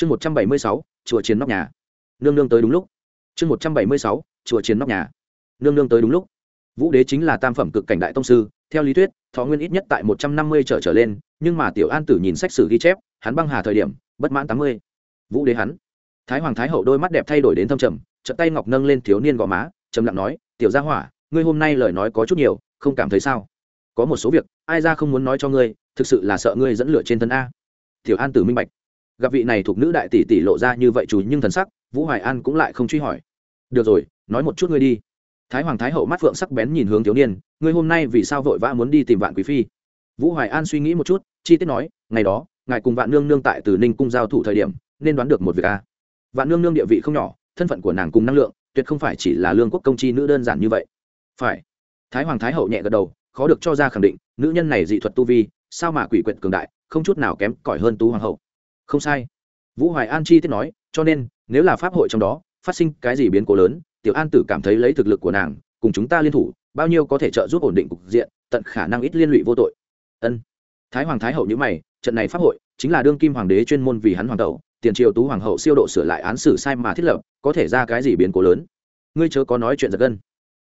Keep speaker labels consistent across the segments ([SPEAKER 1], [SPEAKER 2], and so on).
[SPEAKER 1] chương một trăm bảy mươi sáu, chùa chiến nóc nhà. Nương nương tới đúng lúc. Chương một trăm bảy mươi sáu, chùa chiến nóc nhà. Nương nương tới đúng lúc. Vũ đế chính là tam phẩm cực cảnh đại tông sư, theo lý thuyết, thọ nguyên ít nhất tại một trăm năm mươi trở trở lên, nhưng mà tiểu an tử nhìn sách sử ghi chép, hắn băng hà thời điểm, bất mãn tám mươi. Vũ đế hắn. Thái hoàng thái hậu đôi mắt đẹp thay đổi đến thâm trầm trận tay ngọc nâng lên thiếu niên gò má, trầm lặng nói, tiểu gia hỏa, ngươi hôm nay lời nói có chút nhiều, không cảm thấy sao? Có một số việc, ai ra không muốn nói cho ngươi, thực sự là sợ ngươi dẫn lửa trên thân a. Tiểu an tử minh bạch gặp vị này thuộc nữ đại tỷ tỷ lộ ra như vậy chú nhưng thần sắc, vũ hoài an cũng lại không truy hỏi. Được rồi, nói một chút ngươi đi. Thái hoàng thái hậu mắt phượng sắc bén nhìn hướng thiếu niên, ngươi hôm nay vì sao vội vã muốn đi tìm vạn quý phi? Vũ hoài an suy nghĩ một chút, chi tiết nói, ngày đó, ngài cùng vạn nương nương tại từ ninh cung giao thủ thời điểm, nên đoán được một việc a. Vạn nương nương địa vị không nhỏ, thân phận của nàng cùng năng lượng, tuyệt không phải chỉ là lương quốc công chi nữ đơn giản như vậy. Phải. Thái hoàng thái hậu nhẹ gật đầu, khó được cho ra khẳng định, nữ nhân này dị thuật tu vi, sao mà quỷ quyệt cường đại, không chút nào kém cỏi hơn tú hoàng hậu không sai. Vũ hoài an chi tiết nói, cho nên, nếu là pháp hội trong đó, phát sinh cái gì biến cố lớn, tiểu an tử cảm thấy lấy thực lực của nàng, cùng chúng ta liên thủ, bao nhiêu có thể trợ giúp ổn định cục diện, tận khả năng ít liên lụy vô tội. Ân. Thái hoàng thái hậu nhữ mày, trận này pháp hội, chính là đương kim hoàng đế chuyên môn vì hắn hoàng tẩu tiền triều tú hoàng hậu siêu độ sửa lại án xử sai mà thiết lập, có thể ra cái gì biến cố lớn? Ngươi chớ có nói chuyện giật gân.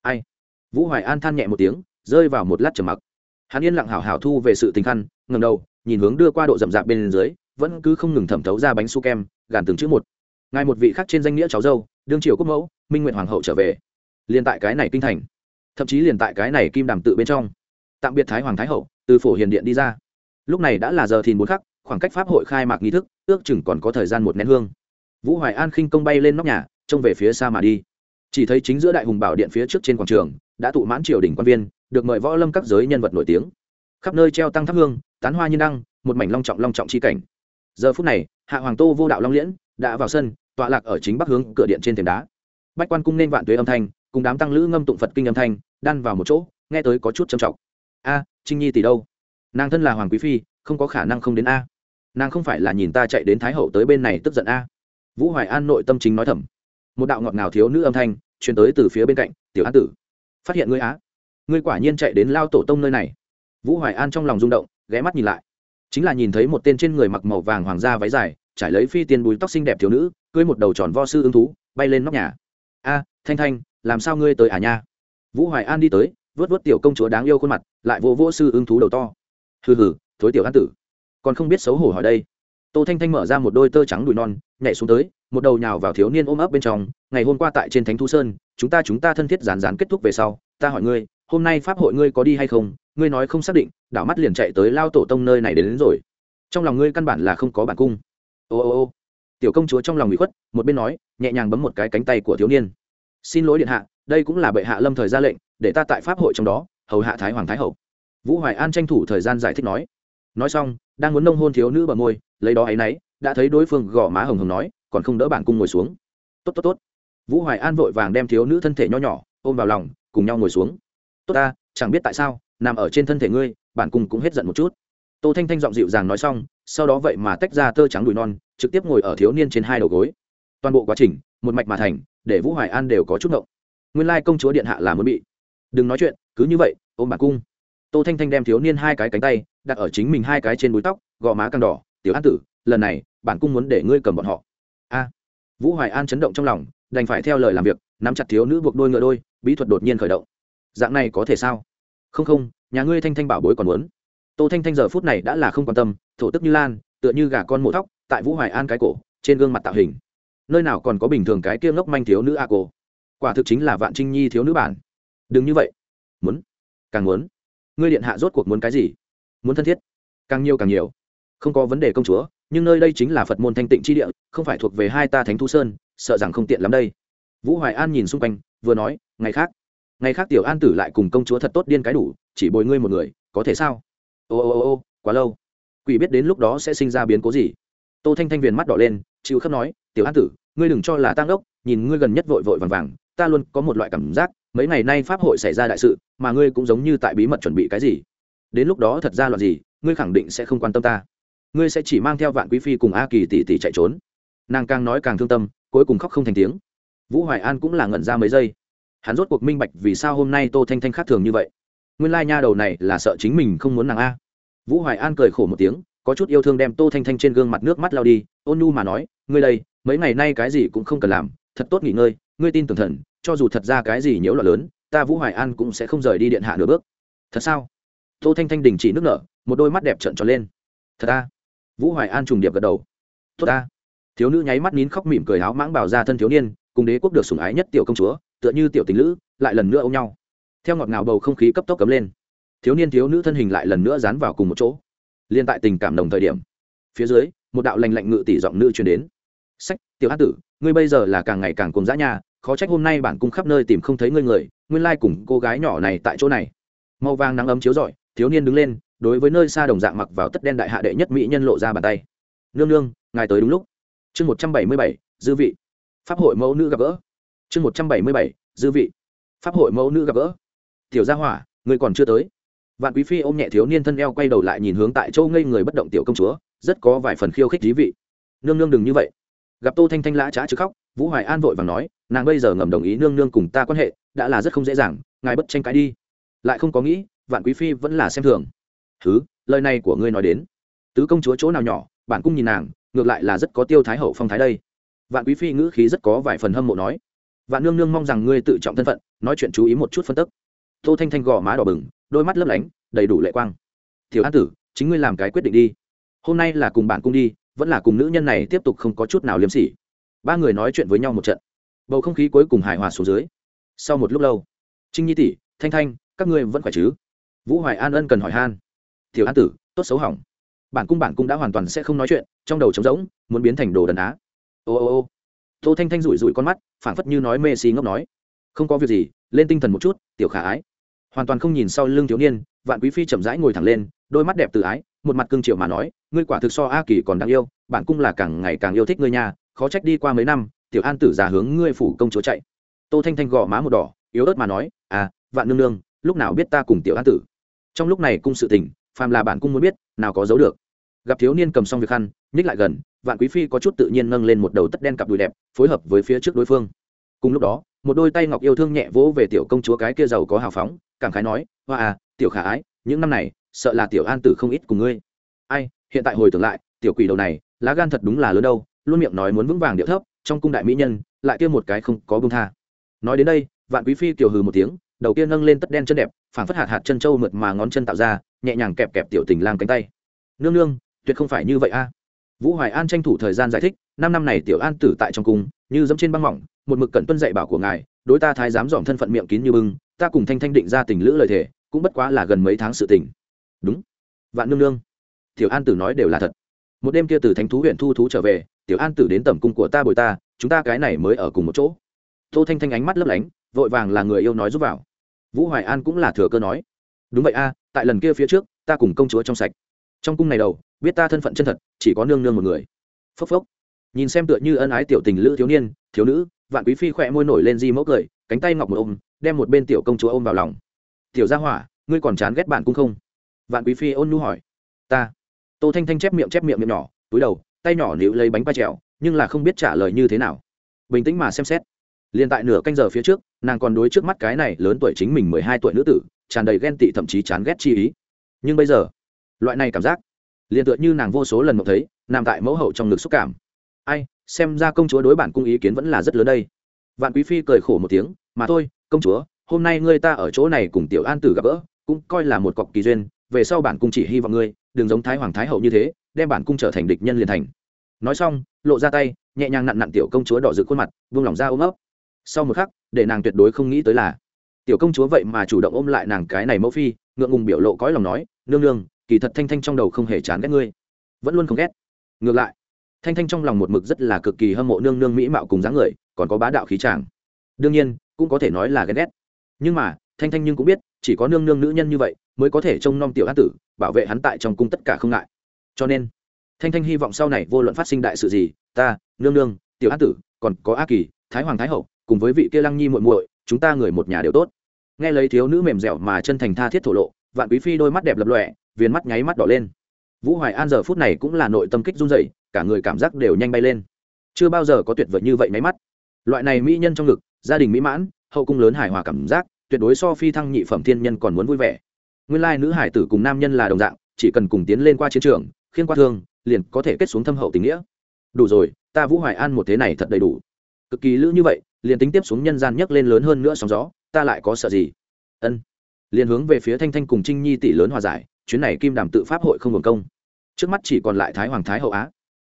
[SPEAKER 1] Ai? Vũ hoài an than nhẹ một tiếng, rơi vào một lát trầm mặc. Hắn yên lặng hảo hảo thu về sự tình khăn ngầm đầu, nhìn hướng đưa qua độ rậm rạp bên dưới vẫn cứ không ngừng thẩm thấu ra bánh su kem, gàn từng chữ một. Ngài một vị khác trên danh nghĩa cháu dâu, đương triều quốc mẫu, minh nguyện hoàng hậu trở về. Liền tại cái này kinh thành, thậm chí liền tại cái này kim đàm tự bên trong. Tạm biệt thái hoàng thái hậu, từ phổ hiền điện đi ra. Lúc này đã là giờ thìn bốn khắc, khoảng cách pháp hội khai mạc nghi thức, ước chừng còn có thời gian một nén hương. Vũ hoài an khinh công bay lên nóc nhà, trông về phía xa mà đi. Chỉ thấy chính giữa đại hùng bảo điện phía trước trên quảng trường, đã tụ mãn triều đình quan viên, được mời võ lâm các giới nhân vật nổi tiếng. Khắp nơi treo tăng thắp hương, tán hoa như đăng, một mảnh long trọng long trọng chi cảnh giờ phút này, hạ hoàng tô vô đạo long liễn đã vào sân, tọa lạc ở chính bắc hướng cửa điện trên thềm đá. Bách quan cung nên vạn tuế âm thanh, cùng đám tăng lữ ngâm tụng phật kinh âm thanh, đan vào một chỗ, nghe tới có chút trầm trọng. A, trinh nhi tỷ đâu? Nàng thân là hoàng quý phi, không có khả năng không đến a. Nàng không phải là nhìn ta chạy đến thái hậu tới bên này tức giận a. Vũ hoài an nội tâm chính nói thầm. Một đạo ngọt ngào thiếu nữ âm thanh, truyền tới từ phía bên cạnh, tiểu an tử, phát hiện ngươi á ngươi quả nhiên chạy đến lao tổ tông nơi này. Vũ hoài an trong lòng rung động, ghé mắt nhìn lại chính là nhìn thấy một tên trên người mặc màu vàng hoàng gia váy dài, trải lấy phi tiền bùi tóc xinh đẹp thiếu nữ, cưới một đầu tròn vo sư ứng thú, bay lên nóc nhà. A, thanh thanh, làm sao ngươi tới à nha? Vũ hoài an đi tới, vớt vớt tiểu công chúa đáng yêu khuôn mặt, lại vô vô sư ứng thú đầu to. Hừ hừ, thối tiểu an tử. Còn không biết xấu hổ hỏi đây. Tô thanh thanh mở ra một đôi tơ trắng đùi non, nhảy xuống tới, một đầu nhào vào thiếu niên ôm ấp bên trong. Ngày hôm qua tại trên thánh thu sơn, chúng ta chúng ta thân thiết rán rán kết thúc về sau, ta hỏi ngươi hôm nay pháp hội ngươi có đi hay không? Ngươi nói không xác định đảo mắt liền chạy tới lao tổ tông nơi này đến, đến rồi. Trong lòng ngươi căn bản là không có bản cung. Ô ô ô. Tiểu công chúa trong lòng bị khuất một bên nói nhẹ nhàng bấm một cái cánh tay của thiếu niên. Xin lỗi điện hạ đây cũng là bệ hạ lâm thời ra lệnh để ta tại pháp hội trong đó hầu hạ thái hoàng thái hậu. Vũ hoài an tranh thủ thời gian giải thích nói. Nói xong đang muốn nông hôn thiếu nữ bờ môi lấy đó ấ y n ấ y đã thấy đối phương gõ má hồng hồng nói còn không đỡ bản cung ngồi xuống. Tốt tốt tốt. Vũ hoài an vội vàng đem thiếu nữ thân thể nho nhỏ ôm vào lòng cùng nhau ngồi xuống tốt ta, chẳng biết tại sao, nằm ở trên thân thể ngươi, bản cung cũng hết giận một chút. Tô thanh thanh giọng dịu dàng nói xong, sau đó vậy mà tách ra tơ trắng đùi non, trực tiếp ngồi ở thiếu niên trên hai đầu gối. Toàn bộ quá trình, một mạch mà thành, để vũ hoài an đều có chút ngộng. Nguyên lai công chúa điện hạ là muốn bị. Đừng nói chuyện, cứ như vậy, ôm bản cung. Tô thanh thanh đem thiếu niên hai cái cánh tay, đặt ở chính mình hai cái trên búi tóc, gò má càng đỏ, tiểu an tử, lần này, bản cung muốn để ngươi cầm bọn họ. A. Vũ hoài an chấn động trong lòng, đành phải theo lời làm việc, nắm chặt thiếu nữ buộc đôi ngựa đôi, bí thuật đột nhiên khởi động dạng này có thể sao? Không không, nhà ngươi thanh thanh bảo bối còn muốn. Tô thanh thanh giờ phút này đã là không quan tâm, thổ tức như lan, tựa như gà con mổ thóc, tại vũ hoài an cái cổ, trên gương mặt tạo hình. Nơi nào còn có bình thường cái kia ngốc manh thiếu nữ a cô? Quả thực chính là vạn trinh nhi thiếu nữ bản. Đừng như vậy. Muốn. Càng muốn. Ngươi điện hạ rốt cuộc muốn cái gì? Muốn thân thiết. Càng nhiều càng nhiều. Không có vấn đề công chúa, nhưng nơi đây chính là phật môn thanh tịnh tri địa, không phải thuộc về hai ta thánh thu sơn, sợ rằng không tiện lắm đây. Vũ hoài an nhìn xung quanh, vừa nói, ngày khác ngày khác tiểu an tử lại cùng công chúa thật tốt điên cái đủ, chỉ bồi ngươi một người, có thể sao? Ô ô ô ô, quá lâu. Quỷ biết đến lúc đó sẽ sinh ra biến cố gì? Tô thanh thanh viền mắt đỏ lên, chịu khắp nói, tiểu an tử, ngươi đừng cho là tăng đốc, nhìn ngươi gần nhất vội vội vàng vàng, ta luôn có một loại cảm giác, mấy ngày nay pháp hội xảy ra đại sự, mà ngươi cũng giống như tại bí mật chuẩn bị cái gì. Đến lúc đó thật ra là gì, ngươi khẳng định sẽ không quan tâm ta. Ngươi sẽ chỉ mang theo vạn quý phi cùng a kỳ tỷ tỷ chạy trốn. Nàng càng nói càng thương tâm, cuối cùng khóc không thành tiếng. Vũ hoài an cũng là ngẩn ra mấy giây hắn rốt cuộc minh bạch vì sao hôm nay tô thanh thanh khác thường như vậy. Nguyên lai nha đầu này là sợ chính mình không muốn nàng a. Vũ hoài an cười khổ một tiếng, có chút yêu thương đem tô thanh thanh trên gương mặt nước mắt lao đi, ôn nhu mà nói, ngươi đây, mấy ngày nay cái gì cũng không cần làm, thật tốt nghỉ ngơi, ngươi tin tưởng thần, cho dù thật ra cái gì nhiễu loạn lớn, ta vũ hoài an cũng sẽ không rời đi điện hạ nửa bước. Thật sao? Tô thanh thanh đình chỉ nước nở, một đôi mắt đẹp trợn tròn lên. Thật ta vũ hoài an trùng điệp gật đầu. Tốt ta thiếu nữ nháy mắt nín khóc mỉm cười áo mãng bảo ra thân thiếu niên, cùng đế quốc được sủng ái nhất tiểu công chúa tựa như tiểu tình lữ, lại lần nữa ôm nhau. Theo ngọt ngào bầu không khí cấp tốc cấm lên, thiếu niên thiếu nữ thân hình lại lần nữa dán vào cùng một chỗ. Liên tại tình cảm đồng thời điểm, phía dưới, một đạo lành lạnh ngự tỷ giọng nữ truyền đến. Sách, tiểu hát tử, ngươi bây giờ là càng ngày càng cùng dã nhà khó trách hôm nay bản cung khắp nơi tìm không thấy ngươi người, nguyên lai cùng cô gái nhỏ này tại chỗ này. Màu vàng nắng ấm chiếu rọi, thiếu niên đứng lên, đối với nơi xa đồng dạng mặc vào tất đen đại hạ đệ nhất mỹ nhân lộ ra bàn tay. Nương nương, ngài tới đúng lúc. Chương một trăm bảy mươi bảy, dư vị. Pháp hội mẫu nữ gặp gỡ chương một trăm bảy mươi bảy, dư vị. Pháp hội mẫu nữ gặp gỡ. Tiểu gia hỏa, người còn chưa tới. Vạn quý phi ôm nhẹ thiếu niên thân eo quay đầu lại nhìn hướng tại châu ngây người bất động tiểu công chúa, rất có vài phần khiêu khích dí vị. Nương nương đừng như vậy. Gặp tô thanh thanh lã trá chứ khóc, vũ hoài an vội và nói, nàng bây giờ ngầm đồng ý nương nương cùng ta quan hệ, đã là rất không dễ dàng, ngài bất tranh cãi đi. Lại không có nghĩ, vạn quý phi vẫn là xem thường. Thứ lời này của ngươi nói đến. Tứ công chúa chỗ nào nhỏ, bản cung nhìn nàng, ngược lại là rất có tiêu thái hậu phong thái đây. Vạn quý phi ngữ khí rất có vài phần hâm mộ nói vạn nương nương mong rằng ngươi tự trọng thân phận, nói chuyện chú ý một chút phân tức. Tô thanh thanh gò má đỏ bừng, đôi mắt lấp lánh, đầy đủ lệ quang. Thiếu an tử, chính ngươi làm cái quyết định đi. Hôm nay là cùng bản cung đi, vẫn là cùng nữ nhân này tiếp tục không có chút nào liếm sỉ. Ba người nói chuyện với nhau một trận. Bầu không khí cuối cùng hài hòa xuống dưới. Sau một lúc lâu, trinh nhi tỷ, thanh thanh, các ngươi vẫn khỏe chứ? Vũ hoài an ân cần hỏi han. Thiếu an tử, tốt xấu hỏng. Bản cung bản cung đã hoàn toàn sẽ không nói chuyện, trong đầu trống rỗng, muốn biến thành đồ đần á. Ô ô ô tô thanh thanh rủi rủi con mắt, phảng phất như nói mê xì ngốc nói. Không có việc gì, lên tinh thần một chút, tiểu khả ái. Hoàn toàn không nhìn sau lưng thiếu niên, vạn quý phi chậm rãi ngồi thẳng lên, đôi mắt đẹp tự ái, một mặt cương triệu mà nói, ngươi quả thực so a kỳ còn đáng yêu, bạn cũng là càng ngày càng yêu thích ngươi nhà khó trách đi qua mấy năm, tiểu an tử già hướng ngươi phủ công chúa chạy. Tô thanh thanh gò má một đỏ, yếu ớt mà nói à vạn nương nương, lúc nào biết ta cùng tiểu an tử? Trong lúc này cung sự tình, phàm là bạn cung muốn biết, nào có giấu được. Gặp thiếu niên cầm xong việc khăn nhích lại gần vạn quý phi có chút tự nhiên nâng lên một đầu tất đen cặp đùi đẹp, phối hợp với phía trước đối phương. Cùng lúc đó, một đôi tay ngọc yêu thương nhẹ vỗ về tiểu công chúa cái kia giàu có hào phóng, cảm khái nói, hoa à tiểu khả ái, những năm này, sợ là tiểu an tử không ít cùng ngươi. Ai, hiện tại hồi tưởng lại, tiểu quỷ đầu này, lá gan thật đúng là lớn đâu, luôn miệng nói muốn vững vàng điệu thấp, trong cung đại mỹ nhân, lại kia một cái không có bông tha. Nói đến đây, vạn quý phi kiều hừ một tiếng, đầu kia nâng lên tất đen chân đẹp, phảng phất hạt hạt chân trâu mượt mà ngón chân tạo ra, nhẹ nhàng kẹp kẹp tiểu tình lang cánh tay. Nương nương, tuyệt không phải như vậy a vũ hoài an tranh thủ thời gian giải thích, năm năm này tiểu an tử tại trong cung, như dẫm trên băng mỏng, một mực cẩn tuân dạy bảo của ngài, đối ta thái dám dòm thân phận miệng kín như bưng, ta cùng thanh thanh định ra tình lữ lời thề, cũng bất quá là gần mấy tháng sự tình. Đúng. Vạn nương nương. Tiểu an tử nói đều là thật. Một đêm kia từ thánh thú huyện thu thú trở về, tiểu an tử đến tầm cung của ta bồi ta, chúng ta cái này mới ở cùng một chỗ. Tô thanh thanh ánh mắt lấp lánh, vội vàng là người yêu nói giúp vào. Vũ hoài an cũng là thừa cơ nói. Đúng vậy a, tại lần kia phía trước, ta cùng công chúa trong sạch. Trong cung này đầu biết ta thân phận chân thật, chỉ có nương nương một người. Phốc phốc. Nhìn xem tựa như ân ái tiểu tình lữ thiếu niên, thiếu nữ, vạn quý phi khỏe môi nổi lên di mẫu cười, cánh tay ngọc một ôm, đem một bên tiểu công chúa ôm vào lòng. Tiểu gia hỏa, ngươi còn chán ghét bạn cung không? Vạn quý phi ôn nhu hỏi. Ta. Tô thanh thanh chép miệng chép miệng miệng nhỏ, túi đầu, tay nhỏ níu lấy bánh ba trèo, nhưng là không biết trả lời như thế nào. Bình tĩnh mà xem xét. Liền tại nửa canh giờ phía trước, nàng còn đối trước mắt cái này lớn tuổi chính mình mười hai tuổi nữ tử, tràn đầy ghen tị thậm chí chán ghét chi ý. Nhưng bây giờ, loại này cảm giác liền tựa như nàng vô số lần mộng thấy, nằm tại mẫu hậu trong ngực xúc cảm. Ai, xem ra công chúa đối bản cung ý kiến vẫn là rất lớn đây. Vạn quý phi cười khổ một tiếng, mà thôi, công chúa, hôm nay ngươi ta ở chỗ này cùng tiểu an tử gặp gỡ, cũng coi là một cọc kỳ duyên, về sau bản cung chỉ hy vọng ngươi, đừng giống thái hoàng thái hậu như thế, đem bản cung trở thành địch nhân liền thành. Nói xong, lộ ra tay, nhẹ nhàng nặn nặn tiểu công chúa đỏ rực khuôn mặt, vung lòng ra ôm ấp. Sau một khắc, để nàng tuyệt đối không nghĩ tới là, tiểu công chúa vậy mà chủ động ôm lại nàng cái này mẫu phi, ngượng ngùng biểu lộ cõi lòng nói, nương nương kỳ thật thanh thanh trong đầu không hề chán ghét ngươi. Vẫn luôn không ghét. Ngược lại, thanh thanh trong lòng một mực rất là cực kỳ hâm mộ nương nương mỹ mạo cùng dáng người, còn có bá đạo khí tràng đương nhiên, cũng có thể nói là ghét ghét. Nhưng mà, thanh thanh nhưng cũng biết, chỉ có nương nương nữ nhân như vậy mới có thể trông nom tiểu an tử, bảo vệ hắn tại trong cung tất cả không ngại. Cho nên, thanh thanh hy vọng sau này vô luận phát sinh đại sự gì, ta, nương nương, tiểu an tử, còn có a kỳ, thái hoàng thái hậu, cùng với vị kia lăng nhi muội muội, chúng ta người một nhà đều tốt. Nghe lấy thiếu nữ mềm dẻo mà chân thành tha thiết thổ lộ, vạn quý phi đôi mắt đẹp lập lọe viên mắt nháy mắt đỏ lên. Vũ hoài an giờ phút này cũng là nội tâm kích run dậy, cả người cảm giác đều nhanh bay lên. Chưa bao giờ có tuyệt vời như vậy máy mắt. Loại này mỹ nhân trong ngực gia đình mỹ mãn hậu cung lớn hài hòa cảm giác tuyệt đối so phi thăng nhị phẩm thiên nhân còn muốn vui vẻ. Nguyên lai nữ hải tử cùng nam nhân là đồng dạng chỉ cần cùng tiến lên qua chiến trường khiên qua thương liền có thể kết xuống thâm hậu tình nghĩa. Đủ rồi ta vũ hoài an một thế này thật đầy đủ. Cực kỳ lữ như vậy liền tính tiếp xuống nhân gian nhấc lên lớn hơn nữa sóng gió ta lại có sợ gì? Ân. Liền hướng về phía thanh thanh cùng trinh nhi tỷ lớn hòa giải chuyến này kim đàm tự pháp hội không hưởng công. Trước mắt chỉ còn lại thái hoàng thái hậu á.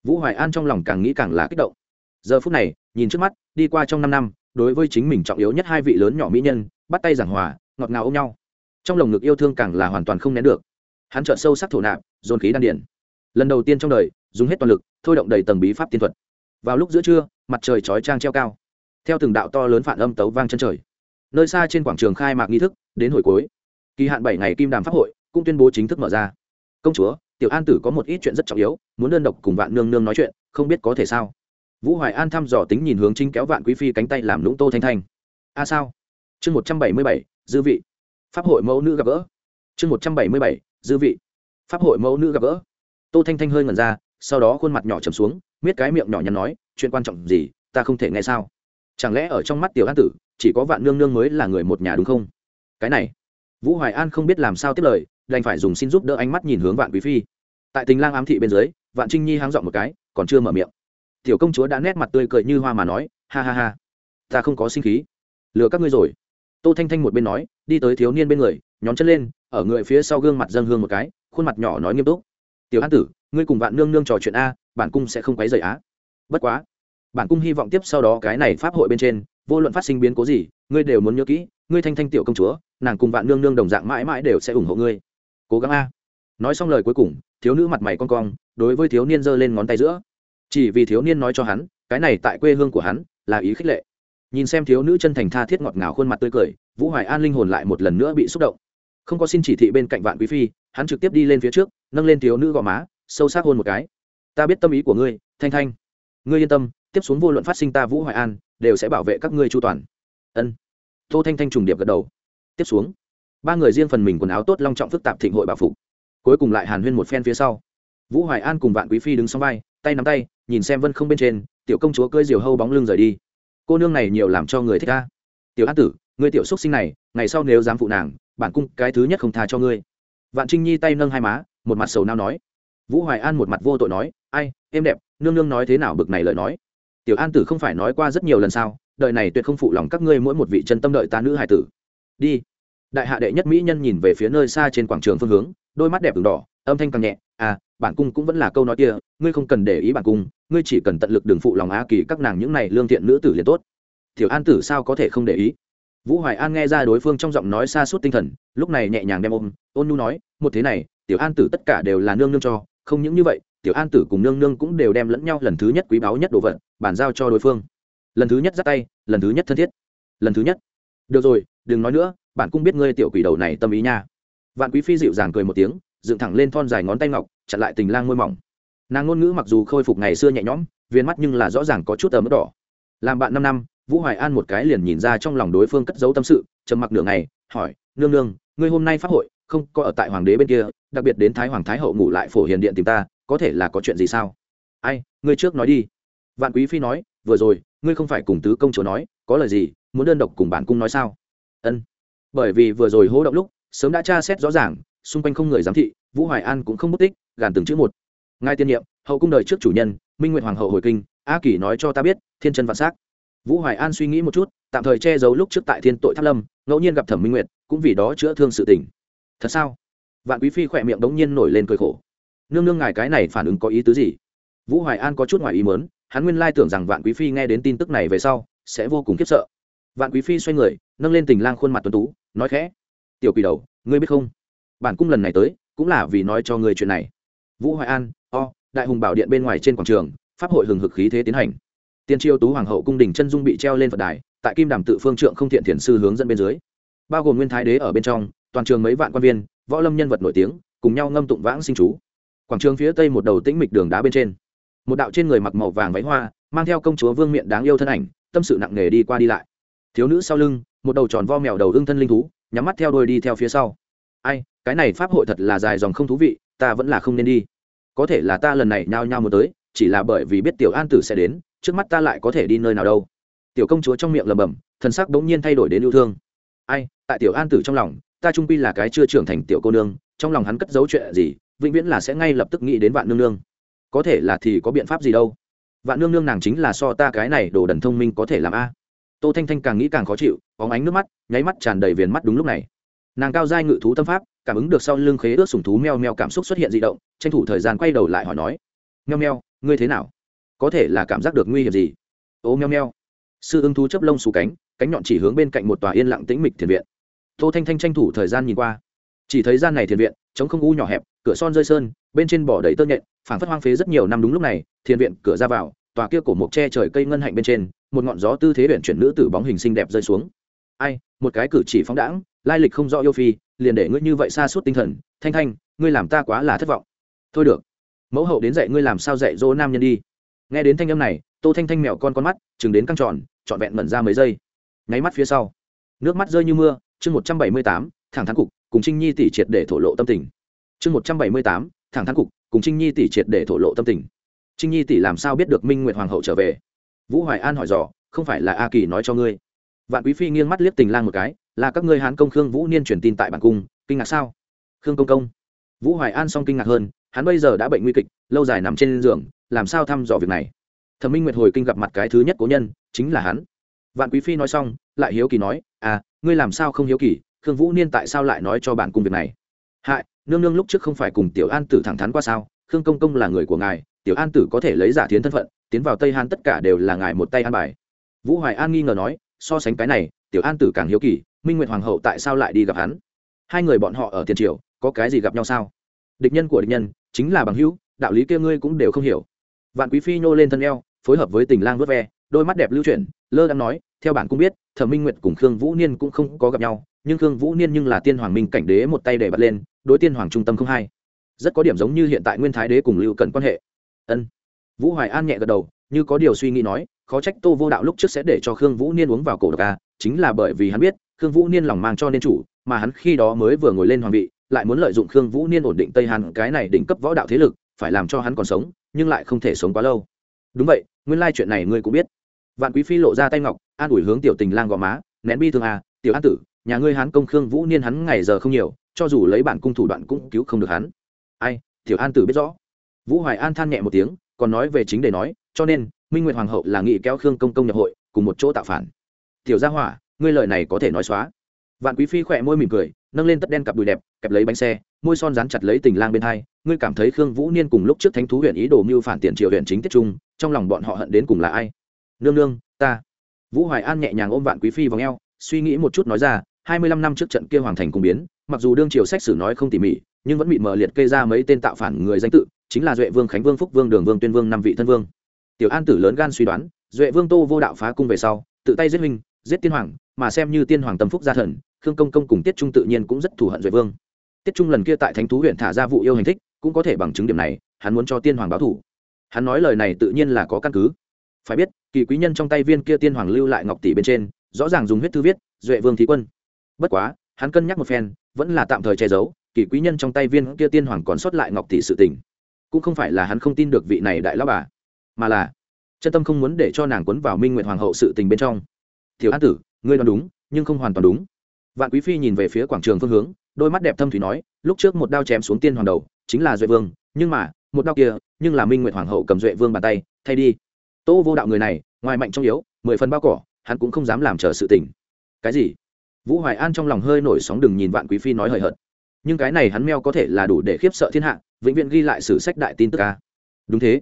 [SPEAKER 1] Vũ hoài an trong lòng càng nghĩ càng là kích động. Giờ phút này, nhìn trước mắt, đi qua trong năm năm, đối với chính mình trọng yếu nhất hai vị lớn nhỏ mỹ nhân, bắt tay giảng hòa, ngọt ngào ôm nhau. Trong lồng ngực yêu thương càng là hoàn toàn không nén được. Hắn trợn sâu sắc thổ nạp, dồn khí đan điển lần đầu tiên trong đời, dùng hết toàn lực, thôi động đầy tầng bí pháp tiên thuật. Vào lúc giữa trưa, mặt trời chói trang treo cao. Theo từng đạo to lớn phản âm tấu vang chân trời. Nơi xa trên quảng trường khai mạc nghi thức, đến hồi cuối. Kỳ hạn bảy ngày kim đàm pháp hội cũng tuyên bố chính thức mở ra. Công chúa, tiểu an tử có một ít chuyện rất trọng yếu, muốn đơn độc cùng vạn nương nương nói chuyện, không biết có thể sao? Vũ hoài an thăm dò tính nhìn hướng chính kéo vạn quý phi cánh tay làm lũng tô thanh thanh. A à sao? Chương một trăm bảy mươi bảy, dư vị. Pháp hội mẫu nữ gặp gỡ. Chương một trăm bảy mươi bảy, dư vị. Pháp hội mẫu nữ gặp gỡ. Tô thanh thanh hơi ngẩn ra, sau đó khuôn mặt nhỏ trầm xuống, miết cái miệng nhỏ nhắn nói, chuyện quan trọng gì, ta không thể nghe sao? Chẳng lẽ ở trong mắt tiểu an tử, chỉ có vạn nương nương mới là người một nhà đúng không? Cái này, vũ hoài an không biết làm sao tiếp lời đành phải dùng xin giúp đỡ ánh mắt nhìn hướng vạn quý phi. Tại tình lang ám thị bên dưới, vạn trinh nhi háng dọn một cái, còn chưa mở miệng. Tiểu công chúa đã nét mặt tươi cười như hoa mà nói, ha ha ha, ta không có sinh khí. Lừa các ngươi rồi. Tô thanh thanh một bên nói, đi tới thiếu niên bên người, nhón chân lên, ở người phía sau gương mặt dâng hương một cái, khuôn mặt nhỏ nói nghiêm túc, tiểu an tử, ngươi cùng vạn nương nương trò chuyện a, bản cung sẽ không quấy rầy á. Bất quá. Bản cung hy vọng tiếp sau đó cái này pháp hội bên trên, vô luận phát sinh biến cố gì, ngươi đều muốn nhớ kỹ, ngươi thanh thanh tiểu công chúa, nàng cùng vạn nương nương đồng dạng mãi mãi đều sẽ ủng hộ ngươi cố gắng a. Nói xong lời cuối cùng, thiếu nữ mặt mày con cong, đối với thiếu niên giơ lên ngón tay giữa. Chỉ vì thiếu niên nói cho hắn, cái này tại quê hương của hắn là ý khích lệ. Nhìn xem thiếu nữ chân thành tha thiết ngọt ngào khuôn mặt tươi cười, vũ hoài an linh hồn lại một lần nữa bị xúc động. Không có xin chỉ thị bên cạnh vạn quý phi, hắn trực tiếp đi lên phía trước, nâng lên thiếu nữ gò má, sâu sắc hôn một cái. Ta biết tâm ý của ngươi, thanh thanh. Ngươi yên tâm, tiếp xuống vô luận phát sinh ta vũ hoài an, đều sẽ bảo vệ các ngươi chu toàn. Ân. Tô thanh thanh trùng điệp gật đầu. Tiếp xuống ba người riêng phần mình quần áo tốt long trọng phức tạp thịnh hội bảo phục cuối cùng lại hàn huyên một phen phía sau vũ hoài an cùng vạn quý phi đứng sau vai tay nắm tay nhìn xem vân không bên trên tiểu công chúa cưỡi diều hâu bóng lưng rời đi cô nương này nhiều làm cho người thích ca tiểu an tử người tiểu xúc sinh này ngày sau nếu dám phụ nàng bản cung cái thứ nhất không tha cho ngươi vạn trinh nhi tay nâng hai má một mặt sầu nao nói vũ hoài an một mặt vô tội nói ai em đẹp nương nương nói thế nào bực này lời nói tiểu an tử không phải nói qua rất nhiều lần sao đời này tuyệt không phụ lòng các ngươi mỗi một vị chân tâm đợi ta nữ hải tử đi đại hạ đệ nhất mỹ nhân nhìn về phía nơi xa trên quảng trường phương hướng, đôi mắt đẹp đường đỏ, âm thanh càng nhẹ à bản cung cũng vẫn là câu nói kia, ngươi không cần để ý bản cung, ngươi chỉ cần tận lực đường phụ lòng á kỳ các nàng những này lương thiện nữ tử liền tốt. Tiểu an tử sao có thể không để ý? Vũ hoài an nghe ra đối phương trong giọng nói xa suốt tinh thần, lúc này nhẹ nhàng đem ôm, ôn nhu nói, một thế này, tiểu an tử tất cả đều là nương nương cho, không những như vậy, tiểu an tử cùng nương nương cũng đều đem lẫn nhau lần thứ nhất quý báu nhất đồ vật, bàn giao cho đối phương. Lần thứ nhất dắt tay, lần thứ nhất thân thiết. Lần thứ nhất. Được rồi, đừng nói nữa bạn cũng biết ngươi tiểu quỷ đầu này tâm ý nha. Vạn quý phi dịu dàng cười một tiếng, dựng thẳng lên thon dài ngón tay ngọc, chặn lại tình lang môi mỏng. Nàng ngôn ngữ mặc dù khôi phục ngày xưa nhẹ nhõm, viên mắt nhưng là rõ ràng có chút ấm đỏ. Làm bạn năm năm, vũ hoài an một cái liền nhìn ra trong lòng đối phương cất giấu tâm sự, trầm mặc nửa ngày, hỏi, nương nương, ngươi hôm nay pháp hội không có ở tại hoàng đế bên kia, đặc biệt đến thái hoàng thái hậu ngủ lại phổ hiền điện tìm ta, có thể là có chuyện gì sao? Ai, ngươi trước nói đi. Vạn quý phi nói, vừa rồi, ngươi không phải cùng tứ công chúa nói, có lời gì, muốn đơn độc cùng bản cung nói sao? Ân bởi vì vừa rồi hố động lúc, sớm đã tra xét rõ ràng, xung quanh không người giám thị, vũ hoài an cũng không mất tích, gàn từng chữ một. Ngài tiên nhiệm, hậu cung đời trước chủ nhân, minh nguyện hoàng hậu hồi kinh, a kỳ nói cho ta biết, thiên chân vạn s á c vũ hoài an suy nghĩ một chút, tạm thời che giấu lúc trước tại thiên tội tháp lâm, ngẫu nhiên gặp thẩm minh nguyệt, cũng vì đó chữa thương sự tình. Thật sao? Vạn quý phi khỏe miệng đống nhiên nổi lên cười khổ. Nương nương ngài cái này phản ứng có ý tứ gì? Vũ hoài an có chút ngoài ý mớn hắn nguyên lai tưởng rằng vạn quý phi nghe đến tin tức này về sau, sẽ vô cùng khiếp sợ. Vạn quý phi xoay người, nâng lên tình lang khuôn mặt tuấn tú nói khẽ, tiểu quỷ đầu, ngươi biết không? Bản cung lần này tới, cũng là vì nói cho ngươi chuyện này. Vũ hoài an, o, đại hùng bảo điện bên ngoài trên quảng trường, pháp hội hừng hực khí thế tiến hành. Tiên triều tú hoàng hậu cung đình chân dung bị treo lên phật đài, tại kim đàm tự phương trượng không thiện thiền sư hướng dẫn bên dưới. Bao gồm nguyên thái đế ở bên trong, toàn trường mấy vạn quan viên, võ lâm nhân vật nổi tiếng, cùng nhau ngâm tụng vãng sinh chú. Quảng trường phía tây một đầu tĩnh mịch đường đá bên trên. Một đạo trên người mặc màu vàng váy hoa, mang theo công chúa vương miện đáng yêu thân ảnh, tâm sự nặng nề đi qua đi lại. Thiếu nữ sau lưng một đầu tròn vo mèo đầu ưng thân linh thú, nhắm mắt theo đôi đi theo phía sau. Ai, cái này pháp hội thật là dài dòng không thú vị, ta vẫn là không nên đi. Có thể là ta lần này nhao nhao muốn tới, chỉ là bởi vì biết tiểu an tử sẽ đến, trước mắt ta lại có thể đi nơi nào đâu. Tiểu công chúa trong miệng lầm bầm thần sắc bỗng nhiên thay đổi đến yêu thương. Ai, tại tiểu an tử trong lòng, ta trung quy là cái chưa trưởng thành tiểu cô nương, trong lòng hắn cất giấu chuyện gì, vĩnh viễn là sẽ ngay lập tức nghĩ đến vạn nương nương. Có thể là thì có biện pháp gì đâu. Vạn nương nương nàng chính là so ta cái này đồ đần thông minh có thể làm a tô thanh thanh càng nghĩ càng khó chịu có ánh nước mắt, nháy mắt tràn đầy viền mắt đúng lúc này. Nàng cao giai ngự thú tâm pháp, cảm ứng được sau lưng khế ước sùng thú meo meo cảm xúc xuất hiện d ị động, tranh thủ thời gian quay đầu lại hỏi nói, meo meo, ngươi thế nào? Có thể là cảm giác được nguy hiểm gì? Ô, meo meo. Sư ưng thú chấp lông xù cánh cánh nhọn chỉ hướng bên cạnh một tòa yên lặng tĩnh mịch thiền viện. Tô thanh thanh tranh thủ thời gian nhìn qua. Chỉ thấy gian này thiền viện chống không u nhỏ hẹp, cửa son rơi sơn, bên trên bỏ đầy tơ nhện, phảng phất hoang phế rất nhiều năm đúng lúc này, thiền viện cửa ra vào, tòa kia cổ mộc che trời cây ngân hạnh bên trên một ngọn gió tư thế huyện chuyển nữ tử bóng hình xinh đẹp rơi xuống. Ai, một cái cử chỉ phóng đãng, lai lịch không rõ yêu phi, liền để ngươi như vậy xa suốt tinh thần, thanh thanh, ngươi làm ta quá là thất vọng. Thôi được, mẫu hậu đến dạy ngươi làm sao dạy dỗ nam nhân đi. Nghe đến thanh âm này, tô thanh thanh mèo con con mắt, chừng đến căng tròn, trọn vẹn mẩn ra mấy giây. Nháy mắt phía sau, nước mắt rơi như mưa, chương một trăm bảy mươi tám, thẳng thắn cục, cùng trinh nhi tỷ triệt để thổ lộ tâm tình. Chương một trăm bảy mươi tám, thẳng thắn cục, cùng trinh nhi tỷ triệt để thổ lộ tâm tình. Trinh nhi tỷ làm sao biết được minh nguyệt hoàng hậu trở về? Vũ hoài an hỏi dò, không phải là a kỳ nói cho ngươi? Vạn quý phi nghiêng mắt liếc tình lang một cái, là các ngươi hán công khương vũ niên truyền tin tại bản cung, kinh ngạc sao? Khương công công. Vũ hoài an song kinh ngạc hơn, hắn bây giờ đã bệnh nguy kịch, lâu dài nằm trên giường, làm sao thăm dò việc này? Thẩm minh nguyệt hồi kinh gặp mặt cái thứ nhất cố nhân, chính là hắn. Vạn quý phi nói xong, lại hiếu kỳ nói à ngươi làm sao không hiếu kỳ, khương vũ niên tại sao lại nói cho bản cung việc này? Hại, nương nương lúc trước không phải cùng tiểu an tử thẳng thắn qua sao? Khương công công là người của ngài, tiểu an tử có thể lấy giả thiến thân phận tiến vào tây han tất cả đều là ngài một tay an bài. Vũ hoài an nghi ngờ nói, so sánh cái này, tiểu an tử càng hiếu kỳ, minh nguyệt hoàng hậu tại sao lại đi gặp hắn? Hai người bọn họ ở tiền triều, có cái gì gặp nhau sao? Địch nhân của địch nhân, chính là bằng hữu, đạo lý kia ngươi cũng đều không hiểu. Vạn quý phi nhô lên thân eo, phối hợp với tình lang vớt ve, đôi mắt đẹp lưu chuyển, lơ đang nói, theo bản cũng biết, thẩm minh nguyệt cùng khương vũ niên cũng không có gặp nhau, nhưng khương vũ niên nhưng là tiên hoàng minh cảnh đế một tay để bật lên, đối tiên hoàng trung tâm không hai rất có điểm giống như hiện tại nguyên thái đế cùng lưu cần quan hệ. Ân vũ hoài an nhẹ gật đầu, như có điều suy nghĩ nói, khó trách tô vô đạo lúc trước sẽ để cho khương vũ niên uống vào cổ độc a chính là bởi vì hắn biết, khương vũ niên lòng mang cho nên chủ, mà hắn khi đó mới vừa ngồi lên hoàng vị, lại muốn lợi dụng khương vũ niên ổn định tây hàn, cái này đỉnh cấp võ đạo thế lực, phải làm cho hắn còn sống, nhưng lại không thể sống quá lâu. Đúng vậy, nguyên lai chuyện này ngươi cũng biết. Vạn quý phi lộ ra tay ngọc, an ủi hướng tiểu tình lang gò má, nén bi thương à tiểu an tử, nhà ngươi hắn công khương vũ niên hắn ngày giờ không nhiều, cho dù lấy bản cung thủ đoạn cũng cứu không được hắn. Ai, tiểu an tử biết rõ. Vũ hoài an than nhẹ một tiếng còn nói về chính để nói, cho nên, minh nguyệt hoàng hậu là nghị kéo khương công công nhập hội, cùng một chỗ tạo phản. Tiểu gia hỏa, ngươi lời này có thể nói xóa. Vạn quý phi khỏe môi mỉm cười, nâng lên tất đen cặp đùi đẹp, kẹp lấy bánh xe, môi son dán chặt lấy tình lang bên hai, ngươi cảm thấy khương vũ niên cùng lúc trước thánh thú huyện ý đồ mưu phản tiền triều huyện chính tiết trung, trong lòng bọn họ hận đến cùng là ai? Nương nương, ta. Vũ hoài an nhẹ nhàng ôm vạn quý phi vào ngheo suy nghĩ một chút nói ra, hai mươi lăm năm trước trận kia hoàng thành cùng biến, mặc dù đương triều sách sử nói không tỉ mỉ, nhưng vẫn bị mờ liệt kê ra mấy tên tạo phản người danh tự chính là duệ vương khánh vương, phúc vương, đường vương, tuyên vương, năm vị thân vương. Tiểu an tử lớn gan suy đoán, duệ vương tô vô đạo phá cung về sau, tự tay giết huynh, giết tiên hoàng, mà xem như tiên hoàng tâm phúc gia thần, khương công công cùng tiết trung tự nhiên cũng rất thù hận duệ vương. Tiết trung lần kia tại thánh thú huyện thả ra vụ yêu hành thích, cũng có thể bằng chứng điểm này, hắn muốn cho tiên hoàng báo thủ hắn nói lời này tự nhiên là có căn cứ. Phải biết, kỳ quý nhân trong tay viên kia tiên hoàng lưu lại ngọc tỷ bên trên, rõ ràng dùng huyết thư viết, duệ vương thí quân. Bất quá, hắn cân nhắc một phen, vẫn là tạm thời che giấu, kỳ quý nhân trong tay viên kia tiên hoàng còn sót lại ngọc tỷ sự tình cũng không phải là hắn không tin được vị này đại lão bà, mà là chân tâm không muốn để cho nàng quấn vào minh nguyện hoàng hậu sự tình bên trong. Thiếu an tử, ngươi đoán đúng, nhưng không hoàn toàn đúng. Vạn quý phi nhìn về phía quảng trường phương hướng, đôi mắt đẹp thâm thủy nói, lúc trước một đao chém xuống tiên hoàng đầu, chính là duệ vương, nhưng mà, một đao kia, nhưng là minh nguyện hoàng hậu cầm duệ vương bàn tay, thay đi. Tô vô đạo người này, ngoài mạnh trong yếu, mười phần bao cỏ, hắn cũng không dám làm chờ sự tình. Cái gì? Vũ hoài an trong lòng hơi nổi sóng đừng nhìn vạn quý phi nói hời hợt. Nhưng cái này hắn meo có thể là đủ để khiếp sợ thiên hạ vĩnh viễn ghi lại sử sách đại tin tức ca đúng thế.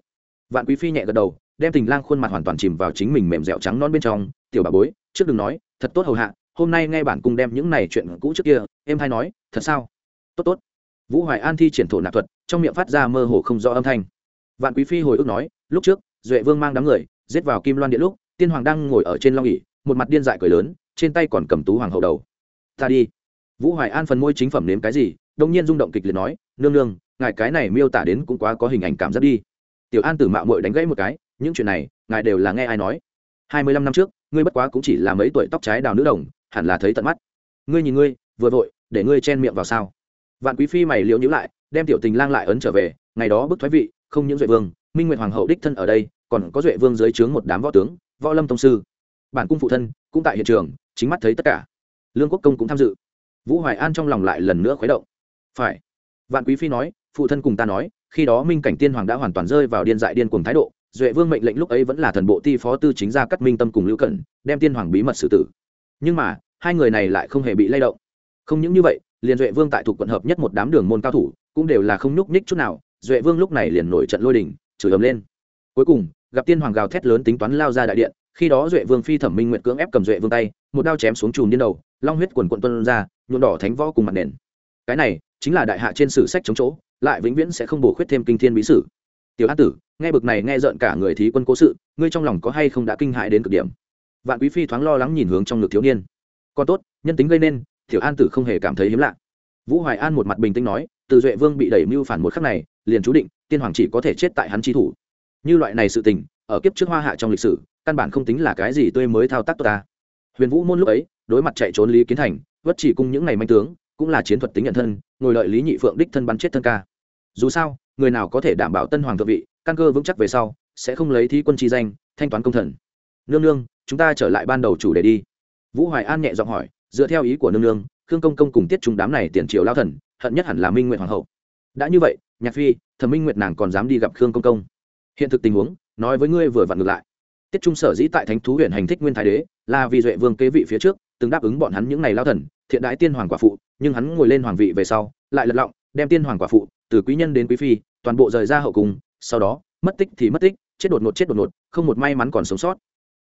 [SPEAKER 1] Vạn quý phi nhẹ gật đầu, đem tình lang khuôn mặt hoàn toàn chìm vào chính mình mềm dẻo trắng non bên trong. Tiểu bà bối, trước đừng nói, thật tốt hầu hạ, hôm nay nghe bản cung đem những này chuyện cũ trước kia, em hay nói, thật sao? Tốt tốt. Vũ hoài an thi triển thổ nạp thuật, trong miệng phát ra mơ hồ không rõ âm thanh. Vạn quý phi hồi ức nói, lúc trước, duệ vương mang đám người, giết vào kim loan điện lúc, tiên hoàng đang ngồi ở trên long ỉ một mặt điên dại cười lớn, trên tay còn cầm tú hoàng hậu đầu. Ta đi. Vũ hoài an phần môi chính phẩm nếm cái gì đông nhiên rung động kịch liệt nói, nương nương, ngài cái này miêu tả đến cũng quá có hình ảnh cảm giác đi. Tiểu an tử mạo mội đánh gãy một cái, những chuyện này, ngài đều là nghe ai nói? Hai mươi lăm năm trước, ngươi bất quá cũng chỉ là mấy tuổi tóc trái đào nữ đồng, hẳn là thấy tận mắt. Ngươi nhìn ngươi, vừa vội, để ngươi chen miệng vào sao? Vạn quý phi mày liễu nhữ lại, đem tiểu tình lang lại ấn trở về, ngày đó bức thoái vị, không những duệ vương, minh nguyệt hoàng hậu đích thân ở đây, còn có duệ vương dưới trướng một đám võ tướng, võ lâm tông sư. Bản cung phụ thân cũng tại hiện trường, chính mắt thấy tất cả. Lương quốc công cũng tham dự. Vũ hoài an trong lòng lại lần nữa khuấy động phải. Vạn quý phi nói, phụ thân cùng ta nói, khi đó minh cảnh tiên hoàng đã hoàn toàn rơi vào điên dại điên cuồng thái độ, duệ vương mệnh lệnh lúc ấy vẫn là thần bộ ti phó tư chính gia cắt minh tâm cùng lưu cẩn, đem tiên hoàng bí mật xử tử. Nhưng mà, hai người này lại không hề bị lay động. Không những như vậy, liền duệ vương tại thuộc quận hợp nhất một đám đường môn cao thủ, cũng đều là không nhúc nhích chút nào, duệ vương lúc này liền nổi trận lôi đình, chửi ầm lên. Cuối cùng, gặp tiên hoàng gào thét lớn tính toán lao ra đại điện, khi đó duệ vương phi thẩm minh nguyện cưỡng ép cầm duệ vương tay, một đao chém xuống chùm điên đầu, long huyết quần quận tuân ra, nhuộm đỏ thánh võ cùng mặt nền. Cái này chính là đại hạ trên sử sách chống chỗ, lại vĩnh viễn sẽ không bổ khuyết thêm kinh thiên bí sử. Tiểu an tử, nghe bực này nghe rợn cả người thí quân cố sự, ngươi trong lòng có hay không đã kinh hại đến cực điểm? Vạn quý phi thoáng lo lắng nhìn hướng trong ngực thiếu niên. Còn tốt, nhân tính gây nên, tiểu an tử không hề cảm thấy hiếm lạ. Vũ hoài an một mặt bình tĩnh nói, từ duệ vương bị đẩy mưu phản một khắc này, liền chú định, tiên hoàng chỉ có thể chết tại hắn chi thủ. Như loại này sự tình, ở kiếp trước hoa hạ trong lịch sử, căn bản không tính là cái gì tươi mới thao tác tốt ta. Huyền vũ môn lúc ấy, đối mặt chạy trốn lý kiến thành, vất chỉ cung những ngày manh tướng, cũng là chiến thuật tính nhận thân ngồi đợi lý nhị phượng đích thân bắn chết thân ca. Dù sao, người nào có thể đảm bảo tân hoàng thượng vị, căn cơ vững chắc về sau, sẽ không lấy thi quân chi danh, thanh toán công thần. Nương nương, chúng ta trở lại ban đầu chủ đề đi. Vũ hoài an nhẹ giọng hỏi, dựa theo ý của nương nương, khương công công cùng tiết trung đám này tiền triều lao thần, hận nhất hẳn là minh nguyện hoàng hậu. Đã như vậy, nhạc phi, thẩm minh nguyệt nàng còn dám đi gặp khương công công. Hiện thực tình huống, nói với ngươi vừa vặn ngược lại. Tiết trung sở dĩ tại thánh thú huyện hành thích nguyên thái đế, là vì duệ vương kế vị phía trước, từng đáp ứng bọn hắn những ngày lao thần thiện đãi tiên hoàng quả phụ, nhưng hắn ngồi lên hoàng vị về sau, lại lật lọng, đem tiên hoàng quả phụ, từ quý nhân đến quý phi, toàn bộ rời ra hậu cung, sau đó, mất tích thì mất tích, chết đột ngột chết đột ngột, không một may mắn còn sống sót.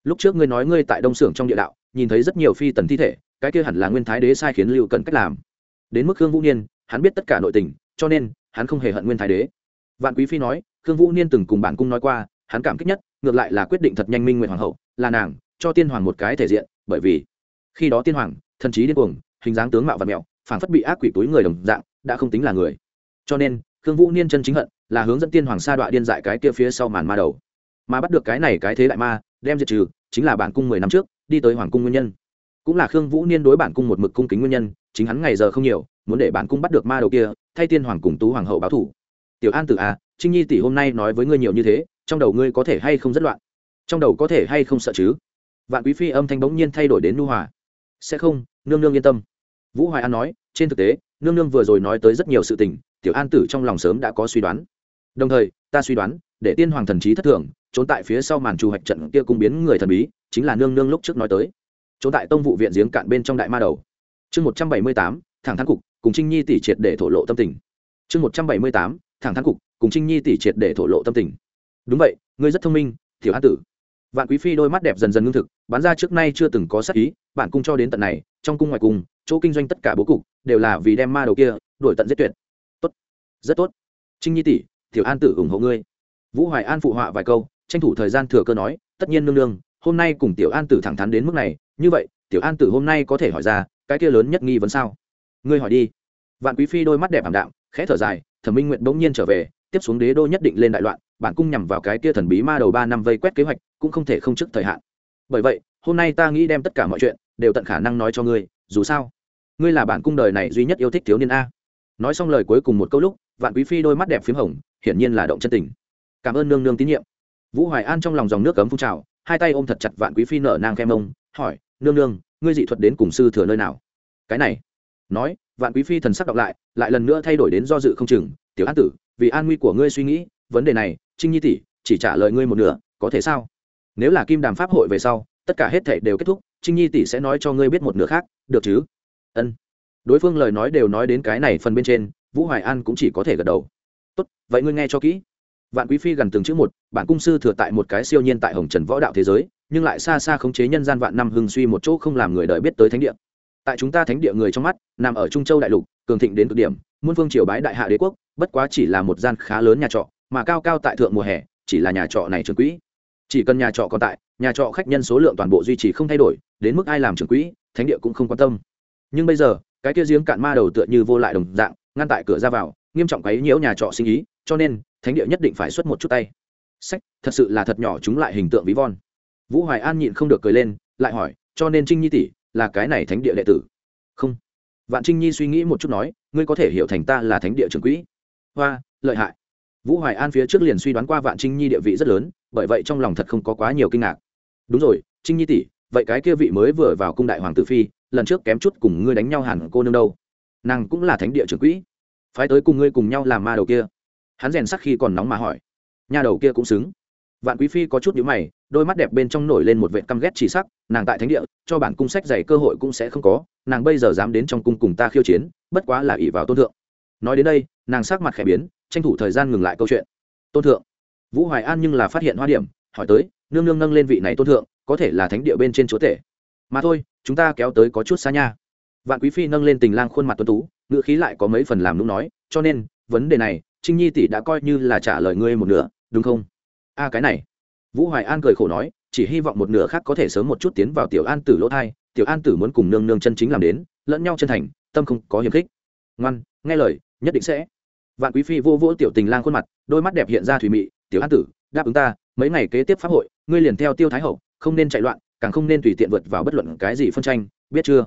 [SPEAKER 1] Lúc trước ngươi nói ngươi tại đông xưởng trong địa đạo, nhìn thấy rất nhiều phi tần thi thể, cái kia hẳn là nguyên thái đế sai khiến lưu cần cách làm. Đến mức khương vũ niên, hắn biết tất cả nội tình, cho nên, hắn không hề hận nguyên thái đế. Vạn quý phi nói, khương vũ niên từng cùng bản cung nói qua, hắn cảm kích nhất, ngược lại là quyết định thật nhanh minh nguyện hoàng hậu, là nàng, cho tiên hoàng một cái thể diện, bởi vì khi đó tiên hoàng, thần trí điên cuồng hình dáng tướng mạo và mẹo phản phất bị ác quỷ túi người đồng dạng, đã không tính là người. Cho nên, khương vũ niên chân chính hận, là hướng dẫn tiên hoàng sa đọa điên dại cái kia phía sau màn ma đầu. Mà bắt được cái này cái thế đại ma, đem diệt trừ, chính là bản cung mười năm trước, đi tới hoàng cung nguyên nhân. Cũng là khương vũ niên đối bản cung một mực cung kính nguyên nhân, chính hắn ngày giờ không nhiều, muốn để bản cung bắt được ma đầu kia, thay tiên hoàng cùng tú hoàng hậu báo thủ. Tiểu an tử à trinh nhi tỷ hôm nay nói với ngươi nhiều như thế, trong đầu ngươi có thể hay không rất loạn? Trong đầu có thể hay không sợ chứ? Vạn quý phi âm thanh bỗng nhiên thay đổi đến nu hòa. Sẽ không nương nương yên tâm. Vũ hoài an nói, trên thực tế, nương nương vừa rồi nói tới rất nhiều sự tình, tiểu an tử trong lòng sớm đã có suy đoán. Đồng thời, ta suy đoán, để tiên hoàng thần trí thất thường, trốn tại phía sau màn trù hoạch trận kia cung biến người thần bí, chính là nương nương lúc trước nói tới. Trốn tại tông vụ viện giếng cạn bên trong đại ma đầu. Chương một trăm bảy mươi tám, thẳng thắn cục, cùng trinh nhi tỷ triệt để thổ lộ tâm tình. Chương một trăm bảy mươi tám, thẳng thắn cục, cùng trinh nhi tỷ triệt để thổ lộ tâm tình. Đúng vậy, ngươi rất thông minh, tiểu an tử vạn quý phi đôi mắt đẹp dần dần ngưng thực, bán ra trước nay chưa từng có sắc ý bản cung cho đến tận này, trong cung ngoài cung, chỗ kinh doanh tất cả bố cục, đều là vì đem ma đầu kia đuổi tận giết tuyệt. Tốt. Rất tốt. Trinh nhi tỷ, tiểu an tử ủng hộ ngươi. Vũ hoài an phụ họa vài câu, tranh thủ thời gian thừa cơ nói, tất nhiên nương nương, hôm nay cùng tiểu an tử thẳng thắn đến mức này, như vậy, tiểu an tử hôm nay có thể hỏi ra, cái kia lớn nhất nghi vấn sao? Ngươi hỏi đi. Vạn quý phi đôi mắt đẹp ảm đạm, khẽ thở dài, thẩm minh nguyện bỗng nhiên trở về, tiếp xuống đế đô nhất định lên đại loạn bản cung nhằm vào cái kia thần bí ma đầu ba năm vây quét kế hoạch, cũng không thể không trước thời hạn. Bởi vậy, hôm nay ta nghĩ đem tất cả mọi chuyện, đều tận khả năng nói cho ngươi, dù sao, ngươi là bản cung đời này duy nhất yêu thích thiếu niên a. Nói xong lời cuối cùng một câu lúc, vạn quý phi đôi mắt đẹp p h í m hồng, hiển nhiên là động chân tình. Cảm ơn nương nương tín nhiệm. Vũ hoài an trong lòng dòng nước cấm phun trào, hai tay ôm thật chặt vạn quý phi nở nang khem ông, hỏi, nương nương, ngươi dị thuật đến cùng sư thừa nơi nào? Cái này, nói, vạn quý phi thần sắc đọc lại lại lần nữa thay đổi đến do dự không chừng, tiểu an tử, vì an nguy của ngươi suy nghĩ, vấn đề này trinh nhi tỷ, chỉ trả lời ngươi một nửa, có thể sao? Nếu là kim đàm pháp hội về sau, tất cả hết thể đều kết thúc, trinh nhi tỷ sẽ nói cho ngươi biết một nửa khác, được chứ? Ân. Đối phương lời nói đều nói đến cái này phần bên trên, vũ hoài an cũng chỉ có thể gật đầu. Tốt, vậy ngươi nghe cho kỹ. Vạn quý phi gần từng chữ một, bản cung sư thừa tại một cái siêu nhiên tại hồng trần võ đạo thế giới, nhưng lại xa xa khống chế nhân gian vạn năm hưng suy một chỗ không làm người đời biết tới thánh địa. Tại chúng ta thánh địa người trong mắt, nằm ở trung châu đại lục, cường thịnh đến cực điểm, muôn phương triều bái đại hạ đế quốc, bất quá chỉ là một gian khá lớn nhà trọ mà cao cao tại thượng mùa hè, chỉ là nhà trọ này trưởng quỹ. Chỉ cần nhà trọ còn tại, nhà trọ khách nhân số lượng toàn bộ duy trì không thay đổi, đến mức ai làm trưởng quỹ, thánh địa cũng không quan tâm. Nhưng bây giờ, cái kia giếng cạn ma đầu tựa như vô lại đồng dạng, ngăn tại cửa ra vào, nghiêm trọng quấy nhiễu nhà trọ sinh ý, cho nên, thánh địa nhất định phải xuất một chút tay. Sách, thật sự là thật nhỏ chúng lại hình tượng ví von. Vũ hoài an nhịn không được cười lên, lại hỏi, cho nên trinh nhi tỷ, là cái này thánh địa đệ tử? Không. Vạn trinh nhi suy nghĩ một chút nói, ngươi có thể hiểu thành ta là thánh địa trưởng quỹ. Hoa, lợi hại vũ hoài an phía trước liền suy đoán qua vạn trinh nhi địa vị rất lớn, bởi vậy trong lòng thật không có quá nhiều kinh ngạc. Đúng rồi, trinh nhi tỷ, vậy cái kia vị mới vừa vào cung đại hoàng tử phi, lần trước kém chút cùng ngươi đánh nhau hẳn cô nương đâu. Nàng cũng là thánh địa trưởng quỹ. Phái tới cùng ngươi cùng nhau làm ma đầu kia. Hắn rèn sắc khi còn nóng mà hỏi. Nhà đầu kia cũng xứng. Vạn quý phi có chút nhữ mày, đôi mắt đẹp bên trong nổi lên một vệ căm ghét chỉ sắc, nàng tại thánh địa, cho bản cung sách dày cơ hội cũng sẽ không có, nàng bây giờ dám đến trong cung cùng ta khiêu chiến, bất quá là ỷ vào tôn thượng. Nói đến đây, nàng sắc mặt khẽ biến tranh thủ thời gian ngừng lại câu chuyện. Tôn thượng. Vũ hoài an nhưng là phát hiện hoa điểm, hỏi tới, nương nương nâng lên vị này tôn thượng, có thể là thánh địa bên trên chúa tể. Mà thôi, chúng ta kéo tới có chút xa nha. Vạn quý phi nâng lên tình lang khuôn mặt tuấn tú ngựa khí lại có mấy phần làm nung nói, cho nên, vấn đề này, trinh nhi tỷ đã coi như là trả lời ngươi một nửa, đúng không? A, cái này. Vũ hoài an cười khổ nói, chỉ hy vọng một nửa khác có thể sớm một chút tiến vào tiểu an tử lỗ thai, tiểu an tử muốn cùng nương nương chân chính làm đến, lẫn nhau chân thành, tâm không có hiềm khích. Ngoan, nghe lời, nhất định sẽ vạn quý phi vô vỗ tiểu tình lang khuôn mặt, đôi mắt đẹp hiện ra thủy mị, tiểu an tử, đáp ứng ta, mấy ngày kế tiếp pháp hội, ngươi liền theo tiêu thái hậu, không nên chạy loạn, càng không nên tùy tiện vượt vào bất luận cái gì phân tranh, biết chưa?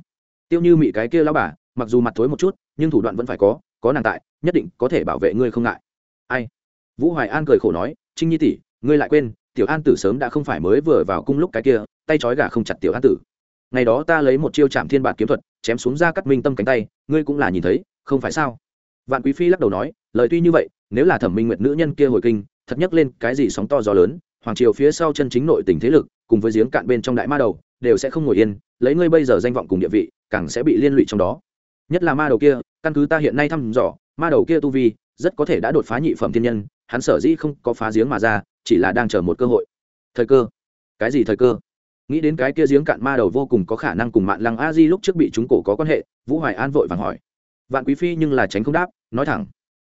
[SPEAKER 1] Tiêu như mị cái kia lao bà, mặc dù mặt thối một chút, nhưng thủ đoạn vẫn phải có có nàng tại, nhất định có thể bảo vệ ngươi không ngại. Ai? Vũ hoài an cười khổ nói, trinh nhi tỷ, ngươi lại quên, tiểu an tử sớm đã không phải mới vừa vào cung lúc cái kia, tay trói gà không chặt tiểu an tử. Ngày đó ta lấy một chiêu chạm thiên bản kiếm thuật, chém xuống ra cắt minh tâm cánh tay, ngươi cũng là nhìn thấy, không phải sao? Vạn quý phi lắc đầu nói, lời tuy như vậy, nếu là thẩm minh nguyệt nữ nhân kia hồi kinh, thật nhắc lên cái gì sóng to gió lớn, hoàng triều phía sau chân chính nội tình thế lực, cùng với giếng cạn bên trong đại ma đầu, đều sẽ không ngồi yên, lấy ngươi bây giờ danh vọng cùng địa vị, càng sẽ bị liên lụy trong đó. Nhất là ma đầu kia, căn cứ ta hiện nay thăm dò, ma đầu kia tu vi, rất có thể đã đột phá nhị phẩm thiên nhân, hắn sở dĩ không có phá giếng mà ra, chỉ là đang chờ một cơ hội. Thời cơ? Cái gì thời cơ? Nghĩ đến cái kia giếng cạn ma đầu vô cùng có khả năng cùng mạng lăng a di lúc trước bị chúng cổ có quan hệ, vũ hoài an vội vàng hỏi vạn quý phi nhưng là tránh không đáp, nói thẳng.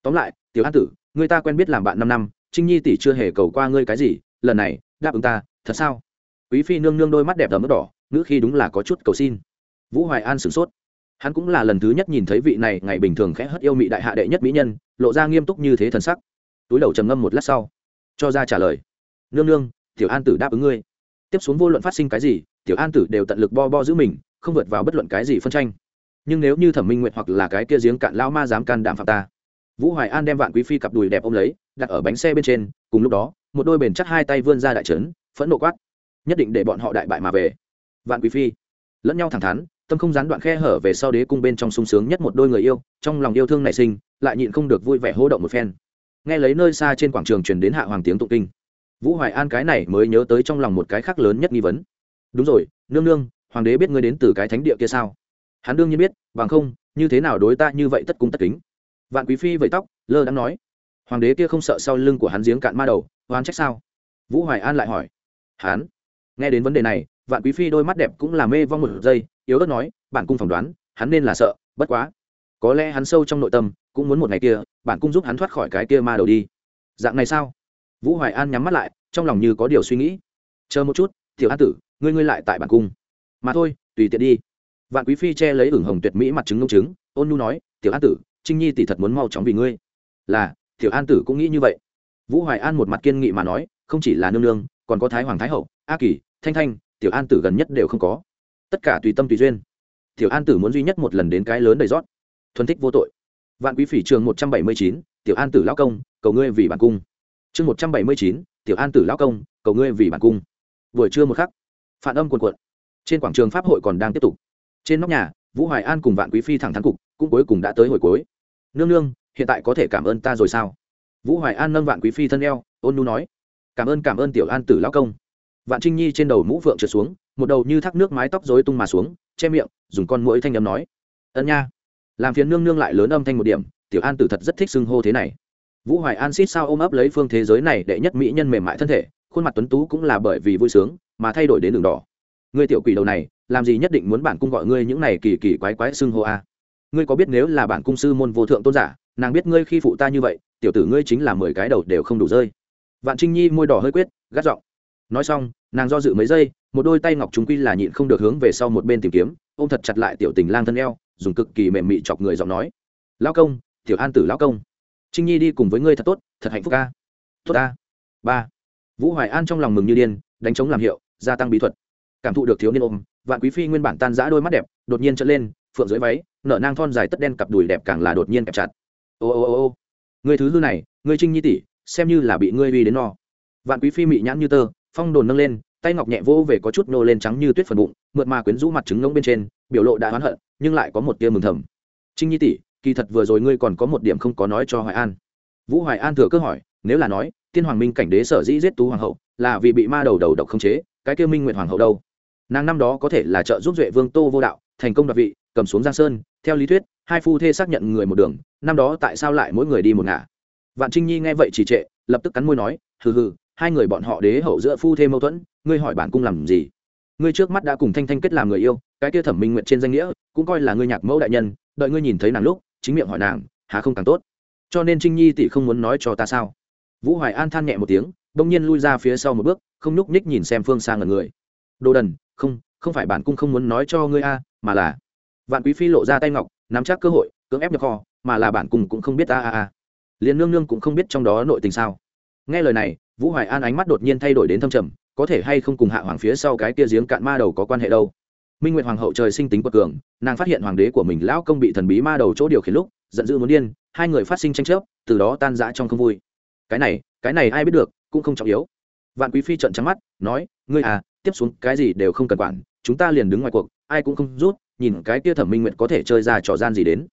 [SPEAKER 1] Tóm lại, tiểu an tử, người ta quen biết làm bạn năm năm, trinh nhi tỷ chưa hề cầu qua ngươi cái gì, lần này, đáp ứng ta, thật sao? Quý phi nương nương đôi mắt đẹp đầm đỏ, ngữ khi đúng là có chút cầu xin. Vũ hoài an sửng sốt. Hắn cũng là lần thứ nhất nhìn thấy vị này ngày bình thường khẽ hất yêu mị đại hạ đệ nhất mỹ nhân, lộ ra nghiêm túc như thế thần sắc. Túi đầu trầm ngâm một lát sau, cho ra trả lời. Nương nương, tiểu an tử đáp ứng ngươi. Tiếp xuống vô luận phát sinh cái gì, tiểu an tử đều tận lực bo bo giữ mình, không vượt vào bất luận cái gì phân tranh nhưng nếu như thẩm minh nguyện hoặc là cái kia giếng cạn lao ma dám can đảm phạm ta, vũ hoài an đem vạn quý phi cặp đùi đẹp ôm lấy, đặt ở bánh xe bên trên, cùng lúc đó, một đôi bền chắc hai tay vươn ra đại trấn, phẫn nộ quát. Nhất định để bọn họ đại bại mà về. Vạn quý phi, lẫn nhau thẳng thắn, tâm không gián đoạn khe hở về sau đế cung bên trong sung sướng nhất một đôi người yêu, trong lòng yêu thương nảy sinh, lại nhịn không được vui vẻ hô động một phen. Nghe lấy nơi xa trên quảng trường truyền đến hạ hoàng tiếng tụng kinh, vũ hoài an cái này mới nhớ tới trong lòng một cái khác lớn nhất nghi vấn. Đúng rồi, nương nương, hoàng đế biết ngươi đến từ cái thánh địa kia sao? Hắn đương nhiên biết, bằng không, như thế nào đối ta như vậy tất cung tất kính. Vạn quý phi vẫy tóc, lơ đang nói, hoàng đế kia không sợ sau lưng của hắn giếng cạn ma đầu oan trách sao? Vũ hoài an lại hỏi, hắn? Nghe đến vấn đề này, vạn quý phi đôi mắt đẹp cũng là mê vong một giây, yếu ớt nói, bản cung phỏng đoán, hắn nên là sợ, bất quá, có lẽ hắn sâu trong nội tâm, cũng muốn một ngày kia, bản cung giúp hắn thoát khỏi cái kia ma đầu đi. Dạng này sao? Vũ hoài an nhắm mắt lại, trong lòng như có điều suy nghĩ, chờ một chút, tiểu an tử, ngươi ngươi lại tại bản cung. Mà thôi, tùy tiện đi vạn quý phi che lấy ửng hồng tuyệt mỹ mặt trứng ngông trứng, ôn nu nói, tiểu an tử, trinh nhi tỷ thật muốn mau chóng vì ngươi. Là, tiểu an tử cũng nghĩ như vậy. Vũ hoài an một mặt kiên nghị mà nói, không chỉ là nương nương, còn có thái hoàng thái hậu, a kỳ, thanh thanh, tiểu an tử gần nhất đều không có. Tất cả tùy tâm tùy duyên. Tiểu an tử muốn duy nhất một lần đến cái lớn đầy rót. Thuần thích vô tội. Vạn quý phỉ trường một trăm bảy mươi chín, tiểu an tử lão công, cầu ngươi vì bản cung. Chương một trăm bảy mươi chín, tiểu an tử lão công, cầu ngươi vì bản cung. Buổi trưa một khắc, phản âm quần quận trên quảng trường pháp hội còn đang tiếp tục trên nóc nhà, vũ hoài an cùng vạn quý phi thẳng thắn cục, cũng cuối cùng đã tới hồi cuối. Nương nương, hiện tại có thể cảm ơn ta rồi sao? Vũ hoài an nâng vạn quý phi thân eo, ôn nu nói, cảm ơn cảm ơn tiểu an tử lão công. Vạn trinh nhi trên đầu mũ phượng trượt xuống, một đầu như thác nước mái tóc dối tung mà xuống, che miệng, dùng con mũi thanh â m nói, ân nha. Làm phiền nương nương lại lớn âm thanh một điểm, tiểu an tử thật rất thích xưng hô thế này. Vũ hoài an xít sao ôm ấp lấy phương thế giới này đệ nhất mỹ nhân mềm mại thân thể, khuôn mặt tuấn tú cũng là bởi vì vui sướng mà thay đổi đến đường đỏ ngươi tiểu quỷ đầu này, làm gì nhất định muốn bản cung gọi ngươi những này kỳ kỳ quái quái xưng hô a? Ngươi có biết nếu là bản cung sư môn vô thượng tôn giả, nàng biết ngươi khi phụ ta như vậy, tiểu tử ngươi chính là mười cái đầu đều không đủ rơi. Vạn trinh nhi môi đỏ hơi quyết, gắt giọng. Nói xong, nàng do dự mấy giây, một đôi tay ngọc chúng quy là nhịn không được hướng về sau một bên tìm kiếm, ôm thật chặt lại tiểu tình lang thân eo, dùng cực kỳ mềm mị chọc người giọng nói. Lão công, tiểu an tử lão công, trinh nhi đi cùng với ngươi thật tốt, thật hạnh phúc ca tốt ta ba. Vũ hoài an trong lòng mừng như điên, đánh chống làm hiệu, gia tăng bí thuật cảm thụ được thiếu niên ôm, vạn quý phi nguyên bản tan giã đôi mắt đẹp, đột nhiên trở lên, phượng dưới váy, nở nang thon dài tất đen cặp đùi đẹp càng là đột nhiên kẹp chặt. Ô ô ô ô người thứ hư này người trinh nhi tỷ, xem như là bị ngươi uy đến no. Vạn quý phi mị nhãn như tơ, phong đồn nâng lên, tay ngọc nhẹ vỗ về có chút nô lên trắng như tuyết phần bụng, mượt mà quyến rũ mặt trứng ngông bên trên, biểu lộ đã hoán hận, nhưng lại có một tia mừng thầm. Trinh nhi tỷ, kỳ thật vừa rồi ngươi còn có một điểm không có nói cho hoài an. Vũ hoài an thừa cơ hỏi, nếu là nói, tiên hoàng minh cảnh đế sở dĩ giết tú hoàng hậu, là vì bị ma đầu đầu độc không chế, cái kêu minh nguyện hoàng hậu đâu? Nàng năm đó có thể là trợ giúp duệ vương tô vô đạo, thành công đoạt vị, cầm xuống giang sơn, theo lý thuyết, hai phu thê xác nhận người một đường, năm đó tại sao lại mỗi người đi một ngả. Vạn trinh nhi nghe vậy chỉ trệ, lập tức cắn môi nói, hừ hừ, hai người bọn họ đế hậu giữa phu thê mâu thuẫn, ngươi hỏi bản cung làm gì? Ngươi trước mắt đã cùng thanh thanh kết làm người yêu, cái kia thẩm minh nguyện trên danh nghĩa, cũng coi là ngươi nhạc mẫu đại nhân, đợi ngươi nhìn thấy nàng lúc, chính miệng hỏi nàng, há không càng tốt? Cho nên trinh nhi tỷ không muốn nói cho ta sao? Vũ hoài an than nhẹ một tiếng, bỗng nhiên lui ra phía sau một bước, không nhúc nhích nhìn xem phương sang ngần người. Đồ đần không không phải bản cung không muốn nói cho ngươi a, mà là vạn quý phi lộ ra tay ngọc, nắm chắc cơ hội, cưỡng ép nhập kho, mà là bản cung cũng không biết a a a. Liền nương nương cũng không biết trong đó nội tình sao. Nghe lời này, vũ hoài an ánh mắt đột nhiên thay đổi đến thâm trầm, có thể hay không cùng hạ hoàng phía sau cái kia giếng cạn ma đầu có quan hệ đâu. Minh nguyệt hoàng hậu trời sinh tính quật cường, nàng phát hiện hoàng đế của mình lão công bị thần bí ma đầu chỗ điều khiển lúc, giận dữ muốn điên, hai người phát sinh tranh chấp, từ đó tan rã trong không vui. Cái này cái này ai biết được, cũng không trọng yếu. Vạn quý phi trận trắng mắt, nói, ngươi à tiếp xuống cái gì đều không cần quản, chúng ta liền đứng ngoài cuộc, ai cũng không rút, nhìn cái kia thẩm minh nguyện có thể chơi ra trò gian gì đến.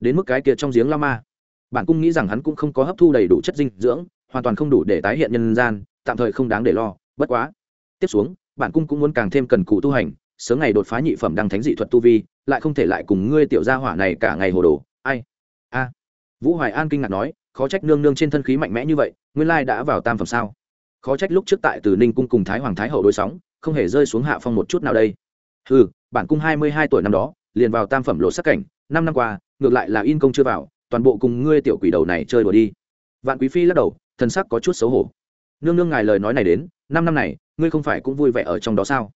[SPEAKER 1] Đến mức cái kia trong giếng la ma bản cung nghĩ rằng hắn cũng không có hấp thu đầy đủ chất dinh dưỡng, hoàn toàn không đủ để tái hiện nhân gian, tạm thời không đáng để lo, bất quá. Tiếp xuống, bản cung cũng muốn càng thêm cần cụ tu hành, sớm ngày đột phá nhị phẩm đăng thánh dị thuật tu vi, lại không thể lại cùng ngươi tiểu gia hỏa này cả ngày hồ đồ. Ai? A. Vũ hoài an kinh ngạc nói, khó trách nương nương trên thân khí mạnh mẽ như vậy, nguyên lai đã vào tam phẩm sao? Khó trách lúc trước tại từ ninh cung cùng thái hoàng thái hậu đối sóng không hề rơi xuống hạ phong một chút nào đây. Ừ bản cung hai mươi hai tuổi năm đó, liền vào tam phẩm lộ sắc cảnh, năm năm qua, ngược lại là in công chưa vào, toàn bộ cùng ngươi tiểu quỷ đầu này chơi đùa đi. Vạn quý phi lắc đầu thân sắc có chút xấu hổ. Nương nương ngài lời nói này đến, năm năm này, ngươi không phải cũng vui vẻ ở trong đó sao?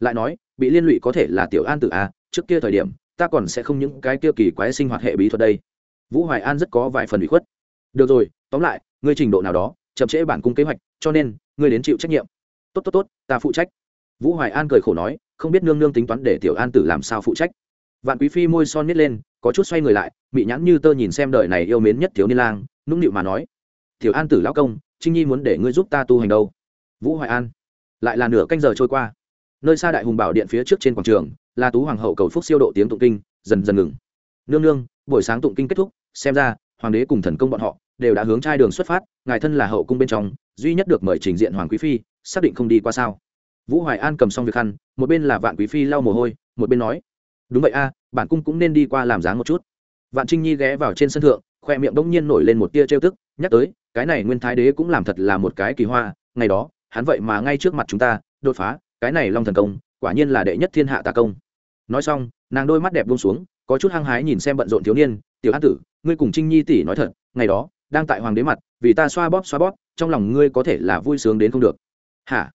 [SPEAKER 1] Lại nói, bị liên lụy có thể là tiểu an tử a trước kia thời điểm, ta còn sẽ không những cái kia kỳ quái sinh hoạt hệ bí thuật đây. Vũ hoài an rất có vài phần bị khuất. Được rồi, tóm lại, ngươi trình độ nào đó, chậm trễ bản cung kế hoạch, cho nên, ngươi đến chịu trách nhiệm. Tốt tốt tốt, ta phụ trách vũ hoài an cười khổ nói, không biết nương nương tính toán để tiểu an tử làm sao phụ trách. Vạn quý phi môi son nít lên, có chút xoay người lại, mị nhãn như tơ nhìn xem đời này yêu mến nhất thiếu niên lang, nũng nịu mà nói, tiểu an tử lão công, trinh nhi muốn để ngươi giúp ta tu hành đâu? Vũ hoài an, lại là nửa canh giờ trôi qua. Nơi xa đại hùng bảo điện phía trước trên quảng trường, là tú hoàng hậu cầu phúc siêu độ tiếng tụng kinh, dần dần ngừng. Nương nương, buổi sáng tụng kinh kết thúc, xem ra, hoàng đế cùng thần công bọn họ đều đã hướng trai đường xuất phát, ngài thân là hậu cung bên trong, duy nhất được mời trình diện hoàng quý phi, xác định không đi qua sao? Vũ hoài an cầm xong việc khăn một bên là vạn quý phi lau mồ hôi, một bên nói, đúng vậy a, bản cung cũng nên đi qua làm dáng một chút. Vạn trinh nhi ghé vào trên sân thượng khoe miệng bỗng nhiên nổi lên một tia trêu tức, nhắc tới, cái này nguyên thái đế cũng làm thật là một cái kỳ hoa, ngày đó, hắn vậy mà ngay trước mặt chúng ta, đột phá, cái này long thần công, quả nhiên là đệ nhất thiên hạ tà công. Nói xong, nàng đôi mắt đẹp buông xuống, có chút hăng hái nhìn xem bận rộn thiếu niên, tiểu an tử, ngươi cùng trinh nhi tỷ nói thật, ngày đó, đang tại hoàng đế mặt, vì ta xoa bóp xoa bóp, trong lòng ngươi có thể là vui sướng đến không được. Hả?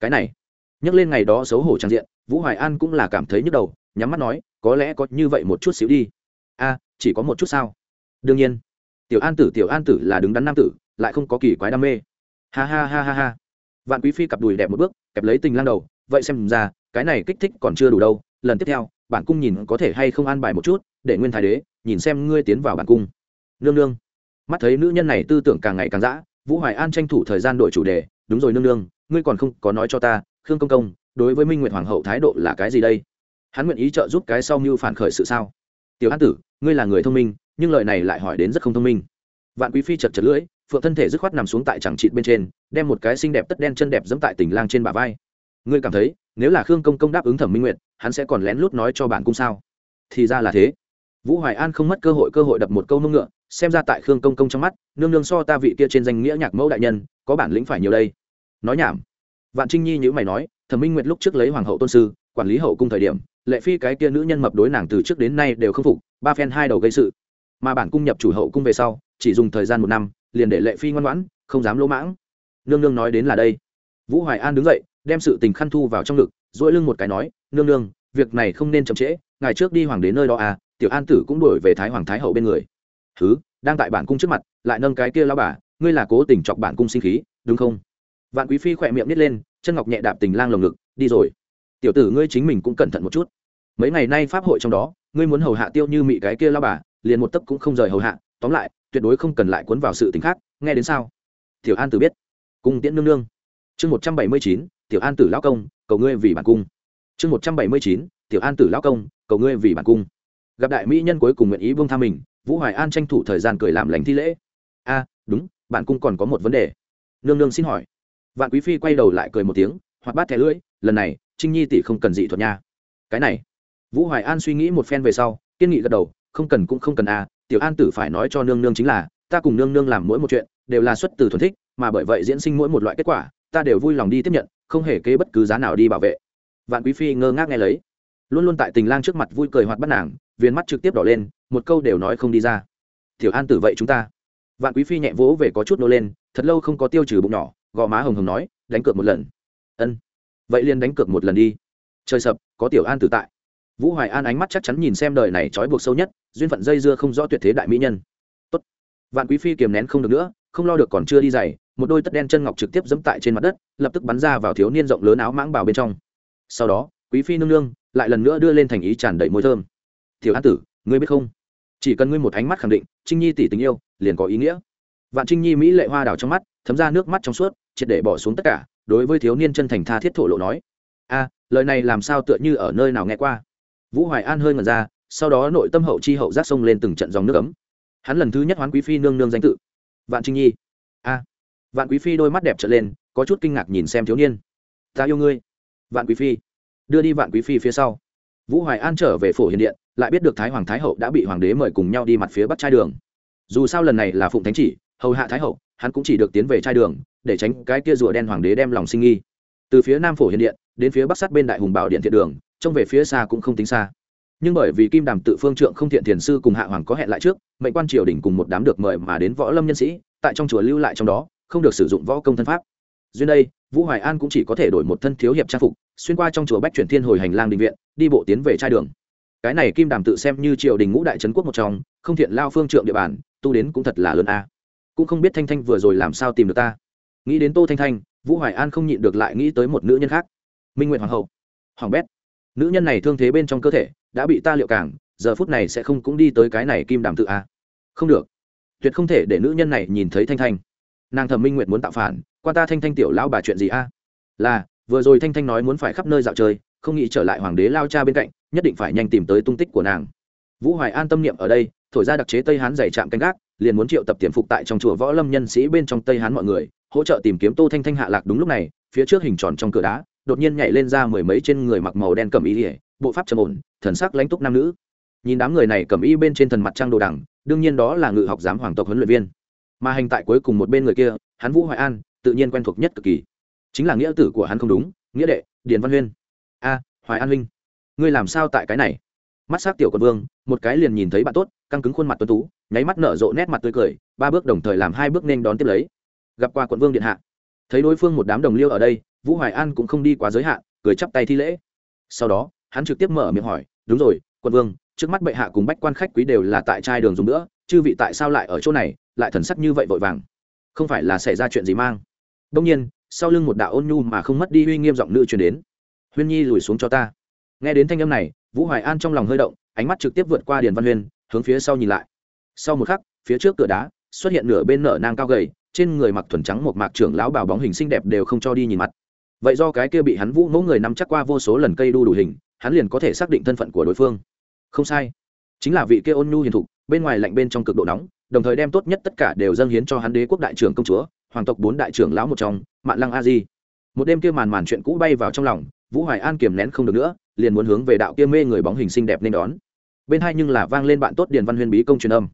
[SPEAKER 1] Cái này? Nhắc lên ngày đó xấu hổ trang diện, vũ hoài an cũng là cảm thấy nhức đầu, nhắm mắt nói, có lẽ có như vậy một chút xíu đi. A, chỉ có một chút sao? Đương nhiên. Tiểu an tử, tiểu an tử là đứng đắn nam tử, lại không có kỳ quái đam mê. Ha ha ha ha ha. Vạn quý phi cặp đùi đẹp một bước, kẹp lấy tình lang đầu, vậy xem ra, cái này kích thích còn chưa đủ đâu, lần tiếp theo, bản cung nhìn có thể hay không an bài một chút, để nguyên thái đế, nhìn xem ngươi tiến vào bản cung. Nương nương. Mắt thấy nữ nhân này tư tưởng càng ngày càng dã, vũ hoài an tranh thủ thời gian đổi chủ đề, đúng rồi nương nương, ngươi còn không có nói cho ta khương công công đối với minh nguyện hoàng hậu thái độ là cái gì đây? Hắn nguyện ý trợ giúp cái sau mưu phản khởi sự sao? Tiểu an tử ngươi là người thông minh nhưng lời này lại hỏi đến rất không thông minh. Vạn quý phi chật chật lưỡi phượng thân thể dứt khoát nằm xuống tại chẳng trịt bên trên đem một cái xinh đẹp tất đen chân đẹp dẫm tại tỉnh lang trên bả vai. Ngươi cảm thấy nếu là khương công công đáp ứng thẩm minh Nguyệt, hắn sẽ còn lén lút nói cho bản cung sao? Thì ra là thế. Vũ hoài an không mất cơ hội cơ hội đập một câu mông ngựa xem ra tại khương công công trong mắt nương nương so ta vị kia trên danh nghĩa nhạc mẫu đại nhân có bản lĩnh phải nhiều đây. Nói nhảm vạn trinh nhi nhữ mày nói, thẩm minh nguyệt lúc trước lấy hoàng hậu tôn sư, quản lý hậu cung thời điểm, lệ phi cái kia nữ nhân mập đối nàng từ trước đến nay đều không phục, ba phen hai đầu gây sự. Mà bản cung nhập chủ hậu cung về sau, chỉ dùng thời gian một năm, liền để lệ phi ngoan ngoãn, không dám lỗ mãng. Nương nương nói đến là đây. Vũ hoài an đứng dậy, đem sự tình khăn thu vào trong ngực dỗi lưng một cái nói, nương nương, việc này không nên chậm trễ ngày trước đi hoàng đến nơi đó à tiểu an tử cũng đổi về thái hoàng thái hậu bên người. Thứ đang tại bản cung trước mặt, lại nâng cái kia lao bà, ngươi là cố tình chọc bản cung sinh khí, đúng không? Vạn quý phi khỏe miệng nít lên, chân ngọc nhẹ đạp tình lang lồng ngực, đi rồi. Tiểu tử ngươi chính mình cũng cẩn thận một chút. Mấy ngày nay pháp hội trong đó, ngươi muốn hầu hạ tiêu như mị cái kia lao bà, liền một tấc cũng không rời hầu hạ. Tóm lại, tuyệt đối không cần lại cuốn vào sự t khác, nghe đến sao? Tiểu an tử biết. Cung tiễn nương nương. Chương một trăm bảy mươi chín, tiểu an tử lão công, cầu ngươi vì bản cung. Chương một trăm bảy mươi chín, tiểu an tử lão công, cầu ngươi vì bản cung. Gặp đại mỹ nhân cuối cùng nguyện ý vương tha mình, vũ hoài an tranh thủ thời gian cười làm lành thi lễ. A, đúng bạn cung còn có một vấn đề. Nương nương xin hỏi vạn quý phi quay đầu lại cười một tiếng hoặc bát thẻ lưỡi, lần này, trinh nhi tỷ không cần dị thuật nha. Cái này? Vũ hoài an suy nghĩ một phen về sau, kiên nghị gật đầu, không cần cũng không cần a tiểu an tử phải nói cho nương nương chính là, ta cùng nương nương làm mỗi một chuyện, đều là xuất từ thuần thích, mà bởi vậy diễn sinh mỗi một loại kết quả, ta đều vui lòng đi tiếp nhận, không hề kế bất cứ giá nào đi bảo vệ. Vạn quý phi ngơ ngác nghe lấy. Luôn luôn tại tình lang trước mặt vui cười hoạt bắt nàng viên mắt trực tiếp đỏ lên, một câu đều nói không đi ra. Tiểu an tử vậy chúng ta? Vạn quý phi nhẹ vỗ về có chút nô lên, thật lâu không có tiêu trừ bụng nhỏ gò má hồng hồng nói, đánh cược một lần. Ân. Vậy liền đánh cược một lần đi. Trời sập, có tiểu an tử tại. Vũ hoài an ánh mắt chắc chắn nhìn xem đời này trói buộc sâu nhất, duyên phận dây dưa không rõ tuyệt thế đại mỹ nhân. Tốt. vạn quý phi kiềm nén không được nữa, không lo được còn chưa đi dày một đôi tất đen chân ngọc trực tiếp dẫm tại trên mặt đất, lập tức bắn ra vào thiếu niên rộng lớn áo mãng bào bên trong. Sau đó, quý phi nương nương lại lần nữa đưa lên thành ý tràn đầy môi thơm. Thiếu an tử, ngươi biết không? Chỉ cần ngươi một ánh mắt khẳng định, trinh nhi tỷ tình yêu, liền có ý nghĩa. Vạn trinh nhi mỹ lệ hoa đào trong mắt thấm ra nước mắt trong suốt, triệt để bỏ xuống tất cả, đối với thiếu niên chân thành tha thiết thổ lộ nói, a, lời này làm sao tựa như ở nơi nào nghe qua? Vũ hoài an hơi ngẩn ra, sau đó nội tâm hậu chi hậu giác sông lên từng trận dòng nước ấm. Hắn lần thứ nhất hoán quý phi nương nương danh tự, vạn trinh nhi. A. Vạn quý phi đôi mắt đẹp trở lên, có chút kinh ngạc nhìn xem thiếu niên. Ta yêu ngươi. Vạn quý phi đưa đi vạn quý phi phía sau. Vũ hoài an trở về phổ hiền điện, lại biết được thái hoàng thái hậu đã bị hoàng đế mời cùng nhau đi mặt phía bắc trai đường. Dù sao lần này là phụng thánh chỉ, hầu hạ thái hậu hắn cũng chỉ được tiến về trai đường, để tránh cái kia rùa đen hoàng đế đem lòng sinh nghi. Từ phía nam phổ hiền điện, đến phía bắc sát bên đại hùng bảo điện thiện đường, trông về phía xa cũng không tính xa. Nhưng bởi vì kim đàm tự phương trượng không thiện thiền sư cùng hạ hoàng có hẹn lại trước, mệnh quan triều đình cùng một đám được mời mà đến võ lâm nhân sĩ, tại trong chùa lưu lại trong đó, không được sử dụng võ công thân pháp. Duyên đây, vũ hoài an cũng chỉ có thể đổi một thân thiếu hiệp trang phục, xuyên qua trong chùa bách chuyển thiên hồi hành lang đình viện, đi bộ tiến về trai đường. Cái này kim đàm tự xem như triều đình ngũ đại trấn quốc một trong, không thiện lao phương trượng địa bàn, tu đến cũng thật là lớn a cũng không biết thanh thanh vừa rồi làm sao tìm được ta. Nghĩ đến tô thanh thanh, vũ hoài an không nhịn được lại nghĩ tới một nữ nhân khác. Minh nguyện hoàng hậu. Hoàng bét. Nữ nhân này thương thế bên trong cơ thể, đã bị ta liệu cảng giờ phút này sẽ không cũng đi tới cái này kim đàm tự a. Không được. Tuyệt không thể để nữ nhân này nhìn thấy thanh thanh. Nàng thẩm minh nguyện muốn tạo phản, quan ta thanh thanh tiểu lão bà chuyện gì a? Là, vừa rồi thanh thanh nói muốn phải khắp nơi dạo chơi, không nghĩ trở lại hoàng đế lao cha bên cạnh, nhất định phải nhanh tìm tới tung tích của nàng. Vũ hoài an tâm niệm ở đây, thổi ra đặc chế tây hán dày chạm canh gác liền muốn triệu tập tiềm phục tại trong chùa võ lâm nhân sĩ bên trong tây hán mọi người, hỗ trợ tìm kiếm tô thanh thanh hạ lạc đúng lúc này, phía trước hình tròn trong cửa đá, đột nhiên nhảy lên ra mười mấy trên người mặc màu đen cầm y ỉa bộ pháp trầm ổn, thần sắc lãnh túc nam nữ. Nhìn đám người này cầm y bên trên thần mặt trang đồ đẳng đương nhiên đó là ngự học giám hoàng tộc huấn luyện viên. Mà hành tại cuối cùng một bên người kia, hắn vũ hoài an, tự nhiên quen thuộc nhất cực kỳ. Chính là nghĩa tử của hắn không đúng, nghĩa đệ, điền văn huyên. A, hoài an huynh, ngươi làm sao tại cái này? Mắt s á c tiểu quận vương, một cái liền nhìn thấy bạn tốt, căng cứng khuôn mặt tuấn tú, nháy mắt nở rộ nét mặt tươi cười, ba bước đồng thời làm hai bước nên đón tiếp lấy. Gặp qua quận vương điện hạ, thấy đối phương một đám đồng liêu ở đây, vũ hoài an cũng không đi quá giới hạn, cười chắp tay thi lễ. Sau đó, hắn trực tiếp mở miệng hỏi, đúng rồi, quận vương, trước mắt bệ hạ cùng bách quan khách quý đều là tại trai đường dùng nữa, chư vị tại sao lại ở chỗ này, lại thần sắc như vậy vội vàng? Không phải là xảy ra chuyện gì mang? Đông nhiên, sau lưng một đạo ôn nhu mà không mất đi uy nghiêm giọng nữ truyền đến. Huyên nhi lùi xuống cho ta. Nghe đến thanh âm này vũ hoài an trong lòng hơi động, ánh mắt trực tiếp vượt qua điền văn huyên, hướng phía sau nhìn lại. Sau một khắc, phía trước cửa đá xuất hiện nửa bên nở nang cao gầy, trên người mặc thuần trắng một mạc trưởng lão bảo bóng hình xinh đẹp đều không cho đi nhìn mặt. Vậy do cái kia bị hắn vũ mẫu người nắm chắc qua vô số lần cây đu đủ hình, hắn liền có thể xác định thân phận của đối phương. Không sai. Chính là vị kia ôn nhu hiền thục, bên ngoài lạnh bên trong cực độ nóng, đồng thời đem tốt nhất tất cả đều dâng hiến cho hắn đế quốc đại trưởng công chúa, hoàng tộc bốn đại trưởng lão một trong, mạn lăng a di. Một đêm kia màn màn chuyện cũ bay vào trong lòng, vũ hoài an kiềm nén không được nữa liền muốn hướng về đạo kia mê người bóng hình xinh đẹp nên đón. Bên hai nhưng là vang lên bạn tốt điền văn huyên bí công truyền âm.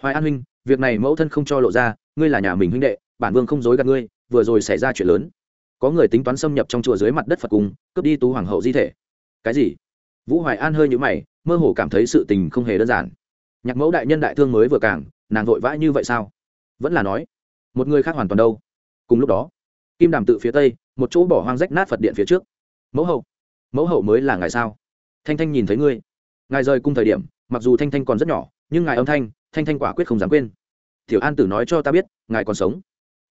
[SPEAKER 1] Hoài an huynh, việc này mẫu thân không cho lộ ra, ngươi là nhà mình huynh đệ, bản vương không dối gạt ngươi, vừa rồi xảy ra chuyện lớn. Có người tính toán xâm nhập trong chùa dưới mặt đất phật cùng cướp đi tú hoàng hậu di thể. Cái gì? Vũ hoài an hơi nhũ mày, mơ hồ cảm thấy sự tình không hề đơn giản. Nhạc mẫu đại nhân đại thương mới vừa càng, nàng vội vã như vậy sao? Vẫn là nói, một người khác hoàn toàn đâu. Cùng lúc đó, kim đàm tự phía tây, một chỗ bỏ hoang rách nát phật điện phía trước. Mẫu hậu mẫu hậu mới là ngài sao? Thanh thanh nhìn thấy ngươi. Ngài rời cung thời điểm, mặc dù thanh thanh còn rất nhỏ, nhưng ngài âm thanh thanh thanh quả quyết không dám quên. Tiểu an tử nói cho ta biết, ngài còn sống.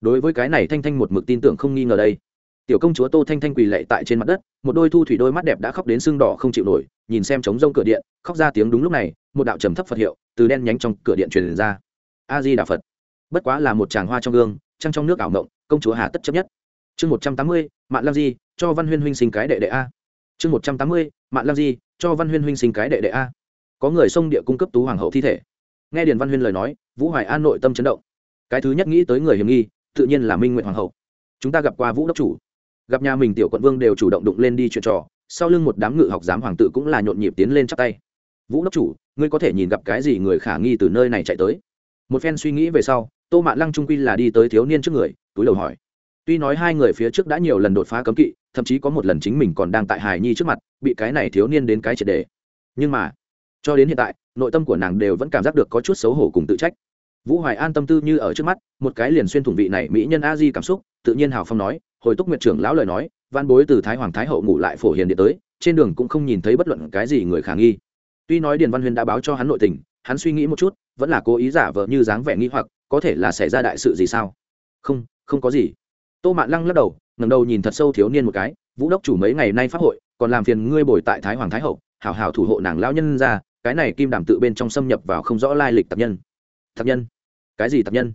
[SPEAKER 1] Đối với cái này thanh thanh một mực tin tưởng không nghi ngờ đây. Tiểu công chúa tô thanh thanh quỳ lệ tại trên mặt đất, một đôi thu thủy đôi mắt đẹp đã khóc đến sưng đỏ không chịu nổi, nhìn xem trống rông cửa điện, khóc ra tiếng đúng lúc này, một đạo trầm thấp phật hiệu từ đen nhánh trong cửa điện truyền ra. A di đà phật. Bất quá là một tràng hoa trong gương, trăng trong nước ảo mộng, công chúa hà tất chấp nhất. Chương một trăm tám mươi mạng lam di, cho văn huyên huynh sinh cái đệ đệ a chương một trăm tám mươi mạng lam di, cho văn huyên huynh sinh cái đệ đệ a. Có người xông địa cung cấp tú hoàng hậu thi thể. Nghe điền văn huyên lời nói, vũ hoài an nội tâm chấn động. Cái thứ nhất nghĩ tới người hiểm nghi, tự nhiên là minh nguyện hoàng hậu. Chúng ta gặp qua vũ đốc chủ. Gặp nhà mình tiểu quận vương đều chủ động đụng lên đi chuyện trò, sau lưng một đám ngự học giám hoàng tự cũng là nhộn nhịp tiến lên chắp tay. Vũ đốc chủ, ngươi có thể nhìn gặp cái gì người khả nghi từ nơi này chạy tới? Một phen suy nghĩ về sau, tô mạ lăng trung quy là đi tới thiếu niên trước người, túi đầu hỏi tuy nói hai người phía trước đã nhiều lần đột phá cấm kỵ, thậm chí có một lần chính mình còn đang tại hài nhi trước mặt, bị cái này thiếu niên đến cái triệt đề nhưng mà, cho đến hiện tại, nội tâm của nàng đều vẫn cảm giác được có chút xấu hổ cùng tự trách. Vũ hoài an tâm tư như ở trước mắt, một cái liền xuyên thủng vị này mỹ nhân a di cảm xúc, tự nhiên hào phong nói, hồi túc nguyệt trưởng lão lời nói, văn bối từ thái hoàng thái hậu ngủ lại phổ hiền điện tới, trên đường cũng không nhìn thấy bất luận cái gì người khả nghi. Tuy nói điền văn huyền đã báo cho hắn nội tình, hắn suy nghĩ một chút, vẫn là cố ý giả vờ như dáng vẻ nghi hoặc, có thể là xảy ra đại sự gì sao? Không không có gì tô mạn lăng lắc đầu ngầm đầu nhìn thật sâu thiếu niên một cái, vũ đốc chủ mấy ngày nay pháp hội, còn làm phiền ngươi bồi tại thái hoàng thái hậu, hảo hảo thủ hộ nàng lão nhân ra, cái này kim đảm tự bên trong xâm nhập vào không rõ lai lịch tập nhân. Tập nhân? Cái gì tập nhân?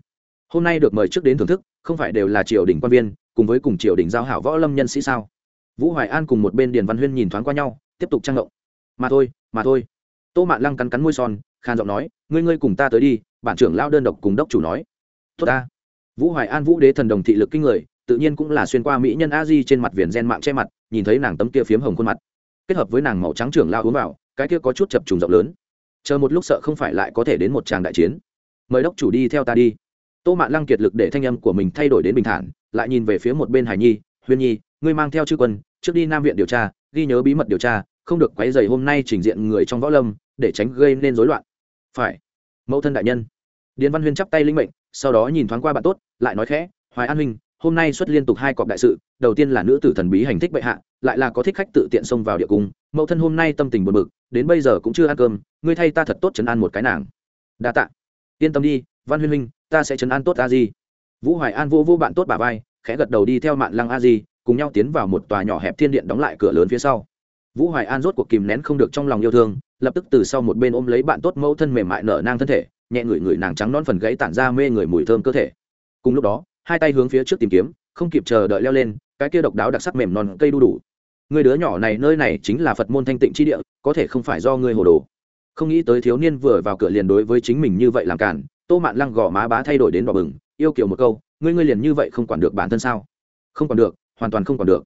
[SPEAKER 1] Hôm nay được mời trước đến thưởng thức, không phải đều là triều đình quan viên, cùng với cùng triều đình giao hảo võ lâm nhân sĩ sao? Vũ hoài an cùng một bên điền văn huyên nhìn thoáng qua nhau, tiếp tục trang động mà thôi mà thôi. Tô mạn lăng cắn cắn môi son, khan giọng nói, ngươi ngươi cùng ta tới đi, bản trưởng lao đơn độc cùng đốc chủ nói. Tốt ta. Vũ hoài an vũ đế thần đồng thị lực kinh người tự nhiên cũng là xuyên qua mỹ nhân a di trên mặt viền gen mạng che mặt, nhìn thấy nàng tấm kia phiếm hồng khuôn mặt. Kết hợp với nàng màu trắng trưởng lao uống vào, cái kia có chút chập trùng rộng lớn. Chờ một lúc sợ không phải lại có thể đến một tràng đại chiến. Mời đốc chủ đi theo ta đi. Tô mạn lăng kiệt lực để thanh âm của mình thay đổi đến bình thản, lại nhìn về phía một bên hải nhi, huyên nhi, ngươi mang theo chư quân, trước đi nam viện điều tra, ghi nhớ bí mật điều tra, không được quấy dày hôm nay trình diện người trong võ lâm, để tránh gây nên rối loạn. Phải. Mẫu thân đại nhân. Điền văn huyên chắp tay linh mệnh, sau đó nhìn thoáng qua bạn tốt, lại nói khẽ, hoài an huynh hôm nay xuất liên tục hai cọp đại sự, đầu tiên là nữ tử thần bí hành thích bệ hạ, lại là có thích khách tự tiện xông vào địa cung, mẫu thân hôm nay tâm tình buồn bực, đến bây giờ cũng chưa ăn cơm, ngươi thay ta thật tốt chấn an một cái nàng. Đa tạ. Yên tâm đi, văn huyên huynh, ta sẽ chấn an tốt a di vũ hoài an vô vô bạn tốt bà vai, khẽ gật đầu đi theo mạng lăng a di cùng nhau tiến vào một tòa nhỏ hẹp thiên điện đóng lại cửa lớn phía sau. Vũ hoài an rốt cuộc kìm nén không được trong lòng yêu thương, lập tức từ sau một bên ôm lấy bạn tốt mẫu thân mềm mại nở nang thân thể, nhẹ ngửi ngửi nàng trắng non phần gãy tản ra mê người mùi thơm cơ thể. Cùng lúc đó hai tay hướng phía trước tìm kiếm, không kịp chờ đợi leo lên, cái kia độc đáo đặc sắc mềm non cây đu đủ. Người đứa nhỏ này nơi này chính là phật môn thanh tịnh chi địa, có thể không phải do người hồ đồ. Không nghĩ tới thiếu niên vừa vào cửa liền đối với chính mình như vậy làm cản tô mạn lăng gò má bá thay đổi đến đỏ bừng, yêu kiểu một câu, ngươi ngươi liền như vậy không quản được bản thân sao? Không còn được, hoàn toàn không còn được.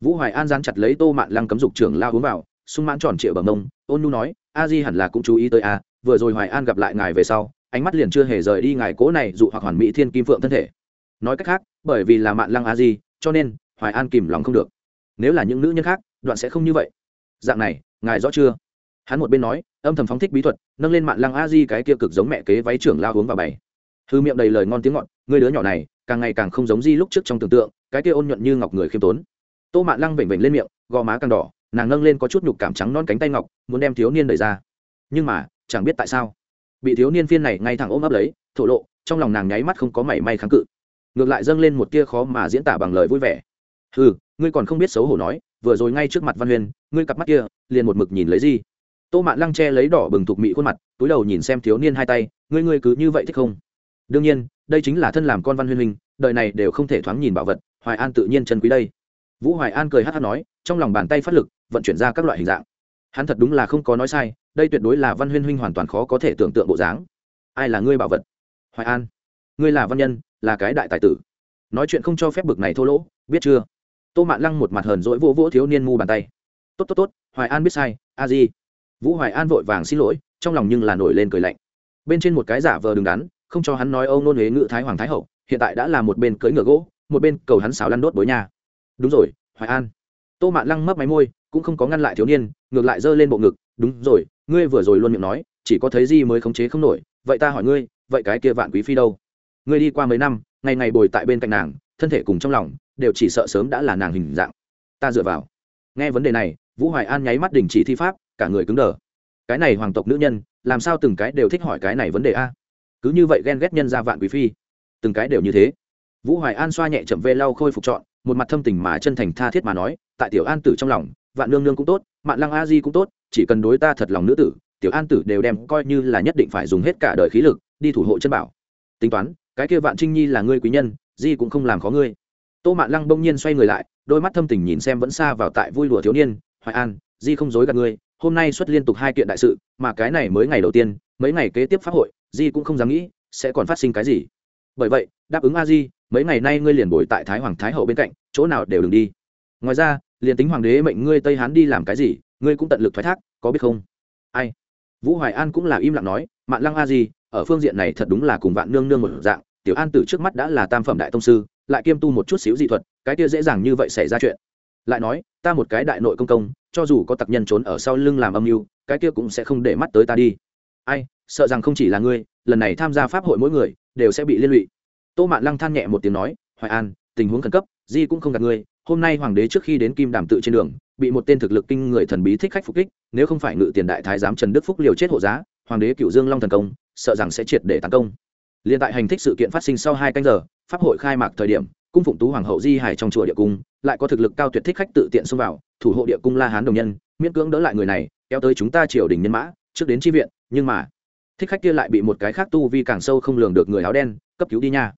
[SPEAKER 1] Vũ hoài an gián chặt lấy tô mạn lăng cấm dục trưởng lao uống vào, sung mãn tròn trịa bằng mông, ôn nu nói, a di hẳn là cũng chú ý tới a vừa rồi hoài an gặp lại ngài về sau, ánh mắt liền chưa hề rời đi ngài cố này dụ hoặc hoàn mỹ thiên kim phượng thân thể nói cách khác, bởi vì là mạn lăng a di, cho nên hoài an kìm lòng không được. Nếu là những nữ nhân khác, đoạn sẽ không như vậy. Dạng này, ngài rõ chưa? Hắn một bên nói, âm thầm phóng thích bí thuật, nâng lên mạn lăng a di cái kia cực giống mẹ kế váy trưởng lao uống vào bày. Hư miệng đầy lời ngon tiếng ngọt, người đứa nhỏ này, càng ngày càng không giống di lúc trước trong tưởng tượng, cái kia ôn nhuận như ngọc người khiêm tốn. Tô mạn lăng vểnh vểnh lên miệng, gò má càng đỏ, nàng nâng lên có chút nhục cảm trắng non cánh tay ngọc, muốn đem thiếu niên đẩy ra. Nhưng mà, chẳng biết tại sao, bị thiếu niên phiên này ngay thẳng ôm ấp lấy, thổ lộ, trong lòng nàng nháy mắt không có mảy may kháng cự ngược lại dâng lên một tia khó mà diễn tả bằng lời vui vẻ. Ừ ngươi còn không biết xấu hổ nói, vừa rồi ngay trước mặt văn huyền ngươi cặp mắt kia, liền một mực nhìn lấy gì? Tô mạn lăng che lấy đỏ bừng thục mị khuôn mặt, túi đầu nhìn xem thiếu niên hai tay, ngươi ngươi cứ như vậy thích không? Đương nhiên, đây chính là thân làm con văn huyên huynh, đời này đều không thể thoáng nhìn bảo vật, hoài an tự nhiên chân quý đây. Vũ hoài an cười hát hát nói, trong lòng bàn tay phát lực, vận chuyển ra các loại hình dạng. Hắn thật đúng là không có nói sai, đây tuyệt đối là văn huyên huynh hoàn toàn khó có thể tưởng tượng bộ dáng. Ai là ngươi bảo vật? Hoài an. Ngươi là văn nhân là cái đại tài tử. Nói chuyện không cho phép bực này thô lỗ, biết chưa? Tô mạn lăng một mặt hờn dỗi vỗ vỗ thiếu niên mu bàn tay. Tốt tốt tốt, hoài an biết sai, a di. Vũ hoài an vội vàng xin lỗi, trong lòng nhưng là nổi lên cười lạnh. Bên trên một cái giả vờ đứng đắn, không cho hắn nói âu nôn huế ngự thái hoàng thái hậu, hiện tại đã là một bên cưỡi ngựa gỗ, một bên cầu hắn xào lăn đốt bối nhà. Đúng rồi, hoài an. Tô mạn lăng mấp máy môi, cũng không có ngăn lại thiếu niên, ngược lại giơ lên bộ ngực, đúng rồi, ngươi vừa rồi luôn miệng nói, chỉ có thấy gì mới khống chế không nổi, vậy ta hỏi ngươi, vậy cái kia vạn quý phi đâu? Ngươi đi qua mấy năm, ngày ngày bồi tại bên cạnh nàng, thân thể cùng trong lòng, đều chỉ sợ sớm đã là nàng hình dạng. Ta dựa vào. Nghe vấn đề này, vũ hoài an nháy mắt đình chỉ thi pháp, cả người cứng đờ. Cái này hoàng tộc nữ nhân, làm sao từng cái đều thích hỏi cái này vấn đề a? Cứ như vậy ghen ghét nhân ra vạn quý phi. Từng cái đều như thế. Vũ hoài an xoa nhẹ chậm vê lau khôi phục trọn, một mặt thâm tình mà chân thành tha thiết mà nói, tại tiểu an tử trong lòng, vạn nương nương cũng tốt, mạn lăng a di cũng tốt, chỉ cần đối ta thật lòng nữ tử, tiểu an tử đều đem coi như là nhất định phải dùng hết cả đời khí lực, đi thủ hộ chân bảo. Tính toán cái kia vạn trinh nhi là ngươi quý nhân, di cũng không làm khó ngươi. Tô mạn lăng bỗng nhiên xoay người lại, đôi mắt thâm tình nhìn xem vẫn xa vào tại vui lụa thiếu niên, hoài an, di không dối gạt ngươi, hôm nay xuất liên tục hai kiện đại sự, mà cái này mới ngày đầu tiên, mấy ngày kế tiếp pháp hội, di cũng không dám nghĩ, sẽ còn phát sinh cái gì. Bởi vậy, đáp ứng a di, mấy ngày nay ngươi liền bồi tại thái hoàng thái hậu bên cạnh, chỗ nào đều đừng đi. Ngoài ra, liền tính hoàng đế mệnh ngươi tây hán đi làm cái gì, ngươi cũng tận lực thoái thác, có biết không? Ai? Vũ hoài an cũng là im lặng nói, mạn lăng a di ở phương diện này thật đúng là cùng vạn nương nương một dạng, tiểu an tử trước mắt đã là tam phẩm đại tông sư, lại kiêm tu một chút xíu dị thuật, cái kia dễ dàng như vậy xảy ra chuyện. Lại nói, ta một cái đại nội công công, cho dù có tặc nhân trốn ở sau lưng làm âm mưu, cái kia cũng sẽ không để mắt tới ta đi. Ai, sợ rằng không chỉ là ngươi, lần này tham gia pháp hội mỗi người, đều sẽ bị liên lụy. Tô mạn lăng than nhẹ một tiếng nói, hoài an, tình huống khẩn cấp, di cũng không gặp ngươi, hôm nay hoàng đế trước khi đến kim đàm tự trên đường, bị một tên thực lực kinh người thần bí thích khách phục kích, nếu không phải ngự tiền đại thái giám trần đức phúc liều chết hộ giá, hoàng đế cựu dương long thần công sợ rằng sẽ triệt để tấn công. Liên tại hành thích sự kiện phát sinh sau hai canh giờ, pháp hội khai mạc thời điểm, cung phụng tú hoàng hậu di hải trong chùa địa cung, lại có thực lực cao tuyệt thích khách tự tiện xông vào, thủ hộ địa cung la hán đồng nhân, miễn cưỡng đỡ lại người này, kéo tới chúng ta triều đình nhân mã, trước đến tri viện, nhưng mà, thích khách kia lại bị một cái khác tu vi càng sâu không lường được người áo đen, cấp cứu đi nha.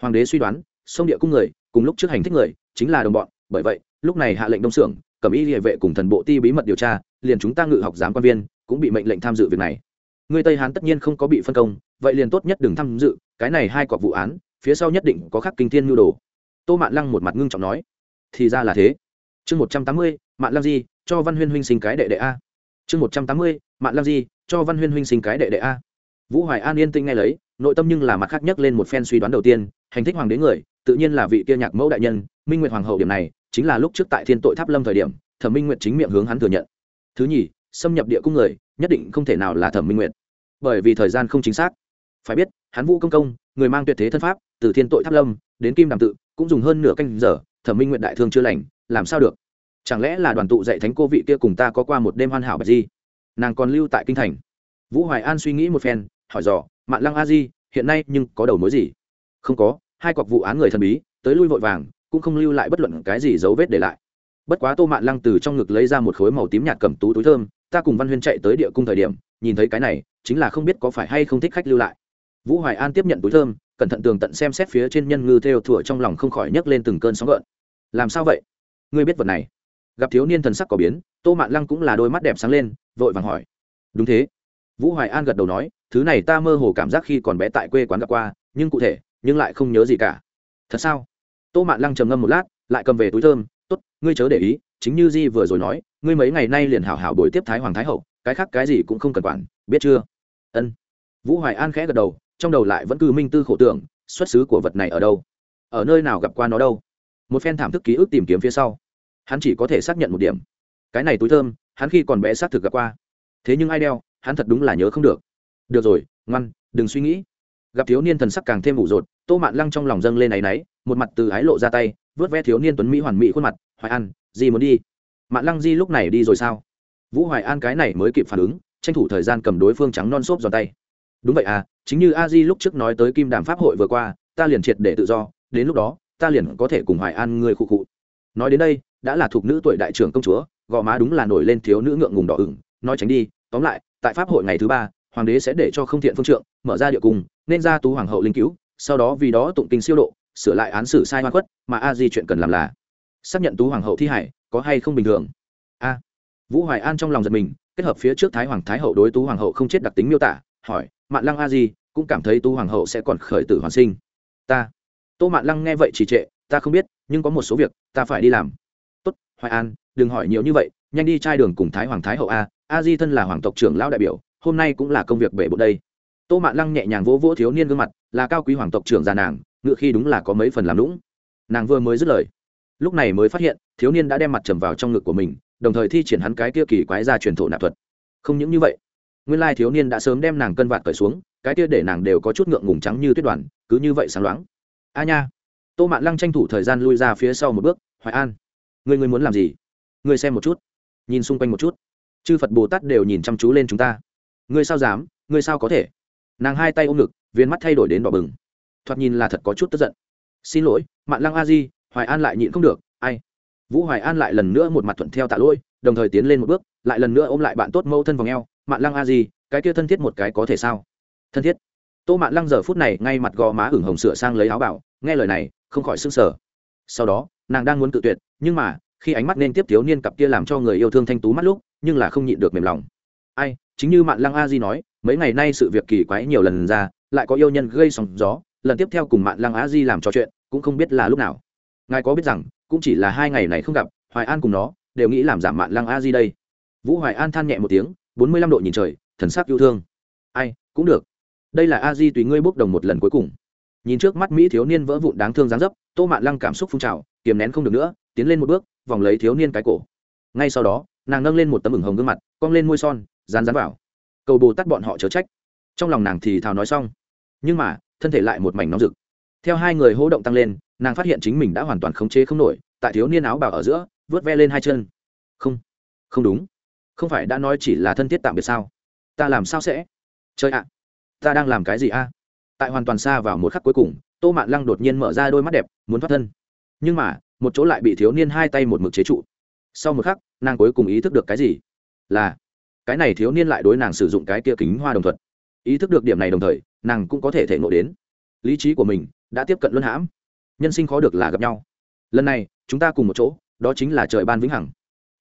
[SPEAKER 1] Hoàng đế suy đoán, sông địa cung người, cùng lúc trước hành thích người, chính là đồng bọn, bởi vậy, lúc này hạ lệnh đông xưởng, cẩm y địa vệ cùng thần bộ ti bí mật điều tra, liền chúng ta ngự học giám quan viên, cũng bị mệnh lệnh tham dự việc này người tây hán tất nhiên không có bị phân công, vậy liền tốt nhất đừng tham dự, cái này hai cọc vụ án, phía sau nhất định có khắc kinh thiên nhu đồ. Tô mạn lăng một mặt ngưng trọng nói, thì ra là thế. Chương một trăm tám mươi, mạn lăng di, cho văn huyên huynh sinh cái đệ đệ a. Chương một trăm tám mươi, mạn lăng di, cho văn huyên huynh sinh cái đệ đệ a. Vũ hoài an yên tĩnh nghe lấy, nội tâm nhưng là mặt khác nhất lên một phen suy đoán đầu tiên, hành thích hoàng đế người, tự nhiên là vị kia nhạc mẫu đại nhân, minh nguyệt hoàng hậu điểm này, chính là lúc trước tại thiên tội tháp lâm thời điểm, thẩm minh nguyệt chính miệng hướng hắn thừa nhận. Thứ nhì, xâm nhập địa cung người, nhất định không thể nào là thẩm minh nguyệt bởi vì thời gian không chính xác. Phải biết, hắn vũ công công, người mang tuyệt thế thân pháp, từ thiên tội tháp lâm, đến kim đàm tự, cũng dùng hơn nửa canh giờ, thẩm minh nguyện đại thương chưa lành, làm sao được? Chẳng lẽ là đoàn tụ dạy thánh cô vị kia cùng ta có qua một đêm hoàn hảo bạch di? Nàng còn lưu tại kinh thành. Vũ hoài an suy nghĩ một phen, hỏi dò, mạn lăng a di, hiện nay nhưng có đầu mối gì? Không có, hai cọc vụ án người thần bí, tới lui vội vàng, cũng không lưu lại bất luận cái gì dấu vết để lại. Bất quá tô mạn lăng từ trong ngực lấy ra một khối màu tím nhạt cầm tú túi thơm, ta cùng văn huyên chạy tới địa cung thời điểm nhìn thấy cái này, chính là không biết có phải hay không thích khách lưu lại. Vũ hoài an tiếp nhận túi thơm, cẩn thận tường tận xem xét phía trên nhân ngư theo thủa trong lòng không khỏi nhấc lên từng cơn sóng gợn. Làm sao vậy? Ngươi biết vật này? Gặp thiếu niên thần sắc có biến, tô mạn lăng cũng là đôi mắt đẹp sáng lên, vội vàng hỏi. Đúng thế. Vũ hoài an gật đầu nói, thứ này ta mơ hồ cảm giác khi còn bé tại quê quán gặp qua, nhưng cụ thể, nhưng lại không nhớ gì cả. Thật sao? Tô mạn lăng trầm ngâm một lát, lại cầm về túi thơm t ố t ngươi chớ để ý, chính như di vừa rồi nói, ngươi mấy ngày nay liền hảo hảo đổi tiếp thái hoàng thái hậu cái khác cái gì cũng không cần quản, biết chưa? Ân. Vũ hoài an khẽ gật đầu, trong đầu lại vẫn cứ minh tư khổ tưởng, xuất xứ của vật này ở đâu? Ở nơi nào gặp qua nó đâu? Một phen thảm thức ký ức tìm kiếm phía sau. Hắn chỉ có thể xác nhận một điểm. Cái này túi thơm, hắn khi còn bé xác thực gặp qua. Thế nhưng ai đeo, hắn thật đúng là nhớ không được. Được rồi, ngoan, đừng suy nghĩ. Gặp thiếu niên thần sắc càng thêm ủ rột, tô mạn lăng trong lòng dâng lên áy náy, một mặt từ ái lộ ra tay, vớt ve thiếu niên tuấn mỹ hoàn mỹ khuôn mặt, hoài an gì muốn đi. Mạn lăng di lúc này đi rồi sao? Vũ hoài an cái này mới kịp phản ứng, tranh thủ thời gian cầm đối phương trắng non xốp giòn tay. Đúng vậy à chính như a di lúc trước nói tới kim đàm pháp hội vừa qua, ta liền triệt để tự do, đến lúc đó, ta liền có thể cùng hoài an người khu cụ nói đến đây, đã là thuộc nữ tuổi đại trưởng công chúa, gò má đúng là nổi lên thiếu nữ ngượng ngùng đỏ ửng, nói tránh đi, tóm lại, tại pháp hội ngày thứ ba, hoàng đế sẽ để cho không thiện phương trượng, mở ra địa cung, nên ra tú hoàng hậu linh cứu, sau đó vì đó tụng kinh siêu độ, sửa lại án xử sai hoa khuất, mà a di chuyện cần làm là xác nhận tú hoàng hậu thi hải, có hay không bình thường? A vũ hoài an trong lòng giật mình, kết hợp phía trước thái hoàng thái hậu đối tú hoàng hậu không chết đặc tính miêu tả, hỏi, mạn lăng a di, cũng cảm thấy tú hoàng hậu sẽ còn khởi tử hoàn sinh? Ta. Tô mạn lăng nghe vậy chỉ trệ, ta không biết, nhưng có một số việc, ta phải đi làm. Tốt, hoài an, đừng hỏi nhiều như vậy, nhanh đi trai đường cùng thái hoàng thái hậu a a di thân là hoàng tộc trưởng lão đại biểu, hôm nay cũng là công việc bể bộ đây. Tô mạn lăng nhẹ nhàng vỗ vỗ thiếu niên gương mặt, là cao quý hoàng tộc trưởng già nàng, ngựa khi đúng là có mấy phần làm lũng nàng vừa mới dứt lời, lúc này mới phát hiện, thiếu niên đã đem mặt trầm vào trong ngực của mình đồng thời thi triển hắn cái kia kỳ quái ra truyền thụ nạp thuật. Không những như vậy, nguyên lai thiếu niên đã sớm đem nàng cân vạt cởi xuống, cái kia để nàng đều có chút ngượng ngùng trắng như tuyết đoàn, cứ như vậy sáng loáng. A nha. Tô mạn lăng tranh thủ thời gian lui ra phía sau một bước, hoài an người người muốn làm gì? Người xem một chút, nhìn xung quanh một chút. Chư phật bồ tát đều nhìn chăm chú lên chúng ta. Ngươi sao dám? Ngươi sao có thể? Nàng hai tay ôm ngực, viên mắt thay đổi đến đỏ bừng. Thoạt nhìn là thật có chút tức giận. Xin lỗi, mạn lăng a di, hoài an lại nhịn không được vũ hoài an lại lần nữa một mặt thuận theo tạ lỗi, đồng thời tiến lên một bước, lại lần nữa ôm lại bạn tốt mâu thân vào ngheo mạn lăng a di, cái kia thân thiết một cái có thể sao? Thân thiết. Tô mạn lăng giờ phút này ngay mặt gò má ửng hồng sửa sang lấy áo bảo, nghe lời này, không khỏi sưng sờ. sau đó, nàng đang muốn cự tuyệt, nhưng mà, khi ánh mắt nên tiếp thiếu niên cặp kia làm cho người yêu thương thanh tú mắt lúc, nhưng là không nhịn được mềm lòng. Ai, chính như mạn lăng a di nói, mấy ngày nay sự việc kỳ quái nhiều lần ra, lại có yêu nhân gây sóng gió, lần tiếp theo cùng Mạn lăng A di làm trò chuyện, cũng không biết là lúc nào. Ngài có biết rằng cũng chỉ là hai ngày này không gặp, hoài an cùng nó đều nghĩ làm giảm mạn lăng a di đây. Vũ hoài an than nhẹ một tiếng, bốn mươi lăm độ nhìn trời, thần sắc yêu thương. Ai, cũng được. Đây là a di tùy ngươi bốc đồng một lần cuối cùng. Nhìn trước mắt mỹ thiếu niên vỡ vụn đáng thương dáng dấp, tô mạn lăng cảm xúc phun trào, kiềm nén không được nữa, tiến lên một bước, vòng lấy thiếu niên cái cổ. Ngay sau đó, nàng nâng lên một tấm ửng hồng gương mặt, cong lên môi son, dán dán vào. Cầu bồ tắt bọn họ chớ trách. Trong lòng nàng thì thào nói xong. Nhưng mà, thân thể lại một mảnh nóng rực. Theo hai người hỗ động tăng lên nàng phát hiện chính mình đã hoàn toàn khống chế không nổi, tại thiếu niên áo bào ở giữa, vớt ve lên hai chân. Không không đúng. Không phải đã nói chỉ là thân thiết tạm biệt sao? Ta làm sao sẽ? Chơi ạ, ta đang làm cái gì a? Tại hoàn toàn xa vào một khắc cuối cùng, tô mạn lăng đột nhiên mở ra đôi mắt đẹp, muốn thoát thân. Nhưng mà, một chỗ lại bị thiếu niên hai tay một mực chế trụ. Sau một khắc, nàng cuối cùng ý thức được cái gì? Là, cái này thiếu niên lại đối nàng sử dụng cái kia kính hoa đồng thuật. Ý thức được điểm này đồng thời, nàng cũng có thể thể ngộ đến. Lý trí của mình đã tiếp cận luân hãm nhân sinh khó được là gặp nhau. Lần này, chúng ta cùng một chỗ, đó chính là trời ban vĩnh hằng.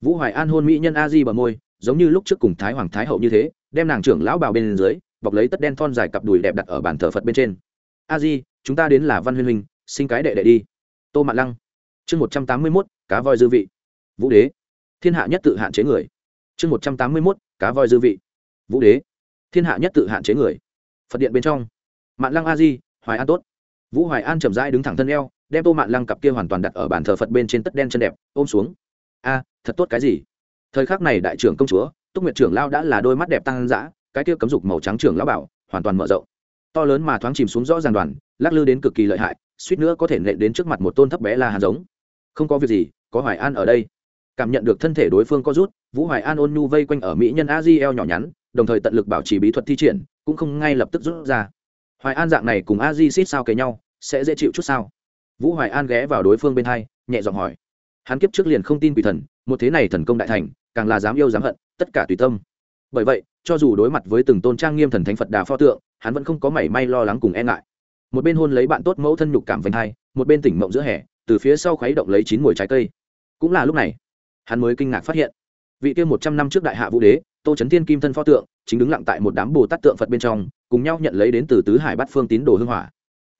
[SPEAKER 1] Vũ hoài an hôn mỹ nhân a di bờ môi, giống như lúc trước cùng thái hoàng thái hậu như thế, đem nàng trưởng lão bào bên dưới, bọc lấy tất đen thon dài cặp đùi đẹp đặt ở bàn thờ phật bên trên. A di, chúng ta đến là văn huyên huynh sinh cái đệ đệ đi. Tô mạn lăng. Chương một trăm tám mươi mốt, cá voi dư vị. Vũ đế. Thiên hạ nhất tự hạn chế người. Chương một trăm tám mươi mốt, cá voi dư vị. Vũ đế. Thiên hạ nhất tự hạn chế người. Phật điện bên trong. Mạn lăng a di, hoài an tốt vũ hoài an chậm rãi đứng thẳng thân eo, đem tô mạn lăng cặp kia hoàn toàn đặt ở bàn thờ phật bên trên tất đen chân đẹp, ôm xuống. A, thật tốt cái gì? Thời khắc này đại trưởng công chúa, túc nguyệt trưởng lao đã là đôi mắt đẹp tăng dã, cái kia cấm dục màu trắng trưởng lão bảo, hoàn toàn mở rộng. To lớn mà thoáng chìm xuống rõ ràng đoàn, lắc lư đến cực kỳ lợi hại, suýt nữa có thể nện đến trước mặt một tôn thấp bé là hàn giống. Không có việc gì, có hoài an ở đây. Cảm nhận được thân thể đối phương có rút, vũ hoài an ôn nhu vây quanh ở mỹ nhân a di eo nhỏ nhắn, đồng thời tận lực bảo trì bí thuật thi triển, cũng không ngay lập tức rút ra hoài an dạng này cùng a di xít sao kề nhau, sẽ dễ chịu chút sao? Vũ hoài an ghé vào đối phương bên hai, nhẹ giọng hỏi. Hắn kiếp trước liền không tin quỷ thần, một thế này thần công đại thành, càng là dám yêu dám hận, tất cả tùy tâm. Bởi vậy, cho dù đối mặt với từng tôn trang nghiêm thần thánh phật đà pho tượng, hắn vẫn không có mảy may lo lắng cùng e ngại. Một bên hôn lấy bạn tốt mẫu thân nhục cảm vành hai, một bên tỉnh mộng giữa hè, từ phía sau khuấy động lấy chín mùi trái cây. Cũng là lúc này, hắn mới kinh ngạc phát hiện, vị kia một trăm năm trước đại hạ vũ đế, tô trấn thiên kim thân pho tượng, chính đứng lặng tại một đám bồ tát tượng phật bên trong cùng nhau nhận lấy đến từ tứ hải bát phương tín đồ hương hỏa.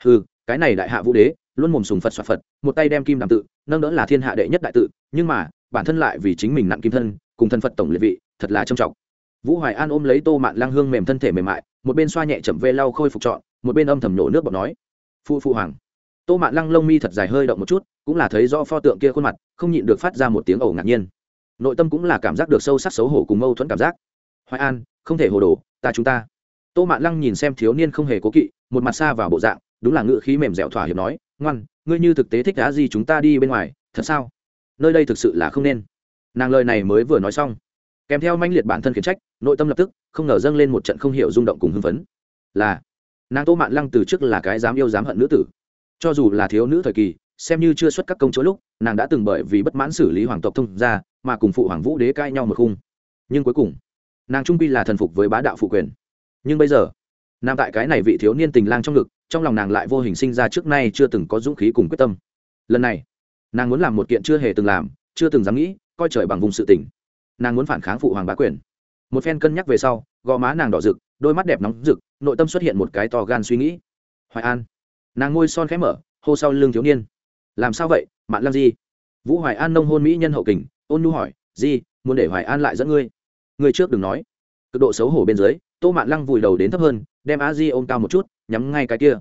[SPEAKER 1] Ừ cái này đại hạ vũ đế, luôn mồm sùng phật soạt phật, một tay đem kim đàm tự, nâng đỡ là thiên hạ đệ nhất đại tự, nhưng mà, bản thân lại vì chính mình nặng kim thân, cùng thân phật tổng liệt vị, thật là trầm trọng. Vũ hoài an ôm lấy tô mạn lang hương mềm thân thể mềm mại, một bên xoa nhẹ chậm vê lau khôi phục trọn, một bên âm thầm nổ nước bọt nói. Phụ phụ hoàng. Tô mạn lăng lông mi thật dài hơi động một chút, cũng là thấy do pho tượng kia khuôn mặt, không nhịn được phát ra một tiếng ẩu ngạc nhiên. Nội tâm cũng là cảm giác được sâu sắc xấu hổ cùng mâu thuẫn cảm giác. Hoài an, không thể hồ đồ, ta chúng ta tô mạn lăng nhìn xem thiếu niên không hề cố kỵ, một mặt xa vào bộ dạng, đúng là ngự khí mềm dẻo thỏa hiệp nói, ngoan, ngươi như thực tế thích đá gì chúng ta đi bên ngoài, thật sao? Nơi đây thực sự là không nên. Nàng lời này mới vừa nói xong, kèm theo manh liệt bản thân khiển trách, nội tâm lập tức không ngờ dâng lên một trận không hiểu rung động cùng hưng phấn. Là, nàng tô mạn lăng từ trước là cái dám yêu dám hận nữ tử. Cho dù là thiếu nữ thời kỳ, xem như chưa xuất các công chúa lúc, nàng đã từng bởi vì bất mãn xử lý hoàng tộc thông ra mà cùng phụ hoàng vũ đế cãi nhau một khung. Nhưng cuối cùng, nàng trung quy là thần phục với bá đạo phụ quyền nhưng bây giờ, nam tại cái này vị thiếu niên tình lang trong ngực, trong lòng nàng lại vô hình sinh ra trước nay chưa từng có dũng khí cùng quyết tâm. Lần này, nàng muốn làm một kiện chưa hề từng làm, chưa từng dám nghĩ, coi trời bằng vùng sự tỉnh nàng muốn phản kháng phụ hoàng bá quyền. Một phen cân nhắc về sau, gò má nàng đỏ rực, đôi mắt đẹp nóng rực, nội tâm xuất hiện một cái to gan suy nghĩ. Hoài an, nàng ngôi son khẽ mở, hô sau lưng thiếu niên. Làm sao vậy, mạn làm gì vũ hoài an nông hôn mỹ nhân hậu kình, ôn nhu hỏi, di, muốn để hoài an lại dẫn ngươi? Ngươi trước đừng nói. Cực độ xấu hổ bên dưới tô mạn lăng vùi đầu đến thấp hơn, đem a di ôm cao một chút, nhắm ngay cái kia.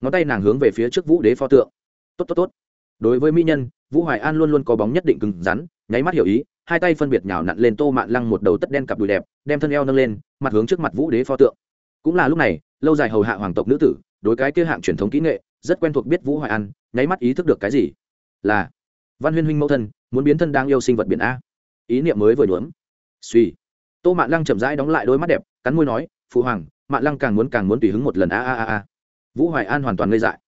[SPEAKER 1] Ngón tay nàng hướng về phía trước vũ đế pho tượng. Tốt tốt tốt. Đối với mỹ nhân, vũ hoài an luôn luôn có bóng nhất định cứng rắn, nháy mắt hiểu ý, hai tay phân biệt nhào nặn lên tô mạn lăng một đầu tất đen cặp đùi đẹp, đem thân eo nâng lên, mặt hướng trước mặt vũ đế pho tượng. Cũng là lúc này, lâu dài hầu hạ hoàng tộc nữ tử, đối cái kia hạng truyền thống kỹ nghệ, rất quen thuộc biết vũ hoài an, nháy mắt ý thức được cái gì? Là, văn huyên huynh mẫu thân, muốn biến thân đang yêu sinh vật biển a. Ý niệm mới vừa nhuốm. Suy tô mạn lăng chậm rãi đóng lại đôi mắt đẹp, cắn môi nói, phụ hoàng, mạn lăng càng muốn càng muốn tùy hứng một lần, a a a a. Vũ hoài an hoàn toàn ngây dại.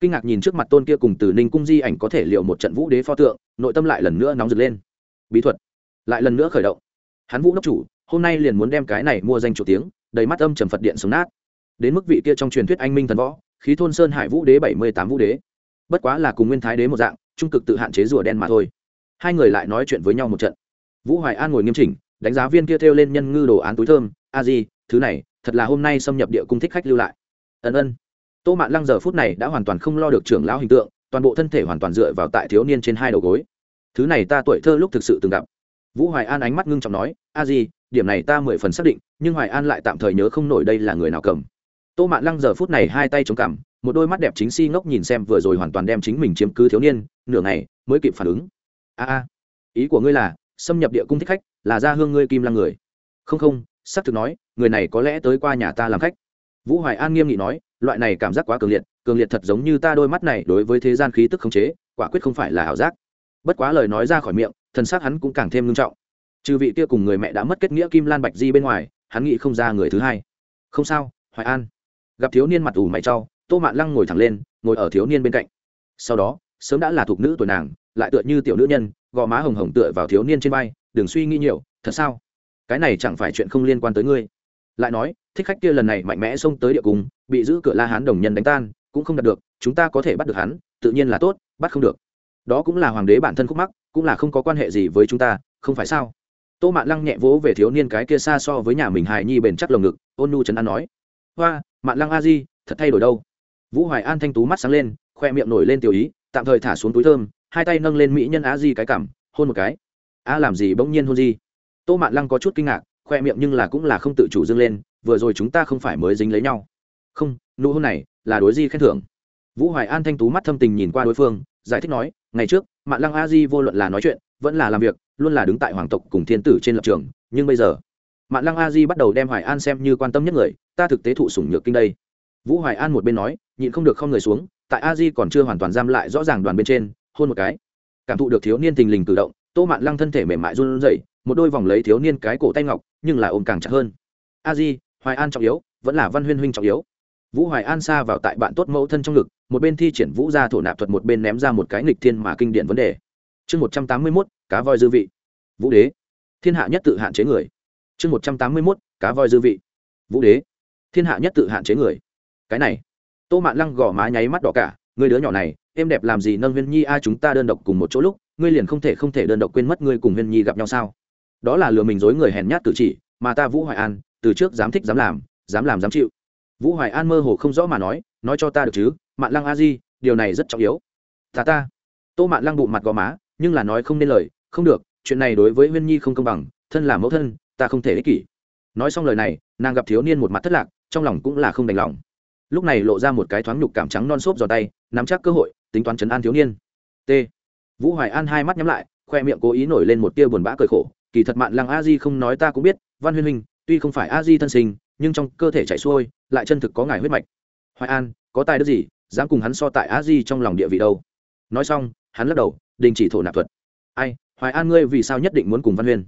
[SPEAKER 1] Kinh ngạc nhìn trước mặt tôn kia cùng từ ninh cung di ảnh có thể liệu một trận vũ đế pho tượng, nội tâm lại lần nữa nóng rực lên. Bí thuật, lại lần nữa khởi động. Hắn vũ đốc chủ, hôm nay liền muốn đem cái này mua danh chủ tiếng, đầy mắt âm trầm phật điện sống nát. Đến mức vị kia trong truyền thuyết anh minh thần võ, khí thôn sơn hải vũ đế bảy mươi tám vũ đế. Bất quá là cùng nguyên thái đế một dạng, trung cực tự hạn chế rùa đen mà thôi. Hai người lại nói chuyện với nhau một trận. Vũ hoài an ngồi nghiêm chỉnh đánh giá viên kia theo lên nhân ngư đồ án túi thơm. A di, thứ này, thật là hôm nay xâm nhập địa cung thích khách lưu lại. Ân ân. Tô mạn lăng giờ phút này đã hoàn toàn không lo được trưởng lão hình tượng, toàn bộ thân thể hoàn toàn dựa vào tại thiếu niên trên hai đầu gối. Thứ này ta tuổi thơ lúc thực sự từng gặp. Vũ hoài an ánh mắt ngưng trọng nói, a di, điểm này ta mười phần xác định, nhưng hoài an lại tạm thời nhớ không nổi đây là người nào cầm. Tô mạn lăng giờ phút này hai tay chống cằm, một đôi mắt đẹp chính si ngốc nhìn xem vừa rồi hoàn toàn đem chính mình chiếm cứ thiếu niên, nửa ngày mới kịp phản ứng. A a, ý của ngươi là xâm nhập địa cung thích khách, là ra hương ngươi kim lăng người. Không không, xác thực nói, người này có lẽ tới qua nhà ta làm khách. Vũ hoài an nghiêm nghị nói, loại này cảm giác quá cường liệt cường liệt thật giống như ta đôi mắt này đối với thế gian khí tức khống chế, quả quyết không phải là ảo giác. Bất quá lời nói ra khỏi miệng, thần xác hắn cũng càng thêm nghiêm trọng. Trừ vị kia cùng người mẹ đã mất kết nghĩa kim lan bạch di bên ngoài, hắn nghĩ không ra người thứ hai. Không sao, hoài an. Gặp thiếu niên mặt ủ mày trau tô mạn lăng ngồi thẳng lên, ngồi ở thiếu niên bên cạnh. Sau đó, sớm đã là thuộc nữ tuổi nàng lại tựa như tiểu nữ nhân, gò má hồng hồng tựa vào thiếu niên trên vai, đừng suy nghĩ nhiều, thật sao? Cái này chẳng phải chuyện không liên quan tới ngươi. Lại nói, thích khách kia lần này mạnh mẽ xông tới địa cung, bị giữ cửa la hán đồng nhân đánh tan, cũng không đạt được, chúng ta có thể bắt được hắn, tự nhiên là tốt, bắt không được. Đó cũng là hoàng đế bản thân khúc mắc, cũng là không có quan hệ gì với chúng ta, không phải sao? Tô mạn lăng nhẹ vỗ về thiếu niên cái kia xa so với nhà mình hài nhi bền chắc lồng ngực, ôn nu trấn an nói, hoa, mạn lăng a di, thật thay đổi đâu. Vũ hoài an thanh tú mắt sáng lên, khoe miệng nổi lên tiểu ý, tạm thời thả xuống túi thơm hai tay nâng lên mỹ nhân á di cái cảm, hôn một cái. A làm gì bỗng nhiên hôn di? Tô mạn lăng có chút kinh ngạc, khoe miệng nhưng là cũng là không tự chủ dâng lên, vừa rồi chúng ta không phải mới dính lấy nhau. Không, nụ hôn này là đối di khen thưởng. Vũ hoài an thanh tú mắt thâm tình nhìn qua đối phương, giải thích nói, ngày trước, mạn lăng a di vô luận là nói chuyện, vẫn là làm việc, luôn là đứng tại hoàng tộc cùng thiên tử trên lập trường, nhưng bây giờ, mạn lăng a di bắt đầu đem hoài an xem như quan tâm nhất người, ta thực tế thụ sủng nhược kinh đây. Vũ hoài an một bên nói, nhịn không được không người xuống, tại a di còn chưa hoàn toàn giam lại rõ ràng đoàn bên trên hôn một cái. Cảm thụ được thiếu niên tình lình cử động, tô mạn lăng thân thể mềm mại run rẩy, một đôi vòng lấy thiếu niên cái cổ tay ngọc, nhưng là ôm càng chặt hơn. A di, hoài an trọng yếu, vẫn là văn huyên huynh trọng yếu. Vũ hoài an xa vào tại bạn tốt mẫu thân trong ngực, một bên thi triển vũ ra thổ nạp thuật một bên ném ra một cái nghịch thiên mà kinh điển vấn đề. Chương một trăm tám mươi mốt, cá voi dư vị. Vũ đế. Thiên hạ nhất tự hạn chế người. Chương một trăm tám mươi mốt, cá voi dư vị. Vũ đế. Thiên hạ nhất tự hạn chế người. Cái này. Tô mạn lăng gõ má nháy mắt đỏ cả người đứa nhỏ này, em đẹp làm gì nâng huyên nhi a, chúng ta đơn độc cùng một chỗ lúc, ngươi liền không thể không thể đơn độc quên mất ngươi cùng huyên nhi gặp nhau sao? Đó là lừa mình dối người hèn nhát cử chỉ, mà ta vũ hoài an, từ trước dám thích dám làm dám làm dám chịu. Vũ hoài an mơ hồ không rõ mà nói nói cho ta được chứ, mạn lăng a di, điều này rất trọng yếu. Ta ta. Tô mạn lăng bụng mặt gò má, nhưng là nói không nên lời, không được, chuyện này đối với huyên nhi không công bằng, thân là mẫu thân, ta không thể ích kỷ. Nói xong lời này, nàng gặp thiếu niên một mặt thất lạc, trong lòng cũng là không đành lòng. Lúc này lộ ra một cái thoáng nhục cảm trắng non xốp giò tay nắm chắc cơ hội, tính toán chấn an thiếu niên. T. Vũ hoài an hai mắt nhắm lại, khoe miệng cố ý nổi lên một tia buồn bã cười khổ. Kỳ thật mạn lăng a di không nói ta cũng biết, văn huyên huynh, tuy không phải a di thân sinh, nhưng trong cơ thể chảy xuôi, lại chân thực có ngài huyết mạch. Hoài an, có tài đức gì, dám cùng hắn so tại a di trong lòng địa vị đâu? Nói xong, hắn lắc đầu, đình chỉ thổ nạp thuật. Ai, hoài an ngươi vì sao nhất định muốn cùng văn huyên?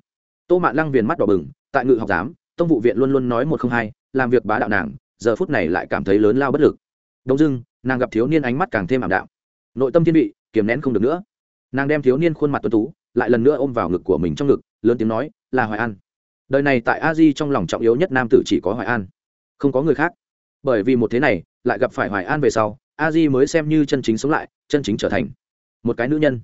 [SPEAKER 1] Tô mạn lăng viền mắt đỏ bừng, tại ngự học giám, tông vụ viện luôn luôn nói một không hai, làm việc bá đạo nàng, giờ phút này lại cảm thấy lớn lao bất lực. Đông dưng nàng gặp thiếu niên ánh mắt càng thêm ảm đạm. Nội tâm thiên vị, kiềm nén không được nữa. Nàng đem thiếu niên khuôn mặt tuấn tú, lại lần nữa ôm vào ngực của mình trong ngực, lớn tiếng nói, là hoài an. Đời này tại a di trong lòng trọng yếu nhất nam tử chỉ có hoài an, không có người khác. Bởi vì một thế này, lại gặp phải hoài an về sau, a di mới xem như chân chính sống lại, chân chính trở thành một cái nữ nhân.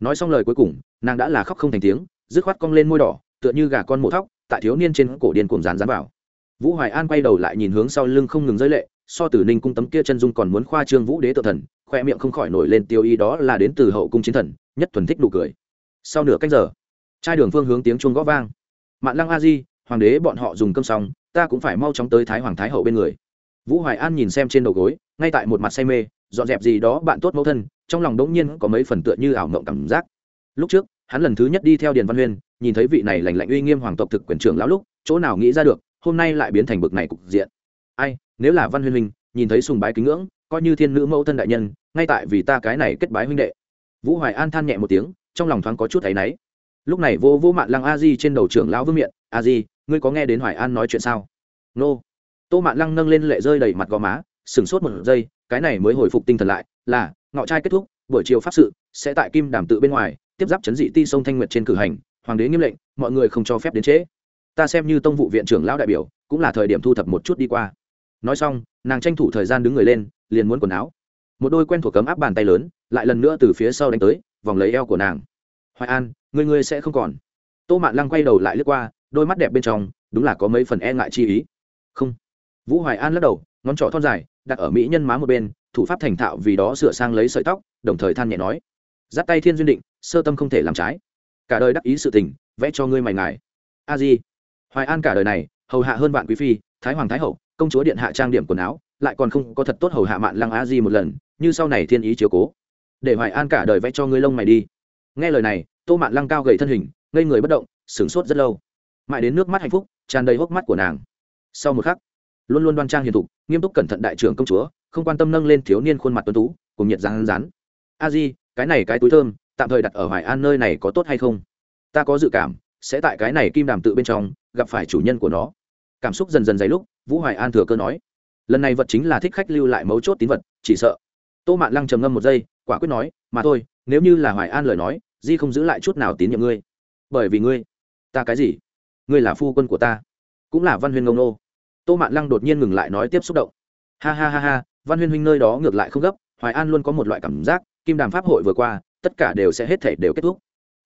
[SPEAKER 1] Nói xong lời cuối cùng, nàng đã là khóc không thành tiếng, dứt khoát cong lên môi đỏ, tựa như gà con mổ thóc, tại thiếu niên trên cổ điên cuồng dán dán vào. Vũ hoài an quay đầu lại nhìn hướng sau lưng không ngừng rơi lệ so từ ninh cung tấm kia chân dung còn muốn khoa trương vũ đế tự thần, khoe miệng không khỏi nổi lên tiêu y đó là đến từ hậu cung chiến thần, nhất thuần thích nụ cười. Sau nửa cách giờ, trai đường phương hướng tiếng chuông gõ vang. Mạn lăng a di, hoàng đế bọn họ dùng cơm xong, ta cũng phải mau chóng tới thái hoàng thái hậu bên người. Vũ hoài an nhìn xem trên đầu gối, ngay tại một mặt say mê, dọn dẹp gì đó bạn tốt mẫu thân, trong lòng đống nhiên có mấy phần tựa như ảo mộng cảm giác. Lúc trước, hắn lần thứ nhất đi theo điền văn huyên, nhìn thấy vị này lành lạnh uy nghiêm hoàng tộc thực quyền trưởng lão lúc, chỗ nào nghĩ ra được, hôm nay lại biến thành bực này cục diện. Ai? Nếu là văn huyên huynh, nhìn thấy sùng bái kính ngưỡng, coi như thiên nữ mẫu thân đại nhân, ngay tại vì ta cái này kết bái huynh đệ. Vũ hoài an than nhẹ một tiếng, trong lòng thoáng có chút thấy náy. Lúc này vô vô mạn lăng a di trên đầu trưởng lão vương miện, a di, ngươi có nghe đến hoài an nói chuyện sao? Nô. Tô mạn lăng nâng lên lệ rơi đầy mặt gò má, sửng sốt một giây, cái này mới hồi phục tinh thần lại, là, ngọ trai kết thúc, buổi chiều pháp sự, sẽ tại kim đàm tự bên ngoài, tiếp giáp chấn dị ti sông thanh nguyệt trên cử hành, hoàng đế nghiêm lệnh, mọi người không cho phép đến trễ. Ta xem như tông vụ viện trưởng lão đại biểu, cũng là thời điểm thu thập một chút đi qua nói xong, nàng tranh thủ thời gian đứng người lên, liền muốn quần áo. Một đôi quen thuộc cấm áp bàn tay lớn, lại lần nữa từ phía sau đánh tới, vòng lấy eo của nàng. Hoài an người người sẽ không còn. Tô mạn lăng quay đầu lại lướt qua, đôi mắt đẹp bên trong, đúng là có mấy phần e ngại chi ý. Không. Vũ hoài an lắc đầu, ngón trỏ thon dài, đặt ở mỹ nhân má một bên, thủ pháp thành thạo vì đó sửa sang lấy sợi tóc, đồng thời than nhẹ nói. Dắt tay thiên duyên định, sơ tâm không thể làm trái. Cả đời đắc ý sự tình, vẽ cho ngươi mày ngài. A di. Hoài an cả đời này, hầu hạ hơn vạn quý phi, thái hoàng thái hậu công chúa điện hạ trang điểm quần áo, lại còn không có thật tốt hầu hạ mạn lăng a di một lần, như sau này thiên ý chiếu cố. Để hoài an cả đời vẽ cho ngươi lông mày đi. Nghe lời này, tô mạn lăng cao gầy thân hình, ngây người bất động, sửng sốt rất lâu. Mãi đến nước mắt hạnh phúc, tràn đầy hốc mắt của nàng. Sau một khắc, luôn luôn đoan trang hiền thục, nghiêm túc cẩn thận đại trưởng công chúa, không quan tâm nâng lên thiếu niên khuôn mặt tuấn tú, cùng nhiệt rán rán. A di, cái này cái túi thơm, tạm thời đặt ở hoài an nơi này có tốt hay không? Ta có dự cảm, sẽ tại cái này kim đàm tự bên trong, gặp phải chủ nhân của nó. Cảm xúc dần dần dày lúc vũ hoài an thừa cơ nói, lần này vật chính là thích khách lưu lại mấu chốt tín vật, chỉ sợ. Tô mạn lăng trầm ngâm một giây, quả quyết nói, mà thôi, nếu như là hoài an lời nói, di không giữ lại chút nào tín nhiệm ngươi. Bởi vì ngươi, ta cái gì? Ngươi là phu quân của ta, cũng là văn huyên ngông nô. Tô mạn lăng đột nhiên ngừng lại nói tiếp xúc động. Ha ha ha ha, văn huyên huynh nơi đó ngược lại không gấp, hoài an luôn có một loại cảm giác, kim đàm pháp hội vừa qua, tất cả đều sẽ hết thể đều kết thúc.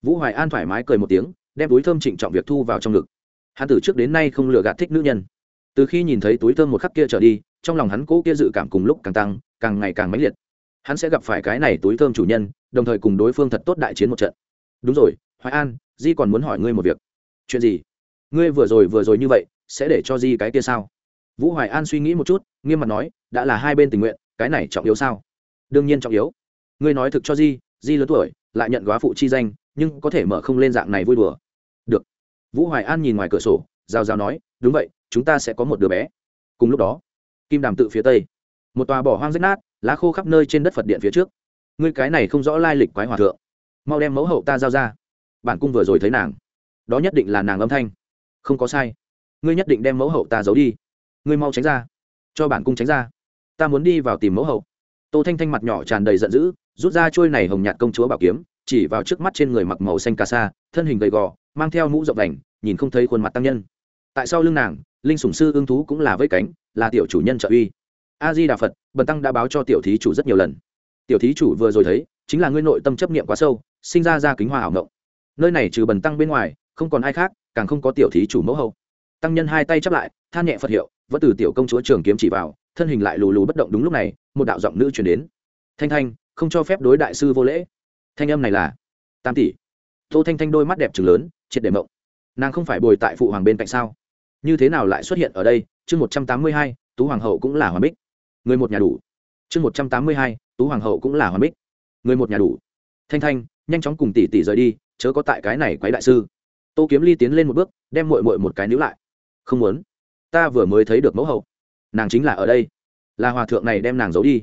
[SPEAKER 1] Vũ hoài an thoải mái cười một tiếng, đem túi thơm trịnh trọng việc thu vào trong ngực. Hắn từ trước đến nay không lừa gạt thích nữ nhân từ khi nhìn thấy túi thơm một khắc kia trở đi, trong lòng hắn cố kia dự cảm cùng lúc càng tăng, càng ngày càng mãnh liệt. Hắn sẽ gặp phải cái này túi thơm chủ nhân, đồng thời cùng đối phương thật tốt đại chiến một trận. Đúng rồi, hoài an, di còn muốn hỏi ngươi một việc. Chuyện gì? Ngươi vừa rồi vừa rồi như vậy, sẽ để cho di cái kia sao? Vũ hoài an suy nghĩ một chút, nghiêm mặt nói, đã là hai bên tình nguyện, cái này trọng yếu sao? Đương nhiên trọng yếu. Ngươi nói thực cho di di lớn tuổi, lại nhận góa phụ chi danh, nhưng có thể mở không lên dạng này vui đùa. Được. Vũ hoài an nhìn ngoài cửa sổ, rào rào nói, đúng vậy chúng ta sẽ có một đứa bé. Cùng lúc đó, kim đàm tự phía tây, một tòa bỏ hoang rách nát, lá khô khắp nơi trên đất phật điện phía trước. Ngươi cái này không rõ lai lịch quái hòa thượng. Mau đem mẫu hậu ta giao ra. Bản cung vừa rồi thấy nàng. Đó nhất định là nàng âm thanh. Không có sai. Ngươi nhất định đem mẫu hậu ta giấu đi. Ngươi mau tránh ra. Cho bản cung tránh ra. Ta muốn đi vào tìm mẫu hậu. Tô thanh thanh mặt nhỏ tràn đầy giận dữ, rút ra trôi này hồng nhạt công chúa bảo kiếm, chỉ vào trước mắt trên người mặc màu xanh cà sa, thân hình gầy gò, mang theo mũ rộng đành nhìn không thấy khuôn mặt tăng nhân. Tại sao lưng nàng linh sủng sư ưng thú cũng là với cánh, là tiểu chủ nhân trợ uy. A di đà phật, bần tăng đã báo cho tiểu thí chủ rất nhiều lần. Tiểu thí chủ vừa rồi thấy, chính là ngươi nội tâm chấp niệm quá sâu, sinh ra ra kính hoa ảo ngộng. Nơi này trừ bần tăng bên ngoài, không còn ai khác, càng không có tiểu thí chủ mẫu hậu tăng nhân hai tay chắp lại, than nhẹ phật hiệu, vẫn từ tiểu công chúa trường kiếm chỉ vào, thân hình lại lù lù bất động đúng lúc này, một đạo giọng nữ chuyển đến. Thanh thanh, không cho phép đối đại sư vô lễ. Thanh âm này là, tam tỷ. Tô thanh thanh đôi mắt đẹp trừng lớn, triệt để mộng. Nàng không phải bồi tại phụ hoàng bên cạnh sao? Như thế nào lại xuất hiện ở đây? Chương một trăm tám mươi hai, tú hoàng hậu cũng là hoàng bích. Người một nhà đủ. Chương một trăm tám mươi hai, tú hoàng hậu cũng là hoàng bích. Người một nhà đủ. Thanh thanh, nhanh chóng cùng tỷ tỷ rời đi, chớ có tại cái này quái đại sư. Tô kiếm ly tiến lên một bước, đem mội mội một cái níu lại. Không muốn. Ta vừa mới thấy được mẫu hậu. Nàng chính là ở đây. Là hòa thượng này đem nàng giấu đi.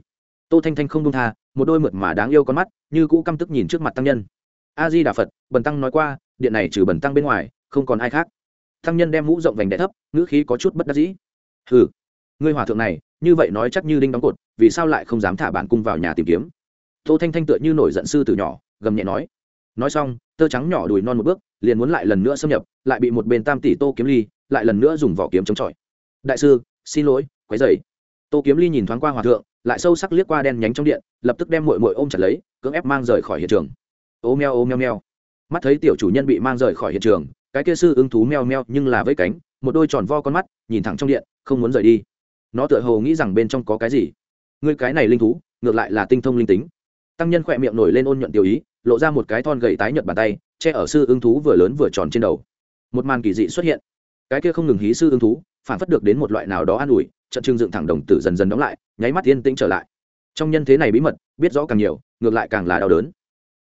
[SPEAKER 1] Tô thanh thanh không đông tha, một đôi mượt mà đáng yêu con mắt, như cũ căm tức nhìn trước mặt tăng nhân. A di đà phật, bần tăng nói qua, điện này trừ bần tăng bên ngoài, không còn ai khác. Thăng nhân đem mũ rộng vành đẻ thấp, ngữ khí có chút bất đắc dĩ. Ừ ngươi hòa thượng này, như vậy nói chắc như đinh đóng cột, vì sao lại không dám thả bản cung vào nhà tìm kiếm? Tô thanh thanh tựa như nổi giận sư từ nhỏ, gầm nhẹ nói. Nói xong, tơ trắng nhỏ đùi non một bước, liền muốn lại lần nữa xâm nhập, lại bị một bên tam tỷ tô kiếm ly, lại lần nữa dùng vỏ kiếm chống chọi. Đại sư, xin lỗi, quấy dày tô kiếm ly nhìn thoáng qua hòa thượng, lại sâu sắc liếc qua đen nhánh trong điện, lập tức đem mội mội ôm chặt lấy, cưỡng ép mang rời khỏi hiện trường. Ô meo ô meo meo. Mắt thấy tiểu chủ nhân bị mang rời khỏi hiện trường cái kia sư ưng thú meo meo nhưng là với cánh, một đôi tròn vo con mắt, nhìn thẳng trong điện, không muốn rời đi. Nó tựa hồ nghĩ rằng bên trong có cái gì. Người cái này linh thú, ngược lại là tinh thông linh tính. Tăng nhân khỏe miệng nổi lên ôn nhuận tiêu ý, lộ ra một cái thon gầy tái nhợt bàn tay, che ở sư ưng thú vừa lớn vừa tròn trên đầu. Một màn kỳ dị xuất hiện. Cái kia không ngừng hí sư ưng thú, phản phất được đến một loại nào đó an ủi, trận trưng dựng thẳng đồng tử dần dần đóng lại, nháy mắt yên tĩnh trở lại. Trong nhân thế này bí mật, biết rõ càng nhiều, ngược lại càng là đau đớn.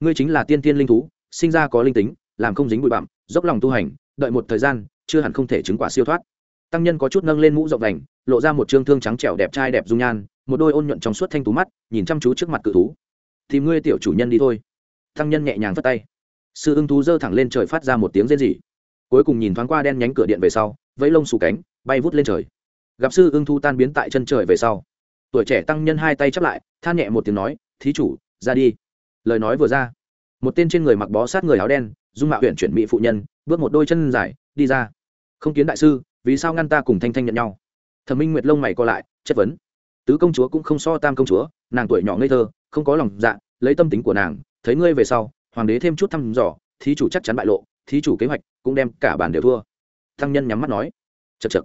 [SPEAKER 1] Ngươi chính là tiên tiên linh thú, sinh ra có linh tính làm không dính bụi bặm, dốc lòng tu hành, đợi một thời gian, chưa hẳn không thể chứng quả siêu thoát. Tăng nhân có chút nâng lên mũ rộng đành lộ ra một trương thương trắng trẻo đẹp trai đẹp dung nhan, một đôi ôn nhuận trong suốt thanh tú mắt, nhìn chăm chú trước mặt cự thú. Thì ngươi tiểu chủ nhân đi thôi. Tăng nhân nhẹ nhàng vất tay. Sư ưng thú giơ thẳng lên trời phát ra một tiếng rên rỉ. Cuối cùng nhìn thoáng qua đen nhánh cửa điện về sau, vẫy lông xù cánh, bay vút lên trời. Gặp sư ưng thu tan biến tại chân trời về sau, tuổi trẻ tăng nhân hai tay chắp lại, than nhẹ một tiếng nói, thí chủ, ra đi. Lời nói vừa ra, một tên trên người mặc bó sát người áo đen dung mạo huyện chuyển mỹ phụ nhân, bước một đôi chân dài, đi ra. Không kiến đại sư, vì sao ngăn ta cùng thanh thanh nhận nhau? Thẩm minh nguyệt lông mày co lại, chất vấn. Tứ công chúa cũng không so tam công chúa, nàng tuổi nhỏ ngây thơ, không có lòng dạ lấy tâm tính của nàng, thấy ngươi về sau, hoàng đế thêm chút thăm dò, thí chủ chắc chắn bại lộ, thí chủ kế hoạch cũng đem cả bản đều thua. Thăng nhân nhắm mắt nói. Chật chật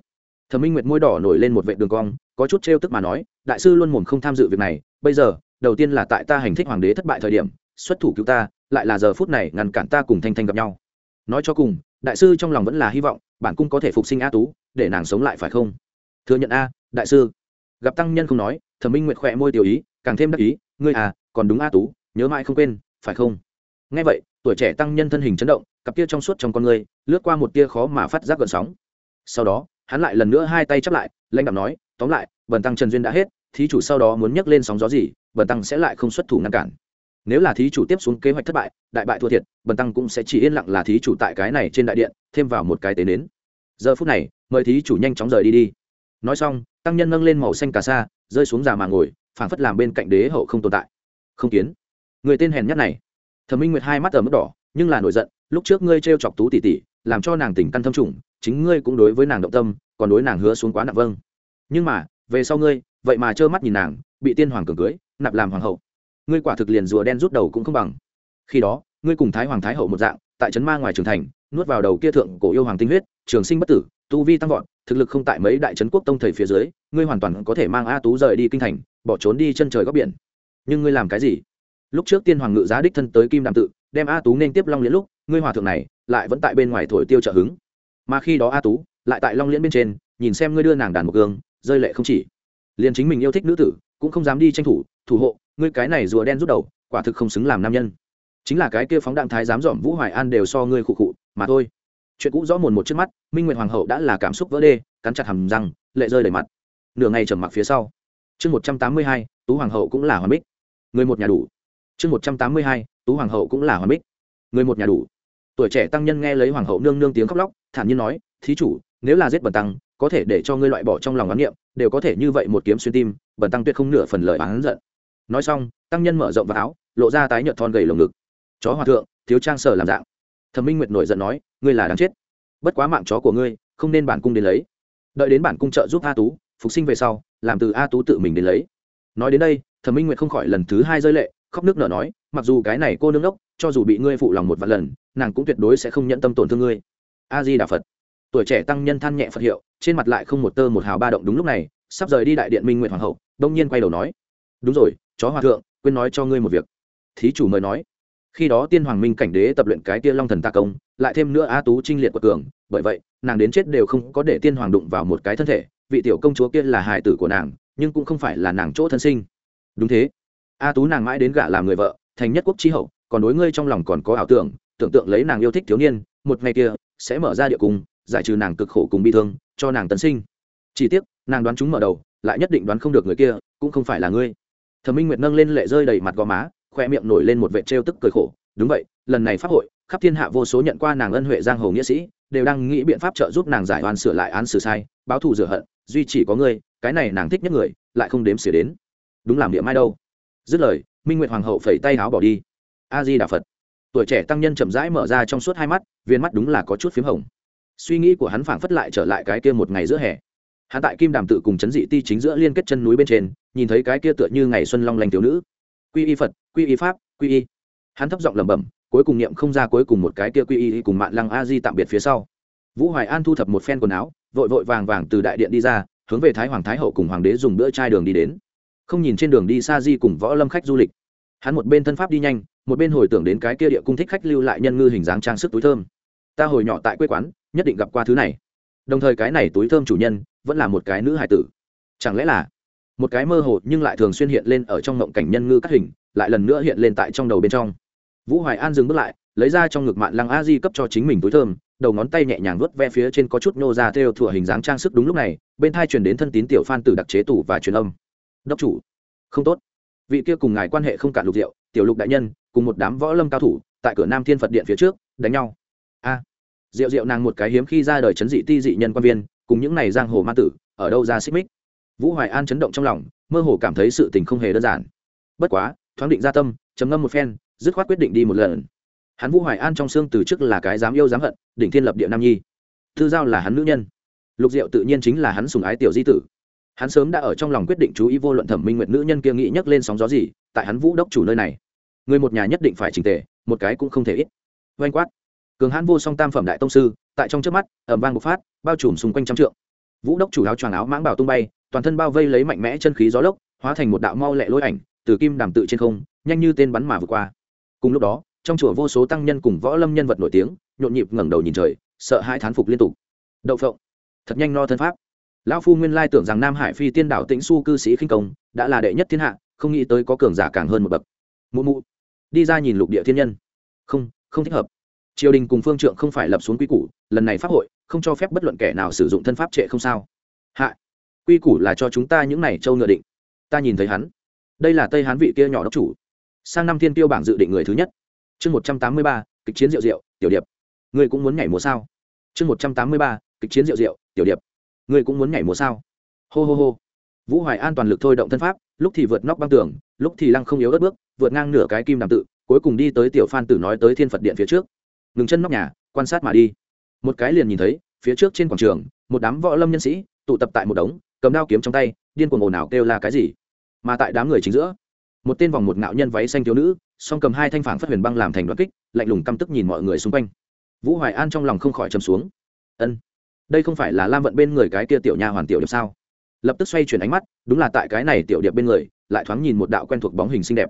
[SPEAKER 1] thẩm minh nguyệt môi đỏ nổi lên một vệ đường cong, có chút trêu tức mà nói, đại sư luôn mồm không tham dự việc này, bây giờ, đầu tiên là tại ta hành thích hoàng đế thất bại thời điểm, xuất thủ cứu ta lại là giờ phút này ngăn cản ta cùng thanh thanh gặp nhau. Nói cho cùng, đại sư trong lòng vẫn là hy vọng, bản cung có thể phục sinh a tú, để nàng sống lại phải không? Thừa nhận a, đại sư. Gặp tăng nhân không nói, thẩm minh nguyệt khỏe môi tiểu ý, càng thêm đắc ý, ngươi à còn đúng a tú, nhớ mãi không quên, phải không? Nghe vậy, tuổi trẻ tăng nhân thân hình chấn động, cặp kia trong suốt trong con người, lướt qua một tia khó mà phát giác gợn sóng. Sau đó, hắn lại lần nữa hai tay chắp lại, lãnh đạo nói, tóm lại, bần tăng trần duyên đã hết, thí chủ sau đó muốn nhấc lên sóng gió gì, bần tăng sẽ lại không xuất thủ ngăn cản nếu là thí chủ tiếp xuống kế hoạch thất bại, đại bại thua thiệt, bần tăng cũng sẽ chỉ yên lặng là thí chủ tại cái này trên đại điện, thêm vào một cái tế nến. Giờ phút này, mời thí chủ nhanh chóng rời đi đi. Nói xong, tăng nhân nâng lên màu xanh cà sa, rơi xuống già mà ngồi, phảng phất làm bên cạnh đế hậu không tồn tại. Không kiến. Người tên hèn nhất này. Thẩm minh nguyệt hai mắt ở mức đỏ, nhưng là nổi giận, lúc trước ngươi t r e o chọc tú tỷ tỷ, làm cho nàng tỉnh căn thâm trùng, chính ngươi cũng đối với nàng động tâm, còn đối nàng hứa xuống quá nặng vâng. Nhưng mà, về sau ngươi, vậy mà trơ mắt nhìn nàng, bị tiên hoàng cường cưới, nạp làm hoàng hậu ngươi quả thực liền rùa đen rút đầu cũng không bằng. Khi đó, ngươi cùng thái hoàng thái hậu một dạng, tại trấn ma ngoài trường thành, nuốt vào đầu kia thượng cổ yêu hoàng tinh huyết, trường sinh bất tử, tu vi tăng vọt, thực lực không tại mấy đại trấn quốc tông thầy phía dưới, ngươi hoàn toàn có thể mang a tú rời đi kinh thành, bỏ trốn đi chân trời góc biển. Nhưng ngươi làm cái gì? Lúc trước tiên hoàng ngự giá đích thân tới kim đàm tự, đem a tú nên tiếp long liễn lúc, ngươi hòa thượng này lại vẫn tại bên ngoài thổi tiêu trợ hứng. Mà khi đó a tú lại tại long liễn bên trên, nhìn xem ngươi đưa nàng đàn một gương, rơi lệ không chỉ. Liền chính mình yêu thích nữ tử, cũng không dám đi tranh thủ thủ hộ ngươi cái này rùa đen rút đầu, quả thực không xứng làm nam nhân. Chính là cái kia phóng đạn thái dám dòm vũ hoài an đều so ngươi khụ khụ, mà thôi. Chuyện cũ rõ mồn một trước mắt, minh nguyệt hoàng hậu đã là cảm xúc vỡ đê, cắn chặt hầm răng, lệ rơi đầy mặt. Nửa ngày trầm mặc phía sau. Chương một trăm tám mươi hai, tú hoàng hậu cũng là hoàn bích. Người một nhà đủ. Chương một trăm tám mươi hai, tú hoàng hậu cũng là hoàn bích. Người một nhà đủ. Tuổi trẻ tăng nhân nghe lấy hoàng hậu nương nương tiếng khóc lóc, thản nhiên nói, thí chủ, nếu là giết bần tăng, có thể để cho ngươi loại bỏ trong lòng oán niệm, đều có thể như vậy một kiếm xuyên tim, bần tăng tuyệt không nửa phần lời oán giận nói xong, tăng nhân mở rộng vào áo, lộ ra tái nhợt thon gầy lồng ngực. Chó hòa thượng, thiếu trang sở làm dạng. Thẩm minh nguyệt nổi giận nói, ngươi là đáng chết. Bất quá mạng chó của ngươi, không nên bản cung đến lấy. Đợi đến bản cung trợ giúp a tú, phục sinh về sau, làm từ a tú tự mình đến lấy. Nói đến đây, thẩm minh nguyệt không khỏi lần thứ hai rơi lệ, khóc nước nở nói, mặc dù cái này cô nương đốc, cho dù bị ngươi phụ lòng một vạn lần, nàng cũng tuyệt đối sẽ không nhận tâm tổn thương ngươi. A di đà phật tuổi trẻ tăng nhân than nhẹ phật hiệu, trên mặt lại không một tơ một hào ba động đúng lúc này, sắp rời đi đại điện minh nguyện hoàng hậu, đông nhiên quay đầu nói, đúng rồi chó hòa thượng, quên nói cho ngươi một việc. Thí chủ mời nói. Khi đó tiên hoàng minh cảnh đế tập luyện cái tia long thần ta công, lại thêm nữa a tú trinh liệt của cường, bởi vậy, nàng đến chết đều không có để tiên hoàng đụng vào một cái thân thể, vị tiểu công chúa kia là hài tử của nàng, nhưng cũng không phải là nàng chỗ thân sinh. Đúng thế. A tú nàng mãi đến gả làm người vợ, thành nhất quốc tri hậu, còn đối ngươi trong lòng còn có ảo tưởng tưởng tượng lấy nàng yêu thích thiếu niên, một ngày kia, sẽ mở ra địa cung, giải trừ nàng cực khổ cùng bi thương, cho nàng tấn sinh. Chỉ tiếc, nàng đoán chúng mở đầu, lại nhất định đoán không được người kia, cũng không phải là ngươi thẩm minh nguyệt nâng lên lệ rơi đầy mặt gò má khoe miệng nổi lên một vệ trêu tức cười khổ. Đúng vậy, lần này pháp hội, khắp thiên hạ vô số nhận qua nàng ân huệ giang hồ nghĩa sĩ, đều đang nghĩ biện pháp trợ giúp nàng giải oan sửa lại án xử sai, báo thù rửa hận, duy chỉ có ngươi, cái này nàng thích nhất người, lại không đếm xỉa đến. Đúng làm địa mai đâu. Dứt lời, minh nguyệt hoàng hậu phẩy tay áo bỏ đi. A di đà phật. Tuổi trẻ tăng nhân chậm rãi mở ra trong suốt hai mắt, viên mắt đúng là có chút p h í m hồng. Suy nghĩ của hắn phảng phất lại trở lại cái kia một ngày giữa hè. Hắn tại kim đàm tự cùng chấn dị ti chính giữa liên kết chân núi bên trên nhìn thấy cái kia tựa như ngày xuân long lanh thiếu nữ. Quy y phật, quy y pháp, quy y. Hắn thấp giọng lẩm bẩm, cuối cùng niệm không ra cuối cùng một cái kia quy y cùng mạng lăng a di tạm biệt phía sau. Vũ hoài an thu thập một phen quần áo, vội vội vàng vàng từ đại điện đi ra, hướng về thái hoàng thái hậu cùng hoàng đế dùng bữa chai đường đi đến. Không nhìn trên đường đi xa di cùng võ lâm khách du lịch. Hắn một bên thân pháp đi nhanh, một bên hồi tưởng đến cái kia địa cung thích khách lưu lại nhân ngư hình dáng trang sức túi thơm. Ta hồi nhỏ tại quê quán, nhất định gặp qua thứ này. Đồng thời cái này túi thơm chủ nhân, vẫn là một cái nữ hải tử. Chẳng lẽ là một cái mơ hồ nhưng lại thường xuyên hiện lên ở trong ngộng cảnh nhân ngư cắt hình lại lần nữa hiện lên tại trong đầu bên trong. Vũ hoài an dừng bước lại lấy ra trong ngực mạn lăng a di cấp cho chính mình túi thơm đầu ngón tay nhẹ nhàng vớt ve phía trên có chút nô ra theo thủa hình dáng trang sức đúng lúc này bên thai truyền đến thân tín tiểu phan tử đặc chế tủ và truyền âm. Đốc chủ. Không tốt. Vị kia cùng ngài quan hệ không cạn lục diệu tiểu lục đại nhân cùng một đám võ lâm cao thủ tại cửa nam thiên phật điện phía trước đánh nhau. A. À, diệu diệu nàng một cái hiếm khi ra đời chấn dị ti dị nhân quan viên cùng những này giang hồ ma tử ở đâu ra xích mích? Vũ hoài an chấn động trong lòng, mơ hồ cảm thấy sự tình không hề đơn giản. Bất quá, thoáng định gia tâm chấm ngâm một phen, dứt khoát quyết định đi một lần. Hắn vũ hoài an trong xương từ trước là cái dám yêu dám hận, đỉnh thiên lập địa nam nhi. Thư giao là hắn nữ nhân. Lục diệu tự nhiên chính là hắn sùng ái tiểu di tử. Hắn sớm đã ở trong lòng quyết định chú ý vô luận thẩm minh nguyện nữ nhân kia nghĩ nhấc lên sóng gió gì, tại hắn vũ đốc chủ nơi này. Người một nhà nhất định phải trình tề, một cái cũng không thể ít. Oanh quát. Cường hãn vô song tam phẩm đại tông sư, tại trong trước mắt ẩm vang bộc phát, bao trùm xung quanh trăm trượng. Vũ đốc chủ áo choàng áo mãng bảo tung bay toàn thân bao vây lấy mạnh mẽ chân khí gió lốc, hóa thành một đạo mau lẹ lôi ảnh, từ kim đàm tự trên không, nhanh như tên bắn mà vượt qua. Cùng lúc đó, trong chùa vô số tăng nhân cùng võ lâm nhân vật nổi tiếng, nhộn nhịp ngẩng đầu nhìn trời, sợ hai thán phục liên tục. Đậu phộng, thật nhanh no thân pháp. Lão phu nguyên lai tưởng rằng nam hải phi tiên đảo tĩnh su cư sĩ khinh công, đã là đệ nhất thiên hạ, không nghĩ tới có cường giả càng hơn một bậc. Mụ mụ, đi ra nhìn lục địa thiên nhân. Không không thích hợp. Triều đình cùng phương trượng không phải lập xuống quy củ, lần này pháp hội, không cho phép bất luận kẻ nào sử dụng thân pháp trệ không sao. Hạ quy củ là cho chúng ta những này châu ngựa định. Ta nhìn thấy hắn. Đây là tây hán vị kia nhỏ đốc chủ. Sang năm thiên tiêu bảng dự định người thứ nhất. Chương một trăm tám mươi ba, kịch chiến rượu rượu tiểu điệp. Ngươi cũng muốn nhảy múa sao? Chương một trăm tám mươi ba, kịch chiến rượu rượu tiểu điệp. Ngươi cũng muốn nhảy múa sao? Hô hô hô. Vũ hoài an toàn lực thôi động thân pháp, lúc thì vượt nóc băng tường, lúc thì lăng không yếu đất bước, vượt ngang nửa cái kim đàm tự, cuối cùng đi tới tiểu phan tử nói tới thiên phật điện phía trước. Ngừng chân nóc nhà, quan sát mà đi. Một cái liền nhìn thấy, phía trước trên quảng trường, một đám võ lâm nhân sĩ tụ tập tại một đống cầm đao kiếm trong tay, điên cuồng ồn ào kêu là cái gì? Mà tại đám người chính giữa, một tên vòng một ngạo nhân váy xanh thiếu nữ, song cầm hai thanh phản phát huyền băng làm thành đoạn kích, lạnh lùng căm tức nhìn mọi người xung quanh. Vũ hoài an trong lòng không khỏi chầm xuống. Ân, đây không phải là lam vận bên người cái kia tiểu nha hoàn tiểu điệp sao? Lập tức xoay chuyển ánh mắt, đúng là tại cái này tiểu điệp bên người, lại thoáng nhìn một đạo quen thuộc bóng hình xinh đẹp.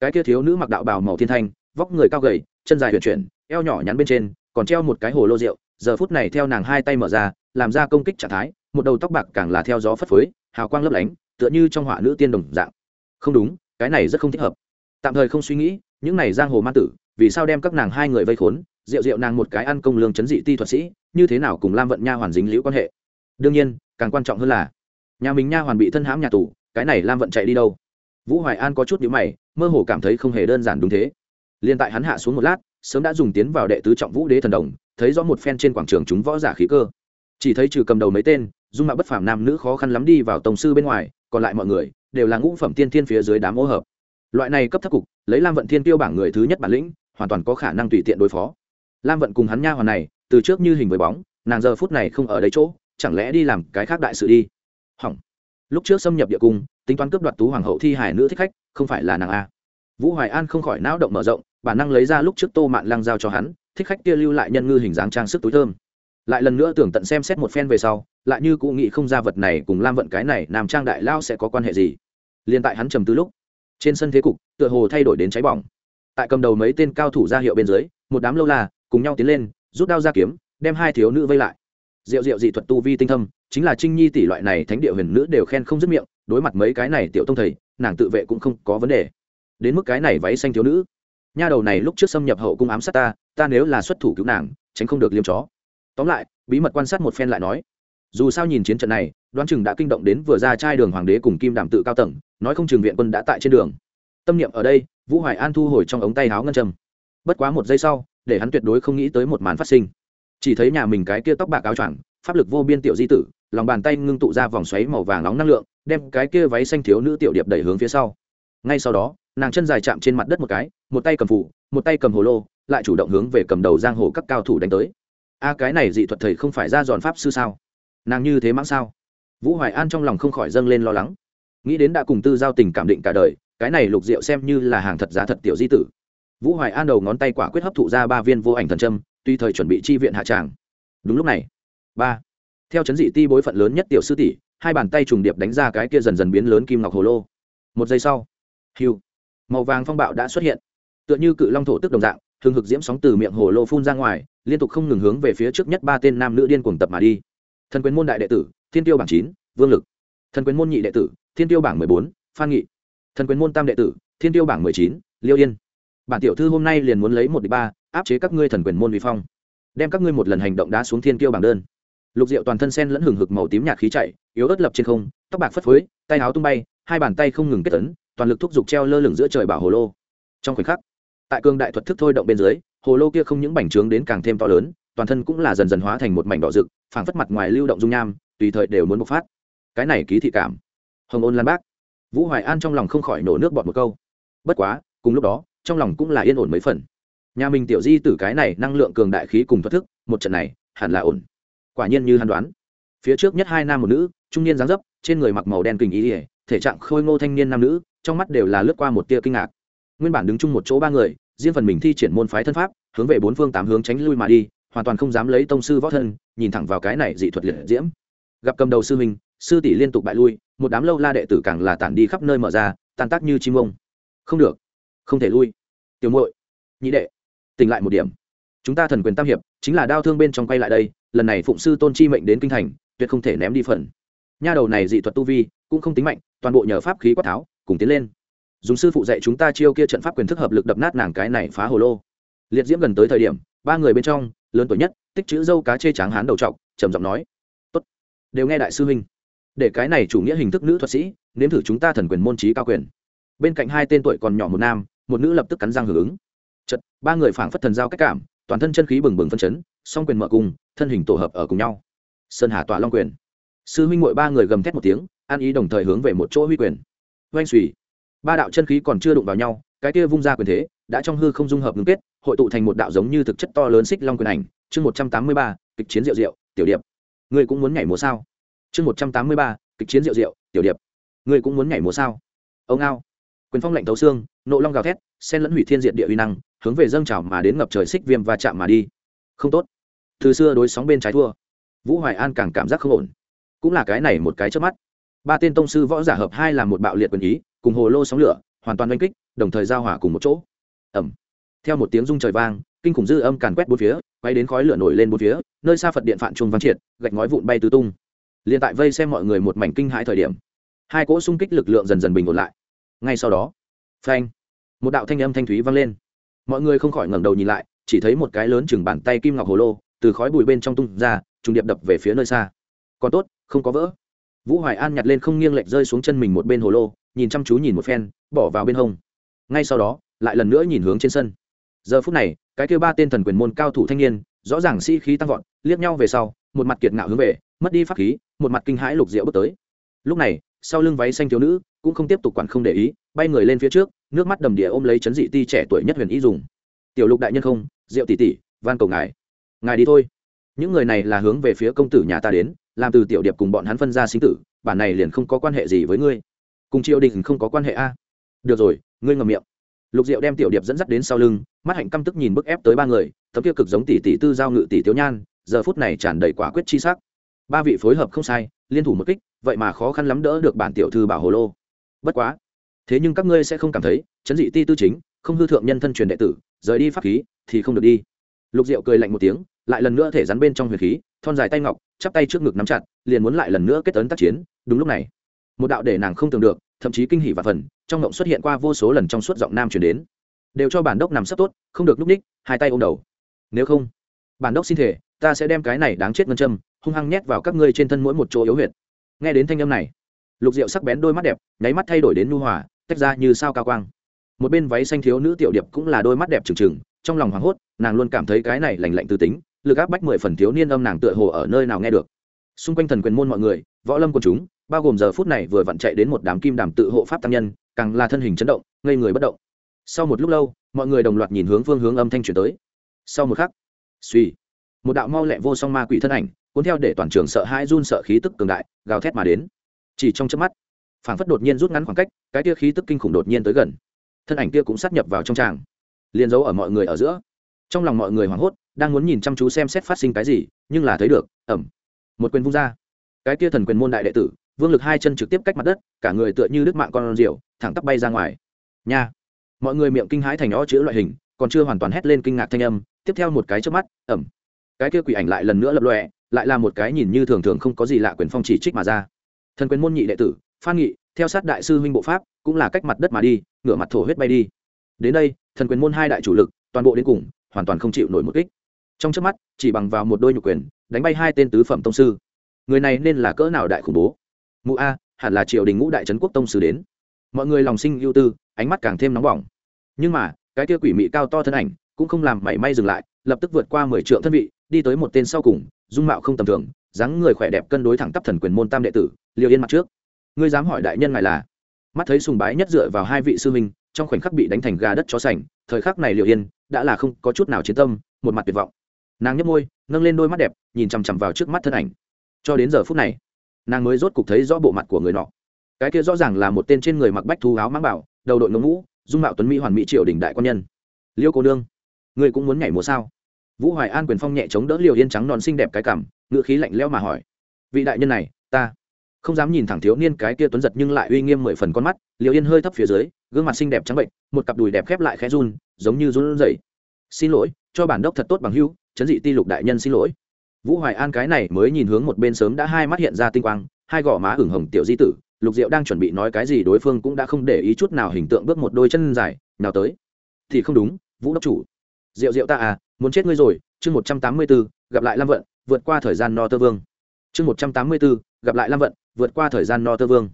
[SPEAKER 1] Cái kia thiếu nữ mặc đạo bào màu thiên thanh, vóc người cao gầy, chân dài huyền chuyển, eo nhỏ nhắn bên trên, còn treo một cái hồ lô rượu, giờ phút này theo nàng hai tay mở ra, làm ra công kích trạng thái một đầu tóc bạc càng là theo gió phất phới, hào quang lấp lánh, tựa như trong họa nữ tiên đồng dạng. Không đúng, cái này rất không thích hợp. Tạm thời không suy nghĩ, những này giang hồ ma tử, vì sao đem các nàng hai người vây khốn? Rượu rượu nàng một cái ăn công lương chấn dị ti thuật sĩ, như thế nào cùng lam vận nha hoàn dính liễu quan hệ? Đương nhiên, càng quan trọng hơn là, nhà mình nha hoàn bị thân hãm nhà tù, cái này lam vận chạy đi đâu? Vũ hoài an có chút nhữ mày, mơ hồ cảm thấy không hề đơn giản đúng thế. Liên tại hắn hạ xuống một lát, sớm đã dùng tiến vào đệ tứ trọng vũ đế thần đồng, thấy rõ một phen trên quảng trường chúng võ giả khí cơ. Chỉ thấy trừ cầm đầu mấy tên dung mạo bất phàm nam nữ khó khăn lắm đi vào tổng sư bên ngoài, còn lại mọi người đều là ngũ phẩm tiên thiên phía dưới đám ô hợp. Loại này cấp thấp cục, lấy lam vận thiên tiêu bảng người thứ nhất bản lĩnh, hoàn toàn có khả năng tùy tiện đối phó. Lam vận cùng hắn nha hoàn này, từ trước như hình với bóng, nàng giờ phút này không ở đây chỗ, chẳng lẽ đi làm cái khác đại sự đi? Hỏng. Lúc trước xâm nhập địa cung, tính toán cướp đoạt tú hoàng hậu thi hải nữ thích khách, không phải là nàng a. Vũ hoài an không khỏi não động mở rộng, bản năng lấy ra lúc trước tô mạn lăng giao cho hắn, thích khách kia lưu lại nhân ngư hình dáng trang sức túi thơm lại lần nữa tưởng tận xem xét một phen về sau, lại như cụ nghĩ không ra vật này cùng lam vận cái này nam trang đại lao sẽ có quan hệ gì. Liền tại hắn trầm tư lúc, trên sân thế cục, tựa hồ thay đổi đến cháy bỏng. Tại cầm đầu mấy tên cao thủ ra hiệu bên dưới, một đám lâu la, cùng nhau tiến lên, rút đao ra kiếm, đem hai thiếu nữ vây lại. Diệu diệu dị thuật tu vi tinh thâm, chính là trinh nhi tỷ loại này thánh địa huyền nữ đều khen không dứt miệng, đối mặt mấy cái này tiểu tông thầy, nàng tự vệ cũng không có vấn đề. Đến mức cái này váy xanh thiếu nữ. Nha đầu này lúc trước xâm nhập hậu cung ám sát ta ta nếu là xuất thủ cứu nàng, tránh không được liêm chó tóm lại, bí mật quan sát một phen lại nói, dù sao nhìn chiến trận này, đoán chừng đã kinh động đến vừa ra trai đường hoàng đế cùng kim đàm tự cao tầng, nói không chừng viện quân đã tại trên đường. Tâm niệm ở đây, vũ hoài an thu hồi trong ống tay háo ngân trầm bất quá một giây sau, để hắn tuyệt đối không nghĩ tới một màn phát sinh. Chỉ thấy nhà mình cái kia tóc bạc áo choàng, pháp lực vô biên tiểu di tử, lòng bàn tay ngưng tụ ra vòng xoáy màu vàng nóng năng lượng, đem cái kia váy xanh thiếu nữ tiểu điệp đẩy hướng phía sau. Ngay sau đó, nàng chân dài chạm trên mặt đất một cái, một tay cầm phủ, một tay cầm hồ lô, lại chủ động hướng về cầm đầu giang hồ các cao thủ đánh tới a cái này dị thuật thầy không phải ra giòn pháp sư sao? Nàng như thế mãng sao? Vũ hoài an trong lòng không khỏi dâng lên lo lắng. Nghĩ đến đã cùng tư giao tình cảm định cả đời, cái này lục diệu xem như là hàng thật giá thật tiểu di tử. Vũ hoài an đầu ngón tay quả quyết hấp thụ ra ba viên vô ảnh thần trâm tuy thời chuẩn bị chi viện hạ tràng. Đúng lúc này, ba. Theo chấn dị ti bối phận lớn nhất tiểu sư tỷ, hai bàn tay trùng điệp đánh ra cái kia dần dần biến lớn kim ngọc hồ lô. Một giây sau, hiu, màu vàng phong bạo đã xuất hiện, tựa như cự long thổ tức đồng dạng thường hực diễm sóng từ miệng hồ lô phun ra ngoài, liên tục không ngừng hướng về phía trước nhất ba tên nam nữ điên cuồng tập mà đi. Thần quyền môn đại đệ tử, thiên tiêu bảng chín, vương lực. Thần quyền môn nhị đệ tử, thiên tiêu bảng mười bốn, phan nghị. Thần quyền môn tam đệ tử, thiên tiêu bảng mười chín, liêu yên. Bản tiểu thư hôm nay liền muốn lấy một đi ba, áp chế các ngươi thần quyền môn vi phong. Đem các ngươi một lần hành động đá xuống thiên tiêu bảng đơn. Lục diệu toàn thân sen lẫn hừng hực màu tím nhạt khí chạy, yếu ớt lập trên không, tóc bạc phất phới, tay áo tung bay, hai bàn tay không ngừng kết tấn, toàn lực thúc giục treo lơ lửng giữa trời bảo hồ lô. Trong khoảnh khắc tại cương đại thuật thức thôi động bên dưới, hồ lô kia không những bành trướng đến càng thêm to lớn, toàn thân cũng là dần dần hóa thành một mảnh đỏ rực, phảng phất mặt ngoài lưu động dung nham, tùy thời đều muốn bộc phát. Cái này ký thị cảm. Hồng ôn lan bác. Vũ hoài an trong lòng không khỏi nổ nước bọt một câu. Bất quá, cùng lúc đó, trong lòng cũng là yên ổn mấy phần. Nhà mình tiểu di tử cái này năng lượng cường đại khí cùng thoát thức, một trận này, hẳn là ổn. Quả nhiên như hắn đoán. Phía trước nhất hai nam một nữ, trung niên dáng dấp, trên người mặc màu đen kình ý ỉa thể trạng khôi ngô thanh niên nam nữ, trong mắt đều là lướt qua một tia kinh ngạc nguyên bản đứng chung một chỗ ba người, riêng phần mình thi triển môn phái thân pháp, hướng về bốn phương tám hướng tránh lui mà đi, hoàn toàn không dám lấy tông sư võ thân, nhìn thẳng vào cái này dị thuật liệt diễm. Gặp cầm đầu sư huynh, sư tỷ liên tục bại lui, một đám lâu la đệ tử càng là tản đi khắp nơi mở ra, tan tác như chim ông. Không được, không thể lui. Tiểu muội, nhị đệ, tỉnh lại một điểm. Chúng ta thần quyền tam hiệp, chính là đau thương bên trong quay lại đây, lần này phụng sư tôn chi mệnh đến kinh thành, tuyệt không thể ném đi phần. Nha đầu này dị thuật tu vi, cũng không tính mạnh, toàn bộ nhờ pháp khí quát tháo, cùng tiến lên dùng sư phụ dạy chúng ta chiêu kia trận pháp quyền thức hợp lực đập nát nàng cái này phá hồ lô. Liệt diễm gần tới thời điểm, ba người bên trong, lớn tuổi nhất, tích chữ dâu cá chê tráng hán đầu trọc, trầm giọng nói, tốt, đều nghe đại sư huynh. Để cái này chủ nghĩa hình thức nữ thuật sĩ, nếm thử chúng ta thần quyền môn trí cao quyền. Bên cạnh hai tên tuổi còn nhỏ một nam, một nữ lập tức cắn răng hưởng ứng. Chật ba người phảng phất thần giao cách cảm, toàn thân chân khí bừng bừng phân chấn, song quyền mở cùng, thân hình tổ hợp ở cùng nhau. Sơn hà tỏa long quyền. Sư huynh mội ba người gầm thét một tiếng ăn ý đồng thời hướng về một chỗ huy quyền. Oanh xùy ba đạo chân khí còn chưa đụng vào nhau, cái kia vung ra quyền thế, đã trong hư không dung hợp ngưng kết, hội tụ thành một đạo giống như thực chất to lớn xích long quyền ảnh. Chương một trăm tám mươi ba, kịch chiến diệu diệu, tiểu điệp. Ngươi cũng muốn nhảy múa sao? Chương một trăm tám mươi ba, kịch chiến diệu diệu, tiểu điệp. Ngươi cũng muốn nhảy múa sao? Ông ao quyền phong lạnh thấu xương, nộ long gào thét sen lẫn hủy thiên diện địa uy năng, hướng về dâng trào mà đến ngập trời xích viêm và chạm mà đi. Không tốt. Từ xưa đối sóng bên trái thua. Vũ hoài an càng cảm giác không ổn. Cũng là cái này một cái trước mắt. Ba tên tông sư võ giả hợp hai là một bạo liệt quyền ý cùng hồ lô sóng lửa, hoàn toàn oanh kích, đồng thời giao hỏa cùng một chỗ. Ẩm theo một tiếng rung trời vang, kinh khủng dư âm càn quét bốn phía, quay đến khói lửa nổi lên bốn phía, nơi xa phật điện phạn trung vang triệt, gạch ngói vụn bay tứ tung. Liền tại vây xem mọi người một mảnh kinh hãi thời điểm, hai cỗ xung kích lực lượng dần dần bình ổn lại. Ngay sau đó, phanh, một đạo thanh âm thanh thúy vang lên. Mọi người không khỏi ngẩng đầu nhìn lại, chỉ thấy một cái lớn chừng bàn tay kim ngọc hồ lô, từ khói bụi bên trong tung ra, trùng điệp đập về phía nơi xa. Còn tốt, không có vỡ. Vũ hoài an nhặt lên không nghiêng lệch rơi xuống chân mình một bên hồ lô nhìn chăm chú nhìn một phen, bỏ vào bên hông. Ngay sau đó, lại lần nữa nhìn hướng trên sân. Giờ phút này, cái kêu ba tên thần quyền môn cao thủ thanh niên, rõ ràng sĩ、si、khí tăng vọt, liếc nhau về sau, một mặt kiệt ngạo hướng về, mất đi pháp khí, một mặt kinh hãi lục diệu bước tới. Lúc này, sau lưng váy xanh thiếu nữ, cũng không tiếp tục quản không để ý, bay người lên phía trước, nước mắt đầm địa ôm lấy chấn dị ti trẻ tuổi nhất huyền y dùng. Tiểu lục đại nhân không, diệu tỷ tỷ, van cầu ngài. Ngài đi thôi. Những người này là hướng về phía công tử nhà ta đến, làm từ tiểu điệp cùng bọn hắn phân ra sinh tử, bản này liền không có quan hệ gì với ngươi cùng triều đình không có quan hệ a. Được rồi, ngươi ngầm miệng. Lục diệu đem tiểu điệp dẫn dắt đến sau lưng, mắt hạnh căm tức nhìn bức ép tới ba người, tấm kia cực giống tỷ tỷ tư giao ngự tỷ thiếu nhan, giờ phút này tràn đầy quả quyết chi sắc. Ba vị phối hợp không sai, liên thủ một kích, vậy mà khó khăn lắm đỡ được bản tiểu thư bảo hồ lô. Bất quá, thế nhưng các ngươi sẽ không cảm thấy, chấn dị ti tư chính, không hư thượng nhân thân truyền đệ tử, rời đi pháp khí, thì không được đi. Lục diệu cười lạnh một tiếng, lại lần nữa thể rắn bên trong huyền khí, thon dài tay ngọc, chắp tay trước ngực nắm chặt, liền muốn lại lần nữa kết tấn tác chiến, đúng lúc này một đạo để nàng không tưởng được, thậm chí kinh hỉ và phần, trong ngộng xuất hiện qua vô số lần trong suốt giọng nam chuyển đến. Đều cho bản đốc nằm sắp tốt, không được núp ních, hai tay ôm đầu. Nếu không, bản đốc xin thể ta sẽ đem cái này đáng chết ngân châm, hung hăng nhét vào các ngươi trên thân mỗi một chỗ yếu huyệt. Nghe đến thanh âm này, lục diệu sắc bén đôi mắt đẹp, nháy mắt thay đổi đến nu hòa, tách ra như sao cao quang. Một bên váy xanh thiếu nữ tiểu điệp cũng là đôi mắt đẹp trừng trừng, trong lòng hoảng hốt, nàng luôn cảm thấy cái này lành lạnh tư tính, lực áp bách mười phần thiếu niên âm nàng tựa hồ ở nơi nào nghe được. Xung quanh thần quyền môn mọi người, võ lâm quần chúng bao gồm giờ phút này vừa vặn chạy đến một đám kim đàm tự hộ pháp tăng nhân, càng là thân hình chấn động, ngây người bất động. Sau một lúc lâu, mọi người đồng loạt nhìn hướng phương hướng âm thanh chuyển tới. Sau một khắc, suy, một đạo mau lẹ vô song ma quỷ thân ảnh, cuốn theo để toàn trường sợ hãi run sợ khí tức cường đại, gào thét mà đến. Chỉ trong chớp mắt, phảng phất đột nhiên rút ngắn khoảng cách, cái tia khí tức kinh khủng đột nhiên tới gần. Thân ảnh kia cũng sát nhập vào trong tràng, liền giấu ở mọi người ở giữa. Trong lòng mọi người hoảng hốt, đang muốn nhìn chăm chú xem xét phát sinh cái gì, nhưng là thấy được ẩm một quyền vung ra. Cái tia thần quyền môn đại đệ tử vương lực hai chân trực tiếp cách mặt đất, cả người tựa như đứt mạng con rượu thẳng tắp bay ra ngoài. Nha! Mọi người miệng kinh hãi thành ó chữ loại hình, còn chưa hoàn toàn hét lên kinh ngạc thanh âm, tiếp theo một cái trước mắt, ẩm. Cái kia quỷ ảnh lại lần nữa lập lọe lại là một cái nhìn như thường thường không có gì lạ quyền phong chỉ trích mà ra. Thần quyền môn nhị đệ tử, phan nghị, theo sát đại sư huynh bộ pháp, cũng là cách mặt đất mà đi, ngửa mặt thổ huyết bay đi. Đến đây, thần quyền môn hai đại chủ lực, toàn bộ đến cùng, hoàn toàn không chịu nổi một kích. Trong trước mắt, chỉ bằng vào một đôi nhục quyền, đánh bay hai tên tứ phẩm tông sư. Người này nên là cỡ nào đại khủng bố? Mụ a, hẳn là triều đình ngũ đại trấn quốc tông sư đến. Mọi người lòng sinh ưu tư, ánh mắt càng thêm nóng bỏng. Nhưng mà, cái kia quỷ mị cao to thân ảnh cũng không làm mảy may dừng lại, lập tức vượt qua mười triệu thân vị, đi tới một tên sau cùng, dung mạo không tầm thường, dáng người khỏe đẹp cân đối thẳng tắp thần quyền môn tam đệ tử liều yên mặt trước. Ngươi dám hỏi đại nhân ngài là? Mắt thấy sùng bái nhất dựa vào hai vị sư minh trong khoảnh khắc bị đánh thành gà đất chó sành, thời khắc này liều yên đã là không có chút nào chiến tâm, một mặt tuyệt vọng. Nàng nhấp môi, nâng lên đôi mắt đẹp, nhìn chằm chằm vào trước mắt thân ảnh. Cho đến giờ phút này nàng mới rốt cục thấy rõ bộ mặt của người nọ. Cái kia rõ ràng là một tên trên người mặc bách thu áo mang bảo, đầu đội ngống mũ, dung mạo tuấn mỹ hoàn mỹ triều đình đại quan nhân. Liêu cô nương, ngươi cũng muốn nhảy múa sao? Vũ hoài an quyền phong nhẹ chống đỡ liều yên trắng non xinh đẹp cái cảm ngựa khí lạnh lẽo mà hỏi. Vị đại nhân này, ta không dám nhìn thẳng thiếu niên cái kia tuấn giật nhưng lại uy nghiêm mười phần con mắt liều yên hơi thấp phía dưới, gương mặt xinh đẹp trắng bệnh, một cặp đùi đẹp khép lại khẽ run, giống như run rẩy. Xin lỗi, cho bản đốc thật tốt bằng hưu chấn dị ti lục đại nhân xin lỗi vũ hoài an cái này mới nhìn hướng một bên sớm đã hai mắt hiện ra tinh quang, hai gò má hửng hồng tiểu di tử, lục diệu đang chuẩn bị nói cái gì đối phương cũng đã không để ý chút nào hình tượng bước một đôi chân dài, nào tới. Thì không đúng, vũ đốc chủ. Diệu diệu ta à muốn chết ngươi rồi. Chương một trăm tám mươi b ố gặp lại lam vận, vượt qua thời gian no tơ vương. Chương một trăm tám mươi b ố gặp lại lam vận, vượt qua thời gian no tơ vương.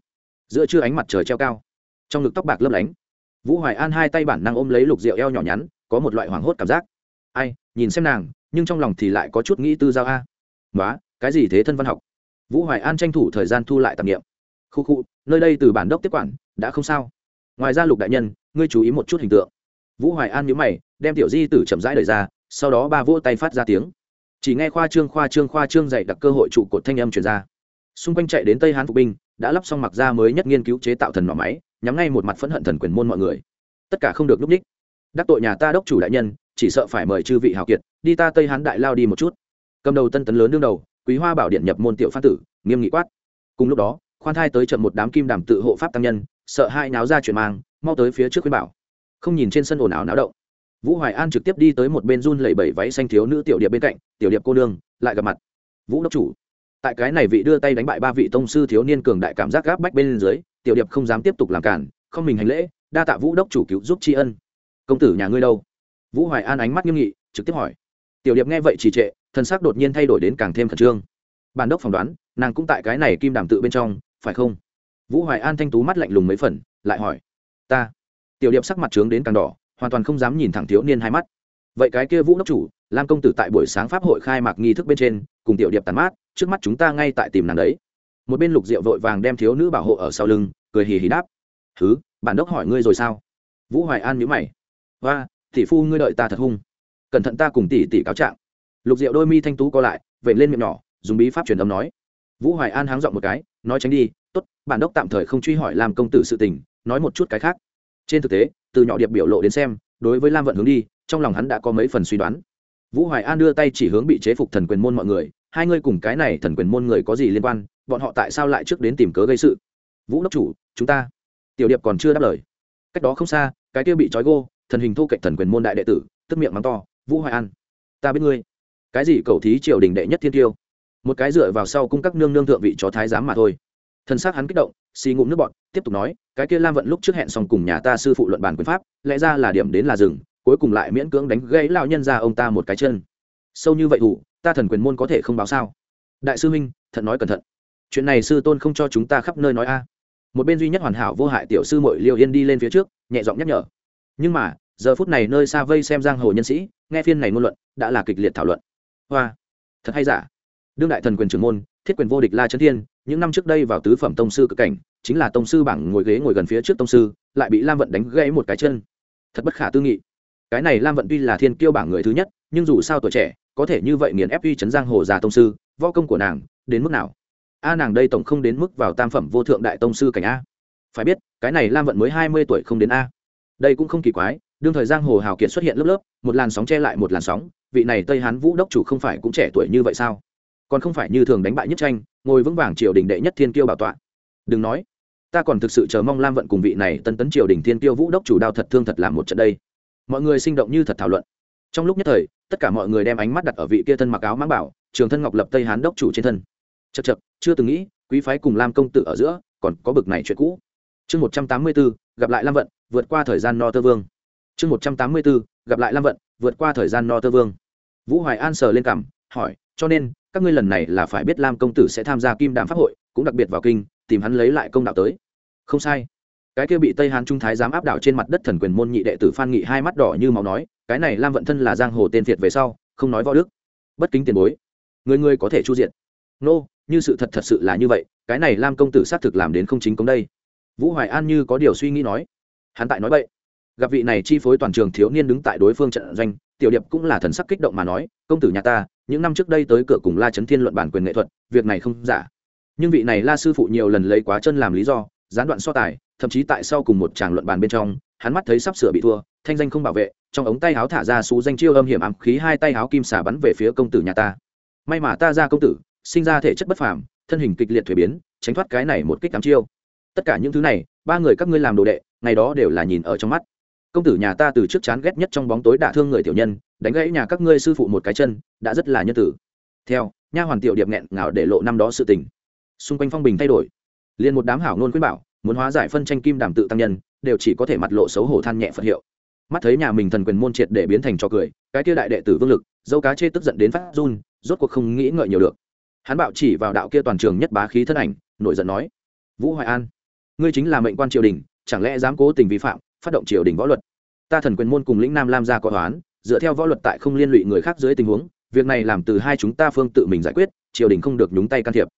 [SPEAKER 1] Giữa trưa ánh mặt trời treo cao. Trong ngực tóc bạc lấp lánh. Vũ hoài an hai tay bản năng ôm lấy lục rượu eo nhỏ nhắn, có một loại hoảng hốt cảm giác. Ai, nhìn xem nàng nhưng trong lòng thì lại có chút nghĩ tư giao a. Nói cái gì thế thân văn học? Vũ hoài an tranh thủ thời gian thu lại tạp nghiệm khu khu, nơi đây từ bản đốc tiếp quản, đã không sao. Ngoài ra lục đại nhân, ngươi chú ý một chút hình tượng. Vũ hoài an nhớ mày, đem tiểu di tử chậm rãi đời ra, sau đó ba vỗ tay phát ra tiếng. Chỉ nghe khoa trương khoa trương khoa trương dạy đặc cơ hội trụ cột thanh âm truyền ra. Xung quanh chạy đến tây hán phục binh, đã lắp xong mặc ra mới nhất nghiên cứu chế tạo thần nỏ máy, nhắm ngay một mặt phẫn hận thần quyền môn mọi người. Tất cả không được núp ních. Đắc tội nhà ta đốc chủ đại nhân chỉ sợ phải mời chư vị hào kiệt, đi ta tây hán đại lao đi một chút. Cầm đầu tân tấn lớn đương đầu, quý hoa bảo điện nhập môn tiểu phan tử, nghiêm nghị quát. Cùng lúc đó, khoan thai tới trận một đám kim đàm tự hộ pháp tăng nhân, sợ hai náo ra chuyển mang, mau tới phía trước khuyên bảo. Không nhìn trên sân ồn ào náo động. Vũ hoài an trực tiếp đi tới một bên run lẩy bẩy váy xanh thiếu nữ tiểu điệp bên cạnh, tiểu điệp cô nương, lại gặp mặt. Vũ đốc chủ. Tại cái này vị đưa tay đánh bại ba vị tông sư thiếu niên cường đại cảm giác gáp bách bên dưới, tiểu điệp không dám tiếp tục làm cản, không mình hành lễ, đa tạ vũ đốc chủ cứu giúp tri ân. Công tử nhà ngươi đâu? Vũ hoài an ánh mắt nghiêm nghị, trực tiếp hỏi. Tiểu điệp nghe vậy trì trệ, thân xác đột nhiên thay đổi đến càng thêm khẩn trương. Bản đốc phỏng đoán, nàng cũng tại cái này kim đàm tự bên trong, phải không? Vũ hoài an thanh tú mắt lạnh lùng mấy phần, lại hỏi. Ta. Tiểu điệp sắc mặt trướng đến càng đỏ, hoàn toàn không dám nhìn thẳng thiếu niên hai mắt. Vậy cái kia vũ đốc chủ, lam công tử tại buổi sáng pháp hội khai mạc nghi thức bên trên, cùng tiểu điệp tàn mát, trước mắt chúng ta ngay tại tìm nàng đấy. Một bên lục diệu vội vàng đem thiếu nữ bảo hộ ở sau lưng, cười hì hì đáp. Thứ bản đốc hỏi ngươi rồi sao? Vũ hoài an nhữ mày. Và tỷ phu ngươi đợi ta thật hung. Cẩn thận ta cùng tỷ tỷ cáo trạng. Lục diệu đôi mi thanh tú co lại vẩy lên miệng nhỏ, dùng bí pháp truyền âm nói. Vũ hoài an háng dọn một cái, nói tránh đi, tốt, bản đốc tạm thời không truy hỏi làm công tử sự tình, nói một chút cái khác. Trên thực tế, từ nhỏ điệp biểu lộ đến xem, đối với lam vận hướng đi, trong lòng hắn đã có mấy phần suy đoán. Vũ hoài an đưa tay chỉ hướng bị chế phục thần quyền môn mọi người, hai ngươi cùng cái này thần quyền môn người có gì liên quan, bọn họ tại sao lại trước đến tìm cớ gây sự? Vũ đốc chủ, chúng ta. Tiểu điệp còn chưa đáp lời. Cách đó không xa, cái kia bị trói gô thần hình thu cạnh thần quyền môn đại đệ tử, tức miệng mắng to, vũ hoài an, ta biết ngươi. Cái gì cầu thí triều đình đệ nhất thiên tiêu? Một cái dựa vào sau cung các nương nương thượng vị chó thái giám mà thôi. Thân xác hắn kích động, xì ngụm nước bọn tiếp tục nói, cái kia lam vận lúc trước hẹn xong cùng nhà ta sư phụ luận bản quyền pháp, lẽ ra là điểm đến là rừng cuối cùng lại miễn cưỡng đánh gãy lão nhân ra ông ta một cái chân. Sâu như vậy thủ, ta thần quyền môn có thể không báo sao? Đại sư huynh, thật nói cẩn thận. Chuyện này sư tôn không cho chúng ta khắp nơi nói a. Một bên duy nhất hoàn hảo vô hại tiểu sư mội liêu yên đi lên phía trước, nhẹ giọng nhắc nhở. Nhưng mà giờ phút này nơi xa vây xem giang hồ nhân sĩ, nghe phiên này ngôn luận, đã là kịch liệt thảo luận. Hoa, thật hay giả? Đương đại thần quyền trưởng môn, thiết quyền vô địch la trấn thiên, những năm trước đây vào tứ phẩm tông sư cực cảnh, chính là tông sư bảng ngồi ghế ngồi gần phía trước tông sư, lại bị lam vận đánh gãy một cái chân. Thật bất khả tư nghị. Cái này lam vận tuy là thiên kiêu bảng người thứ nhất, nhưng dù sao tuổi trẻ, có thể như vậy nghiền ép uy chấn giang hồ già tông sư, võ công của nàng, đến mức nào? A, nàng đây tổng không đến mức vào tam phẩm vô thượng đại tông sư cảnh a. Phải biết, cái này lam vận mới hai mươi tuổi không đến a. Đây cũng không kỳ quái đương thời giang hồ hào kiệt xuất hiện lớp lớp, một làn sóng che lại một làn sóng, vị này tây hán vũ đốc chủ không phải cũng trẻ tuổi như vậy sao? Còn không phải như thường đánh bại nhất tranh, ngồi vững vàng triều đình đệ nhất thiên kiêu bảo tọa. Đừng nói, ta còn thực sự chờ mong lam vận cùng vị này tân tấn triều đình thiên kiêu vũ đốc chủ đao thật thương thật làm một trận đây. Mọi người sinh động như thật thảo luận. Trong lúc nhất thời, tất cả mọi người đem ánh mắt đặt ở vị kia thân mặc áo mang bảo, trường thân ngọc lập tây hán đốc chủ trên thân. Chật chật chưa từng nghĩ, quý phái cùng lam công tử ở giữa còn có bực này chuyện cũ. Chương một trăm tám mươi bốn gặp lại lam vận, vượt qua thời gian no tơ vương chương một trăm tám mươi bốn gặp lại lam vận vượt qua thời gian no tơ vương. Vũ hoài an sờ lên cảm hỏi cho nên các ngươi lần này là phải biết lam công tử sẽ tham gia kim đàm pháp hội cũng đặc biệt vào kinh tìm hắn lấy lại công đạo tới. Không sai. Cái kia bị tây hán trung thái dám áp đảo trên mặt đất thần quyền môn nhị đệ tử phan nghị hai mắt đỏ như máu nói cái này lam vận thân là giang hồ tên thiệt về sau không nói võ đức. Bất kính tiền bối. Người người có thể chu diện. Nô、no, như sự thật thật sự là như vậy cái này lam công tử xác thực làm đến không chính công đây. Vũ hoài an như có điều suy nghĩ nói. Hắn tại nói vậy gặp vị này chi phối toàn trường thiếu niên đứng tại đối phương trận doanh, tiểu điệp cũng là thần sắc kích động mà nói, công tử nhà ta, những năm trước đây tới cửa cùng la trấn thiên luận bản quyền nghệ thuật, việc này không giả. Nhưng vị này la sư phụ nhiều lần lấy quá chân làm lý do, gián đoạn so tài, thậm chí tại sau cùng một tràng luận bàn bên trong, hắn mắt thấy sắp sửa bị thua, thanh danh không bảo vệ, trong ống tay áo thả ra xú danh chiêu âm hiểm ám khí hai tay áo kim xả bắn về phía công tử nhà ta. May mà ta ra công tử, sinh ra thể chất bất phàm, thân hình kịch liệt thuế biến, tránh thoát cái này một kích cắm chiêu. Tất cả những thứ này, ba người các ngươi làm đồ đệ, ngày đó đều là nhìn ở trong mắt công tử nhà ta từ trước chán ghét nhất trong bóng tối đả thương người tiểu nhân, đánh gãy nhà các ngươi sư phụ một cái chân, đã rất là nhân tử. Theo, nha hoàn tiểu điệp nghẹn ngào để lộ năm đó sự tình. Xung quanh phong bình thay đổi. Liền một đám hảo ngôn khuyên bảo, muốn hóa giải phân tranh kim đàm tự tăng nhân, đều chỉ có thể mặt lộ xấu hổ than nhẹ phật hiệu. Mắt thấy nhà mình thần quyền môn triệt để biến thành trò cười, cái kia đại đệ tử vương lực, dâu cá chê tức giận đến phát run, rốt cuộc không nghĩ ngợi nhiều được. Hắn bảo chỉ vào đạo kia toàn trường nhất bá khí thân ảnh, nổi giận nói, vũ hoài an, ngươi chính là mệnh quan triều đình, chẳng lẽ dám cố tình vi phạm phát động triều đình võ luật. Ta thần quyền môn cùng lĩnh nam lam gia có toán dựa theo võ luật tại không liên lụy người khác dưới tình huống, việc này làm từ hai chúng ta phương tự mình giải quyết, triều đình không được nhúng tay can thiệp.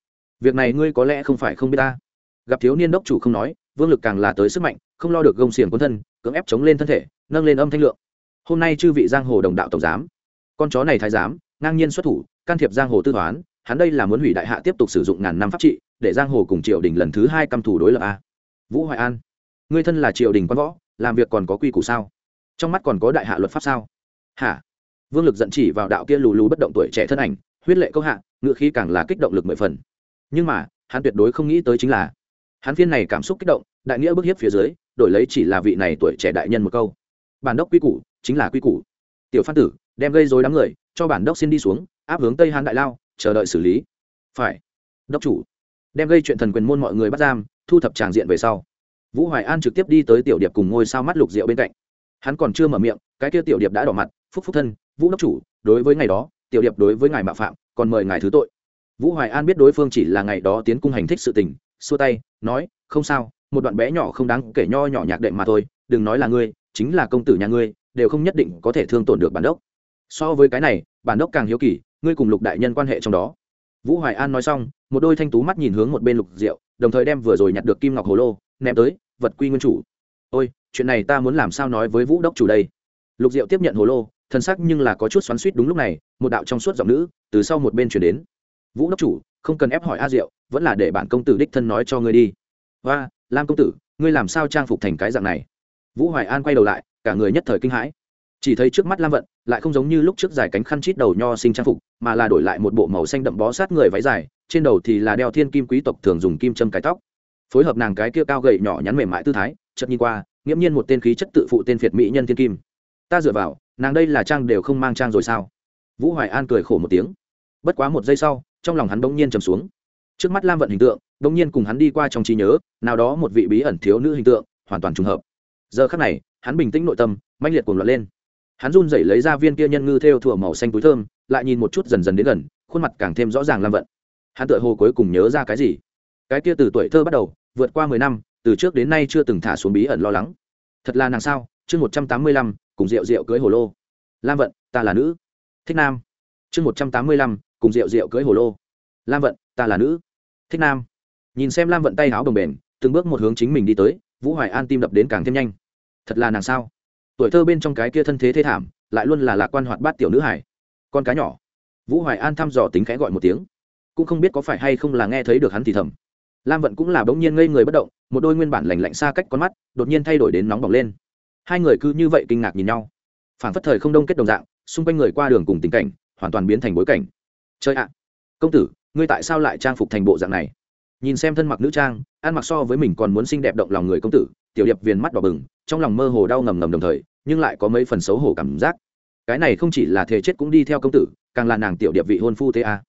[SPEAKER 1] Việc này ngươi có lẽ không phải không biết ta. Gặp thiếu niên đốc chủ không nói, vương lực càng là tới sức mạnh, không lo được gông xiềng quân thân, cưỡng ép chống lên thân thể, nâng lên âm thanh lượng. Hôm nay chư vị giang hồ đồng đạo tổng giám, con chó này thái giám, ngang nhiên xuất thủ, can thiệp giang hồ tư toán, hắn đây là muốn hủy đại hạ tiếp tục sử dụng ngàn năm pháp trị, để giang hồ cùng triều đình lần thứ hai căm thủ đối lập a. Vũ hoài an, ngươi thân là triều đình quan võ làm việc còn có quy củ sao? Trong mắt còn có đại hạ luật pháp sao? Hả? Vương lực giận chỉ vào đạo kia lù lù bất động tuổi trẻ thân ảnh, huyết lệ câu hạ, ngựa khí càng là kích động lực mười phần. Nhưng mà, hắn tuyệt đối không nghĩ tới chính là, hắn phiên này cảm xúc kích động, đại nghĩa bức hiếp phía dưới, đổi lấy chỉ là vị này tuổi trẻ đại nhân một câu. Bản đốc quy củ, chính là quy củ. Tiểu phan tử, đem gây dối đám người, cho bản đốc xin đi xuống, áp hướng tây hán đại lao, chờ đợi xử lý. Phải. Đốc chủ. Đem gây chuyện thần quyền môn mọi người bắt giam, thu thập tràng diện về sau vũ hoài an trực tiếp đi tới tiểu điệp cùng ngôi sao mắt lục rượu bên cạnh. Hắn còn chưa mở miệng, cái kia tiểu điệp đã đỏ mặt, phúc phúc thân, vũ đốc chủ, đối với ngày đó, tiểu điệp đối với ngài mạo phạm, còn mời ngài thứ tội. Vũ hoài an biết đối phương chỉ là ngày đó tiến cung hành thích sự tình, xua tay, nói, không sao, một đoạn bé nhỏ không đáng kể nho nhỏ nhạc đệm mà thôi, đừng nói là ngươi, chính là công tử nhà ngươi, đều không nhất định có thể thương tổn được bản đốc. So với cái này, bản đốc càng hiếu kỳ, ngươi cùng lục đại nhân quan hệ trong đó. Vũ hoài an nói xong, một đôi thanh tú mắt nhìn hướng một bên lục rượu, đồng thời đem vừa rồi nhặt được kim ngọc hồ lô, ném tới vật quy nguyên chủ. Ôi, chuyện này ta muốn làm sao nói với vũ đốc chủ đây? Lục diệu tiếp nhận hồ lô thân sắc nhưng là có chút xoắn suýt đúng lúc này, một đạo trong suốt giọng nữ từ sau một bên chuyển đến. Vũ đốc chủ, không cần ép hỏi a diệu, vẫn là để bản công tử đích thân nói cho ngươi đi. Và lam công tử, ngươi làm sao trang phục thành cái dạng này? Vũ hoài an quay đầu lại, cả người nhất thời kinh hãi. Chỉ thấy trước mắt lam vận, lại không giống như lúc trước dài cánh khăn chít đầu nho sinh trang phục, mà là đổi lại một bộ màu xanh đậm bó sát người váy dài, trên đầu thì là đeo thiên kim quý tộc thường dùng kim châm cái tóc phối hợp nàng cái kia cao gậy nhỏ nhắn mềm mại tư thái, chợt nhìn qua, nghiễm nhiên một tên khí chất tự phụ tên phiệt mỹ nhân thiên kim. Ta dựa vào, nàng đây là trang đều không mang trang rồi sao? Vũ hoài an cười khổ một tiếng. Bất quá một giây sau, trong lòng hắn bỗng nhiên trầm xuống. Trước mắt lam vận hình tượng, bỗng nhiên cùng hắn đi qua trong trí nhớ, nào đó một vị bí ẩn thiếu nữ hình tượng, hoàn toàn trùng hợp. Giờ khắc này, hắn bình tĩnh nội tâm manh liệt cuồng loạn lên. Hắn run rẩy lấy ra viên kia nhân ngư theo thủa màu xanh túi thơm, lại nhìn một chút dần dần đến gần, khuôn mặt càng thêm rõ ràng lam vận. Hắn tựa hồ cuối cùng nhớ ra cái gì? Cái kia từ tuổi thơ bắt đầu, vượt qua mười năm, từ trước đến nay chưa từng thả xuống bí ẩn lo lắng. Thật là nàng sao? Chương một trăm tám mươi lăm, cùng rượu rượu cưới hồ lô. Lam vận, ta là nữ. Thích nam. Chương một trăm tám mươi lăm, cùng rượu rượu cưới hồ lô. Lam vận, ta là nữ. Thích nam. Nhìn xem lam vận tay áo đồng bền, từng bước một hướng chính mình đi tới, vũ hoài an tim đập đến càng thêm nhanh. Thật là nàng sao? Tuổi thơ bên trong cái kia thân thế thê thảm, lại luôn là lạc quan hoạt bát tiểu nữ hải con cá nhỏ. Vũ hoài an thăm dò tính khẽ gọi một tiếng. Cũng không biết có phải hay không là nghe thấy được hắn thì thầm lam vận cũng là bỗng nhiên ngây người bất động, một đôi nguyên bản lành lạnh xa cách con mắt, đột nhiên thay đổi đến nóng bỏng lên. Hai người cứ như vậy kinh ngạc nhìn nhau. Phản phất thời không đông kết đồng dạng, xung quanh người qua đường cùng tình cảnh, hoàn toàn biến thành bối cảnh. Chơi ạ! Công tử, ngươi tại sao lại trang phục thành bộ dạng này? Nhìn xem thân mặc nữ trang, ăn mặc so với mình còn muốn xinh đẹp động lòng người công tử, tiểu điệp viền mắt đỏ bừng, trong lòng mơ hồ đau ngầm ngầm đồng thời, nhưng lại có mấy phần xấu hổ cảm giác. Cái này không chỉ là thể chết cũng đi theo công tử, càng là nàng tiểu điệp vị hôn phu thế a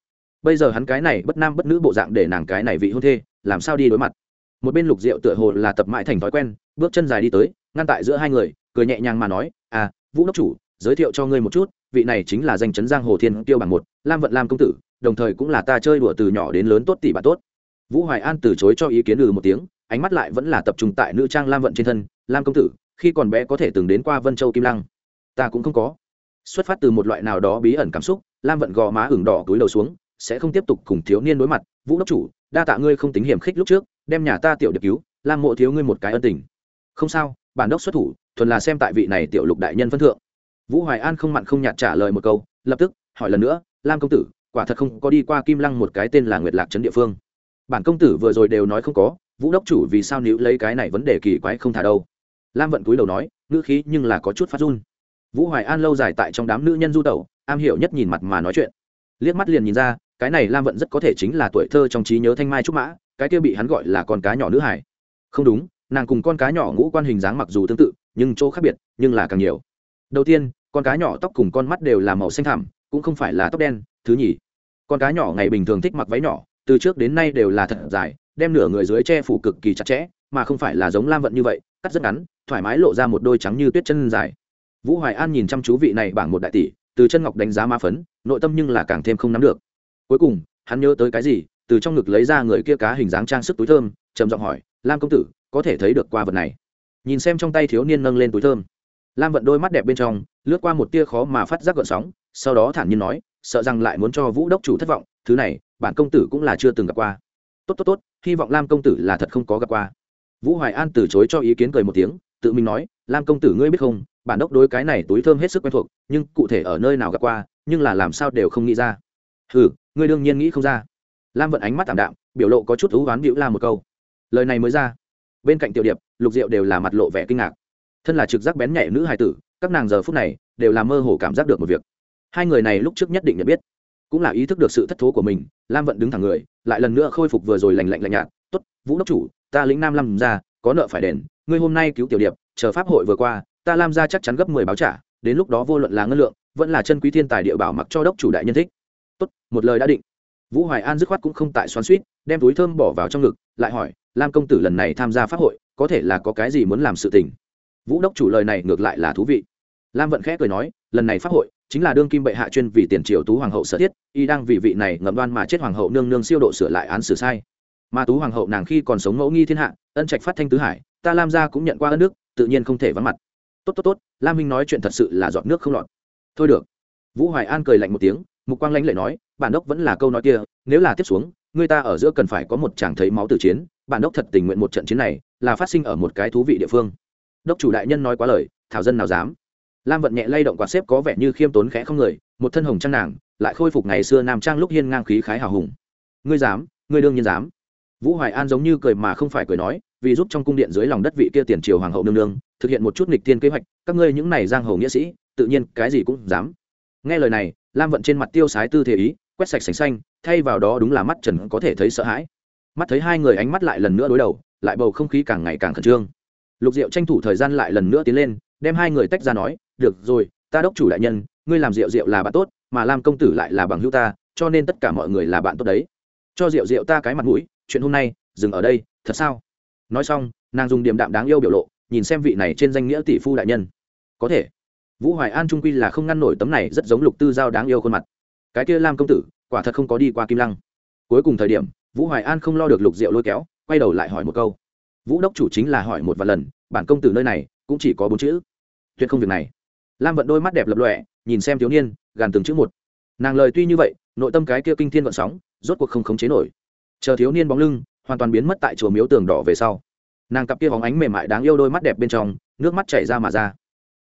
[SPEAKER 1] bây giờ hắn cái này bất nam bất nữ bộ dạng để nàng cái này vị hôn thê, làm sao đi đối mặt? Một bên lục rượu tựa hồ là tập mãi thành thói quen, bước chân dài đi tới, ngăn tại giữa hai người, cười nhẹ nhàng mà nói à vũ đốc chủ, giới thiệu cho ngươi một chút, vị này chính là danh chấn giang hồ thiên tiêu bằng một, lam vận lam công tử, đồng thời cũng là ta chơi đùa từ nhỏ đến lớn tốt tỷ bạn tốt. Vũ hoài an từ chối cho ý kiến ừ một tiếng, ánh mắt lại vẫn là tập trung tại nữ trang lam vận trên thân, lam công tử, khi còn bé có thể từng đến qua vân châu kim lăng? Ta cũng không có. Xuất phát từ một loại nào đó bí ẩn cảm xúc, lam vận gò má ửng đỏ túi đầu xuống sẽ không tiếp tục cùng thiếu niên đối mặt, vũ đốc chủ, đa tạ ngươi không tính hiểm khích lúc trước, đem nhà ta tiểu được cứu, lam mộ thiếu ngươi một cái ân tình. Không sao, bản đốc xuất thủ, thuần là xem tại vị này tiểu lục đại nhân phân thượng. Vũ hoài an không mặn không nhạt trả lời một câu, lập tức, hỏi lần nữa, lam công tử, quả thật không có đi qua kim lăng một cái tên là nguyệt lạc trấn địa phương. Bản công tử vừa rồi đều nói không có, vũ đốc chủ vì sao níu lấy cái này vấn đề kỳ quái không thả đâu? Lam vận cúi đầu nói, ngữ khí nhưng là có chút phát run. Vũ hoài an lâu dài tại trong đám nữ nhân du tẩu, am hiểu nhất nhìn mặt mà nói chuyện. Liếc mắt liền nhìn ra cái này lam vận rất có thể chính là tuổi thơ trong trí nhớ thanh mai trúc mã, cái kia bị hắn gọi là con cá nhỏ nữ hải không đúng, nàng cùng con cá nhỏ ngũ quan hình dáng mặc dù tương tự, nhưng chỗ khác biệt, nhưng là càng nhiều. Đầu tiên, con cá nhỏ tóc cùng con mắt đều là màu xanh thẳm, cũng không phải là tóc đen, thứ nhì, con cá nhỏ ngày bình thường thích mặc váy nhỏ, từ trước đến nay đều là thật dài, đem nửa người dưới che phủ cực kỳ chặt chẽ, mà không phải là giống lam vận như vậy, cắt rất ngắn, thoải mái lộ ra một đôi trắng như tuyết chân dài. Vũ hoài an nhìn chăm chú vị này bảng một đại tỷ, từ chân ngọc đánh giá ma phấn, nội tâm nhưng là càng thêm không nắm được cuối cùng, hắn nhớ tới cái gì, từ trong ngực lấy ra người kia cá hình dáng trang sức túi thơm, trầm giọng hỏi, lam công tử, có thể thấy được qua vật này? Nhìn xem trong tay thiếu niên nâng lên túi thơm. Lam vận đôi mắt đẹp bên trong, lướt qua một tia khó mà phát giác gợn sóng, sau đó thản nhiên nói, sợ rằng lại muốn cho vũ đốc chủ thất vọng, thứ này, bản công tử cũng là chưa từng gặp qua. Tốt tốt tốt, hy vọng lam công tử là thật không có gặp qua. Vũ hoài an từ chối cho ý kiến cười một tiếng, tự mình nói, lam công tử ngươi biết không, bản đốc đối cái này túi thơm hết sức quen thuộc, nhưng cụ thể ở nơi nào gặp qua, nhưng là làm sao đều không nghĩ ra. Ừ ngươi đương nhiên nghĩ không ra. Lam vận ánh mắt t ạ m đạm, biểu lộ có chút thú oán bĩu la một câu. Lời này mới ra. Bên cạnh tiểu điệp, lục diệu đều là mặt lộ vẻ kinh ngạc. Thân là trực giác bén nhạy nữ hài tử, các nàng giờ phút này đều là mơ hồ cảm giác được một việc. Hai người này lúc trước nhất định nhận biết. Cũng là ý thức được sự thất thố của mình, lam vận đứng thẳng người, lại lần nữa khôi phục vừa rồi lành lạnh lạnh nhạt. Tốt, vũ đốc chủ, ta lĩnh nam lâm ra, có nợ phải đền, ngươi hôm nay cứu tiểu điệp, chờ pháp hội vừa qua, ta lam ra chắc chắn gấp mười báo trả, đến lúc đó vô luận là ngân lượng, vẫn là chân quý thiên tài địa bảo mặc cho đốc chủ đại nhân thích tốt, một lời đã định. Vũ hoài an dứt khoát cũng không tại xoắn suýt, đem túi thơm bỏ vào trong ngực, lại hỏi, lam công tử lần này tham gia pháp hội, có thể là có cái gì muốn làm sự tình? Vũ đốc chủ lời này ngược lại là thú vị. Lam vận khẽ cười nói, lần này pháp hội chính là đương kim bệ hạ chuyên vì tiền triều tú hoàng hậu sở thiết, y đang vì vị này ngầm đoan mà chết hoàng hậu nương nương siêu độ sửa lại án xử sai. Mà tú hoàng hậu nàng khi còn sống ngẫu nghi thiên hạ, ân trạch phát thanh tứ hải, ta lam gia cũng nhận qua ân nước tự nhiên không thể vắng mặt. Tốt tốt tốt, lam minh nói chuyện thật sự là giọt nước không lọt. Thôi được. Vũ hoài an cười lạnh một tiếng mục quang lãnh lệ nói, bản đốc vẫn là câu nói kia, nếu là tiếp xuống, người ta ở giữa cần phải có một chàng thấy máu từ chiến, bản đốc thật tình nguyện một trận chiến này là phát sinh ở một cái thú vị địa phương. Đốc chủ đại nhân nói quá lời, thảo dân nào dám. Lam vận nhẹ lay động quạt xếp có vẻ như khiêm tốn khẽ không người, một thân hồng trang nàng, lại khôi phục ngày xưa nam trang lúc hiên ngang khí khái hào hùng. Ngươi dám, ngươi đương nhiên dám. Vũ hoài an giống như cười mà không phải cười nói, vì giúp trong cung điện dưới lòng đất vị kia tiền triều hoàng hậu nương nương, thực hiện một chút nghịch tiên kế hoạch, các ngươi những này giang hồ nghĩa sĩ, tự nhiên cái gì cũng dám. Nghe lời này lam vận trên mặt tiêu sái tư thế ý, quét sạch sành xanh, thay vào đó đúng là mắt trần có thể thấy sợ hãi. Mắt thấy hai người ánh mắt lại lần nữa đối đầu, lại bầu không khí càng ngày càng khẩn trương. Lục diệu tranh thủ thời gian lại lần nữa tiến lên, đem hai người tách ra nói, được rồi, ta đốc chủ đại nhân, ngươi làm rượu rượu là bạn tốt, mà lam công tử lại là bằng hữu ta, cho nên tất cả mọi người là bạn tốt đấy. Cho rượu rượu ta cái mặt mũi, chuyện hôm nay, dừng ở đây, thật sao? Nói xong, nàng dùng điểm đạm đáng yêu biểu lộ, nhìn xem vị này trên danh nghĩa tỷ phu đại nhân. Có thể vũ hoài an trung quy là không ngăn nổi tấm này rất giống lục tư giao đáng yêu khuôn mặt. Cái kia lam công tử, quả thật không có đi qua kim lăng. Cuối cùng thời điểm, vũ hoài an không lo được lục Diệu lôi kéo, quay đầu lại hỏi một câu. Vũ đốc chủ chính là hỏi một vài lần, bản công tử nơi này cũng chỉ có bốn chữ. Tuyệt không việc này. Lam vận đôi mắt đẹp lập lọe nhìn xem thiếu niên, gàn từng chữ một. Nàng lời tuy như vậy, nội tâm cái kia kinh thiên vận sóng, rốt cuộc không khống chế nổi. Chờ thiếu niên bóng lưng, hoàn toàn biến mất tại chùa miếu tường đỏ về sau. Nàng cặp kia hóng ánh mềm mại đáng yêu đôi mắt đẹp bên trong, nước mắt chảy ra mà ra.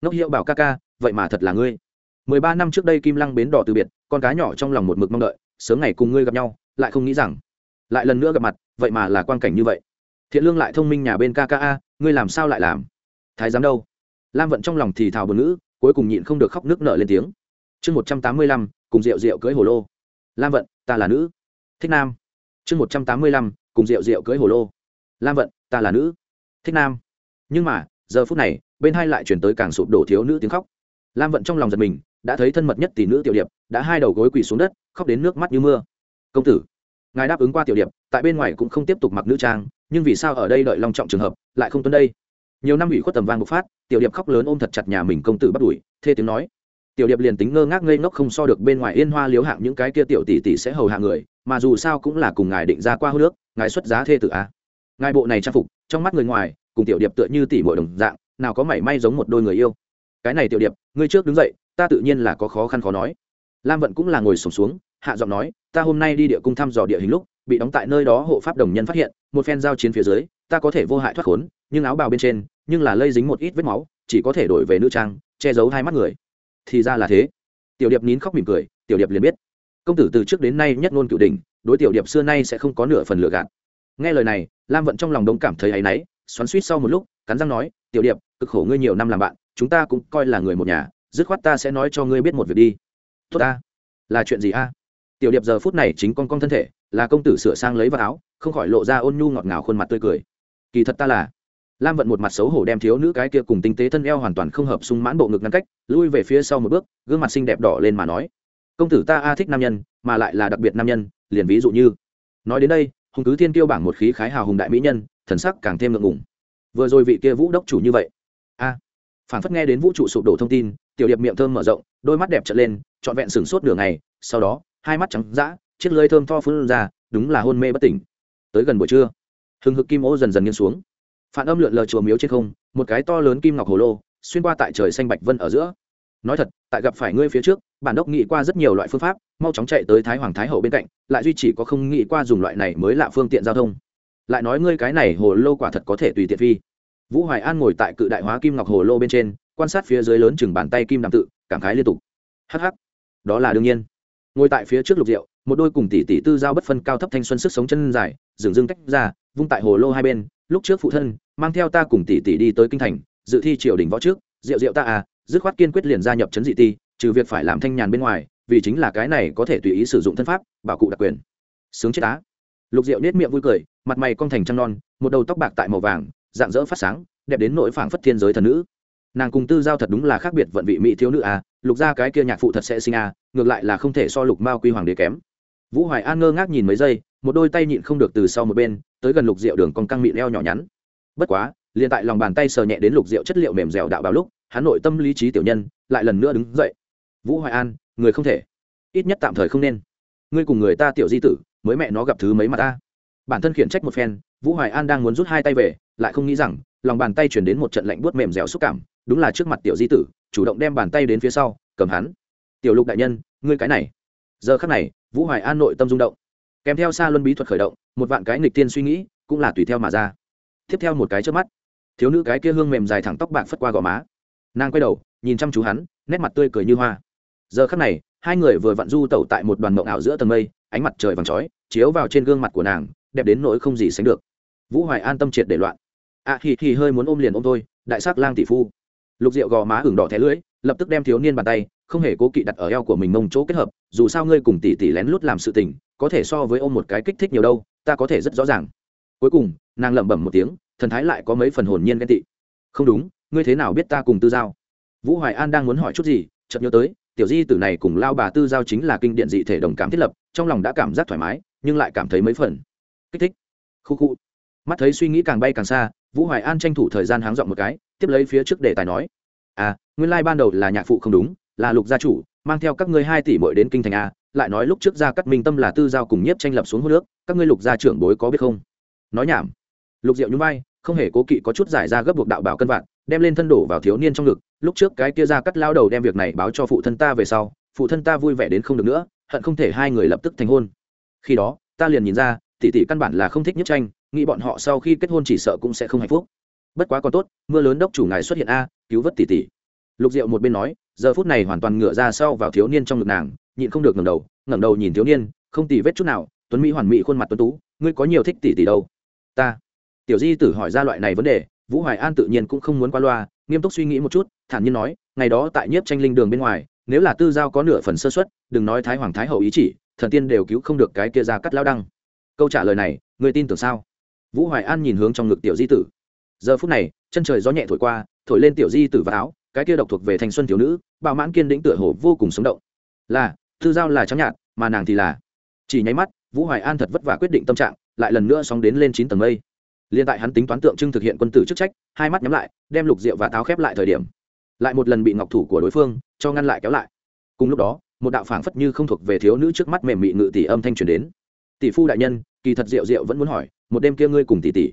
[SPEAKER 1] Ngốc hiệu bảo ca ca vậy mà thật là ngươi. Mười ba năm trước đây kim lăng bến đỏ từ biệt, con cá nhỏ trong lòng một mực mong đợi, sớm ngày cùng ngươi gặp nhau, lại không nghĩ rằng, lại lần nữa gặp mặt, vậy mà là quan cảnh như vậy. Thiện lương lại thông minh nhà bên kka ngươi làm sao lại làm? Thái giám đâu? Lam vận trong lòng thì thào bờ ngữ, cuối cùng nhịn không được khóc nước nở lên tiếng. Chương một trăm tám mươi lăm, cùng rượu rượu cưới hồ lô. Lam vận, ta là nữ. Thích nam. Chương một trăm tám mươi lăm, cùng rượu rượu cưới hồ lô. Lam vận, ta là nữ. Thích nam. Nhưng mà, giờ phút này, bên hai lại chuyển tới càng sụp đổ thiếu nữ tiếng khóc lam vận trong lòng giật mình, đã thấy thân mật nhất tỷ nữ tiểu điệp, đã hai đầu gối quỳ xuống đất, khóc đến nước mắt như mưa. Công tử, ngài đáp ứng qua tiểu điệp, tại bên ngoài cũng không tiếp tục mặc nữ trang, nhưng vì sao ở đây đợi long trọng trường hợp, lại không tuân đây? Nhiều năm ủy khuất tầm vang bộc phát, tiểu điệp khóc lớn ôm thật chặt nhà mình công tử bắt đuổi, thê tiếng nói. Tiểu điệp liền tính ngơ ngác ngây ngốc không so được bên ngoài yên hoa liếu hạng những cái kia tiểu tỷ tỷ sẽ hầu hạ người, mà dù sao cũng là cùng ngài định ra qua hô nước, ngài xuất giá thê tử a. Ngài bộ này trang phục, trong mắt người ngoài, cùng tiểu điệp tựa như tỷ muội đồng dạng, nào có mảy may giống một đôi người yêu cái này tiểu điệp ngươi trước đứng dậy ta tự nhiên là có khó khăn khó nói. Lam vận cũng là ngồi sổm xuống, xuống hạ giọng nói ta hôm nay đi địa cung thăm dò địa hình lúc bị đóng tại nơi đó hộ pháp đồng nhân phát hiện một phen giao chiến phía dưới ta có thể vô hại thoát khốn nhưng áo bào bên trên nhưng là lây dính một ít vết máu chỉ có thể đổi về nữ trang che giấu hai mắt người. Thì ra là thế. Tiểu điệp nín khóc mỉm cười tiểu điệp liền biết. Công tử từ trước đến nay nhất ngôn cựu đình đối tiểu điệp xưa nay sẽ không có nửa phần lựa gạt. Nghe lời này lam vận trong lòng đông cảm thấy áy náy xoắn suýt sau một lúc cắn răng nói tiểu điệp cực khổ ngươi nhiều năm làm bạn chúng ta cũng coi là người một nhà, dứt khoát ta sẽ nói cho ngươi biết một việc đi. Tốt ta. Là chuyện gì a? Tiểu điệp giờ phút này chính con con thân thể, là công tử sửa sang lấy vào áo, không khỏi lộ ra ôn nhu ngọt ngào khuôn mặt tươi cười. Kỳ thật ta là lam vận một mặt xấu hổ đem thiếu nữ cái kia cùng tinh tế thân eo hoàn toàn không hợp sung mãn bộ ngực ngăn cách, lui về phía sau một bước, gương mặt xinh đẹp đỏ lên mà nói. Công tử ta a thích nam nhân, mà lại là đặc biệt nam nhân, liền ví dụ như. Nói đến đây, hùng cứ thiên tiêu bảng một khí khái hào hùng đại mỹ nhân, thần sắc càng thêm ngượng ngùng. Vừa rồi vị kia vũ đốc chủ như vậy phản phất nghe đến vũ trụ sụp đổ thông tin, tiểu điệp miệng thơm mở rộng, đôi mắt đẹp trở lên, trọn vẹn sửng sốt nửa ngày, sau đó, hai mắt trắng dã, chiếc lưới thơm tho phun ra, đúng là hôn mê bất tỉnh. Tới gần buổi trưa, hừng hực kim ô dần dần nghiêng xuống. Phản âm lượn lờ chùa miếu trên không, một cái to lớn kim ngọc hồ lô, xuyên qua tại trời xanh bạch vân ở giữa. Nói thật, tại gặp phải ngươi phía trước, bản đốc nghĩ qua rất nhiều loại phương pháp, mau chóng chạy tới thái hoàng thái hậu bên cạnh, lại duy chỉ có không nghĩ qua dùng loại này mới là phương tiện giao thông. Lại nói ngươi cái này hồ lô quả thật có thể tùy tiện phi vũ hoài an ngồi tại cự đại hóa kim ngọc hồ lô bên trên, quan sát phía dưới lớn chừng bàn tay kim đàm tự, cảm khái liên tục. Hh đó là đương nhiên. Ngồi tại phía trước lục rượu, một đôi cùng tỷ tỷ tư giao bất phân cao thấp thanh xuân sức sống chân dài dường dưng tách ra, vung tại hồ lô hai bên, lúc trước phụ thân, mang theo ta cùng tỷ tỷ đi tới kinh thành, dự thi triều đình võ trước, rượu rượu ta à dứt khoát kiên quyết liền gia nhập chấn dị ti, trừ việc phải làm thanh nhàn bên ngoài, vì chính là cái này có thể tùy ý sử dụng thân pháp, bảo cụ đặc quyền. Sướng chết á. Lục diệu nết miệng vui cười, mặt mày cong thành trăng non, một đầu tóc bạc tại màu vàng dạng dỡ phát sáng, đẹp đến nỗi phảng phất thiên giới thần nữ. Nàng cùng tư giao thật đúng là khác biệt vận vị mỹ thiếu nữ à lục ra cái kia nhạc phụ thật sẽ sinh à ngược lại là không thể so lục mao quy hoàng đế kém. Vũ hoài an ngơ ngác nhìn mấy giây, một đôi tay nhịn không được từ sau một bên, tới gần lục rượu đường còn căng mịn eo nhỏ nhắn. Bất quá, liền tại lòng bàn tay sờ nhẹ đến lục rượu chất liệu mềm dẻo đạo bào lúc, hắn nội tâm lý trí tiểu nhân, lại lần nữa đứng dậy. Vũ hoài an, người không thể. Ít nhất tạm thời không nên. Ngươi cùng người ta tiểu di tử, mới mẹ nó gặp thứ mấy mà ta. Bản thân khiển trách một phen vũ hoài an đang muốn rút hai tay về, lại không nghĩ rằng, lòng bàn tay chuyển đến một trận lạnh buốt mềm dẻo xúc cảm, đúng là trước mặt tiểu di tử, chủ động đem bàn tay đến phía sau, cầm hắn. Tiểu lục đại nhân, ngươi cái này. Giờ khắc này, vũ hoài an nội tâm rung động. Kèm theo xa luân bí thuật khởi động, một vạn cái nghịch tiên suy nghĩ cũng là tùy theo mà ra. Tiếp theo một cái trước mắt, thiếu nữ cái kia hương mềm dài thẳng tóc bạc phất qua gò má. Nàng quay đầu, nhìn chăm chú hắn, nét mặt tươi cười như hoa. Giờ khắc này, hai người vừa vặn du tẩu tại một đoàn mộng ảo giữa tầng mây, ánh mặt trời vàng chói, chiếu vào trên gương mặt của nàng, đẹp đến nỗi không gì sánh được vũ hoài an tâm triệt để loạn. Ạ à, thì thì hơi muốn ôm liền ôm thôi đại sắc lang tỷ phu. Lục rượu gò má hừng đỏ thẻ lưỡi lập tức đem thiếu niên bàn tay không hề cố kỵ đặt ở eo của mình mông chỗ kết hợp dù sao ngươi cùng tỷ tỷ lén lút làm sự tình có thể so với ôm một cái kích thích nhiều đâu ta có thể rất rõ ràng. Cuối cùng nàng lẩm bẩm một tiếng thần thái lại có mấy phần hồn nhiên ghen tị. Không đúng ngươi thế nào biết ta cùng tư giao? Vũ hoài an đang muốn hỏi chút gì chợt nhớ tới tiểu di tử này cùng lao bà tư giao chính là kinh điện dị thể đồng cảm thiết lập trong lòng đã cảm giác thoải mái nhưng lại cảm thấy mấy phần. Kích thích. Khu khu mắt thấy suy nghĩ càng bay càng xa, vũ hoài an tranh thủ thời gian háng dọn một cái, tiếp lấy phía trước đề tài nói à nguyên lai、like、ban đầu là nhạc phụ không đúng, là lục gia chủ, mang theo các ngươi hai tỷ bội đến kinh thành a, lại nói lúc trước gia cắt minh tâm là tư giao cùng nhiếp tranh lập xuống hô nước, các ngươi lục gia trưởng bối có biết không? Nói nhảm. Lục diệu nhún vai, không hề cố kỵ có chút giải ra gấp buộc đạo bảo cân vạn, đem lên thân đổ vào thiếu niên trong ngực, lúc trước cái kia gia cắt lao đầu đem việc này báo cho phụ thân ta về sau, phụ thân ta vui vẻ đến không được nữa, hận không thể hai người lập tức thành hôn. Khi đó, ta liền nhìn ra, tỷ tỷ căn bản là không thích nhiếp tranh nghĩ bọn họ sau khi kết hôn chỉ sợ cũng sẽ không hạnh phúc. Bất quá còn tốt, mưa lớn đốc chủ ngài xuất hiện a, cứu vớt tỷ tỷ. Lục diệu một bên nói, giờ phút này hoàn toàn ngửa ra sau vào thiếu niên trong ngực nàng, nhịn không được ngẩng đầu ngẩng đầu nhìn thiếu niên, không tì vết chút nào, tuấn mỹ hoàn mỹ khuôn mặt tuấn tú, ngươi có nhiều thích tỷ tỷ đâu? Ta. Tiểu di tử hỏi ra loại này vấn đề, vũ hoài an tự nhiên cũng không muốn qua loa, nghiêm túc suy nghĩ một chút, thản nhiên nói, ngày đó tại nhiếp tranh linh đường bên ngoài, nếu là tư giao có nửa phần sơ xuất đừng nói thái hoàng thái hậu ý chỉ, thần tiên đều cứu không được cái kia ra cắt lao đăng. Câu trả lời này người tin tưởng sao? Vũ hoài an nhìn hướng trong ngực tiểu di tử. Giờ phút này, chân trời gió nhẹ thổi qua, thổi lên tiểu di tử và áo, cái kia độc thuộc về thanh xuân thiếu nữ bạo mãn kiên đĩnh tựa hồ vô cùng sống động. Là, thư giao là trắng nhạt, mà nàng thì là. Chỉ nháy mắt, vũ hoài an thật vất vả quyết định tâm trạng, lại lần nữa sóng đến lên chín tầng mây. Liên tại hắn tính toán tượng trưng thực hiện quân tử chức trách, hai mắt nhắm lại, đem lục rượu và táo khép lại thời điểm. Lại một lần bị ngọc thủ của đối phương cho ngăn lại kéo lại. Cùng lúc đó, một đạo phảng phất như không thuộc về thiếu nữ trước mắt mềm mị ngự tỷ âm thanh truyền đến. Tỷ phu đại nhân, kỳ thật rượu rượu vẫn muốn hỏi một đêm kia ngươi cùng tỷ tỷ,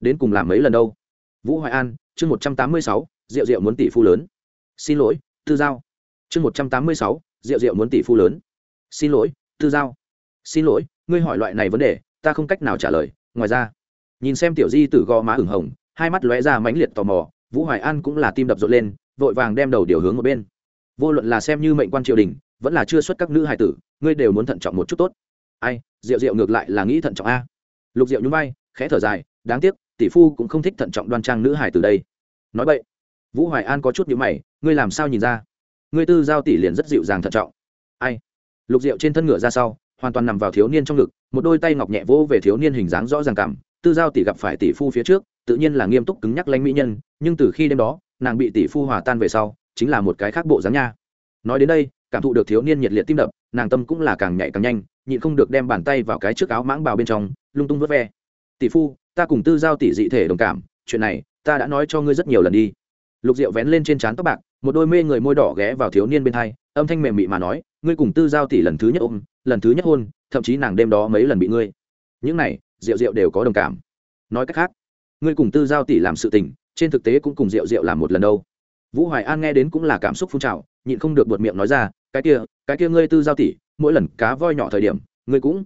[SPEAKER 1] đến cùng làm mấy lần đâu? Vũ hoài an, chương một trăm tám mươi sáu rượu rượu muốn tỷ phu lớn. Xin lỗi, tư giao. Chương một trăm tám mươi sáu rượu rượu muốn tỷ phu lớn. Xin lỗi, tư giao. Xin lỗi, ngươi hỏi loại này vấn đề, ta không cách nào trả lời. Ngoài ra, nhìn xem tiểu di tử gò má ửng hồng, hai mắt lóe ra mãnh liệt tò mò, vũ hoài an cũng là tim đập rộn lên, vội vàng đem đầu điều hướng một bên. Vô luận là xem như mệnh quan triều đình, vẫn là chưa xuất các nữ hài tử, ngươi đều muốn thận trọng một chút tốt. Ai rượu rượu ngược lại là nghĩ thận trọng a lục Diệu nhún vai, khẽ thở dài, đáng tiếc, tỷ phu cũng không thích thận trọng đoan trang nữ hài từ đây. Nói vậy vũ hoài an có chút nhữ mày, ngươi làm sao nhìn ra? Ngươi tư giao tỷ liền rất dịu dàng thận trọng. Ai? Lục Diệu trên thân ngựa ra sau, hoàn toàn nằm vào thiếu niên trong ngực, một đôi tay ngọc nhẹ vỗ về thiếu niên hình dáng rõ ràng cảm. Tư giao tỷ gặp phải tỷ phu phía trước, tự nhiên là nghiêm túc cứng nhắc lanh mỹ nhân, nhưng từ khi đêm đó, nàng bị tỷ phu hòa tan về sau, chính là một cái khác bộ dáng nha. Nói đến đây, cảm thụ được thiếu niên nhiệt liệt tim đập, nàng tâm cũng là càng nhạy càng nhanh, nhịn không được đem bàn tay vào cái trước áo mãng bào bên trong lung tung vớt ve. Tỷ phu ta cùng tư giao tỷ dị thể đồng cảm chuyện này ta đã nói cho ngươi rất nhiều lần đi. Lục diệu vén lên trên trán tóc bạc một đôi mê người môi đỏ ghé vào thiếu niên bên thay, âm thanh mềm mị mà nói ngươi cùng tư giao tỷ lần thứ nhất ôm lần thứ nhất hôn thậm chí nàng đêm đó mấy lần bị ngươi. Những này diệu diệu đều có đồng cảm. Nói cách khác ngươi cùng tư giao tỷ làm sự tình trên thực tế cũng cùng diệu diệu làm một lần đâu. Vũ hoài an nghe đến cũng là cảm xúc phun trào nhịn không được buột miệng nói ra cái kia cái kia ngươi tư giao tỷ mỗi lần cá voi nhỏ thời điểm ngươi cũng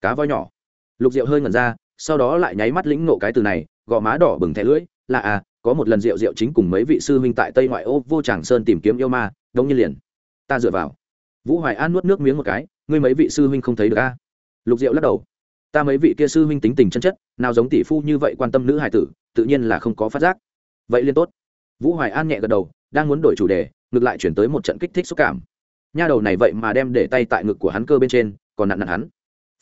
[SPEAKER 1] cá voi nhỏ lục diệu hơi ngẩn ra, sau đó lại nháy mắt lĩnh nộ cái từ này, gò má đỏ bừng thẻ lưỡi, là à có một lần rượu rượu chính cùng mấy vị sư huynh tại tây ngoại ô vô tràng sơn tìm kiếm yêu ma, đống nhiên liền, ta dựa vào. Vũ hoài an nuốt nước miếng một cái, ngươi mấy vị sư huynh không thấy được a? À? lục diệu lắc đầu, ta mấy vị kia sư huynh tính tình chân chất, nào giống tỷ phu như vậy quan tâm nữ hài tử, tự nhiên là không có phát giác. Vậy liên tốt. Vũ hoài an nhẹ gật đầu, đang muốn đổi chủ đề, ngược lại chuyển tới một trận kích thích xúc cảm. Nha đầu này vậy mà đem để tay tại ngực của hắn cơ bên trên, còn nặn nặn hắn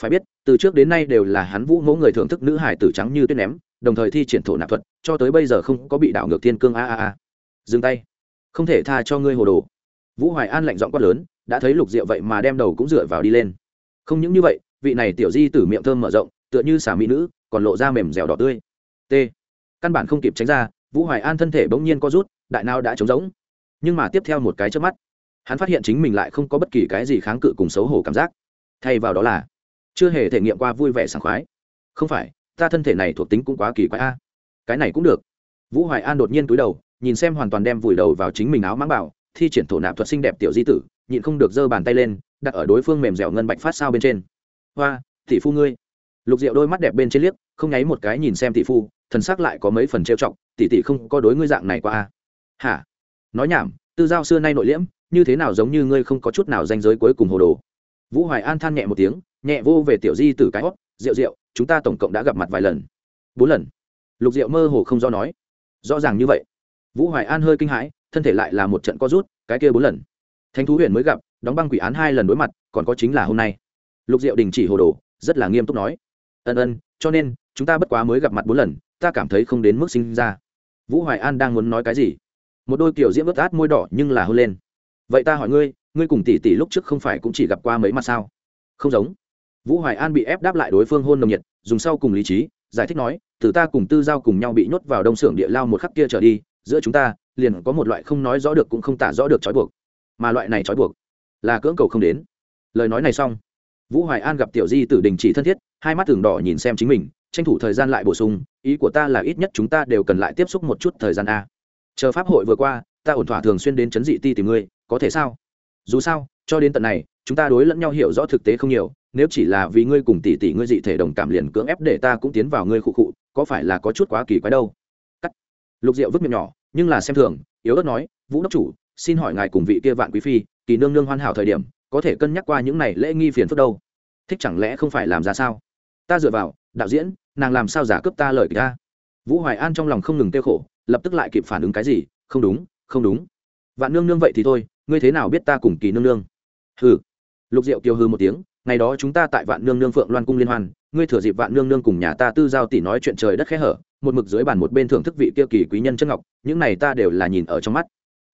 [SPEAKER 1] phải biết, từ trước đến nay đều là hắn vũ ngỗ người thưởng thức nữ hải tử trắng như tuyết ném, đồng thời thi triển thổ nạp thuật, cho tới bây giờ không có bị đảo ngược thiên cương a a a. Dừng tay. Không thể tha cho ngươi hồ đồ. Vũ hoài an lạnh giọng quát lớn, đã thấy lục diệu vậy mà đem đầu cũng dựa vào đi lên. Không những như vậy, vị này tiểu di tử miệng thơm mở rộng, tựa như xả mỹ nữ, còn lộ ra mềm dẻo đỏ tươi. T. Căn bản không kịp tránh ra, vũ hoài an thân thể bỗng nhiên co rút, đại nao đã trống rỗng. Nhưng mà tiếp theo một cái trước mắt, hắn phát hiện chính mình lại không có bất kỳ cái gì kháng cự cùng xấu hổ cảm giác. Thay vào đó là chưa hề thể nghiệm qua vui vẻ sảng khoái. Không phải, ta thân thể này thuộc tính cũng quá kỳ quái a. Cái này cũng được. Vũ hoài an đột nhiên túi đầu, nhìn xem hoàn toàn đem vùi đầu vào chính mình áo mãng bảo, thi triển thổ nạp thuật xinh đẹp tiểu di tử, nhịn không được giơ bàn tay lên, đặt ở đối phương mềm dẻo ngân bạch phát sao bên trên. Hoa, tỷ phu ngươi. Lục diệu đôi mắt đẹp bên trên liếc, không nháy một cái nhìn xem tỷ phu, thần sắc lại có mấy phần trêu chọc, tỷ tỷ không có đối ngươi dạng này qua a. Hả? Nói nhảm, tư giao xưa nay nội liễm, như thế nào giống như ngươi không có chút nào danh giới cuối cùng hồ đồ. Vũ hoài an than nhẹ một tiếng nhẹ vô về tiểu di từ cái hót, rượu rượu, chúng ta tổng cộng đã gặp mặt vài lần. Bốn lần? Lục rượu mơ hồ không do nói. Rõ ràng như vậy. Vũ hoài an hơi kinh hãi, thân thể lại là một trận co rút, cái kia bốn lần? Thanh thú huyện mới gặp, đóng băng quỷ án hai lần đối mặt, còn có chính là hôm nay. Lục diệu đình chỉ hồ đồ, rất là nghiêm túc nói. Ân ân, cho nên, chúng ta bất quá mới gặp mặt bốn lần, ta cảm thấy không đến mức sinh ra. Vũ hoài an đang muốn nói cái gì? Một đôi kiểu diễm ướt át môi đỏ nhưng là hôn lên. Vậy ta hỏi ngươi ngươi cùng tỷ tỷ lúc trước không phải cũng chỉ gặp qua mấy mặt sao? Không giống vũ hoài an bị ép đáp lại đối phương hôn nồng nhiệt, dùng sau cùng lý trí, giải thích nói, từ ta cùng tư giao cùng nhau bị nhốt vào đông xưởng địa lao một khắc kia trở đi, giữa chúng ta, liền có một loại không nói rõ được cũng không tả rõ được trói buộc. Mà loại này trói buộc là cưỡng cầu không đến. Lời nói này xong, vũ hoài an gặp tiểu di tử đình chỉ thân thiết, hai mắt tường đỏ nhìn xem chính mình, tranh thủ thời gian lại bổ sung, ý của ta là ít nhất chúng ta đều cần lại tiếp xúc một chút thời gian a. Chờ pháp hội vừa qua, ta ổn thỏa thường xuyên đến chấn dị ti tìm ngươi, có thể sao? Dù sao, cho đến tận này, chúng ta đối lẫn nhau hiểu rõ thực tế không nhiều nếu chỉ là vì ngươi cùng tỷ tỷ ngươi dị thể đồng cảm liền cưỡng ép để ta cũng tiến vào ngươi khụ khụ, có phải là có chút quá kỳ quái đâu? Cắt. Lục diệu vứt miệng nhỏ, nhưng là xem thường, yếu ớt nói, vũ đốc chủ, xin hỏi ngài cùng vị kia vạn quý phi, kỳ nương nương hoàn hảo thời điểm, có thể cân nhắc qua những này lễ nghi phiền phức đâu? Thích chẳng lẽ không phải làm ra sao? Ta dựa vào, đạo diễn, nàng làm sao giả cướp ta lời ta? Vũ hoài an trong lòng không ngừng tiêu khổ, lập tức lại kịp phản ứng cái gì, không đúng không đúng. Vạn nương nương vậy thì thôi, ngươi thế nào biết ta cùng kỳ nương nương? Hừ. Lục diệu kiều hư một tiếng ngày đó chúng ta tại vạn nương nương phượng loan cung liên hoan, ngươi thừa dịp vạn nương nương cùng nhà ta tư giao tỷ nói chuyện trời đất khẽ hở, một mực dưới bàn một bên thưởng thức vị kia kỳ quý nhân chân ngọc, những này ta đều là nhìn ở trong mắt.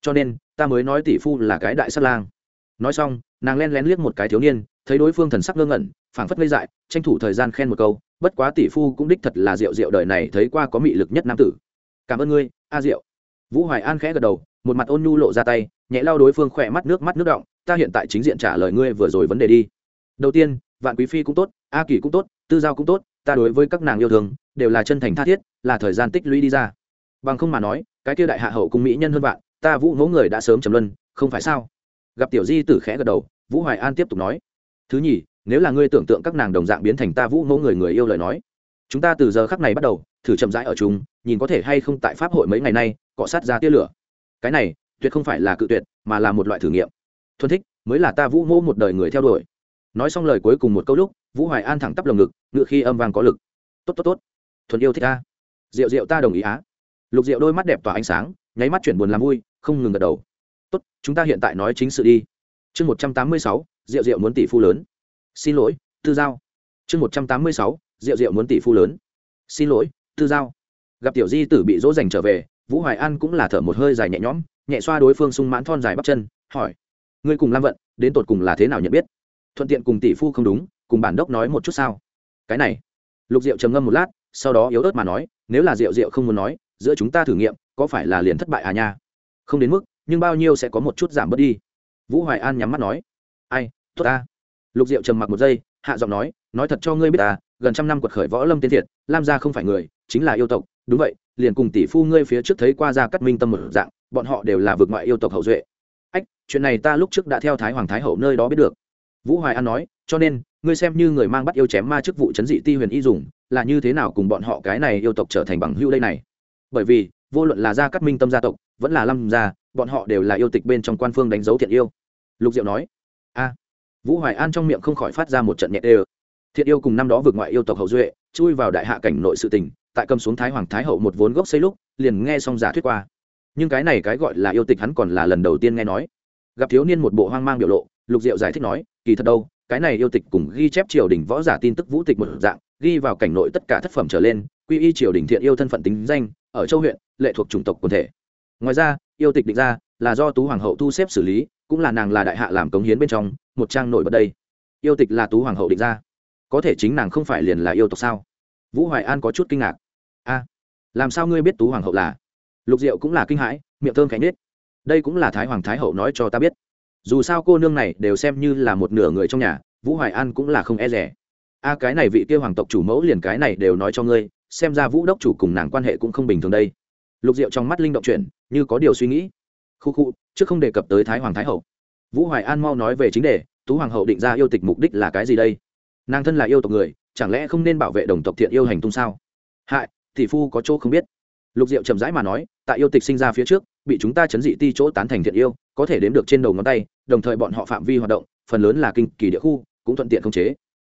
[SPEAKER 1] Cho nên, ta mới nói tỷ phu là cái đại sát lang. Nói xong, nàng len lén liếc một cái thiếu niên, thấy đối phương thần sắc ngơ ngẩn, phảng phất ngây dại, tranh thủ thời gian khen một câu, bất quá tỷ phu cũng đích thật là rượu rượu đời này thấy qua có mị lực nhất nam tử. Cảm ơn ngươi, a rượu vũ hoài an khẽ gật đầu, một mặt ôn nhu lộ ra tay, nhẹ lao đối phương khỏe mắt nước mắt nước động ta hiện tại chính diện trả lời ngươi vừa rồi vấn đề đi đầu tiên, vạn quý phi cũng tốt, a kỳ cũng tốt, tư giao cũng tốt, ta đối với các nàng yêu thương, đều là chân thành tha thiết, là thời gian tích lũy đi ra. Bằng không mà nói, cái kia đại hạ hậu cung mỹ nhân hơn vạn, ta vũ mẫu người đã sớm trầm luân, không phải sao? Gặp tiểu di tử khẽ gật đầu, vũ hoài an tiếp tục nói. Thứ nhì, nếu là ngươi tưởng tượng các nàng đồng dạng biến thành ta vũ mẫu người người yêu lời nói, chúng ta từ giờ khắc này bắt đầu, thử chậm rãi ở chung, nhìn có thể hay không tại pháp hội mấy ngày nay, cọ sát ra tia lửa. Cái này, tuyệt không phải là cự tuyệt, mà là một loại thử nghiệm. Thuần thích, mới là ta vũ mô một đời người theo đuổi nói xong lời cuối cùng một câu lúc, vũ hoài an thẳng tắp lồng ngực, ngựa khi âm vang có lực. Tốt tốt tốt. Thuần yêu thích ta. Rượu rượu ta đồng ý á. Lục rượu đôi mắt đẹp tỏa ánh sáng, nháy mắt chuyển buồn làm vui, không ngừng gật đầu. Tốt, chúng ta hiện tại nói chính sự đi. Chương một trăm tám mươi sáu, rượu rượu muốn tỷ phu lớn. Xin lỗi, tư giao. Chương một trăm tám mươi sáu, rượu rượu muốn tỷ phu lớn. Xin lỗi, tư giao. Gặp tiểu di tử bị dỗ dành trở về, vũ hoài an cũng là thở một hơi dài nhẹ nhõm, nhẹ xoa đối phương sung mãn thon dài bắp chân, hỏi, ngươi cùng lam vận, đến tột cùng là thế nào nhận biết? Thuận tiện cùng tỷ phu không đúng, cùng bản đốc nói một chút sao? Cái này. Lục diệu trầm ngâm một lát, sau đó yếu ớt mà nói, nếu là rượu rượu không muốn nói, giữa chúng ta thử nghiệm, có phải là liền thất bại à nha? Không đến mức, nhưng bao nhiêu sẽ có một chút giảm bớt đi. Vũ hoài an nhắm mắt nói, ai, tốt ta. Lục diệu trầm mặc một giây, hạ giọng nói nói thật cho ngươi biết ta, gần trăm năm quật khởi võ lâm tiên thiệt, lam gia không phải người, chính là yêu tộc, đúng vậy, liền cùng tỷ phu ngươi phía trước thấy qua ra cắt minh tâm một dạng, bọn họ đều là vượt ngoại yêu tộc hậu duệ. Ách, chuyện này ta lúc trước đã theo thái hoàng thái hậu nơi đó biết được vũ hoài an nói, cho nên, ngươi xem như người mang bắt yêu chém ma chức vụ chấn dị ti huyền y dùng, là như thế nào cùng bọn họ cái này yêu tộc trở thành bằng hữu đây này? Bởi vì, vô luận là gia cắt minh tâm gia tộc, vẫn là lâm gia, bọn họ đều là yêu tịch bên trong quan phương đánh dấu thiện yêu. Lục diệu nói, a. Vũ hoài an trong miệng không khỏi phát ra một trận nhẹ đê thiện yêu cùng năm đó vượt ngoại yêu tộc hậu duệ, chui vào đại hạ cảnh nội sự tình, tại cầm xuống thái hoàng thái hậu một vốn gốc xây lúc, liền nghe xong giả thuyết qua. Nhưng cái này cái gọi là yêu tịch hắn còn là lần đầu tiên nghe nói. Gặp thiếu niên một bộ hoang mang biểu lộ, lục diệu giải thích nói kỳ thật đâu, cái này yêu tịch cùng ghi chép triều đình võ giả tin tức vũ tịch một dạng, ghi vào cảnh nội tất cả thất phẩm trở lên, quy y triều đình thiện yêu thân phận tính danh, ở châu huyện, lệ thuộc chủng tộc quần thể. Ngoài ra, yêu tịch định ra là do tú hoàng hậu thu xếp xử lý, cũng là nàng là đại hạ làm cống hiến bên trong, một trang nổi bật đây. Yêu tịch là tú hoàng hậu định ra. Có thể chính nàng không phải liền là yêu tộc sao? Vũ hoài an có chút kinh ngạc. A, làm sao ngươi biết tú hoàng hậu là? Lục diệu cũng là kinh hãi, miệng thơm cánh nết đây cũng là thái hoàng thái hậu nói cho ta biết dù sao cô nương này đều xem như là một nửa người trong nhà, vũ hoài an cũng là không e rẻ. A, cái này vị kia hoàng tộc chủ mẫu liền cái này đều nói cho ngươi, xem ra vũ đốc chủ cùng nàng quan hệ cũng không bình thường đây. Lục diệu trong mắt linh động chuyển, như có điều suy nghĩ. Khu khu, trước không đề cập tới thái hoàng thái hậu. Vũ hoài an mau nói về chính đề, tú hoàng hậu định ra yêu tịch mục đích là cái gì đây? Nàng thân là yêu tộc người, chẳng lẽ không nên bảo vệ đồng tộc thiện yêu hành tung sao? Hại, tỷ phu có chỗ không biết. Lục diệu chậm rãi mà nói, tại yêu tịch sinh ra phía trước, bị chúng ta chấn dị ti chỗ tán thành thiện yêu, có thể đếm được trên đầu ngón tay đồng thời bọn họ phạm vi hoạt động, phần lớn là kinh kỳ địa khu, cũng thuận tiện khống chế.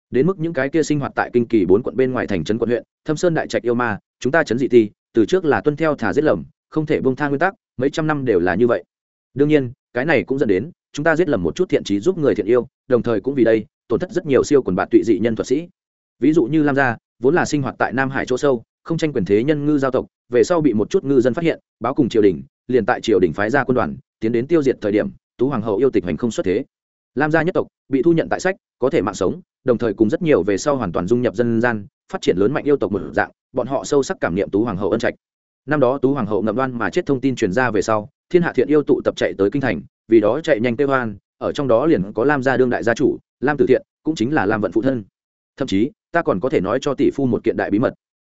[SPEAKER 1] Đến mức những cái kia sinh hoạt tại kinh kỳ bốn quận bên ngoài thành trấn quận huyện, thâm sơn đại trạch yêu ma, chúng ta chấn dị thi từ trước là tuân theo thả giết lầm, không thể bông tha nguyên tắc, mấy trăm năm đều là như vậy. Đương nhiên, cái này cũng dẫn đến, chúng ta giết lầm một chút thiện trí giúp người thiện yêu, đồng thời cũng vì đây, tổn thất rất nhiều siêu quần bạn tụy dị nhân thuật sĩ. Ví dụ như lam gia, vốn là sinh hoạt tại nam hải chỗ sâu, không tranh quyền thế nhân ngư giao tộc, về sau bị một chút ngư dân phát hiện, báo cùng triều đình, liền tại triều đình phái ra quân đoàn, tiến đến tiêu diệt thời điểm tú hoàng hậu yêu tịch hành không xuất thế. Lam gia nhất tộc, bị thu nhận tại sách, có thể mạng sống, đồng thời cùng rất nhiều về sau hoàn toàn dung nhập dân gian, phát triển lớn mạnh yêu tộc một dạng, bọn họ sâu sắc cảm niệm tú hoàng hậu ân trạch. Năm đó tú hoàng hậu ngậm đoan mà chết thông tin truyền ra về sau, thiên hạ thiện yêu tụ tập chạy tới kinh thành, vì đó chạy nhanh tê hoan ở trong đó liền có lam gia đương đại gia chủ, lam tử thiện, cũng chính là lam vận phụ thân. Thậm chí, ta còn có thể nói cho tỷ phu một kiện đại bí mật.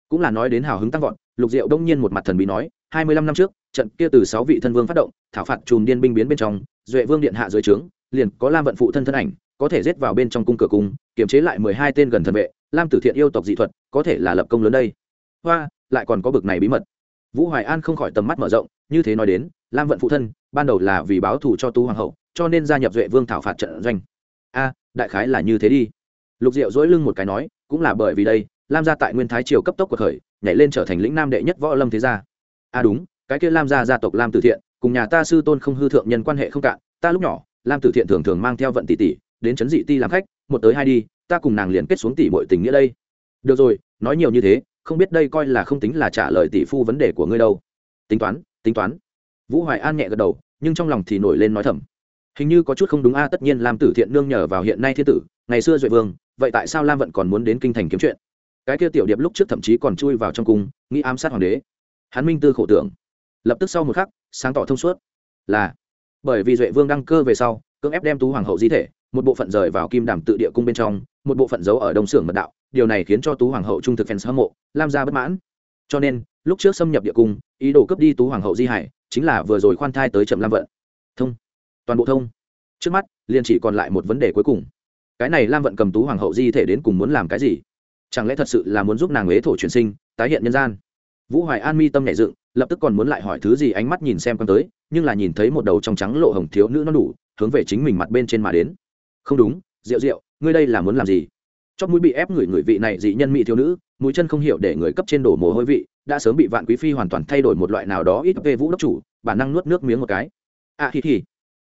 [SPEAKER 1] Cũng là nói đến hào hứng tăng vọt, lục diệu đông nhiên một mặt thần bí nói hai mươi lăm năm trước, trận kia từ sáu vị thân vương phát động, thảo phạt chùm điên binh biến bên trong, duệ vương điện hạ dưới trướng, liền có lam vận phụ thân thân ảnh, có thể giết vào bên trong cung cửa cung, kiềm chế lại mười hai tên gần thần vệ, lam tử thiện yêu tộc dị thuật, có thể là lập công lớn đây. Hoa, lại còn có bực này bí mật. Vũ hoài an không khỏi tầm mắt mở rộng, như thế nói đến, lam vận phụ thân, ban đầu là vì báo thù cho tu hoàng hậu, cho nên gia nhập duệ vương thảo phạt trận doanh. A, đại khái là như thế đi. Lục diệu dỗi lưng một cái nói, cũng là bởi vì đây, lam gia tại nguyên thái triều cấp tốc của khởi, nhảy lên trở thành lĩnh nam đệ nhất võ lâm thế gia a đúng, cái kia lam gia gia tộc lam tử thiện, cùng nhà ta sư tôn không hư thượng nhân quan hệ không cạn, ta lúc nhỏ, lam tử thiện thường thường mang theo vận tỷ tỷ, đến chấn dị ti làm khách, một tới hai đi, ta cùng nàng liền kết xuống tỷ bội tình nghĩa đây. Được rồi, nói nhiều như thế, không biết đây coi là không tính là trả lời tỷ phu vấn đề của ngươi đâu. Tính toán tính toán. Vũ hoài an nhẹ gật đầu, nhưng trong lòng thì nổi lên nói thầm. Hình như có chút không đúng a, tất nhiên lam tử thiện nương nhờ vào hiện nay thiên tử, ngày xưa duệ vương, vậy tại sao lam vận còn muốn đến kinh thành kiếm chuyện? Cái kia tiểu điệp lúc trước thậm chí còn chui vào trong cung nghĩ ám sát hoàng đế hắn minh tư khổ tưởng. Lập tức sau một khắc, sáng tỏ thông suốt là, bởi vì duệ vương đăng cơ về sau, cưỡng ép đem tú hoàng hậu di thể, một bộ phận rời vào kim đàm tự địa cung bên trong, một bộ phận giấu ở đông xưởng mật đạo, điều này khiến cho tú hoàng hậu trung thực fans hâm mộ, lam gia bất mãn. Cho nên, lúc trước xâm nhập địa cung, ý đồ cướp đi tú hoàng hậu di hải, chính là vừa rồi khoan thai tới chậm lam vận. Thông. Toàn bộ thông. Trước mắt, liền chỉ còn lại một vấn đề cuối cùng. Cái này lam vận cầm tú hoàng hậu di thể đến cùng muốn làm cái gì? Chẳng lẽ thật sự là muốn giúp nàng ế thổ chuyển sinh, tái hiện nhân gian? Vũ hoài an mi tâm nhẹ dựng, lập tức còn muốn lại hỏi thứ gì ánh mắt nhìn xem con tới, nhưng là nhìn thấy một đầu trong trắng lộ hồng thiếu nữ nó đủ, hướng về chính mình mặt bên trên mà đến. Không đúng rượu rượu ngươi đây là muốn làm gì? Chót mũi bị ép người người vị này dị nhân mỹ thiếu nữ, mũi chân không hiểu để người cấp trên đổ mồ hôi vị, đã sớm bị vạn quý phi hoàn toàn thay đổi một loại nào đó ít về vũ đốc chủ, bản năng nuốt nước miếng một cái. À thì thì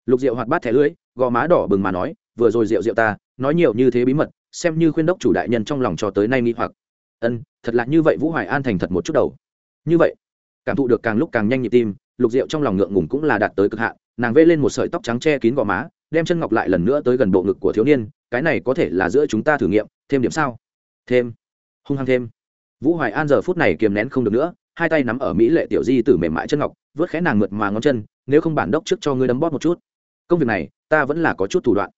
[SPEAKER 1] lục rượu hoạt bát thẻ lưỡi, gò má đỏ bừng mà nói, vừa rồi rượu rượu ta, nói nhiều như thế bí mật, xem như khuyên đốc chủ đại nhân trong lòng cho tới nay nghi hoặc. Ân, thật là như vậy vũ hoài an thành thật một chút đầu như vậy, cảm thụ được càng lúc càng nhanh nhịp tim, lục rượu trong lòng ngượng ngùng cũng là đạt tới cực hạn, nàng vê lên một sợi tóc trắng che kín gò má, đem chân ngọc lại lần nữa tới gần bộ ngực của thiếu niên, cái này có thể là giữa chúng ta thử nghiệm, thêm điểm sao? Thêm. Hung hăng thêm. Vũ hoài an giờ phút này kiềm nén không được nữa, hai tay nắm ở mỹ lệ tiểu di tử mềm mại chân ngọc, vớt khẽ nàng mượt mà ngón chân, nếu không bản đốc trước cho ngươi đấm bóp một chút. Công việc này, ta vẫn là có chút thủ đoạn.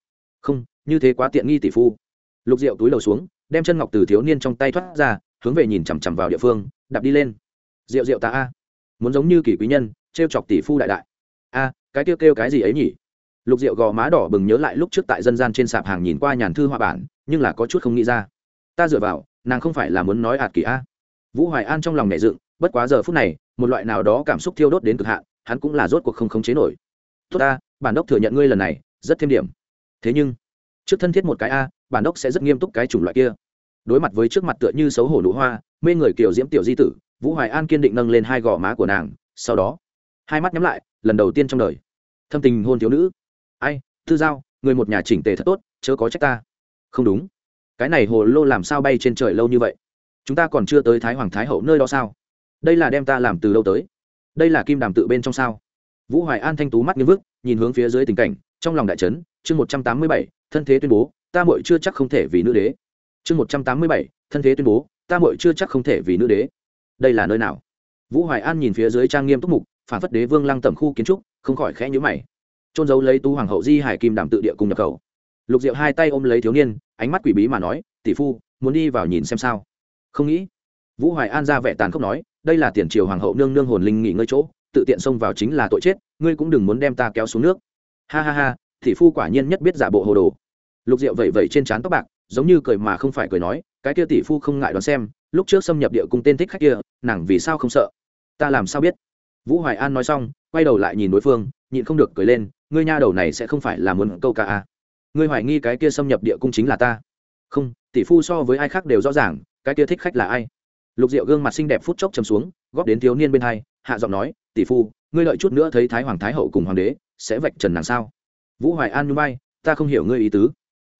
[SPEAKER 1] Không, như thế quá tiện nghi tỷ phu. Lục rượu túi đầu xuống, đem chân ngọc từ thiếu niên trong tay thoát ra, hướng về nhìn chằm chằm vào địa phương, đạp đi lên rượu rượu ta a. Muốn giống như kỷ quý nhân t chọc tỷ phu đại đại. A, cái kêu kêu cái gì ấy nhỉ? Lục rượu gò má đỏ bừng nhớ lại lúc trước tại dân gian trên sạp hàng nhìn qua nhàn thư họa bản, nhưng là có chút không nghĩ ra. Ta dựa vào, nàng không phải là muốn nói ạt kỳ a. Vũ hoài an trong lòng nảy dựng, bất quá giờ phút này, một loại nào đó cảm xúc thiêu đốt đến cực hạn, hắn cũng là rốt cuộc không khống chế nổi. Tốt ta, bản đốc thừa nhận ngươi lần này, rất thêm điểm. Thế nhưng, trước thân thiết một cái a, bản đốc sẽ rất nghiêm túc cái chủng loại kia. Đối mặt với trước mặt tựa như xấu hổ nụ hoa mê người kiều diễm tiểu di tử, vũ hoài an kiên định nâng lên hai gò má của nàng, sau đó, hai mắt nhắm lại, lần đầu tiên trong đời. Thâm tình hôn thiếu nữ. Ai, thư giao, người một nhà chỉnh tề thật tốt, chớ có trách ta. Không đúng. Cái này hồ lô làm sao bay trên trời lâu như vậy? Chúng ta còn chưa tới thái hoàng thái hậu nơi đó sao? Đây là đem ta làm từ lâu tới. Đây là kim đàm tự bên trong sao? Vũ hoài an thanh tú mắt nghiêng vức, nhìn hướng phía dưới tình cảnh, trong lòng đại trấn chương một trăm tám mươi bảy, thân thế tuyên bố, ta muội chưa chắc không thể vì nữ đế. Chương một trăm tám mươi bảy, thân thế tuyên bố ta muội chưa chắc không thể vì nữ đế. Đây là nơi nào? Vũ hoài an nhìn phía dưới trang nghiêm túc mục, phản phất đế vương lăng tẩm khu kiến trúc, không khỏi khẽ nhữ mày. Trôn giấu lấy tú hoàng hậu di hải kim đảm tự địa cùng nhập khẩu. Lục diệu hai tay ôm lấy thiếu niên, ánh mắt quỷ bí mà nói, tỷ phu, muốn đi vào nhìn xem sao? Không nghĩ. Vũ hoài an ra vẻ tàn khốc nói, đây là tiền triều hoàng hậu nương nương hồn linh nghỉ ngơi chỗ, tự tiện xông vào chính là tội chết, ngươi cũng đừng muốn đem ta kéo xuống nước. Ha ha ha, tỷ phu quả nhiên nhất biết giả bộ hồ đồ. Lục diệu vẩy vẩy trên trán tóc bạc, giống như cười mà không phải cười nói cái kia tỷ phu không ngại đoán xem, lúc trước xâm nhập địa cung tên thích khách kia, nàng vì sao không sợ? Ta làm sao biết? Vũ hoài an nói xong, quay đầu lại nhìn đối phương, nhịn không được cười lên, ngươi nha đầu này sẽ không phải là muốn câu ca à. ngươi hoài nghi cái kia xâm nhập địa cung chính là ta. Không, tỷ phu so với ai khác đều rõ ràng, cái kia thích khách là ai? Lục diệu gương mặt xinh đẹp phút chốc chầm xuống, góp đến thiếu niên bên hai, hạ giọng nói, tỷ phu, ngươi lợi chút nữa thấy thái hoàng thái hậu cùng hoàng đế, sẽ vạch trần nàng sao? Vũ hoài an như bay ta không hiểu ngươi ý tứ.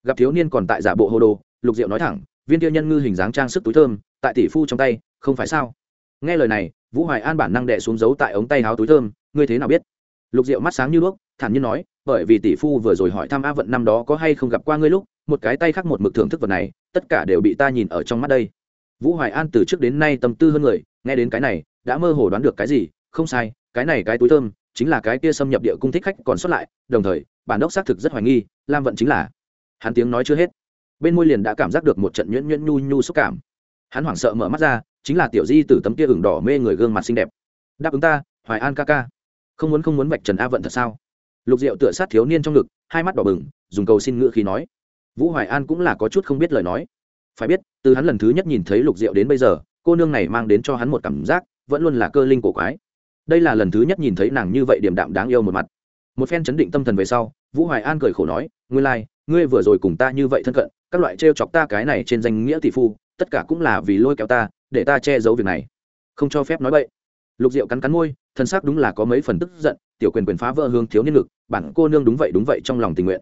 [SPEAKER 1] Gặp thiếu niên còn tại giả bộ hồ đồ, lục diệu nói thẳng viên tiêu nhân ngư hình dáng trang sức túi thơm, tại tỷ phu trong tay, không phải sao? Nghe lời này, vũ hoài an bản năng đệ xuống giấu tại ống tay háo túi thơm, ngươi thế nào biết? Lục diệu mắt sáng như đuốc, thản nhiên nói, bởi vì tỷ phu vừa rồi hỏi thăm a vận năm đó có hay không gặp qua ngươi lúc, một cái tay khác một mực thưởng thức vật này, tất cả đều bị ta nhìn ở trong mắt đây. Vũ hoài an từ trước đến nay tâm tư hơn người, nghe đến cái này, đã mơ hồ đoán được cái gì, không sai, cái này cái túi thơm, chính là cái kia xâm nhập địa cung thích khách còn xuất lại, đồng thời, bản đốc xác thực rất hoài nghi, lam vận chính là. Hắn tiếng nói chưa hết bên môi liền đã cảm giác được một trận nhuyễn nhuyễn nhu nhu xúc cảm. Hắn hoảng sợ mở mắt ra chính là tiểu di từ tấm kia ửng đỏ mê người gương mặt xinh đẹp. Đáp ứng ta hoài an ca ca. Không muốn không muốn vạch trần a vận thật sao? Lục diệu tựa sát thiếu niên trong ngực hai mắt đỏ bừng dùng cầu xin ngựa khi nói. Vũ hoài an cũng là có chút không biết lời nói. Phải biết từ hắn lần thứ nhất nhìn thấy lục diệu đến bây giờ cô nương này mang đến cho hắn một cảm giác vẫn luôn là cơ linh cổ quái. Đây là lần thứ nhất nhìn thấy nàng như vậy điểm đạm đáng yêu một mặt. Một phen chấn định tâm thần về sau vũ hoài an cười khổ nói ngươi lai、like, ngươi vừa rồi cùng ta như vậy thân cận các loại t chọc ta cái này trên danh nghĩa tỷ phu, tất cả cũng là vì lôi kéo ta, để ta che giấu việc này. Không cho phép nói bậy. Lục diệu cắn cắn môi thân xác đúng là có mấy phần tức giận, tiểu quyền quyền phá vỡ hương thiếu niên lực, bản cô nương đúng vậy đúng vậy trong lòng tình nguyện.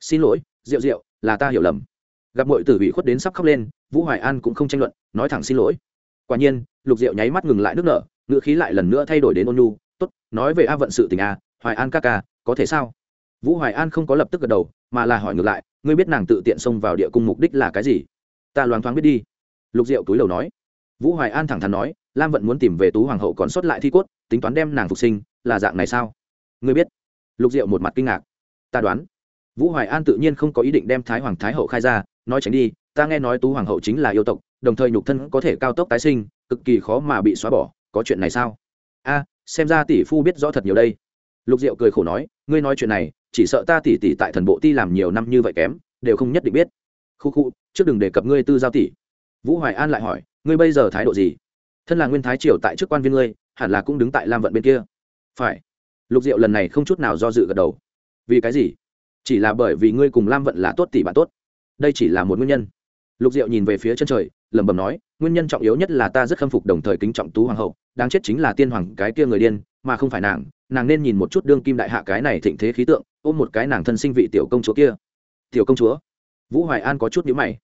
[SPEAKER 1] Xin lỗi, diệu diệu, là ta hiểu lầm. Gặp mọi tử bị khuất đến sắp khóc lên, vũ hoài an cũng không tranh luận, nói thẳng xin lỗi. Quả nhiên, lục diệu nháy mắt ngừng lại nước nở, ngữ khí lại lần nữa thay đổi đến ôn nhu, tốt, nói về a vận sự tình a hoài an ca ca, có thể sao? Vũ hoài an không có lập tức gật đầu, mà là hỏi ngược lại ngươi biết nàng tự tiện xông vào địa cung mục đích là cái gì? Ta loáng thoáng biết đi. Lục diệu túi đầu nói. Vũ hoài an thẳng thắn nói, lam vận muốn tìm về tú hoàng hậu còn sót lại thi cốt, tính toán đem nàng phục sinh, là dạng này sao? Ngươi biết. Lục diệu một mặt kinh ngạc. Ta đoán. Vũ hoài an tự nhiên không có ý định đem thái hoàng, thái hậu khai ra, nói tránh đi, ta nghe nói tú hoàng hậu chính là yêu tộc, đồng thời nhục thân có thể cao tốc tái sinh, cực kỳ khó mà bị xóa bỏ, có chuyện này sao? A, xem ra tỷ phu biết rõ thật nhiều đây. Lục diệu cười khổ nói, ngươi nói chuyện này chỉ sợ ta tỷ tỷ tại thần bộ ti làm nhiều năm như vậy kém, đều không nhất định biết. Khu khu, trước đừng đề cập ngươi tư giao tỷ vũ hoài an lại hỏi, ngươi bây giờ thái độ gì? Thân là nguyên thái triều tại chức quan viên ngươi, hẳn là cũng đứng tại lam vận bên kia. Phải. Lục diệu lần này không chút nào do dự gật đầu. Vì cái gì? Chỉ là bởi vì ngươi cùng lam vận là tốt tỷ bạn tốt. Đây chỉ là một nguyên nhân. Lục diệu nhìn về phía chân trời, lẩm bẩm nói nguyên nhân trọng yếu nhất là ta rất khâm phục đồng thời kính trọng tú hoàng hậu, đáng chết chính là tiên hoàng cái kia người điên, mà không phải nàng nàng nên nhìn một chút đương kim đại hạ cái này thịnh thế khí tượng, ôm một cái nàng thân sinh vị tiểu công chúa kia. Tiểu công chúa? Vũ hoài an có chút nhíu mày.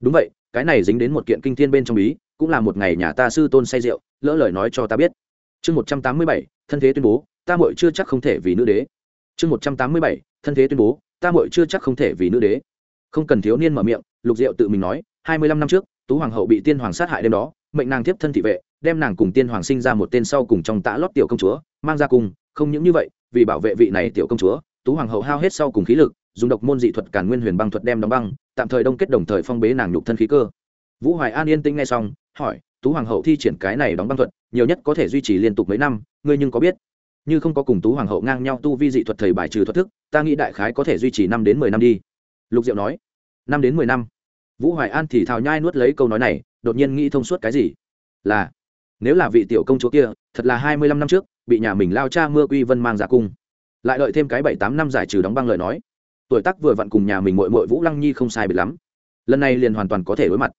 [SPEAKER 1] Đúng vậy, cái này dính đến một kiện kinh thiên bên trong bí, cũng là một ngày nhà ta sư tôn say rượu, lỡ lời nói cho ta biết. Chương một trăm tám mươi bảy, thân thế tuyên bố, ta muội chưa chắc không thể vì nữ đế. Chương một trăm tám mươi bảy, thân thế tuyên bố, ta muội chưa chắc không thể vì nữ đế. Không cần thiếu niên mở miệng, lục diệu tự mình nói, hai mươi lăm năm trước tú hoàng hậu bị tiên hoàng sát hại đêm đó, mệnh nàng tiếp thân thị vệ, đem nàng cùng tiên hoàng sinh ra một tên sau cùng trong tã lót tiểu công chúa, mang ra cùng, không những như vậy, vì bảo vệ vị này tiểu công chúa, tú hoàng hậu hao hết sau cùng khí lực, dùng độc môn dị thuật cản nguyên huyền băng thuật đem đóng băng, tạm thời đông kết đồng thời phong bế nàng nhục thân khí cơ. Vũ hoài an yên tĩnh nghe xong, hỏi, tú hoàng hậu thi triển cái này đóng băng thuật, nhiều nhất có thể duy trì liên tục mấy năm, ngươi nhưng có biết? Như không có cùng tú hoàng hậu ngang nhau tu vi dị thuật thầy bài trừ thuật thức, ta nghĩ đại khái có thể duy trì năm đến mười năm đi. Lục diệu nói, năm đến mười năm vũ hoài an thì thào nhai nuốt lấy câu nói này, đột nhiên nghĩ thông suốt cái gì? Là, nếu là vị tiểu công chúa kia, thật là hai mươi lăm năm trước, bị nhà mình lao cha mưa quy vân mang ra cung. Lại đợi thêm cái bảy tám năm giải trừ đóng băng lời nói. Tuổi tác vừa vặn cùng nhà mình mội mội vũ lăng nhi không sai biệt lắm. Lần này liền hoàn toàn có thể đối mặt.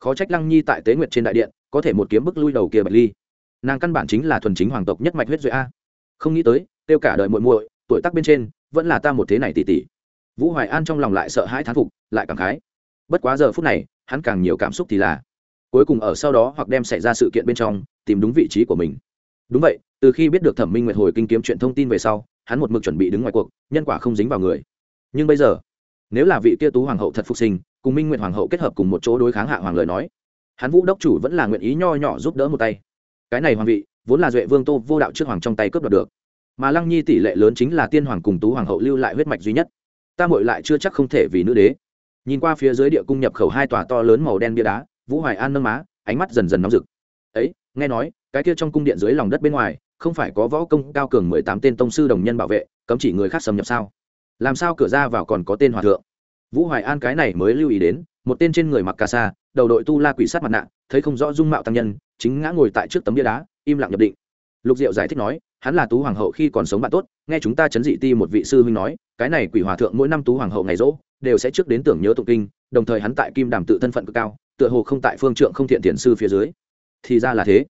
[SPEAKER 1] Khó trách lăng nhi tại tế nguyệt trên đại điện, có thể một kiếm bức lui đầu kia bạch ly. Nàng căn bản chính là thuần chính hoàng tộc nhất mạch huyết duệ a. Không nghĩ tới, tiêu cả đời muội muội, tuổi tác bên trên, vẫn là ta một thế này tỷ tỷ vũ hoài an trong lòng lại sợ hãi thán phục, lại cảm khái bất quá giờ phút này, hắn càng nhiều cảm xúc thì là, cuối cùng ở sau đó hoặc đem xảy ra sự kiện bên trong, tìm đúng vị trí của mình. Đúng vậy, từ khi biết được thẩm minh nguyệt hồi kinh kiếm chuyện thông tin về sau, hắn một mực chuẩn bị đứng ngoài cuộc, nhân quả không dính vào người. Nhưng bây giờ, nếu là vị kia tú hoàng hậu thật phục sinh, cùng minh nguyện hoàng hậu kết hợp cùng một chỗ đối kháng hạ hoàng lời nói, hắn vũ đốc chủ vẫn là nguyện ý nho nhỏ giúp đỡ một tay. Cái này hoàng vị, vốn là duệ vương tô vô đạo trước hoàng trong tay cướp đoạt được. Mà lăng nhi tỷ lệ lớn chính là tiên hoàng cùng tú hoàng hậu lưu lại huyết mạch duy nhất. Ta mội lại chưa chắc không thể vì nữ đế nhìn qua phía dưới địa cung nhập khẩu hai tòa to lớn màu đen bia đá, vũ hoài an nâng má, ánh mắt dần dần nóng rực. Ấy, nghe nói, cái kia trong cung điện dưới lòng đất bên ngoài, không phải có võ công cao cường mười tám tên tông sư đồng nhân bảo vệ, cấm chỉ người khác xâm nhập sao? Làm sao cửa ra vào còn có tên hòa thượng? Vũ hoài an cái này mới lưu ý đến, một tên trên người mặc cà sa, đầu đội tu la quỷ sát mặt nạ, thấy không rõ dung mạo tăng nhân, chính ngã ngồi tại trước tấm bia đá, im lặng nhập định lục diệu giải thích nói, hắn là tú hoàng hậu khi còn sống bạn tốt, nghe chúng ta chấn dị ti một vị sư huynh nói, cái này quỷ hòa thượng mỗi năm tú hoàng hậu ngày rỗ, đều sẽ trước đến tưởng nhớ tụng kinh, đồng thời hắn tại kim đàm tự thân phận cực cao, tựa hồ không tại phương trượng không thiện thiện sư phía dưới. Thì ra là thế.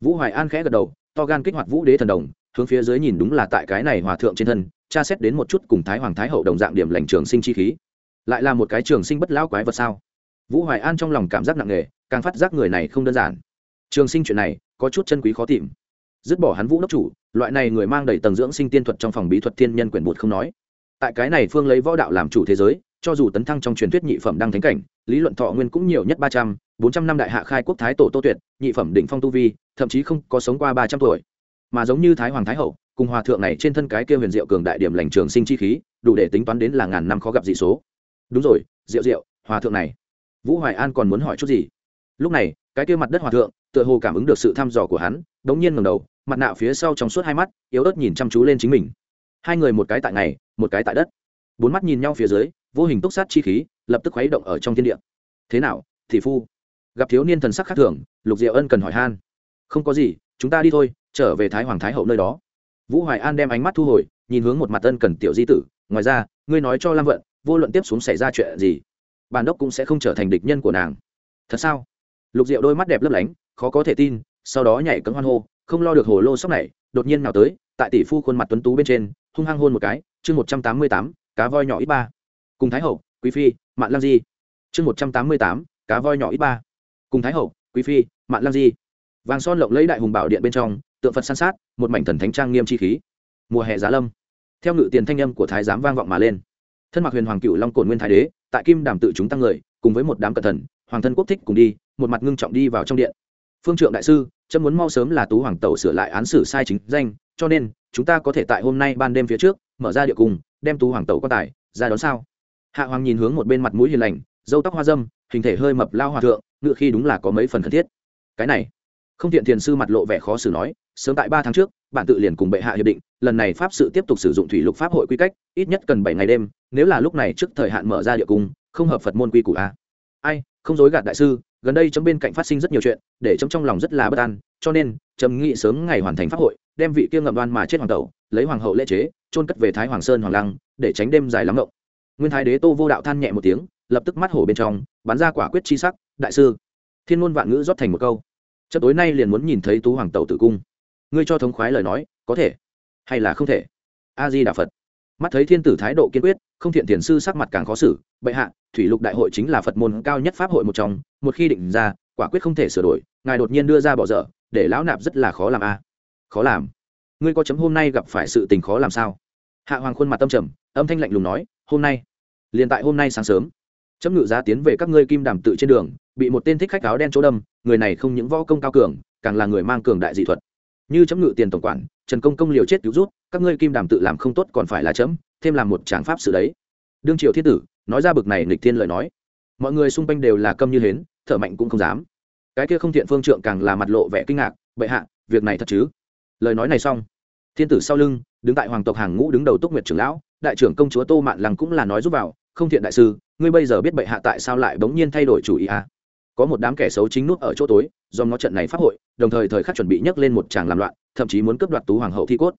[SPEAKER 1] Vũ hoài an khẽ gật đầu, to gan kích hoạt vũ đế thần đồng, hướng phía dưới nhìn đúng là tại cái này hòa thượng trên thân, tra xét đến một chút cùng thái hoàng thái hậu đồng dạng điểm lành trường sinh chi khí. Lại là một cái trường sinh bất lão quái vật sao? Vũ hoài an trong lòng cảm giác nặng nề, càng phát giác người này không đơn giản. Trường sinh chuyện này, có chút chân quý khó tìm dứt bỏ hắn vũ đốc chủ, loại này người mang đầy tầng dưỡng sinh tiên thuật trong phòng bí thuật thiên nhân quyển bột không nói. Tại cái này phương lấy võ đạo làm chủ thế giới, cho dù tấn thăng trong truyền thuyết nhị phẩm đăng thánh cảnh, lý luận thọ nguyên cũng nhiều nhất ba trăm, bốn trăm năm đại hạ khai quốc thái tổ tô tuyệt, nhị phẩm định phong tu vi, thậm chí không có sống qua ba trăm tuổi. Mà giống như thái hoàng thái hậu, cùng hòa thượng này trên thân cái kia huyền diệu cường đại điểm lành trường sinh chi khí, đủ để tính toán đến là ngàn năm khó gặp dị số. Đúng rồi, diệu diệu, hòa thượng này. Vũ hoài an còn muốn hỏi chút gì? Lúc này, cái kia mặt đất hòa thượng, tựa hồ cảm ứng được sự thăm dò của hắn, đống nhiên ngầm đầu mặt nạ phía sau trong suốt hai mắt, yếu ớt nhìn chăm chú lên chính mình. Hai người một cái tại ngày, một cái tại đất. Bốn mắt nhìn nhau phía dưới, vô hình túc sát chi khí, lập tức khuấy động ở trong thiên địa. Thế nào, thị phu? Gặp thiếu niên thần sắc khác thường, lục diệu ân cần hỏi han. Không có gì, chúng ta đi thôi, trở về thái hoàng thái hậu nơi đó. Vũ hoài an đem ánh mắt thu hồi, nhìn hướng một mặt ân cần tiểu di tử, ngoài ra, ngươi nói cho lam vận, vô luận tiếp xuống xảy ra chuyện gì, bản đốc cũng sẽ không trở thành địch nhân của nàng. Thật sao? Lục diệu đôi mắt đẹp lấp lánh, khó có thể tin, sau đó nhảy cấm hoan hô không lo được hồ lô sóc này, đột nhiên nào tới, tại tỷ phu khuôn mặt tuấn tú bên trên, hung hăng hôn một cái, chương một trăm tám mươi tám, cá voi nhỏ ít ba. Cùng thái hậu, quý phi, mạn lam di. Chương một trăm tám mươi tám, cá voi nhỏ ít ba. Cùng thái hậu, quý phi, mạn lam di. Vàng son lộng lấy đại hùng bảo điện bên trong, tượng phật san sát, một mảnh thần thánh trang nghiêm chi khí. Mùa hè giá lâm. Theo ngự tiền thanh âm của thái giám vang vọng mà lên. Thân mặc huyền hoàng cựu long cổn nguyên thái đế, tại kim đàm tự chúng tăng người, cùng với một đám cẩn thần, hoàng thân quốc thích cùng đi, một mặt ngưng trọng đi vào trong điện. Phương trượng đại sư chấm muốn mau sớm là tú hoàng tẩu sửa lại án xử sai chính danh, cho nên, chúng ta có thể tại hôm nay ban đêm phía trước, mở ra địa cung, đem tú hoàng tẩu quan tài, ra đón sao? Hạ hoàng nhìn hướng một bên mặt mũi hiền lành dâu tóc hoa dâm, hình thể hơi mập lao hòa thượng ngựa khi đúng là có mấy phần cần thiết. Cái này, không thiện thiền sư mặt lộ vẻ khó xử nói, sớm tại ba tháng trước, bạn tự liền cùng bệ hạ hiệp định, lần này pháp sự tiếp tục sử dụng thủy lục pháp hội quy cách, ít nhất cần bảy ngày đêm, nếu là lúc này trước thời hạn mở ra địa cung, không hợp phật môn quy củ a ai, không dối gạt đại sư gần đây chấm bên cạnh phát sinh rất nhiều chuyện, để chấm trong lòng rất là bất an, cho nên chấm nghĩ sớm ngày hoàn thành pháp hội, đem vị kia ngậm đoan mà chết hoàng tẩu, lấy hoàng hậu lễ chế trôn cất về thái hoàng sơn hoàng lăng, để tránh đêm dài lắm ngộng. Nguyên thái đế tô vô đạo than nhẹ một tiếng, lập tức mắt hổ bên trong, bắn ra quả quyết chi sắc, đại sư, thiên ngôn vạn ngữ rót thành một câu. Chấm tối nay liền muốn nhìn thấy tú hoàng tẩu tử cung. Ngươi cho thống khoái lời nói, có thể hay là không thể? A di đà phật mắt thấy thiên tử thái độ kiên quyết, không thiện tiền sư sắc mặt càng khó xử, bệ hạ, thủy lục đại hội chính là phật môn cao nhất pháp hội một trong, một khi định ra, quả quyết không thể sửa đổi, ngài đột nhiên đưa ra bỏ dở, để lão nạp rất là khó làm a. Khó làm? Ngươi có chấm hôm nay gặp phải sự tình khó làm sao? Hạ hoàng khuôn mặt tâm trầm, âm thanh lạnh lùng nói, hôm nay, liền tại hôm nay sáng sớm, chấm ngự giá tiến về các ngươi kim đàm tự trên đường, bị một tên thích khách áo đen chỗ đâm, người này không những võ công cao cường, càng là người mang cường đại dị thuật như chấm ngự tiền tổng quản, trần công công liều chết cứu rút, các ngươi kim đàm tự làm không tốt còn phải là chấm, thêm làm một tràng pháp sự đấy. Đương triều thiết tử, nói ra bực này nịch thiên lời nói. Mọi người xung quanh đều là câm như hến, thở mạnh cũng không dám. Cái kia không thiện phương trượng càng là mặt lộ vẻ kinh ngạc, bệ hạ, việc này thật chứ? Lời nói này xong, thiên tử sau lưng, đứng tại hoàng tộc hàng ngũ đứng đầu túc nguyệt trưởng lão, đại trưởng công chúa tô mạn lăng cũng là nói giúp vào, không thiện đại sư, ngươi bây giờ biết bệ hạ tại sao lại bỗng nhiên thay đổi chủ ý à? Có một đám kẻ xấu chính nút ở chỗ tối, do nó trận này phát hội, đồng thời thời khắc chuẩn bị nhấc lên một tràng làm loạn, thậm chí muốn cướp đoạt tú hoàng hậu thi cốt.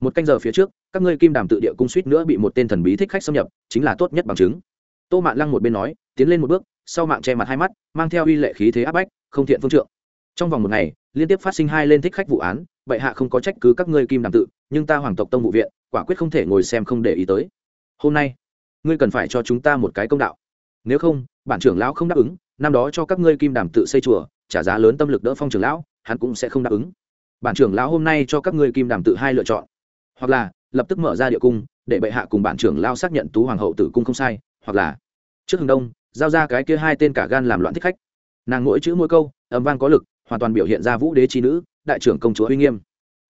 [SPEAKER 1] Một canh giờ phía trước, các ngươi kim đàm tự địa cung suýt nữa bị một tên thần bí thích khách xâm nhập, chính là tốt nhất bằng chứng. Tô mạn lăng một bên nói, tiến lên một bước, sau mạng che mặt hai mắt, mang theo uy lệ khí thế áp bách, không thiện phương trượng. Trong vòng một ngày, liên tiếp phát sinh hai lên thích khách vụ án, bệ hạ không có trách cứ các ngươi kim đàm tự, nhưng ta hoàng tộc tông vụ viện, quả quyết không thể ngồi xem không để ý tới. Hôm nay, ngươi cần phải cho chúng ta một cái công đạo. Nếu không, bản trưởng lão không đáp ứng năm đó cho các ngươi kim đàm tự xây chùa, trả giá lớn tâm lực đỡ phong trưởng lão, hắn cũng sẽ không đáp ứng. Bản trưởng lão hôm nay cho các ngươi kim đàm tự hai lựa chọn. Hoặc là, lập tức mở ra địa cung, để bệ hạ cùng bản trưởng lao xác nhận tú hoàng hậu tử cung không sai, hoặc là, trước hừng đông, giao ra cái kia hai tên cả gan làm loạn thích khách. Nàng mỗi chữ mỗi câu, âm vang có lực, hoàn toàn biểu hiện ra vũ đế trí nữ, đại trưởng công chúa uy nghiêm.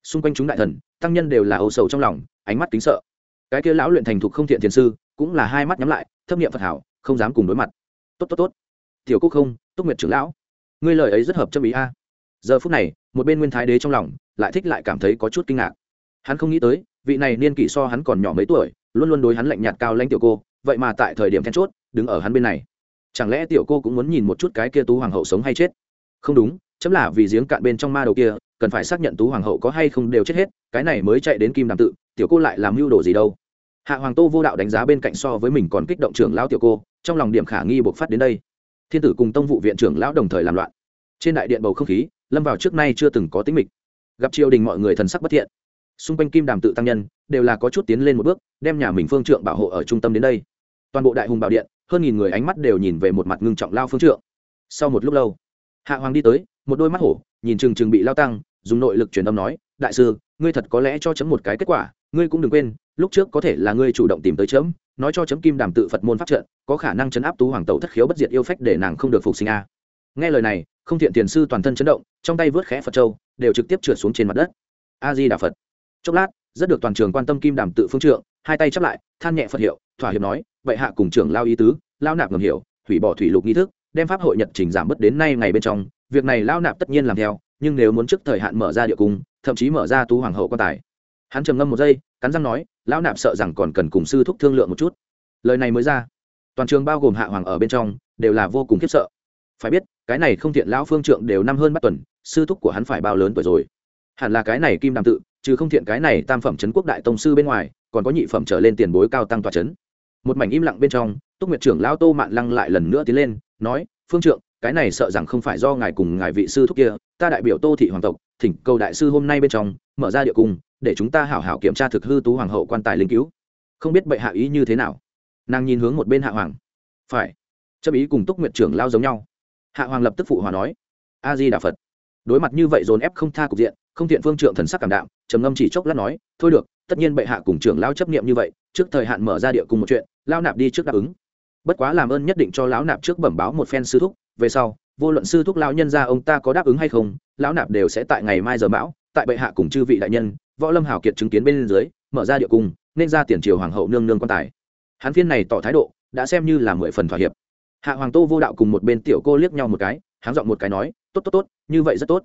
[SPEAKER 1] Xung quanh chúng đại thần, tăng nhân đều là âu sầu trong lòng, ánh mắt kính sợ. Cái kia lão luyện thành thục không thiện thiền sư, cũng là hai mắt nhắm lại, thấp nghiệm phật hảo, không dám cùng đối mặt. Tốt tốt tốt tiểu quốc không, túc nguyệt trưởng lão. Ngươi lời ấy rất hợp châm ý a. Giờ phút này, một bên nguyên thái đế trong lòng lại thích lại cảm thấy có chút kinh ngạc. Hắn không nghĩ tới, vị này niên kỷ so hắn còn nhỏ mấy tuổi, luôn luôn đối hắn lạnh nhạt cao lãnh tiểu cô, vậy mà tại thời điểm then chốt, đứng ở hắn bên này. Chẳng lẽ tiểu cô cũng muốn nhìn một chút cái kia tú hoàng hậu sống hay chết? Không đúng, chấm là vì giếng cạn bên trong ma đầu kia, cần phải xác nhận tú hoàng hậu có hay không đều chết hết, cái này mới chạy đến kim đàm tự, tiểu cô lại làm mưu đồ gì đâu? Hạ hoàng tô vô đạo đánh giá bên cạnh so với mình còn kích động trưởng lão tiểu cô, trong lòng điểm khả nghi buộc phát đến đây thiên tử cùng tông vụ viện trưởng lão đồng thời làm loạn. Trên đại điện bầu không khí, lâm vào trước nay chưa từng có tính mịch. Gặp triều đình mọi người thần sắc bất thiện. Xung quanh kim đàm tự tăng nhân, đều là có chút tiến lên một bước, đem nhà mình phương trượng bảo hộ ở trung tâm đến đây. Toàn bộ đại hùng bảo điện, hơn nghìn người ánh mắt đều nhìn về một mặt ngưng trọng lao phương trượng. Sau một lúc lâu, hạ hoàng đi tới, một đôi mắt hổ, nhìn chừng chừng bị lao tăng, dùng nội lực truyền âm nói, đại sư, ngươi thật có lẽ cho chấm một cái kết quả, ngươi cũng đừng quên lúc trước có thể là ngươi chủ động tìm tới chấm, nói cho chấm kim đàm tự phật môn pháp trận, có khả năng chấn áp tú hoàng tẩu thất khiếu bất diệt yêu phách để nàng không được phục sinh a. Nghe lời này, không thiện tiền sư toàn thân chấn động, trong tay vớt khẽ phật châu, đều trực tiếp trượt xuống trên mặt đất. A di đà phật. Chốc lát, rất được toàn trường quan tâm kim đàm tự phương trượng, hai tay chắp lại, than nhẹ phật hiệu, thỏa hiệp nói, vậy hạ cùng trưởng lao ý tứ, lao nạp ngầm hiểu, hủy bỏ thủy lục nghi thức, đem pháp hội nhật trình giảm bớt đến nay ngày bên trong, việc này lao nạp tất nhiên làm theo, nhưng nếu muốn trước thời hạn mở ra địa cung, thậm chí mở ra tú hoàng hậu quan tài. Hắn trầm ngâm một giây, cắn răng nói lão nạp sợ rằng còn cần cùng sư thúc thương lượng một chút. Lời này mới ra, toàn trường bao gồm hạ hoàng ở bên trong, đều là vô cùng khiếp sợ. Phải biết, cái này không thiện lão phương trượng đều năm hơn bắt tuần, sư thúc của hắn phải bao lớn tuổi rồi. Hẳn là cái này kim đàm tự chứ không thiện cái này tam phẩm trấn quốc đại tông sư bên ngoài, còn có nhị phẩm trở lên tiền bối cao tăng tòa trấn một mảnh im lặng bên trong, túc nguyệt trưởng lão tô mạn lăng lại lần nữa tiến lên, nói, phương trượng cái này sợ rằng không phải do ngài cùng ngài vị sư thúc kia, ta đại biểu tô thị hoàng tộc, thỉnh cầu đại sư hôm nay bên trong, mở ra địa cung, để chúng ta hảo hảo kiểm tra thực hư tú hoàng hậu quan tài linh cứu. Không biết bệ hạ ý như thế nào? Nàng nhìn hướng một bên hạ hoàng. Phải. Chấp ý cùng túc nguyệt trưởng lao giống nhau. Hạ hoàng lập tức phụ hòa nói. A di đà phật. Đối mặt như vậy dồn ép không tha cục diện, không thiện phương trượng thần sắc cảm đạm, trầm ngâm chỉ chốc lát nói, thôi được, tất nhiên bệ hạ cùng trưởng lao chấp niệm như vậy, trước thời hạn mở ra địa cùng một chuyện lao nạp đi trước đáp ứng. Bất quá làm ơn nhất định cho lão nạp trước bẩm báo một phen sư thúc về sau, vô luận sư thúc lão nhân ra ông ta có đáp ứng hay không, lão nạp đều sẽ tại ngày mai giờ mão, tại bệ hạ cùng chư vị đại nhân, võ lâm hảo kiệt chứng kiến bên dưới, mở ra địa cung, nên ra tiền triều hoàng hậu nương nương quan tài. Hắn phiên này tỏ thái độ, đã xem như là mười phần thỏa hiệp. Hạ hoàng tô vô đạo cùng một bên tiểu cô liếc nhau một cái háng giọng một cái nói, tốt tốt tốt, như vậy rất tốt.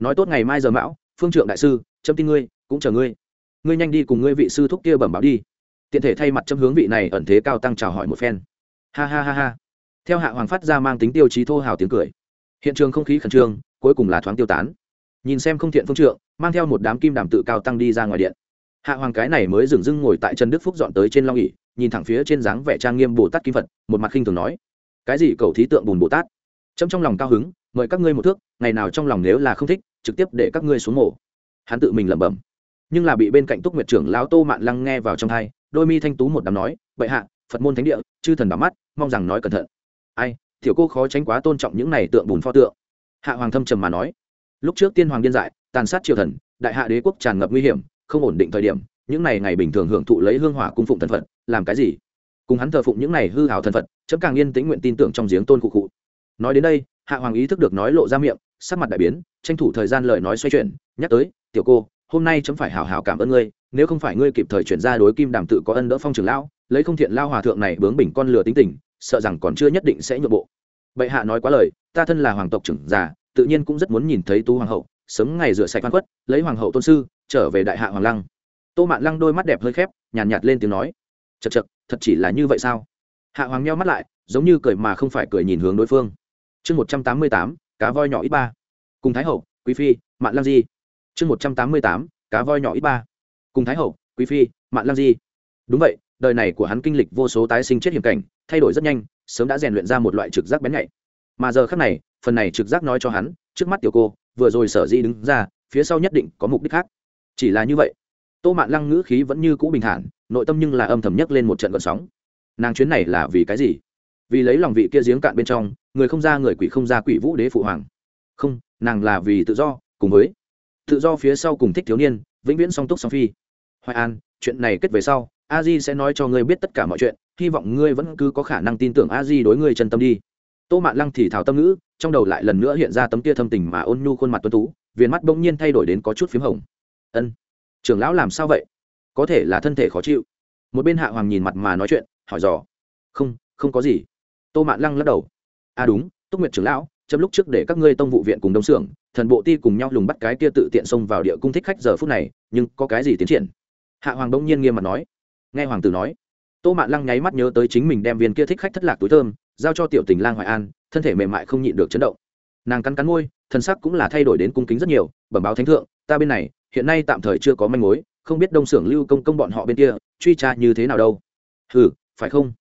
[SPEAKER 1] Nói tốt ngày mai giờ mão, phương trượng đại sư châm tin ngươi, cũng chờ ngươi. Ngươi nhanh đi cùng ngươi vị sư thúc kia bẩm báo đi. Tiện thể thay mặt châm hướng vị này ẩn thế cao tăng chào hỏi một phen. Ha ha ha ha theo hạ hoàng phát ra mang tính tiêu chí thô hào tiếng cười. Hiện trường không khí khẩn trương, cuối cùng là thoáng tiêu tán. Nhìn xem không thiện phương trượng, mang theo một đám kim đàm tự cao tăng đi ra ngoài điện. Hạ hoàng cái này mới dừng dưng ngồi tại trần đức phúc dọn tới trên long ỉ nhìn thẳng phía trên dáng vẻ trang nghiêm bồ tát kim phật, một mặt khinh thường nói, cái gì cầu thí tượng bùn bồ tát? Chấm trong lòng cao hứng, mời các ngươi một thước, ngày nào trong lòng nếu là không thích, trực tiếp để các ngươi xuống mổ hắn tự mình lẩm bẩm. Nhưng là bị bên cạnh túc nguyệt trưởng lão tô mạn lăng nghe vào trong thai đôi mi thanh tú một đám nói, bệ hạ, phật môn thánh địa, chư thần đắm mắt, mong rằng nói cẩn thận ai, tiểu cô khó tránh quá tôn trọng những này tượng bùn pho tượng. Hạ hoàng thâm trầm mà nói. Lúc trước tiên hoàng điên dại, tàn sát triều thần, đại hạ đế quốc tràn ngập nguy hiểm, không ổn định thời điểm, những này ngày bình thường hưởng thụ lấy hương hỏa cung phụng thần phật, làm cái gì? Cùng hắn thờ phụng những này hư hảo thần phật, chấm càng yên tĩnh nguyện tin tưởng trong giếng tôn cụ cụ. Nói đến đây, hạ hoàng ý thức được nói lộ ra miệng, sắc mặt đại biến, tranh thủ thời gian lời nói xoay chuyển, nhắc tới, tiểu cô, hôm nay chấm phải hào hào cảm ơn ngươi, nếu không phải ngươi kịp thời chuyển ra đối kim đàm tự có ân đỡ phong trường lão, lấy không thiện lao hòa thượng này bướng bỉnh con lừa tính tình sợ rằng còn chưa nhất định sẽ nhượng bộ. Bệ hạ nói quá lời ta thân là hoàng tộc trưởng già tự nhiên cũng rất muốn nhìn thấy tú hoàng hậu sớm ngày rửa sạch văn quất lấy hoàng hậu tôn sư trở về đại hạ hoàng lăng. Tô mạn lăng đôi mắt đẹp hơi khép nhàn nhạt, nhạt lên tiếng nói chật chật thật chỉ là như vậy sao? Hạ hoàng nheo mắt lại giống như cười mà không phải cười nhìn hướng đối phương. Chương một trăm tám mươi tám cá voi nhỏ ít ba. Cùng thái hậu quý phi mạn lăng di. Chương một trăm tám mươi tám cá voi nhỏ ít ba. Cùng thái hậu quý phi mạn lăng di. Đúng vậy đời này của hắn kinh lịch vô số tái sinh chết hiểm cảnh, thay đổi rất nhanh, sớm đã rèn luyện ra một loại trực giác bén nhạy. Mà giờ khác này, phần này trực giác nói cho hắn, trước mắt tiểu cô, vừa rồi sở di đứng ra, phía sau nhất định có mục đích khác. Chỉ là như vậy, tô mạn lăng ngữ khí vẫn như cũ bình thản, nội tâm nhưng là âm thầm nhất lên một trận gợn sóng. Nàng chuyến này là vì cái gì? Vì lấy lòng vị kia giếng cạn bên trong, người không ra người quỷ không ra quỷ vũ đế phụ hoàng. Không, nàng là vì tự do, cùng với tự do phía sau cùng thích thiếu niên, vĩnh viễn song túc song phi. Hoài an, chuyện này kết về sau a di sẽ nói cho ngươi biết tất cả mọi chuyện, hy vọng ngươi vẫn cứ có khả năng tin tưởng a di đối ngươi chân tâm đi. Tô mạn lăng thì thảo tâm ngữ, trong đầu lại lần nữa hiện ra tấm kia thâm tình mà ôn nhu khuôn mặt tuấn tú, viền mắt bỗng nhiên thay đổi đến có chút p h í m hồng. Ân, trưởng lão làm sao vậy? Có thể là thân thể khó chịu. Một bên hạ hoàng nhìn mặt mà nói chuyện, hỏi dò. Không không có gì. Tô mạn lăng lắc đầu. À đúng, túc nguyệt trưởng lão, chấm lúc trước để các ngươi tông vụ viện cùng đông xưởng, thần bộ ti cùng nhau lùng bắt cái kia tự tiện xông vào địa cung thích khách giờ phút này, nhưng có cái gì tiến triển? Hạ hoàng đông nhiên nghiêm mặt nói nghe hoàng tử nói, tô mạn lăng nháy mắt nhớ tới chính mình đem viên kia thích khách thất lạc túi thơm, giao cho tiểu tình lang hoài an, thân thể mềm mại không nhịn được chấn động. Nàng cắn cắn môi thân sắc cũng là thay đổi đến cung kính rất nhiều, bẩm báo thánh thượng, ta bên này, hiện nay tạm thời chưa có manh mối, không biết đông xưởng lưu công công bọn họ bên kia, truy tra như thế nào đâu. Ừ phải không?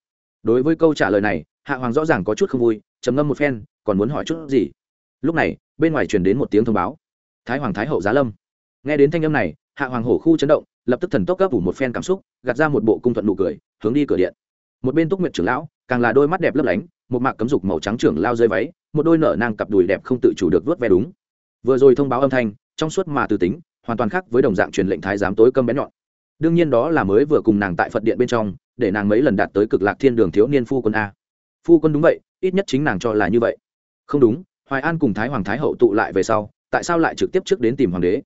[SPEAKER 1] Đối với câu trả lời này, hạ hoàng rõ ràng có chút không vui, trầm ngâm một phen, còn muốn hỏi chút gì. Lúc này, bên ngoài truyền đến một tiếng thông báo. Thái hoàng thái hậu giá lâm. Nghe đến thanh âm này, hạ hoàng hổ khu chấn động lập tức thần tốc gấp ủ một phen cảm xúc, gạt ra một bộ cung thuận nụ cười, hướng đi cửa điện. Một bên túc nguyệt trưởng lão, càng là đôi mắt đẹp lấp lánh, một mạc cấm dục màu trắng trưởng lao rơi váy, một đôi nở nang cặp đùi đẹp không tự chủ được vớt ve đúng. Vừa rồi thông báo âm thanh, trong suốt mà từ tính, hoàn toàn khác với đồng dạng truyền lệnh thái giám tối câm bén nhọn. Đương nhiên đó là mới vừa cùng nàng tại phật điện bên trong, để nàng mấy lần đạt tới cực lạc thiên đường thiếu niên phu quân a. Phu quân đúng vậy, ít nhất chính nàng cho là như vậy. Không đúng, hoài an cùng thái hoàng thái hậu tụ lại về sau, tại sao lại trực tiếp trước đến tìm hoàng đế?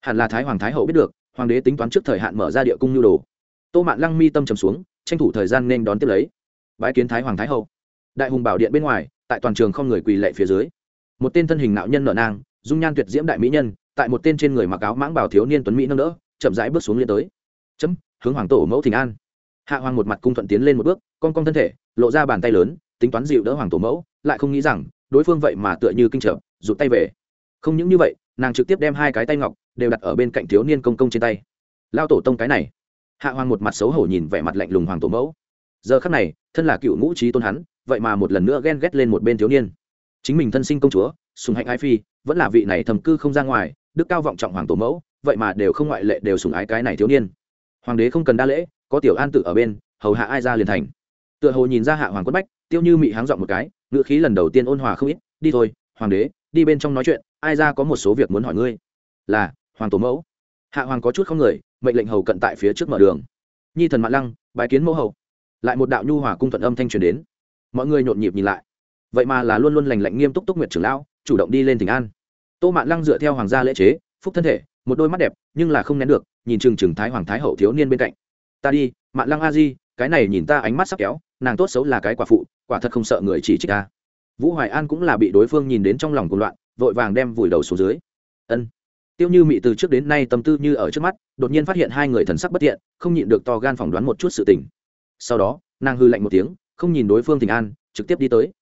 [SPEAKER 1] Hẳn là thái hoàng thái hậu biết được hoàng đế tính toán trước thời hạn mở ra địa cung nhu đồ. Tô mạn lăng mi tâm trầm xuống, tranh thủ thời gian nên đón tiếp lấy. Bái kiến thái hoàng thái hậu. Đại hùng bảo điện bên ngoài, tại toàn trường không người quỳ lệ phía dưới. Một tên thân hình nạo nhân nở nang, dung nhan tuyệt diễm đại mỹ nhân, tại một tên trên người mặc áo mãng bảo thiếu niên tuấn mỹ nâng đỡ, chậm rãi bước xuống liên tới. Chấm, hướng hoàng tổ mẫu thỉnh an. Hạ hoàng một mặt cung thuận tiến lên một bước, con con thân thể, lộ ra bàn tay lớn, tính toán dịu đỡ hoàng tổ mẫu, lại không nghĩ rằng, đối phương vậy mà tựa như kinh trợ, rụt tay về. Không những như vậy nàng trực tiếp đem hai cái tay ngọc đều đặt ở bên cạnh thiếu niên công công trên tay. Lao tổ tông cái này. Hạ hoàng một mặt xấu hổ nhìn vẻ mặt lạnh lùng hoàng tổ mẫu. Giờ khắc này, thân là cựu ngũ trí tôn hắn, vậy mà một lần nữa ghen ghét lên một bên thiếu niên. Chính mình thân sinh công chúa, sùng hạnh ái phi, vẫn là vị này thầm cư không ra ngoài, đức cao vọng trọng hoàng tổ mẫu, vậy mà đều không ngoại lệ đều sùng ái cái này thiếu niên. Hoàng đế không cần đa lễ, có tiểu an tự ở bên, hầu hạ ai ra liền thành. Tựa hồ nhìn ra hạ hoàng quất bách, tiêu như mị háng dọn một cái, ngữ khí lần đầu tiên ôn hòa không ít, đi thôi, hoàng đế, đi bên trong nói chuyện ai ra có một số việc muốn hỏi ngươi? Là, hoàng tổ mẫu. Hạ hoàng có chút không người, mệnh lệnh hầu cận tại phía trước mở đường. Nhi thần mạn lăng bài kiến mẫu hầu lại một đạo nhu hòa cung thuận âm thanh truyền đến. Mọi người nhộn nhịp nhìn lại. Vậy mà là luôn luôn lành lạnh nghiêm túc túc nguyệt trưởng lão, chủ động đi lên tỉnh an. Tô mạn lăng dựa theo hoàng gia lễ chế, phúc thân thể, một đôi mắt đẹp, nhưng là không nén được, nhìn chừng chừng thái hoàng thái hậu thiếu niên bên cạnh. Ta đi, mạn lăng a di, cái này nhìn ta ánh mắt sắc kéo, nàng tốt xấu là cái quả phụ, quả thật không sợ người chỉ trích ta. Vũ hoài an cũng là bị đối phương nhìn đến trong lòng cuộc loạn vội vàng đem vùi đầu xuống dưới. Ân. Tiêu như mị từ trước đến nay tâm tư như ở trước mắt đột nhiên phát hiện hai người thần sắc bất tiện, không nhịn được to gan phỏng đoán một chút sự tình. Sau đó nàng hư lạnh một tiếng không nhìn đối phương tình an trực tiếp đi tới.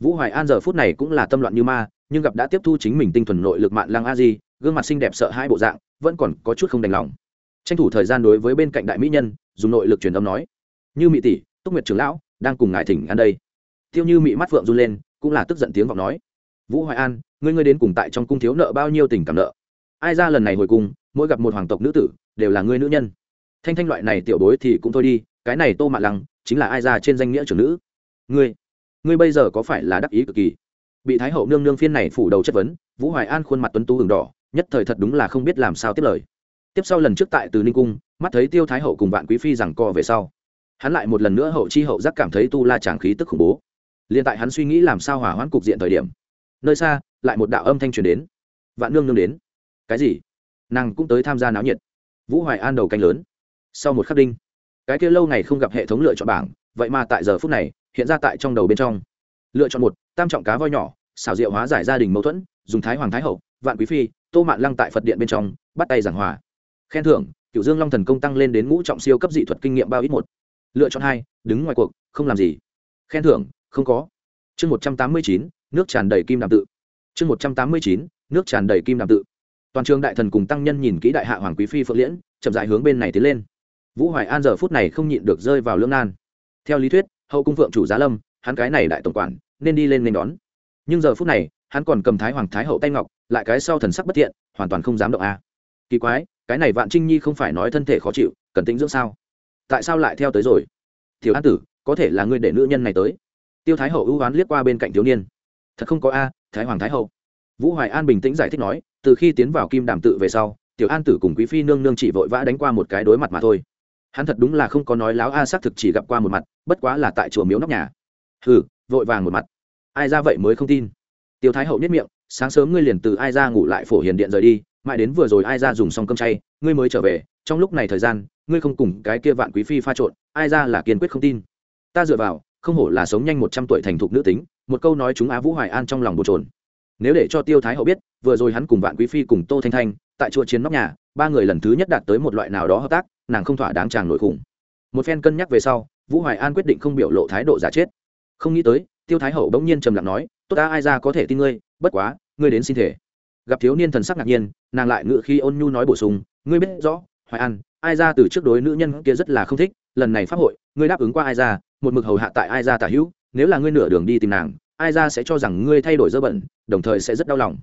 [SPEAKER 1] Vũ hoài an giờ phút này cũng là tâm loạn như ma nhưng gặp đã tiếp thu chính mình tinh thuần nội lực mạng lăng a di gương mặt xinh đẹp sợ hai bộ dạng vẫn còn có chút không đành lòng. Tranh thủ thời gian đối với bên cạnh đại mỹ nhân dùng nội lực truyền âm nói như mỹ tỷ túc nguyệt trưởng lão đang cùng ngài thỉnh ăn đây. Tiêu như mỹ mắt phượng run lên cũng là tức giận tiếng vọng nói. Vũ hoài an ngươi ngươi đến cùng tại trong cung thiếu nợ bao nhiêu tình cảm nợ? Ai ra lần này hồi cung, mỗi gặp một hoàng tộc nữ tử, đều là ngươi nữ nhân. Thanh thanh loại này tiểu bối thì cũng thôi đi, cái này tô mạ lăng, chính là ai ra trên danh nghĩa trưởng nữ? Ngươi ngươi bây giờ có phải là đắc ý cực kỳ? Bị thái hậu nương nương phiên này phủ đầu chất vấn, vũ hoài an khuôn mặt tuấn tú hừng đỏ, nhất thời thật đúng là không biết làm sao tiếp lời. Tiếp sau lần trước tại từ ninh cung, mắt thấy tiêu thái hậu cùng vạn quý phi rằng co về sau, hắn lại một lần nữa hậu chi hậu giác cảm thấy tu la tràng khí tức khủng bố. Liền tại hắn suy nghĩ làm sao hỏa hoãn cục diện thời điểm, nơi xa lại một đạo âm thanh truyền đến. Vạn nương nương đến. Cái gì? Nàng cũng tới tham gia náo nhiệt. Vũ hoài an đầu canh lớn. Sau một khắc đinh, cái kia lâu ngày không gặp hệ thống lựa chọn bảng, vậy mà tại giờ phút này, hiện ra tại trong đầu bên trong. Lựa chọn một, tam trọng cá voi nhỏ, xảo diệu hóa giải gia đình mâu thuẫn, dùng thái hoàng thái hậu, vạn quý phi, tô mạn lăng tại phật điện bên trong, bắt tay giảng hòa. Khen thưởng cựu dương long thần công tăng lên đến ngũ trọng siêu cấp dị thuật kinh nghiệm bao ít một. Lựa chọn hai, đứng ngoài cuộc, không làm gì. Khen thưởng, không có. Chương một trăm tám mươi chín, nước tràn đầy kim đàm tự chương một trăm tám mươi chín, nước tràn đầy kim đàm tự. Toàn trường đại thần cùng tăng nhân nhìn kỹ đại hạ hoàng quý phi phượng liễn, chậm dại hướng bên này tiến lên. Vũ hoài an giờ phút này không nhịn được rơi vào lưỡng nan. Theo lý thuyết, hậu cung phượng chủ giá lâm, hắn cái này đại tổng quản, nên đi lên nên đón. Nhưng giờ phút này, hắn còn cầm thái hoàng thái hậu tay ngọc, lại cái sau thần sắc bất thiện, hoàn toàn không dám động a. Kỳ quái, cái này vạn trinh nhi không phải nói thân thể khó chịu, cần tĩnh dưỡng sao? Tại sao lại theo tới rồi? Thiếu an tử, có thể là người để nữ nhân này tới. Tiêu thái hậu ưu oán liếc qua bên cạnh thiếu niên. Thật không có a thái hoàng thái hậu. Vũ hoài an bình tĩnh giải thích nói, từ khi tiến vào kim đàm tự về sau, tiểu an tử cùng quý phi nương nương chỉ vội vã đánh qua một cái đối mặt mà thôi. Hắn thật đúng là không có nói láo a xác thực chỉ gặp qua một mặt, bất quá là tại chùa miếu nóc nhà. Hừ, vội vàng một mặt. Ai ra vậy mới không tin. Tiêu thái hậu nhất miệng, sáng sớm ngươi liền từ ai ra ngủ lại phổ hiền điện rời đi, mãi đến vừa rồi ai ra dùng xong cơm chay, ngươi mới trở về, trong lúc này thời gian, ngươi không cùng cái kia vạn quý phi pha trộn, ai ra là kiên quyết không tin. Ta dựa vào, không hổ là sống nhanh một trăm tuổi thành thục nữ tính một câu nói chúng á vũ hoài an trong lòng bồn trồn nếu để cho tiêu thái hậu biết, vừa rồi hắn cùng vạn quý phi cùng tô thanh thanh, tại chùa chiến nóc nhà, ba người lần thứ nhất đạt tới một loại nào đó hợp tác, nàng không thỏa đáng chàng nội khủng. Một phen cân nhắc về sau, vũ hoài an quyết định không biểu lộ thái độ giả chết. Không nghĩ tới, tiêu thái hậu bỗng nhiên trầm lặng nói, tốt ta, ai ra có thể tin ngươi, bất quá, ngươi đến xin thể. Gặp thiếu niên thần sắc ngạc nhiên, nàng lại ngự khi ôn nhu nói bổ sung, ngươi biết rõ, hoài an, ai ra từ trước đối nữ nhân kia rất là không thích, lần này pháp hội, ngươi đáp ứng qua ai ra, một mực hầu hạ tại ai ra tả hữu nếu là ngươi nửa đường đi tìm nàng, ai ra sẽ cho rằng ngươi thay đổi dơ bẩn, đồng thời sẽ rất đau lòng.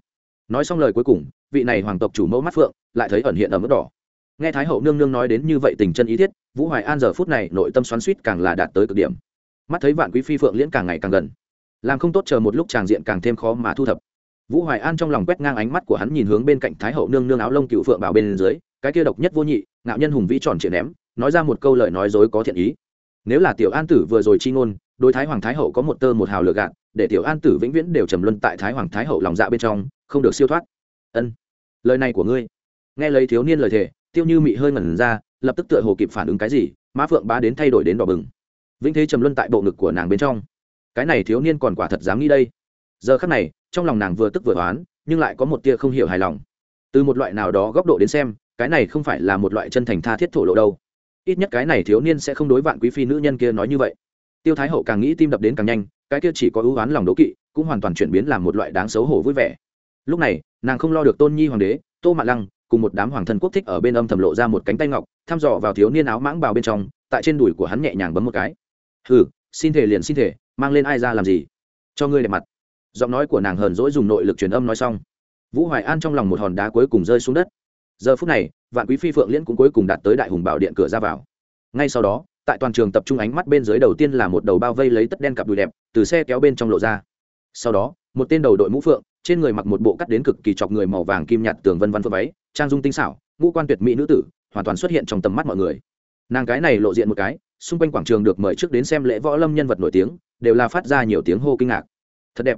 [SPEAKER 1] Nói xong lời cuối cùng, vị này hoàng tộc chủ mẫu mắt phượng lại thấy ẩn hiện ở mức đỏ. Nghe thái hậu nương nương nói đến như vậy tình chân ý thiết, vũ hoài an giờ phút này nội tâm xoắn suýt càng là đạt tới cực điểm. Mắt thấy vạn quý phi phượng liễn càng ngày càng gần. Làm không tốt chờ một lúc tràng diện càng thêm khó mà thu thập. Vũ hoài an trong lòng quét ngang ánh mắt của hắn nhìn hướng bên cạnh thái hậu nương nương áo lông cựu phượng bảo bên dưới, cái kia độc nhất vô nhị, ngạo nhân hùng vĩ tròn triển ném, nói ra một câu lời nói dối có thiện ý. Nếu là tiểu an tử vừa rồi chi ngôn đối thái hoàng thái hậu có một tơ một hào lựa gạn để tiểu an tử vĩnh viễn đều trầm luân tại thái hoàng thái hậu lòng dạ bên trong, không được siêu thoát. Ân, lời này của ngươi. Nghe lấy thiếu niên lời thề, tiêu như mị hơi ngẩn ra, lập tức tựa hồ kịp phản ứng cái gì má phượng bá đến thay đổi đến đỏ bừng. Vĩnh thế trầm luân tại bộ ngực của nàng bên trong. Cái này thiếu niên còn quả thật dám nghĩ đây. Giờ khắc này, trong lòng nàng vừa tức vừa oán, nhưng lại có một tia không hiểu hài lòng. Từ một loại nào đó góc độ đến xem, cái này không phải là một loại chân thành tha thiết thổ lộ đâu. Ít nhất cái này thiếu niên sẽ không đối vạn quý phi nữ nhân kia nói như vậy tiêu thái hậu càng nghĩ tim đập đến càng nhanh, cái kia chỉ có ưu oán lòng đố kỵ, cũng hoàn toàn chuyển biến làm một loại đáng xấu hổ vui vẻ. Lúc này, nàng không lo được tôn nhi hoàng đế, tô mạ lăng, cùng một đám hoàng thân quốc thích ở bên âm thầm lộ ra một cánh tay ngọc, thăm dò vào thiếu niên áo mãng bào bên trong, tại trên đùi của hắn nhẹ nhàng bấm một cái. Hừ, xin thể liền xin thể mang lên ai ra làm gì? Cho ngươi đẹp mặt. Giọng nói của nàng hờn dỗi dùng nội lực truyền âm nói xong. Vũ hoài an trong lòng một hòn đá cuối cùng rơi xuống đất. Giờ phút này, vạn quý phi phượng liễn cũng cuối cùng đạt tới đại hùng bảo điện cửa ra vào. Ngay sau đó tại toàn trường tập trung ánh mắt bên dưới đầu tiên là một đầu bao vây lấy tất đen cặp đùi đẹp, từ xe kéo bên trong lộ ra. Sau đó, một tên đầu đội mũ phượng, trên người mặc một bộ cắt đến cực kỳ chọc người màu vàng kim nhạt tường vân văn phơ váy, trang dung tinh xảo, ngũ quan tuyệt mỹ nữ tử, hoàn toàn xuất hiện trong tầm mắt mọi người. Nàng cái này lộ diện một cái, xung quanh quảng trường được mời trước đến xem lễ võ lâm nhân vật nổi tiếng, đều là phát ra nhiều tiếng hô kinh ngạc. Thật đẹp.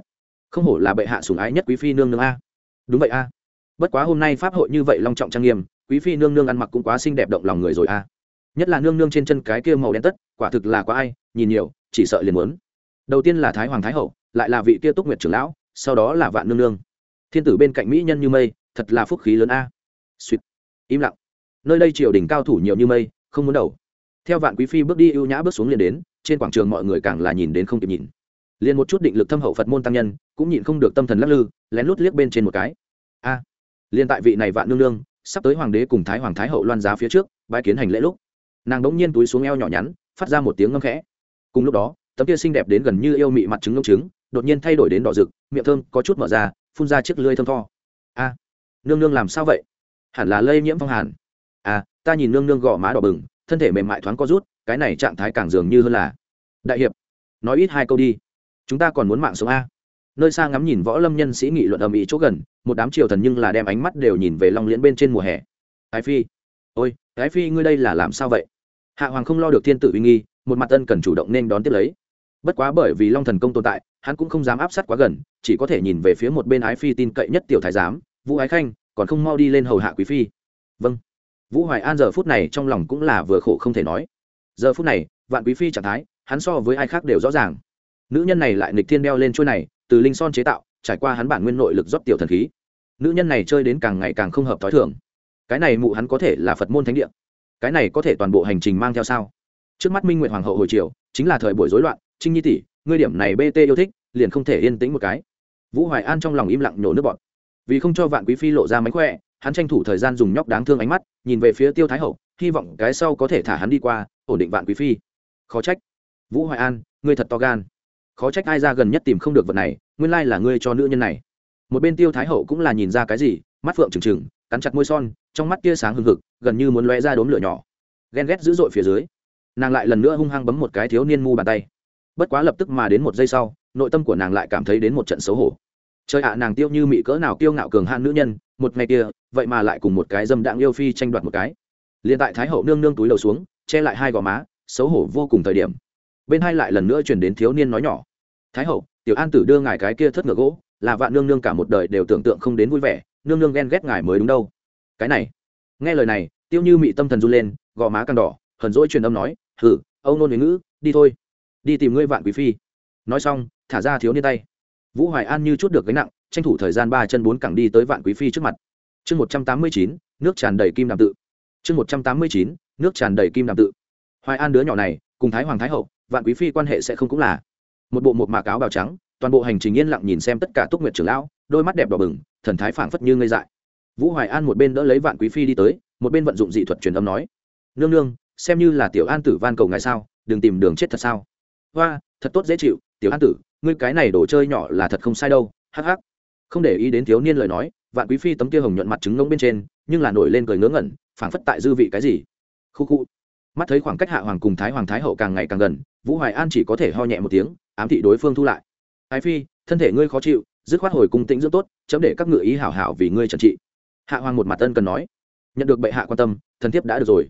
[SPEAKER 1] Không hổ là bệ hạ sủng ái nhất quý phi nương nương a. Đúng vậy a. Bất quá hôm nay pháp hội như vậy long trọng trang nghiêm, quý phi nương nương ăn mặc cũng quá xinh đẹp động lòng người rồi a nhất là nương nương trên chân cái kia màu đen tất quả thực là có ai nhìn nhiều chỉ sợ liền muốn. Đầu tiên là thái hoàng thái hậu lại là vị kia túc nguyệt trưởng lão sau đó là vạn nương nương. Thiên tử bên cạnh mỹ nhân như mây thật là phúc khí lớn a. Suýt im lặng. Nơi đây triều đình cao thủ nhiều như mây không muốn đầu. Theo vạn quý phi bước đi ưu nhã bước xuống liền đến trên quảng trường mọi người càng là nhìn đến không kịp nhìn. Liền một chút định lực thâm hậu phật môn tăng nhân cũng nhịn không được tâm thần lắc lư lén lút liếc bên trên một cái. A. À, liền tại vị này vạn nương nương sắp tới hoàng đế cùng thái hoàng thái hậu loan giá phía trước bãi kiến hành lễ lúc nàng đống nhiên túi xuống eo nhỏ nhắn, phát ra một tiếng ngâm khẽ. Cùng lúc đó, tấm kia xinh đẹp đến gần như yêu mị mặt trứng ngâm trứng, đột nhiên thay đổi đến đỏ rực, miệng thơm có chút mở ra, phun ra chiếc lưới thơm tho. A, nương nương làm sao vậy? Hẳn là lây nhiễm phong hàn. À ta nhìn nương nương gò má đỏ bừng, thân thể mềm mại thoáng có rút, cái này trạng thái càng dường như hơn là. Đại hiệp, nói ít hai câu đi. Chúng ta còn muốn mạng sống a. Nơi xa ngắm nhìn võ lâm nhân sĩ nghị luận ầm ĩ chỗ gần, một đám triều thần nhưng là đem ánh mắt đều nhìn về long liễn bên trên mùa hè. Ái phi ôi ái phi ngươi đây là làm sao vậy? Hạ hoàng không lo được thiên tử uy nghi, một mặt ân cần chủ động nên đón tiếp lấy. Bất quá bởi vì long thần công tồn tại, hắn cũng không dám áp sát quá gần, chỉ có thể nhìn về phía một bên ái phi tin cậy nhất tiểu thái giám, vũ ái khanh, còn không mau đi lên hầu hạ quý phi. Vâng. Vũ hoài an giờ phút này trong lòng cũng là vừa khổ không thể nói. Giờ phút này, vạn quý phi trạng thái, hắn so với ai khác đều rõ ràng. Nữ nhân này lại nịch thiên đeo lên chuôi này, từ linh son chế tạo, trải qua hắn bản nguyên nội lực rót tiểu thần khí. Nữ nhân này chơi đến càng ngày càng không hợp t h ó i thường cái này mụ hắn có thể là phật môn thánh địa. Cái này có thể toàn bộ hành trình mang theo sao? Trước mắt minh nguyện hoàng hậu hồi triều chính là thời buổi rối loạn, trinh nhi tỷ, ngươi điểm này bt yêu thích, liền không thể yên tĩnh một cái. Vũ hoài an trong lòng im lặng nhổ nước bọt. Vì không cho vạn quý phi lộ ra mánh khỏe, hắn tranh thủ thời gian dùng nhóc đáng thương ánh mắt, nhìn về phía tiêu thái hậu, hy vọng cái sau có thể thả hắn đi qua, ổn định vạn quý phi. Khó trách. Vũ hoài an, ngươi thật to gan. Khó trách ai ra gần nhất tìm không được vật này, nguyên lai là ngươi cho nữ nhân này. Một bên tiêu thái hậu cũng là nhìn ra cái gì mắt phượng trừng trừng, cắn chặt môi son, trong mắt tia sáng hừng hực, gần như muốn lóe ra đốm lửa nhỏ. Ghen ghét dữ dội phía dưới, nàng lại lần nữa hung hăng bấm một cái thiếu niên mu bàn tay. Bất quá lập tức mà đến một giây sau, nội tâm của nàng lại cảm thấy đến một trận xấu hổ. Trời ạ à, nàng tiêu như mị cỡ nào kiêu ngạo cường hạn nữ nhân, một ngày kia, vậy mà lại cùng một cái dâm đạn yêu phi tranh đoạt một cái. Liền tại thái hậu nương nương túi đầu xuống, che lại hai gò má, xấu hổ vô cùng thời điểm. Bên hai lại lần nữa chuyển đến thiếu niên nói nhỏ. Thái hậu, tiểu an tử đưa ngài cái kia thất ngựa gỗ là vạn nương nương cả một đời đều tưởng tượng không đến vui vẻ, nương nương ghen ghét ngài mới đúng đâu. Cái này, nghe lời này, tiêu như mị tâm thần run lên, gò má càng đỏ, hờn dỗi truyền âm nói, hử âu nôn ngữ, đi thôi, đi tìm ngươi vạn quý phi. Nói xong, thả ra thiếu niên tay. Vũ hoài an như chút được gánh nặng, tranh thủ thời gian ba chân bốn cẳng đi tới vạn quý phi trước mặt. Chương một trăm tám mươi chín, nước tràn đầy kim đàm tự. Chương một trăm tám mươi chín, nước tràn đầy kim đàm tự. Hoài an đứa nhỏ này, cùng thái hoàng thái hậu, vạn quý phi quan hệ sẽ không cũng là một bộ một mạc áo bào trắng toàn bộ hành trình yên lặng nhìn xem tất cả túc nguyệt trưởng lão, đôi mắt đẹp đỏ bừng, thần thái phảng phất như ngây dại. Vũ hoài an một bên đỡ lấy vạn quý phi đi tới, một bên vận dụng dị thuật truyền âm nói, nương nương, xem như là tiểu an tử van cầu ngài sao, đừng tìm đường chết thật sao? Hoa thật tốt dễ chịu, tiểu an tử, ngươi cái này đồ chơi nhỏ là thật không sai đâu, hắc hắc. Không để ý đến thiếu niên lời nói, vạn quý phi tấm kia hồng nhuận mặt trứng ngông bên trên, nhưng là nổi lên cười ngớ ngẩn, phảng phất tại dư vị cái gì. Khu khu. Mắt thấy khoảng cách hạ hoàng cùng thái hoàng thái hậu càng ngày càng gần, vũ hoài an chỉ có thể ho nhẹ một tiếng, ám thị đối phương thu lại ái phi, thân thể ngươi khó chịu, dứt khoát hồi cung tĩnh dưỡng tốt, chấm để các ngự ý hảo hảo vì ngươi trần trị. Hạ hoàng một mặt ân cần nói. Nhận được bệ hạ quan tâm, thần thiếp đã được rồi.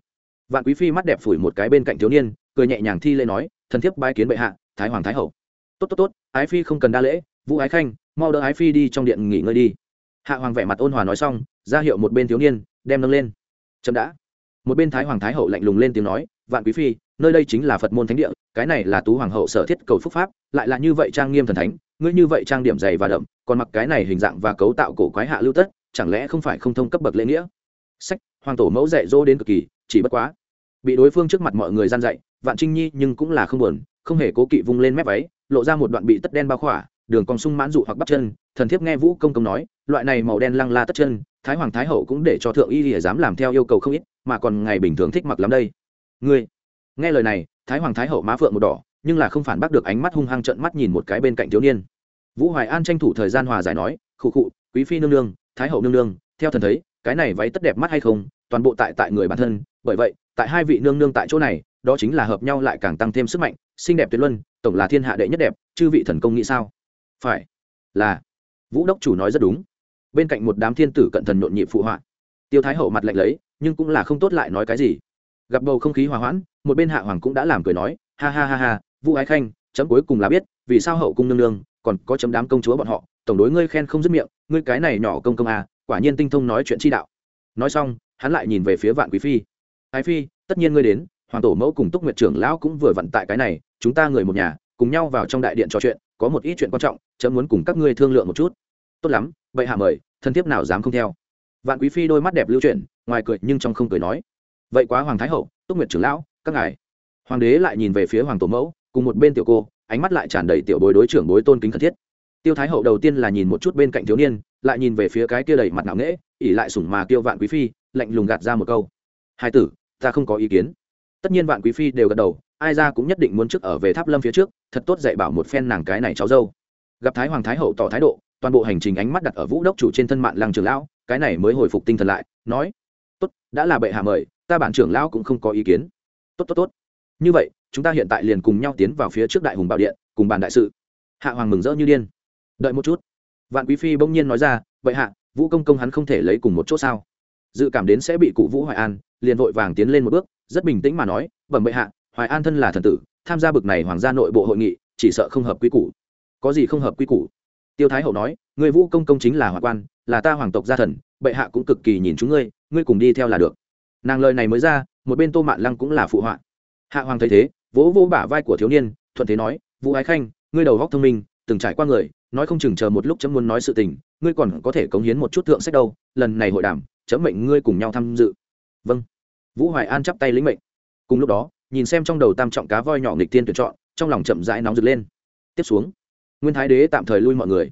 [SPEAKER 1] Vạn quý phi mắt đẹp phủi một cái bên cạnh thiếu niên, cười nhẹ nhàng thi lễ nói, thần thiếp bái kiến bệ hạ, thái hoàng thái hậu. Tốt tốt tốt, ái phi không cần đa lễ, vũ ái khanh, mau đỡ ái phi đi trong điện nghỉ ngơi đi. Hạ hoàng vẻ mặt ôn hòa nói xong, ra hiệu một bên thiếu niên, đem nâng lên. Chậm đã. Một bên thái hoàng thái hậu lạnh lùng lên tiếng nói, vạn quý phi, nơi đây chính là phật môn thánh địa cái này là tú hoàng hậu sở thiết cầu phúc pháp, lại là như vậy trang nghiêm thần thánh, ngươi như vậy trang điểm dày và đậm, còn mặc cái này hình dạng và cấu tạo cổ quái hạ lưu tất, chẳng lẽ không phải không thông cấp bậc lễ nghĩa? Sách, hoàng tổ mẫu dạy dỗ đến cực kỳ, chỉ bất quá. Bị đối phương trước mặt mọi người gian dạy, vạn trinh nhi nhưng cũng là không buồn, không hề cố kỵ vung lên mép váy, lộ ra một đoạn bị tất đen bao khỏa, đường còn sung mãn dụ hoặc bắt chân, thần thiếp nghe vũ công công nói, loại này màu đen lăng la tất chân, thái hoàng thái hậu cũng để cho thượng y lìa dám làm theo yêu cầu không ít, mà còn ngày bình thường thích mặc lắm đây. Ngươi, nghe lời này thái hoàng thái hậu má phượng một đỏ, nhưng là không phản bác được ánh mắt hung hăng trận mắt nhìn một cái bên cạnh thiếu niên. Vũ hoài an tranh thủ thời gian hòa giải nói, khụ khụ, quý phi nương nương, thái hậu nương nương, theo thần thấy, cái này váy tất đẹp mắt hay không? Toàn bộ tại tại người bản thân, bởi vậy, tại hai vị nương nương tại chỗ này, đó chính là hợp nhau lại càng tăng thêm sức mạnh, xinh đẹp tuyệt luân, tổng là thiên hạ đệ nhất đẹp, chư vị thần công nghĩ sao? Phải. Là. Vũ đốc chủ nói rất đúng. Bên cạnh một đám thiên tử cận thần nhộn nhịp phụ họa. Tiêu thái hậu mặt lạnh lấy, nhưng cũng là không tốt lại nói cái gì gặp bầu không khí hòa hoãn, một bên hạ hoàng cũng đã làm cười nói, ha ha ha ha, vũ ái khanh, chấm cuối cùng là biết, vì sao hậu cung nương nương còn có chấm đám công chúa bọn họ, tổng đối ngươi khen không dứt miệng, ngươi cái này nhỏ công công à quả nhiên tinh thông nói chuyện chi đạo. Nói xong, hắn lại nhìn về phía vạn quý phi. Ái phi, tất nhiên ngươi đến, hoàng tổ mẫu cùng túc nguyệt trưởng lão cũng vừa vặn tại cái này, chúng ta người một nhà, cùng nhau vào trong đại điện trò chuyện, có một ít chuyện quan trọng, chấm muốn cùng các ngươi thương lượng một chút. Tốt lắm, vậy hạ mời, thân thiết nào dám không theo? Vạn quý phi đôi mắt đẹp lưu chuyển, ngoài cười nhưng trong không cười nói vậy quá hoàng thái hậu, túc nguyệt trưởng lão, các ngài. Hoàng đế lại nhìn về phía hoàng tổ mẫu, cùng một bên tiểu cô, ánh mắt lại tràn đầy tiểu bối đối trưởng bối tôn kính thân thiết. Tiêu thái hậu đầu tiên là nhìn một chút bên cạnh thiếu niên, lại nhìn về phía cái kia đầy mặt ngạo nghễ ỉ lại sủng mà tiêu vạn quý phi, lạnh lùng gạt ra một câu. Hai tử, ta không có ý kiến. Tất nhiên vạn quý phi đều gật đầu, ai ra cũng nhất định muốn trước ở về tháp lâm phía trước, thật tốt dạy bảo một phen nàng cái này cháu dâu. Gặp thái hoàng thái hậu tỏ thái độ, toàn bộ hành trình ánh mắt đặt ở vũ đốc chủ trên thân mạng làng trường lão, cái này mới hồi phục tinh thần lại, nói, tốt, đã là bệ hạ mời ta bản trưởng lão cũng không có ý kiến. Tốt tốt tốt. Như vậy, chúng ta hiện tại liền cùng nhau tiến vào phía trước đại hùng bảo điện, cùng bàn đại sự. Hạ hoàng mừng rỡ như điên. Đợi một chút. Vạn quý phi bỗng nhiên nói ra, vậy hạ, vũ công công hắn không thể lấy cùng một chỗ sao? Dự cảm đến sẽ bị cụ vũ hoài an, liền vội vàng tiến lên một bước, rất bình tĩnh mà nói, bẩm bệ hạ, hoài an thân là thần tử, tham gia bực này hoàng gia nội bộ hội nghị, chỉ sợ không hợp quy củ. Có gì không hợp quy củ? Tiêu thái hậu nói người vũ công công chính là hoàng quan, là ta hoàng tộc gia thần, bệ hạ cũng cực kỳ nhìn chúng ngươi ngươi cùng đi theo là được nàng lời này mới ra, một bên tô mạn lăng cũng là phụ họa. Hạ hoàng thấy thế, vỗ vỗ bả vai của thiếu niên, thuận thế nói, vũ ái khanh, ngươi đầu góc thông minh, từng trải qua người, nói không chừng chờ một lúc chấm muốn nói sự tình, ngươi còn có thể cống hiến một chút thượng sách đâu, lần này hội đàm, chấm mệnh ngươi cùng nhau tham dự. Vâng. Vũ hoài an chắp tay lĩnh mệnh. Cùng lúc đó, nhìn xem trong đầu tam trọng cá voi nhỏ nghịch tiên tuyển chọn, trong lòng chậm rãi nóng rực lên. Tiếp xuống, nguyên thái đế tạm thời lui mọi người.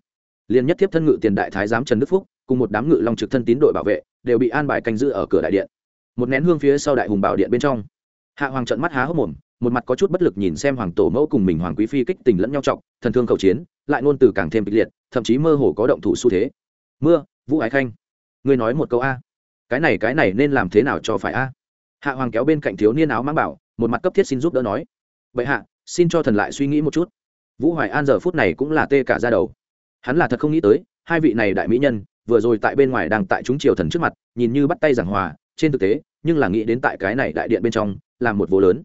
[SPEAKER 1] Liền nhất tiếp thân ngự tiền đại thái giám trần đức phúc, cùng một đám ngự long trực thân tín đội bảo vệ, đều bị an bài canh giữ ở cửa đại điện một nén hương phía sau đại hùng bảo điện bên trong. Hạ hoàng trận mắt há hốc mồm, một mặt có chút bất lực nhìn xem hoàng tổ mẫu cùng mình hoàng quý phi kích tình lẫn nhau trọng, thần thương cầu chiến, lại ngôn từ càng thêm kịch liệt, thậm chí mơ hồ có động thủ xu thế. Mưa, vũ ái khanh, ngươi nói một câu a. Cái này cái này nên làm thế nào cho phải a? Hạ hoàng kéo bên cạnh thiếu niên áo mang bảo, một mặt cấp thiết xin giúp đỡ nói. Vậy hạ, xin cho thần lại suy nghĩ một chút. Vũ hoài an giờ phút này cũng là tê cả ra đầu. Hắn là thật không nghĩ tới, hai vị này đại mỹ nhân, vừa rồi tại bên ngoài đang tại chúng triều thần trước mặt, nhìn như bắt tay giảng hòa, trên thực tế nhưng là nghĩ đến tại cái này đại điện bên trong làm một vô lớn.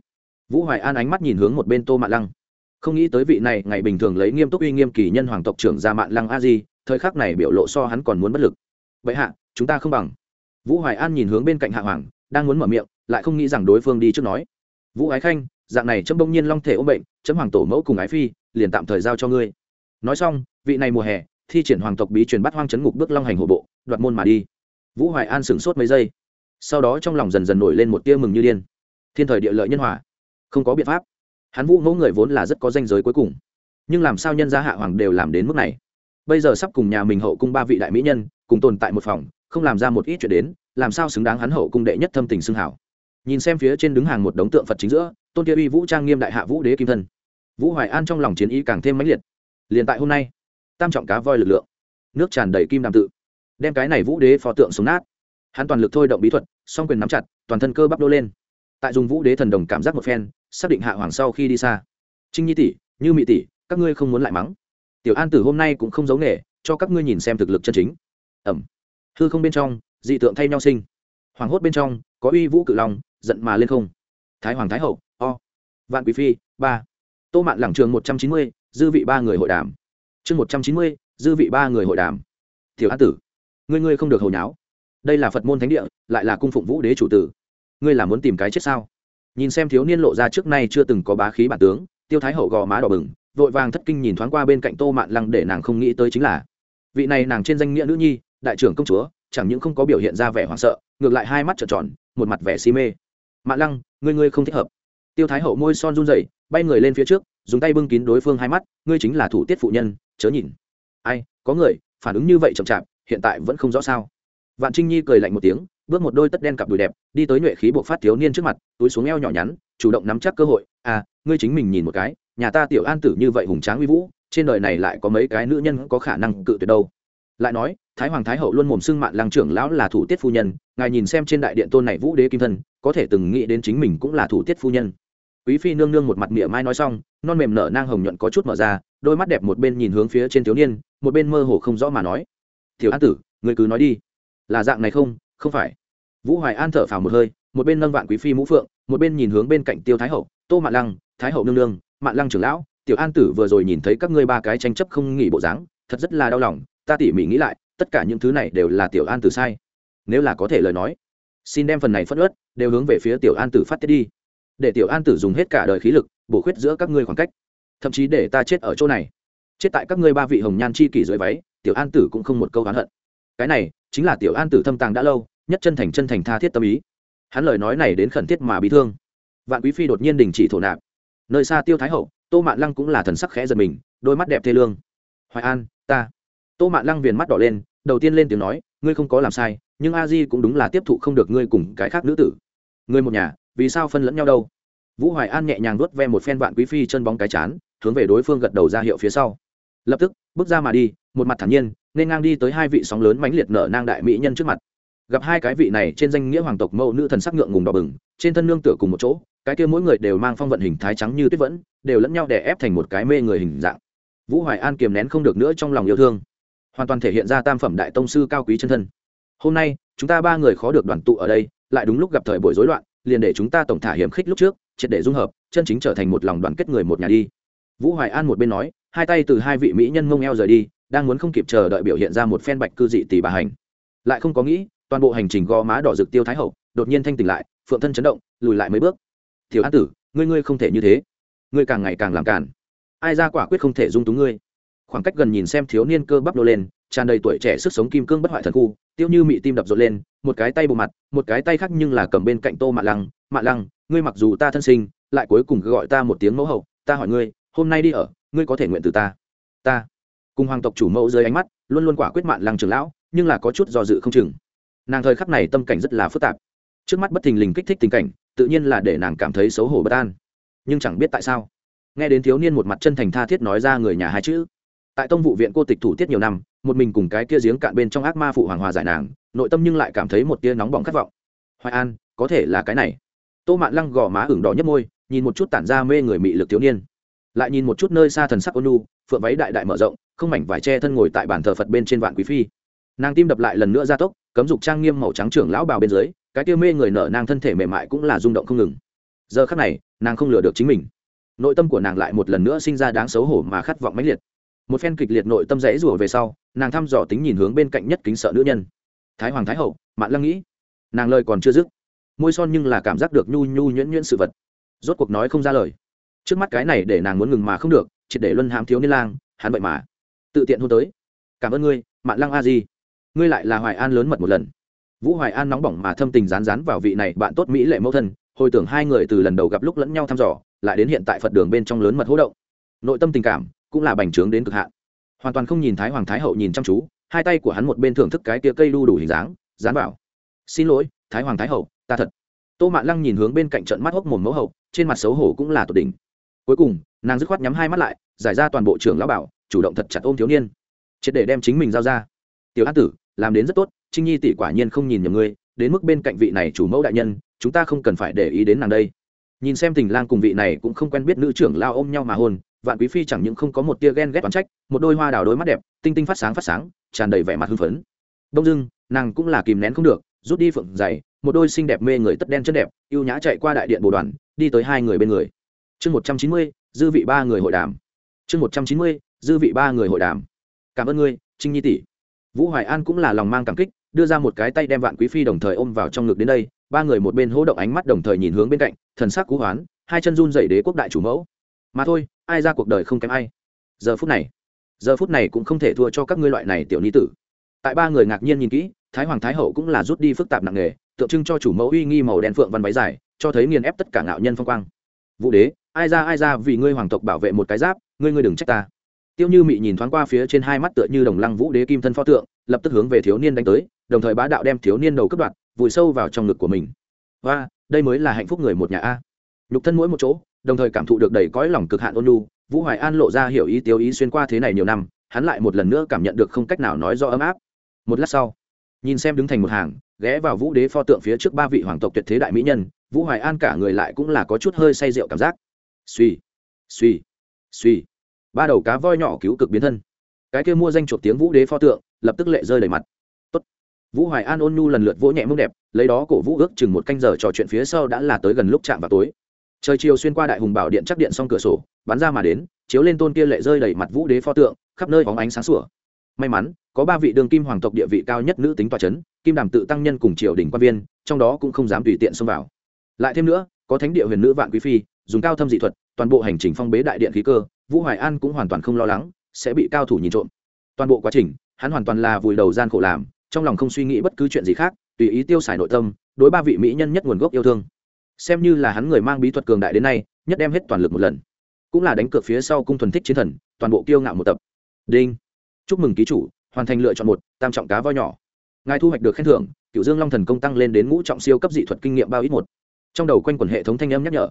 [SPEAKER 1] Vũ hoài an ánh mắt nhìn hướng một bên tô mạn lăng. Không nghĩ tới vị này, ngày bình thường lấy nghiêm túc uy nghiêm kỳ nhân hoàng tộc trưởng ra mạn lăng a di thời khắc này biểu lộ so hắn còn muốn bất lực. Vậy hạ, chúng ta không bằng. Vũ hoài an nhìn hướng bên cạnh hạ hoàng, đang muốn mở miệng, lại không nghĩ rằng đối phương đi trước nói. Vũ ái khanh, dạng này chấm bỗng nhiên long thể ôm bệnh, chấm hoàng tổ mẫu cùng ái phi, liền tạm thời giao cho ngươi. Nói xong, vị này mùa hè, thi triển hoàng tộc bí truyền bắt hoang chấn ngục bước long hành hổ bộ, đoạt môn mà đi. Vũ hoài an sửng sốt mấy giây sau đó trong lòng dần dần nổi lên một tia mừng như điên. Thiên thời địa lợi nhân hòa, không có biện pháp. Hắn vũ mẫu người vốn là rất có danh giới cuối cùng, nhưng làm sao nhân gia hạ hoàng đều làm đến mức này? Bây giờ sắp cùng nhà mình hậu cung ba vị đại mỹ nhân cùng tồn tại một phòng, không làm ra một ít chuyện đến, làm sao xứng đáng hắn hậu cung đệ nhất thâm tình xưng hảo? Nhìn xem phía trên đứng hàng một đống tượng phật chính giữa, tôn kia uy vũ trang nghiêm đại hạ vũ đế kim thân. Vũ hoài an trong lòng chiến ý càng thêm mãnh liệt. Liền tại hôm nay, tam trọng cá voi lực lượng, nước tràn đầy kim đàm tự, đem cái này vũ đế phò tượng xuống nát hắn toàn lực thôi động bí thuật, song quyền nắm chặt, toàn thân cơ bắp đô lên. Tại dùng vũ đế thần đồng cảm giác một phen, xác định hạ hoàng sau khi đi xa. Trinh nhi tỷ, như Mị tỷ, các ngươi không muốn lại mắng. Tiểu an tử hôm nay cũng không giấu nghề, cho các ngươi nhìn xem thực lực chân chính. Ẩm. Hư không bên trong, dị tượng thay nhau sinh. Hoàng hốt bên trong, có uy vũ cự long, giận mà lên không. Thái hoàng thái hậu, o. Vạn quý phi, ba. Tô mạn lẳng trường một trăm chín mươi, dư vị ba người hội đàm. Chương một trăm chín mươi, dư vị ba người hội đàm. Tiểu an tử, ngươi ngươi không được hồi nháo đây là phật môn thánh địa lại là cung phụng vũ đế chủ tử ngươi là muốn tìm cái chết sao nhìn xem thiếu niên lộ ra trước nay chưa từng có bá khí bản tướng tiêu thái hậu gò má đỏ bừng vội vàng thất kinh nhìn thoáng qua bên cạnh tô mạn lăng để nàng không nghĩ tới chính là vị này nàng trên danh nghĩa nữ nhi đại trưởng công chúa chẳng những không có biểu hiện ra vẻ hoảng sợ ngược lại hai mắt trợn tròn một mặt vẻ si mê mạn lăng ngươi ngươi không thích hợp tiêu thái hậu môi son run rẩy bay người lên phía trước dùng tay bưng kín đối phương hai mắt ngươi chính là thủ tiết phụ nhân chớ nhìn ai có người phản ứng như vậy chậm chạp hiện tại vẫn không rõ sao vạn trinh nhi cười lạnh một tiếng, bước một đôi tất đen cặp đùi đẹp, đi tới nhuệ khí buộc phát thiếu niên trước mặt, túi xuống eo nhỏ nhắn, chủ động nắm chắc cơ hội à ngươi chính mình nhìn một cái, nhà ta tiểu an tử như vậy hùng tráng uy vũ, trên đời này lại có mấy cái nữ nhân có khả năng cự tuyệt đâu. Lại nói, thái hoàng thái hậu luôn mồm xưng mạn lăng trưởng lão là thủ tiết phu nhân, ngài nhìn xem trên đại điện tôn này vũ đế kim thân, có thể từng nghĩ đến chính mình cũng là thủ tiết phu nhân. Quý phi nương nương một mặt mỉa mai nói xong, non mềm nở nang hồng nhuận có chút mở ra, đôi mắt đẹp một bên nhìn hướng phía trên thiếu niên, một bên mơ hồ không rõ mà nói thiếu an tử người cứ nói đi là dạng này không? Không phải. Vũ hoài an thở phào một hơi, một bên nâng vạn quý phi mũ phượng, một bên nhìn hướng bên cạnh tiêu thái hậu, tô mạn lăng, thái hậu nương nương, mạn lăng trưởng lão, tiểu an tử vừa rồi nhìn thấy các ngươi ba cái tranh chấp không nghỉ bộ dáng, thật rất là đau lòng, ta tỉ mỉ nghĩ lại, tất cả những thứ này đều là tiểu an tử sai. Nếu là có thể lời nói, xin đem phần này phất ớt đều hướng về phía tiểu an tử phát tiết đi. Để tiểu an tử dùng hết cả đời khí lực, bổ khuyết giữa các ngươi khoảng cách. Thậm chí để ta chết ở chỗ này. Chết tại các ngươi ba vị hồng nhan chi kỷ dưới váy, tiểu an tử cũng không một câu oán hận. Cái này chính là tiểu an tử thâm tàng đã lâu, nhất chân thành chân thành tha thiết tâm ý. Hắn lời nói này đến khẩn thiết mà bị thương. Vạn quý phi đột nhiên đình chỉ thổ nạp. Nơi xa tiêu thái hậu, tô mạn lăng cũng là thần sắc khẽ giật mình, đôi mắt đẹp thê lương. Hoài an, ta. Tô mạn lăng viền mắt đỏ lên, đầu tiên lên tiếng nói, ngươi không có làm sai, nhưng a di cũng đúng là tiếp thụ không được ngươi cùng cái khác nữ tử. Ngươi một nhà, vì sao phân lẫn nhau đâu? Vũ hoài an nhẹ nhàng nuốt ve một phen vạn quý phi chân bóng cái chán, hướng về đối phương gật đầu ra hiệu phía sau. Lập tức, bước ra mà đi, một mặt thản nhiên nên ngang đi tới hai vị sóng lớn mãnh liệt nở nang đại mỹ nhân trước mặt. Gặp hai cái vị này trên danh nghĩa hoàng tộc mẫu nữ thần sắc ngượng ngùng đỏ bừng, trên thân nương tựa cùng một chỗ, cái kia mỗi người đều mang phong vận hình thái trắng như tuyết vẫn, đều lẫn nhau đè ép thành một cái mê người hình dạng. Vũ hoài an kiềm nén không được nữa trong lòng yêu thương, hoàn toàn thể hiện ra tam phẩm đại tông sư cao quý chân thân. Hôm nay, chúng ta ba người khó được đoàn tụ ở đây, lại đúng lúc gặp thời buổi rối loạn, liền để chúng ta tổng thả hiểm khích lúc trước, triệt để dung hợp, chân chính trở thành một lòng đoàn kết người một nhà đi. Vũ hoài an một bên nói, hai tay từ hai vị mỹ nhân mông eo rời đi đang muốn không kịp chờ đợi biểu hiện ra một phen bạch cư dị tỷ bà hành. Lại không có nghĩ, toàn bộ hành trình gò má đỏ rực tiêu thái hậu, đột nhiên thanh tỉnh lại, phượng thân chấn động, lùi lại mấy bước. Thiếu an tử, ngươi ngươi không thể như thế. Ngươi càng ngày càng làm cản ai ra quả quyết không thể dung túng ngươi? Khoảng cách gần nhìn xem thiếu niên cơ bắp nô lên, tràn đầy tuổi trẻ sức sống kim cương bất hoại thần khu, tiêu như mị tim đập rộn lên, một cái tay bộ mặt, một cái tay khác nhưng là cầm bên cạnh tô mạ lăng mạ lăng, ngươi mặc dù ta thân sinh, lại cuối cùng gọi ta một tiếng mẫu hậu, ta hỏi ngươi, hôm nay đi ở, ngươi có thể nguyện từ ta? Ta cùng hoàng tộc chủ mẫu dưới ánh mắt, luôn luôn quả quyết mạn lăng trường lão, nhưng là có chút do dự không chừng. Nàng thời khắc này tâm cảnh rất là phức tạp. Trước mắt bất thình lình kích thích tình cảnh, tự nhiên là để nàng cảm thấy xấu hổ bất an. Nhưng chẳng biết tại sao, nghe đến thiếu niên một mặt chân thành tha thiết nói ra người nhà hai chữ. Tại tông vụ viện cô tịch thủ tiết nhiều năm, một mình cùng cái kia giếng cạn bên trong ác ma phụ hoàng hòa giải nàng, nội tâm nhưng lại cảm thấy một tia nóng bỏng khát vọng. Hoài an, có thể là cái này. Tô mạn lăng gò má ửng đỏ nhấp môi, nhìn một chút tản ra mê người mị lực thiếu niên. Lại nhìn một chút nơi xa thần sắc ôn nu phượng váy đại đại mở rộng không mảnh vải che thân ngồi tại bàn thờ phật bên trên vạn quý phi. Nàng tim đập lại lần nữa gia tốc, cấm dục trang nghiêm màu trắng trưởng lão bào bên dưới, cái kia mê người nở nàng thân thể mềm mại cũng là rung động không ngừng. Giờ khắc này, nàng không lừa được chính mình. Nội tâm của nàng lại một lần nữa sinh ra đáng xấu hổ mà khát vọng mãnh liệt. Một phen kịch liệt nội tâm rẽ rủa về sau, nàng thăm dò tính nhìn hướng bên cạnh nhất kính sợ nữ nhân. Thái hoàng thái hậu, mạn lăng nghĩ. Nàng lời còn chưa dứt, môi son nhưng là cảm giác được nhu nhu nhuyễn nhuyễn sự vật. Rốt cuộc nói không ra lời. Trước mắt cái này để nàng muốn ngừng mà không được, triệt để luân hãm thiếu niên lang, hắn vậy mà tự tiện hôn tới. Cảm ơn ngươi, mạn lăng a di ngươi lại là hoài an lớn mật một lần. Vũ hoài an nóng bỏng mà thâm tình rán rán vào vị này bạn tốt mỹ lệ mẫu thân, hồi tưởng hai người từ lần đầu gặp lúc lẫn nhau thăm dò, lại đến hiện tại phật đường bên trong lớn mật hỗ động. Nội tâm tình cảm cũng là bành trướng đến cực hạn. Hoàn toàn không nhìn thái hoàng thái hậu nhìn chăm chú, hai tay của hắn một bên thưởng thức cái tia cây đu đủ hình dáng, dán vào. Xin lỗi, thái hoàng thái hậu, ta thật. Tô mạn lăng nhìn hướng bên cạnh trận mắt hốc mồm mẫu hậu, trên mặt xấu hổ cũng là tột đỉnh. Cuối cùng, nàng dứt khoát nhắm hai mắt lại, giải ra toàn bộ trưởng lão bảo chủ động thật chặt ôm thiếu niên, triệt để đem chính mình giao ra. Tiểu an tử, làm đến rất tốt, trinh nhi tỷ quả nhiên không nhìn nhầm ngươi, đến mức bên cạnh vị này chủ mẫu đại nhân, chúng ta không cần phải để ý đến nàng đây. Nhìn xem tình lang cùng vị này cũng không quen biết nữ trưởng lao ôm nhau mà hôn, vạn quý phi chẳng những không có một tia ghen ghét oán trách, một đôi hoa đào đôi mắt đẹp, tinh tinh phát sáng phát sáng, tràn đầy vẻ mặt hưng phấn. Đông dưng nàng cũng là kìm nén không được, rút đi phượng dày một đôi xinh đẹp mê người tất đen chân đẹp y ê u nhã chạy qua đại điện bồ đoàn, đi tới hai người bên người. Chương một trăm chín mươi, dư vị ba người hội đàm. Chương một trăm chín mươi dư vị ba người hội đàm. Cảm ơn ngươi, trinh nhi tỷ. Vũ hoài an cũng là lòng mang cảm kích, đưa ra một cái tay đem vạn quý phi đồng thời ôm vào trong ngực đến đây, ba người một bên hỗ động ánh mắt đồng thời nhìn hướng bên cạnh, thần sắc cú hoán, hai chân run dậy đế quốc đại chủ mẫu. Mà thôi, ai ra cuộc đời không kém ai. Giờ phút này, giờ phút này cũng không thể thua cho các ngươi loại này tiểu ni tử. Tại ba người ngạc nhiên nhìn kỹ, thái hoàng thái hậu cũng là rút đi phức tạp nặng nề, tượng trưng cho chủ mẫu uy nghi màu đen phượng văn váy dài, cho thấy nghiền ép tất cả ngạo nhân phong quang. Vũ đế, ai ra ai ra vì ngươi hoàng tộc bảo vệ một cái giáp, ngươi ngươi đừng trách ta tiêu như mị nhìn thoáng qua phía trên hai mắt tựa như đồng lăng vũ đế kim thân pho tượng, lập tức hướng về thiếu niên đánh tới, đồng thời bá đạo đem thiếu niên đầu cướp đoạt, vùi sâu vào trong ngực của mình. Và đây mới là hạnh phúc người một nhà a. Nhục thân mỗi một chỗ, đồng thời cảm thụ được đầy cõi lòng cực hạn ôn lu vũ hoài an lộ ra hiểu ý tiêu ý xuyên qua thế này nhiều năm, hắn lại một lần nữa cảm nhận được không cách nào nói do ấm áp. Một lát sau, nhìn xem đứng thành một hàng, ghé vào vũ đế pho tượng phía trước ba vị hoàng tộc tuyệt thế đại mỹ nhân, vũ hoài an cả người lại cũng là có chút hơi say rượu cảm giác. Suy suy suy ba đầu cá voi nhỏ cứu cực biến thân. Cái kia mua danh chuột tiếng vũ đế pho tượng, lập tức lệ rơi đầy mặt. Tốt. vũ hoài an ôn nhu lần lượt vỗ nhẹ mông đẹp, lấy đó cổ vũ ước chừng một canh giờ trò chuyện phía sau đã là tới gần lúc chạm vào tối. Trời chiều xuyên qua đại hùng bảo điện chắc điện xong cửa sổ, bắn ra mà đến, chiếu lên tôn kia lệ rơi đầy mặt vũ đế pho tượng, khắp nơi bóng ánh sáng sủa. May mắn, có ba vị đường kim hoàng tộc địa vị cao nhất nữ tính tòa c h ấ n kim đàm tự tăng nhân cùng triều đình quan viên, trong đó cũng không dám tùy tiện xông vào. Lại thêm nữa, có thánh địa huyền nữ vạn quý phi, dùng cao thâm dị thuật, toàn bộ hành trình phong bế đại điện khí cơ vũ hoài an cũng hoàn toàn không lo lắng, sẽ bị cao thủ nhìn trộm. Toàn bộ quá trình, hắn hoàn toàn là vùi đầu gian khổ làm, trong lòng không suy nghĩ bất cứ chuyện gì khác, tùy ý tiêu xài nội tâm, đối ba vị mỹ nhân nhất nguồn gốc yêu thương. Xem như là hắn người mang bí thuật cường đại đến nay, nhất đem hết toàn lực một lần. Cũng là đánh cược phía sau cung thuần thích chiến thần, toàn bộ kiêu ngạo một tập. Đinh. Chúc mừng ký chủ, hoàn thành lựa chọn một, tam trọng cá voi nhỏ. Ngài thu hoạch được khen thưởng cựu dương long thần công tăng lên đến ngũ trọng siêu cấp dị thuật kinh nghiệm bao ít một. Trong đầu quanh quần hệ thống thanh âm nhắc nhở.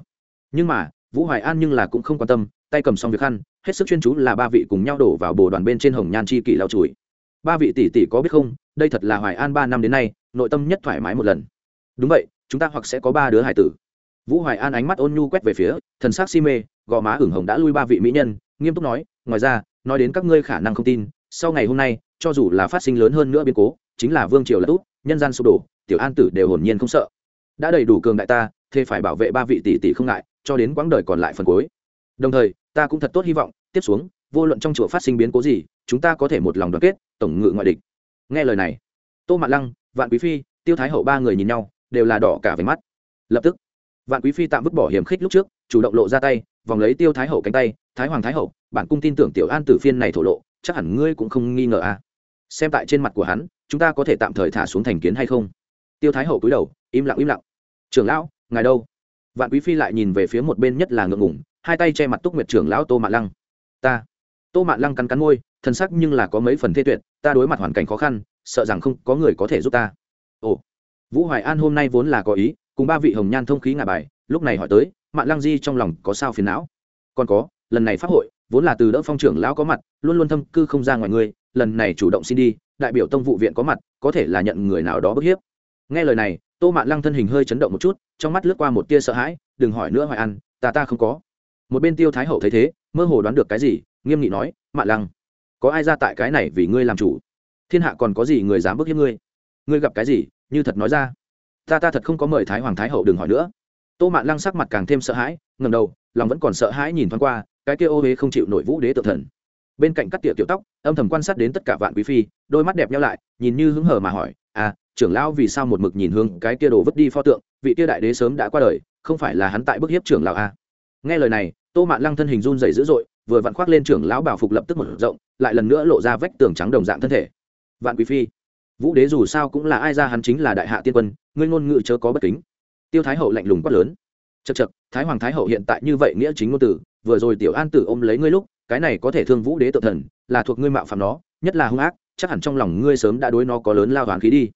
[SPEAKER 1] Nhưng mà, vũ hoài an nhưng là cũng không quan tâm tay cầm xong việc khăn hết sức chuyên chú là ba vị cùng nhau đổ vào bồ đoàn bên trên hồng nhan chi kỷ lao chùi. Ba vị tỷ tỷ có biết không, đây thật là hoài an ba năm đến nay, nội tâm nhất thoải mái một lần. Đúng vậy, chúng ta hoặc sẽ có ba đứa hải tử. Vũ hoài an ánh mắt ôn nhu quét về phía, thần sắc si mê, gò má ửng hồng đã lui ba vị mỹ nhân, nghiêm túc nói, ngoài ra, nói đến các ngươi khả năng không tin, sau ngày hôm nay, cho dù là phát sinh lớn hơn nữa biến cố, chính là vương triều là tốt, nhân gian sụp đổ, tiểu an tử đều hồn nhiên không sợ. Đã đầy đủ cường đại ta, thế phải bảo vệ ba vị tỷ tỷ không ngại, cho đến quãng đời còn lại phần cuối. Đồng thời ta cũng thật tốt hy vọng, tiếp xuống, vô luận trong chùa phát sinh biến cố gì, chúng ta có thể một lòng đoàn kết, tổng ngự ngoại địch. Nghe lời này, tô mạn lăng, vạn quý phi, tiêu thái hậu ba người nhìn nhau, đều là đỏ cả về mắt. Lập tức, vạn quý phi tạm vứt bỏ hiểm khích lúc trước, chủ động lộ ra tay, vòng lấy tiêu thái hậu cánh tay, thái hoàng thái hậu, bản cung tin tưởng tiểu an tử phiên này thổ lộ, chắc hẳn ngươi cũng không nghi ngờ à. Xem tại trên mặt của hắn, chúng ta có thể tạm thời thả xuống thành kiến hay không? Tiêu thái hậu cúi đầu, im lặng im lặng. Trưởng lão, ngài đâu? Vạn quý phi lại nhìn về phía một bên nhất là ngượng ngủng hai tay che mặt túc nguyệt trưởng lão tô mạn lăng. Ta. Tô mạn lăng cắn cắn môi thân sắc nhưng là có mấy phần thê tuyệt, ta đối mặt hoàn cảnh khó khăn, sợ rằng không có người có thể giúp ta. Ồ. Vũ hoài an hôm nay vốn là có ý, cùng ba vị hồng nhan thông khí ngà bài, lúc này hỏi tới, mạn lăng di trong lòng có sao phiền não? Còn có, lần này pháp hội, vốn là từ đỡ phong trưởng lão có mặt, luôn luôn thâm cư không ra ngoài ngươi lần này chủ động xin đi, đại biểu tông vụ viện có mặt, có thể là nhận người nào đó bức hiếp. Nghe lời này, tô mạn lăng thân hình hơi chấn động một chút, trong mắt lướt qua một tia sợ hãi, đừng hỏi nữa hoài ăn ta ta không có một bên tiêu thái hậu thấy thế, mơ hồ đoán được cái gì, nghiêm nghị nói mạn lăng, có ai ra tại cái này vì ngươi làm chủ? Thiên hạ còn có gì người dám bức hiếp ngươi? Ngươi gặp cái gì, như thật nói ra. Ta ta thật không có mời thái hoàng thái hậu đừng hỏi nữa. Tô mạn lăng sắc mặt càng thêm sợ hãi ngầm đầu, lòng vẫn còn sợ hãi nhìn thoáng qua, cái kia ô huế không chịu nổi vũ đế tự thần. Bên cạnh cắt tỉa tiểu tóc, âm thầm quan sát đến tất cả vạn quý phi, đôi mắt đẹp nhau lại, nhìn như hứng hờ mà hỏi à trưởng lão vì sao một mực nhìn hướng cái kia đồ vứt đi pho tượng, vị kia đại đế sớm đã qua đời, không phải là hắn tại bức hiếp trưởng lão à. nghe lời này tô mạn lăng thân hình run dày dữ dội, vừa vặn khoác lên trưởng lão bảo phục lập tức một rộng, lại lần nữa lộ ra vách tường trắng đồng dạng thân thể. Vạn quý phi, vũ đế dù sao cũng là ai ra hắn chính là đại hạ tiên quân, ngươi ngôn ngữ chớ có bất kính. Tiêu thái hậu lạnh lùng quát lớn. Chật chật thái hoàng thái hậu hiện tại như vậy nghĩa chính ngôn tử, vừa rồi tiểu an tử ôm lấy ngươi lúc, cái này có thể thương vũ đế tự thần, là thuộc ngươi mạo phạm nó, nhất là hung ác, chắc hẳn trong lòng ngươi sớm đã đối nó có lớn lao hoàn khí đi.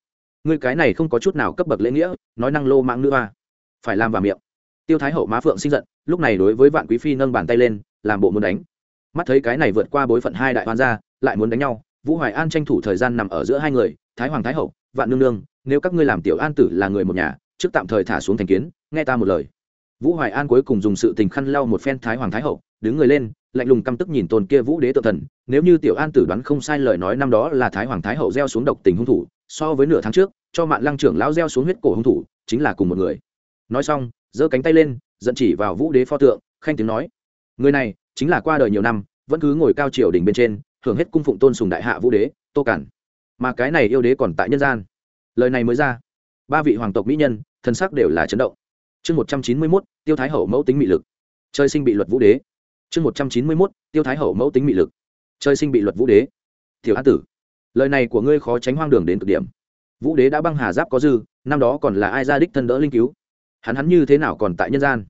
[SPEAKER 1] Ngươi cái này không có chút nào cấp bậc lễ nghĩa, nói năng lô mạng nữa à phải làm vào miệng tiêu thái hậu má phượng sinh giận, lúc này đối với vạn quý phi nâng bàn tay lên, làm bộ muốn đánh. Mắt thấy cái này vượt qua bối phận hai đại hoan gia, lại muốn đánh nhau, vũ hoài an tranh thủ thời gian nằm ở giữa hai người, thái hoàng, thái hậu, vạn nương nương, nếu các ngươi làm tiểu an tử là người một nhà, trước tạm thời thả xuống thành kiến, nghe ta một lời. Vũ hoài an cuối cùng dùng sự tình khăn lau một phen thái hoàng, thái hậu, đứng người lên, lạnh lùng căm tức nhìn tôn kia vũ đế tự thần, nếu như tiểu an tử đoán không sai lời nói năm đó là thái hoàng, thái hậu gieo xuống độc tình hung thủ, so với nửa tháng trước, cho mạng lăng trưởng lão gieo xuống huyết cổ hung thủ, chính là cùng một người. Nói xong giơ cánh tay lên dẫn chỉ vào vũ đế pho tượng, khanh tiếng nói, người này chính là qua đời nhiều năm, vẫn cứ ngồi cao triều đỉnh bên trên, hưởng hết cung phụng tôn sùng đại hạ vũ đế, tô cản. Mà cái này yêu đế còn tại nhân gian. Lời này mới ra, ba vị hoàng tộc mỹ nhân thân sắc đều là chấn động. Chương một trăm chín mươi mốt, tiêu thái hậu mẫu tính mị lực. Chơi sinh bị luật vũ đế. Chương một trăm chín mươi mốt, tiêu thái hậu mẫu tính mị lực. Chơi sinh bị luật vũ đế. Tiểu an tử, lời này của ngươi khó tránh hoang đường đến cực điểm. Vũ đế đã băng hà giáp có dư, năm đó còn là ai ra đích thân đỡ linh cứu? Hắn hắn như thế nào còn tại nhân gian?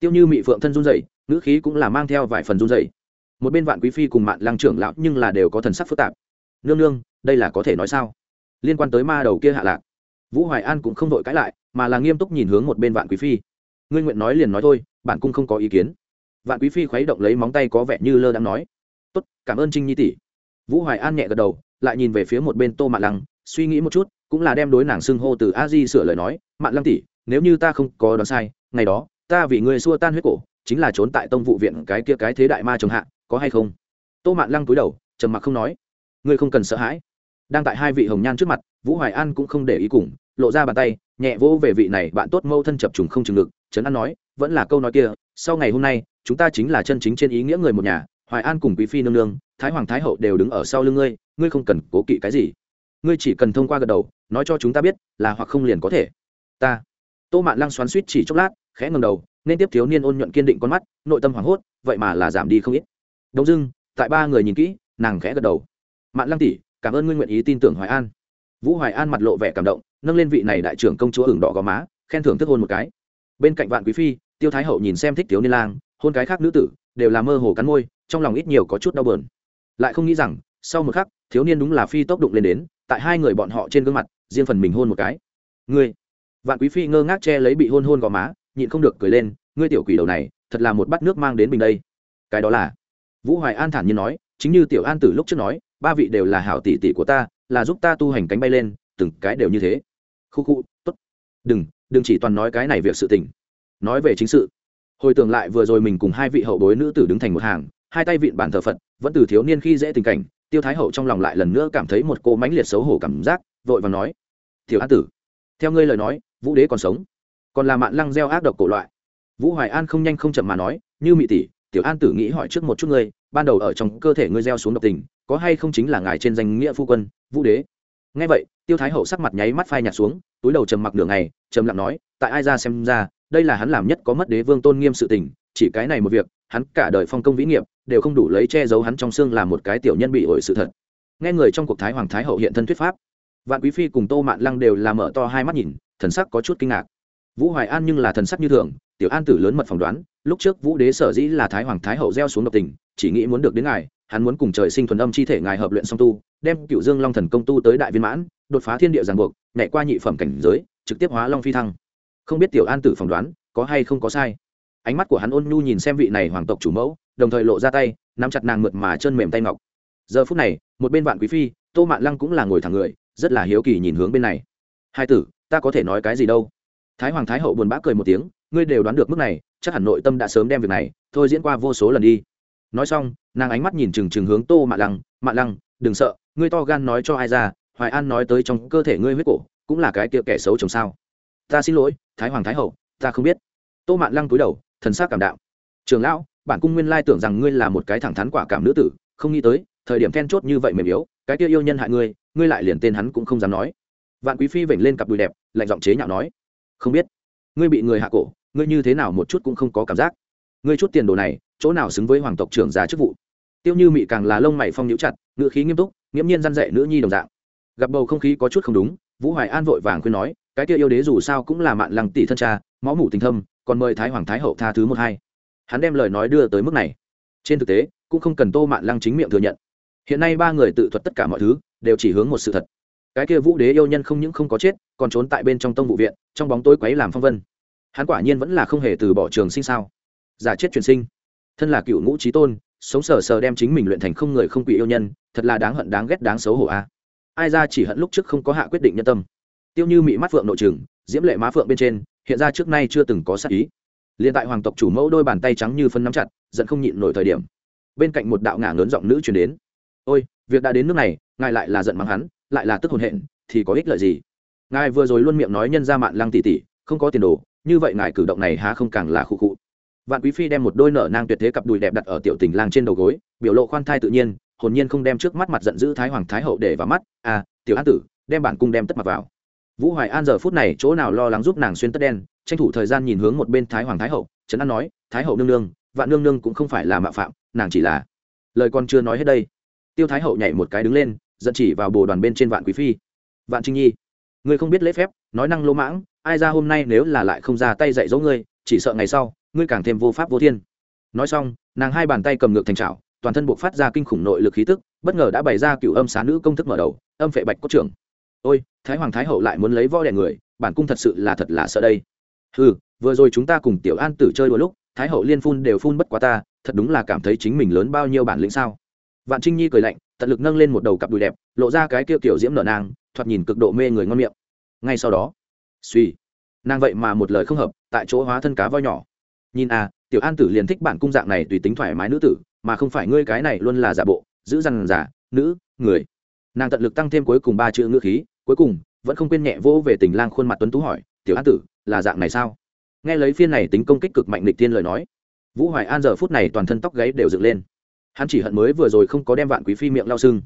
[SPEAKER 1] Tiêu như mị phượng thân run dậy ngữ khí cũng là mang theo vài phần run dậy một bên vạn quý phi cùng mạn lăng trưởng lão nhưng là đều có thần sắc phức tạp. Nương nương, đây là có thể nói sao? Liên quan tới ma đầu kia hạ lạc, vũ hoài an cũng không vội cãi lại, mà là nghiêm túc nhìn hướng một bên vạn quý phi. Ngươi nguyện nói liền nói thôi, bản cung không có ý kiến. Vạn quý phi khuấy động lấy móng tay có vẻ như lơ đang nói, tốt, cảm ơn trinh nhi tỷ. Vũ hoài an nhẹ gật đầu, lại nhìn về phía một bên tô mạn lăng, suy nghĩ một chút, cũng là đem đối nàng xưng hô từ a di sửa lời nói, mạn lăng tỷ nếu như ta không có đoán sai, ngày đó, ta vì ngươi xua tan huyết cổ, chính là trốn tại tông vụ viện cái kia cái thế đại ma chồng hạ, có hay không? Tô mạn lăng cúi đầu, trầm mặc không nói. Ngươi không cần sợ hãi. Đang tại hai vị hồng nhan trước mặt, vũ hoài an cũng không để ý cùng, lộ ra bàn tay, nhẹ vỗ về vị này bạn tốt mâu thân chập trùng không chừng ngực, trấn an nói, vẫn là câu nói kia, sau ngày hôm nay, chúng ta chính là chân chính trên ý nghĩa người một nhà, hoài an cùng quý phi nương nương, thái hoàng thái hậu đều đứng ở sau lưng ngươi ngươi không cần cố kỵ cái gì. Ngươi chỉ cần thông qua gật đầu, nói cho chúng ta biết là hoặc không liền có thể. Ta tô mạn lăng xoắn suýt chỉ chốc lát, khẽ ngầm đầu, nên tiếp thiếu niên ôn nhuận kiên định con mắt, nội tâm hoảng hốt, vậy mà là giảm đi không ít. Đông dưng tại ba người nhìn kỹ, nàng khẽ gật đầu. Mạn lăng tỷ, cảm ơn ngươi nguyện ý tin tưởng hoài an. Vũ hoài an mặt lộ vẻ cảm động, nâng lên vị này đại trưởng công chúa hưởng đỏ gò má, khen thưởng thức hôn một cái. Bên cạnh vạn quý phi, tiêu thái hậu nhìn xem thích thiếu niên lang, hôn cái khác nữ tử, đều là mơ hồ cắn môi, trong lòng ít nhiều có chút đau bờn lại không nghĩ rằng, sau một khắc, thiếu niên đúng là phi tốc đụng lên đến, tại hai người bọn họ trên gương mặt, riêng phần mình hôn một cái. Ngươi vạn quý phi ngơ ngác che lấy bị hôn hôn gò má, nhịn không được cười lên, ngươi tiểu quỷ đầu này, thật là một bát nước mang đến bình đây. Cái đó là? Vũ hoài an thản nhiên nói, chính như tiểu an tử lúc trước nói, ba vị đều là hảo tỷ tỷ của ta, là giúp ta tu hành cánh bay lên, từng cái đều như thế. Khu khu, tốt. Đừng đừng chỉ toàn nói cái này việc sự tình. Nói về chính sự. Hồi tưởng lại vừa rồi mình cùng hai vị hậu bối nữ tử đứng thành một hàng, hai tay vịn bản thờ phật, vẫn từ thiếu niên khi dễ tình cảnh, tiêu thái hậu trong lòng lại lần nữa cảm thấy một cô mãnh liệt xấu hổ cảm giác, vội và nói, tiểu an tử, theo ngươi lời nói vũ đế còn sống, còn là mạn lăng gieo ác độc cổ loại. Vũ hoài an không nhanh không chậm mà nói, như mị tỷ, tiểu an tử nghĩ hỏi trước một chút ngươi, ban đầu ở trong cơ thể ngươi gieo xuống độc tình, có hay không chính là ngài trên danh nghĩa phu quân, vũ đế? Ngay vậy, tiêu thái hậu sắc mặt nháy mắt phai nhạt xuống, túi đầu trầm mặc nửa ngày, trầm lặng nói, tại ai ra xem ra, đây là hắn làm nhất có mất đế vương tôn nghiêm sự tình, chỉ cái này một việc, hắn cả đời phong công vĩ nghiệp, đều không đủ lấy che giấu hắn trong xương làm một cái tiểu nhân bị ổi sự thật. Nghe người trong cuộc thái hoàng thái hậu hiện thân thuyết pháp, vạn quý phi cùng tô mạn lăng đều làm mở to hai mắt nhìn thần sắc có chút kinh ngạc. Vũ hoài an nhưng là thần sắc như thường, tiểu an tử lớn mật phỏng đoán, lúc trước vũ đế sở dĩ là thái hoàng thái hậu gieo xuống độc tình, chỉ nghĩ muốn được đến ngài, hắn muốn cùng trời sinh thuần âm chi thể ngài hợp luyện song tu, đem cựu dương long thần công tu tới đại viên mãn, đột phá thiên địa giàn buộc, nhảy qua nhị phẩm cảnh giới, trực tiếp hóa long phi thăng. Không biết tiểu an tử phỏng đoán, có hay không có sai. Ánh mắt của hắn ôn nhu nhìn xem vị này hoàng tộc chủ mẫu, đồng thời lộ ra tay, nắm chặt nàng mượt mà chân mềm tay ngọc. Giờ phút này, một bên vạn quý phi, tô mạn lăng cũng là ngồi thẳng người, rất là hiếu kỳ nhìn hướng bên này. Hai tử ta có thể nói cái gì đâu. Thái hoàng thái hậu buồn bã cười một tiếng, ngươi đều đoán được mức này, chắc hẳn nội tâm đã sớm đem việc này thôi diễn qua vô số lần đi. Nói xong, nàng ánh mắt nhìn trừng trừng hướng tô mạ lăng mạ lăng, đừng sợ, ngươi to gan nói cho ai ra, hoài an nói tới trong cơ thể ngươi huyết cổ, cũng là cái kia kẻ xấu chồng sao. Ta xin lỗi, thái hoàng thái hậu, ta không biết. Tô mạn lăng cúi đầu, thần sắc cảm đạo. Trường lão, bản cung nguyên lai tưởng rằng ngươi là một cái thẳng thắn quả cảm nữ tử, không nghĩ tới, thời điểm then chốt như vậy mềm yếu, cái kia yêu nhân hại ngươi ngươi lại liền tên hắn cũng không dám nói. Vạn quý phi vểnh lên cặp đùi đẹp lạnh giọng chế nhạo nói, không biết, ngươi bị người hạ cổ, ngươi như thế nào một chút cũng không có cảm giác. Ngươi chút tiền đồ này, chỗ nào xứng với hoàng tộc trưởng già chức vụ? Tiêu như mị càng là lông mày phong nhũ chặt, ngữ khí nghiêm túc, nghiễm nhiên răn dạy nữ nhi đồng dạng. Gặp bầu không khí có chút không đúng, vũ hoài an vội vàng khuyên nói, cái kia yêu đế dù sao cũng là mạn lăng tỷ thân cha, máu mủ tình thâm, còn mời thái hoàng thái hậu tha thứ một hai. Hắn đem lời nói đưa tới mức này. Trên thực tế, cũng không cần tô mạn lăng chính miệng thừa nhận. Hiện nay ba người tự thuật tất cả mọi thứ, đều chỉ hướng một sự thật cái kia vũ đế yêu nhân không những không có chết, còn trốn tại bên trong tông vụ viện, trong bóng tối quấy làm phong vân. Hắn quả nhiên vẫn là không hề từ bỏ trường sinh sao? Giả chết truyền sinh. Thân là cựu ngũ trí tôn, sống sờ sờ đem chính mình luyện thành không người không quỷ yêu nhân, thật là đáng hận, đáng ghét, đáng xấu hổ a. Ai ra chỉ hận lúc trước không có hạ quyết định nhân tâm. Tiêu như mị mắt phượng nội trường, diễm lệ má phượng bên trên, hiện ra trước nay chưa từng có sắc ý. Liền tại hoàng tộc chủ mẫu đôi bàn tay trắng như phân nắm chặt, giận không nhịn nổi thời điểm. Bên cạnh một đạo ngả lớn giọng nữ truyền đến. Ôi, việc đã đến nước này, ngài lại là giận mắng hắn lại là tức hồn hện, thì có ích lợi gì? Ngài vừa rồi luôn miệng nói nhân ra mạn lăng tỷ tỷ, không có tiền đồ, như vậy ngài cử động này há không càng là khu cụ vạn quý phi đem một đôi nở nang tuyệt thế cặp đùi đẹp đặt ở tiểu tình lang trên đầu gối, biểu lộ khoan thai tự nhiên, hồn nhiên không đem trước mắt mặt giận dữ thái hoàng thái hậu để vào mắt à tiểu an tử, đem bản cung đem tất mặt vào. Vũ hoài an giờ phút này chỗ nào lo lắng giúp nàng xuyên tất đen, tranh thủ thời gian nhìn hướng một bên thái hoàng thái hậu, trấn an nói, thái hậu nương nương, vạn nương nương cũng không phải là mạo phạm, nàng chỉ là lời con chưa nói hết đây, tiêu thái hậu nhảy một cái đứng lên dẫn chỉ vào bồ đoàn bên trên vạn quý phi. Vạn trinh nhi, ngươi không biết lễ phép, nói năng lỗ mãng, ai ra hôm nay nếu là lại không ra tay dạy dỗ ngươi, chỉ sợ ngày sau, ngươi càng thêm vô pháp vô thiên. Nói xong, nàng hai bàn tay cầm ngược thành trào toàn thân buộc phát ra kinh khủng nội lực khí tức, bất ngờ đã bày ra cựu âm xá nữ công thức mở đầu, âm phệ bạch cốt trưởng. Ôi, thái hoàng thái hậu lại muốn lấy võ đẻ người, bản cung thật sự là thật là sợ đây. Ừ vừa rồi chúng ta cùng tiểu an tử chơi đôi lúc, thái hậu liên phun đều phun bất quá ta, thật đúng là cảm thấy chính mình lớn bao nhiêu bản lĩnh sao? Vạn trinh nhi cười lạnh tận lực nâng lên một đầu cặp đùi đẹp, lộ ra cái kia kiểu diễm nở nang thoạt nhìn cực độ mê người ngon miệng. Ngay sau đó, suy, nàng vậy mà một lời không hợp, tại chỗ hóa thân cá voi nhỏ. Nhìn à tiểu an tử liền thích bản cung dạng này tùy tính thoải mái nữ tử, mà không phải ngươi cái này luôn là giả bộ, giữ rằng giả, nữ, người. Nàng tận lực tăng thêm cuối cùng ba chữ ngữ khí, cuối cùng vẫn không quên nhẹ vỗ về tình lang khuôn mặt tuấn tú hỏi, tiểu an tử, là dạng này sao? Nghe lấy phiên này tính công kích cực mạnh lịch tiên lời nói, vũ hoài an giờ phút này toàn thân tóc gáy đều dựng lên hắn chỉ hận mới vừa rồi không có đem vạn quý phi miệng lao sưng.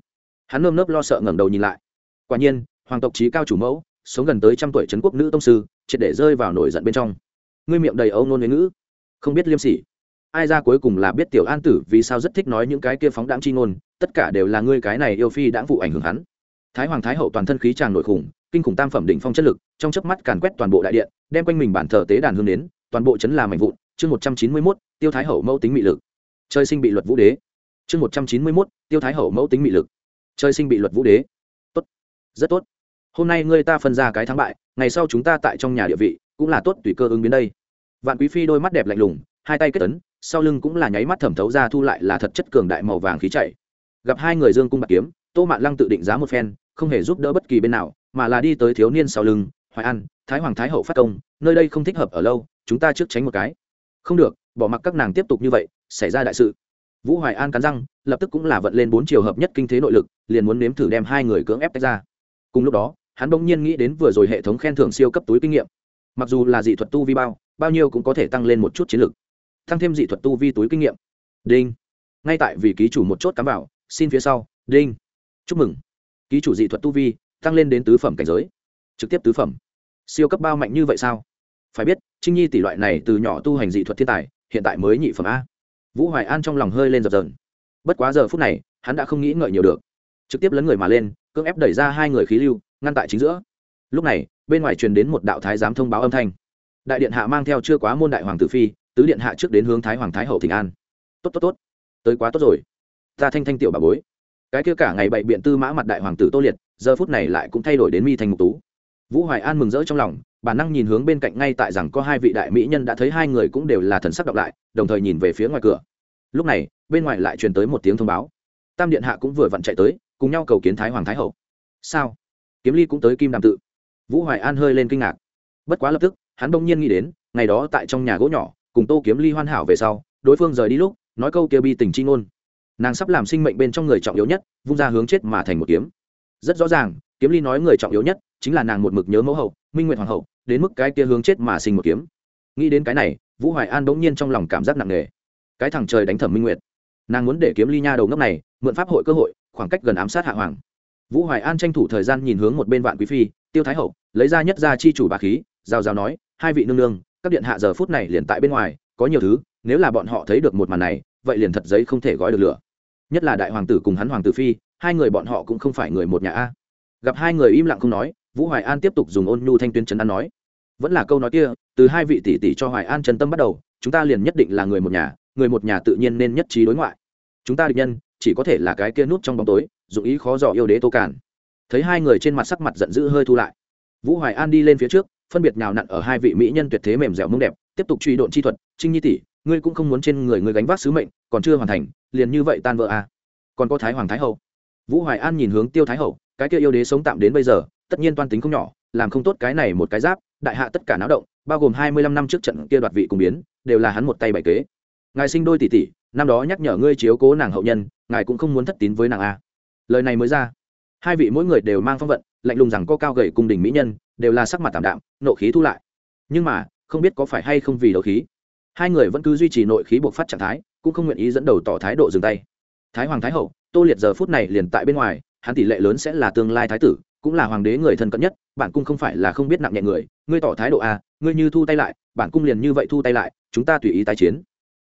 [SPEAKER 1] Hắn nơm nớp lo sợ ngẩng đầu nhìn lại. Quả nhiên, hoàng tộc trí cao chủ mẫu, sống gần tới trăm tuổi trấn quốc nữ tông sư, triệt để rơi vào nổi giận bên trong. Ngươi miệng đầy âu nôn với ngữ. Không biết liêm sỉ. Ai ra cuối cùng là biết tiểu an tử vì sao rất thích nói những cái kia phóng đáng chi ngôn, tất cả đều là ngươi cái này yêu phi đã phụ ảnh hưởng hắn. Thái hoàng thái hậu toàn thân khí tràng nội khủng, kinh khủng tam phẩm đỉnh phong chất lực, trong chớp mắt càn quét toàn bộ đại điện, đem quanh mình bản thờ tế đàn hương đến toàn bộ chấn là mảnh vụn. Chương một trăm chín mươi mốt, tiêu thái hậu mẫu tính mị lực. Chơi sinh bị luật vũ đế chương một trăm chín mươi mốt, tiêu thái hậu mẫu tính mị lực. Chơi sinh bị luật vũ đế. Tốt. Rất tốt. Hôm nay ngươi ta phân ra cái thắng bại, ngày sau chúng ta tại trong nhà địa vị, cũng là tốt tùy cơ ứng biến đây. Vạn quý phi đôi mắt đẹp lạnh lùng, hai tay kết tấn, sau lưng cũng là nháy mắt thẩm thấu ra thu lại là thật chất cường đại màu vàng khí chảy. Gặp hai người dương cung bạc kiếm, tô mạn lăng tự định giá một phen, không hề giúp đỡ bất kỳ bên nào, mà là đi tới thiếu niên sau lưng hoài an thái hoàng thái hậu phát công, nơi đây không thích hợp ở lâu, chúng ta trước tránh một cái. Không được, bỏ mặc các nàng tiếp tục như vậy, xảy ra đại sự vũ hoài an cắn răng, lập tức cũng là vận lên bốn chiều hợp nhất kinh thế nội lực, liền muốn nếm thử đem hai người cưỡng ép tách ra. Cùng lúc đó, hắn bỗng nhiên nghĩ đến vừa rồi hệ thống khen thưởng siêu cấp túi kinh nghiệm. Mặc dù là dị thuật tu vi bao bao nhiêu cũng có thể tăng lên một chút chiến lực, tăng thêm dị thuật tu vi túi kinh nghiệm. Đinh. Ngay tại vì ký chủ một chốt cắm vào, xin phía sau, đinh. Chúc mừng. Ký chủ dị thuật tu vi, tăng lên đến tứ phẩm cảnh giới. Trực tiếp tứ phẩm. Siêu cấp bao mạnh như vậy sao? Phải biết, trinh nhi tỷ loại này từ nhỏ tu hành dị thuật thiên tài, hiện tại mới nhị phẩm a vũ hoài an trong lòng hơi lên dập dờn. Bất quá giờ phút này, hắn đã không nghĩ ngợi nhiều được. Trực tiếp lấn người mà lên, cưỡng ép đẩy ra hai người khí lưu, ngăn tại chính giữa. Lúc này, bên ngoài truyền đến một đạo thái giám thông báo âm thanh. Đại điện hạ mang theo chưa quá môn đại hoàng tử phi, tứ điện hạ trước đến hướng thái hoàng thái hậu thịnh an. Tốt tốt tốt. Tới quá tốt rồi. Ta thanh thanh tiểu bà bối. Cái kia cả ngày bậy biện tư mã mặt đại hoàng tử tô liệt, giờ phút này lại cũng thay đổi đến mi thành mục tú. Vũ hoài an mừng rỡ trong lòng bản năng nhìn hướng bên cạnh ngay tại rằng có hai vị đại mỹ nhân đã thấy hai người cũng đều là thần sắc đọc lại, đồng thời nhìn về phía ngoài cửa. Lúc này, bên ngoài lại truyền tới một tiếng thông báo. Tam điện hạ cũng vừa vặn chạy tới, cùng nhau cầu kiến thái hoàng thái hậu. Sao? Kiếm ly cũng tới kim đàm tự. Vũ hoài an hơi lên kinh ngạc. Bất quá lập tức, hắn bỗng nhiên nghĩ đến, ngày đó tại trong nhà gỗ nhỏ, cùng tô kiếm ly hoàn hảo về sau, đối phương rời đi lúc, nói câu kia bi tình chi ngôn. Nàng sắp làm sinh mệnh bên trong người trọng yếu nhất, vung ra hướng chết mà thành một kiếm. Rất rõ ràng, kiếm ly nói người trọng yếu nhất, chính là nàng một mực nhớ mẫu hậu, minh nguyện hoàng hậu đến mức cái kia hướng chết mà sinh một kiếm. Nghĩ đến cái này, vũ hoài an bỗng nhiên trong lòng cảm giác nặng nề. Cái thằng trời đánh thẩm minh nguyệt. Nàng muốn để kiếm ly nha đầu ngốc này, mượn pháp hội cơ hội, khoảng cách gần ám sát hạ hoàng. Vũ hoài an tranh thủ thời gian nhìn hướng một bên vạn quý phi, tiêu thái hậu, lấy ra nhất ra chi chủ bà khí, rào rào nói, hai vị nương nương, các điện hạ giờ phút này liền tại bên ngoài, có nhiều thứ, nếu là bọn họ thấy được một màn này, vậy liền thật giấy không thể gói được lửa. Nhất là đại hoàng tử cùng hắn hoàng tử phi, hai người bọn họ cũng không phải người một nhà a. Gặp hai người im lặng không nói, vũ hoài an tiếp tục dùng ôn nhu thanh tuyến trấn an nói vẫn là câu nói kia, từ hai vị tỷ tỷ cho hoài an chân tâm bắt đầu, chúng ta liền nhất định là người một nhà, người một nhà tự nhiên nên nhất trí đối ngoại. Chúng ta địch nhân, chỉ có thể là cái kia nút trong bóng tối, dụng ý khó dò yêu đế tô cản thấy hai người trên mặt sắc mặt giận dữ hơi thu lại. Vũ hoài an đi lên phía trước, phân biệt nhào nặn ở hai vị mỹ nhân tuyệt thế mềm dẻo mông đẹp, tiếp tục truy độn chi thuật, trinh nhi tỷ, ngươi cũng không muốn trên người ngươi gánh vác sứ mệnh, còn chưa hoàn thành, liền như vậy tan vỡ à. còn có thái hoàng thái hậu. Vũ hoài an nhìn hướng tiêu thái hậu, cái kia yêu đế sống tạm đến bây giờ, tất nhiên toan tính không nhỏ, làm không tốt cái này một cái giáp đại hạ tất cả náo động, bao gồm hai mươi lăm năm trước trận kia đoạt vị cùng biến, đều là hắn một tay bày kế. Ngài sinh đôi tỷ tỷ, năm đó nhắc nhở ngươi chiếu cố nàng hậu nhân, ngài cũng không muốn thất tín với nàng a. Lời này mới ra, hai vị mỗi người đều mang phong vận, lạnh lùng rằng có cao gầy cung đình mỹ nhân, đều là sắc mặt tảm đạm, nộ khí thu lại. Nhưng mà, không biết có phải hay không vì đấu khí. Hai người vẫn cứ duy trì nội khí buộc phát trạng thái, cũng không nguyện ý dẫn đầu tỏ thái độ dừng tay. Thái hoàng thái hậu, tô liệt giờ phút này liền tại bên ngoài, hắn tỷ lệ lớn sẽ là tương lai thái tử cũng là hoàng đế người thân cận nhất, bản cung không phải là không biết nặng nhẹ người, ngươi tỏ thái độ à? ngươi như thu tay lại, bản cung liền như vậy thu tay lại, chúng ta tùy ý tái chiến.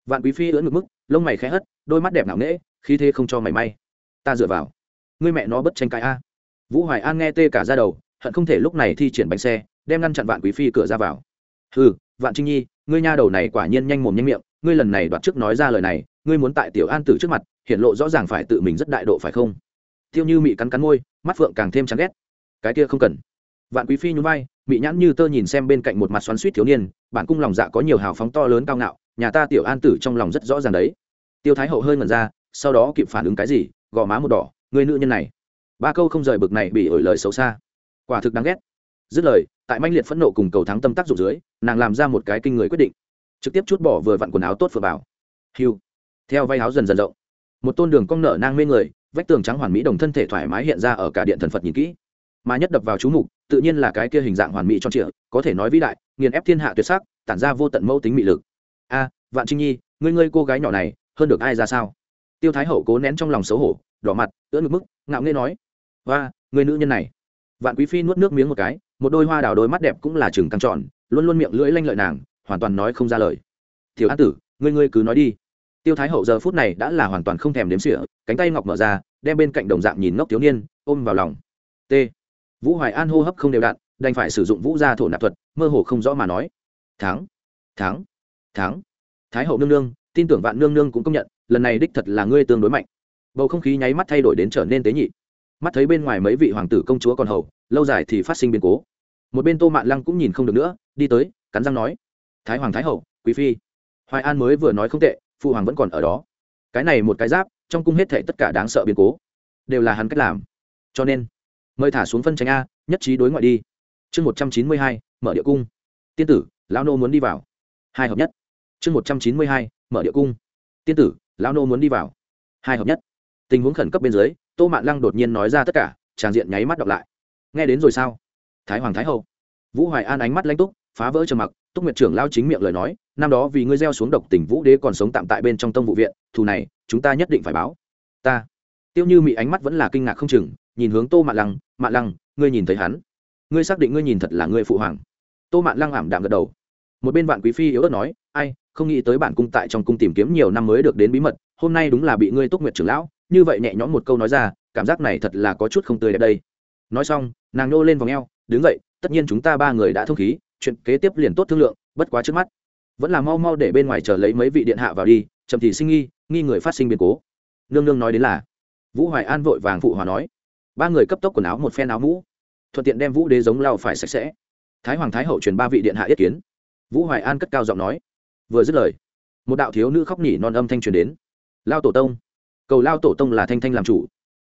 [SPEAKER 1] Vạn quý phi ưỡn ngực mức, lông mày khẽ hất, đôi mắt đẹp nặng nễ khí thế không cho mày may. Ta dựa vào. Ngươi mẹ nó bất tranh cãi a. Vũ hoài an nghe tê cả ra đầu, hận không thể lúc này thi triển bánh xe, đem ngăn chặn vạn quý phi cửa ra vào. Ừ vạn trinh nhi, ngươi nha đầu này quả nhiên nhanh mồm nhanh miệng, ngươi lần này đoạt trước nói ra lời này, ngươi muốn tại tiểu an tử trước mặt hiện lộ rõ ràng phải tự mình rất đại độ phải không? Tiêu như mị cắn cắn môi, mắt phượng càng thêm chán ghét cái kia không cần. Vạn quý phi nhún vai bị nhãn như tơ nhìn xem bên cạnh một mặt xoắn suýt thiếu niên, bản cung lòng dạ có nhiều hào phóng to lớn cao ngạo, nhà ta tiểu an tử trong lòng rất rõ ràng đấy. Tiêu thái hậu hơi ngẩn ra, sau đó kịp phản ứng cái gì, gò má một đỏ, người nữ nhân này. Ba câu không rời bực này bị ổi lời xấu xa. Quả thực đáng ghét. Dứt lời, tại manh liệt phẫn nộ cùng cầu thắng tâm tác dụng dưới, nàng làm ra một cái kinh người quyết định. Trực tiếp chút bỏ vừa vặn quần áo tốt vừa bảo. Hiu theo vay áo dần dần rộng. Một tôn đường cong nở nang mê người, vách tường trắng hoàn mỹ đồng thân thể thoải mái hiện ra ở cả điện thần phật nhìn kỹ mà nhất đập vào chú mục, tự nhiên là cái kia hình dạng hoàn mỹ tròn trịa, có thể nói vĩ đại, nghiền ép thiên hạ tuyệt sắc, tản ra vô tận mẫu tính mị lực. A, vạn trinh nhi, ngươi ngươi cô gái nhỏ này, hơn được ai ra sao? Tiêu thái hậu cố nén trong lòng xấu hổ, đỏ mặt, ưỡn ngực mức, ngạo nghê nói và người nữ nhân này. Vạn quý phi nuốt nước miếng một cái, một đôi hoa đào đôi mắt đẹp cũng là chừng căng tròn, luôn luôn miệng lưỡi lanh lợi nàng, hoàn toàn nói không ra lời. Thiếu an tử, ngươi ngươi cứ nói đi. Tiêu thái hậu giờ phút này đã là hoàn toàn không thèm đếm sỉa cánh tay ngọc mở ra, đem bên cạnh đồng dạng nhìn ngốc thiếu niên, ôm vào lòng. T vũ hoài an hô hấp không đều đặn, đành phải sử dụng vũ gia thổ nạp thuật, mơ hồ không rõ mà nói. Thắng thắng thắng. Thái hậu nương nương, tin tưởng vạn nương nương cũng công nhận, lần này đích thật là ngươi tương đối mạnh. Bầu không khí nháy mắt thay đổi đến trở nên tế nhị. Mắt thấy bên ngoài mấy vị hoàng tử công chúa còn hầu, lâu dài thì phát sinh biến cố. Một bên tô mạn lăng cũng nhìn không được nữa, đi tới, cắn răng nói. Thái hoàng thái hậu, quý phi. Hoài an mới vừa nói không tệ, phụ hoàng vẫn còn ở đó. Cái này một cái giáp, trong cung hết thể tất cả đáng sợ biến cố, đều là hắn cách làm. Cho nên mời thả xuống phân tranh a, nhất trí đối ngoại đi. Chương một trăm chín mươi hai, mở địa cung. Tiên tử, lão nô muốn đi vào. Hai hợp nhất. Chương một trăm chín mươi hai, mở địa cung. Tiên tử, lão nô muốn đi vào. Hai hợp nhất. Tình huống khẩn cấp bên dưới, tô mạn lăng đột nhiên nói ra tất cả, tràng diện nháy mắt đọc lại. Nghe đến rồi sao? Thái hoàng thái hậu. Vũ hoài an ánh mắt lanh túc, phá vỡ trầm mặc, túc nguyệt trưởng lao chính miệng lời nói, năm đó vì ngươi gieo xuống độc tỉnh vũ đế còn sống tạm tại bên trong tông vụ viện, thù này, chúng ta nhất định phải báo. Ta. Tiêu như mị ánh mắt vẫn là kinh ngạc không chừng nhìn hướng tô mạn lăng mạn lăng, ngươi nhìn thấy hắn? Ngươi xác định ngươi nhìn thật là ngươi phụ hoàng? Tô mạn lăng ảm đạm gật đầu. Một bên bạn quý phi yếu ớt nói, ai, không nghĩ tới bản cung tại trong cung tìm kiếm nhiều năm mới được đến bí mật, hôm nay đúng là bị ngươi túc nguyệt trưởng lão. Như vậy nhẹ nhõm một câu nói ra, cảm giác này thật là có chút không tươi đẹp đây. Nói xong, nàng nô lên vòng eo, đứng dậy, tất nhiên chúng ta ba người đã thông khí, chuyện kế tiếp liền tốt thương lượng, bất quá trước mắt, vẫn là mau mau để bên ngoài chờ lấy mấy vị điện hạ vào đi, chậm thì sinh nghi nghi người phát sinh biến cố. Nương nương nói đến là, vũ hoài an vội vàng phụ hòa nói ba người cấp tốc quần áo một phen áo mũ, thuận tiện đem vũ đế giống lau phải sạch sẽ. Thái hoàng thái hậu truyền ba vị điện hạ yết kiến. Vũ hoài an cất cao giọng nói, vừa dứt lời, một đạo thiếu nữ khóc nhỉ non âm thanh truyền đến. Lao tổ tông, cầu lao tổ tông là thanh thanh làm chủ.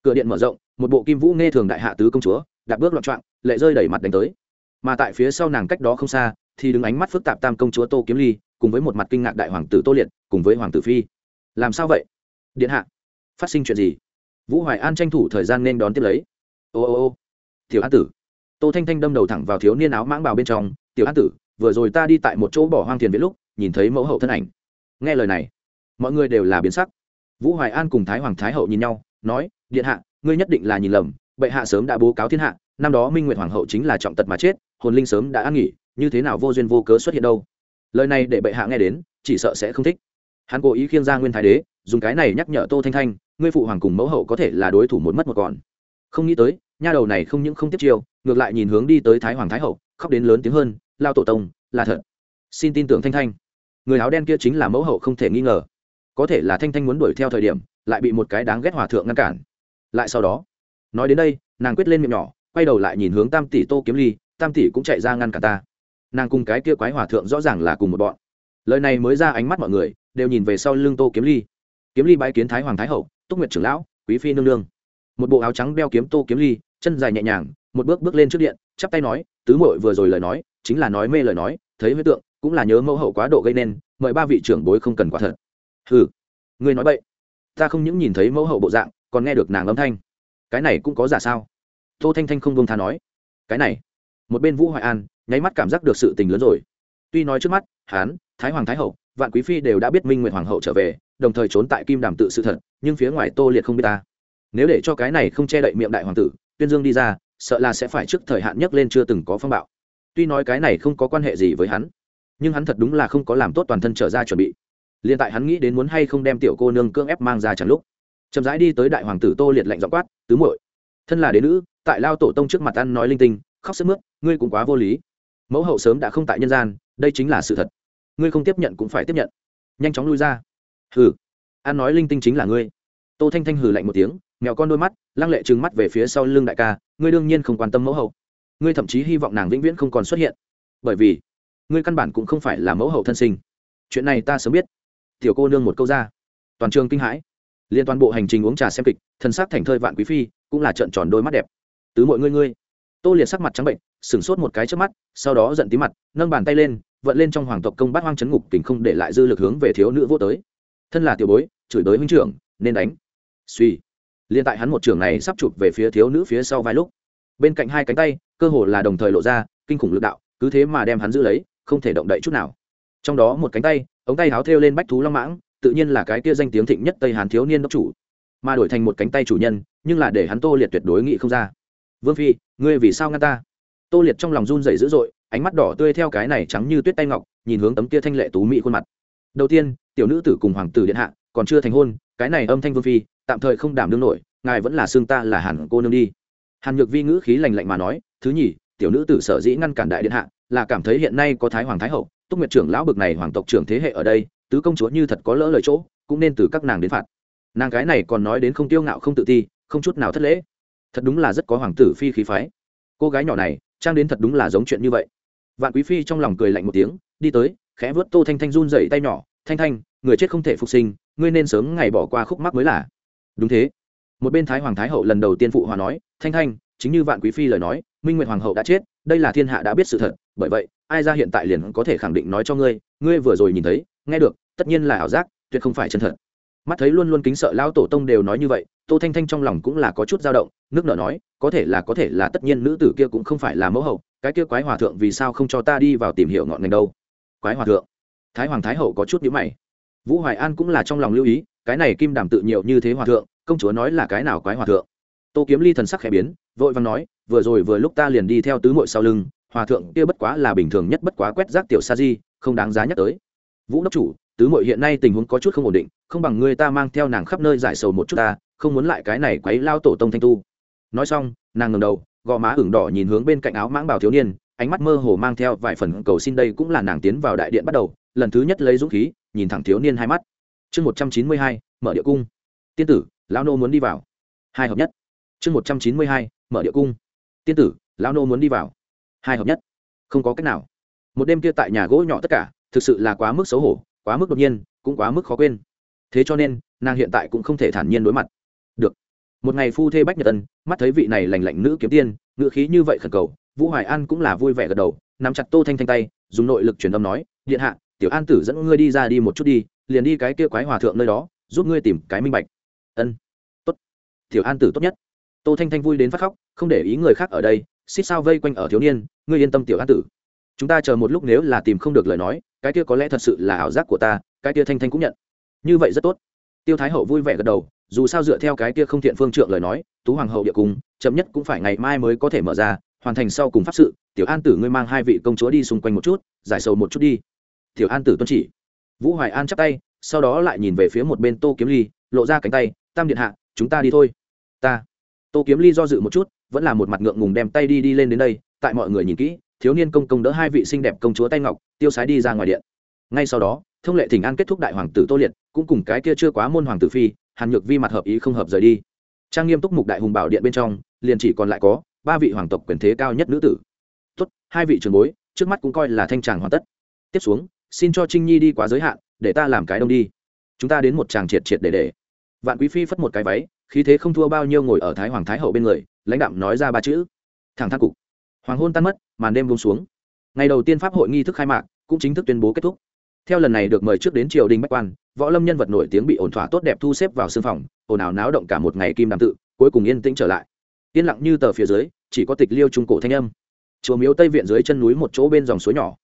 [SPEAKER 1] Cửa điện mở rộng, một bộ kim vũ nghe thường đại hạ tứ công chúa, đạp bước loạn trọng lệ rơi đẩy mặt đánh tới. Mà tại phía sau nàng cách đó không xa, thì đứng ánh mắt phức tạp tam công chúa tô kiếm ly, cùng với một mặt kinh ngạc đại hoàng tử tô liệt, cùng với hoàng tử phi. Làm sao vậy? Điện hạ, phát sinh chuyện gì? Vũ hoài an tranh thủ thời gian nên đón tiếp lấy. Ô ô ô. Tiểu an tử. Tô thanh thanh đâm đầu thẳng vào thiếu niên áo mãng bào bên trong. Tiểu an tử, vừa rồi ta đi tại một chỗ bỏ hoang thiền viết lúc, nhìn thấy mẫu hậu thân ảnh. Nghe lời này, mọi người đều là biến sắc. Vũ hoài an cùng thái hoàng thái hậu nhìn nhau, nói, điện hạ, ngươi nhất định là nhìn lầm, bệ hạ sớm đã bố cáo thiên hạ, năm đó minh nguyệt hoàng hậu chính là trọng tật mà chết, hồn linh sớm đã an nghỉ, như thế nào vô duyên vô cớ xuất hiện đâu? Lời này để bệ hạ nghe đến, chỉ sợ sẽ không thích. Hắn cố ý khiêng ra nguyên thái đế, dùng cái này nhắc nhở tô thanh thanh ngươi phụ hoàng cùng mẫu hậu có thể là đối thủ một mất một còn. Không nghĩ tới, nha đầu này không những không tiếp chiêu, ngược lại nhìn hướng đi tới thái hoàng thái hậu, khóc đến lớn tiếng hơn, lao tổ tông, là thật. Xin tin tưởng thanh thanh. Người áo đen kia chính là mẫu hậu không thể nghi ngờ. Có thể là thanh thanh muốn đuổi theo thời điểm, lại bị một cái đáng ghét hòa thượng ngăn cản. Lại sau đó, nói đến đây, nàng quyết lên miệng nhỏ, quay đầu lại nhìn hướng tam tỷ tô kiếm ly, tam tỷ cũng chạy ra ngăn cả ta. Nàng cùng cái kia quái hòa thượng rõ ràng là cùng một bọn. Lời này mới ra ánh mắt mọi người, đều nhìn về sau lưng tô kiếm ly. Kiếm ly bái kiến thái hoàng thái hậu túc nguyệt trưởng lão, quý phi nương nương. Một bộ áo trắng đeo kiếm tô kiếm ly, chân dài nhẹ nhàng, một bước bước lên trước điện, chắp tay nói, tứ mội vừa rồi lời nói, chính là nói mê lời nói, thấy huyết tượng, cũng là nhớ mẫu hậu quá độ gây nên, mời ba vị trưởng bối không cần quả thật. Ừ ngươi nói vậy ta không những nhìn thấy mẫu hậu bộ dạng, còn nghe được nàng âm thanh. Cái này cũng có giả sao? Tô thanh thanh không bông tha nói. Cái này. Một bên vũ hoài an, nháy mắt cảm giác được sự tình lớn rồi. Tuy nói trước mắt hán thái hoàng thái hậu vạn quý phi đều đã biết minh nguyện hoàng hậu trở về, đồng thời trốn tại kim đàm tự sự thật, nhưng phía ngoài tô liệt không biết ta. Nếu để cho cái này không che đậy miệng đại hoàng tử, tuyên dương đi ra, sợ là sẽ phải trước thời hạn nhất lên chưa từng có phong bạo. Tuy nói cái này không có quan hệ gì với hắn, nhưng hắn thật đúng là không có làm tốt toàn thân trở ra chuẩn bị. Liền tại hắn nghĩ đến muốn hay không đem tiểu cô nương cưỡng ép mang ra chẳng lúc, chậm rãi đi tới đại hoàng tử tô liệt lạnh dọ quát, tứ muội, thân là đế nữ, tại lao tổ tông trước mặt ăn nói linh tinh, khóc sức mướt, ngươi cũng quá vô lý. Mẫu hậu sớm đã không tại nhân gian, đây chính là sự thật ngươi không tiếp nhận cũng phải tiếp nhận. Nhanh chóng lui ra. Hừ. An nói linh tinh chính là ngươi. Tô thanh thanh hừ lạnh một tiếng, mèo con đôi mắt, lăng lệ trừng mắt về phía sau lưng đại ca, ngươi đương nhiên không quan tâm mẫu hậu. Ngươi thậm chí hy vọng nàng vĩnh viễn không còn xuất hiện. Bởi vì, ngươi căn bản cũng không phải là mẫu hậu thân sinh. Chuyện này ta sớm biết. Tiểu cô nương một câu ra. Toàn trường kinh hãi. Liên toàn bộ hành trình uống trà xem kịch, thân xác thành thơi vạn quý phi, cũng là trợn tròn đôi mắt đẹp. Tứ mọi ngươi ngươi. Tô liệt sắc mặt trắng bệnh, sửng sốt một cái trước mắt, sau đó giận tí mặt, nâng bàn tay lên vận lên trong hoàng tộc công bát hoang chấn ngục tình không để lại dư lực hướng về thiếu nữ vô tới. Thân là tiểu bối, chửi tới huynh trưởng, nên đánh. Suy. Liên tại hắn một trường này sắp chụp về phía thiếu nữ phía sau vài lúc. Bên cạnh hai cánh tay, cơ hồ là đồng thời lộ ra, kinh khủng lực đạo, cứ thế mà đem hắn giữ lấy, không thể động đậy chút nào. Trong đó một cánh tay, ống tay háo thêu lên bách thú long mãng, tự nhiên là cái kia danh tiếng thịnh nhất tây hàn thiếu niên đốc chủ. Mà đổi thành một cánh tay chủ nhân, nhưng là để hắn tô liệt tuyệt đối nghị không ra. Vương phi, ngươi vì sao ngăn ta? Tô liệt trong lòng run rẩy dữ dội, ánh mắt đỏ tươi theo cái này trắng như tuyết tay ngọc, nhìn hướng tấm kia thanh lệ tú mỹ khuôn mặt. Đầu tiên, tiểu nữ tử cùng hoàng tử điện hạ, còn chưa thành hôn, cái này âm thanh vương phi, tạm thời không đảm đương nổi, ngài vẫn là xương ta là hàn cô nương đi. Hàn nhược vi ngữ khí lành lạnh mà nói, thứ nhì, tiểu nữ tử sở dĩ ngăn cản đại điện hạ, là cảm thấy hiện nay có thái hoàng thái hậu, túc nguyệt trưởng lão bực này hoàng tộc trưởng thế hệ ở đây, tứ công chúa như thật có lỡ lời chỗ, cũng nên từ các nàng đến phạt. Nàng cái này còn nói đến không tiêu ngạo không tự ti, không chút nào thất lễ. Thật đúng là rất có hoàng tử phi khí phái. Cô gái nhỏ này trang đến thật đúng là giống chuyện như vậy. Vạn quý phi trong lòng cười lạnh một tiếng, đi tới, khẽ vớt tô thanh thanh run dậy tay nhỏ, thanh thanh, người chết không thể phục sinh, ngươi nên sớm ngày bỏ qua khúc mắc mới là. Đúng thế. Một bên thái hoàng thái hậu lần đầu tiên phụ hòa nói, thanh thanh, chính như vạn quý phi lời nói, minh nguyệt hoàng hậu đã chết, đây là thiên hạ đã biết sự thật, bởi vậy, ai ra hiện tại liền có thể khẳng định nói cho ngươi ngươi vừa rồi nhìn thấy, nghe được, tất nhiên là ảo giác, tuyệt không phải chân thật mắt thấy luôn luôn kính sợ lão tổ tông đều nói như vậy, tô thanh thanh trong lòng cũng là có chút dao động, nước nở nói, có thể là, có thể là tất nhiên nữ tử kia cũng không phải là mẫu hậu, cái kia quái hòa thượng vì sao không cho ta đi vào tìm hiểu ngọn ngành đâu? Quái hòa thượng? Thái hoàng thái hậu có chút nhíu mày. Vũ hoài an cũng là trong lòng lưu ý, cái này kim đàm tự nhiều như thế hòa thượng, công chúa nói là cái nào quái hòa thượng? Tô kiếm ly thần sắc khẽ biến, vội vàng nói, vừa rồi vừa lúc ta liền đi theo tứ muội sau lưng, hòa thượng kia bất quá là bình thường nhất bất quá quét rác tiểu sa di, không đáng giá nhắc tới. Vũ đốc chủ tứ muội hiện nay tình huống có chút không ổn định, không bằng ngươi ta mang theo nàng khắp nơi giải sầu một chút ta, không muốn lại cái này quấy lao tổ tông thanh tu. Nói xong, nàng ngẩng đầu, gò má ửng đỏ nhìn hướng bên cạnh áo mãng bảo thiếu niên, ánh mắt mơ hồ mang theo vài phần cầu xin đây cũng là nàng tiến vào đại điện bắt đầu, lần thứ nhất lấy dũng khí, nhìn thẳng thiếu niên hai mắt. Chương một trăm chín mươi hai, mở địa cung. Tiên tử, lão nô muốn đi vào. Hai hợp nhất. Chương một trăm chín mươi hai, mở địa cung. Tiên tử, lão nô muốn đi vào. Hai hợp nhất. Không có cách nào. Một đêm kia tại nhà gỗ nhỏ tất cả, thực sự là quá mức xấu hổ quá mức đột nhiên cũng quá mức khó quên. Thế cho nên nàng hiện tại cũng không thể thản nhiên đối mặt. Được. Một ngày phu thê bách nhật tân, mắt thấy vị này lành lạnh nữ kiếm tiên ngựa khí như vậy khẩn cầu vũ hoài an cũng là vui vẻ gật đầu nắm chặt tô thanh thanh tay dùng nội lực truyền âm nói điện hạ tiểu an tử dẫn ngươi đi ra đi một chút đi liền đi cái kia quái hòa thượng nơi đó giúp ngươi tìm cái minh bạch. Ân. Tốt. Tiểu an tử tốt nhất. Tô thanh thanh vui đến phát khóc không để ý người khác ở đây xích sao vây quanh ở thiếu niên ngươi yên tâm tiểu an tử chúng ta chờ một lúc nếu là tìm không được lời nói, cái kia có lẽ thật sự là ảo giác của ta, cái kia thanh thanh cũng nhận. Như vậy rất tốt. Tiêu thái hậu vui vẻ gật đầu, dù sao dựa theo cái kia không thiện phương trượng lời nói, tú hoàng hậu địa cung, chậm nhất cũng phải ngày mai mới có thể mở ra, hoàn thành sau cùng pháp sự, tiểu an tử ngươi mang hai vị công chúa đi xung quanh một chút, giải sầu một chút đi. Tiểu an tử tuân chỉ. Vũ hoài an chắp tay, sau đó lại nhìn về phía một bên tô kiếm ly, lộ ra cánh tay, tam điện hạ, chúng ta đi thôi. Ta. Tô kiếm ly do dự một chút, vẫn là một mặt ngượng ngùng đem tay đi đi lên đến đây, tại mọi người nhìn kỹ thiếu niên công công đỡ hai vị xinh đẹp công chúa tay ngọc, tiêu sái đi ra ngoài điện. Ngay sau đó, thông lệ thỉnh an kết thúc đại hoàng tử tô liệt, cũng cùng cái kia chưa quá môn hoàng tử phi, hàn nhược vi mặt hợp ý không hợp rời đi. Trang nghiêm túc mục đại hùng bảo điện bên trong, liền chỉ còn lại có ba vị hoàng tộc quyền thế cao nhất nữ tử. Tốt, hai vị trường bối, trước mắt cũng coi là thanh tràng hoàn tất. Tiếp xuống, xin cho trinh nhi đi quá giới hạn, để ta làm cái đông đi. Chúng ta đến một tràng triệt triệt để để. Vạn quý phi phất một cái váy, khí thế không thua bao nhiêu ngồi ở thái hoàng thái hậu bên người, lãnh đạm nói ra ba chữ. Thẳng thang cục. Hoàng hôn tan mất màn đêm buông xuống. Ngày đầu tiên pháp hội nghi thức khai mạc, cũng chính thức tuyên bố kết thúc. Theo lần này được mời trước đến triều đình bách quan, võ lâm nhân vật nổi tiếng bị ổn thỏa tốt đẹp thu xếp vào sương phòng, ồn ào náo động cả một ngày kim đàm tự, cuối cùng yên tĩnh trở lại. Yên lặng như tờ phía dưới, chỉ có tịch liêu trung cổ thanh âm. Chùa miếu tây viện dưới chân núi một chỗ bên dòng suối nhỏ.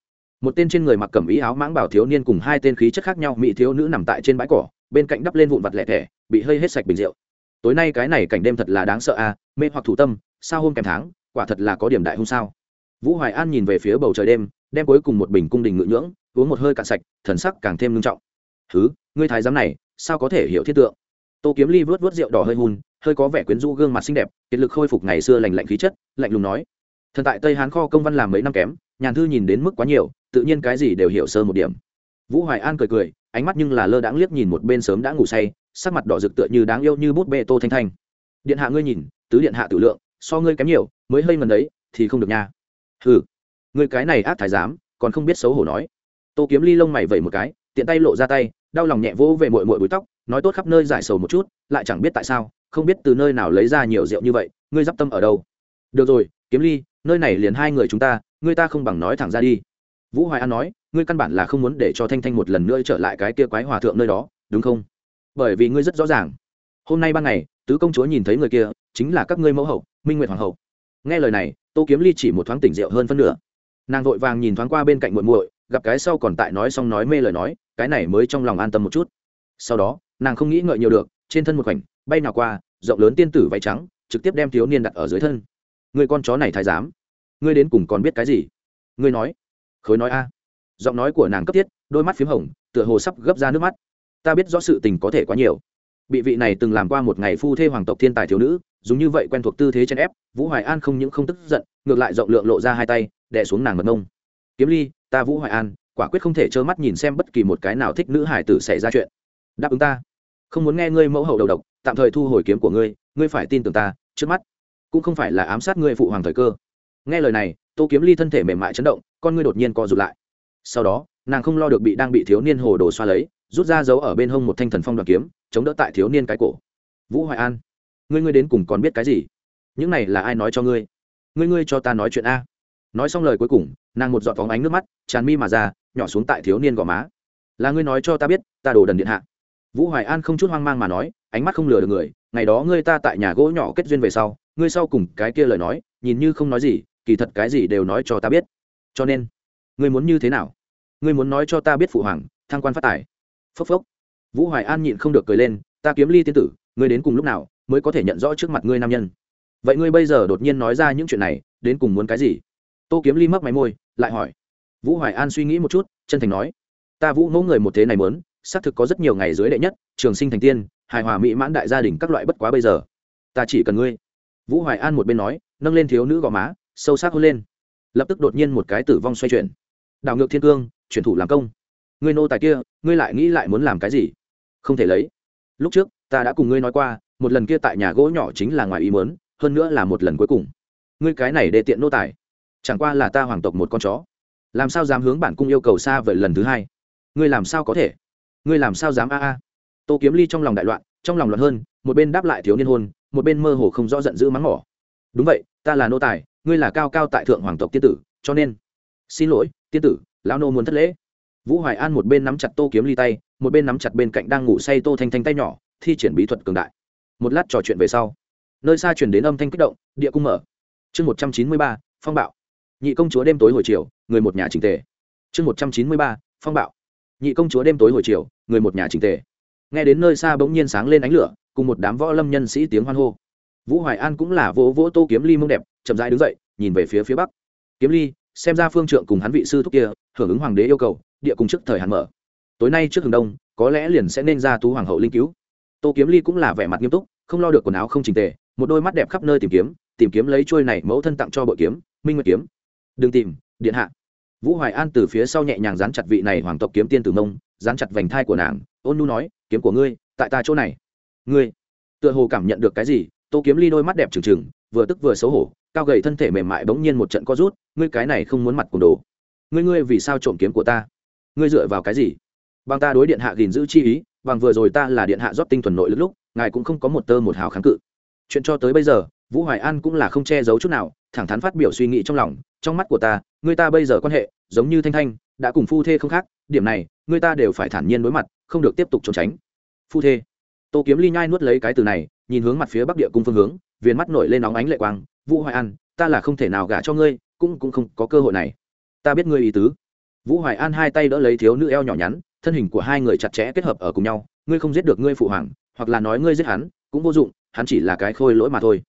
[SPEAKER 1] Một tên trên người mặc cẩm ý áo mãng bảo thiếu niên cùng hai tên khí chất khác nhau mỹ thiếu nữ nằm tại trên bãi cỏ, bên cạnh đắp lên vụn vặt lẻ thẻ, bị hơi hết sạch bình rượu. Tối nay cái này cảnh đêm thật là đáng sợ à mê hoặc thủ tâm, sao hôm kèm tháng, quả thật là có điểm đại hung sao? Vũ hoài an nhìn về phía bầu trời đêm, đem cuối cùng một bình cung đình ngự nhưỡng, uống một hơi cạn sạch, thần sắc càng thêm nghiêm trọng. Thứ ngươi thái giám này, sao có thể hiểu thiết tượng? Tô kiếm ly vớt vớt rượu đỏ hơi hun, hơi có vẻ quyến rũ gương mặt xinh đẹp, kiệt lực khôi phục ngày xưa lành lạnh khí chất, lạnh lùng nói, thần tại tây hán kho công văn làm mấy năm kém, nhàn thư nhìn đến mức quá nhiều, tự nhiên cái gì đều hiểu sơ một điểm. Vũ hoài an cười cười, ánh mắt nhưng là lơ đãng liếc nhìn một bên sớm đã ngủ say, sắc mặt đỏ rực tựa như đáng yêu như bút bê tô thanh thanh. Điện hạ ngươi nhìn, tứ điện hạ tử lượng, so ngươi kém nhiều, mới hơi ngần đấy, thì không được nha hừ ngươi cái này ác thái giám, còn không biết xấu hổ nói. Tô kiếm ly lông mày vẩy một cái, tiện tay lộ ra tay, đau lòng nhẹ vỗ về mội mội búi tóc, nói tốt khắp nơi giải sầu một chút, lại chẳng biết tại sao, không biết từ nơi nào lấy ra nhiều rượu như vậy, ngươi d tâm ở đâu? Được rồi, kiếm ly, nơi này liền hai người chúng ta ngươi ta không bằng nói thẳng ra đi. Vũ hoài an nói, ngươi căn bản là không muốn để cho thanh thanh một lần nữa trở lại cái kia quái hòa thượng nơi đó, đúng không? Bởi vì ngươi rất rõ ràng. Hôm nay ban ngày, tứ công chúa nhìn thấy người kia, chính là các ngươi mẫu hậu, minh nguyệt hoàng hậu. Nghe lời này tô kiếm ly chỉ một thoáng tỉnh rượu hơn phân nửa. Nàng vội vàng nhìn thoáng qua bên cạnh muội muội, gặp cái sau còn tại nói xong nói mê lời nói, cái này mới trong lòng an tâm một chút. Sau đó, nàng không nghĩ ngợi nhiều được, trên thân một khoảnh, bay nào qua, rộng lớn tiên tử váy trắng, trực tiếp đem thiếu niên đặt ở dưới thân. Người con chó này thái giám, ngươi đến cùng còn biết cái gì? Ngươi nói. Khối nói a. Giọng nói của nàng cấp thiết, đôi mắt p h í m hồng, tựa hồ sắp gấp ra nước mắt. Ta biết rõ sự tình có thể quá nhiều bị vị này từng làm qua một ngày phu thê hoàng tộc thiên tài thiếu nữ, dùng như vậy quen thuộc tư thế chen ép, vũ hoài an không những không tức giận, ngược lại rộng lượng lộ ra hai tay đẻ xuống nàng mật mông kiếm ly, ta vũ hoài an, quả quyết không thể trơ mắt nhìn xem bất kỳ một cái nào thích nữ hải tử xảy ra chuyện. Đáp ứng ta. Không muốn nghe ngươi mẫu hậu đầu độc, tạm thời thu hồi kiếm của ngươi ngươi phải tin tưởng ta, trước mắt, cũng không phải là ám sát ngươi phụ hoàng thời cơ. Nghe lời này, tô kiếm ly thân thể mềm mại chấn động, con ngươi đột nhiên co rụt lại. Sau đó, nàng không lo được bị đang bị thiếu niên hồ đồ xoa lấy rút ra giấu ở bên hông một thanh thần phong đoàn kiếm, chống đỡ tại thiếu niên cái cổ. Vũ hoài an, ngươi ngươi đến cùng còn biết cái gì? Những này là ai nói cho ngươi? Ngươi ngươi cho ta nói chuyện a. Nói xong lời cuối cùng, nàng một giọt phóng ánh nước mắt, tràn mi mà ra, nhỏ xuống tại thiếu niên gò má. Là ngươi nói cho ta biết, ta đồ đần điện hạ. Vũ hoài an không chút hoang mang mà nói, ánh mắt không lừa được người, ngày đó ngươi ta tại nhà gỗ nhỏ kết duyên về sau, ngươi sau cùng cái kia lời nói, nhìn như không nói gì, kỳ thật cái gì đều nói cho ta biết. Cho nên, ngươi muốn như thế nào? Ngươi muốn nói cho ta biết phụ hoàng, thăng quan phát tài phốc phốc. Vũ hoài an nhịn không được cười lên, ta kiếm ly tiên tử, ngươi đến cùng lúc nào mới có thể nhận rõ trước mặt ngươi nam nhân? Vậy ngươi bây giờ đột nhiên nói ra những chuyện này, đến cùng muốn cái gì? Tô kiếm ly mấp máy môi, lại hỏi. Vũ hoài an suy nghĩ một chút, chân thành nói. Ta vũ ngỗ người một thế này mớn xác thực có rất nhiều ngày dưới đệ nhất, trường sinh thành tiên, hài hòa mỹ mãn đại gia đình các loại bất quá bây giờ. Ta chỉ cần ngươi. Vũ hoài an một bên nói, nâng lên thiếu nữ gò má, sâu sắc hơn lên. Lập tức đột nhiên một cái tử vong xoay chuyển. Đảo ngược thiên cương, chuyển thủ làm công ngươi nô tài kia, ngươi lại nghĩ lại muốn làm cái gì? Không thể lấy. Lúc trước, ta đã cùng ngươi nói qua, một lần kia tại nhà gỗ nhỏ chính là ngoài ý mớn hơn nữa là một lần cuối cùng. Ngươi cái này để tiện nô tài. Chẳng qua là ta hoàng tộc một con chó. Làm sao dám hướng bản cung yêu cầu xa vậy lần thứ hai? Ngươi làm sao có thể? Ngươi làm sao dám a a? Tô kiếm ly trong lòng đại loạn, trong lòng loạn hơn, một bên đáp lại thiếu niên hôn, một bên mơ hồ không rõ giận dữ mắng mỏ. Đúng vậy, ta là nô tài, ngươi là cao cao tại thượng hoàng tộc tiên tử, cho nên, xin lỗi, tiên tử, lão nô muốn thất lễ vũ hoài an một bên nắm chặt tô kiếm ly tay, một bên nắm chặt bên cạnh đang ngủ say tô thanh thanh tay nhỏ, thi triển bí thuật cường đại. Một lát trò chuyện về sau, nơi xa chuyển đến âm thanh kích động, địa cung mở. Chương một trăm chín mươi ba, phong bạo. Nhị công chúa đêm tối hồi chiều, người một nhà trình tề. Chương một trăm chín mươi ba, phong bạo. Nhị công chúa đêm tối hồi chiều, người một nhà trình tề. Nghe đến nơi xa bỗng nhiên sáng lên ánh lửa, cùng một đám võ lâm nhân sĩ tiếng hoan hô. Vũ hoài an cũng là vỗ vỗ tô kiếm ly mông đẹp, chậm rãi đứng dậy, nhìn về phía phía bắc. Kiếm ly, xem ra phương trượng cùng hắn vị sư thúc kia, hưởng ứng hoàng đế yêu cầu địa cùng trước thời hạn mở. Tối nay trước hừng đông, có lẽ liền sẽ nên ra tú hoàng hậu linh cứu. Tô kiếm ly cũng là vẻ mặt nghiêm túc, không lo được quần áo không trình tề, một đôi mắt đẹp khắp nơi tìm kiếm tìm kiếm lấy trôi này mẫu thân tặng cho bội kiếm, minh nguyệt kiếm. Đừng tìm, điện hạ. Vũ hoài an từ phía sau nhẹ nhàng dán chặt vị này hoàng tộc kiếm tiên tử mông, dán chặt vành thai của nàng, ôn nu nói, kiếm của ngươi, tại ta chỗ này. Ngươi? Tựa hồ cảm nhận được cái gì, tô kiếm ly đôi mắt đẹp trừng trừng, vừa tức vừa xấu hổ, cao gầy thân thể mềm mại bỗng nhiên một trận co rút, ngươi cái này không muốn mặt cùng đồ. Ngươi ngươi vì sao trộm kiếm của ta? Ngươi dựa vào cái gì? Bằng ta đối điện hạ gìn giữ chi ý, bằng vừa rồi ta là điện hạ rót tinh thuần nội lúc lúc, ngài cũng không có một tơ một hào kháng cự. Chuyện cho tới bây giờ, vũ hoài an cũng là không che giấu chút nào, thẳng thắn phát biểu suy nghĩ trong lòng, trong mắt của ta, người ta bây giờ quan hệ, giống như thanh thanh, đã cùng phu thê không khác, điểm này, người ta đều phải thản nhiên đối mặt, không được tiếp tục trốn tránh. Phu thê, tô kiếm ly nhai nuốt lấy cái từ này, nhìn hướng mặt phía bắc địa cung phương hướng, viền mắt nổi lên nóng ánh lệ quang. Vũ hoài an, ta là không thể nào gả cho ngươi, cũng cũng không có cơ hội này. Ta biết ngươi ý tứ vũ hoài an hai tay đỡ lấy thiếu nữ eo nhỏ nhắn, thân hình của hai người chặt chẽ kết hợp ở cùng nhau, ngươi không giết được ngươi phụ hoàng, hoặc là nói ngươi giết hắn, cũng vô dụng, hắn chỉ là cái khôi lỗi mà thôi.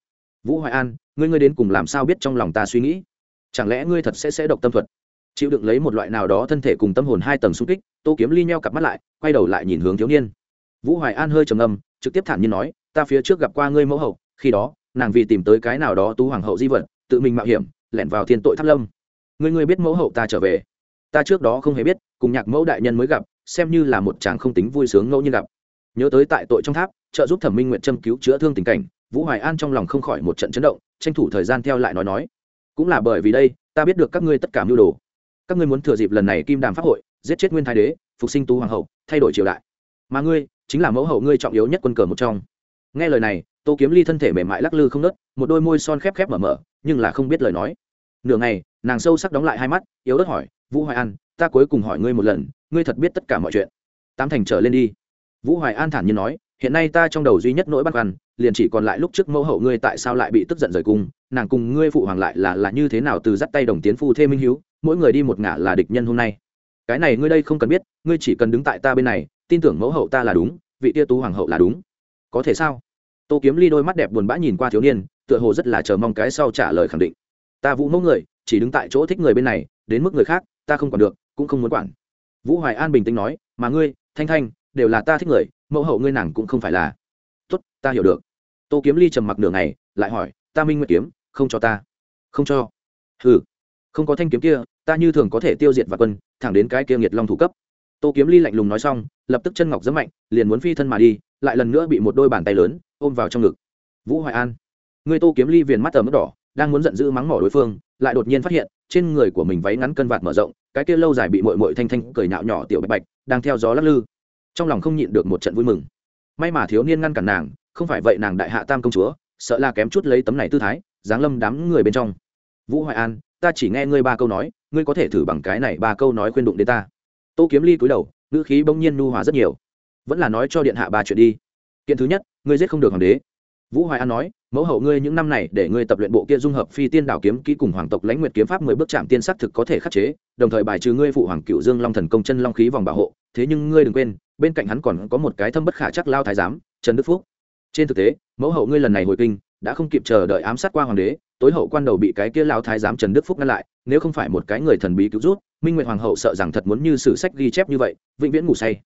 [SPEAKER 1] Vũ hoài an, ngươi ngươi đến cùng làm sao biết trong lòng ta suy nghĩ? Chẳng lẽ ngươi thật sẽ sẽ độc tâm thuật? Chịu đựng lấy một loại nào đó thân thể cùng tâm hồn hai tầng xung kích, tô kiếm ly nheo cặp mắt lại, quay đầu lại nhìn hướng thiếu niên. Vũ hoài an hơi trầm ngâm, trực tiếp thản nhiên nói, ta phía trước gặp qua ngươi mẫu hậu, khi đó, nàng vì tìm tới cái nào đó tú hoàng hậu di vật, tự mình mạo hiểm, lẻn vào thiên tội tháp lâm. Ngươi ngươi biết mẫu hậu ta trở về? Ta trước đó không hề biết, cùng nhạc mẫu đại nhân mới gặp, xem như là một chàng không tính vui sướng ngẫu nhiên gặp. Nhớ tới tại tội trong tháp, trợ giúp thẩm minh nguyện châm cứu chữa thương tình cảnh, vũ hoài an trong lòng không khỏi một trận chấn động, tranh thủ thời gian theo lại nói nói. Cũng là bởi vì đây, ta biết được các ngươi tất cả mưu đồ. Các ngươi muốn thừa dịp lần này kim đàm pháp hội, giết chết nguyên thái đế, phục sinh tú hoàng hậu, thay đổi triều đại. Mà ngươi, chính là mẫu hậu ngươi trọng yếu nhất quân cờ một trong. Nghe lời này, tô kiếm ly thân thể mềm mại lắc lư không nớt, một đôi môi son khép khép mở mở, nhưng là không biết lời nói nửa ngày, nàng sâu sắc đóng lại hai mắt, yếu ớt hỏi, vũ hoài an, ta cuối cùng hỏi ngươi một lần, ngươi thật biết tất cả mọi chuyện? Tám thành trở lên đi. Vũ hoài an thản nhiên nói, hiện nay ta trong đầu duy nhất nỗi băn khoăn, liền chỉ còn lại lúc trước mẫu hậu ngươi tại sao lại bị tức giận rời cung, nàng cùng ngươi phụ hoàng lại là là như thế nào từ dắt tay đồng tiến phu thê minh hiếu, mỗi người đi một ngả là địch nhân hôm nay. Cái này ngươi đây không cần biết, ngươi chỉ cần đứng tại ta bên này, tin tưởng mẫu hậu ta là đúng, vị tia tú hoàng hậu là đúng. Có thể sao? Tô kiếm ly đôi mắt đẹp buồn bã nhìn qua thiếu niên, tựa hồ rất là chờ mong cái sau trả lời khẳng định ta vũ mẫu người, chỉ đứng tại chỗ thích người bên này, đến mức người khác, ta không quản được, cũng không muốn quản. Vũ hoài an bình tĩnh nói, mà ngươi, thanh thanh, đều là ta thích người, mẫu hậu ngươi nàng cũng không phải là. Tốt, ta hiểu được. Tô kiếm ly trầm mặc nửa ngày, lại hỏi, ta minh nguyệt kiếm, không cho ta. Không cho. Ừ không có thanh kiếm kia, ta như thường có thể tiêu diệt và quân, thẳng đến cái kia nghiệt long thủ cấp. Tô kiếm ly lạnh lùng nói xong, lập tức chân ngọc rất mạnh, liền muốn phi thân mà đi, lại lần nữa bị một đôi bàn tay lớn ôm vào trong ngực. Vũ hoài an. Người tô kiếm ly viền mắt ở mức đỏ đang muốn giận dữ mắng mỏ đối phương, lại đột nhiên phát hiện, trên người của mình váy ngắn cân vạt mở rộng, cái kia lâu dài bị mội mội thanh thanh cười nhạo nhỏ tiểu bạch bạch, đang theo gió lắc lư. Trong lòng không nhịn được một trận vui mừng. May mà thiếu niên ngăn cản nàng, không phải vậy nàng đại hạ tam công chúa, sợ là kém chút lấy tấm này tư thái, giáng lâm đám người bên trong. Vũ hoài an, ta chỉ nghe ngươi ba câu nói, ngươi có thể thử bằng cái này ba câu nói khuyên đụng đến ta. Tô kiếm ly cúi đầu, ngữ khí bỗng nhiên nu hòa rất nhiều. Vẫn là nói cho điện hạ ba chuyện đi. Kiện thứ nhất, ngươi giết không được hoàng đế vũ hoài an nói, mẫu hậu ngươi những năm này để ngươi tập luyện bộ kia dung hợp phi tiên đảo kiếm kỹ cùng hoàng tộc lãnh nguyệt kiếm pháp mười bước chạm tiên sắc thực có thể khắc chế, đồng thời bài trừ ngươi phụ hoàng cựu dương long thần công chân long khí vòng bảo hộ. Thế nhưng ngươi đừng quên, bên cạnh hắn còn có một cái thâm bất khả chắc lao thái giám, trần đức phúc. Trên thực tế, mẫu hậu ngươi lần này hồi kinh, đã không kịp chờ đợi ám sát qua hoàng đế, tối hậu quan đầu bị cái kia lao thái giám trần đức phúc ngăn lại, nếu không phải một cái người thần bí cứu rút, minh nguyệt hoàng hậu sợ rằng thật muốn như sử sách ghi chép như vậy, vĩnh viễn ngủ say.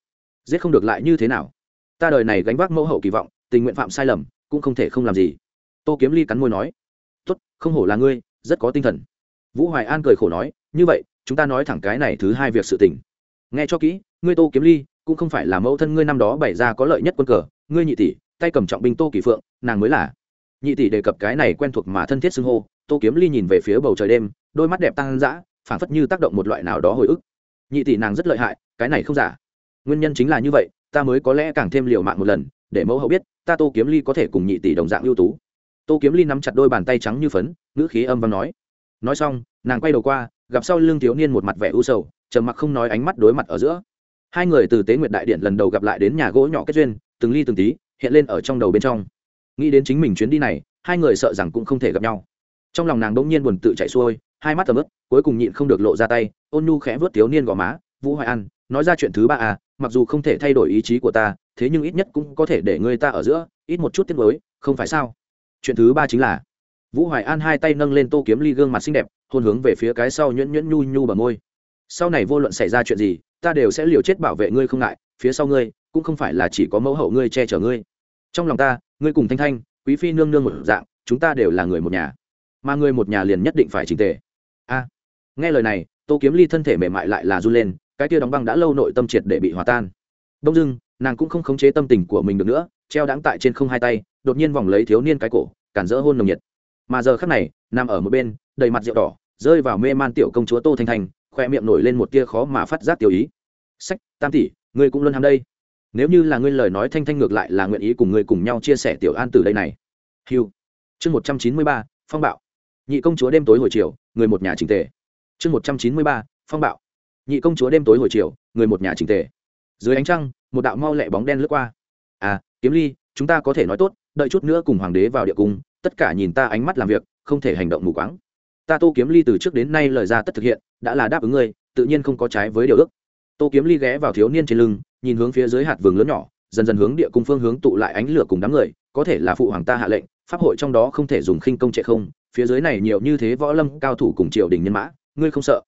[SPEAKER 1] Giết không được lại như thế nào? Ta đời này gánh vác mẫu hậu kỳ vọng, tình nguyện phạm sai lầm cũng không thể không làm gì. Tô kiếm ly cắn môi nói, tốt, không hổ là ngươi, rất có tinh thần. Vũ hoài an cười khổ nói, như vậy, chúng ta nói thẳng cái này thứ hai việc sự tình. Nghe cho kỹ, ngươi tô kiếm ly cũng không phải là mẫu thân ngươi năm đó bày ra có lợi nhất quân cờ, ngươi nhị tỷ, tay cầm trọng binh tô kỳ phượng, nàng mới là. Nhị tỷ đề cập cái này quen thuộc mà thân thiết xưng hô, tô kiếm ly nhìn về phía bầu trời đêm, đôi mắt đẹp tăng dã, phảng phất như tác động một loại nào đó hồi ức. Nhị tỷ nàng rất lợi hại, cái này không giả. Nguyên nhân chính là như vậy, ta mới có lẽ càng thêm liều mạng một lần để mẫu hậu biết, ta tô kiếm ly có thể cùng nhị tỷ đồng dạng ưu tú. Tô kiếm ly nắm chặt đôi bàn tay trắng như phấn, ngữ khí âm văn nói. Nói xong, nàng quay đầu qua, gặp sau lưng thiếu niên một mặt vẻ u sầu, trầm mặc không nói ánh mắt đối mặt ở giữa. Hai người từ tế nguyệt đại điện lần đầu gặp lại đến nhà gỗ nhỏ kết duyên, từng ly từng tí, hiện lên ở trong đầu bên trong. Nghĩ đến chính mình chuyến đi này, hai người sợ rằng cũng không thể gặp nhau. Trong lòng nàng đ ỗ n g nhiên buồn tự chạy xuôi, hai mắt tầm ướp cuối cùng nhịn không được lộ ra tay, ôn nhu khẽ vớt thiếu niên gò má, vũ hoài an, nói ra chuyện thứ ba à mặc dù không thể thay đổi ý chí của ta thế nhưng ít nhất cũng có thể để người ta ở giữa, ít một chút tiết mới không phải sao? Chuyện thứ ba chính là, vũ hoài an hai tay nâng lên tô kiếm ly gương mặt xinh đẹp, hôn hướng về phía cái sau nhuyễn nhuyễn nhu nhu bờ môi. Sau này vô luận xảy ra chuyện gì, ta đều sẽ liều chết bảo vệ ngươi không ngại, phía sau ngươi, cũng không phải là chỉ có mẫu hậu ngươi che chở ngươi. Trong lòng ta, ngươi cùng thanh thanh, quý phi nương nương một dạng, chúng ta đều là người một nhà. Mà người một nhà liền nhất định phải trình tề. A. Nghe lời này, tô kiếm ly thân thể mềm mại lại là run lên, cái kia đóng băng đã lâu nội tâm triệt để bị hòa tan. Đông dưng nàng cũng không khống chế tâm tình của mình được nữa, treo đáng tại trên không hai tay, đột nhiên vòng lấy thiếu niên cái cổ, cản rỡ hôn nồng nhiệt. Mà giờ khắc này, nằm ở một bên, đầy mặt rượu đỏ, rơi vào mê man tiểu công chúa tô thanh thanh khoe miệng nổi lên một tia khó mà phát giác tiểu ý. Sách, tam tỷ, ngươi cũng luôn ham đây. Nếu như là ngươi lời nói thanh thanh ngược lại là nguyện ý cùng ngươi cùng nhau chia sẻ tiểu an từ đây này. Hiu chương một trăm chín mươi ba, phong bạo. Nhị công chúa đêm tối hồi chiều, người một nhà trình tề. Chương một trăm chín mươi ba, phong bạo. Nhị công chúa đêm tối hồi chiều, người một nhà trình tề. Dưới ánh trăng một đạo mau lẹ bóng đen lướt qua. À kiếm ly, chúng ta có thể nói tốt, đợi chút nữa cùng hoàng đế vào địa cung, tất cả nhìn ta ánh mắt làm việc, không thể hành động mù quáng. Ta tô kiếm ly từ trước đến nay lời ra tất thực hiện, đã là đáp ứng ngươi, tự nhiên không có trái với điều ước. Tô kiếm ly ghé vào thiếu niên trên lưng, nhìn hướng phía dưới hạt vườn lớn nhỏ, dần dần hướng địa cung phương hướng tụ lại ánh lửa cùng đám người, có thể là phụ hoàng ta hạ lệnh, pháp hội trong đó không thể dùng khinh công trệ không, phía dưới này nhiều như thế võ lâm, cao thủ cùng triều đình nhân mã, ngươi không sợ?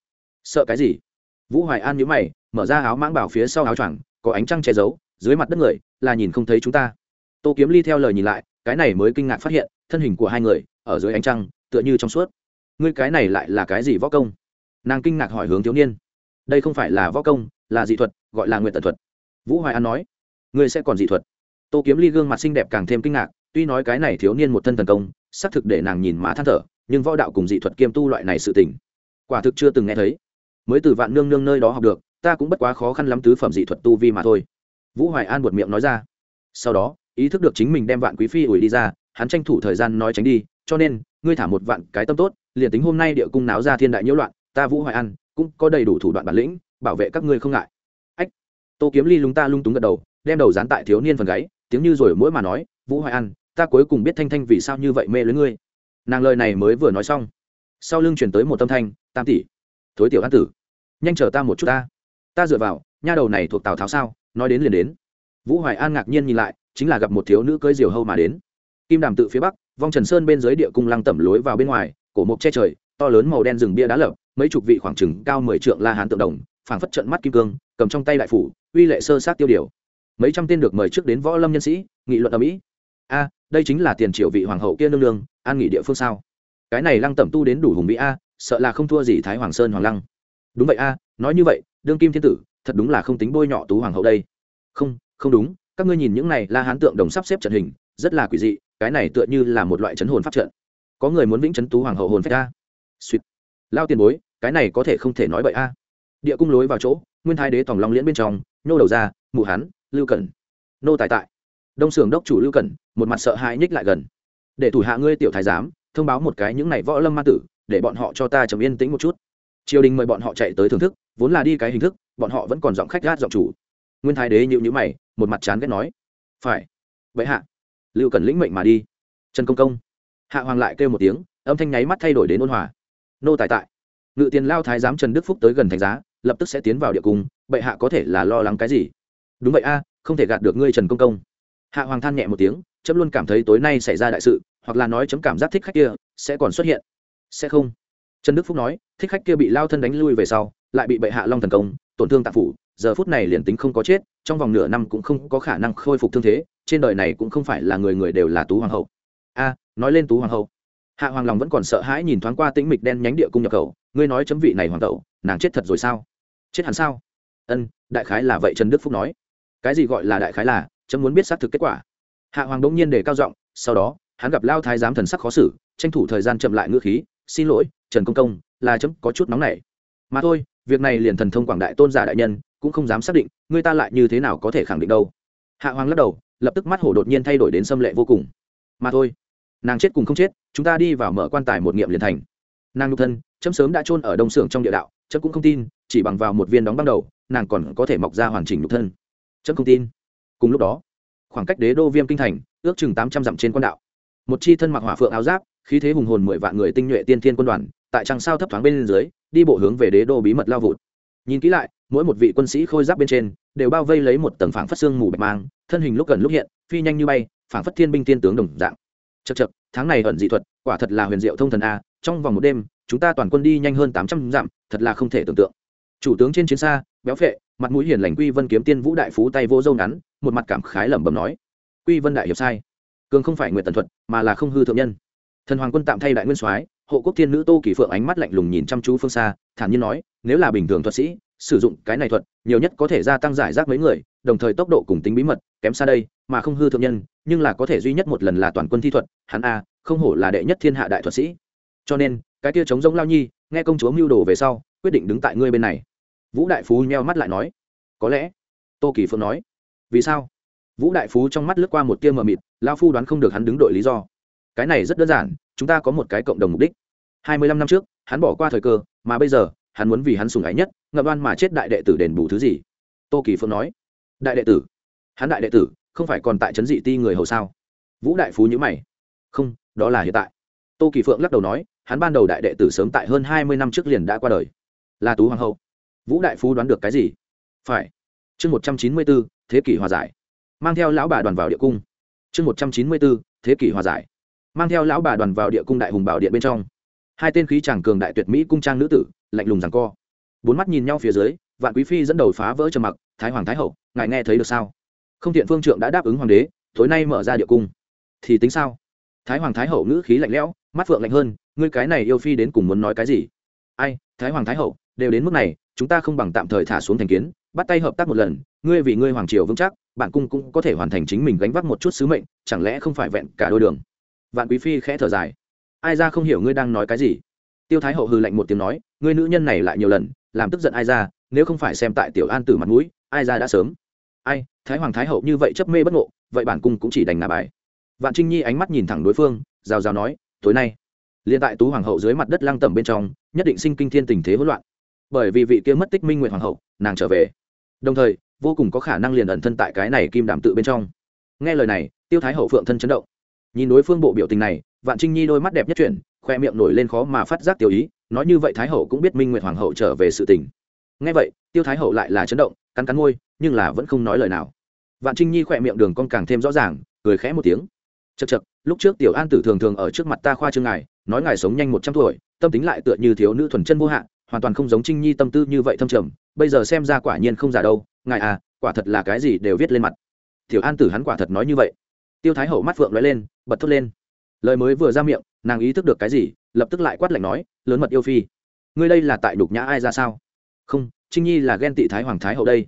[SPEAKER 1] Sợ cái gì? Vũ hoài an nhíu mày, mở ra áo mãng bảo phía sau áo choàng có ánh trăng che giấu, dưới mặt đất người, là nhìn không thấy chúng ta. Tô kiếm ly theo lời nhìn lại, cái này mới kinh ngạc phát hiện, thân hình của hai người, ở dưới ánh trăng, tựa như trong suốt. Ngươi cái này lại là cái gì võ công? Nàng kinh ngạc hỏi hướng thiếu niên. Đây không phải là võ công, là dị thuật, gọi là nguyện tật thuật. Vũ hoài an nói. Ngươi sẽ còn dị thuật. Tô kiếm ly gương mặt xinh đẹp càng thêm kinh ngạc, tuy nói cái này thiếu niên một thân thần công, xác thực để nàng nhìn má than thở, nhưng võ đạo cùng dị thuật kiêm tu loại này sự tình, quả thực chưa từng nghe thấy. Mới từ vạn nương nương nơi đó học được ta cũng bất quá khó khăn lắm tứ phẩm dị thuật tu vi mà thôi. Vũ hoài an buột miệng nói ra. Sau đó, ý thức được chính mình đem vạn quý phi ủi đi ra, hắn tranh thủ thời gian nói tránh đi, cho nên, ngươi thả một vạn cái tâm tốt, liền tính hôm nay địa cung náo ra thiên đại nhiễu loạn, ta vũ hoài an cũng có đầy đủ thủ đoạn bản lĩnh, bảo vệ các ngươi không ngại. Ách, tô kiếm ly lúng ta lung túng gật đầu, đem đầu dán tại thiếu niên phần gáy, tiếng như rồi mỗi mà nói, vũ hoài an, ta cuối cùng biết thanh thanh vì sao như vậy mê lưới ngươi. Nàng lời này mới vừa nói xong, sau lưng chuyển tới một tâm thanh, tam tỷ, thối tiểu an tử, nhanh chờ ta một chút ta ta dựa vào, nha đầu này thuộc tào tháo sao? Nói đến liền đến. Vũ hoài an ngạc nhiên nhìn lại, chính là gặp một thiếu nữ cưới diều hâu mà đến. Kim đàm tự phía bắc, vong trần sơn bên dưới địa cung lăng tẩm lối vào bên ngoài, cổ mộc che trời, to lớn màu đen rừng bia đá lập, mấy chục vị khoảng trừng cao mười trượng la hán tượng đồng, phảng phất trận mắt kim cương, cầm trong tay đại phủ, uy lệ sơ sát tiêu điều. Mấy trăm tên được mời trước đến võ lâm nhân sĩ, nghị luận ở mỹ a, đây chính là tiền triệu vị hoàng hậu kia nương nương, an nghỉ địa phương sao? Cái này lăng tẩm tu đến đủ hùng vĩ a, sợ là không thua gì thái hoàng sơn hoàng lăng. Đúng vậy a, nói như vậy đương kim thiên tử, thật đúng là không tính bôi nhọ tú hoàng hậu đây. Không không đúng, các ngươi nhìn những này la hán tượng đồng sắp xếp trận hình, rất là quỷ dị, cái này tựa như là một loại chấn hồn pháp trận. Có người muốn vĩnh chấn tú hoàng hậu hồn phách a. Suýt lao tiền bối, cái này có thể không thể nói bậy a. Địa cung lối vào chỗ, nguyên thái đế tòng long liễn bên trong nhô đầu ra, mụ hán lưu cẩn. Nô tài tại. Đông sưởng đốc chủ lưu cẩn, một mặt sợ hãi nhích lại gần. Để thủ hạ ngươi tiểu thái giám, thông báo một cái những này võ lâm ma tử, để bọn họ cho ta trầm yên tĩnh một chút triều đình mời bọn họ chạy tới thưởng thức, vốn là đi cái hình thức, bọn họ vẫn còn giọng khách gát giọng chủ. Nguyên thái đế nhịu nhữ mày, một mặt chán ghét nói, phải, vậy hạ, lưu cần lĩnh mệnh mà đi. Trần công công, hạ hoàng lại kêu một tiếng, âm thanh nháy mắt thay đổi đến ôn hòa. Nô tài tại, ngự tiền lao thái giám trần đức phúc tới gần thành giá, lập tức sẽ tiến vào địa cung, bệ hạ có thể là lo lắng cái gì? Đúng vậy a, không thể gạt được ngươi, trần công công. Hạ hoàng than nhẹ một tiếng, chấm luôn cảm thấy tối nay xảy ra đại sự, hoặc là nói chấm cảm giác thích khách kia, sẽ còn xuất hiện. Sẽ không trần đức phúc nói, thích khách kia bị lao thân đánh lui về sau, lại bị bệ hạ long thần công, tổn thương tạp phủ, giờ phút này liền tính không có chết, trong vòng nửa năm cũng không có khả năng khôi phục thương thế, trên đời này cũng không phải là người người đều là tú hoàng hậu. A, nói lên tú hoàng hậu. Hạ hoàng lòng vẫn còn sợ hãi nhìn thoáng qua tĩnh mịch đen nhánh địa cung nhập khẩu, ngươi nói chấm vị này hoàng tẩu nàng chết thật rồi sao? Chết hẳn sao? Ân, đại khái là vậy, trần đức phúc nói. Cái gì gọi là đại khái là, chấm muốn biết xác thực kết quả. Hạ hoàng đông nhiên để cao giọng, sau đó, hắn gặp lao thái giám thần sắc khó xử, tranh thủ thời gian chậm lại ngữ khí, xin lỗi trần công công, là chấm, có chút nóng này mà thôi, việc này liền thần thông quảng đại tôn giả đại nhân cũng không dám xác định, người ta lại như thế nào có thể khẳng định đâu. Hạ hoàng lắc đầu, lập tức mắt hổ đột nhiên thay đổi đến xâm lệ vô cùng. Mà thôi, nàng chết cùng không chết, chúng ta đi vào mở quan tài một nghiệm liền thành. Nàng nhục thân, chấm sớm đã chôn ở đông xưởng trong địa đạo, chấm cũng không tin, chỉ bằng vào một viên đóng băng đầu, nàng còn có thể mọc ra hoàn chỉnh nhục thân. Chấm không tin. Cùng lúc đó, khoảng cách đế đô viêm kinh thành, ước chừng tám trăm dặm trên quan đạo. Một chi thân mặc hỏa phượng áo giáp khí thế hùng hồn mười vạn người tinh nhuệ tiên thiên quân đoàn, tại trăng sao thấp thoáng bên dưới, đi bộ hướng về đế đô bí mật lao vụt. Nhìn kỹ lại, mỗi một vị quân sĩ khôi giáp bên trên, đều bao vây lấy một tầng phảng phất xương mù bạch mang, thân hình lúc gần lúc hiện, phi nhanh như bay, phảng phất thiên binh tiên tướng đồng dạng. Chật chật tháng này ẩn dị thuật, quả thật là huyền diệu thông thần a, trong vòng một đêm, chúng ta toàn quân đi nhanh hơn tám trăm dặm, thật là không thể tưởng tượng. Chủ tướng trên chiến xa, béo phệ, mặt mũi hiền lành quy vân kiếm tiên vũ đại phú tay vô dâu ngắn, một mặt cảm khái lẩm bẩm nói. Quy vân đại hiệp sai. Cường không phải nguyện tần thuật, mà là không hư thượng nhân thần hoàng quân tạm thay đại nguyên soái, hộ quốc thiên nữ tô kỳ phượng ánh mắt lạnh lùng nhìn chăm chú phương xa, thản nhiên nói, nếu là bình thường thuật sĩ, sử dụng cái này thuật, nhiều nhất có thể gia tăng giải rác mấy người, đồng thời tốc độ cùng tính bí mật, kém xa đây, mà không hư thượng nhân, nhưng là có thể duy nhất một lần là toàn quân thi thuật, hắn a, không hổ là đệ nhất thiên hạ đại thuật sĩ. Cho nên, cái kia chống giống lao nhi, nghe công chúa mưu đồ về sau, quyết định đứng tại ngươi bên này. Vũ đại phú nheo mắt lại nói, có lẽ, tô kỳ phượng nói, vì sao? Vũ đại phú trong mắt lướt qua một tia mờ mịt, lao phu đoán không được hắn đứng đội lý do cái này rất đơn giản, chúng ta có một cái cộng đồng mục đích. Hai mươi lăm năm trước, hắn bỏ qua thời cơ, mà bây giờ, hắn muốn vì hắn sùng ái nhất, ngậm đoan mà chết đại đệ tử đền bù thứ gì? Tô kỳ phượng nói. Đại đệ tử. Hắn đại đệ tử, không phải còn tại trấn dị ti người hầu sao? Vũ đại phú nhữ mày. Không, đó là hiện tại. Tô kỳ phượng lắc đầu nói, hắn ban đầu đại đệ tử sớm tại hơn hai mươi năm trước liền đã qua đời. Là tú hoàng hậu. Vũ đại phú đoán được cái gì? Phải. Chương một trăm chín mươi bốn thế kỷ hòa giải. Mang theo lão bà đoàn vào địa cung. Chương một trăm chín mươi bốn thế kỷ hòa giải mang theo lão bà đoàn vào địa cung đại hùng bảo điện bên trong. Hai tên khí chàng cường đại tuyệt mỹ cung trang nữ tử, lạnh lùng rằng co. Bốn mắt nhìn nhau phía dưới, vạn quý phi dẫn đầu phá vỡ trầm mặc, thái hoàng thái hậu, ngài nghe thấy được sao? Không thiện phương trượng đã đáp ứng hoàng đế, tối nay mở ra địa cung. Thì tính sao? Thái hoàng thái hậu ngữ khí lạnh lẽo, mắt phượng lạnh hơn, ngươi cái này yêu phi đến cùng muốn nói cái gì? Ai, thái hoàng thái hậu, đều đến mức này, chúng ta không bằng tạm thời thả xuống thành kiến, bắt tay hợp tác một lần, ngươi vì ngươi hoàng triều vững chắc bạn cung cũng có thể hoàn thành chính mình gánh vác một chút sứ mệnh, chẳng lẽ không phải vẹn cả đôi đường? Vạn quý phi khẽ thở dài. Ai ra không hiểu ngươi đang nói cái gì? Tiêu thái hậu hư lạnh một tiếng nói, ngươi nữ nhân này lại nhiều lần, làm tức giận ai ra, nếu không phải xem tại tiểu an tử mặt mũi, ai ra đã sớm. Ai, thái hoàng thái hậu như vậy chấp mê bất ngộ, vậy bản cung cũng chỉ đành ngả bài. Vạn trinh nhi ánh mắt nhìn thẳng đối phương, rào rào nói, tối nay, liền tại tú hoàng hậu dưới mặt đất lang tẩm bên trong, nhất định sinh kinh thiên tình thế hỗn loạn. Bởi vì vị kia mất tích minh nguyện hoàng hậu, nàng trở về. Đồng thời, vô cùng có khả năng liền ẩn thân tại cái này kim đảm tự bên trong. Nghe lời này, tiêu thái hậu phượng thân chấn động nhìn đối phương bộ biểu tình này, vạn trinh nhi đôi mắt đẹp nhất chuyển, khoe miệng nổi lên khó mà phát giác tiểu ý, nói như vậy thái hậu cũng biết minh nguyệt hoàng hậu trở về sự tình. Nghe vậy, tiêu thái hậu lại là chấn động, cắn cắn môi, nhưng là vẫn không nói lời nào. Vạn trinh nhi khoe miệng đường con càng thêm rõ ràng, cười khẽ một tiếng. Chật chật lúc trước tiểu an tử thường thường ở trước mặt ta khoa trương ngài, nói ngài sống nhanh một trăm tuổi, tâm tính lại tựa như thiếu nữ thuần chân vô hạn hoàn toàn không giống trinh nhi tâm tư như vậy thâm trầm, bây giờ xem ra quả nhiên không giả đâu, ngài à quả thật là cái gì đều viết lên mặt. Tiểu an tử hắn quả thật nói như vậy tiêu thái hậu mắt phượng lóe lên, bật thốt lên. Lời mới vừa ra miệng, nàng ý thức được cái gì, lập tức lại quát lạnh nói, lớn mật yêu phi. Ngươi đây là tại đục nhã ai ra sao? Không, trinh nhi là ghen tị thái hoàng thái hậu đây.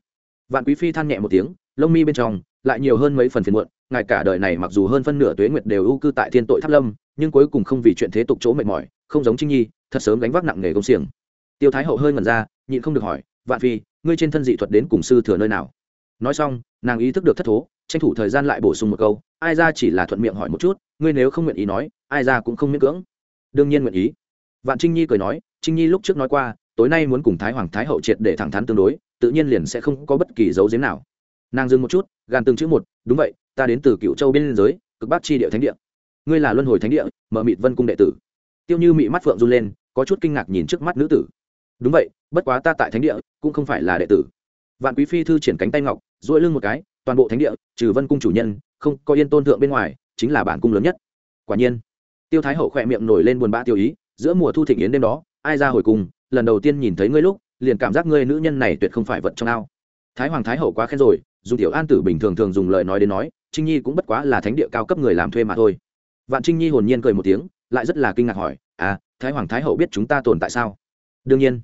[SPEAKER 1] Vạn quý phi than nhẹ một tiếng, lông mi bên trong, lại nhiều hơn mấy phần phiền muộn, ngài cả đời này mặc dù hơn phân nửa tuế nguyệt đều ưu cư tại thiên tội tháp lâm, nhưng cuối cùng không vì chuyện thế tục chỗ mệt mỏi, không giống trinh nhi, thật sớm gánh vác nặng nghề công xiềng. Tiêu thái hậu hơi ngẩn ra, nhịn không được hỏi, vạn phi, ngươi trên thân dị thuật đến cùng sư thừa nơi nào? Nói xong, nàng ý thức được thất thố tranh thủ thời gian lại bổ sung một câu, ai ra chỉ là thuận miệng hỏi một chút, ngươi nếu không nguyện ý nói, ai ra cũng không miễn cưỡng. Đương nhiên nguyện ý. Vạn trinh nhi cười nói, trinh nhi lúc trước nói qua, tối nay muốn cùng thái hoàng thái hậu triệt để thẳng thắn tương đối, tự nhiên liền sẽ không có bất kỳ dấu giếm nào. Nàng dừng một chút, gàn từng chữ một, đúng vậy, ta đến từ cựu châu biên giới, cực bắc chi địa thánh địa. Ngươi là luân hồi thánh địa, mở mịt vân cung đệ tử. Tiêu như mị mắt phượng run lên, có chút kinh ngạc nhìn trước mắt nữ tử. Đúng vậy, bất quá ta tại thánh địa, cũng không phải là đệ tử. Vạn quý phi thư triển cánh tay ngọc, duỗi lưng một cái toàn bộ thánh địa, trừ vân cung chủ nhân, không có yên tôn thượng bên ngoài, chính là bản cung lớn nhất. Quả nhiên, tiêu thái hậu khỏe miệng nổi lên buồn bã tiêu ý, giữa mùa thu thịnh yến đêm đó, ai ra hồi cùng, lần đầu tiên nhìn thấy ngươi lúc, liền cảm giác ngươi nữ nhân này tuyệt không phải vật trong ao. Thái hoàng thái hậu quá khen rồi, dùng tiểu an tử bình thường thường dùng lời nói đến nói, trinh nhi cũng bất quá là thánh địa cao cấp người làm thuê mà thôi. Vạn trinh nhi hồn nhiên cười một tiếng, lại rất là kinh ngạc hỏi à thái hoàng thái hậu biết chúng ta tồn tại sao? Đương nhiên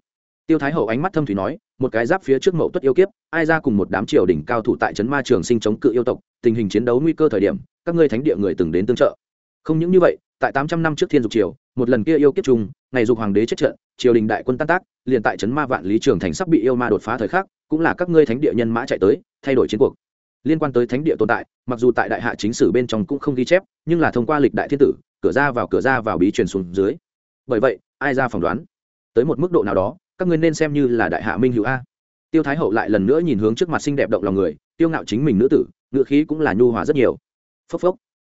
[SPEAKER 1] tiêu thái hậu ánh mắt thâm thủy nói, một cái giáp phía trước mậu tuất yêu kiếp, ai ra cùng một đám triều đỉnh cao thủ tại trấn ma trường sinh chống cự yêu tộc, tình hình chiến đấu nguy cơ thời điểm, các ngươi thánh địa người từng đến tương trợ. Không những như vậy, tại tám trăm năm trước thiên dục triều, một lần kia yêu kiếp chung ngày dục hoàng đế chết trận, triều đình đại quân tan tác, liền tại trấn ma vạn lý trường thành sắp bị yêu ma đột phá thời khắc, cũng là các ngươi thánh địa nhân mã chạy tới, thay đổi chiến cuộc. Liên quan tới thánh địa tồn tại, mặc dù tại đại hạ chính sử bên trong cũng không ghi chép, nhưng là thông qua lịch đại thiên tử, cửa ra vào cửa ra vào bí truyền xuống dưới. Bởi vậy, ai ra phỏng đoán, tới một mức độ nào đó các ngươi nên xem như là đại hạ minh hữu a. Tiêu thái hậu lại lần nữa nhìn hướng trước mặt xinh đẹp động lòng người tiêu ngạo chính mình nữ tử ngự khí cũng là nhu hòa rất nhiều. Phốc phốc.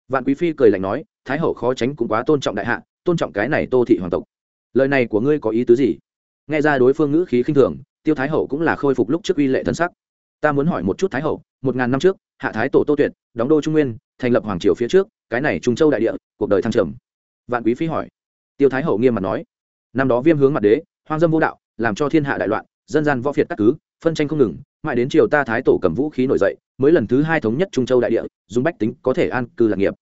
[SPEAKER 1] Vạn quý phi cười lạnh nói, thái hậu khó tránh cũng quá tôn trọng đại hạ, tôn trọng cái này tô thị hoàng tộc. Lời này của ngươi có ý tứ gì? Nghe ra đối phương ngữ khí khinh thường, tiêu thái hậu cũng là khôi phục lúc trước uy lệ thân sắc. Ta muốn hỏi một chút thái hậu, một ngàn năm trước, hạ thái tổ tô tuyệt, đóng đô trung nguyên, thành lập hoàng triều phía trước, cái này trung châu đại địa, cuộc đời thăng trầm. Vạn quý phi hỏi. Tiêu thái hậu nghiêm mặt nói. Năm đó viêm hướng mặt đế, hoang dâm vô đạo làm cho thiên hạ đại loạn, dân gian võ phiệt cắt cứ, phân tranh không ngừng, mãi đến triều ta thái tổ cầm vũ khí nổi dậy, mới lần thứ hai thống nhất trung châu đại địa, dùng bách tính có thể an cư lạc nghiệp.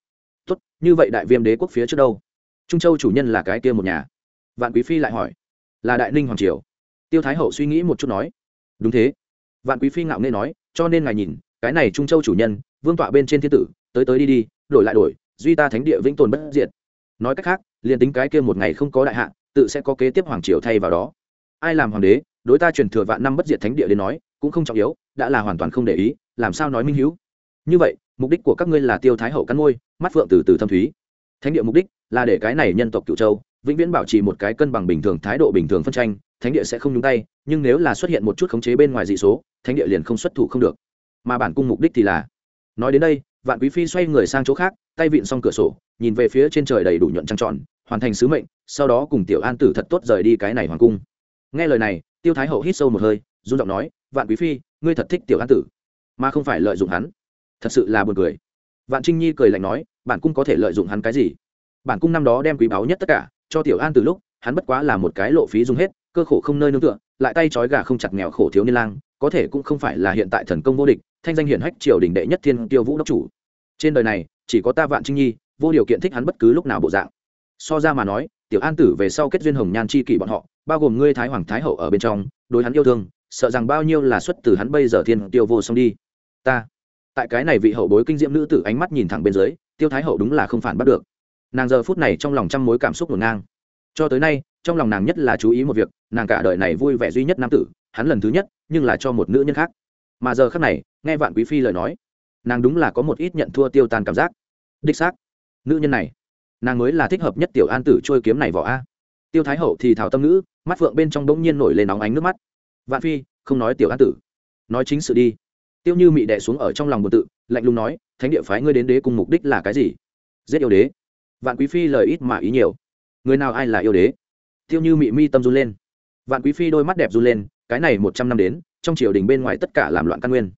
[SPEAKER 1] Tốt, như vậy đại viêm đế quốc phía trước đâu? Trung châu chủ nhân là cái kia một nhà. Vạn quý phi lại hỏi. Là đại ninh hoàng triều. Tiêu thái hậu suy nghĩ một chút nói. Đúng thế. Vạn quý phi ngạo nghê nói, cho nên ngài nhìn, cái này trung châu chủ nhân, vương tọa bên trên thiên tử, tới tới đi đi, đổi lại đổi, duy ta thánh địa vĩnh tồn bất diệt. Nói cách khác, liền tính cái kia một ngày không có đại hạ, tự sẽ có kế tiếp hoàng triều thay vào đó ai làm hoàng đế, đối ta truyền thừa vạn năm bất diệt thánh địa đến nói, cũng không trọng yếu, đã là hoàn toàn không để ý, làm sao nói minh hữu như vậy, mục đích của các ngươi là tiêu thái hậu cắn môi, mắt phượng từ từ thâm thúy. Thánh địa mục đích là để cái này nhân tộc cựu châu vĩnh viễn bảo trì một cái cân bằng bình thường, thái độ bình thường phân tranh, thánh địa sẽ không nhúng tay, nhưng nếu là xuất hiện một chút khống chế bên ngoài dị số, thánh địa liền không xuất thủ không được. Mà bản cung mục đích thì là, nói đến đây, vạn quý phi xoay người sang chỗ khác, tay vịn xong cửa sổ, nhìn về phía trên trời đầy đủ nhuận trăng tròn, hoàn thành sứ mệnh, sau đó cùng tiểu an tử thật tốt rời đi cái này hoàng cung nghe lời này, tiêu thái hậu hít sâu một hơi, run giọng nói, vạn quý phi, ngươi thật thích tiểu an tử, mà không phải lợi dụng hắn. Thật sự là buồn cười. Vạn trinh nhi cười lạnh nói, bản cung có thể lợi dụng hắn cái gì? Bản cung năm đó đem quý báu nhất tất cả, cho tiểu an từ lúc, hắn bất quá là một cái lộ phí dùng hết, cơ khổ không nơi nương tựa, lại tay trói gà không chặt nghèo khổ thiếu niên lang, có thể cũng không phải là hiện tại thần công vô địch, thanh danh hiển hách triều đình đệ nhất thiên tiêu vũ đốc chủ. Trên đời này, chỉ có ta vạn trinh nhi, vô điều kiện thích hắn bất cứ lúc nào bộ dạng. So ra mà nói tiểu an tử về sau kết duyên hồng nhan chi kỷ bọn họ, bao gồm ngươi thái hoàng thái hậu ở bên trong, đối hắn yêu thương, sợ rằng bao nhiêu là xuất từ hắn bây giờ thiên tiêu vô song đi. Ta, tại cái này vị hậu bối kinh diễm nữ tử ánh mắt nhìn thẳng bên dưới, tiêu thái hậu đúng là không phản bắt được. Nàng giờ phút này trong lòng trăm mối cảm xúc ngổn ngang. Cho tới nay, trong lòng nàng nhất là chú ý một việc, nàng cả đời này vui vẻ duy nhất nam tử, hắn lần thứ nhất, nhưng là cho một nữ nhân khác. Mà giờ khác này, nghe vạn quý phi lời nói, nàng đúng là có một ít nhận thua tiêu tan cảm giác. Đích xác, nữ nhân này nàng mới là thích hợp nhất tiểu an tử trôi kiếm này vỏ a. Tiêu thái hậu thì thảo tâm nữ mắt phượng bên trong đ ỗ n g nhiên nổi lên nóng ánh nước mắt. Vạn phi, không nói tiểu an tử. Nói chính sự đi. Tiêu như mị đẻ xuống ở trong lòng một tự, lạnh lùng nói, thánh địa phái ngươi đến đế cùng mục đích là cái gì? Giết yêu đế. Vạn quý phi lời ít mà ý nhiều. Người nào ai là yêu đế? Tiêu như mị mi tâm run lên. Vạn quý phi đôi mắt đẹp run lên, cái này một trăm năm đến, trong triều đình bên ngoài tất cả làm loạn căn nguyên.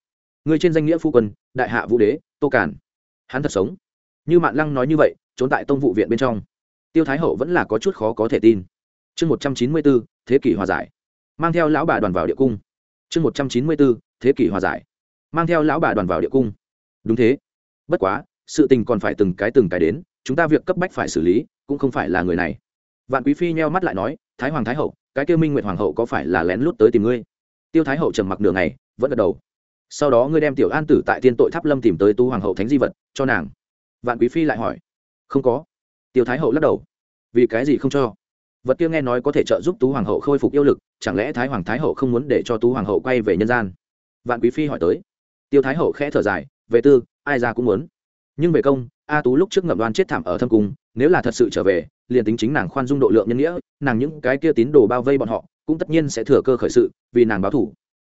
[SPEAKER 1] Người trên danh nghĩa phu quân, đại hạ vũ đế, tô cản hắn thật sống. Như mạn lăng nói như vậy trốn tại tông vụ viện bên trong. Tiêu thái hậu vẫn là có chút khó có thể tin. Chương một trăm chín mươi bốn thế kỷ hòa giải. Mang theo lão bà đoàn vào địa cung. Chương một trăm chín mươi bốn thế kỷ hòa giải. Mang theo lão bà đoàn vào địa cung. Đúng thế. Bất quá, sự tình còn phải từng cái từng cái đến, chúng ta việc cấp bách phải xử lý, cũng không phải là người này. Vạn quý phi nheo mắt lại nói, thái hoàng, thái hậu, cái kêu minh nguyệt hoàng hậu có phải là lén lút tới tìm ngươi? Tiêu thái hậu trầm mặc nửa ngày, vẫn gật đầu. Sau đó ngươi đem tiểu an tử tại thiên tội tháp lâm tìm tới tu hoàng hậu thánh di vật, cho nàng. Vạn quý phi lại hỏi không có. Tiêu thái hậu lắc đầu. Vì cái gì không cho? Vật kia nghe nói có thể trợ giúp tú hoàng hậu khôi phục yêu lực, chẳng lẽ thái hoàng thái hậu không muốn để cho tú hoàng hậu quay về nhân gian? Vạn quý phi hỏi tới. Tiêu thái hậu khẽ thở dài, về tư, ai ra cũng muốn. Nhưng về công, a tú lúc trước ngậm đoan chết thảm ở thâm cung, nếu là thật sự trở về, liền tính chính nàng khoan dung độ lượng nhân nghĩa, nàng những cái kia tín đồ bao vây bọn họ, cũng tất nhiên sẽ thừa cơ khởi sự, vì nàng báo thủ.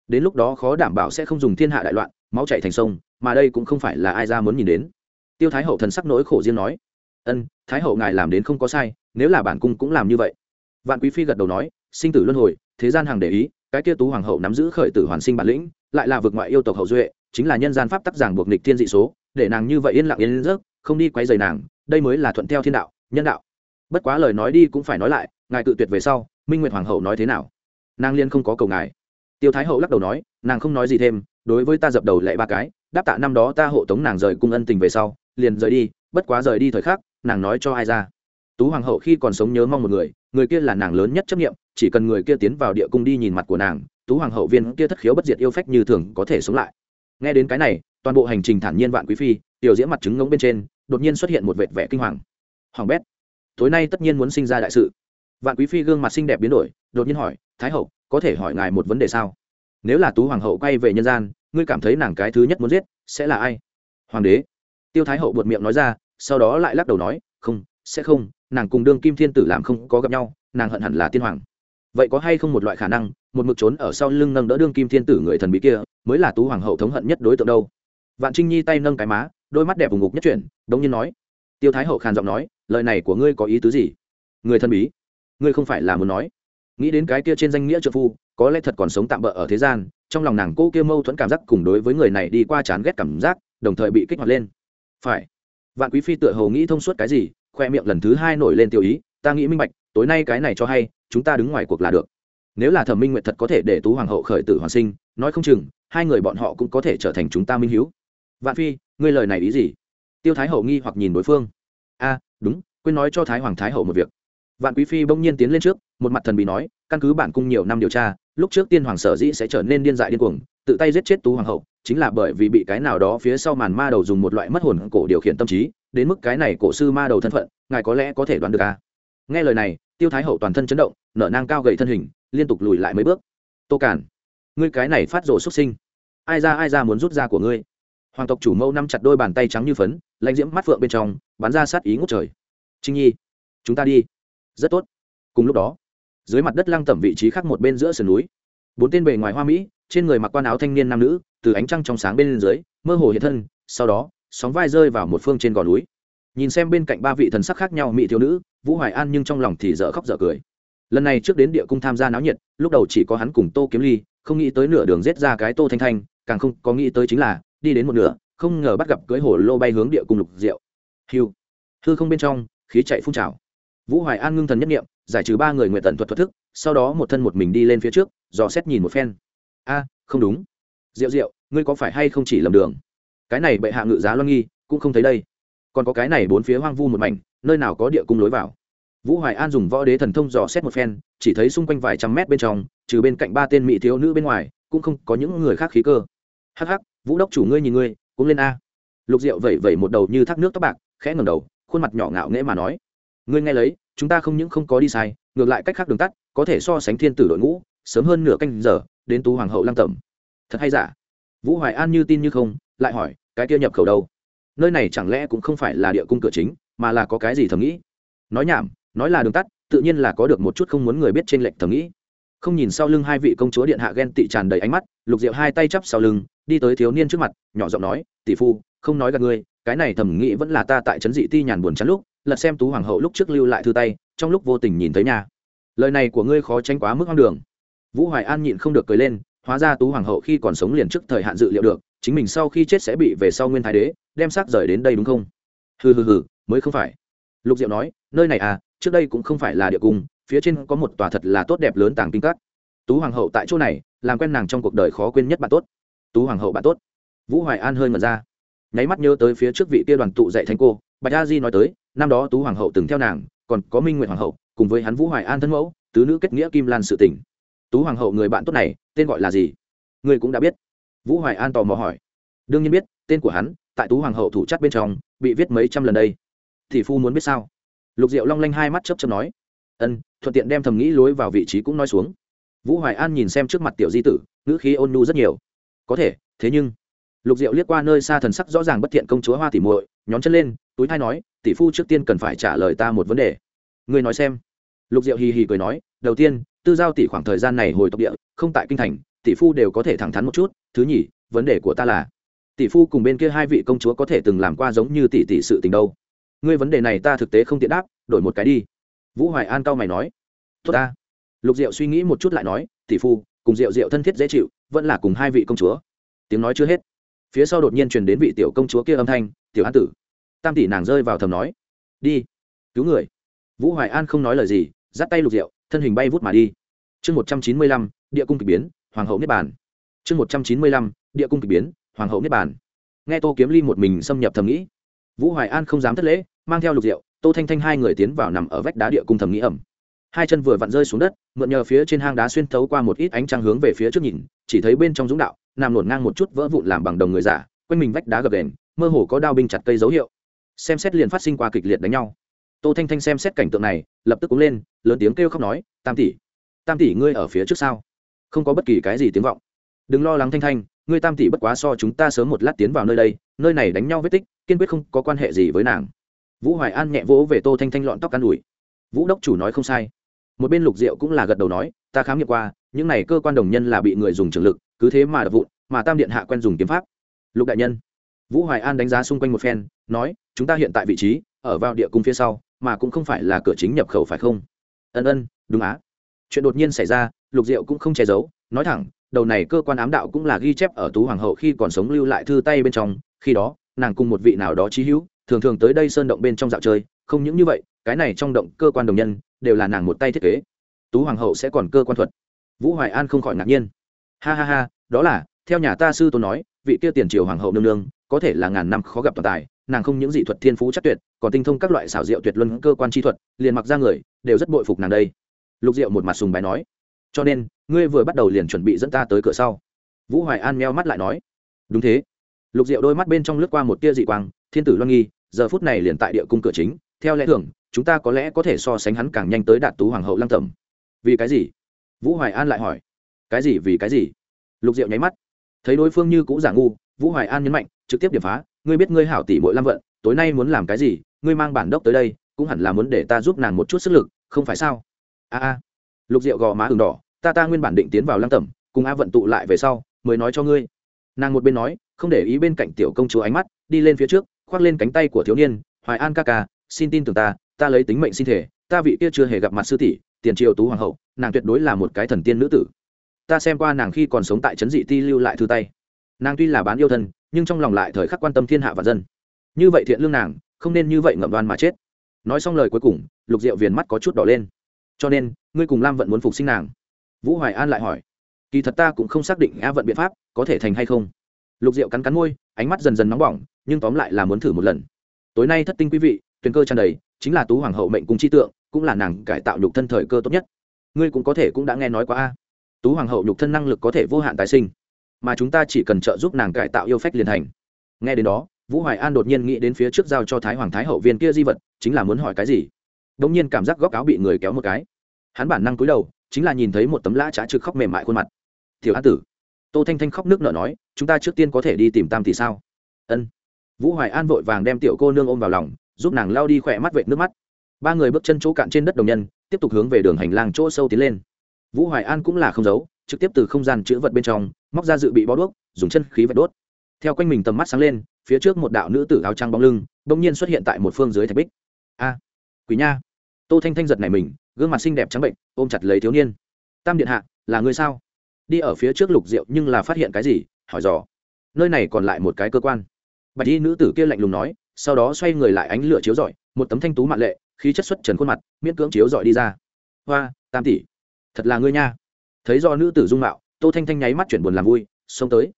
[SPEAKER 1] Đến lúc đó khó đảm bảo sẽ không dùng thiên hạ đại loạn, máu chảy thành sông, mà đây cũng không phải là ai ra muốn nhìn đến. Tiêu thái hậu thần sắc nỗi khổ riêng nói ân, thái hậu ngài làm đến không có sai, nếu là bản cung cũng làm như vậy. Vạn quý phi gật đầu nói, sinh tử luân hồi, thế gian hàng để ý, cái kia tú hoàng hậu nắm giữ khởi tử hoàn sinh bản lĩnh, lại là vực ngoại yêu tộc hậu duệ, chính là nhân gian pháp tắc giảng buộc nịch thiên dị số, để nàng như vậy yên lặng yên giấc, không đi quấy rầy nàng, đây mới là thuận theo thiên đạo, nhân đạo. Bất quá lời nói đi cũng phải nói lại, ngài cự tuyệt về sau, minh nguyệt hoàng hậu nói thế nào? Nàng liên không có cầu ngài. Tiêu thái hậu lắc đầu nói, nàng không nói gì thêm, đối với ta dập đầu lệ ba cái, đáp tạ năm đó ta hộ tống nàng rời cung ân tình về sau, liền rời đi, bất quá rời đi thời khắc nàng nói cho ai ra? Tú hoàng hậu khi còn sống nhớ mong một người người kia là nàng lớn nhất chấp nghiệm chỉ cần người kia tiến vào địa cung đi nhìn mặt của nàng, tú hoàng hậu viên kia thất khiếu bất diệt yêu phách như thường có thể sống lại. Nghe đến cái này, toàn bộ hành trình thản nhiên vạn quý phi, tiểu diễn mặt trứng ngống bên trên, đột nhiên xuất hiện một vệt vẻ kinh hoàng. Hoàng bét, tối nay tất nhiên muốn sinh ra đại sự. Vạn quý phi gương mặt xinh đẹp biến đổi, đột nhiên hỏi, thái hậu, có thể hỏi ngài một vấn đề sao? Nếu là tú hoàng hậu quay về nhân gian, ngươi cảm thấy nàng cái thứ nhất muốn giết sẽ là ai? Hoàng đế. Tiêu thái hậu buột miệng nói ra sau đó lại lắc đầu nói, không, sẽ không, nàng cùng đương kim thiên tử làm không có gặp nhau, nàng hận hẳn là tiên hoàng. Vậy có hay không một loại khả năng, một mực trốn ở sau lưng nâng đỡ đương kim thiên tử người thần bí kia, mới là tú hoàng hậu thống hận nhất đối tượng đâu? Vạn trinh nhi tay nâng cái má, đôi mắt đẹp vùng ngục nhất chuyển, đống nhiên nói. Tiêu thái hậu khàn giọng nói, lời này của ngươi có ý tứ gì? Người thân bí, ngươi không phải là muốn nói. Nghĩ đến cái kia trên danh nghĩa trợ phu, có lẽ thật còn sống tạm bỡ ở thế gian, trong lòng nàng cô kia mâu thuẫn cảm giác cùng đối với người này đi qua chán ghét cảm giác, đồng thời bị kích hoạt lên. Phải vạn quý phi tựa hồ nghĩ thông suốt cái gì, khoe miệng lần thứ hai nổi lên tiêu ý, ta nghĩ minh bạch, tối nay cái này cho hay, chúng ta đứng ngoài cuộc là được. Nếu là thẩm minh nguyện thật có thể để tú hoàng hậu khởi tử hoàn sinh, nói không chừng, hai người bọn họ cũng có thể trở thành chúng ta minh hiếu. Vạn phi, ngươi lời này ý gì? Tiêu thái hậu nghi hoặc nhìn đối phương. A, đúng, quên nói cho thái hoàng thái hậu một việc. Vạn quý phi bỗng nhiên tiến lên trước, một mặt thần bị nói, căn cứ bản cung nhiều năm điều tra, lúc trước tiên hoàng sở dĩ sẽ trở nên điên dại điên cuồng, tự tay giết chết tú hoàng hậu chính là bởi vì bị cái nào đó phía sau màn ma đầu dùng một loại mất hồn cổ điều khiển tâm trí, đến mức cái này cổ sư ma đầu thân phận, ngài có lẽ có thể đoán được à. nghe lời này, tiêu thái hậu toàn thân chấn động, nở nang cao gầy thân hình, liên tục lùi lại mấy bước. Tô cản ngươi cái này phát rổ xuất sinh. Ai ra ai ra muốn rút ra của ngươi? Hoàng tộc chủ mâu nắm chặt đôi bàn tay trắng như phấn, lãnh diễm mắt phượng bên trong, bắn ra sát ý ngút trời. Trinh nhi, chúng ta đi. Rất tốt. Cùng lúc đó, dưới mặt đất lăng tẩm vị trí khác một bên giữa sườn núi, bốn tên bề ngoài hoa mỹ, trên người mặc quan áo thanh niên nam nữ từ ánh trăng trong sáng bên dưới, mơ hồ hiện thân, sau đó, sóng vai rơi vào một phương trên gò núi. Nhìn xem bên cạnh ba vị thần sắc khác nhau mỹ thiếu nữ, vũ hoài an nhưng trong lòng thì dở khóc dở cười. Lần này trước đến địa cung tham gia náo nhiệt, lúc đầu chỉ có hắn cùng tô kiếm ly, không nghĩ tới nửa đường rết ra cái tô thanh thanh, càng không có nghĩ tới chính là, đi đến một nửa, không ngờ bắt gặp cưới hồ lô bay hướng địa cung lục rượu hiu! Hư không bên trong, khí chạy phun trào. Vũ hoài an ngưng thần nhất nghiệm giải trừ ba người nguyện tận thuật thuật thức, sau đó một thân một mình đi lên phía trước, dò xét nhìn một phen. A, không đúng diệu diệu, ngươi có phải hay không chỉ lầm đường? Cái này bệ hạ ngự giá loan nghi, cũng không thấy đây. Còn có cái này bốn phía hoang vu một mảnh, nơi nào có địa cung lối vào? Vũ hoài an dùng võ đế thần thông dò xét một phen, chỉ thấy xung quanh vài trăm mét bên trong, trừ bên cạnh ba tên mỹ thiếu nữ bên ngoài, cũng không có những người khác khí cơ. Hắc hắc, vũ đốc chủ ngươi nhìn ngươi, cũng lên a. Lục diệu vẩy vẩy một đầu như thác nước tóc bạc, khẽ ngầm đầu, khuôn mặt nhỏ ngạo nghễ mà nói. Ngươi nghe lấy, chúng ta không những không có đi sai, ngược lại cách khác đường tắt, có thể so sánh thiên tử đội ngũ, sớm hơn nửa canh giờ, đến tú hoàng hậu lăng tẩm thật hay giả? Vũ hoài an như tin như không, lại hỏi, cái kia nhập khẩu đâu? Nơi này chẳng lẽ cũng không phải là địa cung cửa chính, mà là có cái gì thầm nghĩ? Nói nhảm, nói là đường tắt, tự nhiên là có được một chút không muốn người biết trên lệnh thầm nghĩ. Không nhìn sau lưng hai vị công chúa điện hạ ghen tị tràn đầy ánh mắt, lục diệu hai tay chắp sau lưng, đi tới thiếu niên trước mặt, nhỏ giọng nói, tỷ phu, không nói gặp ngươi, cái này thầm nghĩ vẫn là ta tại trấn dị ti nhàn buồn chắn lúc, lật xem tú hoàng hậu lúc trước lưu lại thư tay, trong lúc vô tình nhìn thấy nhà. Lời này của ngươi khó tránh quá mức hoang đường. Vũ hoài an nhịn không được cười lên hóa ra tú hoàng hậu khi còn sống liền trước thời hạn dự liệu được, chính mình sau khi chết sẽ bị về sau nguyên thái đế, đem xác rời đến đây đúng không? Hừ hừ hừ, mới không phải. Lục diệu nói, nơi này à trước đây cũng không phải là địa cung, phía trên có một tòa thật là tốt đẹp lớn tàng kinh cắt tú hoàng hậu tại chỗ này, làm quen nàng trong cuộc đời khó quên nhất bạn tốt. Tú hoàng hậu bạn tốt. Vũ hoài an hơi ngẩn ra. Nháy mắt nhớ tới phía trước vị kia đoàn tụ dạy thành cô, bạch a di nói tới, năm đó tú hoàng hậu từng theo nàng, còn có minh nguyện hoàng hậu, cùng với hắn vũ hoài an thân mẫu, tứ nữ kết nghĩa kim lan sự tỉnh tú hoàng hậu người bạn tốt này, tên gọi là gì? Người cũng đã biết. Vũ hoài an tò mò hỏi. Đương nhiên biết, tên của hắn, tại tú hoàng hậu thủ chắc bên trong, bị viết mấy trăm lần đây. Thì phu muốn biết sao? Lục diệu long lanh hai mắt chấp chấp nói. Ân, thuận tiện đem thầm nghĩ lối vào vị trí cũng nói xuống. Vũ hoài an nhìn xem trước mặt tiểu di tử, ngữ khí ôn nhu rất nhiều. Có thể, thế nhưng, lục diệu liếc qua nơi xa thần sắc rõ ràng bất thiện công chúa hoa tỉ muội, nhón chân lên, túi thai nói, tỷ phu trước tiên cần phải trả lời ta một vấn đề. Ngươi nói xem. Lục diệu hì hì cười nói, đầu tiên tư giao tỷ khoảng thời gian này hồi tộc địa, không tại kinh thành, tỷ phu đều có thể thẳng thắn một chút, thứ nhì, vấn đề của ta là, tỷ phu cùng bên kia hai vị công chúa có thể từng làm qua giống như tỷ tỷ sự tình đâu. Ngươi vấn đề này ta thực tế không tiện đáp, đổi một cái đi. Vũ hoài an cao mày nói. Tốt ta. Lục diệu suy nghĩ một chút lại nói, tỷ phu, cùng diệu diệu thân thiết dễ chịu, vẫn là cùng hai vị công chúa. Tiếng nói chưa hết. Phía sau đột nhiên truyền đến vị tiểu công chúa kia âm thanh, tiểu an tử. Tam tỷ nàng rơi vào thầm nói, đi, cứu người. Vũ hoài an không nói lời gì, dắt tay lục diệu thân hình bay vút mà đi. Chương một trăm chín mươi lăm địa cung k ỳ biến hoàng hậu niết bàn. Chương một trăm chín mươi lăm địa cung k ỳ biến hoàng hậu niết bàn. Nghe tô kiếm ly một mình xâm nhập thầm nghĩ vũ hoài an không dám thất lễ mang theo lục diệu tô thanh thanh hai người tiến vào nằm ở vách đá địa cung thầm nghĩ ẩm. Hai chân vừa vặn rơi xuống đất mượn nhờ phía trên hang đá xuyên thấu qua một ít ánh trăng hướng về phía trước nhìn chỉ thấy bên trong dũng đạo nằm nổn ngang một chút vỡ vụn làm bằng đồng người giả quanh mình vách đá gập đèn, mơ hồ có đao binh chặt cây dấu hiệu. Xem xét liền phát sinh qua kịch liệt đánh nhau tô thanh thanh xem xét cảnh tượng này, lập tức cúng lên, lớn tiếng kêu khóc nói, tam tỷ tam tỷ ngươi ở phía trước sau không có bất kỳ cái gì tiếng vọng. Đừng lo lắng thanh thanh, ngươi tam tỷ bất quá so chúng ta sớm một lát tiến vào nơi đây, nơi này đánh nhau vết tích, kiên quyết không có quan hệ gì với nàng. Vũ hoài an nhẹ vỗ về tô thanh thanh lọn tóc can ủi. Vũ đốc chủ nói không sai. Một bên lục diệu cũng là gật đầu nói, ta khám nghiệm qua, những này cơ quan đồng nhân là bị người dùng trường lực, cứ thế mà đập vụn, mà tam điện hạ quen dùng kiếm pháp. Lục đại nhân. Vũ hoài an đánh giá xung quanh một phen, nói, chúng ta hiện tại vị trí, ở vào địa cung phía sau mà cũng không phải là cửa chính nhập khẩu phải không? Ân ân, đúng á. Chuyện đột nhiên xảy ra, lục diệu cũng không che giấu, nói thẳng, đầu này cơ quan ám đạo cũng là ghi chép ở tú hoàng hậu khi còn sống lưu lại thư tay bên trong, khi đó, nàng cùng một vị nào đó trí hữu, thường thường tới đây sơn động bên trong dạo chơi, không những như vậy, cái này trong động cơ quan đồng nhân, đều là nàng một tay thiết kế. Tú hoàng hậu sẽ còn cơ quan thuật. Vũ hoài an không khỏi ngạc nhiên. Ha ha ha, đó là, theo nhà ta sư tôn nói, vị kia tiền triều hoàng hậu nương nương, có thể là ngàn năm khó gặp toàn tài nàng không những dị thuật thiên phú chắc tuyệt, còn tinh thông các loại xảo diệu tuyệt luân cơ quan chi thuật, liền mặc ra người, đều rất bội phục nàng đây. Lục diệu một mặt sùng bài nói. Cho nên, ngươi vừa bắt đầu liền chuẩn bị dẫn ta tới cửa sau. Vũ hoài an meo mắt lại nói. Đúng thế. Lục diệu đôi mắt bên trong lướt qua một tia dị quang, thiên tử loan nghi, giờ phút này liền tại địa cung cửa chính, theo lẽ thường, chúng ta có lẽ có thể so sánh hắn càng nhanh tới đạt tú hoàng hậu lăng tẩm. Vì cái gì? Vũ hoài an lại hỏi. Cái gì vì cái gì? Lục diệu nháy mắt. Thấy đối phương như cũ giả ngu, vũ hoài an nhấn mạnh trực tiếp điểm phá, ngươi biết ngươi hảo tỷ mỗi lam vận, tối nay muốn làm cái gì, ngươi mang bản đốc tới đây, cũng hẳn là muốn để ta giúp nàng một chút sức lực, không phải sao? A a. Lục diệu gò má ừng đỏ, ta ta nguyên bản định tiến vào lăng tẩm, cùng a vận tụ lại về sau, mới nói cho ngươi. Nàng một bên nói, không để ý bên cạnh tiểu công chúa ánh mắt, đi lên phía trước, khoác lên cánh tay của thiếu niên, hoài an ca ca, xin tin tưởng ta ta lấy tính mệnh sinh thể, ta vị kia chưa hề gặp mặt sư tỷ, tiền triều tú hoàng hậu, nàng tuyệt đối là một cái thần tiên nữ tử. Ta xem qua nàng khi còn sống tại trấn dị ti lưu lại thư tay nàng tuy là bán yêu thân, nhưng trong lòng lại thời khắc quan tâm thiên hạ và dân. Như vậy thiện lương nàng, không nên như vậy ngậm đoan mà chết. Nói xong lời cuối cùng, lục diệu viền mắt có chút đỏ lên. Cho nên, ngươi cùng lam vận muốn phục sinh nàng. Vũ hoài an lại hỏi, kỳ thật ta cũng không xác định a vận biện pháp có thể thành hay không. Lục diệu cắn cắn môi, ánh mắt dần dần nóng bỏng, nhưng tóm lại là muốn thử một lần. Tối nay thất tinh quý vị, tuyền cơ tràn đầy, chính là tú hoàng hậu mệnh cung chi tượng, cũng là nàng cải tạo nhục thân thời cơ tốt nhất. Ngươi cũng có thể cũng đã nghe nói qua a. Tú hoàng hậu nhục thân năng lực có thể vô hạn tái sinh mà chúng ta chỉ cần trợ giúp nàng cải tạo yêu phách liền thành. Nghe đến đó, vũ hoài an đột nhiên nghĩ đến phía trước giao cho thái hoàng thái hậu viên kia di vật, chính là muốn hỏi cái gì. Đ ỗ n g nhiên cảm giác góc áo bị người kéo một cái. Hắn bản năng cúi đầu, chính là nhìn thấy một tấm lã trá trực khóc mềm mại khuôn mặt. Thiểu an tử. Tô thanh thanh khóc nước nở nói, chúng ta trước tiên có thể đi tìm tam thì sao? Ân. Vũ hoài an vội vàng đem tiểu cô nương ôm vào lòng, giúp nàng lao đi khỏe mắt vệt nước mắt. Ba người bước chân chỗ cạn trên đất đồng nhân, tiếp tục hướng về đường hành lang chỗ sâu tiến lên. Vũ hoài an cũng là không giấu trực tiếp từ không gian chữ vật bên trong, móc ra dự bị bó đuốc, dùng chân khí vật đốt. Theo quanh mình tầm mắt sáng lên, phía trước một đạo nữ tử áo trắng bóng lưng, bỗng nhiên xuất hiện tại một phương dưới thạch bích. A, quỷ nha. Tô thanh thanh giật này mình, gương mặt xinh đẹp trắng bệnh, ôm chặt lấy thiếu niên. Tam điện hạ, là người sao? Đi ở phía trước lục diệu nhưng là phát hiện cái gì? Hỏi dò. Nơi này còn lại một cái cơ quan. Bạch y nữ tử kia lạnh lùng nói, sau đó xoay người lại ánh lửa chiếu rọi, một tấm thanh tú mạn lệ, khí chất xuất trần khuôn mặt, miễn cưỡng chiếu rọi đi ra. Hoa, tam tỷ, thật là ngươi nha thấy do nữ tử dung mạo, tô thanh thanh nháy mắt chuyển buồn làm vui, xông tới,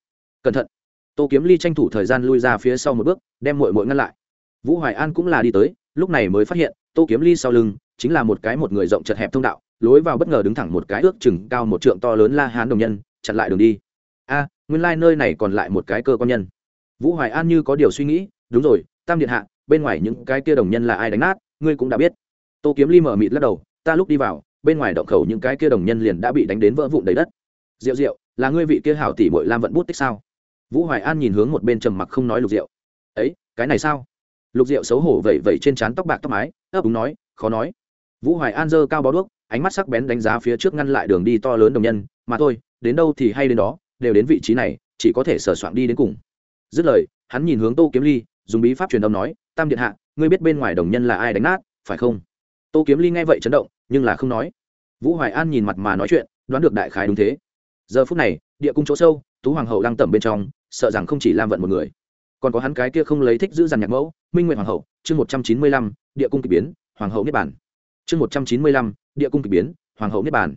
[SPEAKER 1] cẩn thận. Tô kiếm ly tranh thủ thời gian lui ra phía sau một bước, đem mội mội ngăn lại. Vũ hoài an cũng là đi tới, lúc này mới phát hiện, tô kiếm ly sau lưng chính là một cái một người rộng chật hẹp thông đạo, lối vào bất ngờ đứng thẳng một cái ước chừng cao một trượng to lớn la hán đồng nhân, chặn lại đường đi. A, nguyên lai、like、nơi này còn lại một cái cơ quan nhân. Vũ hoài an như có điều suy nghĩ, đúng rồi, tam điện hạ, bên ngoài những cái kia đồng nhân là ai đánh nát, ngươi cũng đã biết. Tô kiếm ly mở mịt lắc đầu, ta lúc đi vào bên ngoài động khẩu những cái kia đồng nhân liền đã bị đánh đến vỡ vụn đầy đất. Rượu rượu là ngươi vị kia hảo tỷ muội lam vận bút tích sao? Vũ hoài an nhìn hướng một bên trầm mặc không nói lục diệu. Ấy, cái này sao? Lục diệu xấu hổ vẩy vẩy trên trán tóc bạc tóc mái, ấp úng nói, khó nói. Vũ hoài an giơ cao bó đuốc, ánh mắt sắc bén đánh giá phía trước ngăn lại đường đi to lớn đồng nhân, mà thôi, đến đâu thì hay đến đó, đều đến vị trí này, chỉ có thể sửa soạn đi đến cùng. Dứt lời, hắn nhìn hướng tô kiếm ly, dùng bí pháp truyền âm nói, tam điện hạ, ngươi biết bên ngoài đồng nhân là ai đánh nát, phải không? Tô kiếm ly nghe vậy chấn động nhưng là không nói. Vũ hoài an nhìn mặt mà nói chuyện, đoán được đại khái đúng thế. Giờ phút này, địa cung chỗ sâu, tú hoàng hậu đang tẩm bên trong, sợ rằng không chỉ lam vận một người. Còn có hắn cái kia không lấy thích giữ dàn nhạc mẫu, minh nguyện hoàng hậu, chương một trăm chín mươi lăm, địa cung k ỳ biến, hoàng hậu niết bản chương một trăm chín mươi lăm, địa cung k ỳ biến, hoàng hậu niết bản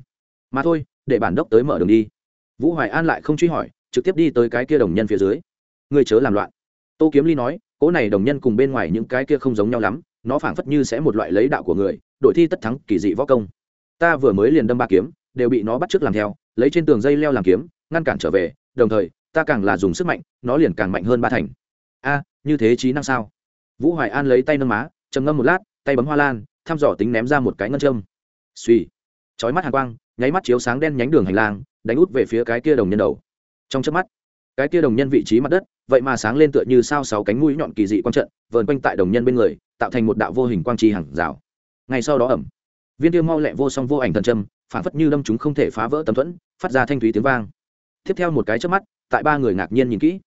[SPEAKER 1] mà thôi, để bản đốc tới mở đường đi. Vũ hoài an lại không truy hỏi, trực tiếp đi tới cái kia đồng nhân phía dưới. Người chớ làm loạn. Tô kiếm ly nói cỗ này đồng nhân cùng bên ngoài những cái kia không giống nhau lắm, nó phảng phất như sẽ một loại lấy đạo của người đội thi tất thắng kỳ dị võ công. Ta vừa mới liền đâm ba kiếm, đều bị nó bắt trước làm theo, lấy trên tường dây leo làm kiếm, ngăn cản trở về, đồng thời, ta càng là dùng sức mạnh, nó liền càng mạnh hơn ba thành. A, như thế trí năng sao? Vũ hoài an lấy tay nâng má, trầm ngâm một lát, tay bấm hoa lan, thăm dò tính ném ra một cái ngân châm. Suy chói mắt hàng quang, nháy mắt chiếu sáng đen nhánh đường hành lang, đánh út về phía cái kia đồng nhân đầu. Trong chớp mắt, cái kia đồng nhân vị trí mặt đất, vậy mà sáng lên tựa như sao sáu cánh mũi nhọn kỳ dị quang trận, vờn quanh tại đồng nhân bên người, tạo thành một đạo vô hình quang trì hàng rào ngay sau đó ẩm. Viên tiêu mau lẹ vô song vô ảnh thần trâm phản phất như đâm chúng không thể phá vỡ tấm thuẫn, phát ra thanh thúy tiếng vang. Tiếp theo một cái trước mắt, tại ba người ngạc nhiên nhìn kỹ.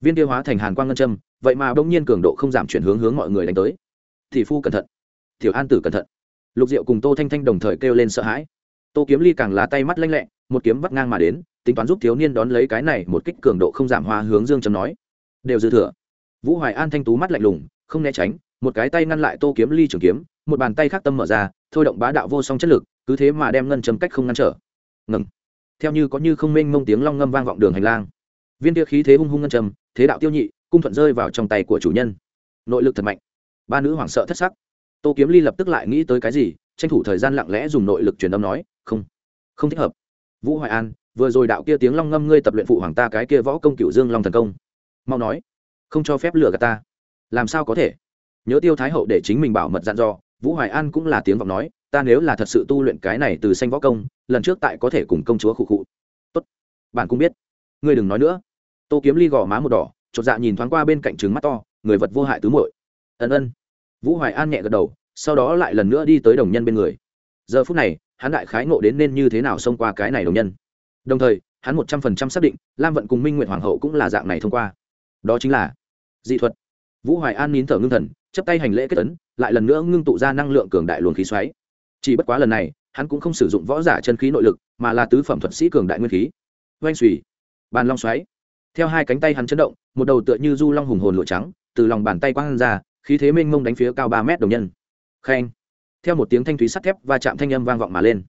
[SPEAKER 1] Viên tiêu hóa thành hàn quang ngân châm, vậy mà bỗng nhiên cường độ không giảm chuyển hướng hướng mọi người đánh tới. Thị phu cẩn thận. Tiểu an tử cẩn thận. Lục diệu cùng tô thanh thanh đồng thời kêu lên sợ hãi. Tô kiếm ly càng lá tay mắt lanh lẹ, một kiếm vắt ngang mà đến, tính toán giúp thiếu niên đón lấy cái này một kích cường độ không giảm hoa hướng dương chấm nói. Đều dư thừa. Vũ hoài an thanh tú mắt lạnh lùng, không né tránh, một cái tay ngăn lại tô kiếm ly trường kiếm một bàn tay khác tâm mở ra, thôi động bá đạo vô song chất lực, cứ thế mà đem ngân chấm cách không ngăn trở. Ngừng. Theo như có như không mênh mông tiếng long ngâm vang vọng đường hành lang. Viên tia khí thế hung hung ngân châm, thế đạo tiêu nhị, cung thuận rơi vào trong tay của chủ nhân. Nội lực thật mạnh. Ba nữ hoảng sợ thất sắc. Tô kiếm ly lập tức lại nghĩ tới cái gì, tranh thủ thời gian lặng lẽ dùng nội lực truyền âm nói, không không thích hợp. Vũ hoài an, vừa rồi đạo kia tiếng long ngâm ngươi tập luyện phụ hoàng ta cái kia võ công cựu dương long thần công. Mau nói, không cho phép lừa gạt ta. Làm sao có thể? Nhớ tiêu thái hậu để chính mình bảo mật dặn dò vũ hoài an cũng là tiếng vọng nói, ta nếu là thật sự tu luyện cái này từ xanh võ công, lần trước tại có thể cùng công chúa khụ khụ. Tốt, bạn cũng biết. Ngươi đừng nói nữa. Tô kiếm ly gò má một đỏ, chột dạ nhìn thoáng qua bên cạnh trứng mắt to, người vật vô hại tứ muội. Ân ân. Vũ hoài an nhẹ gật đầu, sau đó lại lần nữa đi tới đồng nhân bên người. Giờ phút này, hắn đại khái ngộ đến nên như thế nào xông qua cái này đồng nhân. Đồng thời, hắn một trăm phần trăm xác định, lam vận cùng minh nguyện hoàng hậu cũng là dạng này thông qua. Đó chính là dị thuật. Vũ hoài an nín thở ngưng thần chấp tay hành lễ kết ấn, lại lần nữa ngưng tụ ra năng lượng cường đại luồng khí xoáy. Chỉ bất quá lần này, hắn cũng không sử dụng võ giả chân khí nội lực, mà là tứ phẩm thuật sĩ cường đại nguyên khí. Oanh xùy bàn long xoáy. Theo hai cánh tay hắn chấn động, một đầu tựa như du long hùng hồn lụa trắng, từ lòng bàn tay quang ra, khí thế mênh mông đánh phía cao ba mét đồng nhân. Khen. Theo một tiếng thanh thúy sắt thép và chạm thanh âm vang vọng mà lên.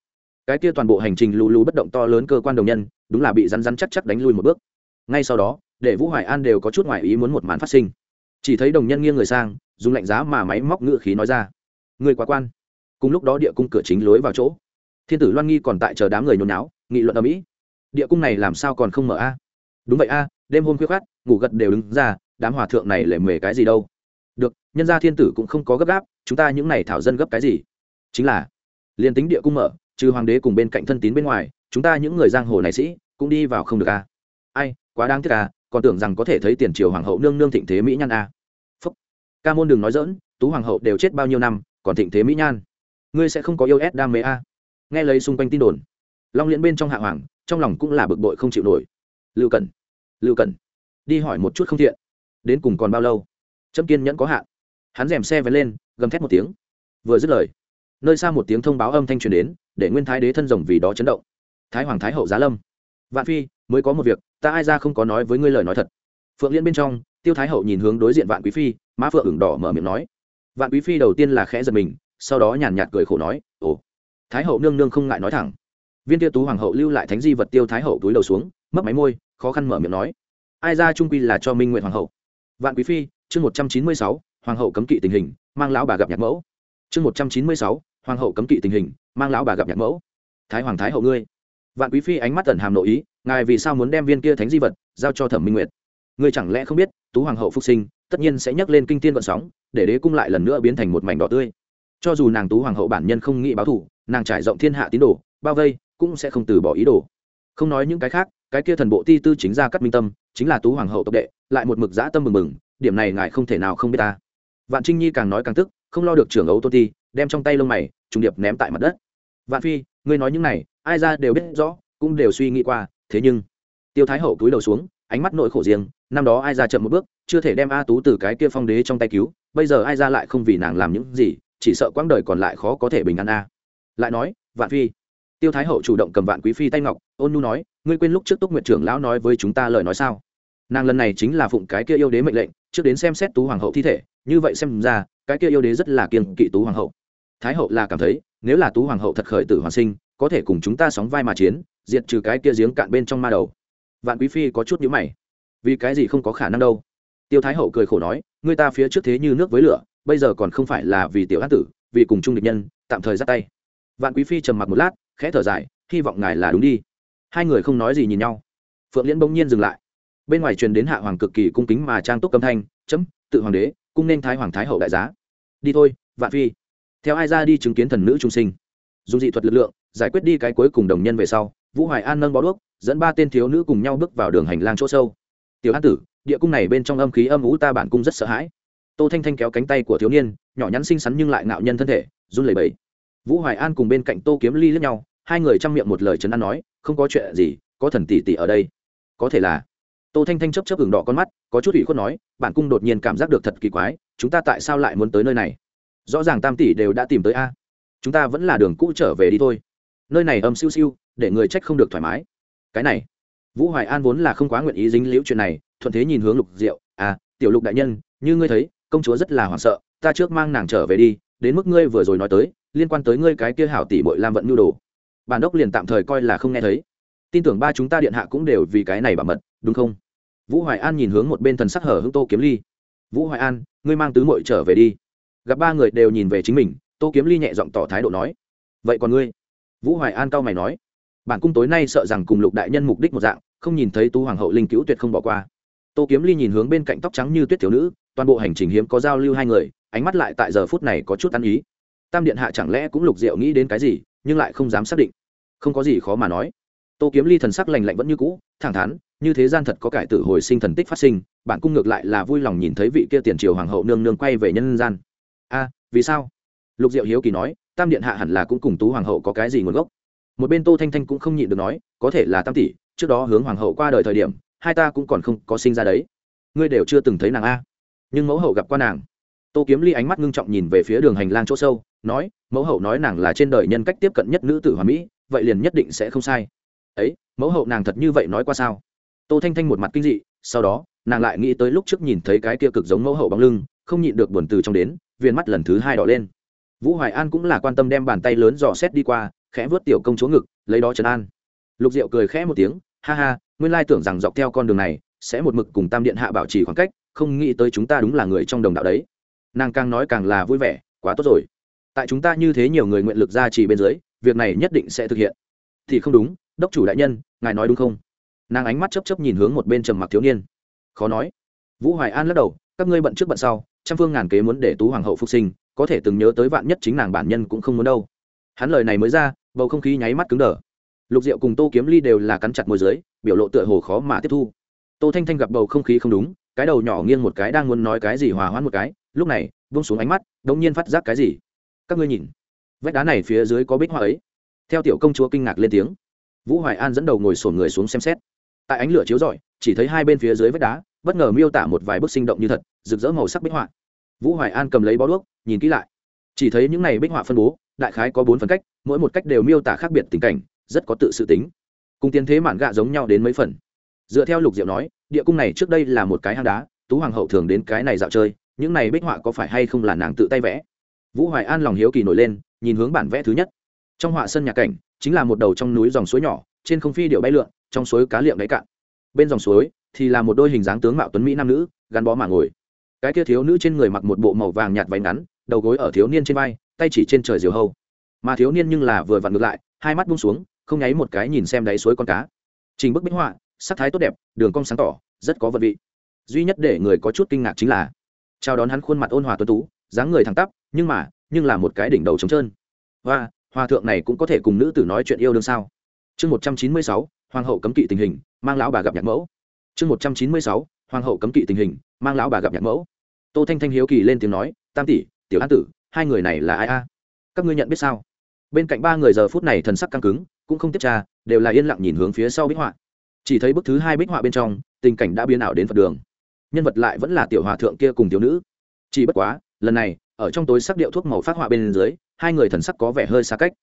[SPEAKER 1] Cái kia toàn bộ hành trình lù lù bất động to lớn cơ quan đồng nhân, đúng là bị rắn rắn chắc chắc đánh lui một bước. Ngay sau đó, để vũ hoài an đều có chút ngoại ý muốn một màn phát sinh. Chỉ thấy đồng nhân nghiêng người sang dùng lạnh giá mà máy móc ngựa khí nói ra. Người quá quan. Cùng lúc đó địa cung cửa chính lối vào chỗ. Thiên tử loan nghi còn tại chờ đám người nhốn náo nghị luận ở mỹ địa cung này làm sao còn không mở a? Đúng vậy a, đêm hôm khuya khát ngủ gật đều đứng ra, đám hòa thượng này lệ mề cái gì đâu. Được, nhân gia thiên tử cũng không có gấp gáp, chúng ta những này thảo dân gấp cái gì? Chính là, liền tính địa cung mở, trừ hoàng đế cùng bên cạnh thân tín bên ngoài, chúng ta những người giang hồ này sĩ cũng đi vào không được a. Ai, quá đáng tiếc à còn tưởng rằng có thể thấy tiền triều hoàng hậu nương nương thịnh thế mỹ nhân a ca môn đừng nói dỡn tú hoàng hậu đều chết bao nhiêu năm, còn thịnh thế mỹ nhan. Ngươi sẽ không có yêu ép đam mê a. Nghe lấy xung quanh tin đồn, long liễn bên trong hạ hoàng, trong lòng cũng là bực bội không chịu nổi. Lưu cần lưu cần đi hỏi một chút không thiện. Đến cùng còn bao lâu? Trâm kiên nhẫn có hạn. Hắn rèm xe vén lên, gầm thét một tiếng. Vừa dứt lời, nơi xa một tiếng thông báo âm thanh truyền đến, để nguyên thái đế thân rồng vì đó chấn động. Thái hoàng thái hậu giá lâm. Vạn phi, mới có một việc, ta ai ra không có nói với ngươi lời nói thật. Phượng liên bên trong tiêu thái hậu nhìn hướng đối diện vạn quý phi má phượng ửng đỏ mở miệng nói. Vạn quý phi đầu tiên là khẽ giật mình, sau đó nhàn nhạt cười khổ nói, ồ. Thái hậu nương nương không ngại nói thẳng. Viên tiêu tú hoàng hậu lưu lại thánh di vật tiêu thái hậu túi đầu xuống mất máy môi, khó khăn mở miệng nói, ai ra trung quy là cho minh nguyện hoàng hậu? Vạn quý phi, chương một trăm chín mươi sáu, hoàng hậu cấm kỵ tình hình, mang lão bà gặp nhạc mẫu. Chương một trăm chín mươi sáu, hoàng hậu cấm kỵ tình hình, mang lão bà gặp nhạc mẫu. Thái hoàng, thái hậu ngươi. Vạn quý phi ánh mắt tẩn hàm nội ý, ngài vì sao muốn đem viên kia thánh di vật giao cho thẩm minh nguyệt? Ngươi chẳng lẽ không biết tú hoàng hậu phục sinh, tất nhiên sẽ nhắc lên kinh tiên vận sóng, để đế cung lại lần nữa biến thành một mảnh đỏ tươi. Cho dù nàng tú hoàng hậu bản nhân không nghĩ báo thủ nàng trải rộng thiên hạ tín đồ, bao vây, cũng sẽ không từ bỏ ý đồ. Không nói những cái khác, cái kia thần bộ ti tư chính ra cắt minh tâm, chính là tú hoàng hậu tộc đệ, lại một mực dã tâm mừng mừng, điểm này ngài không thể nào không biết ta. Vạn trinh nhi càng nói càng tức, không lo được trưởng ấu tôn ti, đem trong tay lông mày, trùng điệp ném tại mặt đất. Vạn phi, ngươi nói những này, ai ra đều biết rõ, cũng đều suy nghĩ qua, thế nhưng, tiêu thái hậu cúi đầu xuống, ánh mắt nội khổ riêng năm đó ai ra chậm một bước, chưa thể đem a tú từ cái kia phong đế trong tay cứu, bây giờ ai ra lại không vì nàng làm những gì, chỉ sợ quãng đời còn lại khó có thể bình an a. Lại nói, vạn phi, tiêu thái hậu chủ động cầm vạn quý phi tay ngọc, ôn nu nói, ngươi quên lúc trước túc nguyện trưởng lão nói với chúng ta lời nói sao? Nàng lần này chính là phụng cái kia yêu đế mệnh lệnh, trước đến xem xét tú hoàng hậu thi thể, như vậy xem ra, cái kia yêu đế rất là kiên kỵ tú hoàng hậu. Thái hậu là cảm thấy, nếu là tú hoàng hậu thật khởi tử hoàng sinh, có thể cùng chúng ta sóng vai mà chiến, diệt trừ cái kia giếng cạn bên trong ma đầu. Vạn quý phi có chút nhữ mày vì cái gì không có khả năng đâu. Tiêu thái hậu cười khổ nói người ta phía trước thế như nước với lửa, bây giờ còn không phải là vì tiểu hát tử, vì cùng chung địch nhân, tạm thời dắt tay. Vạn quý phi trầm mặc một lát, khẽ thở dài, hy vọng ngài là đúng đi. Hai người không nói gì nhìn nhau. Phượng liễn bỗng nhiên dừng lại. Bên ngoài truyền đến hạ hoàng cực kỳ cung kính mà trang túc âm thanh, chấm, tự hoàng đế, cung nên thái hoàng thái hậu đại giá. Đi thôi, vạn phi. Theo ai ra đi chứng kiến thần nữ trung sinh. Dùng dị thuật lực lượng, giải quyết đi cái cuối cùng đồng nhân về sau, vũ hoài an nâng bó đuốc, dẫn ba tên thiếu nữ cùng nhau bước vào đường hành lang chỗ sâu tiểu an tử, địa cung này bên trong âm khí âm ú ta bản cung rất sợ hãi. Tô thanh thanh kéo cánh tay của thiếu niên, nhỏ nhắn xinh xắn nhưng lại ngạo nhân thân thể, run lẩy bẩy. Vũ hoài an cùng bên cạnh tô kiếm ly lẫn nhau, hai người chăm miệng một lời chấn an nói, không có chuyện gì, có thần tỷ tỷ ở đây. Có thể là. Tô thanh thanh chấp chấp hừng đỏ con mắt, có chút ủy khuất nói, bản cung đột nhiên cảm giác được thật kỳ quái, chúng ta tại sao lại muốn tới nơi này? Rõ ràng tam tỷ đều đã tìm tới a. Chúng ta vẫn là đường cũ trở về đi thôi. Nơi này âm siêu siêu, để người trách không được thoải mái. Cái này vũ hoài an vốn là không quá nguyện ý dính liễu chuyện này, thuận thế nhìn hướng lục diệu à tiểu lục đại nhân, như ngươi thấy, công chúa rất là hoảng sợ, ta trước mang nàng trở về đi, đến mức ngươi vừa rồi nói tới, liên quan tới ngươi cái kia hảo tỷ bội lam vận nhu đồ. Bản đốc liền tạm thời coi là không nghe thấy. Tin tưởng ba chúng ta điện hạ cũng đều vì cái này bảo mật, đúng không? Vũ hoài an nhìn hướng một bên thần sắc hở hưng tô kiếm ly. Vũ hoài an, ngươi mang tứ mội trở về đi. Gặp ba người đều nhìn về chính mình, tô kiếm ly nhẹ giọng tỏ thái độ nói. Vậy còn ngươi? Vũ hoài an cao mày nói. Bản cung tối nay sợ rằng cùng lục đại nhân mục đích một dạng không nhìn thấy tú hoàng hậu linh cứu tuyệt không bỏ qua. Tô kiếm ly nhìn hướng bên cạnh tóc trắng như tuyết thiếu nữ, toàn bộ hành trình hiếm có giao lưu hai người, ánh mắt lại tại giờ phút này có chút ăn ý. Tam điện hạ chẳng lẽ cũng lục diệu nghĩ đến cái gì, nhưng lại không dám xác định. Không có gì khó mà nói. Tô kiếm ly thần sắc lành lạnh vẫn như cũ, thẳng thắn, như thế gian thật có cải tử hồi sinh thần tích phát sinh bản cung ngược lại là vui lòng nhìn thấy vị kia tiền triều hoàng hậu nương nương quay về nhân gian. A, vì sao? Lục diệu hiếu kỳ nói, tam điện hạ hẳn là cũng cùng tú hoàng hậu có cái gì nguồn gốc? Một bên tô thanh thanh cũng không nhịn được nói, có thể là tam tỷ trước đó hướng hoàng hậu qua đời thời điểm, hai ta cũng còn không có sinh ra đấy. Ngươi đều chưa từng thấy nàng a. Nhưng mẫu hậu gặp qua nàng. Tô kiếm ly ánh mắt ngưng trọng nhìn về phía đường hành lang chỗ sâu, nói, mẫu hậu nói nàng là trên đời nhân cách tiếp cận nhất nữ tử hòa mỹ, vậy liền nhất định sẽ không sai. Ấy, mẫu hậu nàng thật như vậy nói qua sao? Tô thanh thanh một mặt kinh dị, sau đó, nàng lại nghĩ tới lúc trước nhìn thấy cái kia cực giống mẫu hậu bóng lưng, không nhịn được buồn từ trong đến viên mắt lần thứ hai đỏ lên. Vũ hoài an cũng là quan tâm đem bàn tay lớn dò xét đi qua, khẽ vớt tiểu công chúa ngực, lấy đó trấn an. Lục diệu cười khẽ một tiếng ha ha, nguyên lai tưởng rằng dọc theo con đường này, sẽ một mực cùng tam điện hạ bảo trì khoảng cách, không nghĩ tới chúng ta đúng là người trong đồng đạo đấy. Nàng càng nói càng là vui vẻ, quá tốt rồi. Tại chúng ta như thế nhiều người nguyện lực ra trì bên dưới, việc này nhất định sẽ thực hiện. Thì không đúng, đốc chủ đại nhân, ngài nói đúng không? Nàng ánh mắt chấp chấp nhìn hướng một bên trầm mặc thiếu niên. Khó nói. Vũ hoài an lắc đầu, các ngươi bận trước bận sau, trăm phương ngàn kế muốn để tú hoàng hậu phục sinh, có thể từng nhớ tới vạn nhất chính nàng bản nhân cũng không muốn đâu. Hắn lời này mới ra, bầu không khí nháy mắt cứng đờ lục diệu cùng tô kiếm ly đều là cắn chặt môi giới biểu lộ tựa hồ khó mà tiếp thu. Tô thanh thanh gặp bầu không khí không đúng, cái đầu nhỏ nghiêng một cái đang muốn nói cái gì hòa hoãn một cái, lúc này vung xuống ánh mắt, đống nhiên phát giác cái gì. Các ngươi nhìn, vách đá này phía dưới có bích hoa ấy. Theo tiểu công chúa kinh ngạc lên tiếng, vũ hoài an dẫn đầu ngồi sổn người xuống xem xét. Tại ánh lửa chiếu rọi, chỉ thấy hai bên phía dưới vách đá, bất ngờ miêu tả một vài bức sinh động như thật, rực rỡ màu sắc bích họa. Vũ hoài an cầm lấy bó đuốc, nhìn kỹ lại. Chỉ thấy những này bích họa phân bố, đại khái có bốn phần cách, mỗi một cách đều miêu tả khác biệt tình cảnh rất có tự sự tính. Cùng tiến thế mạn gạ giống nhau đến mấy phần. Dựa theo lục diệu nói, địa cung này trước đây là một cái hang đá, tú hoàng hậu thường đến cái này dạo chơi, những này bích họa có phải hay không là nàng tự tay vẽ? Vũ hoài an lòng hiếu kỳ nổi lên, nhìn hướng bản vẽ thứ nhất. Trong họa sân nhà cảnh, chính là một đầu trong núi dòng suối nhỏ, trên không phi điệu bay lượn, trong suối cá liệm đáy cạn. Bên dòng suối thì là một đôi hình dáng tướng mạo tuấn mỹ nam nữ, gắn bó mà ngồi. Cái kia thiếu nữ trên người mặc một bộ màu vàng nhạt váy ngắn, đầu gối ở thiếu niên trên vai, tay chỉ trên trời diều hâu. Mà thiếu niên nhưng là vừa vặn ngược lại, hai mắt bung xuống không nháy một cái nhìn xem đáy suối con cá. Trình bức bích họa, sắc thái tốt đẹp, đường cong sáng tỏ, rất có vật vị. Duy nhất để người có chút kinh ngạc chính là, chào đón hắn khuôn mặt ôn hòa tuấn tú, dáng người thẳng tắp, nhưng mà, nhưng là một cái đỉnh đầu trống trơn. Và hòa thượng này cũng có thể cùng nữ tử nói chuyện yêu đương sao? Chương một trăm chín mươi sáu, hoàng hậu cấm kỵ tình hình, mang lão bà gặp nhạc mẫu. Chương một trăm chín mươi sáu, hoàng hậu cấm kỵ tình hình, mang lão bà gặp nhạc mẫu. Tô thanh thanh hiếu kỳ lên tiếng nói, tam tỷ, tiểu an tử, hai người này là ai a? Các ngươi nhận biết sao? Bên cạnh ba người giờ phút này thần sắc căng cứng cũng không tiếp tra, đều là yên lặng nhìn hướng phía sau bích họa. Chỉ thấy bức thứ hai bích họa bên trong, tình cảnh đã biến ảo đến phật đường. Nhân vật lại vẫn là tiểu hòa thượng kia cùng tiểu nữ. Chỉ bất quá, lần này, ở trong tối sắc điệu thuốc màu phát họa bên dưới, hai người thần sắc có vẻ hơi xa cách.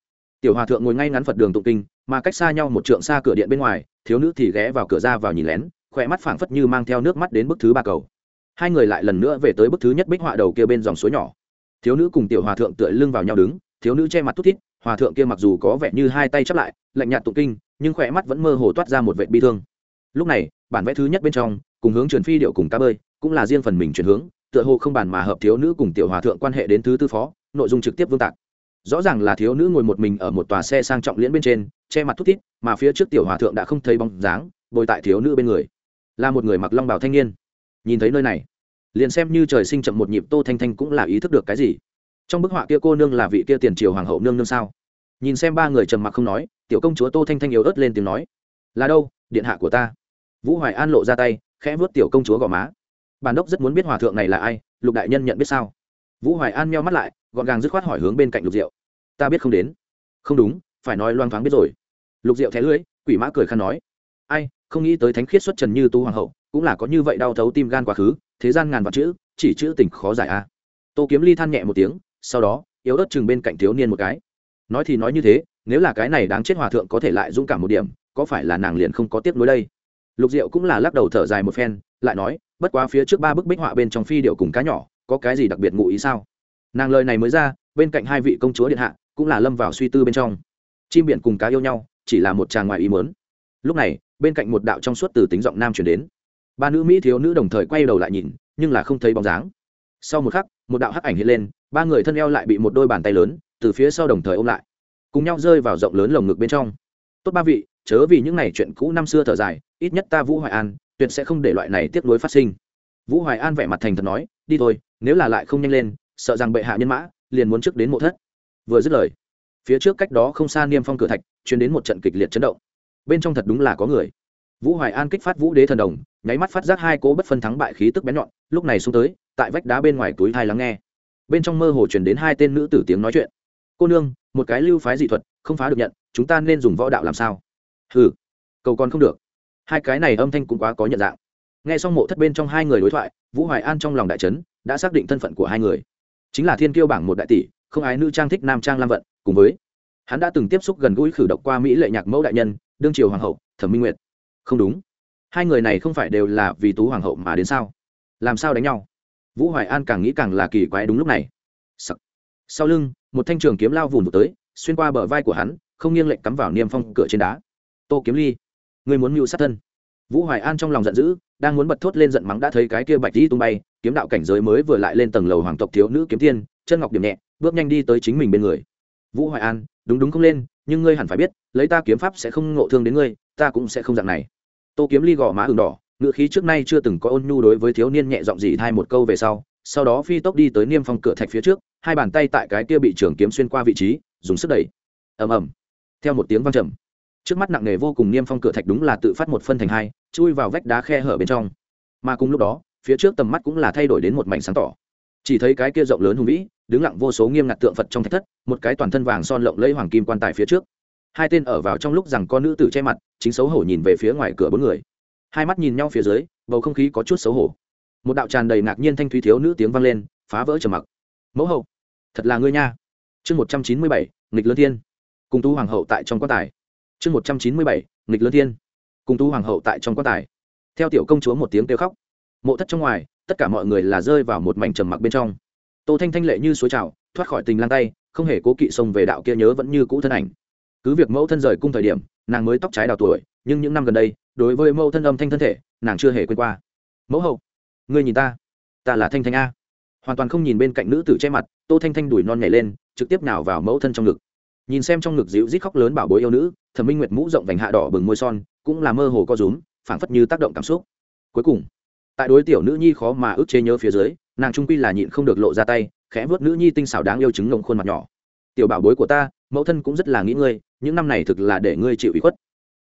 [SPEAKER 1] Tiểu hòa thượng ngồi ngay ngắn phật đường tụng kinh, mà cách xa nhau một trượng xa cửa điện bên ngoài, thiếu nữ thì ghé vào cửa ra vào nhìn lén, khỏe mắt phảng phất như mang theo nước mắt đến bức thứ ba cầu. Hai người lại lần nữa về tới bức thứ nhất bích họa đầu kia bên dòng suối nhỏ. Thiếu nữ cùng tiểu hòa thượng tựa lưng vào nhau đứng, thiếu nữ che mặt thút thít hòa thượng kia mặc dù có vẻ như hai tay chắp lại, lạnh nhạt tụng kinh, nhưng khỏe mắt vẫn mơ hồ toát ra một vệ bi thương. Lúc này, bản vẽ thứ nhất bên trong, cùng hướng truyền phi điệu cùng cá bơi, cũng là riêng phần mình chuyển hướng, tựa hồ không bàn mà hợp thiếu nữ cùng tiểu hòa thượng quan hệ đến thứ tư phó, nội dung trực tiếp vương tạc. Rõ ràng là thiếu nữ ngồi một mình ở một tòa xe sang trọng liễn bên trên, che mặt thút thít, mà phía trước tiểu hòa thượng đã không thấy bóng dáng, bồi tại thiếu nữ bên người. Là một người mặc long bào thanh niên. Nhìn thấy nơi này, liền xem như trời sinh chậm một nhịp, tô thanh thanh cũng là ý thức được cái gì. Trong bức họa kia cô nương là vị kia tiền triều hoàng hậu nương nương sao? Nhìn xem ba người trầm mặc không nói, tiểu công chúa tô thanh thanh yếu ớt lên tiếng nói, là đâu, điện hạ của ta. Vũ hoài an lộ ra tay, khẽ vớt tiểu công chúa gò má. Bản đốc rất muốn biết hòa thượng này là ai, lục đại nhân nhận biết sao? Vũ hoài an meo mắt lại, gọn gàng dứt khoát hỏi hướng bên cạnh lục diệu, ta biết không đến. Không đúng, phải nói loang thoáng biết rồi. Lục diệu thé lưỡi, quỷ mã cười khăn nói, ai, không nghĩ tới thánh khiết xuất trần như tu hoàng hậu, cũng là có như vậy đau thấu tim gan quá khứ, thế gian ngàn vạn chữ, chỉ chữ tình khó giải a. Tô kiếm ly than nhẹ một tiếng, sau đó, yếu ớt chừng bên cạnh thiếu niên một cái nói thì nói như thế, nếu là cái này đáng chết hòa thượng có thể lại dũng cảm một điểm, có phải là nàng liền không có tiếc nuối đây? Lục diệu cũng là lắc đầu thở dài một phen, lại nói, bất quá phía trước ba bức bích họa bên trong phi điệu cùng cá nhỏ, có cái gì đặc biệt ngụ ý sao? Nàng lời này mới ra, bên cạnh hai vị công chúa điện hạ cũng là lâm vào suy tư bên trong. Chim biển cùng cá yêu nhau, chỉ là một tràng ngoài ý mớn lúc này, bên cạnh một đạo trong suốt từ tính giọng nam chuyển đến. Ba nữ mỹ thiếu nữ đồng thời quay đầu lại nhìn, nhưng là không thấy bóng dáng. Sau một khắc, một đạo hắc ảnh hiện lên, ba người thân eo lại bị một đôi bàn tay lớn từ phía sau đồng thời ôm lại. Cùng nhau rơi vào rộng lớn lồng ngực bên trong. Tốt ba vị, chớ vì những ngày chuyện cũ năm xưa thở dài, ít nhất ta vũ hoài an, tuyệt sẽ không để loại này tiếp nối phát sinh. Vũ hoài an vẻ mặt thành thật nói, đi thôi, nếu là lại không nhanh lên, sợ rằng bệ hạ nhân mã, liền muốn trước đến mộ thất. Vừa dứt lời, phía trước cách đó không xa niêm phong cửa thạch chuyển đến một trận kịch liệt chấn động. Bên trong thật đúng là có người. Vũ hoài an kích phát vũ đế thần đồng, nháy mắt phát giác hai cố bất phân thắng bại khí tức bén nhọn, lúc này xuống tới, tại vách đá bên ngoài túi thai lắng nghe. Bên trong mơ hồ chuyển đến hai tên nữ tử tiếng nói chuyện cô nương, một cái lưu phái dị thuật, không phá được nhận, chúng ta nên dùng võ đạo làm sao? Ừ cầu còn không được. Hai cái này âm thanh cũng quá có nhận dạng. Nghe xong mộ thất bên trong hai người đối thoại, vũ hoài an trong lòng đại trấn đã xác định thân phận của hai người. Chính là thiên kiêu bảng một đại tỷ, không ái nữ trang thích nam trang lam vận, cùng với hắn đã từng tiếp xúc gần gũi khử độc qua mỹ lệ nhạc mẫu đại nhân, đương triều hoàng hậu, thẩm minh nguyệt. Không đúng. Hai người này không phải đều là vì tú hoàng hậu mà đến sao? Làm sao đánh nhau? Vũ hoài an càng nghĩ càng là kỳ quái đúng lúc này. Sau lưng một thanh trường kiếm lao vùn vụt tới, xuyên qua bờ vai của hắn, không nghiêng lệnh cắm vào niêm phong cửa trên đá. Tô kiếm ly người muốn mưu sát thân. Vũ hoài an trong lòng giận dữ, đang muốn bật thốt lên giận mắng đã thấy cái kia bạch đi tung bay, kiếm đạo cảnh giới mới vừa lại lên tầng lầu hoàng tộc thiếu nữ kiếm tiên, chân ngọc điểm nhẹ, bước nhanh đi tới chính mình bên người. Vũ hoài an, đúng đúng không lên, nhưng ngươi hẳn phải biết, lấy ta kiếm pháp sẽ không ngộ thương đến ngươi, ta cũng sẽ không dạng này. Tô kiếm ly gò má ừng đỏ ngựa khí trước nay chưa từng có ôn nhu đối với thiếu niên nhẹ giọng gì thay một câu về sau sau đó phi tốc đi tới niêm phong cửa thạch phía trước, hai bàn tay tại cái kia bị trường kiếm xuyên qua vị trí, dùng sức đẩy. Ầm ầm. Theo một tiếng vang trầm, trước mắt nặng nề vô cùng niêm phong cửa thạch đúng là tự phát một phân thành hai, chui vào vách đá khe hở bên trong. Mà cùng lúc đó, phía trước tầm mắt cũng là thay đổi đến một mảnh sáng tỏ. Chỉ thấy cái kia rộng lớn hùng vĩ, đứng lặng vô số nghiêm ngặt tượng phật trong thạch thất, một cái toàn thân vàng son lộng lẫy hoàng kim quan tài phía trước. Hai tên ở vào trong lúc rằng con nữ tử che mặt, chính xấu hổ nhìn về phía ngoài cửa bốn người. Hai mắt nhìn nhau phía dưới, bầu không khí có chút xấu hổ một đạo tràn đầy ngạc nhiên thanh thúy thiếu nữ tiếng vang lên, phá vỡ trầm mặc. Mẫu hậu, thật là ngươi nha. Chương một trăm chín mươi bảy, nghịch lớn thiên. Cùng tu hoàng hậu tại trong quan tài. Chương một trăm chín mươi bảy, nghịch lớn thiên. Cùng tu hoàng hậu tại trong quan tài. Theo tiểu công chúa một tiếng kêu khóc. Mộ thất trong ngoài, tất cả mọi người là rơi vào một mảnh trầm mặc bên trong. Tô thanh thanh lệ như suối trào, thoát khỏi tình lang tay, không hề cố kỵ xông về đạo kia nhớ vẫn như cũ thân ảnh. Cứ việc mẫu thân rời cung thời điểm, nàng mới tóc trái đào tuổi, nhưng những năm gần đây, đối với mẫu thân âm thanh thân thể, nàng chưa hề quên qua. Mẫu hậu ngươi nhìn ta ta là thanh thanh a. Hoàn toàn không nhìn bên cạnh nữ tử che mặt, tô thanh thanh đùi non nhảy lên, trực tiếp nào vào mẫu thân trong ngực. Nhìn xem trong ngực dịu rít khóc lớn bảo bối yêu nữ, thẩm minh nguyệt mũ rộng vành hạ đỏ bừng môi son, cũng là mơ hồ co rúm, phảng phất như tác động cảm xúc. Cuối cùng, tại đối tiểu nữ nhi khó mà ức chế nhớ phía dưới, nàng trung quy là nhịn không được lộ ra tay, khẽ vớt nữ nhi tinh xảo đáng yêu chứng ngồng khuôn mặt nhỏ. Tiểu bảo bối của ta, mẫu thân cũng rất là nghĩ ngươi, những năm này thực là để ngươi chịu ủy khuất.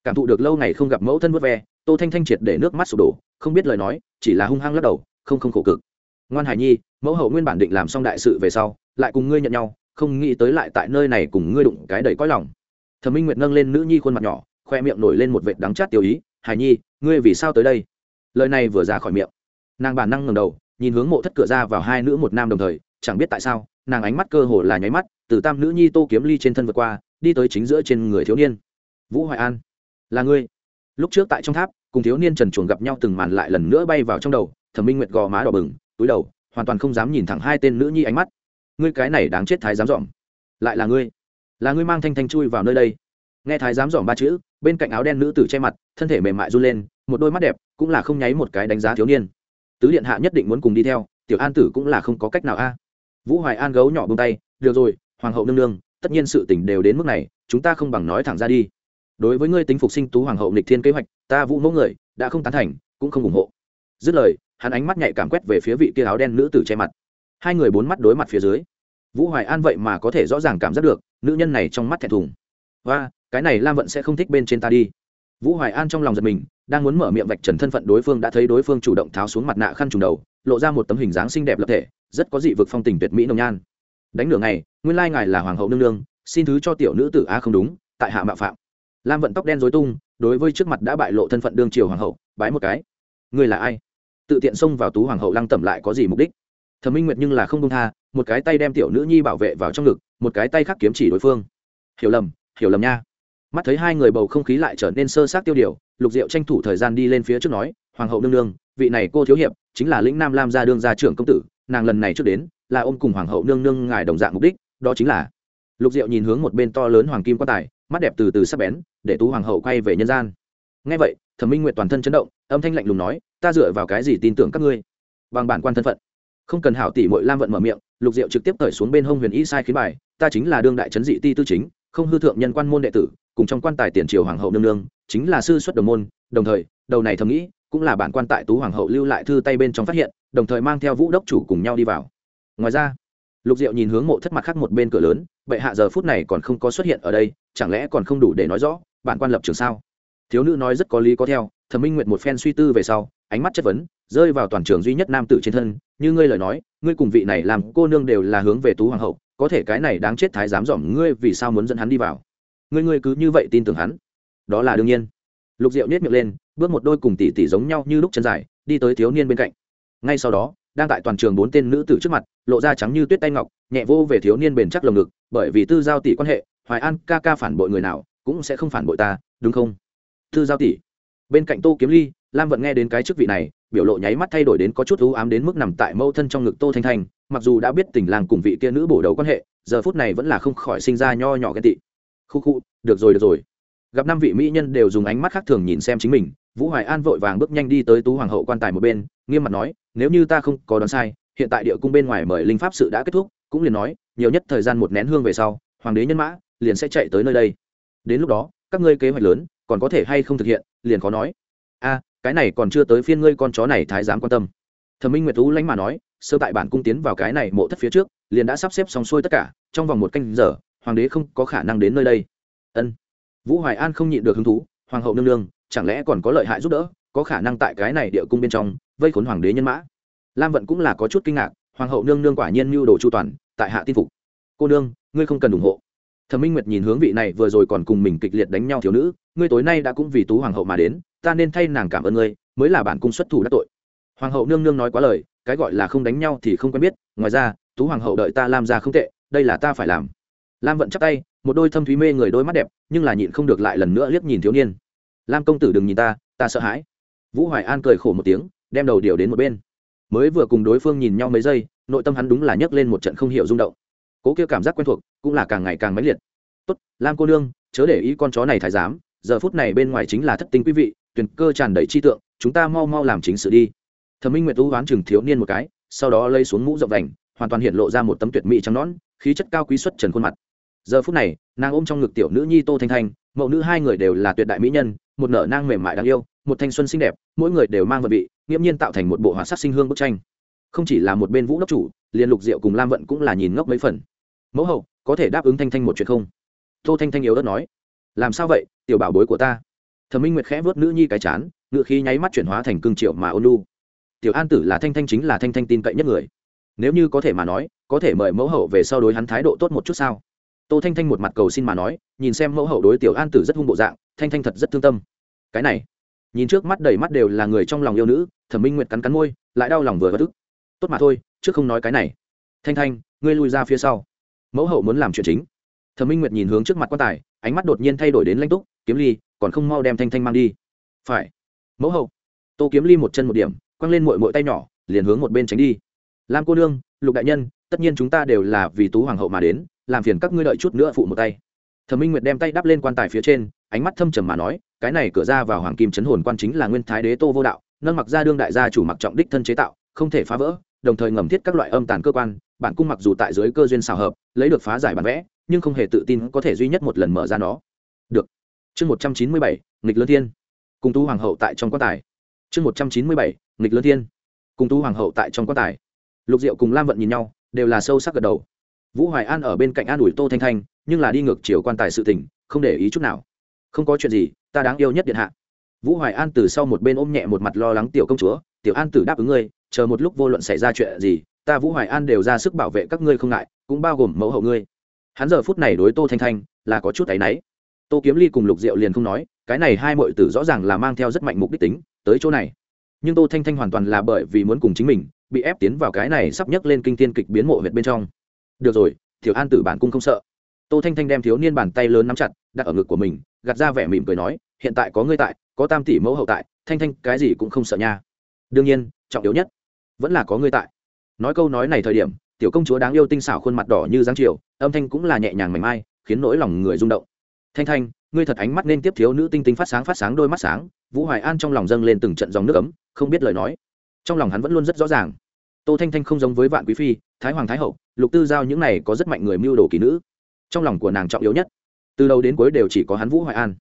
[SPEAKER 1] Cảm thụ được lâu ngày không gặp mẫu thân vớt ve, tô thanh thanh triệt để nước mắt sụp đổ không biết lời nói, chỉ là hung hăng lắc đầu, không không khổ cực. Ngoan hải nhi, mẫu hậu nguyên bản định làm xong đại sự về sau, lại cùng ngươi nhận nhau, không nghĩ tới lại tại nơi này cùng ngươi đụng cái đầy cõi lòng. Thẩm minh nguyệt nâng lên nữ nhi khuôn mặt nhỏ, khoe miệng nổi lên một vệt đắng chát tiêu ý, hải nhi, ngươi vì sao tới đây? Lời này vừa ra khỏi miệng, nàng bản năng ngầm đầu, nhìn hướng mộ thất cửa ra vào hai nữ một nam đồng thời, chẳng biết tại sao, nàng ánh mắt cơ hồ là nháy mắt, từ tam nữ nhi tô kiếm ly trên thân vượt qua, đi tới chính giữa trên người thiếu niên. Vũ hoài an, là ngươi. Lúc trước tại trong tháp cùng thiếu niên trần chuồng gặp nhau từng màn lại lần nữa bay vào trong đầu, thẩm minh nguyệt gò má đỏ bừng, túi đầu, hoàn toàn không dám nhìn thẳng hai tên nữ nhi ánh mắt. Ngươi cái này đáng chết thái dám dỏm lại là ngươi. Là ngươi mang thanh thanh chui vào nơi đây. Nghe thái dám dỏm ba chữ, bên cạnh áo đen nữ tử che mặt, thân thể mềm mại run lên, một đôi mắt đẹp cũng là không nháy một cái đánh giá thiếu niên. Tứ điện hạ nhất định muốn cùng đi theo, tiểu an tử cũng là không có cách nào a. Vũ hoài an gấu nhỏ bông tay, được rồi, hoàng hậu nương nương, tất nhiên sự tình đều đến mức này, chúng ta không bằng nói thẳng ra đi đối với ngươi tính phục sinh tú hoàng hậu nịch thiên kế hoạch, ta vũ mẫu người, đã không tán thành, cũng không ủng hộ. Dứt lời, hắn ánh mắt nhạy cảm quét về phía vị kia áo đen nữ tử che mặt. Hai người bốn mắt đối mặt phía dưới. Vũ hoài an vậy mà có thể rõ ràng cảm giác được, nữ nhân này trong mắt thẹn thùng. Và cái này lam vận sẽ không thích bên trên ta đi. Vũ hoài an trong lòng giật mình, đang muốn mở miệng vạch trần thân phận đối phương đã thấy đối phương chủ động tháo xuống mặt nạ khăn trùng đầu, lộ ra một tấm hình dáng xinh đẹp lập thể, rất có dị vực phong tình tuyệt mỹ nồng nhan. Đánh nửa ngày, nguyên lai ngài là hoàng hậu nương nương, xin thứ cho tiểu nữ tử a không đúng, tại hạ mạo phạm lam vận tóc đen dối tung, đối với trước mặt đã bại lộ thân phận đương triều hoàng hậu, bái một cái. Ngươi là ai? Tự tiện xông vào tú hoàng hậu lăng tẩm lại có gì mục đích? Thẩm minh nguyệt nhưng là không công tha, một cái tay đem tiểu nữ nhi bảo vệ vào trong ngực, một cái tay khác kiếm chỉ đối phương. Hiểu lầm hiểu lầm nha. Mắt thấy hai người bầu không khí lại trở nên sơ sát tiêu điều, lục diệu tranh thủ thời gian đi lên phía trước nói, hoàng hậu nương nương, vị này cô thiếu hiệp, chính là lĩnh nam lam gia đương gia trưởng công tử, nàng lần này trước đến, là ôm cùng hoàng hậu nương nương ngài đồng dạng mục đích, đó chính là. Lục diệu nhìn hướng một bên to lớn hoàng kim quan tài, mắt đẹp từ từ sắp bén để tú hoàng hậu quay về nhân gian. Ngay vậy, thẩm minh nguyệt toàn thân chấn động, âm thanh lạnh lùng nói, ta dựa vào cái gì tin tưởng các ngươi? Bằng bản quan thân phận. Không cần hảo tỷ mội lam vận mở miệng, lục diệu trực tiếp cởi xuống bên hông huyền y sai khiến bài, ta chính là đương đại trấn dị ti tư chính, không hư thượng nhân quan môn đệ tử, cùng trong quan tài tiền triều hoàng hậu nương nương, chính là sư xuất đồng môn, đồng thời, đầu này thầm nghĩ, cũng là bản quan tại tú hoàng hậu lưu lại thư tay bên trong phát hiện, đồng thời mang theo vũ đốc chủ cùng nhau đi vào. Ngoài ra, lục diệu nhìn hướng mộ thất mặt khác một bên cửa lớn, bệ hạ giờ phút này còn không có xuất hiện ở đây, chẳng lẽ còn không đủ để nói rõ? Bạn quan lập trường sao? Thiếu nữ nói rất có lý có theo, thẩm minh nguyện một phen suy tư về sau, ánh mắt chất vấn, rơi vào toàn trường duy nhất nam tử trên thân. Như ngươi lời nói, ngươi cùng vị này làm cô nương đều là hướng về tú hoàng hậu, có thể cái này đáng chết thái dám dỏm ngươi vì sao muốn dẫn hắn đi vào? Ngươi ngươi cứ như vậy tin tưởng hắn? Đó là đương nhiên. Lục diệu nhét miệng lên, bước một đôi cùng tỷ tỷ giống nhau như lúc chân dài, đi tới thiếu niên bên cạnh. Ngay sau đó, đang tại toàn trường bốn tên nữ tử trước mặt, lộ ra trắng như tuyết tay ngọc, nhẹ vô về thiếu niên bền chắc lồng ngực, bởi vì tư giao tỷ quan hệ, hoài an ca ca phản bội người nào cũng sẽ không phản bội ta, đúng không? Thư giao tỷ. Bên cạnh tô kiếm ly, lam vận nghe đến cái chức vị này, biểu lộ nháy mắt thay đổi đến có chút ưu ám đến mức nằm tại mâu thân trong ngực tô thanh thanh, mặc dù đã biết tình làng cùng vị kia nữ bổ đầu quan hệ, giờ phút này vẫn là không khỏi sinh ra nho nhỏ ghen tị. Khu khu, được rồi được rồi. Gặp năm vị mỹ nhân đều dùng ánh mắt khác thường nhìn xem chính mình, vũ hoài an vội vàng bước nhanh đi tới tú hoàng hậu quan tài một bên, nghiêm mặt nói, nếu như ta không có đoán sai, hiện tại địa cung bên ngoài mời linh pháp sự đã kết thúc, cũng liền nói, nhiều nhất thời gian một nén hương về sau, hoàng đế nhân mã liền sẽ chạy tới nơi đây đến lúc đó, các ngươi kế hoạch lớn, còn có thể hay không thực hiện, liền khó nói. A, cái này còn chưa tới phiên ngươi con chó này thái giám quan tâm. Thẩm minh nguyệt tú lánh mà nói, sơ tại bản cung tiến vào cái này mộ thất phía trước, liền đã sắp xếp xong xuôi tất cả, trong vòng một canh giờ, hoàng đế không có khả năng đến nơi đây. Ân. Vũ hoài an không nhịn được hứng thú, hoàng hậu nương nương, chẳng lẽ còn có lợi hại giúp đỡ, có khả năng tại cái này địa cung bên trong, vây khốn hoàng đế nhân mã? Lam vận cũng là có chút kinh ngạc, hoàng hậu nương nương quả nhiên mưu đồ chu toàn, tại hạ tin phục. Cô nương, ngươi không cần ủng hộ thẩm minh nguyệt nhìn hướng vị này vừa rồi còn cùng mình kịch liệt đánh nhau thiếu nữ, ngươi tối nay đã cũng vì tú hoàng hậu mà đến, ta nên thay nàng cảm ơn ngươi, mới là bản cung xuất thủ đắc tội. Hoàng hậu nương nương nói quá lời, cái gọi là không đánh nhau thì không quen biết, ngoài ra, tú hoàng hậu đợi ta làm ra không tệ, đây là ta phải làm. Lam vận chắc tay, một đôi thâm thúy mê người đôi mắt đẹp, nhưng là nhịn không được lại lần nữa liếc nhìn thiếu niên. Lam công tử đừng nhìn ta ta sợ hãi. Vũ hoài an cười khổ một tiếng, đem đầu điều đến một bên. Mới vừa cùng đối phương nhìn nhau mấy giây, nội tâm hắn đúng là nhấc lên một trận không hiểu rung động cố kia cảm giác quen thuộc cũng là càng ngày càng mãnh liệt. Tốt, lam cô nương, chớ để ý con chó này thái giám, giờ phút này bên ngoài chính là thất tinh quý vị, tuyển cơ tràn đầy chi tượng, chúng ta mau mau làm chính sự đi. Thẩm minh nguyệt tú đoán chừng thiếu niên một cái, sau đó lây xuống mũ rộng vành hoàn toàn hiện lộ ra một tấm tuyệt mỹ trắng nón khí chất cao quý xuất trần khuôn mặt. Giờ phút này, nàng ôm trong ngực tiểu nữ nhi tô thanh thanh, mẫu nữ hai người đều là tuyệt đại mỹ nhân, một nở nang mềm mại đáng yêu, một thanh xuân xinh đẹp, mỗi người đều mang vật vị, nghiễm nhiên tạo thành một bộ hỏa sắc sinh hương bức tranh. Không chỉ là một bên vũ đốc chủ, liền lục diệu cùng lam vận cũng là nhìn ngốc mấy phần mẫu hậu, có thể đáp ứng thanh thanh một chuyện không? Tô thanh thanh yếu đất nói. Làm sao vậy, tiểu bảo bối của ta? Thẩm minh nguyệt khẽ vớt nữ nhi cái chán, ngựa khí nháy mắt chuyển hóa thành cương triệu mà ôn lu tiểu an tử là thanh thanh chính là thanh thanh tin cậy nhất người. Nếu như có thể mà nói, có thể mời mẫu hậu về sau đối hắn thái độ tốt một chút sao? Tô thanh thanh một mặt cầu xin mà nói, nhìn xem mẫu hậu đối tiểu an tử rất hung bộ dạng, thanh thanh thật rất thương tâm. Cái này, nhìn trước mắt đầy mắt đều là người trong lòng yêu nữ, thẩm minh nguyệt cắn cắn môi, lại đau lòng vừa bất ức. Tốt mà thôi trước không nói cái này. Thanh thanh, ngươi lùi ra phía sau mẫu hậu muốn làm chuyện chính. Thẩm minh nguyệt nhìn hướng trước mặt quan tài, ánh mắt đột nhiên thay đổi đến lãnh túc, kiếm ly, còn không mau đem thanh thanh mang đi. Phải. Mẫu hậu. Tô kiếm ly một chân một điểm, quăng lên mội mội tay nhỏ, liền hướng một bên tránh đi. Lam cô nương, lục đại nhân, tất nhiên chúng ta đều là vì tú hoàng hậu mà đến, làm phiền các ngươi đợi chút nữa phụ một tay. Thẩm minh nguyệt đem tay đắp lên quan tài phía trên, ánh mắt thâm trầm mà nói, cái này cửa ra vào hoàng kim chấn hồn quan chính là nguyên thái đế tô vô đạo, nâng mặc ra đương đại gia chủ mặc trọng đích thân chế tạo, không thể phá vỡ, đồng thời ngầm thiết các loại âm tàn cơ quan bản cung mặc dù tại dưới cơ duyên xào hợp, lấy được phá giải bản vẽ, nhưng không hề tự tin có thể duy nhất một lần mở ra nó. Được. Chương một trăm chín mươi bảy, nghịch lớn thiên. Cùng tú hoàng hậu tại trong quan tài. Chương một trăm chín mươi bảy, nghịch lớn thiên. Cùng tú hoàng hậu tại trong quan tài. Lục diệu cùng lam vận nhìn nhau, đều là sâu sắc gật đầu. Vũ hoài an ở bên cạnh an ủi tô thanh thanh, nhưng là đi ngược chiều quan tài sự tình, không để ý chút nào. Không có chuyện gì, ta đáng yêu nhất điện hạ. Vũ hoài an từ sau một bên ôm nhẹ một mặt lo lắng tiểu công chúa, tiểu an tử đáp ứng ngươi, chờ một lúc vô luận xảy ra chuyện gì ta vũ hoài an đều ra sức bảo vệ các ngươi không ngại, cũng bao gồm mẫu hậu ngươi. Hắn giờ phút này đối tô thanh thanh là có chút áy náy. Tô kiếm ly cùng lục diệu liền không nói, cái này hai mọi tử rõ ràng là mang theo rất mạnh mục đích tính tới chỗ này. Nhưng tô thanh thanh hoàn toàn là bởi vì muốn cùng chính mình, bị ép tiến vào cái này sắp nhấc lên kinh tiên kịch biến mộ huyệt bên trong. Được rồi thiểu an tử bản cung không sợ. Tô thanh thanh đem thiếu niên bàn tay lớn nắm chặt, đặt ở ngực của mình, gạt ra vẻ mỉm cười nói, hiện tại có ngươi tại, có tam tỷ mẫu hậu tại, thanh thanh cái gì cũng không sợ nha. Đương nhiên, trọng yếu nhất vẫn là có ngươi tại nói câu nói này thời điểm, tiểu công chúa đáng yêu tinh xảo khuôn mặt đỏ như giáng chiều, âm thanh cũng là nhẹ nhàng mảnh mai, khiến nỗi lòng người rung động. Thanh thanh, ngươi thật ánh mắt nên tiếp thiếu nữ tinh tinh phát sáng phát sáng đôi mắt sáng. Vũ hoài an trong lòng dâng lên từng trận dòng nước ấm, không biết lời nói. Trong lòng hắn vẫn luôn rất rõ ràng. Tô thanh thanh không giống với vạn quý phi, thái hoàng thái hậu, lục tư giao những này có rất mạnh người mưu đồ kỳ nữ. Trong lòng của nàng trọng yếu nhất, từ đầu đến cuối đều chỉ có hắn vũ hoài an.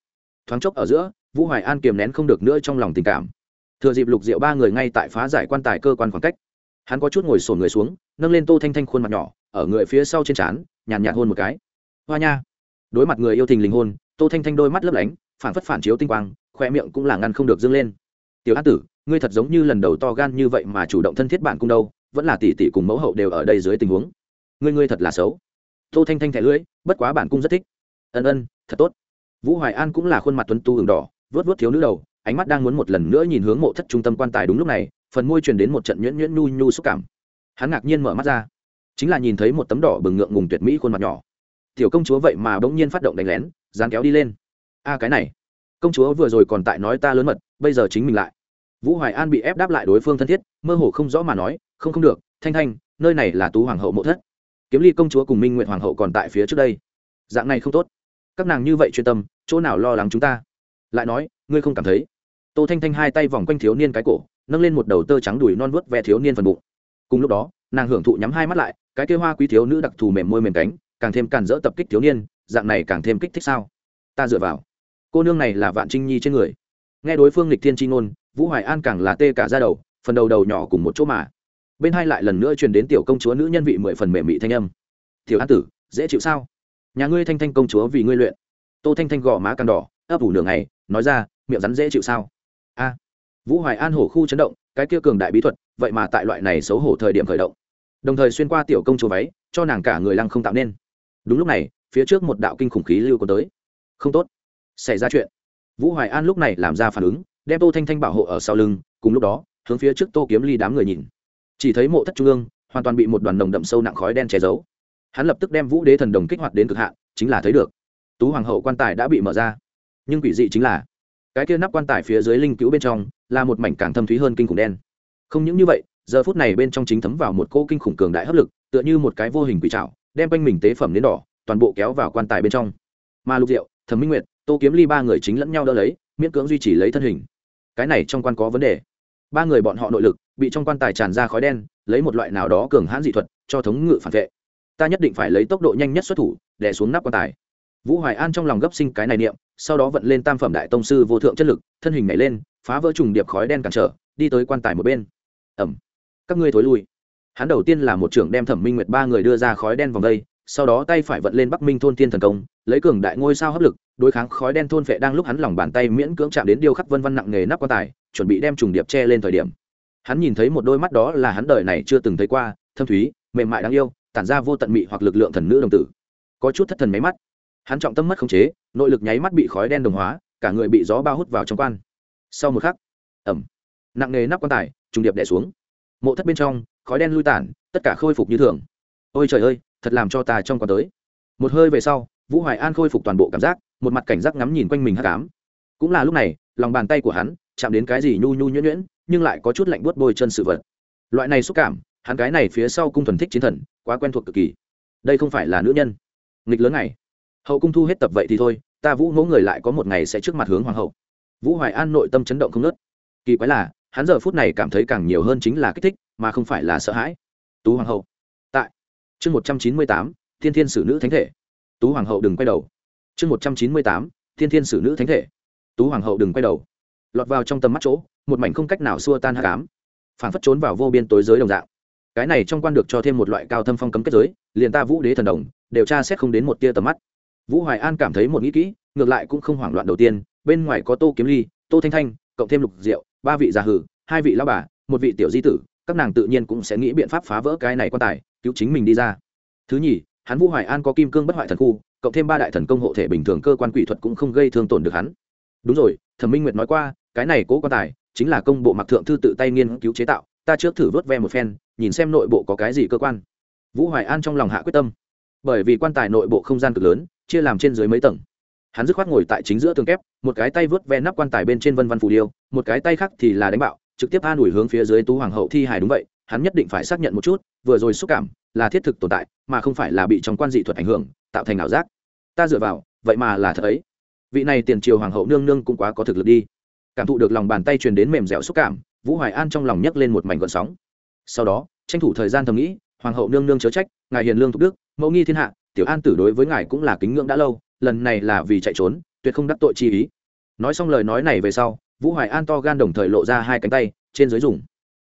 [SPEAKER 1] Thoáng chốc ở giữa, vũ hoài an kiềm nén không được nữa trong lòng tình cảm. Thừa dịp lục diệu ba người ngay tại phá giải quan tài cơ quan khoảng cách hắn có chút ngồi sổn người xuống, nâng lên tô thanh thanh khuôn mặt nhỏ, ở người phía sau trên trán, nhàn nhạt hôn một cái. Hoa nha. Đối mặt người yêu tình linh hôn, tô thanh thanh đôi mắt lấp lánh phản phất phản chiếu tinh quang khoe miệng cũng là ngăn không được dâng lên. Tiểu an tử, ngươi thật giống như lần đầu to gan như vậy mà chủ động thân thiết bạn cung đâu, vẫn là tỷ tỷ cùng mẫu hậu đều ở đây dưới tình huống. Ngươi ngươi thật là xấu. Tô thanh thanh thẻ lưỡi, bất quá bản cung rất thích. Ân ân, thật tốt. Vũ hoài an cũng là khuôn mặt tuấn tu hừng đỏ vớt vớt thiếu nữ đầu, ánh mắt đang muốn một lần nữa nhìn hướng mộ thất trung tâm quan tài đúng lúc này phần môi truyền đến một trận nhuyễn nhuyễn nhu nhu xúc cảm. Hắn ngạc nhiên mở mắt ra. Chính là nhìn thấy một tấm đỏ bừng ngượng ngùng tuyệt mỹ khuôn mặt nhỏ. Tiểu công chúa vậy mà bỗng nhiên phát động đánh lén, dán kéo đi lên. A, cái này. Công chúa vừa rồi còn tại nói ta lớn mật, bây giờ chính mình lại. Vũ hoài an bị ép đáp lại đối phương thân thiết, mơ hồ không rõ mà nói, không không được, thanh thanh, nơi này là tú hoàng hậu mộ thất. Kiếm ly công chúa cùng minh nguyện hoàng hậu còn tại phía trước đây. Dạng này không tốt. Các nàng như vậy chuyên tâm, chỗ nào lo lắng chúng ta? Lại nói, ngươi không cảm thấy? Tô thanh thanh hai tay vòng quanh thiếu niên cái cổ nâng lên một đầu tơ trắng đùi non vớt ve thiếu niên phần bụng. Cùng lúc đó, nàng hưởng thụ nhắm hai mắt lại, cái kia hoa quý thiếu nữ đặc thù mềm môi mềm cánh, càng thêm càn rỡ tập kích thiếu niên, dạng này càng thêm kích thích sao? Ta dựa vào. Cô nương này là vạn trinh nhi trên người. Nghe đối phương lịch thiên tri ngôn, vũ hoài an càng là tê cả ra đầu, phần đầu đầu nhỏ cùng một chỗ mà. Bên hai lại lần nữa truyền đến tiểu công chúa nữ nhân vị mười phần mềm mị thanh âm. Tiểu an tử, dễ chịu sao? Nhà ngươi thanh thanh công chúa vì ngươi luyện. Tô thanh thanh gò má càng đỏ, ấp ủ nửa ngày, nói ra, miệng rắn dễ chịu sao? A vũ hoài an hổ khu chấn động, cái kia cường đại bí thuật, vậy mà tại loại này xấu hổ thời điểm khởi động. Đồng thời xuyên qua tiểu công chúa váy, cho nàng cả người lăng không tạo nên. Đúng lúc này, phía trước một đạo kinh khủng khí lưu còn tới. Không tốt. Xảy ra chuyện. Vũ hoài an lúc này làm ra phản ứng, đem tô thanh thanh bảo hộ ở sau lưng, cùng lúc đó, hướng phía trước tô kiếm ly đám người nhìn. Chỉ thấy mộ thất trung ương, hoàn toàn bị một đoàn đồng đậm sâu nặng khói đen che giấu. Hắn lập tức đem vũ đế thần đồng kích hoạt đến cực hạn, chính là thấy được. Tú hoàng hậu quan tài đã bị mở ra. Nhưng quỷ dị chính là cái kia nắp quan tài phía dưới linh cứu bên trong là một mảnh càng thâm thúy hơn kinh khủng đen. Không những như vậy, giờ phút này bên trong chính thấm vào một cỗ kinh khủng cường đại hấp lực, tựa như một cái vô hình quỷ trạo đem quanh mình tế phẩm đến đỏ, toàn bộ kéo vào quan tài bên trong. Mà lục diệu, thẩm minh nguyệt, tô kiếm ly ba người chính lẫn nhau đỡ lấy, miễn cưỡng duy trì lấy thân hình. Cái này trong quan có vấn đề. Ba người bọn họ nội lực bị trong quan tài tràn ra khói đen, lấy một loại nào đó cường hãn dị thuật cho thống ngự phản vệ. Ta nhất định phải lấy tốc độ nhanh nhất xuất thủ để xuống nắp quan tài vũ hoài an trong lòng gấp sinh cái này niệm, sau đó vận lên tam phẩm đại tông sư vô thượng chất lực, thân hình nhảy lên, phá vỡ trùng điệp khói đen cản trở, đi tới quan tài một bên. Ẩm. Các ngươi thối lui. Hắn đầu tiên là một trưởng đem thẩm minh nguyệt ba người đưa ra khói đen vòng đây, sau đó tay phải vận lên bắc minh thôn tiên thần công, lấy cường đại ngôi sao hấp lực, đối kháng khói đen thôn phệ đang lúc hắn lòng bàn tay miễn cưỡng chạm đến điêu khắc vân vân nặng nghề nắp quan tài, chuẩn bị đem trùng điệp che lên thời điểm. Hắn nhìn thấy một đôi mắt đó là hắn đời này chưa từng thấy qua, thâm thúy, mềm mại đáng yêu, tản ra vô tận mị hoặc lực lượng thần nữ đồng tử. Có chút thất thần máy mắt hắn trọng tâm mất khống chế, nội lực nháy mắt bị khói đen đồng hóa, cả người bị gió bao hút vào trong quan. Sau một khắc ẩm nặng nề nắp quan tài, trùng điệp đẻ xuống. Mộ thất bên trong, khói đen lui tản, tất cả khôi phục như thường. Ôi trời ơi, thật làm cho ta trong quan tới. Một hơi về sau, vũ hoài an khôi phục toàn bộ cảm giác, một mặt cảnh giác ngắm nhìn quanh mình hắc ám. Cũng là lúc này, lòng bàn tay của hắn chạm đến cái gì nhu nhu nhuyễn nhuyễn, nhưng lại có chút lạnh buốt bôi chân sự vật. Loại này xúc cảm, hắn cái này phía sau cung thuần thích chiến thần, quá quen thuộc cực kỳ. Đây không phải là nữ nhân. Nghịch lớn này hậu cung thu hết tập vậy thì thôi, ta vũ ngỗ người lại có một ngày sẽ trước mặt hướng hoàng hậu. Vũ hoài an nội tâm chấn động không nớt kỳ quái là, hắn giờ phút này cảm thấy càng nhiều hơn chính là kích thích, mà không phải là sợ hãi. Tú hoàng hậu. Tại chương một trăm chín mươi tám, thiên thiên sử nữ thánh thể. Tú hoàng hậu đừng quay đầu. Chương một trăm chín mươi tám, thiên thiên sử nữ thánh thể. Tú hoàng hậu đừng quay đầu. Lọt vào trong tầm mắt chỗ, một mảnh không cách nào xua tan hạ cám phản phất trốn vào vô biên tối giới đồng dạng. Cái này trong quan được cho thêm một loại cao thâm phong cấm kết giới, liền ta vũ đế thần đồng điều tra xét không đến một tia tầm mắt vũ hoài an cảm thấy một nghĩ kỹ, ngược lại cũng không hoảng loạn đầu tiên, bên ngoài có tô kiếm ly, tô thanh thanh, cộng thêm lục diệu, ba vị già hử, hai vị lao bà, một vị tiểu di tử, các nàng tự nhiên cũng sẽ nghĩ biện pháp phá vỡ cái này quan tài, cứu chính mình đi ra. Thứ nhì, hắn vũ hoài an có kim cương bất hoại thần khu, cộng thêm ba đại thần công hộ thể bình thường cơ quan quỷ thuật cũng không gây thương tổn được hắn. Đúng rồi, thẩm minh nguyệt nói qua, cái này cố quan tài, chính là công bộ mặc thượng thư tự tay nghiên cứu chế tạo, ta trước thử vớt ve một phen, nhìn xem nội bộ có cái gì cơ quan. Vũ hoài an trong lòng hạ quyết tâm. Bởi vì quan tài nội bộ không gian cực lớn chia làm trên dưới mấy tầng. Hắn dứt khoát ngồi tại chính giữa tường kép, một cái tay vớt ve nắp quan tài bên trên vân văn phù điêu, một cái tay khác thì là đánh bạo, trực tiếp an ủi hướng phía dưới tú hoàng hậu thi hài đúng vậy, hắn nhất định phải xác nhận một chút, vừa rồi xúc cảm là thiết thực tồn tại, mà không phải là bị trong quan dị thuật ảnh hưởng, tạo thành ảo giác. Ta dựa vào, vậy mà là thật ấy. Vị này tiền triều hoàng hậu nương nương cũng quá có thực lực đi. Cảm thụ được lòng bàn tay truyền đến mềm dẻo xúc cảm, vũ hoài an trong lòng nhấc lên một mảnh gọn sóng. Sau đó, tranh thủ thời gian thầm nghĩ, hoàng hậu nương nương chớ trách, ngài hiền lương thúc đức, mẫu nghi thiên hạ tiểu an tử đối với ngài cũng là kính ngưỡng đã lâu, lần này là vì chạy trốn, tuyệt không đắc tội chi ý. Nói xong lời nói này về sau, vũ hoài an to gan đồng thời lộ ra hai cánh tay, trên dưới dùng.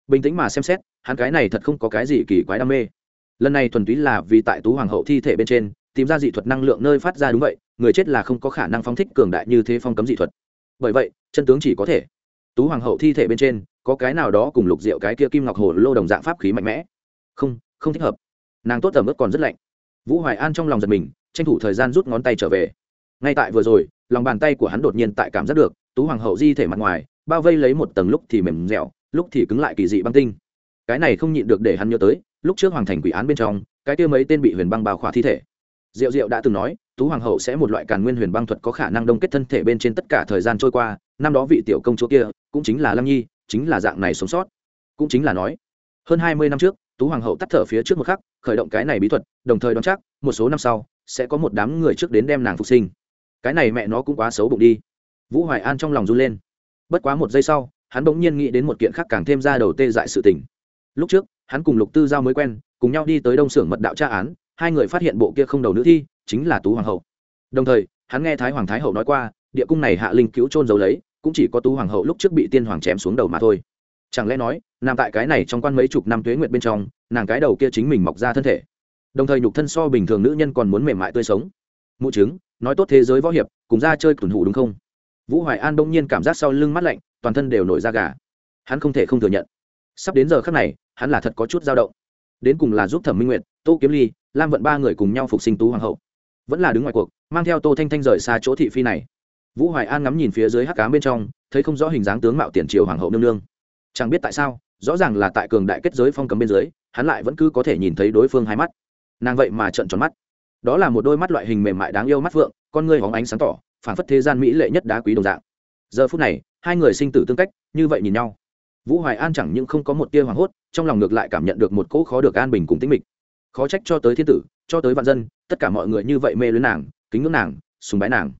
[SPEAKER 1] Bình tĩnh mà xem xét, hắn cái này thật không có cái gì kỳ quái đam mê. Lần này thuần túy là vì tại tú hoàng hậu thi thể bên trên, tìm ra dị thuật năng lượng nơi phát ra đúng vậy, người chết là không có khả năng phóng thích cường đại như thế phong cấm dị thuật. Bởi vậy, chân tướng chỉ có thể, tú hoàng hậu thi thể bên trên, có cái nào đó cùng lục rượu cái kia kim ngọc hồ lô đồng dạng pháp khí mạnh mẽ. Không không thích hợp. Nàng tốt tầm ướp còn rất lạnh vũ hoài an trong lòng giật mình, tranh thủ thời gian rút ngón tay trở về. Ngay tại vừa rồi, lòng bàn tay của hắn đột nhiên tại cảm giác được, tú hoàng hậu di thể mặt ngoài, bao vây lấy một tầng lúc thì mềm dẻo, lúc thì cứng lại kỳ dị băng tinh. Cái này không nhịn được để hắn nhớ tới, lúc trước hoàng thành quỷ án bên trong, cái kia mấy tên bị huyền băng bao khỏa thi thể. Diệu diệu đã từng nói, tú hoàng hậu sẽ một loại càn nguyên huyền băng thuật có khả năng đông kết thân thể bên trên tất cả thời gian trôi qua, năm đó vị tiểu công chúa kia, cũng chính là lăng nhi, chính là dạng này sống sót. Cũng chính là nói, hơn hai mươi năm trước tú hoàng hậu tắt thở phía trước một khắc, khởi động cái này bí thuật, đồng thời đoán chắc, một số năm sau, sẽ có một đám người trước đến đem nàng phục sinh. Cái này mẹ nó cũng quá xấu bụng đi. Vũ hoài an trong lòng run lên. Bất quá một giây sau, hắn bỗng nhiên nghĩ đến một kiện khác càng thêm ra đầu tê dại sự tình. Lúc trước, hắn cùng lục tư giao mới quen, cùng nhau đi tới đông xưởng mật đạo tra án, hai người phát hiện bộ kia không đầu nữ thi, chính là tú hoàng hậu. Đồng thời, hắn nghe thái hoàng thái hậu nói qua, địa cung này hạ linh cứu trôn giấu lấy, cũng chỉ có tú hoàng hậu lúc trước bị tiên hoàng chém xuống đầu mà thôi chẳng lẽ nói, nằm tại cái này trong quan mấy chục năm tuế nguyệt bên trong, nàng cái đầu kia chính mình mọc ra thân thể. Đồng thời nhục thân so bình thường nữ nhân còn muốn mềm mại tươi sống. Mụ chứng, nói tốt thế giới võ hiệp, cùng ra chơi tuần hủ đúng không? Vũ hoài an đông nhiên cảm giác sau lưng mắt lạnh, toàn thân đều nổi da gà. Hắn không thể không thừa nhận. Sắp đến giờ khắc này, hắn là thật có chút dao động. Đến cùng là giúp thẩm minh nguyệt, tô kiếm ly, lam vận ba người cùng nhau phục sinh tú hoàng hậu. Vẫn là đứng ngoài cuộc, mang theo tô thanh thanh rời xa chỗ thị phi này. Vũ hoài an ngắm nhìn phía dưới hắc cám bên trong, thấy không rõ hình dáng tướng mạo tiền triều hoàng hậu nương nương chẳng biết tại sao rõ ràng là tại cường đại kết giới phong cấm bên dưới hắn lại vẫn cứ có thể nhìn thấy đối phương hai mắt. Nàng vậy mà trợn tròn mắt. Đó là một đôi mắt loại hình mềm mại đáng yêu mắt vượng, con ngươi hóng ánh sáng tỏ phản phất thế gian mỹ lệ nhất đá quý đồng dạng. Giờ phút này hai người sinh tử tương cách như vậy nhìn nhau. Vũ hoài an chẳng những không có một tia hoảng hốt trong lòng ngược lại cảm nhận được một cỗ khó được an bình cùng tĩnh mịch. Khó trách cho tới thiên tử cho tới vạn dân tất cả mọi người như vậy mê lưới nàng kính ngưỡng nàng sùng bái nàng.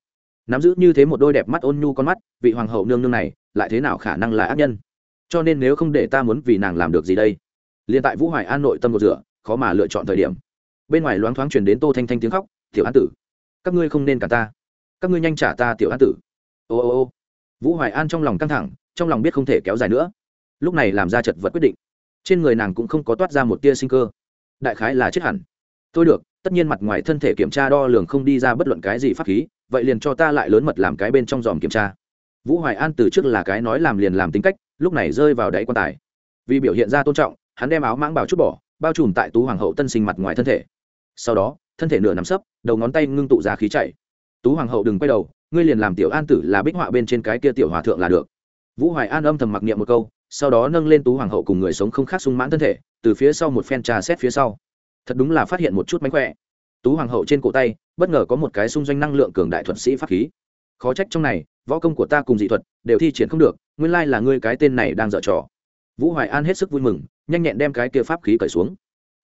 [SPEAKER 1] Nắm giữ như thế một đôi đẹp mắt ôn nhu con mắt vị hoàng hậu nương nương này lại thế nào khả năng là ác nhân? Cho nên nếu không để ta muốn vì nàng làm được gì đây? Liền tại vũ hoài an nội tâm một rửa, khó mà lựa chọn thời điểm. Bên ngoài loáng thoáng truyền đến tô thanh thanh tiếng khóc, tiểu an tử, các ngươi không nên cả ta. Các ngươi nhanh trả ta, tiểu an tử. Ô ô ô. Vũ hoài an trong lòng căng thẳng, trong lòng biết không thể kéo dài nữa. Lúc này làm ra chật vật quyết định. Trên người nàng cũng không có toát ra một tia sinh cơ. Đại khái là chết hẳn. Tôi được, tất nhiên mặt ngoài thân thể kiểm tra đo lường không đi ra bất luận cái gì pháp khí, vậy liền cho ta lại lớn mật làm cái bên trong dòm kiểm tra. Vũ hoài an từ trước là cái nói làm liền làm tính cách lúc này rơi vào đáy quan tài. Vì biểu hiện ra tôn trọng, hắn đem áo mãng bảo chút bỏ, bao trùm tại tú hoàng hậu tân sinh mặt ngoài thân thể. Sau đó, thân thể nửa nằm sấp, đầu ngón tay ngưng tụ ra khí chạy. Tú hoàng hậu đừng quay đầu, ngươi liền làm tiểu an tử là bích họa bên trên cái kia tiểu hòa thượng là được. Vũ hoài an âm thầm mặc niệm một câu, sau đó nâng lên tú hoàng hậu cùng người sống không khác sung mãn thân thể, từ phía sau một phen trà xét phía sau. Thật đúng là phát hiện một chút mánh khỏe. Tú hoàng hậu trên cổ tay, bất ngờ có một cái xung doanh năng lượng cường đại thuật sĩ pháp khí khó trách trong này, võ công của ta cùng dị thuật đều thi triển không được, nguyên lai là ngươi cái tên này đang dở trò. Vũ hoài an hết sức vui mừng, nhanh nhẹn đem cái kia pháp khí cởi xuống.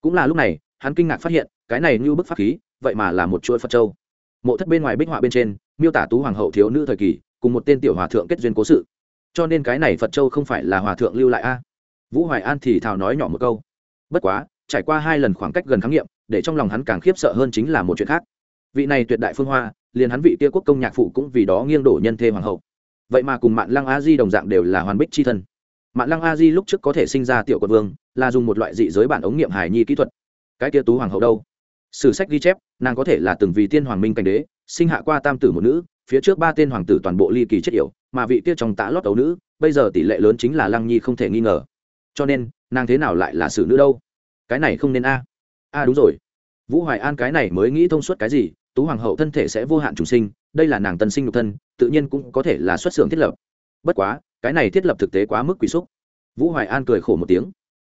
[SPEAKER 1] Cũng là lúc này, hắn kinh ngạc phát hiện, cái này như bức pháp khí, vậy mà là một chuỗi phật châu. Mộ thất bên ngoài bích họa bên trên, miêu tả tú hoàng hậu thiếu nữ thời kỳ, cùng một tên tiểu hòa thượng kết duyên cố sự. Cho nên cái này phật châu không phải là hòa thượng lưu lại a? Vũ hoài an thì thào nói nhỏ một câu. Bất quá, trải qua hai lần khoảng cách gần khám nghiệm, để trong lòng hắn càng khiếp sợ hơn chính là một chuyện khác. Vị này tuyệt đại phương hoa liền hắn vị kia quốc công nhạc phụ cũng vì đó nghiêng đổ nhân thê hoàng hậu. Vậy mà cùng mạng lăng a di đồng dạng đều là hoàn bích c h i thân. Mạng lăng a di lúc trước có thể sinh ra tiểu quận vương, là dùng một loại dị giới bản ống nghiệm hài nhi kỹ thuật. Cái kia tú hoàng hậu đâu? Sử sách ghi chép, nàng có thể là từng vì tiên hoàng minh cảnh đế, sinh hạ qua tam tử một nữ, phía trước ba tên hoàng tử toàn bộ ly kỳ chết yểu, mà vị kia trong tã lót ấu nữ, bây giờ tỷ lệ lớn chính là lăng nhi không thể nghi ngờ. Cho nên, nàng thế nào lại là xử nữ đâu? Cái này không nên a. A, đúng rồi. Vũ hoài an cái này mới nghĩ thông suốt cái gì tú hoàng hậu thân thể sẽ vô hạn chủ sinh, đây là nàng tân sinh nhục thân, tự nhiên cũng có thể là xuất xưởng thiết lập. Bất quá, cái này thiết lập thực tế quá mức quỷ xúc. Vũ hoài an cười khổ một tiếng.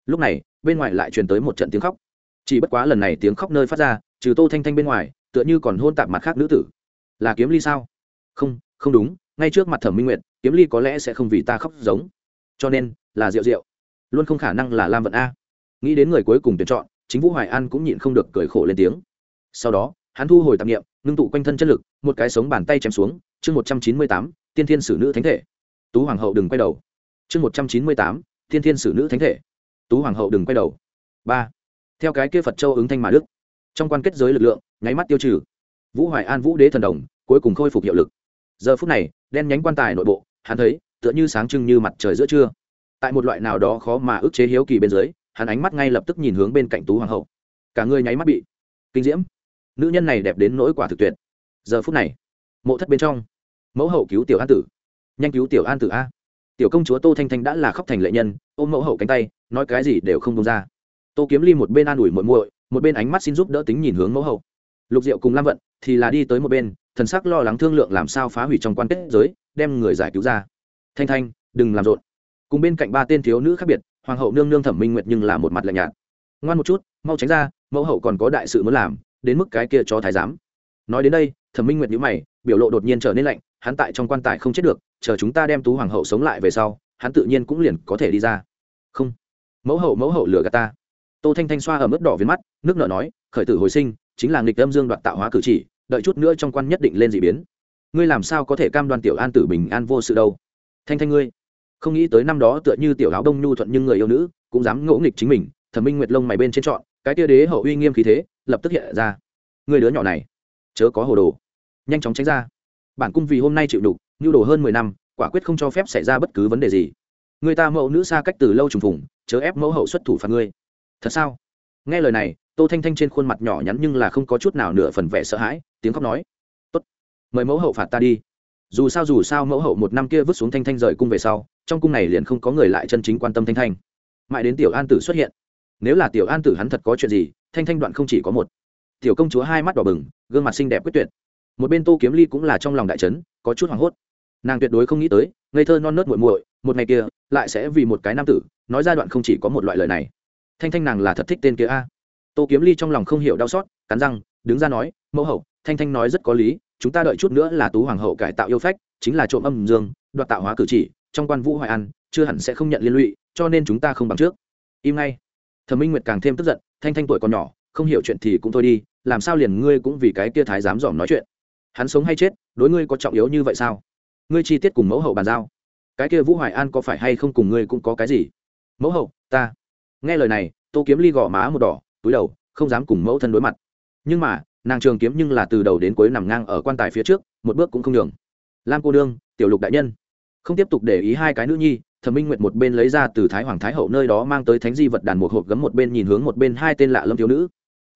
[SPEAKER 1] Lúc này, bên ngoài lại truyền tới một trận tiếng khóc. Chỉ bất quá lần này tiếng khóc nơi phát ra, trừ tô thanh thanh bên ngoài, tựa như còn hôn tạp mặt khác nữ tử. Là kiếm ly sao? Không không đúng, ngay trước mặt thẩm minh nguyệt, kiếm ly có lẽ sẽ không vì ta khóc giống. Cho nên, là rượu rượu luôn không khả năng là lam vận a. Nghĩ đến người cuối cùng tuyển chọn, chính vũ hoài an cũng nhịn không được cười khổ lên tiếng. Sau đó hắn thu hồi tạp nghiệm ngưng tụ quanh thân chất lực, một cái sống bàn tay chém xuống, chương một trăm chín mươi tám, tiên thiên sử nữ thánh thể. Tú hoàng hậu đừng quay đầu. Chương một trăm chín mươi tám, tiên thiên sử nữ thánh thể. Tú hoàng hậu đừng quay đầu. Ba. Theo cái kia phật châu ứng thanh mà đức. Trong quan kết giới lực lượng, nháy mắt tiêu trừ. Vũ hoài an vũ đế thần đồng, cuối cùng khôi phục hiệu lực. Giờ phút này, đen nhánh quan tài nội bộ, hắn thấy, tựa như sáng trưng như mặt trời giữa trưa. Tại một loại nào đó khó mà ức chế hiếu kỳ bên dưới, hắn ánh mắt ngay lập tức nhìn hướng bên cạnh tú hoàng hậu. Cả người nháy mắt bị kinh diễm nữ nhân này đẹp đến nỗi quả thực tuyệt. Giờ phút này, mộ thất bên trong, mẫu hậu cứu tiểu an tử. Nhanh cứu tiểu an tử a. Tiểu công chúa tô thanh thanh đã là khóc thành lệ nhân, ôm mẫu hậu cánh tay, nói cái gì đều không đông ra. Tô kiếm ly một bên an ủi muội muội, một bên ánh mắt xin giúp đỡ tính nhìn hướng mẫu hậu. Lục diệu cùng lam vận thì là đi tới một bên, thần sắc lo lắng thương lượng làm sao phá hủy trong quan kết giới, đem người giải cứu ra. Thanh thanh, đừng làm rộn. Cùng bên cạnh ba tên thiếu nữ khác biệt, hoàng hậu nương nương thẩm minh nguyệt nhưng là một mặt lạnh nhạt. Ngoan một chút, mau tránh ra, mẫu hậu còn có đại sự muốn làm đến mức cái kia cho thái giám. Nói đến đây, thẩm minh nguyệt nhíu mày, biểu lộ đột nhiên trở nên lạnh, hắn tại trong quan tài không chết được, chờ chúng ta đem tú hoàng hậu sống lại về sau, hắn tự nhiên cũng liền có thể đi ra. Không. Mẫu hậu mẫu hậu lừa gạt ta. Tô thanh thanh xoa ở mức đỏ viên mắt, nước nợ nói, khởi tử hồi sinh, chính là nghịch âm dương đoạt tạo hóa cử chỉ, đợi chút nữa trong quan nhất định lên d ị biến. Ngươi làm sao có thể cam đoan tiểu an tử bình an vô sự đâu? Thanh thanh ngươi, không nghĩ tới năm đó tựa như tiểu áo đông nhu thuận nhưng người yêu nữ, cũng dám ngỗ nghịch chính mình, thẩm minh nguyệt lông mày bên trên trọn, cái tia đế hậu uy nghiêm khí thế lập tức hiện ra. Người đứa nhỏ này, chớ có hồ đồ. Nhanh chóng tránh ra. Bản cung vì hôm nay chịu đục, nhu đồ hơn mười năm, quả quyết không cho phép xảy ra bất cứ vấn đề gì. Người ta mẫu nữ xa cách từ lâu trùng phùng, chớ ép mẫu hậu xuất thủ phạt ngươi. Thật sao? Nghe lời này, tô thanh thanh trên khuôn mặt nhỏ nhắn nhưng là không có chút nào nửa phần vẻ sợ hãi, tiếng khóc nói. Tốt, mời mẫu hậu phạt ta đi. Dù sao dù sao mẫu hậu một năm kia vứt xuống thanh thanh rời cung về sau, trong cung này liền không có người lại chân chính quan tâm thanh thanh. Mãi đến tiểu an tử xuất hiện. Nếu là tiểu an tử hắn thật có chuyện gì thanh thanh đoạn không chỉ có một. Tiểu công chúa hai mắt đỏ bừng, gương mặt xinh đẹp quyết tuyệt. Một bên tô kiếm ly cũng là trong lòng đại trấn có chút hoảng hốt. Nàng tuyệt đối không nghĩ tới, ngây thơ non nớt muội muội, một ngày kia, lại sẽ vì một cái nam tử, nói ra đoạn không chỉ có một loại lời này. Thanh thanh nàng là thật thích tên kia a. Tô kiếm ly trong lòng không hiểu đau xót, cắn răng, đứng ra nói, mẫu hậu, thanh thanh nói rất có lý, chúng ta đợi chút nữa là tú hoàng hậu cải tạo yêu phách, chính là trộm âm dương, đoạt tạo hóa cử chỉ, trong quan vũ hoài an, chưa hẳn sẽ không nhận liên lụy, cho nên chúng ta không bằng trước. Im ngay thẩm minh nguyệt càng thêm tức giận, thanh thanh tuổi còn nhỏ, không hiểu chuyện thì cũng thôi đi, làm sao liền ngươi cũng vì cái kia thái dám dòm nói chuyện? Hắn sống hay chết, đối ngươi có trọng yếu như vậy sao? Ngươi chi tiết cùng mẫu hậu bàn giao. Cái kia vũ hoài an có phải hay không cùng ngươi cũng có cái gì? Mẫu hậu, ta. Nghe lời này, tô kiếm ly gõ má một đỏ, túi đầu, không dám cùng mẫu thân đối mặt. Nhưng mà, nàng trường kiếm nhưng là từ đầu đến cuối nằm ngang ở quan tài phía trước, một bước cũng không đường lam cô đương tiểu lục đại nhân. Không tiếp tục để ý hai cái nữ nhi thẩm minh nguyệt một bên lấy ra từ thái hoàng thái hậu nơi đó mang tới thánh di vật đàn một hộp gấm một bên nhìn hướng một bên hai tên lạ lâm thiếu nữ.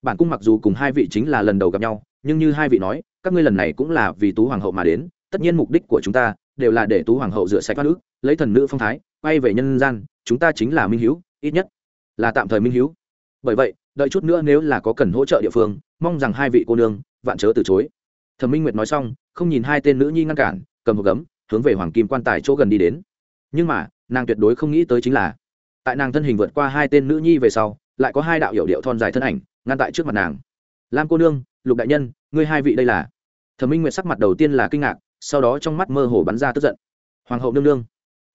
[SPEAKER 1] Bản cung mặc dù cùng hai vị chính là lần đầu gặp nhau nhưng như hai vị nói các ngươi lần này cũng là vì tú hoàng hậu mà đến tất nhiên mục đích của chúng ta đều là để tú hoàng hậu rửa sạch thoát ức lấy thần nữ phong thái quay về nhân gian chúng ta chính là minh Hiếu, ít nhất là tạm thời minh Hiếu. bởi vậy đợi chút nữa nếu là có cần hỗ trợ địa phương mong rằng hai vị cô nương vạn chớ từ chối. Thẩm minh nguyệt nói xong không nhìn hai tên nữ nhi ngăn cản cầm hộp gấm hướng về hoàng kim quan tài chỗ gần đi đến nhưng mà, nàng tuyệt đối không nghĩ tới chính là, tại nàng thân hình vượt qua hai tên nữ nhi về sau, lại có hai đạo hiệu điệu thon dài thân ảnh ngăn tại trước mặt nàng. Lam cô nương, lục đại nhân, ngươi hai vị đây là? Thẩm minh nguyệt sắc mặt đầu tiên là kinh ngạc, sau đó trong mắt mơ hồ bắn ra tức giận. Hoàng hậu nương nương.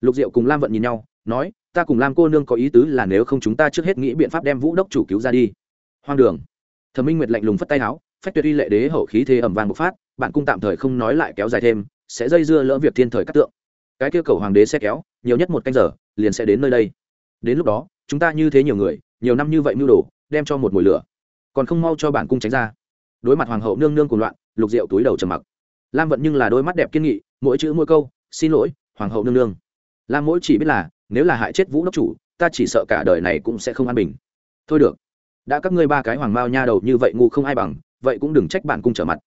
[SPEAKER 1] Lục diệu cùng lam vận nhìn nhau, nói, ta cùng lam cô nương có ý tứ là nếu không chúng ta trước hết nghĩ biện pháp đem vũ đốc chủ cứu ra đi. Hoang đường. Thẩm minh nguyệt lạnh lùng phất tay áo, phách tuyệt uy lệ đế hậu khí thế ẩm vàng bộc phát, bạn cung tạm thời không nói lại kéo dài thêm, sẽ dây dưa lỡ việc thiên thời cắt tượng. Cái kia cầu hoàng đế sẽ kéo nhiều nhất một canh giờ, liền sẽ đến nơi đây. Đến lúc đó, chúng ta như thế nhiều người, nhiều năm như vậy mưu đồ, đem cho một mồi lửa. Còn không mau cho bản cung tránh ra. Đối mặt hoàng hậu nương nương cùng loạn, lục rượu túi đầu trầm mặc. Lam vận nhưng là đôi mắt đẹp kiên nghị, mỗi chữ mỗi câu, xin lỗi, hoàng hậu nương nương. Lam mỗi chỉ biết là, nếu là hại chết vũ đốc chủ, ta chỉ sợ cả đời này cũng sẽ không an bình. Thôi được. Đã các ngươi ba cái hoàng mao nha đầu như vậy ngu không ai bằng, vậy cũng đừng trách bản cung trở mặt.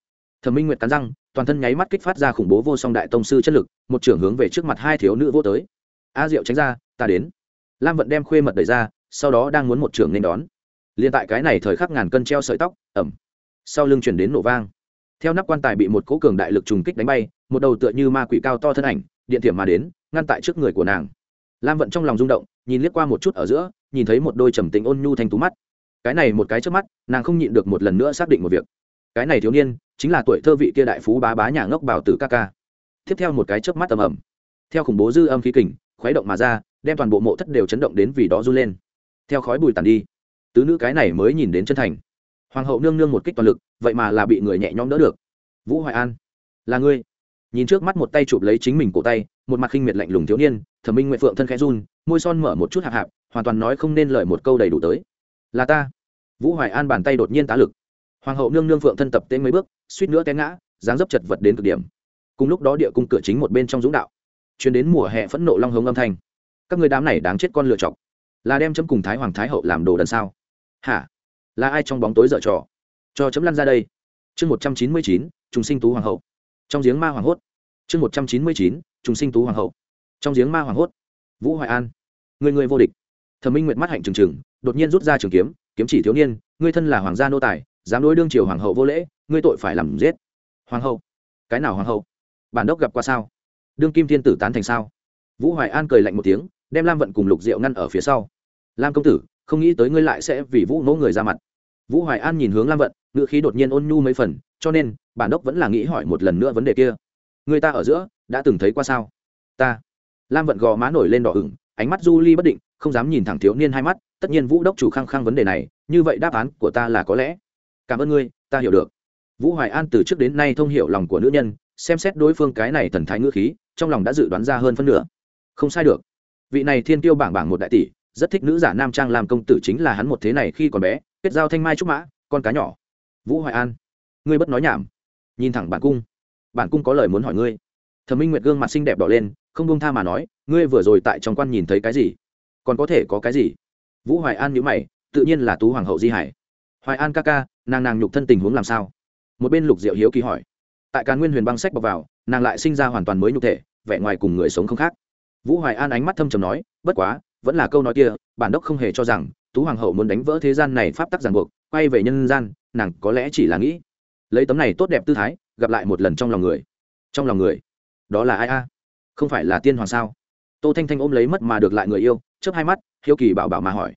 [SPEAKER 1] Thẩm minh nguyệt cắn răng, toàn thân nháy mắt kích phát ra khủng bố vô song đại tông sư chất lực, một trưởng hướng về trước mặt hai thiếu nữ vô tới a diệu tránh ra ta đến. Lam vận đem khuê mật đẩy ra sau đó đang muốn một trưởng nên đón. Liền tại cái này thời khắc ngàn cân treo sợi tóc ẩm sau lưng chuyển đến nổ vang. Theo nắp quan tài bị một cỗ cường đại lực trùng kích đánh bay một đầu tựa như ma quỷ cao to thân ảnh điện thiểm mà đến ngăn tại trước người của nàng. Lam vận trong lòng rung động nhìn liếc qua một chút ở giữa nhìn thấy một đôi trầm tính ôn nhu thanh tú mắt. Cái này một cái trước mắt nàng không nhịn được một lần nữa xác định một việc. Cái này thiếu niên chính là tuổi thơ vị kia đại phú bá bá nhà ngốc bảo tử ca ca. Tiếp theo một cái chớp mắt tầm ầm, theo khủng bố dư âm khí kình khuấy động mà ra, đem toàn bộ mộ thất đều chấn động đến vì đó run lên. Theo khói bùi tàn đi, tứ nữ cái này mới nhìn đến chân thành. Hoàng hậu nương nương một kích toàn lực, vậy mà là bị người nhẹ nhõm đỡ được. Vũ hoài an, là ngươi. Nhìn trước mắt một tay chụp lấy chính mình cổ tay, một mặt khinh miệt lạnh lùng thiếu niên, thẩm minh nguyện phượng thân khẽ run, môi son mở một chút hạp hạp, hoàn toàn nói không nên lời một câu đầy đủ tới. Là ta. Vũ hoài an bàn tay đột nhiên tá lực. Hoàng hậu nương nương phượng thân tập tên mấy bước, suýt nữa té ngã, dáng dấp chật vật đến cực điểm. Cùng lúc đó địa cung cửa chính một bên trong dũng đạo chuyến đến mùa hè phẫn nộ long hống âm thanh. Các người đám này đáng chết con lựa chọc là đem chấm cùng thái hoàng thái hậu làm đồ đần sao? Hả? Là ai trong bóng tối dở trò? Cho chấm lăn ra đây. Chương một trăm chín mươi chín, trùng sinh tú hoàng hậu. Trong giếng ma hoàng hốt. Chương một trăm chín mươi chín, trùng sinh tú hoàng hậu. Trong giếng ma hoàng hốt. Vũ hoài an. Người người vô địch. Thẩm minh nguyệt mắt hạnh trừng trừng, đột nhiên rút ra trường kiếm kiếm chỉ thiếu niên, ngươi thân là hoàng gia nô tài, dám đối đương triều hoàng hậu vô lễ, ngươi tội phải làm giết. Hoàng hậu. Cái nào hoàng hậu? Bản đốc gặp qua sao? Đương kim thiên tử tán thành sao? Vũ hoài an cười lạnh một tiếng, đem lam vận cùng lục diệu ngăn ở phía sau. Lam công tử, không nghĩ tới ngươi lại sẽ vì vũ mẫu người ra mặt. Vũ hoài an nhìn hướng lam vận ngựa khí đột nhiên ôn nhu mấy phần, cho nên, bản đốc vẫn là nghĩ hỏi một lần nữa vấn đề kia. Người ta ở giữa, đã từng thấy qua sao? Ta. Lam vận gò má nổi lên đỏ ửng, ánh mắt du ly bất định, không dám nhìn thẳng thiếu niên hai mắt, tất nhiên vũ đốc chủ khăng khăng vấn đề này, như vậy đáp án của ta là có lẽ. Cảm ơn ngươi, ta hiểu được. Vũ hoài an từ trước đến nay thông hiểu lòng của nữ nhân, xem xét đối phương cái này thần thái ngữ khí trong lòng đã dự đoán ra hơn phân nửa. Không sai được. Vị này thiên tiêu bảng bảng một đại tỷ, rất thích nữ giả nam trang làm công tử chính là hắn một thế này khi còn bé, kết giao thanh mai trúc mã, con cá nhỏ. Vũ hoài an, ngươi bất nói nhảm. Nhìn thẳng bản cung. Bản cung có lời muốn hỏi ngươi. Thẩm minh nguyệt gương mặt xinh đẹp đỏ lên, không bông tha mà nói, ngươi vừa rồi tại trong quan nhìn thấy cái gì? Còn có thể có cái gì? Vũ hoài an nhữ mày, tự nhiên là tú hoàng hậu di hải. Hoài an ca ca, nàng nàng nhục thân tình huống làm sao? Một bên lục diệu hiếu kỳ hỏi. Tại càn nguyên huyền băng sách bọc vào, nàng lại sinh ra hoàn toàn mới nhục thể vẻ ngoài cùng người sống không khác. Vũ hoài an ánh mắt thâm trầm nói, bất quá, vẫn là câu nói kia, bản đốc không hề cho rằng tú hoàng hậu muốn đánh vỡ thế gian này pháp tắc ràng buộc, quay về nhân gian, nàng có lẽ chỉ là nghĩ. Lấy tấm này tốt đẹp tư thái, gặp lại một lần trong lòng người. Trong lòng người? Đó là ai a? Không phải là tiên hoàng sao? Tô thanh thanh ôm lấy mất mà được lại người yêu, chớp hai mắt, hiếu kỳ bảo bảo mà hỏi.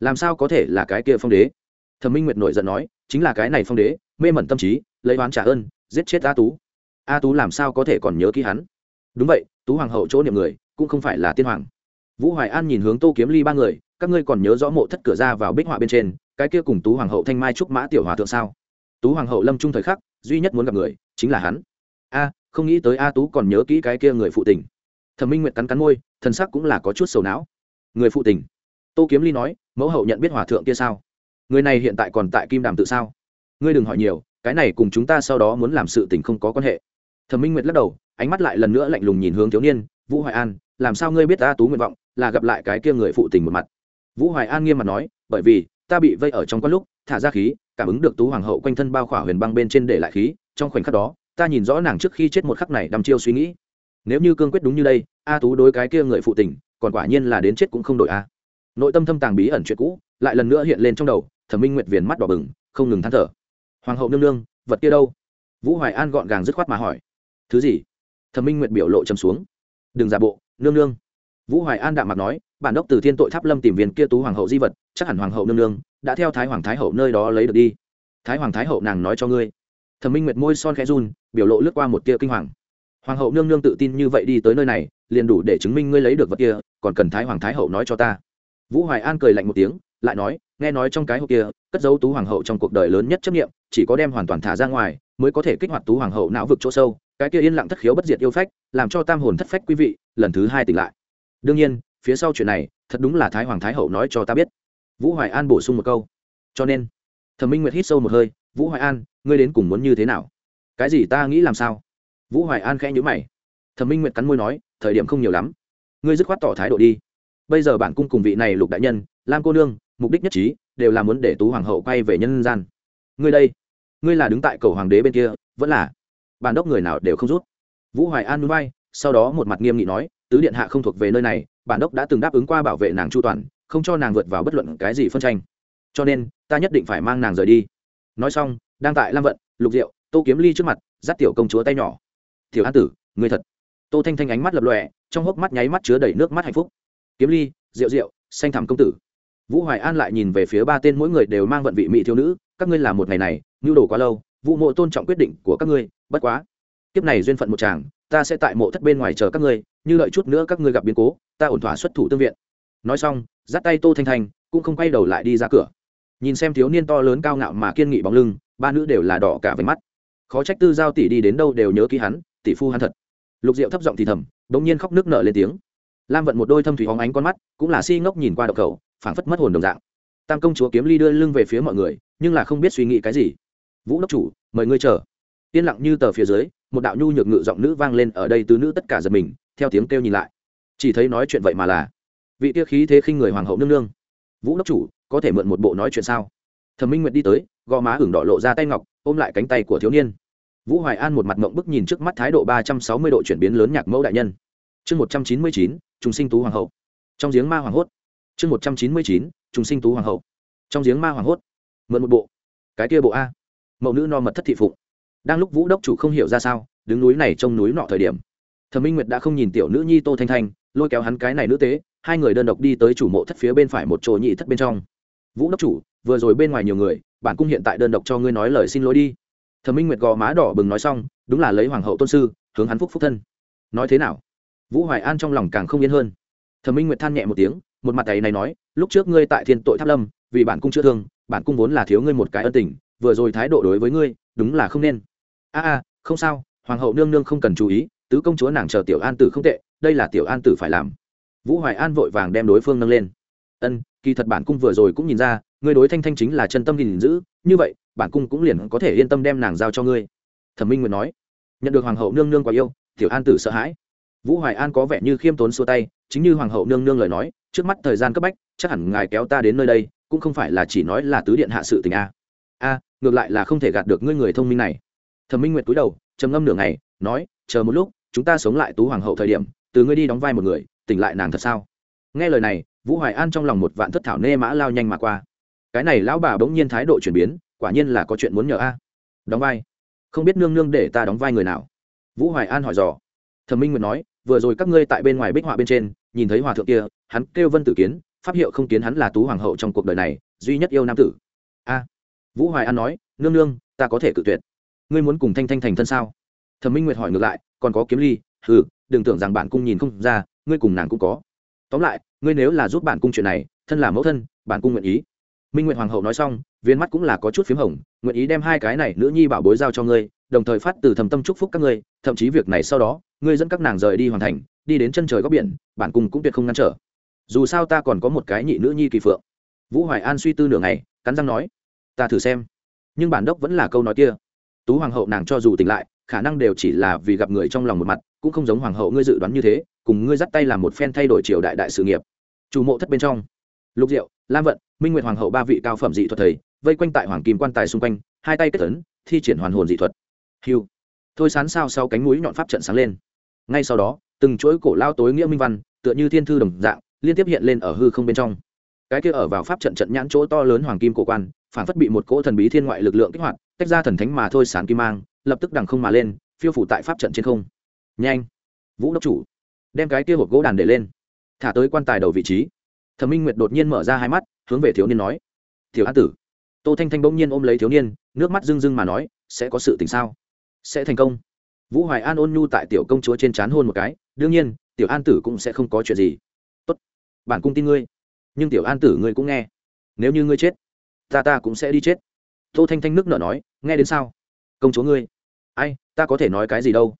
[SPEAKER 1] Làm sao có thể là cái kia phong đế? Thẩm minh nguyệt nổi giận nói, chính là cái này phong đế, mê mẩn tâm trí, lấy oán trả ơn, giết chết a tú. A tú làm sao có thể còn nhớ ký hắn? Đúng vậy, tú hoàng hậu chỗ niệm người, cũng không phải là tiên hoàng. Vũ hoài an nhìn hướng tô kiếm ly ba người, các ngươi còn nhớ rõ mộ thất cửa ra vào bích họa bên trên, cái kia cùng tú hoàng hậu thanh mai trúc mã tiểu hòa thượng sao? Tú hoàng hậu lâm trung thời khắc, duy nhất muốn gặp người, chính là hắn. A, không nghĩ tới a tú còn nhớ kỹ cái kia người phụ tình. Thẩm minh nguyệt cắn cắn môi, thần sắc cũng là có chút sầu não. Người phụ tình? Tô kiếm ly nói, mẫu hậu nhận biết hòa thượng kia sao? Người này hiện tại còn tại kim đàm tự sao? Ngươi đừng hỏi nhiều, cái này cùng chúng ta sau đó muốn làm sự tình không có quan hệ. Thẩm minh nguyệt lắc đầu ánh mắt lại lần nữa lạnh lùng nhìn hướng thiếu niên, vũ hoài an, làm sao ngươi biết a tú nguyện vọng, là gặp lại cái kia người phụ tình một mặt? Vũ hoài an nghiêm mặt nói, bởi vì, ta bị vây ở trong quan lúc, thả ra khí, cảm ứng được tú hoàng hậu quanh thân bao khỏa huyền băng bên trên để lại khí, trong khoảnh khắc đó, ta nhìn rõ nàng trước khi chết một khắc này đăm chiêu suy nghĩ. Nếu như cương quyết đúng như đây, a tú đối cái kia người phụ tình, còn quả nhiên là đến chết cũng không đổi a. Nội tâm thâm tàng bí ẩn chuyện cũ, lại lần nữa hiện lên trong đầu, thẩm minh nguyệt viền mắt đỏ bừng, không ngừng than thở. Hoàng hậu nương nương, vật kia đâu? Vũ hoài an gọn gàng dứt khoát mà hỏi. Thứ gì? Thẩm minh nguyệt biểu lộ trầm xuống. Đừng giả bộ, nương nương. Vũ hoài an đạm mặt nói, bản đốc từ thiên tội tháp lâm tìm viên kia tú hoàng hậu di vật, chắc hẳn hoàng hậu nương nương đã theo thái hoàng thái hậu nơi đó lấy được đi. Thái hoàng thái hậu nàng nói cho ngươi. Thẩm minh nguyệt môi son khẽ run, biểu lộ lướt qua một tia kinh hoàng. Hoàng hậu nương nương tự tin như vậy đi tới nơi này, liền đủ để chứng minh ngươi lấy được vật kia, còn cần thái hoàng thái hậu nói cho ta. Vũ hoài an cười lạnh một tiếng, lại nói, nghe nói trong cái hộp kia, cất dấu tú hoàng hậu trong cuộc đời lớn nhất chấp nghiệm chỉ có đem hoàn toàn thả ra ngoài mới có thể kích hoạt tú hoàng hậu não vực chỗ sâu, cái kia yên lặng thất khiếu bất diệt yêu phách, làm cho tam hồn thất phách quý vị lần thứ hai tỉnh lại. Đương nhiên, phía sau chuyện này, thật đúng là thái hoàng thái hậu nói cho ta biết. Vũ hoài an bổ sung một câu. Cho nên, thẩm minh nguyệt hít sâu một hơi, vũ hoài an, ngươi đến cùng muốn như thế nào? Cái gì ta nghĩ làm sao? Vũ hoài an khẽ nhữ mày. Thẩm minh nguyệt cắn môi nói, thời điểm không nhiều lắm. Ngươi dứt khoát tỏ thái độ đi. Bây giờ bản cung cùng vị này lục đại nhân, lam cô nương, mục đích nhất trí, đều là muốn để tú hoàng hậu quay về nhân gian. Ngươi đây ngươi là đứng tại cầu hoàng đế bên kia, vẫn là bản đốc người nào đều không rút. Vũ hoài an núi bay sau đó một mặt nghiêm nghị nói, tứ điện hạ không thuộc về nơi này, bản đốc đã từng đáp ứng qua bảo vệ nàng chu toàn, không cho nàng vượt vào bất luận cái gì phân tranh. Cho nên, ta nhất định phải mang nàng rời đi. Nói xong, đang tại lam vận, lục diệu, tô kiếm ly trước mặt, dắt tiểu công chúa tay nhỏ. Tiểu an tử người thật. Tô thanh thanh ánh mắt lập lòe, trong hốc mắt nháy mắt chứa đầy nước mắt hạnh phúc. Kiếm ly rượu rượu xanh thẳm công tử. Vũ hoài an lại nhìn về phía ba tên mỗi người đều mang vận vị mỹ thiếu nữ, các ngươi làm một ngày này nhu đồ quá lâu vụ mộ tôn trọng quyết định của các ngươi, bất quá. Kiếp này duyên phận một chàng ta sẽ tại mộ thất bên ngoài chờ các ngươi, như đợi chút nữa các ngươi gặp biến cố, ta ổn thỏa xuất thủ tương viện. Nói xong dắt tay tô thanh thanh, cũng không quay đầu lại đi ra cửa. Nhìn xem thiếu niên to lớn cao ngạo mà kiên nghị bóng lưng, ba nữ đều là đỏ cả váy mắt. Khó trách tư giao tỷ đi đến đâu đều nhớ ký hắn, tỷ phu hắn thật. Lục diệu thấp giọng thì thầm đ nhiên khóc nước nở lên tiếng. Lam vận một đôi thâm thủy hóng ánh con mắt, cũng là si ngốc nhìn qua độc khẩu, phảng phất mất hồn đồng dạng. Tam công chúa kiếm ly đưa lưng về phía mọi người, nhưng là không biết suy nghĩ cái gì vũ đốc chủ, mời ngươi chờ. Yên lặng như tờ phía dưới, một đạo nhu nhược ngự giọng nữ vang lên ở đây tứ nữ tất cả giật mình, theo tiếng kêu nhìn lại. Chỉ thấy nói chuyện vậy mà là vị tiêu khí thế khinh người hoàng hậu nương nương. Vũ đốc chủ, có thể mượn một bộ nói chuyện sao? Thẩm minh nguyệt đi tới, gò má hửng đỏ lộ ra tay ngọc, ôm lại cánh tay của thiếu niên. Vũ hoài an một mặt mộng bức nhìn trước mắt thái độ ba trăm sáu mươi độ chuyển biến lớn nhạc mẫu đại nhân. Chương một trăm chín mươi chín chúng sinh tú hoàng hậu. Trong giếng ma hoàng hốt. Chương một trăm chín mươi chín chúng sinh tú hoàng hậu. Trong giếng ma hoàng hốt. Mượn một bộ. Cái kia bộ a mẫu nữ no mật thất thị phụng đang lúc vũ đốc chủ không hiểu ra sao, đứng núi này trông núi nọ thời điểm, thẩm minh nguyệt đã không nhìn tiểu nữ nhi tô thanh thanh, lôi kéo hắn cái này nữ tế, hai người đơn độc đi tới chủ mộ thất phía bên phải một chỗ nhị thất bên trong. Vũ đốc chủ, vừa rồi bên ngoài nhiều người, bản cung hiện tại đơn độc cho ngươi nói lời xin lỗi đi. Thẩm minh nguyệt gò má đỏ bừng nói xong, đúng là lấy hoàng hậu tôn sư, hướng hắn phúc phúc thân. Nói thế nào? Vũ hoài an trong lòng càng không yên hơn. Thẩm minh nguyệt than nhẹ một tiếng, một mặt ấy này nói, lúc trước ngươi tại thiên tội tháp lâm, vì bản cung chữa thương, bản cung vốn là thiếu ngươi một cái ân tình vừa rồi thái độ đối với ngươi, đúng là không nên. A a, không sao, hoàng hậu nương nương không cần chú ý, tứ công chúa nàng chờ tiểu an tử không tệ, đây là tiểu an tử phải làm. Vũ hoài an vội vàng đem đối phương nâng lên. Ân, kỳ thật bản cung vừa rồi cũng nhìn ra, ngươi đối thanh thanh chính là chân tâm gìn giữ, như vậy, bản cung cũng liền có thể yên tâm đem nàng giao cho ngươi. Thẩm minh nguyệt nói. Nhận được hoàng hậu nương nương quá yêu, tiểu an tử sợ hãi. Vũ hoài an có vẻ như khiêm tốn xua tay, chính như hoàng hậu nương nương lời nói, trước mắt thời gian cấp bách, chắc hẳn ngài kéo ta đến nơi đây, cũng không phải là chỉ nói là tứ điện hạ sự tình a. A ngược lại là không thể gạt được ngươi người thông minh này. Thẩm minh nguyệt cúi đầu, trầm ngâm nửa ngày, nói, chờ một lúc, chúng ta sống lại tú hoàng hậu thời điểm, từ ngươi đi đóng vai một người, tỉnh lại nàng thật sao? Nghe lời này, vũ hoài an trong lòng một vạn thất thảo nê mã lao nhanh mà qua. Cái này lão bà bỗng nhiên thái độ chuyển biến, quả nhiên là có chuyện muốn nhờ a. Đóng vai? Không biết nương nương để ta đóng vai người nào? Vũ hoài an hỏi dò. Thẩm minh nguyệt nói, vừa rồi các ngươi tại bên ngoài bích họa bên trên, nhìn thấy hòa thượng kia, hắn kêu vân tử kiến, pháp hiệu không kiến hắn là tú hoàng hậu trong cuộc đời này, duy nhất yêu nam tử. A vũ hoài an nói, nương nương, ta có thể cự tuyệt. Ngươi muốn cùng thanh thanh thành thân sao? Thẩm minh nguyệt hỏi ngược lại, còn có kiếm ly ừ đừng tưởng rằng bản cung nhìn không ra, ngươi cùng nàng cũng có. Tóm lại, ngươi nếu là giúp bản cung chuyện này, thân là mẫu thân, bản cung nguyện ý. Minh nguyện hoàng hậu nói xong, viên mắt cũng là có chút p h í m hồng, nguyện ý đem hai cái này nữ nhi bảo bối giao cho ngươi, đồng thời phát từ thầm tâm chúc phúc các ngươi, thậm chí việc này sau đó, ngươi dẫn các nàng rời đi hoàn thành, đi đến chân trời góc biển, bản cung cũng tuyệt không ngăn trở. Dù sao ta còn có một cái nhị nữ nhi kỳ phượng. Vũ hoài an suy tư nửa ngày, cắn răng nói ta thử xem. Nhưng bản đốc vẫn là câu nói kia. Tú hoàng hậu nàng cho dù tỉnh lại, khả năng đều chỉ là vì gặp người trong lòng một mặt, cũng không giống hoàng hậu ngươi dự đoán như thế, cùng ngươi dắt tay làm một phen thay đổi triều đại đại sự nghiệp. Chủ mộ thất bên trong. Lục diệu, lam vận, minh nguyệt hoàng hậu ba vị cao phẩm dị thuật thầy, vây quanh tại hoàng kim quan tài xung quanh, hai tay kết tấn thi triển hoàn hồn dị thuật. Hiu thôi sán sao sau cánh mũi nhọn pháp trận sáng lên. Ngay sau đó, từng chuỗi cổ lao tối nghĩa minh văn, tựa như thiên thư đồng dạng, liên tiếp hiện lên ở hư không bên trong. Cái kia ở vào pháp trận trận nhãn chỗ to lớn hoàng kim cổ quan phản phất bị một cỗ thần bí thiên ngoại lực lượng kích hoạt, tách ra thần thánh mà thôi sán kim mang, lập tức đằng không mà lên, phiêu phủ tại pháp trận trên không. Nhanh! Vũ đốc chủ! Đem cái kia hộp gỗ đàn để lên. Thả tới quan tài đầu vị trí. Thẩm minh nguyệt đột nhiên mở ra hai mắt, hướng về thiếu niên nói. Thiếu an tử! Tô thanh thanh bỗng nhiên ôm lấy thiếu niên, nước mắt rưng rưng mà nói, sẽ có sự tình sao? Sẽ thành công. Vũ hoài an ôn nhu tại tiểu công chúa trên c h á n hôn một cái, đương nhiên, tiểu an tử cũng sẽ không có chuyện gì. Tốt. Bản cung tin ngươi. Nhưng tiểu an tử ngươi cũng nghe. Nếu như ngươi chết ta ta cũng sẽ đi chết. Tô thanh thanh nước nở nói, nghe đến sao? Công chúa ngươi. Ai, ta có thể nói cái gì đâu.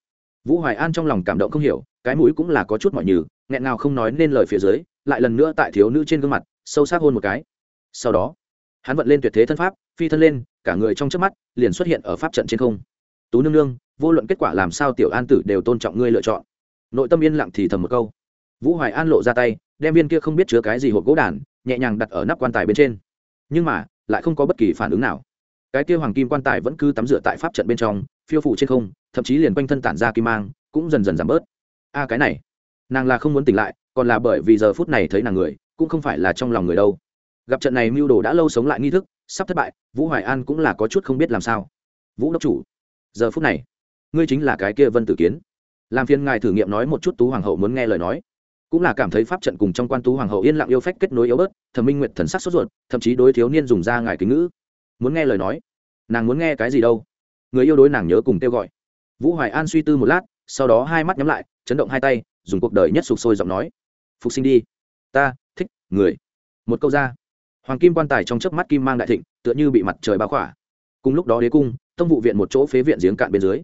[SPEAKER 1] Vũ hoài an trong lòng cảm động không hiểu, cái mũi cũng là có chút mọi nhừ, nghẹn nào không nói nên lời phía dưới, lại lần nữa tại thiếu nữ trên gương mặt, sâu sắc hôn một cái. Sau đó, hắn vận lên tuyệt thế thân pháp, phi thân lên, cả người trong trước mắt liền xuất hiện ở pháp trận trên không. Tú nương nương, vô luận kết quả làm sao tiểu an tử đều tôn trọng ngươi lựa chọn. Nội tâm yên lặng thì thầm một câu. Vũ hoài an lộ ra tay, đem viên kia không biết chứa cái gì hộp gỗ đàn, nhẹ nhàng đặt ở nắp quan tài bên trên. Nhưng mà lại không có bất kỳ phản ứng nào. Cái kia hoàng kim quan tài vẫn cứ tắm rửa tại pháp trận bên trong, phiêu phụ trên không, thậm chí liền quanh thân tản ra kim mang, cũng dần dần giảm bớt. A, cái này, nàng là không muốn tỉnh lại, còn là bởi vì giờ phút này thấy nàng người, cũng không phải là trong lòng người đâu. Gặp trận này mưu đồ đã lâu sống lại nghi thức, sắp thất bại, vũ hoài an cũng là có chút không biết làm sao. Vũ đốc chủ, giờ phút này, ngươi chính là cái kia vân tử kiến. Làm phiên ngài thử nghiệm nói một chút tú hoàng hậu muốn nghe lời nói cũng là cảm thấy pháp trận cùng trong quan tú hoàng hậu yên lặng yêu phách kết nối yếu bớt, thẩm minh nguyệt thần sắc sốt ruột, thậm chí đối thiếu niên dùng ra ngài kính ngữ. Muốn nghe lời nói, nàng muốn nghe cái gì đâu? Người yêu đối nàng nhớ cùng kêu gọi. Vũ hoài an suy tư một lát, sau đó hai mắt nhắm lại, chấn động hai tay, dùng cuộc đời nhất sụp sôi giọng nói. Phục sinh đi. Ta, thích, người. Một câu ra. Hoàng kim quan tài trong chớp mắt kim mang đại thịnh, tựa như bị mặt trời bao khỏa. Cùng lúc đó đế cung, tông vụ viện một chỗ phế viện giếng cạn bên dưới.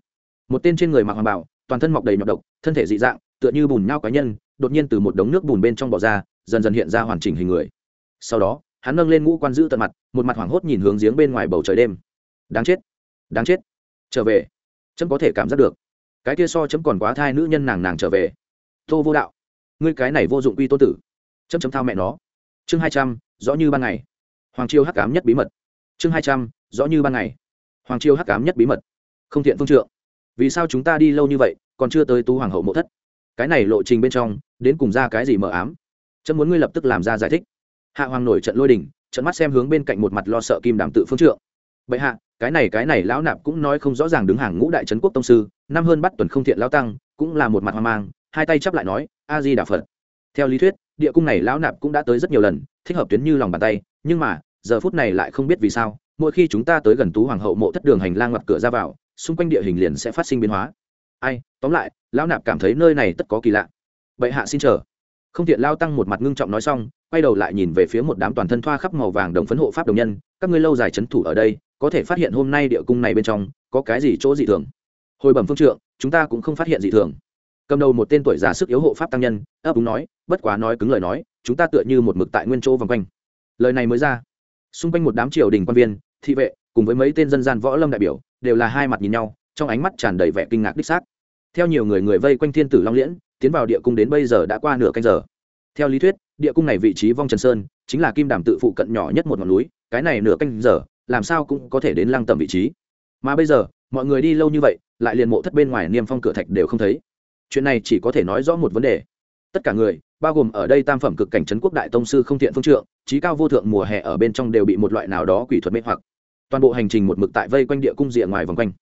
[SPEAKER 1] Một tên trên người mặc hoàng bảo, toàn thân mọc đầy nhọc độc, thân thể dị dạng, tựa như bùn nhau cá nhân đột nhiên từ một đống nước bùn bên trong bò ra, dần dần hiện ra hoàn chỉnh hình người. Sau đó, hắn nâng lên ngũ quan giữ tận mặt, một mặt hoảng hốt nhìn hướng giếng bên ngoài bầu trời đêm. Đáng chết đáng chết. Trở về. Chấm có thể cảm giác được. Cái kia so chấm còn quá thai nữ nhân nàng nàng trở về. Tô vô đạo, ngươi cái này vô dụng quy tô tử. Chấm chấm thao mẹ nó. Chương hai trăm, rõ như ban ngày. Hoàng triều hắc cám nhất bí mật. Chương hai trăm, rõ như ban ngày. Hoàng triều hắc cám nhất bí mật. Không thiện phương trượng. Vì sao chúng ta đi lâu như vậy, còn chưa tới tú hoàng hậu mộ thất? Cái này lộ trình bên trong, đến cùng ra cái gì mờ ám? Chấm muốn ngươi lập tức làm ra giải thích. Hạ hoàng nổi trận lôi đình, trận mắt xem hướng bên cạnh một mặt lo sợ kim đàm tự phương trượng. Bệ hạ, cái này cái này lão nạp cũng nói không rõ ràng đứng hàng ngũ đại trấn quốc tông sư, năm hơn bắt tuần không thiện lao tăng, cũng là một mặt hoang mang, hai tay chắp lại nói a di đà phật. Theo lý thuyết, địa cung này lão nạp cũng đã tới rất nhiều lần, thích hợp tuyến như lòng bàn tay, nhưng mà, giờ phút này lại không biết vì sao, mỗi khi chúng ta tới gần tú hoàng hậu mộ thất đường hành lang ngoặt cửa ra vào, xung quanh địa hình liền sẽ phát sinh biến hóa ai, tóm lại, lão nạp cảm thấy nơi này tất có kỳ lạ. Bệ hạ xin chờ. Không thiện lao tăng một mặt ngưng trọng nói xong, quay đầu lại nhìn về phía một đám toàn thân thoa khắp màu vàng đồng phấn hộ pháp đồng nhân, các ngươi lâu dài c h ấ n thủ ở đây, có thể phát hiện hôm nay địa cung này bên trong, có cái gì chỗ dị thường? Hồi bẩm phương trượng, chúng ta cũng không phát hiện dị thường. Cầm đầu một tên tuổi già sức yếu hộ pháp tăng nhân, ấp úng nói, bất quá nói cứng lời nói, chúng ta tựa như một mực tại nguyên chỗ vòng quanh. Lời này mới ra, xung quanh một đám triều đình quan viên, thị vệ, cùng với mấy tên dân gian võ lâm đại biểu, đều là hai mặt nhìn nhau, trong ánh mắt tràn đầy vẻ kinh ngạc đích xác theo nhiều người người vây quanh thiên tử long liễn, tiến vào địa cung đến bây giờ đã qua nửa canh giờ. Theo lý thuyết, địa cung này vị trí vong trần sơn, chính là kim đàm tự phụ cận nhỏ nhất một ngọn núi, cái này nửa canh giờ, làm sao cũng có thể đến lăng tầm vị trí. Mà bây giờ, mọi người đi lâu như vậy, lại liền mộ thất bên ngoài niêm phong cửa thạch đều không thấy. Chuyện này chỉ có thể nói rõ một vấn đề. Tất cả người, bao gồm ở đây tam phẩm cực cảnh trấn quốc đại tông sư không thiện phương trượng trí cao vô thượng mùa hè ở bên trong đều bị một loại nào đó quỷ thuật mê hoặc. Toàn bộ hành trình một mực tại vây quanh địa cung rìa ngoài vòng quanh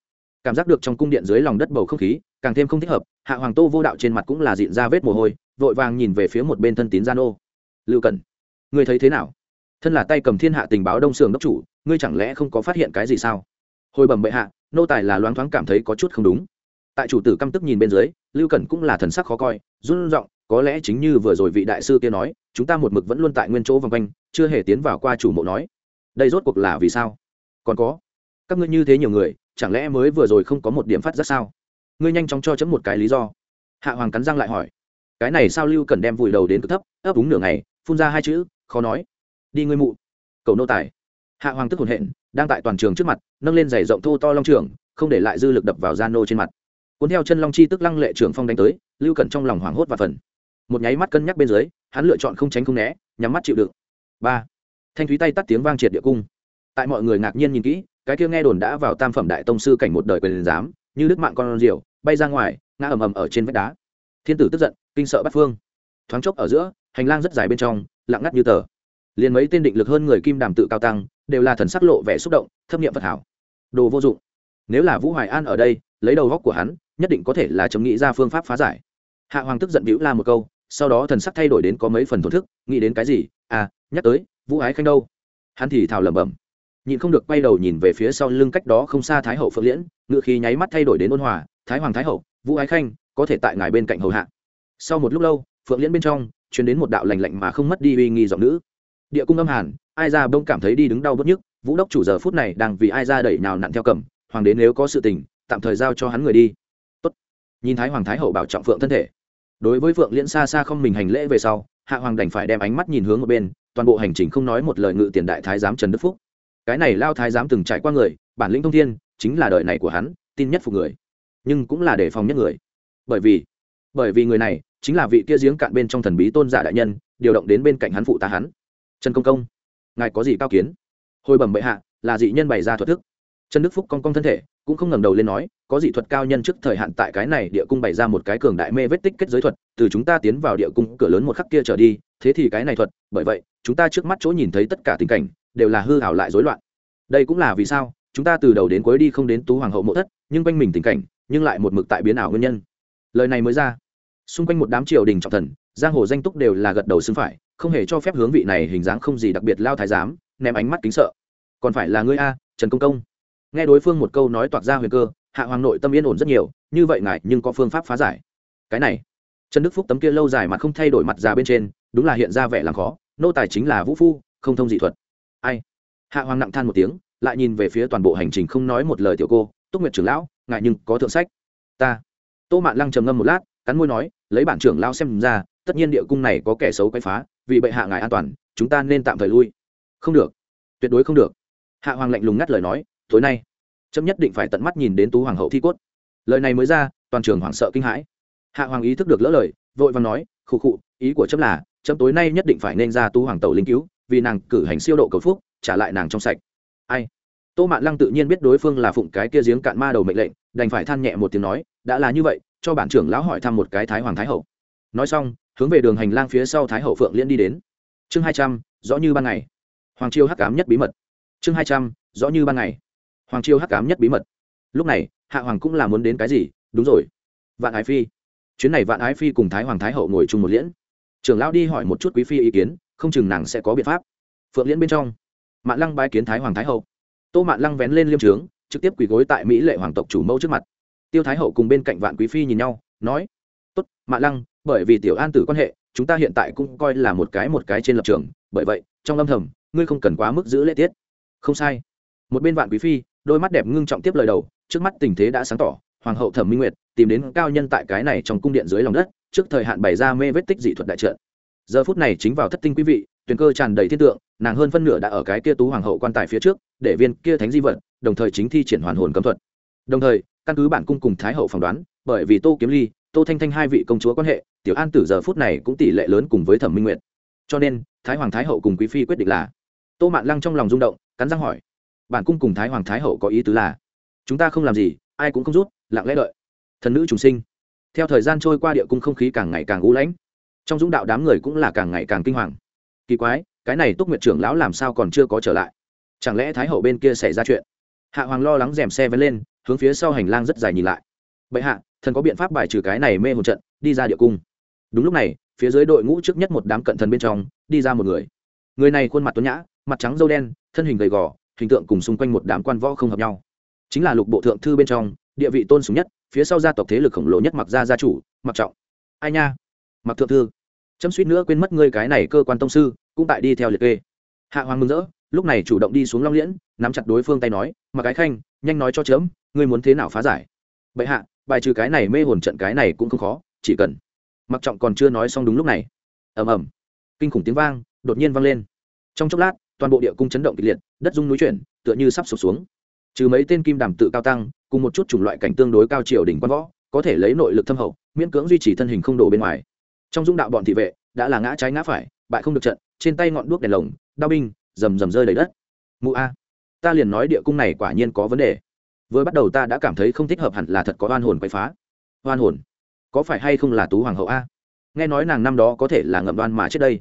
[SPEAKER 1] cảm giác được trong cung điện dưới lòng đất bầu không khí càng thêm không thích hợp hạ hoàng tô vô đạo trên mặt cũng là diện ra vết mồ hôi vội vàng nhìn về phía một bên thân tín gia nô lưu cần ngươi thấy thế nào thân là tay cầm thiên hạ tình báo đông sường đốc chủ ngươi chẳng lẽ không có phát hiện cái gì sao hồi bẩm bệ hạ nô tài là loáng thoáng cảm thấy có chút không đúng tại chủ tử căm tức nhìn bên dưới lưu cẩn cũng là thần sắc khó coi run r có lẽ chính như vừa rồi vị đại sư kia nói chúng ta một mực vẫn luôn tại nguyên chỗ vòng quanh chưa hề tiến vào qua chủ mộ nói đây rốt cuộc là vì sao còn có các ngươi như thế nhiều người chẳng lẽ mới vừa rồi không có một điểm phát giác sao? Ngươi nhanh chóng cho chấm một cái lý do. Hạ hoàng cắn răng lại hỏi. Cái này sao lưu cần đem vùi đầu đến cực thấp, ấp úng nửa ngày, phun ra hai chữ, khó nói. Đi ngươi mụ. Cầu nô tài. Hạ hoàng tức hồn hện, đang tại toàn trường trước mặt, nâng lên giày rộng thô to long trường không để lại dư lực đập vào gian nô trên mặt. Cuốn theo chân long chi tức lăng lệ trưởng phong đánh tới, lưu cẩn trong lòng hoảng hốt và phần. Một nháy mắt cân nhắc bên dưới, hắn lựa chọn không tránh không né, nhắm mắt chịu đựng. Ba. Thanh thúy tay tắt tiếng vang triệt địa cung tại mọi người ngạc nhiên nhìn kỹ, cái kia nghe đồn đã vào tam phẩm đại tông sư cảnh một đời quyền giám, như đức mạng con diều bay ra ngoài, ngã ầm ầm ở trên vách đá. Thiên tử tức giận, kinh sợ bắt phương. Thoáng chốc ở giữa, hành lang rất dài bên trong, lặng ngắt như tờ. Liền mấy tên định lực hơn người kim đàm tự cao tăng, đều là thần sắc lộ vẻ xúc động, thâm nghiệm vật hảo. Đồ vô dụng. Nếu là vũ hoài an ở đây, lấy đầu góc của hắn, nhất định có thể là chấm nghĩ ra phương pháp phá giải. Hạ hoàng tức giận bĩu la một câu, sau đó thần sắc thay đổi đến có mấy phần thổn thức, nghĩ đến cái gì? À nhắc tới, vũ ái khanh đâu? Hắn thì thào lẩm bẩm nhịn không được quay đầu nhìn về phía sau lưng cách đó không xa thái hậu phượng liễn ngự khí nháy mắt thay đổi đến ôn hòa, thái hoàng thái hậu, vũ ái khanh, có thể tại ngài bên cạnh hầu hạ. Sau một lúc lâu, phượng liễn bên trong chuyển đến một đạo lành lạnh mà không mất đi uy nghi giọng nữ. Địa cung âm hàn, ai ra bông cảm thấy đi đứng đau bớt nhức, vũ đốc chủ giờ phút này đang vì ai ra đẩy nào nặn theo cầm, hoàng đế nếu có sự tình, tạm thời giao cho hắn người đi. Tốt. nhìn thái hoàng thái hậu bảo trọng phượng thân thể. Đối với phượng liễn xa xa không mình hành lễ về sau, hạ hoàng đành phải đem ánh mắt nhìn hướng ở bên, toàn bộ hành trình không nói một lời ngự tiền đại thái giám trần đức phúc cái này lao thái giám từng trải qua người, bản lĩnh thông thiên, chính là đời này của hắn, tin nhất phục người. Nhưng cũng là đề phòng nhất người. Bởi vì bởi vì người này chính là vị kia giếng cạn bên trong thần bí tôn giả đại nhân, điều động đến bên cạnh hắn phụ tá hắn. Trần công công, ngài có gì cao kiến? Hồi bẩm bệ hạ, là dị nhân bày ra thuật thức. Trần đức phúc cong cong thân thể, cũng không ngẩng đầu lên nói, có dị thuật cao nhân trước thời hạn tại cái này địa cung bày ra một cái cường đại mê vết tích kết giới thuật, từ chúng ta tiến vào địa cung, cửa lớn một khắc kia trở đi, thế thì cái này thuật, bởi vậy chúng ta trước mắt chỗ nhìn thấy tất cả tình cảnh, đều là hư hảo lại rối loạn. Đây cũng là vì sao, chúng ta từ đầu đến cuối đi không đến tú hoàng hậu mộ thất, nhưng quanh mình tình cảnh, nhưng lại một mực tại biến ảo nguyên nhân. Lời này mới ra. Xung quanh một đám triều đình trọng thần, giang hồ danh túc đều là gật đầu xưng phải, không hề cho phép hướng vị này hình dáng không gì đặc biệt lao thái giám, ném ánh mắt kính sợ. Còn phải là ngươi a, trần công công. Nghe đối phương một câu nói toạc ra huyền cơ, hạ hoàng nội tâm yên ổn rất nhiều, như vậy ngài nhưng có phương pháp phá giải. Cái này, trần đức phúc tấm kia lâu dài mà không thay đổi mặt ra bên trên, đúng là hiện ra vẻ làm khó nô tài chính là vũ phu, không thông dị thuật. Ai? Hạ hoàng nặng than một tiếng, lại nhìn về phía toàn bộ hành trình không nói một lời tiểu cô, túc nguyệt trưởng lão ngại nhưng có thượng sách. Ta. Tô mạn lăng trầm ngâm một lát, cắn môi nói, lấy bản trưởng lão xem ra, tất nhiên địa cung này có kẻ xấu quấy phá, vì bệ hạ ngài an toàn, chúng ta nên tạm thời lui. Không được. Tuyệt đối không được. Hạ hoàng lạnh lùng ngắt lời nói, tối nay, chấm nhất định phải tận mắt nhìn đến tú hoàng hậu thi cốt. Lời này mới ra, toàn trường hoảng sợ kinh hãi. Hạ hoàng ý thức được lỡ lời, vội và nói, khụ khụ, ý của chấm là trâm tối nay nhất định phải nên ra tu hoàng tẩu linh cứu, vì nàng cử hành siêu độ cầu phúc, trả lại nàng trong sạch. Ai? Tô mạn lăng tự nhiên biết đối phương là phụng cái kia giếng cạn ma đầu mệnh lệnh, đành phải than nhẹ một tiếng nói, đã là như vậy, cho bản trưởng lão hỏi thăm một cái thái hoàng thái hậu. Nói xong, hướng về đường hành lang phía sau thái hậu phượng liên đi đến. Chương hai trăm, rõ như ban ngày. Hoàng chiêu hắc cám nhất bí mật. Chương hai trăm, rõ như ban ngày. Hoàng chiêu hắc cám nhất bí mật. Lúc này, hạ hoàng cũng là muốn đến cái gì? Đúng rồi. Vạn ái phi. Chuyến này vạn ái phi cùng thái hoàng thái hậu ngồi chung một liễn trưởng lão đi hỏi một chút quý phi ý kiến, không chừng nàng sẽ có biện pháp. Phượng liễn bên trong, mạn lăng bái kiến thái hoàng thái hậu. Tô mạn lăng vén lên liêm trướng, trực tiếp quỳ gối tại mỹ lệ hoàng tộc chủ mẫu trước mặt. Tiêu thái hậu cùng bên cạnh vạn quý phi nhìn nhau, nói, tốt, mạn lăng, bởi vì tiểu an tử quan hệ, chúng ta hiện tại cũng coi là một cái một cái trên lập trường, bởi vậy, trong âm thầm, ngươi không cần quá mức giữ lễ tiết. Không sai. Một bên vạn quý phi, đôi mắt đẹp ngưng trọng tiếp lời đầu, trước mắt tình thế đã sáng tỏ, hoàng hậu thẩm minh nguyệt tìm đến cao nhân tại cái này trong cung điện dưới lòng đất trước thời hạn bày ra mê vết tích dị thuật đại trận. Giờ phút này chính vào thất tinh quý vị, tuyền cơ tràn đầy thiên tượng, nàng hơn phân nửa đã ở cái kia tú hoàng hậu quan tài phía trước, để viên kia thánh di vật, đồng thời chính thi triển hoàn hồn cấm thuật. Đồng thời, căn cứ bản cung cùng thái hậu phỏng đoán, bởi vì tô kiếm ly, tô thanh thanh hai vị công chúa quan hệ, tiểu an tử giờ phút này cũng tỷ lệ lớn cùng với thẩm minh nguyện cho nên, thái hoàng thái hậu cùng quý phi quyết định là, tô mạn lăng trong lòng rung động, cắn răng hỏi, bản cung cùng thái hoàng thái hậu có ý tứ là, chúng ta không làm gì, ai cũng không rút, lặng lẽ đợi. Thần nữ trùng sinh theo thời gian trôi qua địa cung không khí càng ngày càng u lãnh, trong dũng đạo đám người cũng là càng ngày càng kinh hoàng. Kỳ quái, cái này túc nguyệt trưởng lão làm sao còn chưa có trở lại? Chẳng lẽ thái hậu bên kia xảy ra chuyện? Hạ hoàng lo lắng rèm xe vén lên, hướng phía sau hành lang rất dài nhìn lại. Bệ hạ, thần có biện pháp bài trừ cái này mê hồn trận, đi ra địa cung. Đúng lúc này, phía dưới đội ngũ trước nhất một đám cận thần bên trong, đi ra một người. Người này khuôn mặt tuấn nhã, mặt trắng dâu đen, thân hình gầy gò, hình tượng cùng xung quanh một đám quan võ không hợp nhau. Chính là lục bộ thượng thư bên trong, địa vị tôn sùng nhất phía sau gia tộc thế lực khổng lồ nhất mặc gia gia chủ, mặc trọng. Ai nha? Mặc thượng thư. Chấm suýt nữa quên mất ngươi cái này cơ quan tông sư, cũng tại đi theo liệt kê. Hạ hoàng mừng rỡ, lúc này chủ động đi xuống long liễn, nắm chặt đối phương tay nói, mặc cái khanh, nhanh nói cho chớm ngươi muốn thế nào phá giải? Bệ hạ, bài trừ cái này mê hồn trận cái này cũng không khó, chỉ cần. Mặc trọng còn chưa nói xong đúng lúc này. Ầm ầm. Kinh khủng tiếng vang đột nhiên vang lên. Trong chốc lát, toàn bộ địa cung chấn động kịch liệt, đất rung núi chuyển, tựa như sắp sụp xuống trừ mấy tên kim đàm tự cao tăng, cùng một chút chủng loại cảnh tương đối cao triều đỉnh quan võ, có thể lấy nội lực thâm hậu, miễn cưỡng duy trì thân hình không đổ bên ngoài. Trong dũng đạo bọn thị vệ, đã là ngã trái ngã phải, bại không được trận, trên tay ngọn đuốc đèn lồng, đao binh, rầm rầm rơi đầy đất. Mụ a, ta liền nói địa cung này quả nhiên có vấn đề. Vừa bắt đầu ta đã cảm thấy không thích hợp hẳn là thật có oan hồn quậy phá. Oan hồn? Có phải hay không là tú hoàng hậu a? Nghe nói nàng năm đó có thể là ngậm đoan mà trước đây.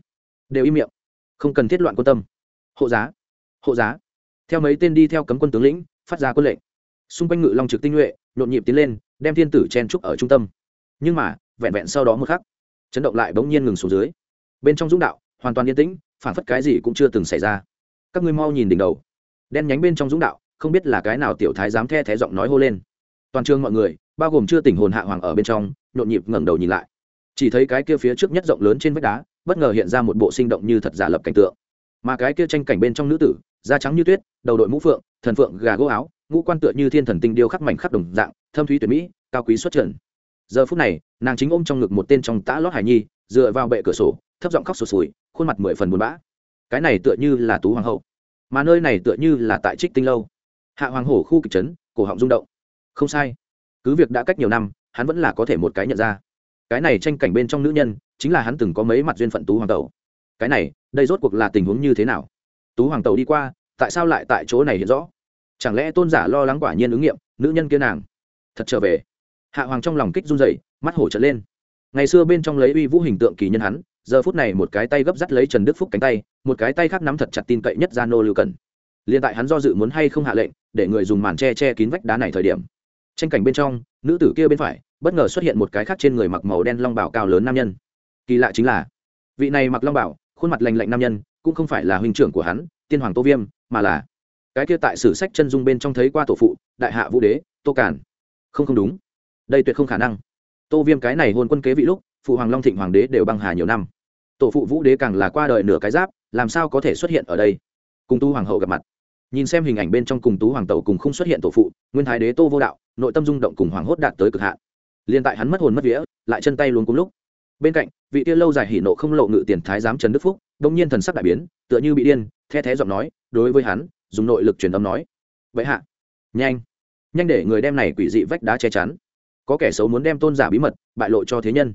[SPEAKER 1] Đều im miệng. Không cần thiết loạn quan tâm. Hộ giá. Hộ giá. Theo mấy tên đi theo cấm quân tướng lĩnh phát ra quân lệnh. Xung quanh ngự long trực tinh nhuệ, nhộn nhịp tiến lên, đem thiên tử chen trúc ở trung tâm. Nhưng mà, vẹn vẹn sau đó một khắc, chấn động lại bỗng nhiên ngừng xuống dưới. Bên trong dũng đạo, hoàn toàn yên tĩnh, phản phất cái gì cũng chưa từng xảy ra. Các ngươi mau nhìn đỉnh đầu. Đen nhánh bên trong dũng đạo, không biết là cái nào tiểu thái dám the thé giọng nói hô lên. Toàn trường mọi người, bao gồm chưa tỉnh hồn hạ hoàng ở bên trong, nhộn nhịp ngẩng đầu nhìn lại. Chỉ thấy cái kia phía trước nhất rộng lớn trên vách đá, bất ngờ hiện ra một bộ sinh động như thật giả lập cảnh tượng. Mà cái kia tranh cảnh bên trong nữ tử, da trắng như tuyết, đầu đội mũ phượng thần phượng gà gỗ áo, ngũ quan tựa như thiên thần tinh điêu khắc mảnh khắc đồng dạng, thâm thúy tuyệt mỹ, cao quý xuất trần. Giờ phút này, nàng chính ôm trong ngực một tên trong tã lót hải nhi, dựa vào bệ cửa sổ, thấp giọng khóc sụt sùi, khuôn mặt mười phần buồn bã. Cái này tựa như là tú hoàng hậu, mà nơi này tựa như là tại trích tinh lâu. Hạ hoàng hổ khu kịch trấn, cổ họng rung động. Không sai, cứ việc đã cách nhiều năm, hắn vẫn là có thể một cái nhận ra. Cái này tranh cảnh bên trong nữ nhân, chính là hắn từng có mấy mặt duyên phận tú hoàng tẩu. Cái này, đây rốt cuộc là tình huống như thế nào? Tú hoàng tẩu đi qua tại sao lại tại chỗ này hiện rõ? Chẳng lẽ tôn giả lo lắng quả nhiên ứng nghiệm, nữ nhân kia nàng? Thật trở về. Hạ hoàng trong lòng kích run dậy mắt hổ trợn lên. Ngày xưa bên trong lấy uy vũ hình tượng kỳ nhân hắn, giờ phút này một cái tay gấp dắt lấy trần đức phúc cánh tay, một cái tay khác nắm thật chặt tin cậy nhất ra nô lưu cần. Liền tại hắn do dự muốn hay không hạ lệnh, để người dùng màn che che kín vách đá này thời điểm. Tranh cảnh bên trong, nữ tử kia bên phải, bất ngờ xuất hiện một cái khác trên người mặc màu đen long bảo cao lớn nam nhân. Kỳ lạ chính là, vị này mặc long bảo khuôn mặt lành lạnh nam nhân cũng không phải là huynh trưởng của hắn, tiên hoàng tô viêm, mà là cái kia tại sử sách chân dung bên trong thấy qua tổ phụ, đại hạ vũ đế, tô cản không không đúng. Đây tuyệt không khả năng. Tô viêm cái này hôn quân kế vị lúc, phụ hoàng long thịnh hoàng đế đều băng hà nhiều năm. Tổ phụ vũ đế càng là qua đời nửa cái giáp, làm sao có thể xuất hiện ở đây? Cùng tu hoàng hậu gặp mặt. Nhìn xem hình ảnh bên trong cùng tú hoàng tẩu cùng không xuất hiện tổ phụ, nguyên thái đế tô vô đạo, nội tâm rung động cùng hoàng hốt đạt tới cực hạn. Liền tại hắn mất hồn mất vía, lại chân tay luôn cùng lúc bên cạnh, vị tia lâu dài hỉ nộ không lộ ngự tiền thái giám trần đức phúc đông nhiên thần sắc đại biến, tựa như bị điên, the thé giọng nói, đối với hắn, dùng nội lực truyền âm nói. Vậy hạ, nhanh nhanh để người đem này quỷ dị vách đá che chắn. Có kẻ xấu muốn đem tôn giả bí mật bại lộ cho thế nhân.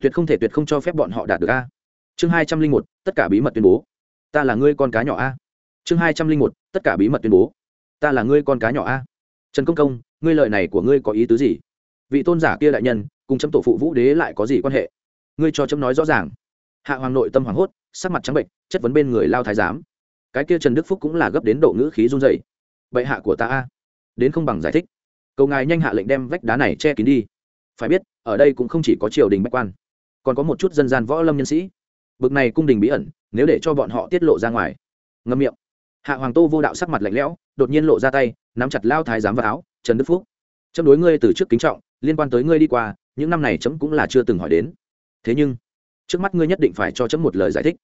[SPEAKER 1] Tuyệt không thể tuyệt không cho phép bọn họ đạt được a. Chương hai trăm linh một, tất cả bí mật tuyên bố. Ta là ngươi con cá nhỏ a. Chương hai trăm linh một, tất cả bí mật tuyên bố. Ta là ngươi con cá nhỏ a. Trần công công, ngươi lời này của ngươi có ý tứ gì? Vị tôn giả kia đại nhân, cùng chấm tổ phụ vũ đế lại có gì quan hệ? Ngươi cho chấm nói rõ ràng. Hạ hoàng nội tâm hoảng hốt, sắc mặt trắng bệnh, chất vấn bên người lao thái giám. Cái kia trần đức phúc cũng là gấp đến độ ngữ khí run dày bệ hạ của ta a, đến không bằng giải thích. Cầu ngài nhanh hạ lệnh đem vách đá này che kín đi. Phải biết, ở đây cũng không chỉ có triều đình bách quan, còn có một chút dân gian võ lâm nhân sĩ. Bực này cung đình bí ẩn, nếu để cho bọn họ tiết lộ ra ngoài. Ngâm miệng. Hạ hoàng tô vô đạo sắc mặt lạnh lẽo, đột nhiên lộ ra tay, nắm chặt lao thái giám vào áo, trần đức phúc, chấm đối ngươi từ trước kính trọng, liên quan tới ngươi đi qua, những năm này chấm cũng là chưa từng hỏi đến thế nhưng, trước mắt ngươi nhất định phải cho chấm một lời giải thích.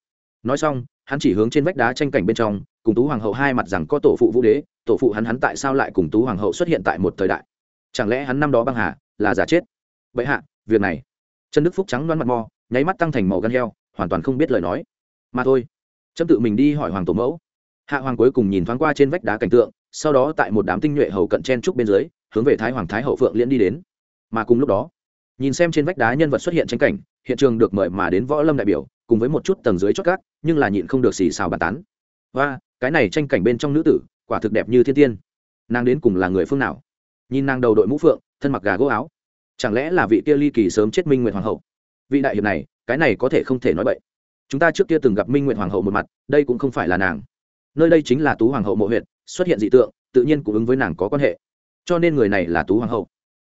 [SPEAKER 1] Nói xong, hắn chỉ hướng trên vách đá tranh cảnh bên trong, cùng tú hoàng hậu hai mặt rằng có tổ phụ vũ đế, tổ phụ hắn hắn tại sao lại cùng tú hoàng hậu xuất hiện tại một thời đại? Chẳng lẽ hắn năm đó băng hà, là giả chết? Vậy hạ, việc này. Trần đức phúc trắng đoán mặt mò, nháy mắt tăng thành màu gan heo, hoàn toàn không biết lời nói. Mà thôi. Trâm tự mình đi hỏi hoàng tổ mẫu. Hạ hoàng cuối cùng nhìn thoáng qua trên vách đá cảnh tượng, sau đó tại một đám tinh nhuệ hầu cận chen trúc bên dưới, hướng về thái hoàng thái hậu phượng liễn đi đến. Mà cùng lúc đó, nhìn xem trên vách đá nhân vật xuất hiện tranh cảnh hiện trường được mời mà đến võ lâm đại biểu, cùng với một chút tầng dưới chót gác nhưng là nhịn không được xì xào bàn tán. Và, cái này tranh cảnh bên trong nữ tử, quả thực đẹp như thiên tiên. Nàng đến cùng là người phương nào? Nhìn nàng đầu đội mũ phượng, thân mặc gà gỗ áo. Chẳng lẽ là vị kia ly kỳ sớm chết minh nguyệt hoàng hậu? Vị đại hiệp này, cái này có thể không thể nói vậy chúng ta trước kia từng gặp minh nguyệt hoàng hậu một mặt, đây cũng không phải là nàng. Nơi đây chính là tú hoàng hậu mộ huyện xuất hiện dị tượng, tự nhiên cũng ứng với nàng có quan hệ. Cho nên người này là tú hoàng hậu.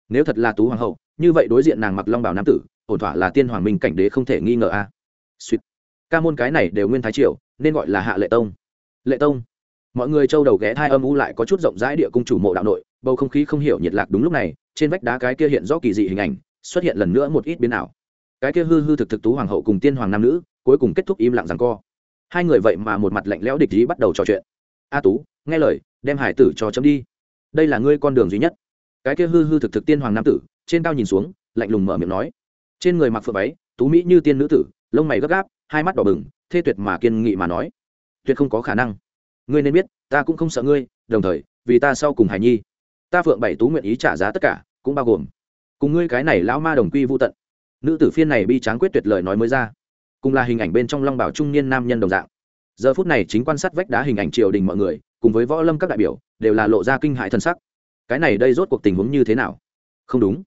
[SPEAKER 1] Nếu thật là tú hoàng hậu, như vậy đối diện nàng mặc long bảo nam tử ổn thỏa là tiên hoàng minh cảnh đế không thể nghi ngờ a. À. suýt ca môn cái này đều nguyên thái triều, nên gọi là hạ lệ tông. Lệ tông. Mọi người châu đầu ghé thai âm u lại có chút rộng rãi địa cung chủ mộ đạo nội, bầu không khí không hiểu nhiệt lạc đúng lúc này, trên vách đá cái kia hiện rõ kỳ dị hình ảnh, xuất hiện lần nữa một ít biến ảo. Cái kia hư hư thực thực tú hoàng hậu cùng tiên hoàng nam nữ, cuối cùng kết thúc im lặng rằng co. Hai người vậy mà một mặt lạnh lẽo địch ý bắt đầu trò chuyện. A tú, nghe lời, đem hải tử cho chấm đi. Đây là ngươi con đường duy nhất. Cái kia hư hư thực thực tiên hoàng nam tử, trên cao nhìn xuống, lạnh lùng mở miệng nói trên người mặc phượng váy, tú mỹ như tiên nữ tử, lông mày gấp gáp, hai mắt đỏ bừng, thê tuyệt mà kiên nghị mà nói. Tuyệt không có khả năng. Ngươi nên biết, ta cũng không sợ ngươi, đồng thời, vì ta sau cùng hải nhi. Ta phượng bảy tú nguyện ý trả giá tất cả, cũng bao gồm. Cùng ngươi cái này lão ma đồng quy vô tận. Nữ tử phiên này bi tráng quyết tuyệt lời nói mới ra. Cùng là hình ảnh bên trong long bảo trung niên nam nhân đồng dạng. Giờ phút này chính quan sát vách đá hình ảnh triều đình mọi người, cùng cùng với võ lâm các đại biểu, đều là lộ ra kinh hại thân sắc. Cái này đây rốt cuộc tình huống như thế nào? Không đúng.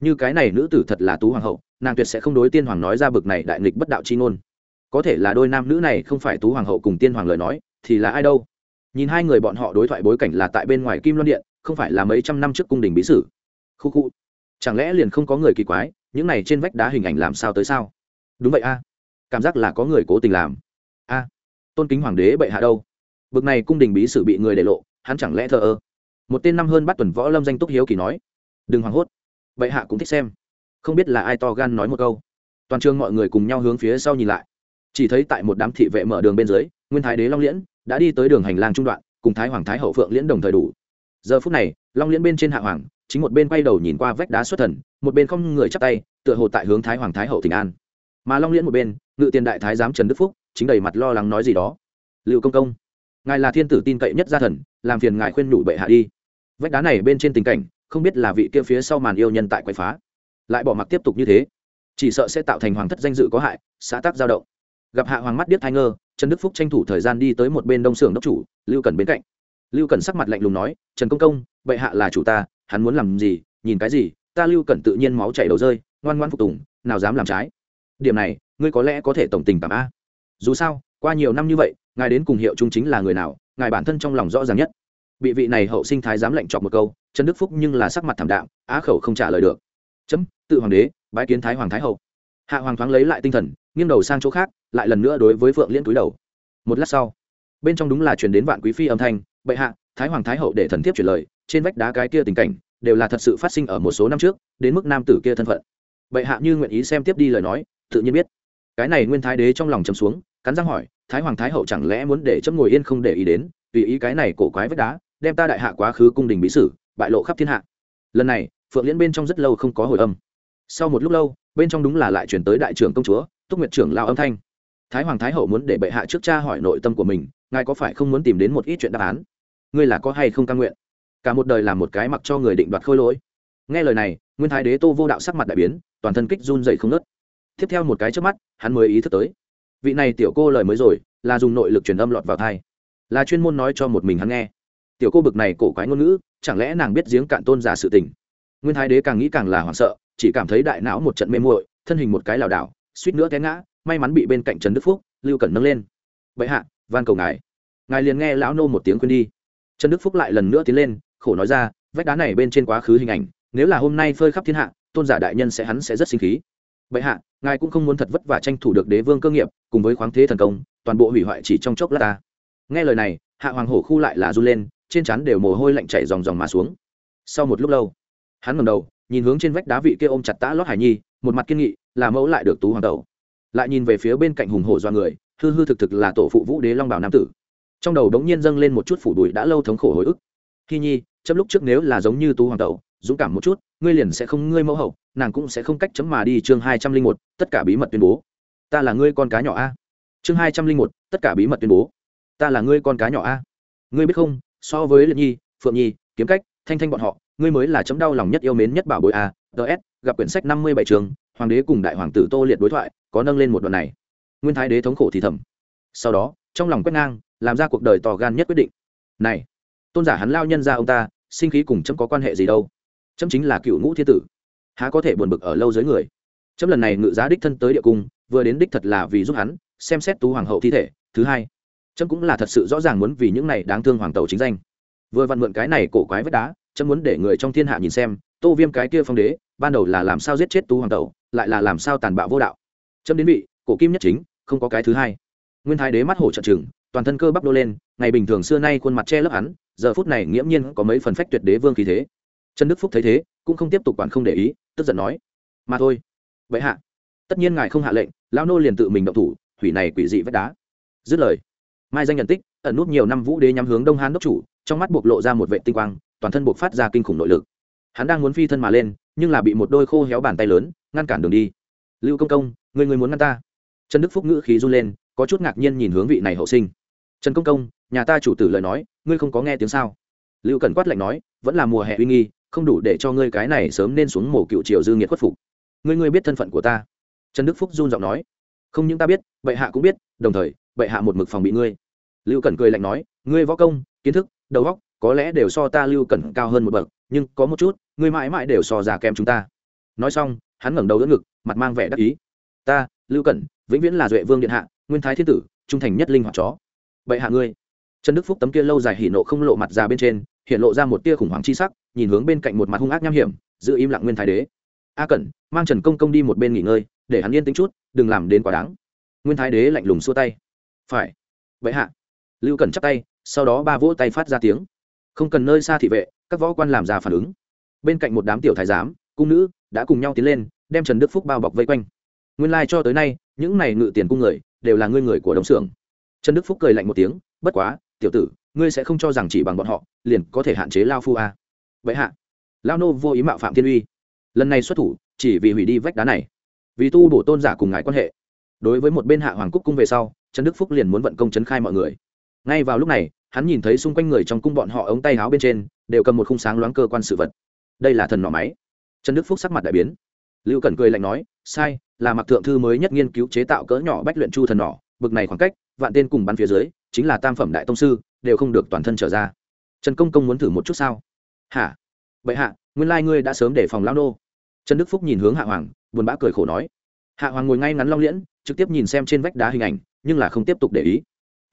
[SPEAKER 1] Như cái này nữ tử thật là tú hoàng hậu nàng tuyệt sẽ không đối tiên hoàng nói ra bực này đại nghịch bất đạo chi ngôn. Có thể là đôi nam nữ này không phải tú hoàng hậu cùng tiên hoàng lời nói, thì là ai đâu? Nhìn hai người bọn họ đối thoại bối cảnh là tại bên ngoài kim loan điện, không phải là mấy trăm năm trước cung đình bí sử. Khu khu. Chẳng lẽ liền không có người kỳ quái, những này trên vách đá hình ảnh làm sao tới sao? Đúng vậy a. Cảm giác là có người cố tình làm. A. Tôn kính hoàng đế bệ hạ đâu? Bực này cung đình bí sử bị người để lộ, hắn chẳng lẽ thờ ơ? Một tên năm hơn bắt tuần võ lâm danh túc hiếu kỳ nói. Đừng hoảng hốt. Bệ hạ cũng thích xem không biết là ai to gan nói một câu. Toàn trường mọi người cùng nhau hướng phía sau nhìn lại. Chỉ thấy tại một đám thị vệ mở đường bên dưới, nguyên thái đế long liễn đã đi tới đường hành lang trung đoạn, cùng thái hoàng thái hậu phượng liễn đồng thời đủ. Giờ phút này, long liễn bên trên hạ hoàng, chính một bên quay đầu nhìn qua vách đá xuất thần, một bên không người chắp tay, tựa hồ tại hướng thái hoàng thái hậu tỉnh an. Mà long liễn một bên, ngự tiền đại thái giám trần đức phúc, chính đầy mặt lo lắng nói gì đó. Liệu công công, ngài là thiên tử tin cậy nhất gia thần, làm phiền ngài khuyên nhủ bệ hạ đi. Vách đá này bên trên tình cảnh, không biết là vị kia phía sau màn yêu nhân tại quậy phá lại bỏ mặc tiếp tục như thế. Chỉ sợ sẽ tạo thành hoàng thất danh dự có hại, xã tác giao động. Gặp hạ hoàng mắt điếc thai ngơ, trần đức phúc tranh thủ thời gian đi tới một bên đông xưởng đốc chủ, lưu cần bên cạnh. Lưu cần sắc mặt lạnh lùng nói, trần công công, bệ hạ là chủ ta, hắn muốn làm gì, nhìn cái gì, ta lưu cần tự nhiên máu chảy đầu rơi, ngoan ngoan phục tùng, nào dám làm trái. Điểm này, ngươi có lẽ có thể tổng tình cảm a. Dù sao, qua nhiều năm như vậy, ngài đến cùng hiệu trung chính là người nào, ngài bản thân trong lòng rõ ràng nhất. Bị vị này hậu sinh thái dám lệnh chọc một câu, trần đức phúc nhưng là sắc mặt thảm đạm, á khẩu không trả lời được. Chấm tự hoàng đế, bái kiến thái hoàng thái hậu. Hạ hoàng thoáng lấy lại tinh thần, nghiêng đầu sang chỗ khác, lại lần nữa đối với phượng liễn túi đầu. Một lát sau, bên trong đúng là chuyển đến vạn quý phi âm thanh, bệ hạ, thái hoàng thái hậu để thần thiếp chuyển lời, trên vách đá cái kia tình cảnh, đều là thật sự phát sinh ở một số năm trước, đến mức nam tử kia thân phận. Bệ hạ như nguyện ý xem tiếp đi lời nói, tự nhiên biết. Cái này nguyên thái đế trong lòng chấm xuống, cắn răng hỏi, thái hoàng thái hậu chẳng lẽ muốn để chấm ngồi yên không để ý đến, tùy ý cái này cổ quái vách đá, đem ta đại hạ quá khứ cung đình bí sử, bại lộ khắp thiên hạ? Lần này, phượng liễn bên trong rất lâu không có hồi âm sau một lúc lâu, bên trong đúng là lại chuyển tới đại trưởng công chúa, túc nguyệt trưởng lao âm thanh. Thái hoàng thái hậu muốn để bệ hạ trước cha hỏi nội tâm của mình, ngài có phải không muốn tìm đến một ít chuyện đáp án? Ngươi là có hay không căn nguyện? Cả một đời làm một cái mặc cho người định đoạt khôi lỗi. Nghe lời này, nguyên thái đế tô vô đạo sắc mặt đại biến, toàn thân kích run dậy không nớt tiếp theo một cái trước mắt, hắn mới ý thức tới. Vị này tiểu cô lời mới rồi, là dùng nội lực truyền âm lọt vào thai là chuyên môn nói cho một mình hắn nghe. Tiểu cô bực này cổ quái ngôn ngữ, chẳng lẽ nàng biết giếng cạn tôn giả sự tình? Nguyên thái đế càng nghĩ càng là hoảng sợ chỉ cảm thấy đại não một trận mê muội, thân hình một cái lảo đảo, suýt nữa té ngã, may mắn bị bên cạnh trần đức phúc, lưu cẩn nâng lên. Vậy hạ, van cầu ngài. Ngài liền nghe lão nô một tiếng quên đi. Trần đức phúc lại lần nữa tiến lên, khổ nói ra, vách đá này bên trên quá khứ hình ảnh, nếu là hôm nay phơi khắp thiên hạ, tôn giả đại nhân sẽ hắn sẽ rất sinh khí. Vậy hạ, ngài cũng không muốn thật vất vả tranh thủ được đế vương cơ nghiệp, cùng với khoáng thế thần công, toàn bộ hủy hoại chỉ trong chốc lát ta. Nghe lời này, hạ hoàng hổ khu lại là run lên, trên trán đều mồ hôi lạnh chảy dòng dòng mà xuống. Sau một lúc lâu, hắn ngầm đầu nhìn hướng trên vách đá vị kia ôm chặt tã lót hải nhi, một mặt kiên nghị, là mẫu lại được tú hoàng đầu. Lại nhìn về phía bên cạnh hùng hổ do người, hư hư thực thực là tổ phụ vũ đế long bảo nam tử. Trong đầu đống nhiên dâng lên một chút phủ đùi đã lâu thống khổ hồi ức. Khi nhi, chấm lúc trước nếu là giống như tú hoàng tẩu dũng cảm một chút, ngươi liền sẽ không ngươi mẫu hậu, nàng cũng sẽ không cách chấm mà đi. Chương hai trăm linh một, tất cả bí mật tuyên bố. Ta là ngươi con cá nhỏ a. Chương hai trăm linh một, tất cả bí mật tuyên bố. Ta là ngươi con cá nhỏ a. Ngươi biết không, so với liệt nhi, phượng nhi, kiếm cách thanh thanh bọn họ, ngươi mới là chấm đau lòng nhất yêu mến nhất bảo bối à, a ts gặp quyển sách năm mươi bảy trường, hoàng đế cùng đại hoàng tử tô liệt đối thoại, có nâng lên một đoạn này. Nguyên thái đế thống khổ thì thầm. Sau đó, trong lòng quét ngang, làm ra cuộc đời tò gan nhất quyết định. Này, tôn giả hắn lao nhân ra ông ta, sinh khí cùng chấm có quan hệ gì đâu? Chấm chính là cựu ngũ thiên tử. Há có thể buồn bực ở lâu dưới người? Chấm lần này ngự giá đích thân tới địa cung, vừa đến đích thật là vì giúp hắn, xem xét tú hoàng hậu thi thể. Thứ hai, chấm cũng là thật sự rõ ràng muốn vì những này đáng thương hoàng tàu chính danh vừa vặn mượn cái này cổ quái vết đá, chấm muốn để người trong thiên hạ nhìn xem, tô viêm cái kia phong đế, ban đầu là làm sao giết chết tú hoàng tẩu, lại là làm sao tàn bạo vô đạo. Chấm đến vị, cổ kim nhất chính, không có cái thứ hai. Nguyên thái đế mắt hổ trận trừng, toàn thân cơ bắp đô lên, ngày bình thường xưa nay khuôn mặt che lấp hắn, giờ phút này nghiễm nhiên có mấy phần phách tuyệt đế vương khí thế. Trần đức phúc thấy thế, cũng không tiếp tục quản không để ý, tức giận nói, mà thôi, vậy hạ, tất nhiên ngài không hạ lệnh, lão nô liền tự mình động thủ, hủy này quỷ dị vách đá. Dứt lời, mai danh nhận tích ẩn nút nhiều năm vũ đế nhắm hướng đông hán đốc chủ, trong mắt buộc lộ ra một vệ tinh quang, toàn thân buộc phát ra kinh khủng nội lực. Hắn đang muốn phi thân mà lên, nhưng là bị một đôi khô héo bàn tay lớn, ngăn cản đường đi. Lưu công công, người người muốn ngăn ta? Trần đức phúc ngữ khí run lên, có chút ngạc nhiên nhìn hướng vị này hậu sinh. Trần công công, nhà ta chủ tử lời nói, ngươi không có nghe tiếng sao? Lưu cần quát lạnh nói, vẫn là mùa hè uy nghi, không đủ để cho ngươi cái này sớm nên xuống mổ cựu triều dư nghiệt khuất phục. Ngươi ngươi biết thân phận của ta. Trần đức phúc run giọng nói, không những ta biết, bệ hạ cũng biết, đồng thời, bệ hạ một mực phòng bị ngươi lưu Cẩn cười lạnh nói, ngươi võ công, kiến thức, đầu óc, có lẽ đều so ta lưu cẩn cao hơn một bậc, nhưng có một chút, ngươi mãi mãi đều so già kém chúng ta. Nói xong, hắn ngẩng đầu đỡ ngực, mặt mang vẻ đắc ý. Ta, lưu cẩn, vĩnh viễn là duệ vương điện hạ, nguyên thái thiên tử, trung thành nhất linh hoạt chó. Vậy hạ ngươi. Trần đức phúc tấm kia lâu dài hỉ nộ không lộ mặt ra bên trên, hiện lộ ra một tia khủng hoảng chi sắc, nhìn hướng bên cạnh một mặt hung ác nham hiểm, giữ im lặng nguyên thái đế. A cẩn, mang trần công công đi một bên nghỉ ngơi, để hắn yên tính chút, đừng làm đến quá đáng. Nguyên thái đế lạnh lùng xua tay. Phải. Vậy hạ lưu cần chắp tay, sau đó ba vỗ tay phát ra tiếng. Không cần nơi xa thị vệ, các võ quan làm ra phản ứng. Bên cạnh một đám tiểu thái giám, cung nữ đã cùng nhau tiến lên, đem trần đức phúc bao bọc vây quanh. Nguyên lai、like、cho tới nay, những này ngự tiền cung người đều là ngươi người của đồng xưởng trần đức phúc cười lạnh một tiếng, bất quá, tiểu tử, ngươi sẽ không cho rằng chỉ bằng bọn họ, liền có thể hạn chế lao phu a. Vậy hạ. Lao nô vô ý mạo phạm thiên uy. Lần này xuất thủ, chỉ vì hủy đi vách đá này. Vì tu bổ tôn giả cùng ngài quan hệ. Đối với một bên hạ hoàng cúc cung về sau, trần đức phúc liền muốn vận công chấn khai mọi người ngay vào lúc này, hắn nhìn thấy xung quanh người trong cung bọn họ ống tay áo bên trên, đều cầm một khung sáng loáng cơ quan sự vật. Đây là thần nỏ máy. Trần đức phúc sắc mặt đại biến. Lưu cẩn cười lạnh nói, sai, là mặc thượng thư mới nhất nghiên cứu chế tạo cỡ nhỏ bách luyện chu thần nỏ bực này khoảng cách, vạn tên cùng bắn phía dưới, chính là tam phẩm đại tông sư, đều không được toàn thân trở ra. Trần công công muốn thử một chút sao? Hả? Bệ hạ, nguyên lai ngươi đã sớm để phòng lao nô. Trần đức phúc nhìn hướng hạ hoàng, buồn bã cười khổ nói. Hạ hoàng ngồi ngay ngắn long liễn, trực tiếp nhìn xem trên vách đá hình ảnh, nhưng là không tiếp tục để ý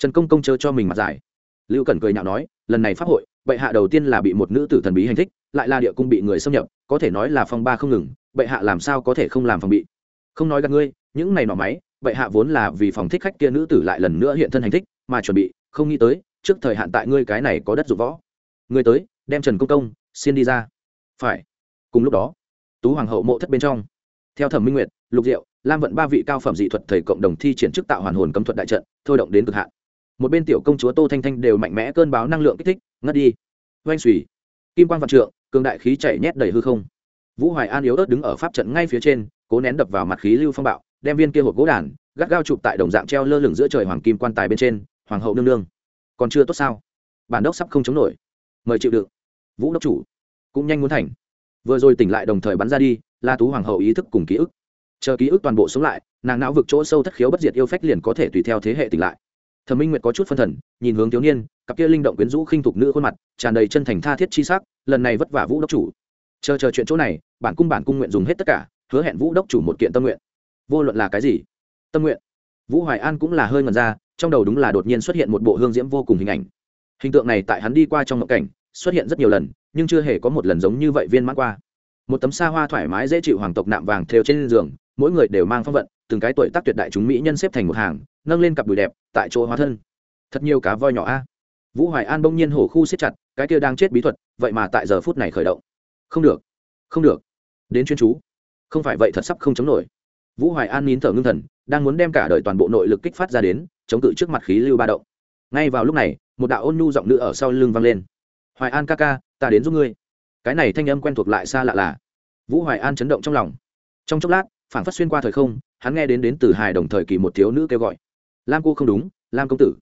[SPEAKER 1] trần công công chờ cho mình mặt giải. Lưu cẩn cười nhạo nói, lần này pháp hội, bệ hạ đầu tiên là bị một nữ tử thần bí hành thích, lại là địa cung bị người xâm nhập, có thể nói là phong ba không ngừng, bệ hạ làm sao có thể không làm phòng bị? Không nói gặp ngươi, những này nọ máy, bệ hạ vốn là vì phòng thích khách kia nữ tử lại lần nữa hiện thân hành thích, mà chuẩn bị, không nghĩ tới, trước thời hạn tại ngươi cái này có đất dụng võ. Ngươi tới, đem trần công công, xin đi ra. Phải. Cùng lúc đó, tú hoàng hậu mộ thất bên trong. Theo thẩm minh nguyệt, lục diệu, lam vận ba vị cao phẩm dị thuật thầy cộng đồng thi triển chức tạo hoàn hồn cấm thuật đại trận, thôi động đến cực hạn một bên tiểu công chúa tô thanh thanh đều mạnh mẽ cơn báo năng lượng kích thích, ngất đi. Oanh xùy kim quan g vạn trượng, cường đại khí chảy nhét đầy hư không. Vũ hoài an yếu ớt đứng ở pháp trận ngay phía trên, cố nén đập vào mặt khí lưu phong bạo, đem viên kia hộp gỗ đàn, gắt gao chụp tại đồng dạng treo lơ lửng giữa trời hoàng kim quan tài bên trên, hoàng hậu nương nương. Còn chưa tốt sao? Bản đốc sắp không chống nổi. Mời chịu đựng. Vũ đốc chủ, cũng nhanh muốn thành. Vừa rồi tỉnh lại đồng thời bắn ra đi, la tú hoàng hậu ý thức cùng ký ức. Chờ ký ức toàn bộ sống lại, nàng não vực chỗ sâu thất khiếu bất diệt yêu phách liền có thể tùy theo thế hệ tỉnh lại thẩm minh nguyệt có chút phân thần, nhìn hướng thiếu niên, cặp kia linh động quyến rũ khinh thục nữ khuôn mặt, tràn đầy chân thành tha thiết chi sắc, lần này vất vả vũ đốc chủ. Chờ chờ chuyện chỗ này, bản cung bản cung nguyện dùng hết tất cả, hứa hẹn vũ đốc chủ một kiện tâm nguyện. Vô luận là cái gì? Tâm nguyện. Vũ hoài an cũng là hơi ngần ra, trong đầu đúng là đột nhiên xuất hiện một bộ hương diễm vô cùng hình ảnh. Hình tượng này tại hắn đi qua trong ngộ cảnh, xuất hiện rất nhiều lần, nhưng chưa hề có một lần giống như vậy viên mãn qua. Một tấm xa hoa thoải mái dễ chịu hoàng tộc nạm vàng thêu trên giường, mỗi người đều mang phong vận từng cái tuổi tác tuyệt đại chúng mỹ nhân xếp thành một hàng, nâng lên cặp đùi đẹp, tại chỗ hóa thân. Thật nhiều cá voi nhỏ a. Vũ hoài an bỗng nhiên hổ khu siết chặt, cái kia đang chết bí thuật, vậy mà tại giờ phút này khởi động. Không được không được. Đến chuyên chú. Không phải vậy thật sắp không chống nổi. Vũ hoài an nín thở ngưng thần, đang muốn đem cả đời toàn bộ nội lực kích phát ra đến, chống cự trước mặt khí lưu ba động. Ngay vào lúc này, một đạo ôn nhu giọng nữ ở sau lưng vang lên. Hoài an ca ca, ta đến giúp ngươi. Cái này thanh âm quen thuộc lại xa lạ là. Vũ hoài an chấn động trong lòng. Trong chốc lát phản phát xuyên qua thời không hắn nghe đến đến từ hài đồng thời kỳ một thiếu nữ kêu gọi. Lam cô không đúng, lam công tử.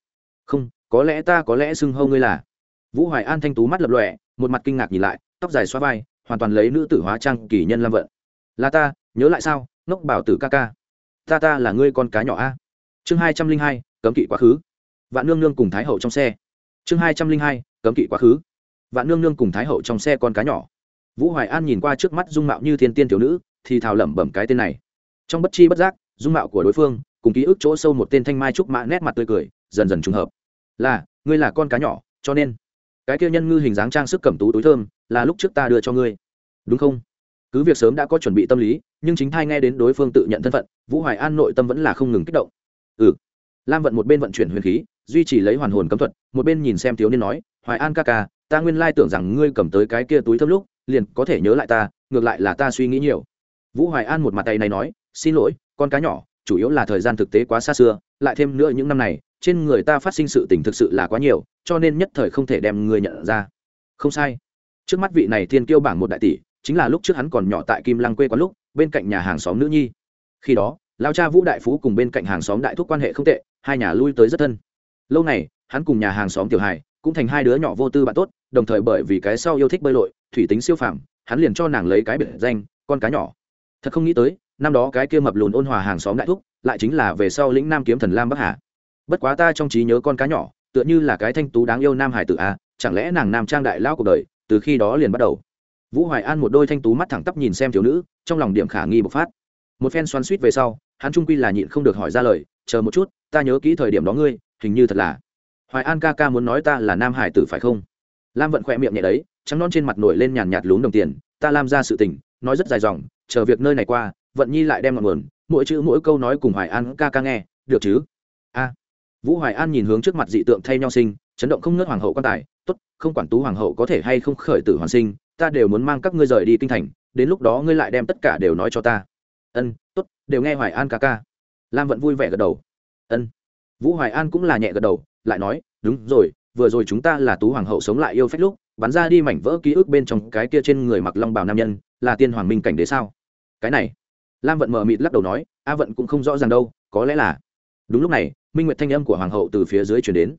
[SPEAKER 1] Không, có lẽ ta có lẽ xưng hâu ngươi là. Vũ hoài an thanh tú mắt lập lọe một mặt kinh ngạc nhìn lại, tóc dài xoa vai, hoàn toàn lấy nữ tử hóa trang kỳ nhân lam vận. Là ta, nhớ lại sao, ngốc bảo tử ca ca. Ta ta là ngươi con cá nhỏ a. Chương hai trăm linh hai, cấm kỵ quá khứ. Vạn nương nương cùng thái hậu trong xe. Chương hai trăm linh hai, cấm kỵ quá khứ. Vạn nương nương cùng thái hậu trong xe con cá nhỏ. Vũ hoài an nhìn qua trước mắt dung mạo như thiên tiên thiếu nữ, thì thào lẩm bẩm cái tên này trong bất chi bất giác, dung mạo của đối phương, cùng ký ức chỗ sâu một tên thanh mai trúc mã nét mặt tươi cười, dần dần trùng hợp. Là, ngươi là con cá nhỏ, cho nên cái kia nhân ngư hình dáng trang sức cẩm tú túi thơm, là lúc trước ta đưa cho ngươi. Đúng không? Cứ việc sớm đã có chuẩn bị tâm lý, nhưng chính thai nghe đến đối phương tự nhận thân phận, vũ hoài an nội tâm vẫn là không ngừng kích động. Ừ. Lam vận một bên vận chuyển huyền khí, duy trì lấy hoàn hồn cấm thuật, một bên nhìn xem thiếu niên nói, hoài an ca ca, ta nguyên lai tưởng rằng ngươi cầm tới cái kia túi thơm lúc, liền có thể nhớ lại ta, ngược lại là ta suy nghĩ nhiều. Vũ hoài an một mặt tay này nói xin lỗi, con cá nhỏ, chủ yếu là thời gian thực tế quá xa xưa, lại thêm nữa những năm này, trên người ta phát sinh sự tình thực sự là quá nhiều, cho nên nhất thời không thể đem người nhận ra. Không sai. Trước mắt vị này thiên kiêu bảng một đại tỷ, chính là lúc trước hắn còn nhỏ tại kim lăng quê quán lúc, bên cạnh nhà hàng xóm nữ nhi. Khi đó lao cha vũ đại phú cùng bên cạnh hàng xóm đại thúc quan hệ không tệ, hai nhà lui tới rất thân. Lâu này hắn cùng nhà hàng xóm tiểu hài cũng thành hai đứa nhỏ vô tư bạn tốt, đồng thời bởi vì cái sau yêu thích bơi lội, thủy tính siêu phàm, hắn liền cho nàng lấy cái biệt danh, con cá nhỏ. Thật không nghĩ tới năm đó cái kia mập lùn ôn hòa hàng xóm đại thúc, lại chính là về sau lĩnh nam kiếm thần lam bắc hà. Bất quá ta trong trí nhớ con cá nhỏ, tựa như là cái thanh tú đáng yêu nam hải tử a, chẳng lẽ nàng nam trang đại lao cuộc đời, từ khi đó liền bắt đầu. Vũ hoài an một đôi thanh tú mắt thẳng tắp nhìn xem thiếu nữ, trong lòng điểm khả nghi bộc phát. Một phen xoắn suýt về sau, hắn trung quy là nhịn không được hỏi ra lời, chờ một chút, ta nhớ kỹ thời điểm đó ngươi, hình như thật là hoài an ca ca muốn nói ta là nam hải tử phải không? Lam vận khỏe miệng nhẹ đấy, trắng non trên mặt nổi lên nhàn nhạt lún đồng tiền, ta làm ra sự tình, nói rất dài dòng, chờ việc nơi này qua vận nhi lại đem ngọn nguồn, mỗi chữ mỗi câu nói cùng hoài an ca ca nghe, được chứ? A. Vũ hoài an nhìn hướng trước mặt dị tượng thay nhau sinh, chấn động không ngớt hoàng hậu quan tài, tốt, không quản tú hoàng hậu có thể hay không khởi tử hoàn sinh, ta đều muốn mang các ngươi rời đi kinh thành, đến lúc đó ngươi lại đem tất cả đều nói cho ta. Ân, tốt, đều nghe hoài an ca ca. Lam vẫn vui vẻ gật đầu. Ân. Vũ hoài an cũng là nhẹ gật đầu, lại nói, đúng rồi, vừa rồi chúng ta là tú hoàng hậu sống lại yêu phách lúc, bắn ra đi mảnh vỡ ký ức bên trong cái kia trên người mặc long bào nam nhân, là tiên hoàng minh cảnh đế sao? Cái này lam vận mờ mịt lắc đầu nói, a vận cũng không rõ ràng đâu, có lẽ là đúng lúc này, minh nguyệt thanh âm của hoàng hậu từ phía dưới chuyển đến.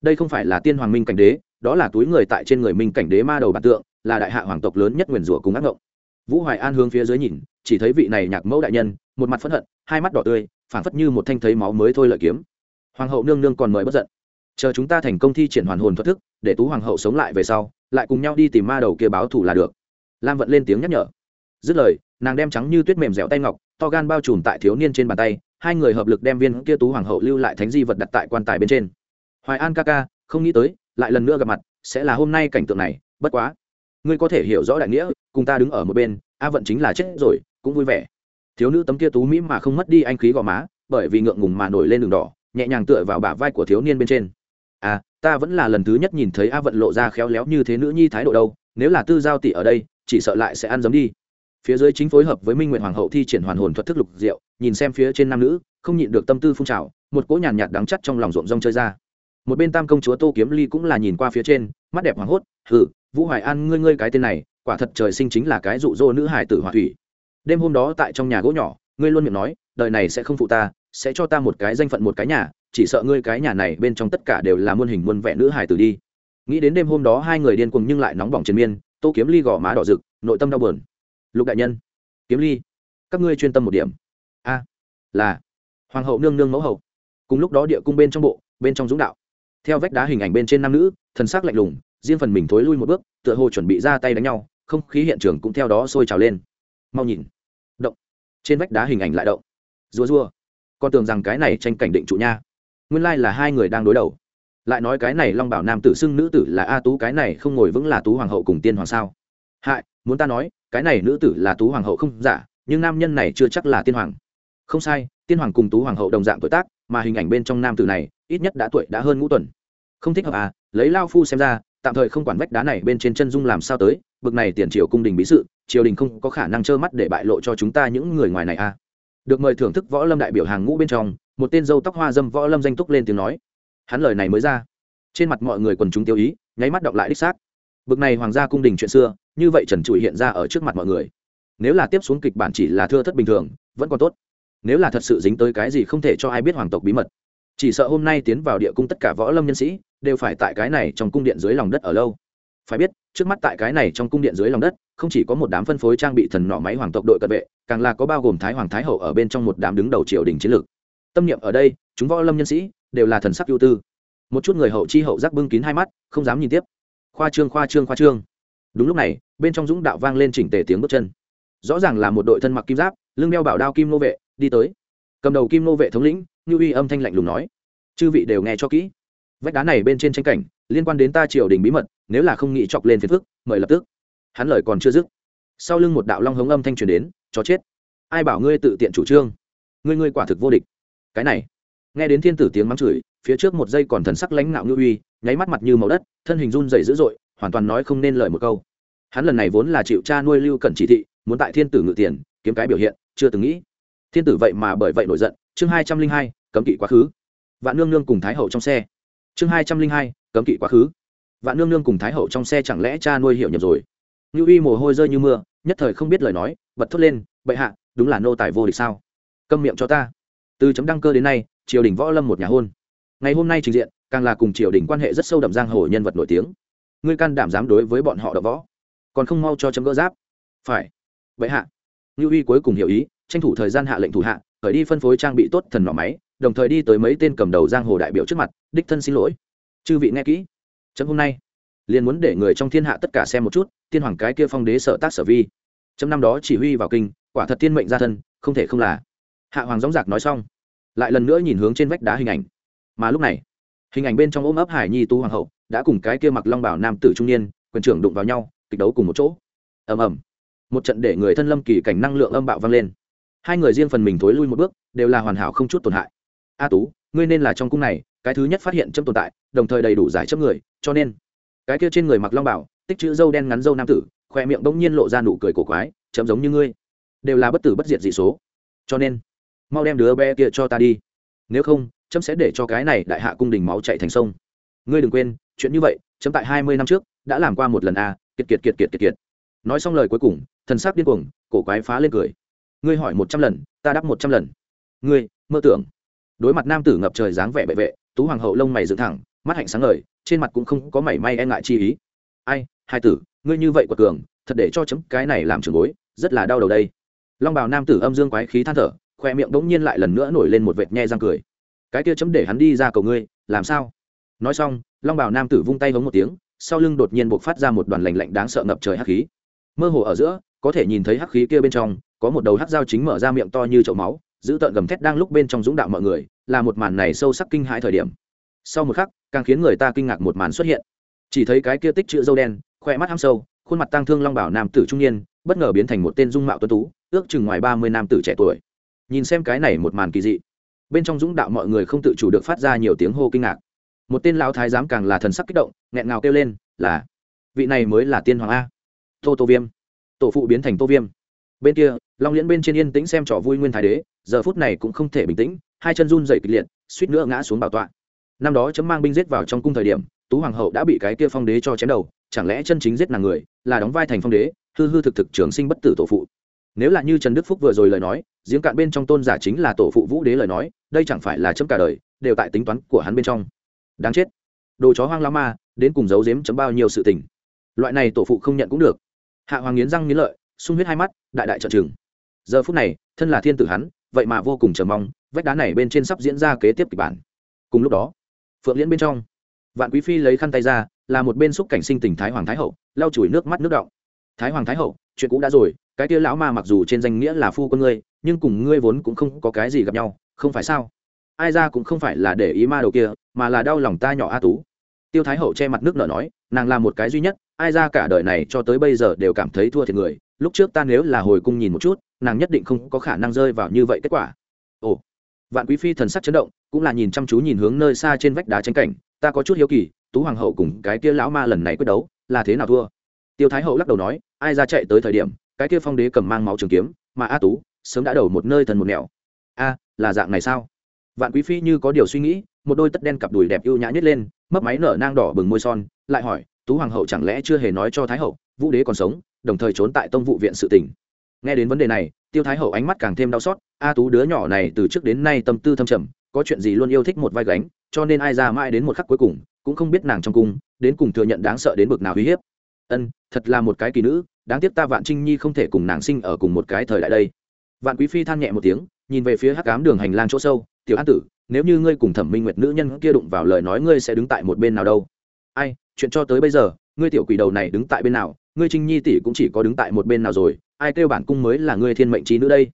[SPEAKER 1] Đây không phải là tiên hoàng minh cảnh đế, đó là túi người tại trên người minh cảnh đế ma đầu bản tượng, là đại hạ hoàng tộc lớn nhất nguyền rủa cùng ác ngộng. Vũ hoài an hướng phía dưới nhìn, chỉ thấy vị này nhạc mẫu đại nhân, một mặt phẫn hận, hai mắt đỏ tươi, phảng phất như một thanh thấy máu mới thôi lợi kiếm. Hoàng hậu nương nương còn mời bất giận. Chờ chúng ta thành công thi triển hoàn hồn thoát thức, để tú hoàng hậu sống lại về sau, lại cùng nhau đi tìm ma đầu kia báo thù là được. Lam vận lên tiếng nhắc nhở. Dứt lời nàng đem trắng như tuyết mềm dẻo tay ngọc, to gan bao trùm tại thiếu niên trên bàn tay, hai người hợp lực đem viên kia tú hoàng hậu lưu lại thánh di vật đặt tại quan tài bên trên. Hoài an ca ca, không nghĩ tới, lại lần nữa gặp mặt, sẽ là hôm nay cảnh tượng này, bất quá. Ngươi có thể hiểu rõ đại nghĩa, cùng ta đứng ở một bên, a vận chính là chết rồi, cũng vui vẻ. Thiếu nữ tấm kia tú mỹ mà không mất đi anh khí gò má, bởi vì ngượng ngùng mà nổi lên đường đỏ, nhẹ nhàng tựa vào bả vai của thiếu niên bên trên. À ta vẫn là lần thứ nhất nhìn thấy a vận lộ ra khéo léo như thế nữ nhi thái độ đâu, nếu là tư giao tỷ ở đây, chỉ sợ lại sẽ ăn giấm đi phía dưới chính phối hợp với minh nguyện hoàng hậu thi triển hoàn hồn thuật thức lục diệu, nhìn xem phía trên nam nữ, không nhịn được tâm tư phun trào, một cỗ nhàn nhạt đắng chắt trong lòng ruộng rông chơi ra. Một bên tam công chúa tô kiếm ly cũng là nhìn qua phía trên, mắt đẹp hoảng hốt, hừ, vũ hoài an, ngươi ngươi cái tên này, quả thật trời sinh chính là cái dụ dỗ nữ hải tử hòa thủy. Đêm hôm đó tại trong nhà gỗ nhỏ, ngươi luôn miệng nói, đời này sẽ không phụ ta, sẽ cho ta một cái danh phận một cái nhà, chỉ sợ ngươi cái nhà này bên trong tất cả đều là muôn hình muôn vẻ nữ hải tử đi. Nghĩ đến đêm hôm đó hai người điên cuồng nhưng lại nóng bỏng trên miên, tô kiếm ly gò má đỏ rực, nội tâm đau buồn lục đại nhân, kiếm ly, các ngươi chuyên tâm một điểm. A, là. Hoàng hậu nương nương mẫu hậu. Cùng lúc đó địa cung bên trong bộ, bên trong dũng đạo. Theo vách đá hình ảnh bên trên nam nữ, thần sắc lạnh lùng, riêng phần mình thối lui một bước, tựa hồ chuẩn bị ra tay đánh nhau, không khí hiện trường cũng theo đó sôi trào lên. Mau nhìn. Động. Trên vách đá hình ảnh lại động. Rùa rùa. Con tưởng rằng cái này tranh cảnh định trụ nha. Nguyên lai là hai người đang đối đầu. Lại nói cái này long bảo nam tử xưng nữ tử là a tú, cái này không ngồi vững là tú hoàng hậu cùng tiên hoàng sao? Hại muốn ta nói, cái này nữ tử là tú hoàng hậu không giả, nhưng nam nhân này chưa chắc là tiên hoàng. Không sai, tiên hoàng cùng tú hoàng hậu đồng dạng tuổi tác, mà hình ảnh bên trong nam tử này, ít nhất đã tuổi đã hơn ngũ tuần. Không thích hợp à lấy lao phu xem ra, tạm thời không quản vách đá này bên trên chân dung làm sao tới, bực này tiền triều cung đình bí sự, triều đình không có khả năng trơ mắt để bại lộ cho chúng ta những người ngoài này à. Được mời thưởng thức võ lâm đại biểu hàng ngũ bên trong, một tên dâu tóc hoa dâm võ lâm danh túc lên tiếng nói. Hắn lời này mới ra. Trên mặt mọi người quần chúng tiêu ý, nháy mắt đọc lại đích xác bực này hoàng gia cung đình chuyện xưa, như vậy trần trụi hiện ra ở trước mặt mọi người. Nếu là tiếp xuống kịch bản chỉ là thưa thất bình thường, vẫn còn tốt. Nếu là thật sự dính tới cái gì không thể cho ai biết hoàng tộc bí mật. Chỉ sợ hôm nay tiến vào địa cung tất cả võ lâm nhân sĩ đều phải tại cái này trong cung điện dưới lòng đất ở lâu. Phải biết, trước mắt tại cái này trong cung điện dưới lòng đất, không chỉ có một đám phân phối trang bị thần nỏ máy hoàng tộc đội cận vệ, càng là có bao gồm thái hoàng thái hậu ở bên trong một đám đứng đầu triều đình chiến lược. Tâm niệm ở đây, chúng võ lâm nhân sĩ đều là thần sắc ưu tư. Một chút người hậu chi hậu giác bưng kín hai mắt, không dám nhìn tiếp khoa trương khoa trương khoa trương. Đúng lúc này, bên trong dũng đạo vang lên chỉnh tề tiếng bước chân. Rõ ràng là một đội thân mặc kim giáp, lưng đeo bảo đao kim nô vệ, đi tới. Cầm đầu kim nô vệ thống lĩnh như uy âm thanh lạnh lùng nói. Chư vị đều nghe cho kỹ. Vách đá này bên trên tranh cảnh, liên quan đến ta triều đình bí mật, nếu là không nghĩ chọc lên phiền phức, mời lập tức. Hắn lời còn chưa dứt, sau lưng một đạo long hống âm thanh truyền đến cho chết. Ai bảo ngươi tự tiện chủ trương? Ngươi ngươi quả thực vô địch. Cái này, nghe đến thiên tử tiếng mắng chửi, phía trước một giây còn thần sắc lãnh ngạo ngư uy nháy mắt mặt như màu đất, thân hình run dày dữ dội, hoàn toàn nói không nên lời một câu. Hắn lần này vốn là chịu cha nuôi lưu cẩn chỉ thị, muốn tại thiên tử ngự tiền, kiếm cái biểu hiện, chưa từng nghĩ. Thiên tử vậy mà bởi vậy nổi giận. Chương hai trăm linh hai, cấm kỵ quá khứ. Vạn nương nương cùng thái hậu trong xe. Chương hai trăm linh hai, cấm kỵ quá khứ. Vạn nương nương cùng thái hậu trong xe chẳng lẽ cha nuôi hiểu nhầm rồi? Như uy mồ hôi rơi như mưa, nhất thời không biết lời nói, bật thốt lên, bệ hạ, đúng là nô tài vô địch sao? Câm miệng cho ta. Từ chấm đăng cơ đến nay, triều đình võ lâm một nhà hôn. Ngày hôm nay trình diện càng là cùng triều đình quan hệ rất sâu đậm giang hồ nhân vật nổi tiếng. Ngươi can đảm dám đối với bọn họ đ võ, còn không mau cho chấm gỡ giáp. Phải. Vậy hạ. Như uy cuối cùng hiểu ý, tranh thủ thời gian hạ lệnh thủ hạ khởi đi phân phối trang bị tốt thần nỏ máy, đồng thời đi tới mấy tên cầm đầu giang hồ đại biểu trước mặt, đích thân xin lỗi. Chư vị nghe kỹ. Chấm hôm nay liền muốn để người trong thiên hạ tất cả xem một chút, tiên hoàng cái kia phong đế sở tác sở vi. Chấm năm đó chỉ huy vào kinh, quả thật tiên mệnh gia thân, không thể không là. Hạ hoàng gióng giạc nói xong, lại lần nữa nhìn hướng trên vách đá hình ảnh. Mà lúc này hình ảnh bên trong ôm ấp hải nhi tu hoàng hậu, đã cùng cái kia mặc long bảo nam tử trung niên, quyền trưởng đụng vào nhau, kịch đấu cùng một chỗ. Ầm ầm. Một trận để người thân lâm kỳ cảnh năng lượng âm bạo vang lên. Hai người riêng phần mình thối lui một bước, đều là hoàn hảo không chút tổn hại. A tú, ngươi nên là trong cung này, cái thứ nhất phát hiện chấm tồn tại, đồng thời đầy đủ giải chấp người, cho nên. Cái kia trên người mặc long bảo, tích chữ dâu đen ngắn dâu nam tử, khoe miệng bỗng nhiên lộ ra nụ cười cổ quái, chấm giống như ngươi. Đều là bất tử bất diệt dị số. Cho nên, mau đem đứa bé kia cho ta đi. Nếu không chấm sẽ để cho cái này đại hạ cung đình máu chạy thành sông. Ngươi đừng quên chuyện như vậy chấm tại hai mươi năm trước đã làm qua một lần a à, kiệt kiệt kiệt kiệt kiệt kiệt. Nói xong lời cuối cùng thần sắc điên cuồng cổ quái phá lên cười. Ngươi hỏi một trăm lần ta đáp một trăm lần. Ngươi mơ tưởng. Đối mặt nam tử ngập trời dáng vẻ bệ vệ tú hoàng hậu lông mày dựng thẳng mắt hạnh sáng ngời trên mặt cũng không có mảy may e ngại chi ý. Ai hai tử ngươi như vậy của cường thật để cho chấm cái này làm trường bối rất là đau đầu đây. Long bào nam tử âm dương quái khí than thở khoe miệng bỗng nhiên lại lần nữa nổi lên một vệt nhe răng cười cái kia chấm để hắn đi ra cầu ngươi, làm sao? Nói xong, long bảo nam tử vung tay hống một tiếng, sau lưng đột nhiên buộc phát ra một đoàn lành lạnh đáng sợ ngập trời hắc khí. Mơ hồ ở giữa, có thể nhìn thấy hắc khí kia bên trong, có một đầu hắc dao chính mở ra miệng to như chậu máu, giữ tợn gầm thét đang lúc bên trong dũng đạo mọi người, là một màn này sâu sắc kinh hãi thời điểm. Sau một khắc, càng khiến người ta kinh ngạc một màn xuất hiện. Chỉ thấy cái kia tích chữ dâu đen khoe mắt ham sâu, khuôn mặt tang thương long bảo nam tử trung niên, bất ngờ biến thành một tên dung mạo tuấn tú, ước chừng ngoài ba mươi nam tử trẻ tuổi. Nhìn xem cái này một màn kỳ dị bên trong dũng đạo mọi người không tự chủ được phát ra nhiều tiếng hô kinh ngạc. Một tên lão thái giám càng là thần sắc kích động, nghẹn ngào kêu lên, là, vị này mới là tiên hoàng a. Tô tô viêm. Tổ phụ biến thành tô viêm. Bên kia, long liễn bên trên yên tĩnh xem trò vui nguyên thái đế, giờ phút này cũng không thể bình tĩnh, hai chân run dày kịch liệt, suýt nữa ngã xuống bảo tọa. Năm đó chấm mang binh giết vào trong cung thời điểm, tú hoàng hậu đã bị cái kia phong đế cho chém đầu, chẳng lẽ chân chính giết nàng người, là đóng vai thành phong đế, hư hư thực thực trường sinh bất tử tổ phụ. Nếu là như trần đức phúc vừa rồi lời nói giếng cạn bên trong tôn giả chính là tổ phụ vũ đế lời nói, đây chẳng phải là chấm cả đời, đều tại tính toán của hắn bên trong. Đáng chết. Đồ chó hoang la ma đến cùng giấu giếm chấm bao nhiêu sự tình. Loại này tổ phụ không nhận cũng được. Hạ hoàng nghiến răng nghiến lợi, sung huyết hai mắt, đại đại trợ trường giờ phút này, thân là thiên tử hắn, vậy mà vô cùng chờ mong, vách đá này bên trên sắp diễn ra kế tiếp kịch bản. Cùng lúc đó, phượng liễn bên trong, vạn quý phi lấy khăn tay ra, là một bên xúc cảnh sinh tình thái hoàng thái hậu, lau chùi nước mắt nước động thái hoàng thái hậu, chuyện cũ đã rồi, cái kia lão ma mặc dù trên danh nghĩa là phu con ngươi nhưng cùng ngươi vốn cũng không có cái gì gặp nhau, không phải sao? Ai ra cũng không phải là để ý ma đầu kia, mà là đau lòng ta nhỏ a tú. Tiêu thái hậu che mặt nước nở nói, nàng là một cái duy nhất, ai ra cả đời này cho tới bây giờ đều cảm thấy thua thiệt người. Lúc trước ta nếu là hồi cung nhìn một chút, nàng nhất định không có khả năng rơi vào như vậy kết quả. Ồ, vạn quý phi thần sắc chấn động, cũng là nhìn chăm chú nhìn hướng nơi xa trên vách đá tranh cảnh, ta có chút hiếu kỳ, tú hoàng hậu cùng cái kia lão ma lần này quyết đấu, là thế nào thua? Tiêu thái hậu lắc đầu nói, ai ra chạy tới thời điểm, cái kia phong đế cầm mang máu trường kiếm, mà a tú sớm đã đầu một nơi thần một nẻo. A, là dạng này sao? Vạn quý phi như có điều suy nghĩ, một đôi tất đen cặp đùi đẹp ưu nhã nhất lên, mấp máy nở nang đỏ bừng môi son, lại hỏi, tú hoàng hậu chẳng lẽ chưa hề nói cho thái hậu, vũ đế còn sống, đồng thời trốn tại tông vụ viện sự tỉnh nghe đến vấn đề này, tiêu thái hậu ánh mắt càng thêm đau xót, a tú đứa nhỏ này từ trước đến nay tâm tư thâm trầm, có chuyện gì luôn yêu thích một vai gánh, cho nên ai ra mãi đến một khắc cuối cùng, cũng không biết nàng trong cung, đến cùng thừa nhận đáng sợ đến bực nào uy hiếp. Ân, thật là một cái kỳ nữ, đáng tiếc ta vạn trinh nhi không thể cùng nàng sinh ở cùng một cái thời đại đây vạn quý phi than nhẹ một tiếng, nhìn về phía hắc cám đường hành lang chỗ sâu, tiểu an tử, nếu như ngươi cùng thẩm minh nguyệt nữ nhân kia đụng vào lời nói ngươi sẽ đứng tại một bên nào đâu? Ai, chuyện cho tới bây giờ, ngươi tiểu quỷ đầu này đứng tại bên nào? Ngươi trinh nhi tỷ cũng chỉ có đứng tại một bên nào rồi, ai kêu bản cung mới là ngươi thiên mệnh trí nữ đây?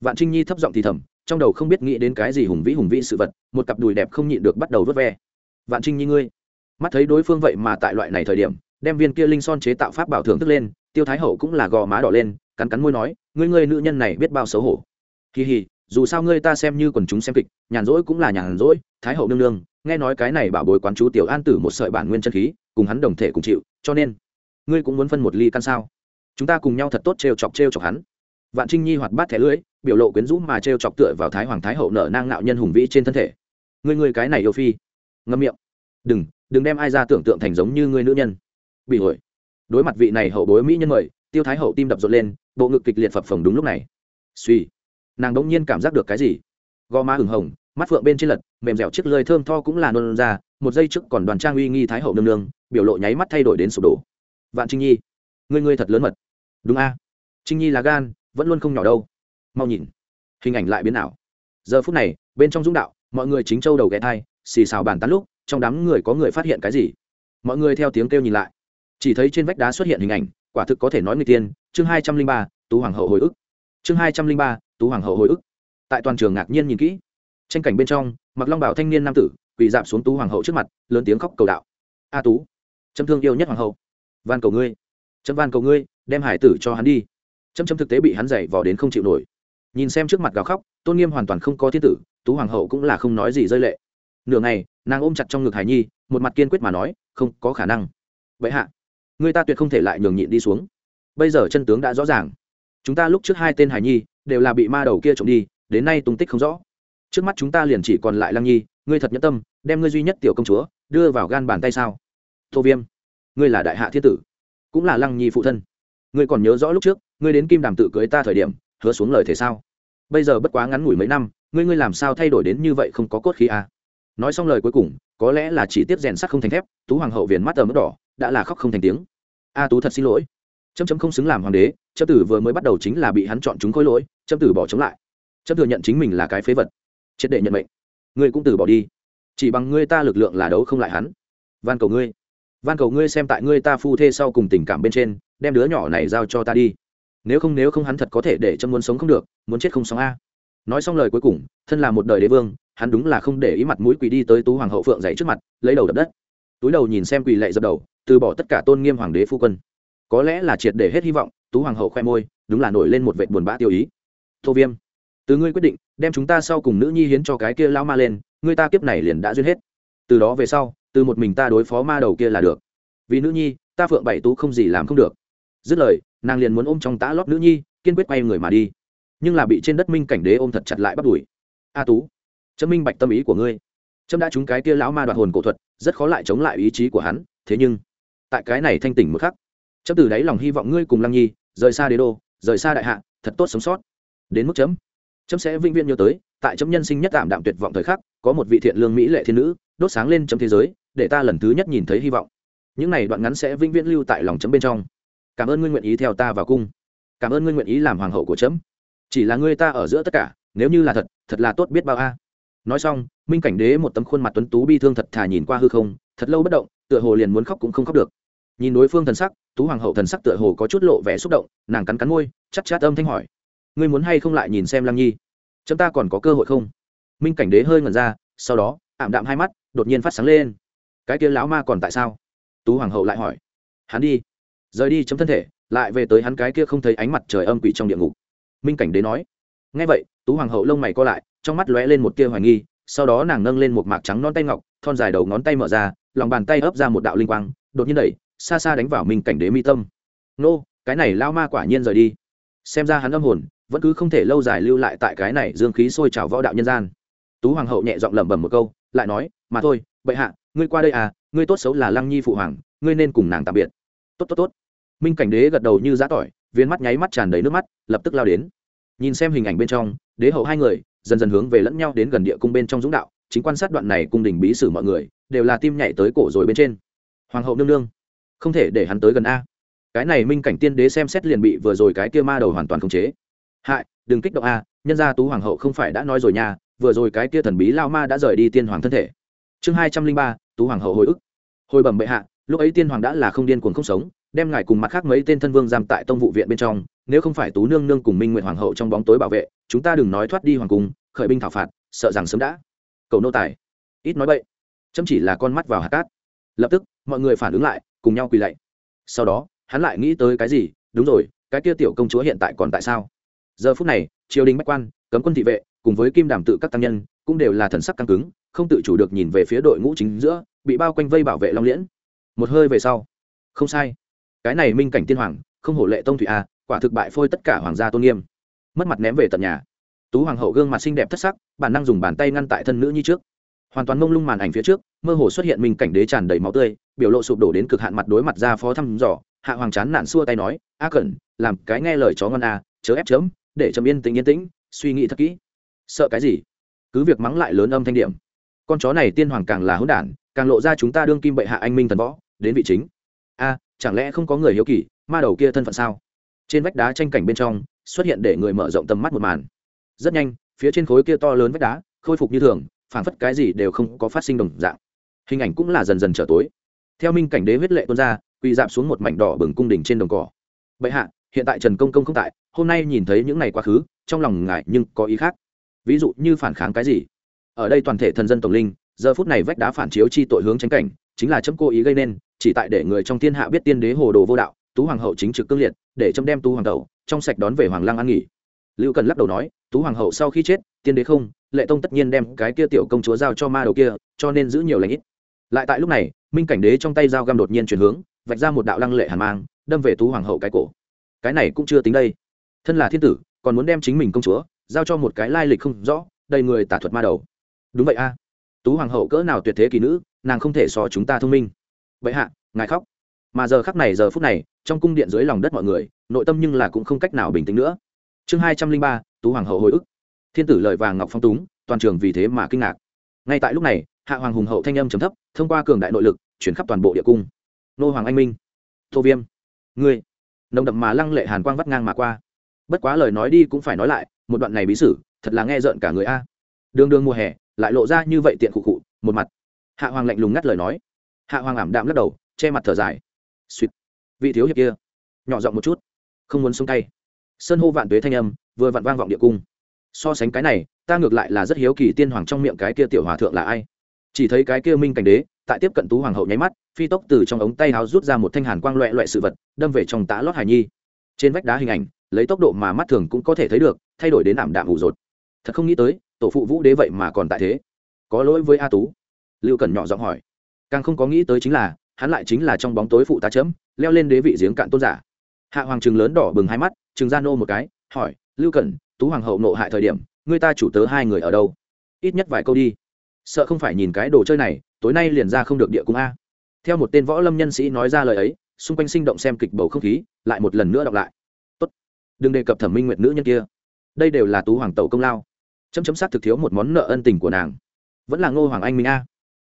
[SPEAKER 1] Vạn trinh nhi thấp giọng thì thầm, trong đầu không biết nghĩ đến cái gì hùng vĩ hùng vĩ sự vật, một cặp đùi đẹp không nhịn được bắt đầu vớt ve. Vạn trinh nhi ngươi. Mắt thấy đối phương vậy mà tại loại này thời điểm, đem viên kia linh son chế tạo pháp bảo thưởng thức lên, tiêu thái hậu cũng là gò má đỏ lên, cắn cắn môi nói ngươi ngươi nữ nhân này biết bao xấu hổ. Kỳ hì, dù sao ngươi ta xem như quần chúng xem kịch, nhàn rỗi cũng là nhàn rỗi, thái hậu nương nương, nghe nói cái này bảo bồi quán chú tiểu an tử một sợi bản nguyên chân khí, cùng hắn đồng thể cùng chịu, cho nên, ngươi cũng muốn phân một ly căn sao? Chúng ta cùng nhau thật tốt trêu chọc trêu chọc hắn. Vạn trinh nhi hoạt bát thẻ lưỡi, biểu lộ quyến rũ mà trêu chọc tựa vào thái hoàng thái hậu nở nang nạo nhân hùng vĩ trên thân thể. Ngươi ngươi cái này yêu phi. Ngâm miệng. Đừng đừng đem ai ra tưởng tượng thành giống như ngươi nữ nhân. Bị hồi đối mặt vị này hậu bối mỹ nhân mời, tiêu thái hậu tim đập rộn lên bộ ngực kịch liệt phập phồng đúng lúc này. Suy nàng đống nhiên cảm giác được cái gì? Gò má hửng hồng, mắt phượng bên trên lật, mềm dẻo chiếc lơi thơm tho cũng là nôn ra, một giây trước còn đoàn trang uy nghi thái hậu nương nương, biểu lộ nháy mắt thay đổi đến sụp đổ. Vạn trinh nhi, ngươi ngươi thật lớn mật. Đúng a. Trinh nhi là gan, vẫn luôn không nhỏ đâu. Mau nhìn. Hình ảnh lại biến ảo. Giờ phút này, bên trong dũng đạo, mọi người chính châu đầu ghé thai, xì xào bàn tán lúc, trong đám người có người phát hiện cái gì? Mọi người theo tiếng kêu nhìn lại. Chỉ thấy trên vách đá xuất hiện hình ảnh quả thực có thể nói người tiên, chương hai trăm linh ba, tú hoàng hậu hồi ức. Chương hai trăm linh ba, tú hoàng hậu hồi ức. Tại toàn trường ngạc nhiên nhìn kỹ, tranh cảnh bên trong mặc long bảo thanh niên nam tử, quỳ dạp xuống tú hoàng hậu trước mặt, lớn tiếng khóc cầu đạo. A tú, chấm thương yêu nhất hoàng hậu. Van cầu ngươi, chấm van cầu ngươi, đem hải tử cho hắn đi. Chấm chấm thực tế bị hắn dày vò đến không chịu nổi. Nhìn xem trước mặt gào khóc, tôn nghiêm hoàn toàn không có thiên tử, tú hoàng hậu cũng là không nói gì rơi lệ. Nửa ngày, nàng ôm chặt trong ngực hải nhi, một mặt kiên quyết mà nói, không có khả năng. Vậy hạ người ta tuyệt không thể lại nhường nhịn đi xuống. Bây giờ chân tướng đã rõ ràng. Chúng ta lúc trước hai tên hải nhi đều là bị ma đầu kia trộm đi, đến nay tung tích không rõ. Trước mắt chúng ta liền chỉ còn lại lăng nhi, ngươi thật nhẫn tâm, đem ngươi duy nhất tiểu công chúa đưa vào gan bàn tay sao? Tô viêm, ngươi là đại hạ thiên tử, cũng là lăng nhi phụ thân. Ngươi còn nhớ rõ lúc trước, ngươi đến kim đàm tự cưới ta thời điểm, hứa xuống lời thế sao? Bây giờ bất quá ngắn ngủi mấy năm, ngươi ngươi làm sao thay đổi đến như vậy không có cốt khí à? nói xong lời cuối cùng, có lẽ là chỉ tiếp rèn sắt không thành thép, tú hoàng hậu viền mắt ở mức đỏ đã là khóc không thành tiếng. A tú thật xin lỗi. Chấm chấm không xứng làm hoàng đế, chấm tử vừa mới bắt đầu chính là bị hắn chọn chúng khối lỗi, chấm tử bỏ chống lại. Chấm thừa nhận chính mình là cái phế vật. Triệt để nhận mệnh. Ngươi cũng từ bỏ đi. Chỉ bằng ngươi ta lực lượng là đấu không lại hắn. Van cầu ngươi. Van cầu ngươi xem tại ngươi ta phu thê sau cùng tình cảm bên trên, đem đứa nhỏ này giao cho ta đi. Nếu không nếu không hắn thật có thể để châm muốn sống không được, muốn chết không sống a. Nói xong lời cuối cùng, thân là một đời đế vương, hắn đúng là không để ý mặt mũi quỳ đi tới tú hoàng hậu phượng dậy trước mặt, lấy đầu đập đất. Túi đầu nhìn xem quỳ lệ dập đầu từ bỏ tất cả tôn nghiêm hoàng đế phu quân. Có lẽ là triệt để hết hy vọng, tú hoàng hậu khoe môi, đúng là nổi lên một vệ buồn bã tiêu ý. Tô viêm, từ ngươi quyết định, đem chúng ta sau cùng nữ nhi hiến cho cái kia lao ma lên, ngươi ta kiếp này liền đã duyên hết. Từ đó về sau, từ một mình ta đối phó ma đầu kia là được. Vì nữ nhi, ta phượng bảy tú không gì làm không được. Dứt lời, nàng liền muốn ôm trong tã lót nữ nhi, kiên quyết quay người mà đi. Nhưng là bị trên đất minh cảnh đế ôm thật chặt lại bắt đuổi. A tú, chấm minh bạch tâm ý của ngươi. Trâm đã trúng cái kia lão ma đoạt hồn cổ thuật, rất khó lại chống lại ý chí của hắn, thế nhưng tại cái này thanh tỉnh một khắc. Chấm từ đáy lòng hy vọng ngươi cùng lăng nhi, rời xa đế đô, rời xa đại hạ, thật tốt sống sót. Đến mức chấm. Chấm sẽ vĩnh viễn nhớ tới, tại chấm nhân sinh nhất tạm đạm tuyệt vọng thời khắc, có một vị thiện lương mỹ lệ thiên nữ, đốt sáng lên chấm thế giới, để ta lần thứ nhất nhìn thấy hy vọng. Những này đoạn ngắn sẽ vĩnh viễn lưu tại lòng chấm bên trong. Cảm ơn ngươi nguyện ý theo ta vào cung. Cảm ơn ngươi nguyện ý làm hoàng hậu của chấm. Chỉ là ngươi ta ở giữa tất cả, nếu như là thật thật là tốt biết bao a. Nói xong, minh cảnh đế một tấm khuôn mặt tuấn tú bi thương thật thà nhìn qua hư không thật lâu bất động, tựa hồ liền muốn khóc cũng không khóc được. Nhìn đối phương thần sắc, tú hoàng hậu thần sắc tựa hồ có chút lộ vẻ xúc động, nàng cắn cắn môi chắc chát âm thanh hỏi, ngươi muốn hay không lại nhìn xem lăng nhi? Chúng ta còn có cơ hội không? Minh cảnh đế hơi ngẩn ra, sau đó, ảm đạm hai mắt, đột nhiên phát sáng lên. Cái kia lão ma còn tại sao? Tú hoàng hậu lại hỏi. Hắn đi. Rời đi chấm thân thể, lại về tới hắn cái kia không thấy ánh mặt trời âm quỷ trong địa ngục. Minh cảnh đế nói. Ngay vậy, tú hoàng hậu lông mày co lại, trong mắt lóe lên một tia hoài nghi, sau đó nàng nâng lên một mạc trắng non tay ngọc, thon dài đầu ngón tay mở ra lòng bàn tay ấp ra một đạo linh quang, đột nhiên đẩy, xa xa đánh vào minh cảnh đế mi tâm. Nô, cái này lao ma quả nhiên rời đi. Xem ra hắn âm hồn, vẫn cứ không thể lâu dài lưu lại tại cái này dương khí sôi trào võ đạo nhân gian. Tú hoàng hậu nhẹ giọng lẩm bẩm một câu, lại nói, mà thôi, bệ hạ, ngươi qua đây à ngươi tốt xấu là lăng nhi phụ hoàng, ngươi nên cùng nàng tạm biệt. Tốt tốt tốt. Minh cảnh đế gật đầu như giã tỏi, viên mắt nháy mắt tràn đầy nước mắt, lập tức lao đến. Nhìn xem hình ảnh bên trong, đế hậu hai người, dần dần hướng về lẫn nhau đến gần địa cung bên trong dũng đạo, chính quan sát đoạn này cung đình bí sử mọi người đều là tim nhảy tới cổ rồi bên trên. Hoàng hậu nương nương, không thể để hắn tới gần a. Cái này minh cảnh tiên đế xem xét liền bị vừa rồi cái kia ma đầu hoàn toàn khống chế. Hại, đừng kích động a, nhân gia tú hoàng hậu không phải đã nói rồi nha, vừa rồi cái kia thần bí lao ma đã rời đi tiên hoàng thân thể. Chương hai trăm linh ba, tú hoàng hậu hồi ức. Hồi bẩm bệ hạ, lúc ấy tiên hoàng đã là không điên cuồng không sống, đem ngài cùng mặt khác mấy tên thân vương giam tại tông vụ viện bên trong, nếu không phải tú nương nương cùng minh nguyện hoàng hậu trong bóng tối bảo vệ, chúng ta đừng nói thoát đi hoàng cung, khởi binh thảo phạt, sợ rằng sớm đã. Cầu nô tài, ít nói vậy chấm chỉ là con mắt vào hạt cát. Lập tức, mọi người phản ứng lại, cùng nhau quỳ lạy. Sau đó, hắn lại nghĩ tới cái gì? Đúng rồi, cái kia tiểu công chúa hiện tại còn tại sao? Giờ phút này, triều đình bách quan, cấm quân thị vệ, cùng với kim đàm tự các tăng nhân, cũng đều là thần sắc căng cứng, không tự chủ được nhìn về phía đội ngũ chính giữa, bị bao quanh vây bảo vệ long liễn. Một hơi về sau. Không sai. Cái này minh cảnh tiên hoàng, không hổ lệ tông thủy a, quả thực bại phôi tất cả hoàng gia tôn nghiêm. Mất mặt ném về tận nhà. Tú hoàng hậu gương mặt xinh đẹp thất sắc, bản năng dùng bàn tay ngăn tại thân nữ như trước hoàn toàn mông lung màn ảnh phía trước, mơ hồ xuất hiện minh cảnh đế tràn đầy máu tươi, biểu lộ sụp đổ đến cực hạn mặt đối mặt ra phó thăm dò, hạ hoàng chán nản xua tay nói, a cẩn, làm cái nghe lời chó ngon a chớ ép chấm để chấm yên tĩnh yên tĩnh, suy nghĩ thật kỹ. Sợ cái gì? Cứ việc mắng lại lớn âm thanh điểm. Con chó này tiên hoàng càng là hỗn đản, càng lộ ra chúng ta đương kim bệ hạ anh minh thần võ, đến vị chính. A, chẳng lẽ không có người hiếu kỳ, ma đầu kia thân phận sao? Trên vách đá tranh cảnh bên trong, xuất hiện để người mở rộng tầm mắt một màn. Rất nhanh, phía trên khối kia to lớn vách đá, khôi phục như thường phảng phất cái gì đều không có phát sinh đồng dạng. Hình ảnh cũng là dần dần trở tối. Theo minh cảnh đế huyết lệ tuôn ra, quỳ dạp xuống một mảnh đỏ bừng cung đình trên đồng cỏ. Bệ hạ, hiện tại trần công công không tại, hôm nay nhìn thấy những ngày quá khứ, trong lòng ngại nhưng có ý khác. Ví dụ như phản kháng cái gì? Ở đây toàn thể thần dân tổng linh, giờ phút này vách đá phản chiếu chi tội hướng tránh cảnh, chính là chấm cố ý gây nên, chỉ tại để người trong thiên hạ biết tiên đế hồ đồ vô đạo, tú hoàng hậu chính trực cương liệt, để chấm đem tú hoàng tẩu, trong sạch đón về hoàng lăng an nghỉ lưu cần lắc đầu nói, tú hoàng hậu sau khi chết, tiên đế không, lệ tông tất nhiên đem cái kia tiểu công chúa giao cho ma đầu kia, cho nên giữ nhiều lãnh ít. Lại tại lúc này, minh cảnh đế trong tay dao găm đột nhiên chuyển hướng, vạch ra một đạo lăng lệ hàn mang, đâm về tú hoàng hậu cái cổ. Cái này cũng chưa tính đây. Thân là thiên tử, còn muốn đem chính mình công chúa giao cho một cái lai lịch không rõ, đầy người tả thuật ma đầu. Đúng vậy a. Tú hoàng hậu cỡ nào tuyệt thế kỳ nữ, nàng không thể so chúng ta thông minh. Vậy hạ, ngài khóc. Mà giờ khắc này, giờ phút này, trong cung điện dưới lòng đất mọi người, nội tâm nhưng là cũng không cách nào bình tĩnh nữa chương hai trăm linh ba, tú hoàng hậu hồi ức. Thiên tử lời vàng ngọc phong túng, toàn trường vì thế mà kinh ngạc. Ngay tại lúc này, hạ hoàng hùng hậu thanh âm chấm thấp, thông qua cường đại nội lực, chuyển khắp toàn bộ địa cung. Nô hoàng anh minh. Tô viêm. Ngươi. Nồng đậm mà lăng lệ hàn quang vắt ngang mà qua. Bất quá lời nói đi cũng phải nói lại, một đoạn này bí sử, thật là nghe rợn cả người a. Đường đường mùa hè, lại lộ ra như vậy tiện khụ khụ, một mặt. Hạ hoàng lạnh lùng ngắt lời nói. Hạ hoàng ảm đạm lắc đầu, che mặt thở dài. Suýt. Vị thiếu hiệp kia. Nhỏ giọng một chút. Không muốn xuống tay sơn hô vạn tuế thanh âm, vừa vặn vang vọng địa cung. So sánh cái này, ta ngược lại là rất hiếu kỳ tiên hoàng trong miệng cái kia tiểu hòa thượng là ai. Chỉ thấy cái kia minh cảnh đế, tại tiếp cận tú hoàng hậu nháy mắt, phi tốc từ trong ống tay áo rút ra một thanh hàn quang loẹ loẹ sự vật, đâm về trong tã lót hải nhi. Trên vách đá hình ảnh, lấy tốc độ mà mắt thường cũng có thể thấy được, thay đổi đến ảm đạm ủ rột. Thật không nghĩ tới, tổ phụ vũ đế vậy mà còn tại thế. Có lỗi với a tú. Lưu cần nhỏ giọng hỏi. Càng không có nghĩ tới chính là, hắn lại chính là trong bóng tối phụ tá chấm, leo lên đế vị giếng cạn tôn giả. Hạ hoàng trường lớn đỏ bừng hai mắt trừng gia nô một cái, hỏi, lưu cẩn, tú hoàng hậu nộ hại thời điểm người ta chủ tớ hai người ở đâu? Ít nhất vài câu đi. Sợ không phải nhìn cái đồ chơi này, tối nay liền ra không được địa cung a. Theo một tên võ lâm nhân sĩ nói ra lời ấy, xung quanh sinh động xem kịch bầu không khí, lại một lần nữa đọc lại. Tốt, đừng đề cập thẩm minh nguyệt nữ nhân kia. Đây đều là tú hoàng tẩu công lao. Chấm chấm sát thực thiếu một món nợ ân tình của nàng. Vẫn là ngô hoàng anh minh a.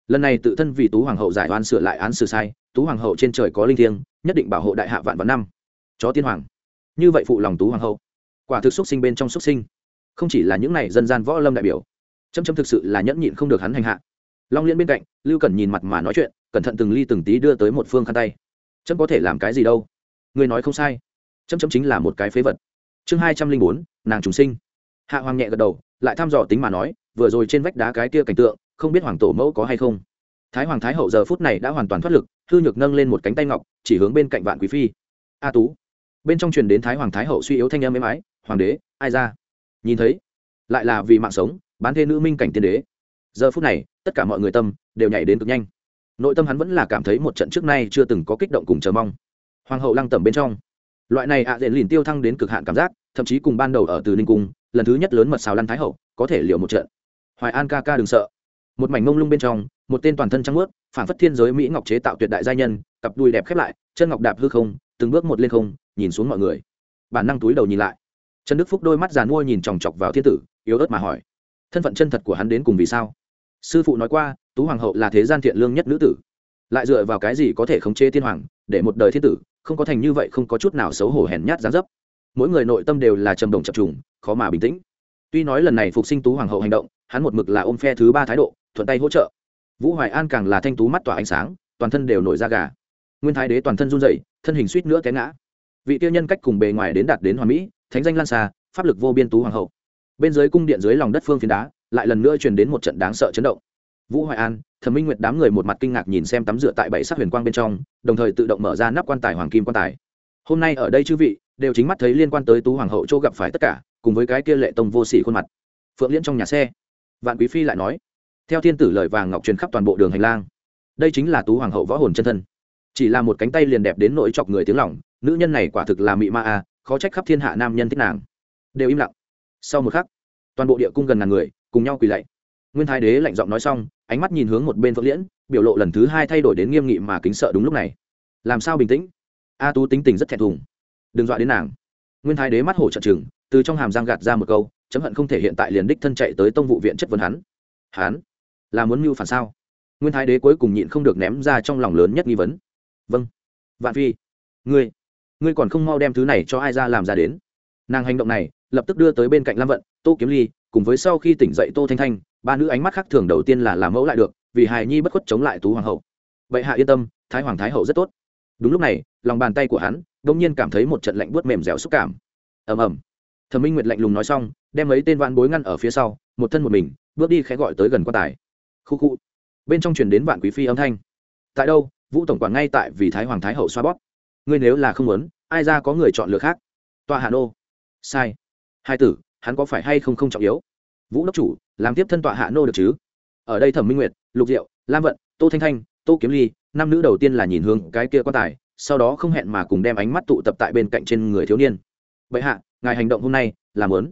[SPEAKER 1] Lần này tự thân vì tú hoàng hậu giải oan sửa lại án xử sai, tú hoàng hậu trên trời có linh thiêng, nhất định bảo hộ đại hạ vạn vạn năm. Chó tiên hoàng như vậy phụ lòng tú hoàng hậu. Quả thực xúc sinh bên trong xúc sinh. Không chỉ là những này dân gian võ lâm đại biểu, chấm chấm thực sự là nhẫn nhịn không được hắn hành hạ. Long liên bên cạnh, lưu cần nhìn mặt mà nói chuyện, cẩn thận từng ly từng tí đưa tới một phương khăn tay. Chấm có thể làm cái gì đâu? Người nói không sai. Chấm chấm chính là một cái phế vật. Chương hai trăm linh bốn, nàng trùng sinh. Hạ hoàng nhẹ gật đầu, lại thăm dò tính mà nói, vừa rồi trên vách đá cái kia cảnh tượng, không biết hoàng tổ mẫu có hay không. Thái hoàng thái hậu giờ phút này đã hoàn toàn thoát lực, hư nhược nâng lên một cánh tay ngọc, chỉ hướng bên cạnh vạn quý phi. A tú bên trong truyền đến thái hoàng thái hậu suy yếu thanh âm êm ái, hoàng đế, ai ra? Nhìn thấy, lại là vì mạng sống, bán thê nữ minh cảnh tiên đế. Giờ phút này, tất cả mọi người tâm đều nhảy đến cực nhanh. Nội tâm hắn vẫn là cảm thấy một trận trước nay chưa từng có kích động cùng chờ mong. Hoàng hậu lăng tẩm bên trong. Loại này ạ à diện lìn tiêu thăng đến cực hạn cảm giác, thậm chí cùng ban đầu ở từ ninh cung, lần thứ nhất lớn mật xào lăn thái hậu, có thể liệu một trận. Hoài an ca ca đừng sợ. Một mảnh mông lung bên trong, một tên toàn thân trắng ướt phản phất thiên giới mỹ ngọc chế tạo tuyệt đại gia nhân, cặp đùi đẹp khép lại, chân ngọc đạp hư không, từng bước một lên không nhìn xuống mọi người. Bản năng túi đầu nhìn lại. Trần đức phúc đôi mắt giàn mua nhìn chòng chọc vào thiên tử, yếu ớt mà hỏi, thân phận chân thật của hắn đến cùng vì sao? Sư phụ nói qua, tú hoàng hậu là thế gian thiện lương nhất nữ tử. Lại dựa vào cái gì có thể khống chế thiên hoàng, để một đời thiên tử không có thành như vậy không có chút nào xấu hổ hèn nhát gián dấp. Mỗi người nội tâm đều là trầm đồng chập trùng, khó mà bình tĩnh. Tuy nói lần này phục sinh tú hoàng hậu hành động, hắn một mực là ôm phe thứ ba thái độ, thuận tay hỗ trợ. Vũ hoài an càng là thanh tú mắt tỏa ánh sáng, toàn thân đều nổi da gà. Nguyên thái đế toàn thân run rẩy, thân hình suýt nữa té ngã vị tiêu nhân cách cùng bề ngoài đến đạt đến hoàn mỹ, thánh danh lan xa, pháp lực vô biên tú hoàng hậu. Bên dưới cung điện dưới lòng đất phương phiến đá, lại lần nữa truyền đến một trận đáng sợ chấn động. Vũ hoài an, thẩm minh nguyệt đám người một mặt kinh ngạc nhìn xem tắm rửa tại bảy sắc huyền quang bên trong, đồng thời tự động mở ra nắp quan tài hoàng kim quan tài. Hôm nay ở đây chư vị, đều chính mắt thấy liên quan tới tú hoàng hậu chỗ gặp phải tất cả, cùng với cái kia lệ tông vô sỉ khuôn mặt. Phượng liễn trong nhà xe. Vạn quý phi lại nói, theo thiên tử lời vàng ngọc truyền khắp toàn bộ đường hành lang, đây chính là tú hoàng hậu võ hồn chân thân. Chỉ là một cánh tay liền đẹp đến nỗi chọc người tiếng lỏng nữ nhân này quả thực là mị ma a, khó trách khắp thiên hạ nam nhân thích nàng. Đều im lặng. Sau một khắc, toàn bộ địa cung gần ngàn người, cùng nhau quỳ lạy. Nguyên thái đế lạnh giọng nói xong, ánh mắt nhìn hướng một bên phượng liễn, biểu lộ lần thứ hai thay đổi đến nghiêm nghị mà kính sợ đúng lúc này. Làm sao bình tĩnh? A tú tính tình rất thẹn thùng. Đừng dọa đến nàng. Nguyên thái đế mắt hổ trận chừng từ trong hàm giang gạt ra một câu, chấm hận không thể hiện tại liền đích thân chạy tới tông vụ viện chất vấn hắn. Hắn là muốn mưu phản sao? Nguyên thái đế cuối cùng nhịn không được ném ra trong lòng lớn nhất nghi vấn. Vâng. Vạn phi, ngươi ngươi còn không mau đem thứ này cho ai ra làm ra đến. Nàng hành động này, lập tức đưa tới bên cạnh lam vận, tô kiếm ly, cùng với sau khi tỉnh dậy tô thanh thanh, ba nữ ánh mắt khác thường đầu tiên là làm mẫu lại được, vì hài nhi bất khuất chống lại tú hoàng hậu. Vậy hạ yên tâm, thái hoàng thái hậu rất tốt. Đúng lúc này, lòng bàn tay của hắn đ ỗ n g nhiên cảm thấy một trận lạnh buốt mềm dẻo xúc cảm. Ầm ầm. Thẩm minh nguyệt lạnh lùng nói xong, đem mấy tên vạn bối ngăn ở phía sau, một thân một mình, bước đi khẽ gọi tới gần quan tài. Khu khu. Bên trong truyền đến vạn quý phi âm thanh. Tại đâu? Vũ tổng quản ngay tại vì thái hoàng thái hậu xoa bóp ngươi nếu là không muốn, ai ra có người chọn lựa khác? Tọa hạ nô. Sai. Hai tử, hắn có phải hay không không trọng yếu? Vũ đốc chủ, làm tiếp thân tọa hạ nô được chứ? Ở đây thẩm minh nguyệt, lục diệu, lam vận, tô thanh thanh, tô kiếm ly, năm nữ đầu tiên là nhìn hướng cái kia quan tài, sau đó không hẹn mà cùng đem ánh mắt tụ tập tại bên cạnh trên người thiếu niên. Vậy hạ, ngài hành động hôm nay là muốn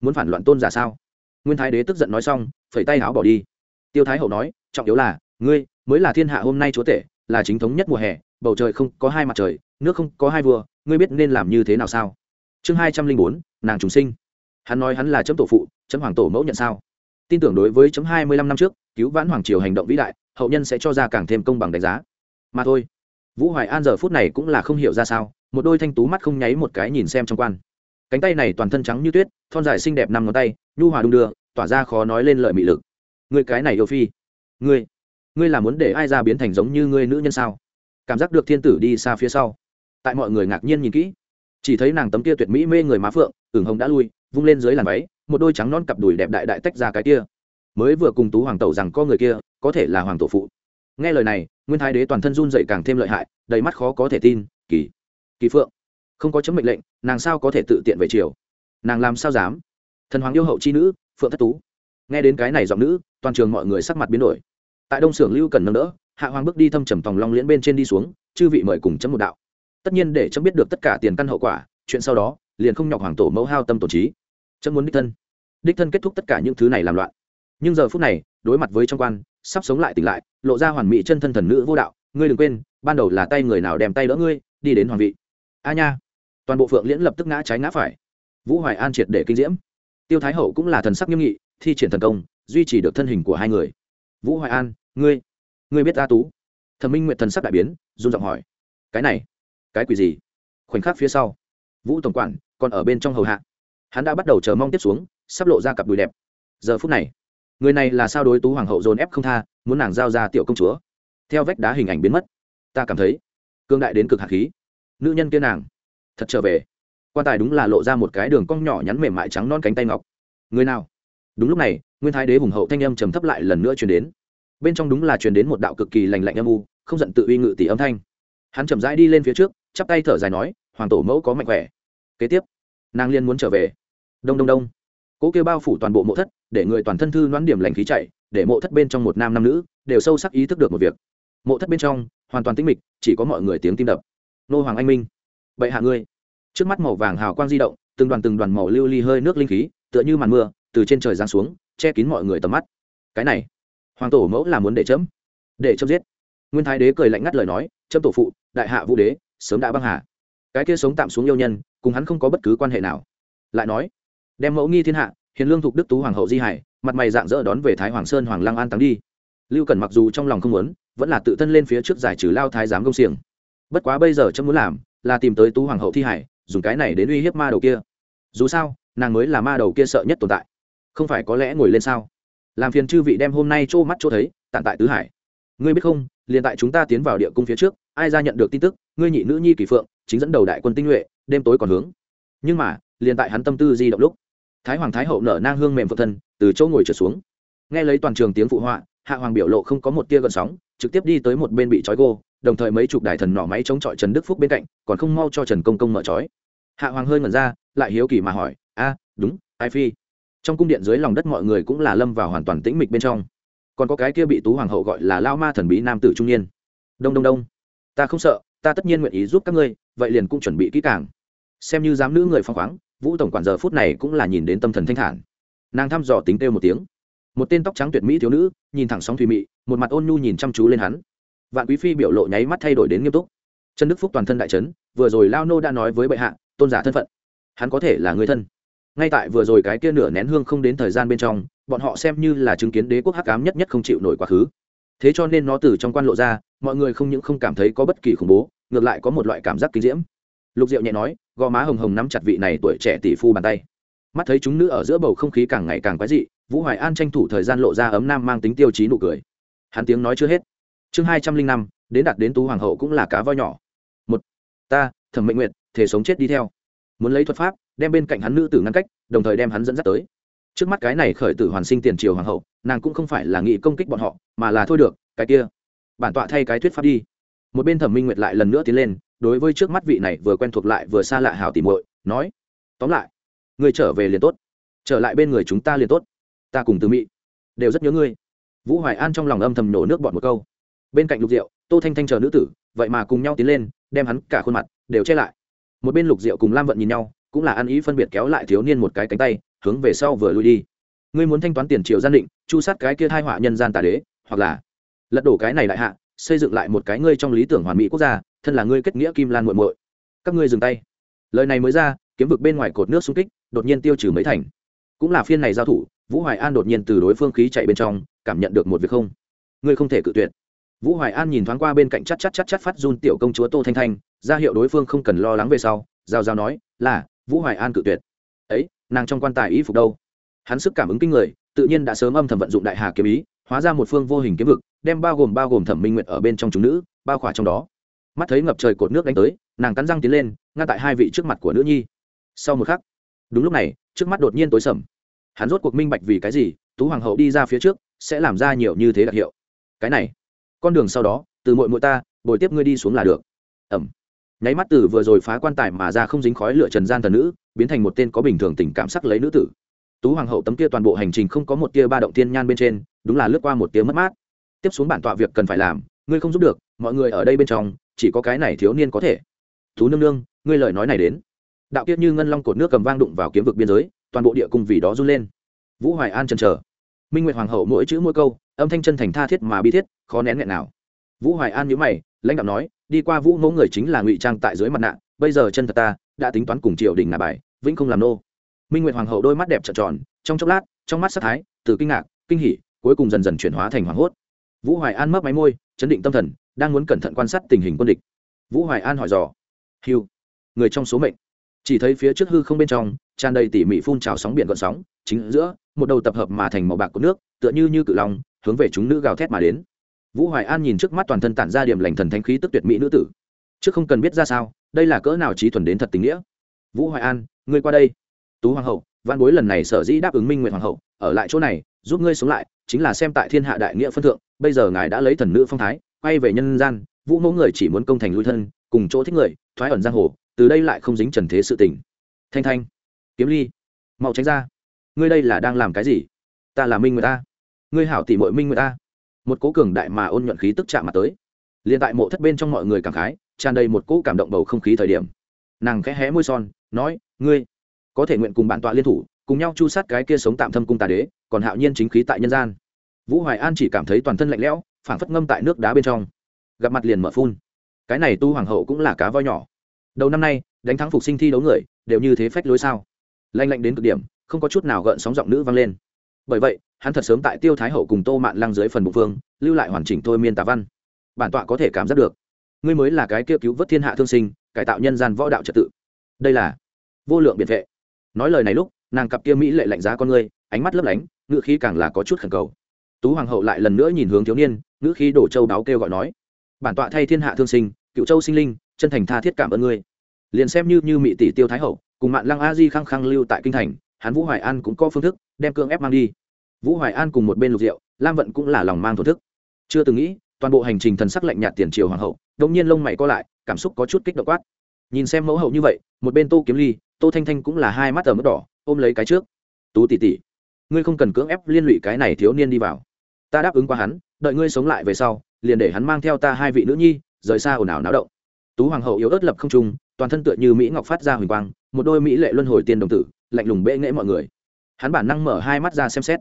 [SPEAKER 1] muốn phản loạn tôn giả sao? Nguyên thái đế tức giận nói xong, phẩy tay áo bỏ đi. Tiêu thái hậu nói, trọng yếu là, ngươi mới là thiên hạ hôm nay chúa tể, là chính thống nhất mùa hè, bầu trời không có hai mặt trời nước không có hai vừa, ngươi biết nên làm như thế nào sao? Chương hai trăm linh bốn nàng trùng sinh. Hắn nói hắn là chấm tổ phụ chấm hoàng tổ mẫu nhận sao? Tin tưởng đối với chấm hai mươi lăm năm trước cứu vãn hoàng triều hành động vĩ đại hậu nhân sẽ cho ra càng thêm công bằng đánh giá. Mà thôi vũ hoài an giờ phút này cũng là không hiểu ra sao một đôi thanh tú mắt không nháy một cái nhìn xem trong quan. Cánh tay này toàn thân trắng như tuyết thon dài xinh đẹp năm ngón tay nhu hòa đung đưa tỏa ra khó nói lên lợi mị lực. Người cái này yêu phi ngươi ngươi là muốn để ai ra biến thành giống như ngươi nữ nhân sao? Cảm giác được thiên tử đi xa phía sau tại mọi người ngạc nhiên nhìn kỹ. Chỉ thấy nàng tấm kia tuyệt mỹ mê người má phượng, ửng hồng đã lui, vung lên dưới làn váy, một đôi trắng non cặp đùi đẹp đại đại tách ra cái kia. Mới vừa cùng tú hoàng tẩu rằng có người kia, có thể là hoàng tổ phụ. Nghe lời này, nguyên thái đế toàn thân run dậy càng thêm lợi hại, đầy mắt khó có thể tin, kỳ kỳ phượng, không có chấm mệnh lệnh, nàng sao có thể tự tiện về triều? nàng làm sao dám? Thần hoàng yêu hậu chi nữ, phượng thất tú. Nghe đến cái này giọng nữ, toàn trường mọi người sắc mặt biến đổi. Tại đông xưởng lưu cần nâng đỡ, hạ hoàng bước đi thâm trầm tòng long liễn bên trên đi xuống, chư vị mời cùng chấm một đạo tất nhiên để chấm biết được tất cả tiền căn hậu quả, chuyện sau đó, liền không nhọc hoàng tổ mẫu hao tâm tổ trí. Chấm muốn đích thân. Đích thân kết thúc tất cả những thứ này làm loạn. Nhưng giờ phút này, đối mặt với trong quan, sắp sống lại tỉnh lại, lộ ra hoàn mỹ chân thân thần nữ vô đạo. Ngươi đừng quên, ban đầu là tay người nào đem tay đỡ ngươi, đi đến hoàng vị. A nha. Toàn bộ phượng liễn lập tức ngã trái ngã phải. Vũ hoài an triệt để kinh diễm. Tiêu thái hậu cũng là thần sắc nghiêm nghị, thi triển thần công, duy trì được thân hình của hai người. Vũ hoài an, ngươi ngươi biết a tú. Thẩm minh nguyện thần sắc đại biến, run giọng hỏi. Cái này cái quỷ gì? Khoảnh khắc phía sau, vũ tổng quản còn ở bên trong hầu hạ. Hắn đã bắt đầu chờ mong tiếp xuống, sắp lộ ra cặp đùi đẹp. Giờ phút này, người này là sao đối tú hoàng hậu dồn ép không tha, muốn nàng giao ra tiểu công chúa? Theo vách đá hình ảnh biến mất, ta cảm thấy cương đại đến cực hạt khí. Nữ nhân kia nàng, thật trở về. Quan tài đúng là lộ ra một cái đường cong nhỏ nhắn mềm mại trắng non cánh tay ngọc. Người nào? Đúng lúc này, nguyên thái đế hùng hậu thanh âm trầm thấp lại lần nữa truyền đến. Bên trong đúng là truyền đến một đạo cực kỳ lành lạnh âm u, không giận tự uy ngự tỷ âm thanh hắn chậm rãi đi lên phía trước, chắp tay thở dài nói, hoàng tổ mẫu có mạnh khỏe. Kế tiếp, nàng liên muốn trở về. Đông đông đông. Cỗ kêu bao phủ toàn bộ mộ thất, để người toàn thân thư noãn điểm lành khí chạy, để mộ thất bên trong một nam năm nữ đều sâu sắc ý thức được một việc. Mộ thất bên trong, hoàn toàn tĩnh mịch, chỉ có mọi người tiếng tim đập. Nô hoàng anh minh, bệ hạ ngươi. Trước mắt màu vàng hào quang di động, từng đoàn từng đoàn màu lưu ly hơi nước linh khí, tựa như màn mưa, từ trên trời giáng xuống, che kín mọi người tầm mắt. Cái này, hoàng tổ mẫu là muốn để chấm? Để chấm giết. Nguyên thái đế cười lạnh ngắt lời nói châm tổ phụ, đại hạ vũ đế, sớm đã băng hà. Cái kia sống tạm xuống yêu nhân, cùng hắn không có bất cứ quan hệ nào. Lại nói, đem mẫu nghi thiên hạ, hiền lương thục đức tú hoàng hậu di hải, mặt mày dạng dỡ đón về thái hoàng sơn hoàng lăng an táng đi. Lưu cần mặc dù trong lòng không muốn, vẫn là tự thân lên phía trước giải trừ lao thái giám công xiềng. Bất quá bây giờ chấm muốn làm, là tìm tới tú hoàng hậu thi hải, dùng cái này đến uy hiếp ma đầu kia. Dù sao, nàng mới là ma đầu kia sợ nhất tồn tại. Không phải có lẽ ngồi lên sao? Làm phiền chư vị đem hôm nay trô mắt chỗ thấy tạm tại tứ hải ngươi biết không, liền tại chúng ta tiến vào địa cung phía trước, ai ra nhận được tin tức, ngươi nhị nữ nhi kỳ phượng, chính dẫn đầu đại quân tinh nhuệ, đêm tối còn hướng. Nhưng mà, liền tại hắn tâm tư di động lúc, thái hoàng thái hậu nở nang hương mềm phượng thân, từ chỗ ngồi trở xuống. Nghe lấy toàn trường tiếng phụ họa, hạ hoàng biểu lộ không có một tia gợn sóng, trực tiếp đi tới một bên bị trói gô, đồng thời mấy chục đài thần nỏ máy chống chọi trần đức phúc bên cạnh, còn không mau cho trần công công mở trói. Hạ hoàng hơi ngẩn ra, lại hiếu kỳ mà hỏi, a, đúng, ai phi? Trong cung điện dưới lòng đất mọi người cũng là lâm vào hoàn toàn tĩnh mịch bên trong còn có cái kia bị tú hoàng hậu gọi là lao ma thần bí nam tử trung niên. Đông đông đông. Ta không sợ, ta tất nhiên nguyện ý giúp các ngươi, vậy liền cũng chuẩn bị kỹ càng. Xem như dám nữ người phong khoáng, vũ tổng quản giờ phút này cũng là nhìn đến tâm thần thanh thản. Nàng thăm dò tính kêu một tiếng. Một tên tóc trắng tuyệt mỹ thiếu nữ, nhìn thẳng sóng thùy mị, một mặt ôn nhu nhìn chăm chú lên hắn. Vạn quý phi biểu lộ nháy mắt thay đổi đến nghiêm túc. Trần đức phúc toàn thân đại trấn vừa rồi lao nô đã nói với bệ hạ, tôn giả thân phận. Hắn có thể là người thân. Ngay tại vừa rồi cái kia nửa nén hương không đến thời gian bên trong bọn họ xem như là chứng kiến đế quốc hắc ám nhất nhất không chịu nổi quá khứ. Thế cho nên nó từ trong quan lộ ra, mọi người không những không cảm thấy có bất kỳ khủng bố, ngược lại có một loại cảm giác kinh diễm. Lục diệu nhẹ nói, gò má hồng hồng nắm chặt vị này tuổi trẻ tỷ phu bàn tay. Mắt thấy chúng nữ ở giữa bầu không khí càng ngày càng quái dị, vũ hoài an tranh thủ thời gian lộ ra ấm nam mang tính tiêu chí nụ cười. Hắn tiếng nói chưa hết. Chương hai trăm linh năm, đến đạt đến tú hoàng hậu cũng là cá voi nhỏ. Một, ta, thẩm mệnh nguyện thể sống chết đi theo. Muốn lấy thuật pháp, đem bên cạnh hắn nữ tử ngăn cách, đồng thời đem hắn dẫn dắt tới trước mắt cái này khởi tử hoàn sinh tiền triều hoàng hậu, nàng cũng không phải là nghị công kích bọn họ, mà là thôi được, cái kia. Bản tọa thay cái thuyết pháp đi. Một bên thẩm minh nguyệt lại lần nữa tiến lên, đối với trước mắt vị này vừa quen thuộc lại vừa xa lạ hào tìm muội, nói, tóm lại người trở về liền tốt. Trở lại bên người chúng ta liền tốt. Ta cùng từ mỹ đều rất nhớ ngươi. Vũ hoài an trong lòng âm thầm nổ nước bọt một câu. Bên cạnh lục diệu, tô thanh thanh chờ nữ tử, vậy mà cùng nhau tiến lên, đem hắn cả khuôn mặt đều che lại. Một bên lục diệu cùng lam vận nhìn nhau, cũng là ăn ý phân biệt kéo lại thiếu niên một cái cánh tay hướng về sau vừa lui đi. Ngươi muốn thanh toán tiền triều gian định, chu sát cái kia hai họa nhân gian tà đế, hoặc là lật đổ cái này đại hạ, xây dựng lại một cái ngươi trong lý tưởng hoàn mỹ quốc gia, thân là ngươi kết nghĩa kim lan muội muội. Các ngươi dừng tay. Lời này mới ra, kiếm vực bên ngoài cột nước xung kích, đột nhiên tiêu trừ mấy thành. Cũng là phiên này giao thủ, vũ hoài an đột nhiên từ đối phương khí chạy bên trong, cảm nhận được một việc không. Ngươi không thể cự tuyệt. Vũ hoài an nhìn thoáng qua bên cạnh chắc chắc chắc chắc phát run tiểu công chúa tô thanh thanh, ra hiệu đối phương không cần lo lắng về sau, giao giao nói, là, vũ hoài an cự tuyệt. Ấy nàng trong quan tài y phục đâu? Hắn sức cảm ứng kinh người, tự nhiên đã sớm âm thầm vận dụng đại hà kiếm ý, hóa ra một phương vô hình kiếm vực, đem bao gồm bao gồm thẩm minh nguyện ở bên trong chúng nữ, bao khỏa trong đó. Mắt thấy ngập trời cột nước đánh tới, nàng cắn răng tiến lên, ngăn tại hai vị trước mặt của nữ nhi. Sau một khắc, đúng lúc này, trước mắt đột nhiên tối sầm. Hắn rốt cuộc minh bạch vì cái gì, tú hoàng hậu đi ra phía trước, sẽ làm ra nhiều như thế đặc hiệu. Cái này, con đường sau đó, từ mội mội ta, bồi tiếp ngươi đi xuống là được. Ẩm. Nháy mắt từ vừa rồi phá quan tài mà ra không dính khói lửa trần gian thần nữ biến thành một tên có bình thường tình cảm sắc lấy nữ tử. Tú hoàng hậu tấm kia toàn bộ hành trình không có một tia ba động tiên nhan bên trên, đúng là lướt qua một tia mất mát. Tiếp xuống bản tọa việc cần phải làm, ngươi không giúp được, mọi người ở đây bên trong, chỉ có cái này thiếu niên có thể. Tú nương nương, ngươi lời nói này đến. Đạo tiết như ngân long cột nước cầm vang đụng vào kiếm vực biên giới, toàn bộ địa cung vì đó run lên. Vũ hoài an chần chờ. Minh nguyệt hoàng hậu mỗi chữ mỗi câu, âm thanh chân thành tha thiết mà bi thiết, khó nén nghẹn nào. Vũ hoài an nhíu mày, lãnh đạo nói, đi qua vũ mẫu người chính là ngụy trang tại dưới mặt nạ, bây giờ chân thật ta, đã tính toán cùng triều đình ngà bài vĩnh không làm nô. Minh nguyệt hoàng hậu đôi mắt đẹp trợn tròn, trong chốc lát, trong mắt sắc thái, từ kinh ngạc, kinh hỉ, cuối cùng dần dần chuyển hóa thành hoảng hốt. Vũ hoài an mấp máy môi, chấn định tâm thần, đang muốn cẩn thận quan sát tình hình quân địch. Vũ hoài an hỏi dò. Hiu người trong số mệnh. Chỉ thấy phía trước hư không bên trong, tràn đầy tỉ mỉ phun trào sóng biển gợn sóng, chính giữa, một đầu tập hợp mà thành màu bạc của nước, tựa như như cự long, hướng về chúng nữ gào thét mà đến. Vũ hoài an nhìn trước mắt toàn thân tản ra điểm lành thần thánh khí tức tuyệt mỹ nữ tử. Trước không cần biết ra sao, đây là cỡ nào trí thuần đến thật tình nghĩa vũ hoài an, ngươi qua đây. Tú hoàng hậu, văn bối lần này sở dĩ đáp ứng minh nguyện hoàng hậu, ở lại chỗ này, giúp ngươi sống lại, chính là xem tại thiên hạ đại nghĩa phân thượng, bây giờ ngài đã lấy thần nữ phong thái, quay về nhân gian, vũ mẫu người chỉ muốn công thành lui thân, cùng chỗ thích người, thoái ẩn giang hồ, từ đây lại không dính trần thế sự tình. Thanh thanh, kiếm ly, mau tránh ra. Ngươi đây là đang làm cái gì? Ta là minh người ta ngươi hảo tỷ mội minh người ta một cố cường đại mà ôn nhuận khí tức chạm mặt tới. Liền tại mộ thất bên trong mọi người cảm khái, tràn đầy một cỗ cảm động bầu không khí thời điểm nàng khẽ hé môi son, nói, ngươi có thể nguyện cùng bản tọa liên thủ, cùng nhau chu sát cái kia sống tạm thâm cung tà đế, còn hạo nhiên chính khí tại nhân gian. Vũ hoài an chỉ cảm thấy toàn thân lạnh lẽo, phảng phất ngâm tại nước đá bên trong. Gặp mặt liền mở phun. Cái này tu hoàng hậu cũng là cá voi nhỏ. Đầu năm nay, đánh thắng phục sinh thi đấu người, đều như thế phách lối sao? Lanh lạnh đến cực điểm, không có chút nào gợn sóng giọng nữ vang lên. Bởi vậy, hắn thật sớm tại tiêu thái hậu cùng tô mạn lăng dưới phần bụng phương lưu lại hoàn chỉnh thôi miên tà văn. Bản tọa có thể cảm giác được. Ngươi mới là cái kia cứu vớt thiên hạ thương sinh cải tạo nhân gian võ đạo trật tự. Đây là vô lượng biệt vệ. Nói lời này lúc, nàng cặp kia mỹ lệ lạnh giá con ngươi, ánh mắt lấp lánh, ngữ khí càng là có chút khẩn cầu. Tú hoàng hậu lại lần nữa nhìn hướng thiếu niên, ngữ khí đổ châu đáo kêu gọi nói, bản tọa thay thiên hạ thương sinh, cựu châu sinh linh, chân thành tha thiết cảm ơn ngươi. Liền xem như như mỹ tỷ tiêu thái hậu, cùng mạng lăng a di khăng khăng lưu tại kinh thành, hắn vũ hoài an cũng có phương thức, đem cương ép mang đi. Vũ hoài an cùng một bên lục rượu, lam vận cũng là lòng mang thổ thức. Chưa từng nghĩ, toàn bộ hành trình thần sắc lạnh nhạt tiền triều hoàng hậu đống nhiên lông mày co lại cảm xúc có chút kích động quát. Nhìn xem mẫu hậu như vậy, một bên tô kiếm ly, tô thanh thanh cũng là hai mắt ở mức đỏ, ôm lấy cái trước. Tú tỷ tỷ, ngươi không cần cưỡng ép liên lụy cái này thiếu niên đi vào. Ta đáp ứng qua hắn, đợi ngươi sống lại về sau, liền để hắn mang theo ta hai vị nữ nhi, rời xa ồn ào náo động. Tú hoàng hậu yếu ớt lập không trung, toàn thân tựa như mỹ ngọc phát ra huỳnh quang, một đôi mỹ lệ luân hồi tiên đồng tử, lạnh lùng bệ nghễ mọi người. Hắn bản năng mở hai mắt ra xem xét.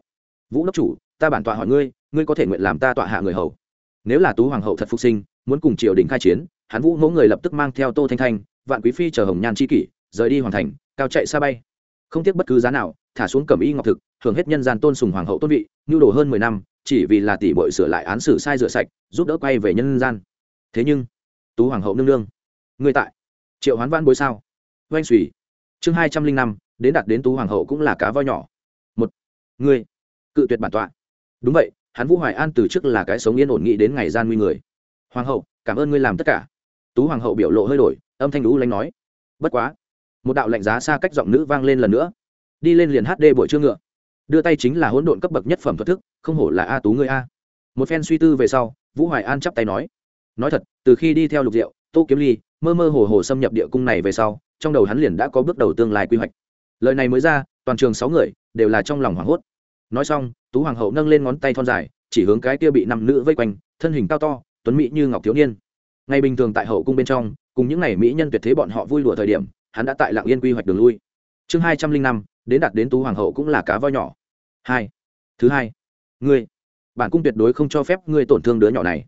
[SPEAKER 1] Vũ đốc chủ, ta bản tọa hỏi ngươi ngươi có thể nguyện làm ta tọa hạ người hầu. Nếu là tú hoàng hậu thật phục sinh, muốn cùng triều đình khai chiến hắn vũ mẫu người lập tức mang theo tô thanh thanh, vạn quý phi chờ hồng nhan c h i kỷ, rời đi hoàn thành, cao chạy xa bay. Không tiếc bất cứ giá nào, thả xuống cẩm y ngọc thực thường hết nhân gian tôn sùng hoàng hậu tôn vị, nhu đồ hơn mười năm, chỉ vì là tỷ bội sửa lại án xử sai rửa sạch, giúp đỡ quay về nhân gian. Thế nhưng, tú hoàng hậu nương nương người tại, triệu hoán văn bối sao? Oanh xùy chương hai trăm linh năm, đến đạt đến tú hoàng hậu cũng là cá voi nhỏ. Một người cự tuyệt bản tọa. Đúng vậy, hắn vũ hoài an từ trước là cái sống yên ổn nghĩ đến ngày gian nguy người. Hoàng hậu, cảm ơn ngươi làm tất cả tú hoàng hậu biểu lộ hơi đổi, âm thanh lũ lanh nói, bất quá, một đạo lạnh giá xa cách giọng nữ vang lên lần nữa. Đi lên liền hd buổi trưa ngựa. Đưa tay chính là hỗn độn cấp bậc nhất phẩm thuật thức, không hổ là a tú ngươi a. Một phen suy tư về sau, vũ hoài an chắp tay nói nói thật, từ khi đi theo lục diệu, tô kiếm ly, mơ mơ hồ hồ xâm nhập địa cung này về sau, trong đầu hắn liền đã có bước đầu tương lai quy hoạch. Lời này mới ra, toàn trường sáu người đều là trong lòng hoảng hốt. Nói xong, tú hoàng hậu nâng lên ngón tay thon dài, chỉ hướng cái kia bị năm nữ vây quanh, thân hình cao to, tuấn mỹ như ngọc thiếu niên ngày bình thường tại hậu cung bên trong, cùng những ngày mỹ nhân tuyệt thế bọn họ vui lụa thời điểm, hắn đã tại lạng yên quy hoạch đường lui. Chương hai trăm linh năm, đến đạt đến tú hoàng hậu cũng là cá voi nhỏ. Hai. Thứ hai. Ngươi, bản cung tuyệt đối không cho phép ngươi tổn thương đứa nhỏ này.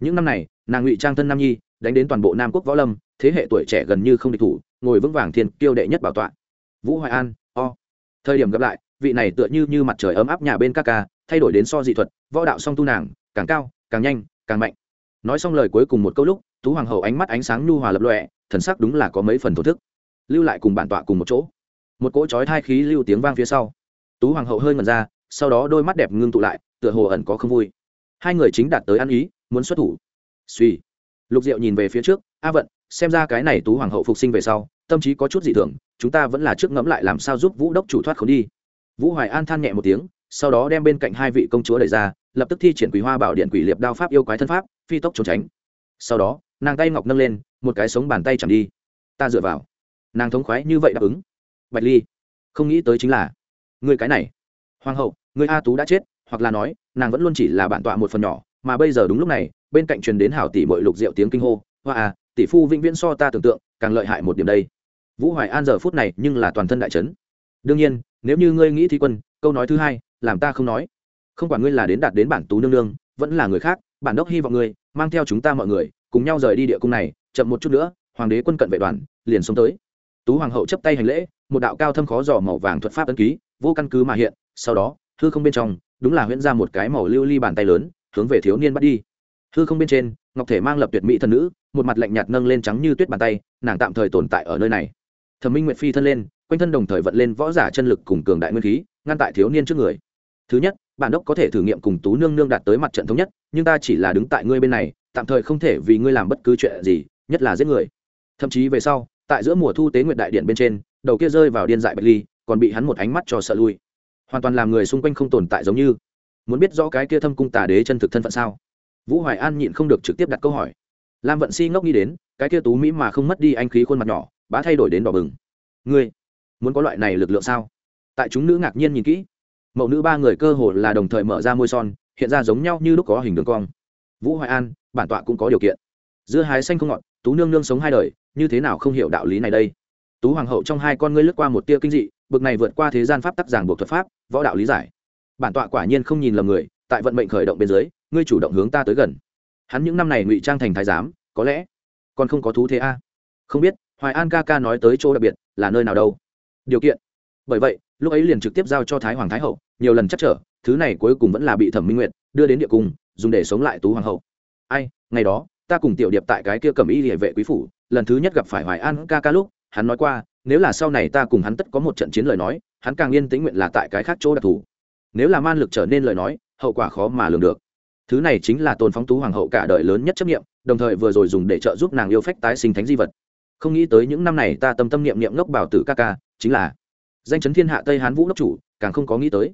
[SPEAKER 1] Những năm này, nàng ngụy trang thân nam nhi, đánh đến toàn bộ nam quốc võ lâm, thế hệ tuổi trẻ gần như không địch thủ, ngồi vững vàng thiên kiêu đệ nhất bảo tọa. Vũ hoài an, o. Thời điểm gặp lại, vị này tựa như như mặt trời ấm áp nhà bên các ca, thay đổi đến so dị thuật, võ đạo song tu nàng, càng cao, càng nhanh, càng mạnh nói xong lời cuối cùng một câu lúc, tú hoàng hậu ánh mắt ánh sáng nhu hòa lập lọe thần sắc đúng là có mấy phần thổ thức. Lưu lại cùng bản tọa cùng một chỗ. Một cỗ chói thai khí lưu tiếng vang phía sau. Tú hoàng hậu hơi ngần ra, sau đó đôi mắt đẹp ngưng tụ lại, tựa hồ ẩn có không vui. Hai người chính đạt tới ăn ý, muốn xuất thủ. Suy lục diệu nhìn về phía trước, a vận, xem ra cái này tú hoàng hậu phục sinh về sau, tâm trí có chút dị thường, chúng ta vẫn là trước ngẫm lại làm sao giúp vũ đốc chủ thoát khốn đi. Vũ hoài an than nhẹ một tiếng, sau đó đem bên cạnh hai vị công chúa đẩy ra lập tức thi triển quỷ hoa bảo điện quỷ liệp đao pháp yêu quái thân pháp, phi tốc trốn tránh. Sau đó, nàng tay ngọc nâng lên, một cái sống bàn tay chẳng đi. Ta dựa vào. Nàng thống khoái như vậy đáp ứng. Bạch ly, không nghĩ tới chính là người cái này. Hoàng hậu người a tú đã chết, hoặc là nói, nàng vẫn luôn chỉ là bản tọa một phần nhỏ, mà bây giờ đúng lúc này, bên cạnh truyền đến hảo tỷ bội lục rượu tiếng kinh hô. Hoa à tỷ phu vĩnh viễn so ta tưởng tượng, càng lợi hại một điểm đây. Vũ hoài an giờ phút này nhưng là toàn thân đại trấn đương nhiên, nếu như ngươi nghĩ thi quân, câu nói thứ hai, làm ta không nói không quản ngươi là đến đạt đến bản tú nương nương, vẫn là người khác, bản đốc hy vọng ngươi, mang theo chúng ta mọi người, cùng nhau rời đi địa cung này, chậm một chút nữa, hoàng đế quân cận vệ đoàn, liền xuống tới. Tú hoàng hậu chấp tay hành lễ, một đạo cao thâm khó dò màu vàng thuật pháp ấn ký, vô căn cứ mà hiện, sau đó, hư không bên trong, đúng là huyễn ra một cái màu lưu ly bàn tay lớn, hướng về thiếu niên bắt đi. Hư không bên trên, ngọc thể mang lập tuyệt mỹ thần nữ, một mặt lạnh nhạt nâng lên trắng như tuyết bàn tay, nàng tạm thời tồn tại ở nơi này. Thẩm minh nguyệt phi thân lên, quanh thân đồng thời vận lên võ giả chân lực cùng cường đại nguyên khí, ngăn tại thiếu niên trước người. Thứ nhất bản đốc có thể thử nghiệm cùng tú nương nương đạt tới mặt trận thống nhất, nhưng ta chỉ là đứng tại ngươi bên này, tạm thời không thể vì ngươi làm bất cứ chuyện gì, nhất là giết người. Thậm chí về sau, tại giữa mùa thu tế nguyệt đại điện bên trên, đầu kia rơi vào điên dại bạch ly, còn bị hắn một ánh mắt cho sợ lui. Hoàn toàn làm người xung quanh không tồn tại giống như. Muốn biết rõ cái kia thâm cung tà đế chân thực thân phận sao? Vũ hoài an nhịn không được trực tiếp đặt câu hỏi. Lam vận si ngốc nghĩ đến, cái kia tú mỹ mà không mất đi anh khí khuôn mặt nhỏ, bá thay đổi đến đỏ bừng. Ngươi, muốn có loại này lực lượng sao? Tại chúng nữ ngạc nhiên nhìn kỹ mẫu nữ ba người cơ hồ là đồng thời mở ra môi son, hiện ra giống nhau như lúc có hình đường cong. Vũ hoài an, bản tọa cũng có điều kiện. Dưa hái xanh không ngọt, tú nương nương sống hai đời, như thế nào không hiểu đạo lý này đây? Tú hoàng hậu trong hai con ngươi lướt qua một tia kinh dị, bực này vượt qua thế gian pháp tắc giảng buộc thuật pháp, võ đạo lý giải. Bản tọa quả nhiên không nhìn lầm người, tại vận mệnh khởi động bên dưới, ngươi chủ động hướng ta tới gần. Hắn những năm này ngụy trang thành thái giám, có lẽ còn không có thú thế a. Không biết, hoài an ca ca nói tới chỗ đặc biệt là nơi nào đâu. Điều kiện. Bởi vậy lúc ấy liền trực tiếp giao cho thái hoàng thái hậu, nhiều lần chắc trở, thứ này cuối cùng vẫn là bị thẩm minh nguyệt đưa đến địa cung, dùng để sống lại tú hoàng hậu. Ai, ngày đó, ta cùng tiểu điệp tại cái kia cầm y địa vệ quý phủ, lần thứ nhất gặp phải hoài an ca ca lúc, hắn nói qua, nếu là sau này ta cùng hắn tất có một trận chiến lời nói, hắn càng yên tĩnh nguyện là tại cái khác chỗ đặc thù. Nếu là man lực trở nên lời nói, hậu quả khó mà lường được. Thứ này chính là tôn phóng tú hoàng hậu cả đời lớn nhất chấp nghiệm đồng thời vừa rồi dùng để trợ giúp nàng yêu phách tái sinh thánh di vật. Không nghĩ tới những năm này ta tâm tâm niệm niệm ngốc bảo tử ca ca, chính là danh chấn thiên hạ tây hán vũ đốc chủ, càng không có nghĩ tới.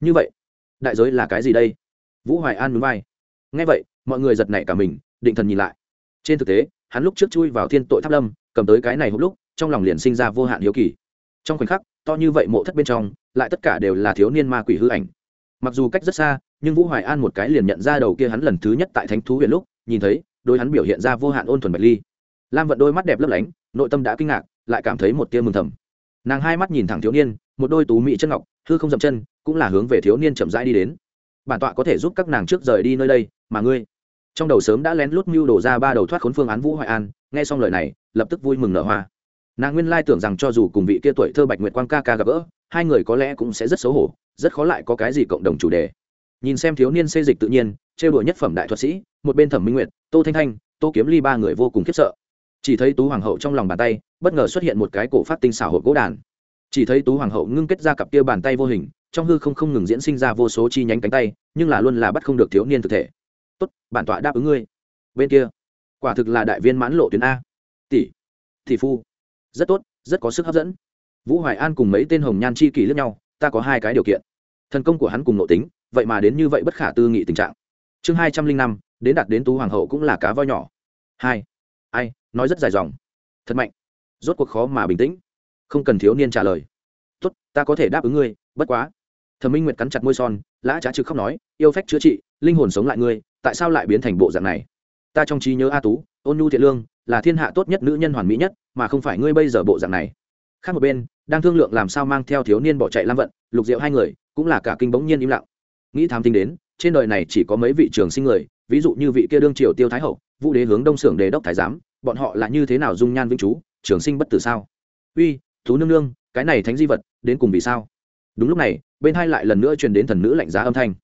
[SPEAKER 1] Như vậy, đại giới là cái gì đây? Vũ hoài an núi vai. Ngay vậy, mọi người giật nảy cả mình, định thần nhìn lại. Trên thực tế, hắn lúc trước chui vào thiên tội tháp lâm, cầm tới cái này hút lúc, trong lòng liền sinh ra vô hạn hiếu kỳ. Trong khoảnh khắc, to như vậy mộ thất bên trong, lại tất cả đều là thiếu niên ma quỷ hư ảnh. Mặc dù cách rất xa, nhưng vũ hoài an một cái liền nhận ra đầu kia hắn lần thứ nhất tại thánh thú huyện lúc, nhìn thấy đôi hắn biểu hiện ra vô hạn ôn thuần bạch ly. Lam vận đôi mắt đẹp lấp lánh, nội tâm đã kinh ngạc, lại cảm thấy một tia mừng thầm nàng hai mắt nhìn thẳng thiếu niên, một đôi tú mỹ chân ngọc, hư không dậm chân, cũng là hướng về thiếu niên chậm rãi đi đến. Bản tọa có thể giúp các nàng trước rời đi nơi đây, mà ngươi? Trong đầu sớm đã lén lút mưu đổ ra ba đầu thoát khốn phương án vũ hoài an, nghe xong lời này, lập tức vui mừng nở hoa. Nàng nguyên lai tưởng rằng cho dù cùng vị kia tuổi thơ bạch nguyệt quang ca ca gặp gỡ, hai người có lẽ cũng sẽ rất xấu hổ, rất khó lại có cái gì cộng đồng chủ đề. Nhìn xem thiếu niên xây dịch tự nhiên, trêu đùa nhất phẩm đại thuật sĩ, một bên thẩm minh nguyệt, tô thanh thanh, tô kiếm ly ba người vô cùng khiếp sợ chỉ thấy tú hoàng hậu trong lòng bàn tay, bất ngờ xuất hiện một cái cổ phát tinh xảo hộp gỗ đàn. Chỉ thấy tú hoàng hậu ngưng kết ra cặp kia bàn tay vô hình, trong hư không không ngừng diễn sinh ra vô số chi nhánh cánh tay, nhưng là luôn là bắt không được thiếu niên thực thể. Tốt, bản tọa đáp ứng ngươi. Bên kia, quả thực là đại viên mãn lộ tuyến a. Tỷ tỷ phu, rất tốt, rất có sức hấp dẫn. Vũ hoài an cùng mấy tên hồng nhan chi kỷ lẫn nhau, ta có hai cái điều kiện. Thần công của hắn cùng nội tính, vậy mà đến như vậy bất khả tư nghị tình trạng. Chương hai trăm linh năm, đến đạt đến tú hoàng hậu cũng là cá voi nhỏ. Hai ai, nói rất dài dòng. Thật mạnh. Rốt cuộc khó mà bình tĩnh. Không cần thiếu niên trả lời. Tốt, ta có thể đáp ứng ngươi, bất quá. Thẩm minh nguyệt cắn chặt môi son, lã trá trực khóc nói, yêu phách chữa trị, linh hồn sống lại ngươi, tại sao lại biến thành bộ dạng này? Ta trong trí nhớ a tú, ôn nhu thiện lương, là thiên hạ tốt nhất nữ nhân hoàn mỹ nhất, mà không phải ngươi bây giờ bộ dạng này. Khác một bên, đang thương lượng làm sao mang theo thiếu niên bỏ chạy lam vận, lục diệu hai người, cũng là cả kinh bỗng nhiên im lặng. Nghĩ thám tính đến, trên đời này chỉ có mấy vị trường sinh người, ví dụ như vị kia đương triều tiêu thái hậu vũ đế hướng đông xưởng đề đốc thái giám, bọn họ là như thế nào dung nhan vĩnh chú? Trường sinh bất tử sao? Uy, thú nương nương, cái này thánh di vật, đến cùng vì sao? Đúng lúc này, bên hai lại lần nữa truyền đến thần nữ lạnh giá âm thanh.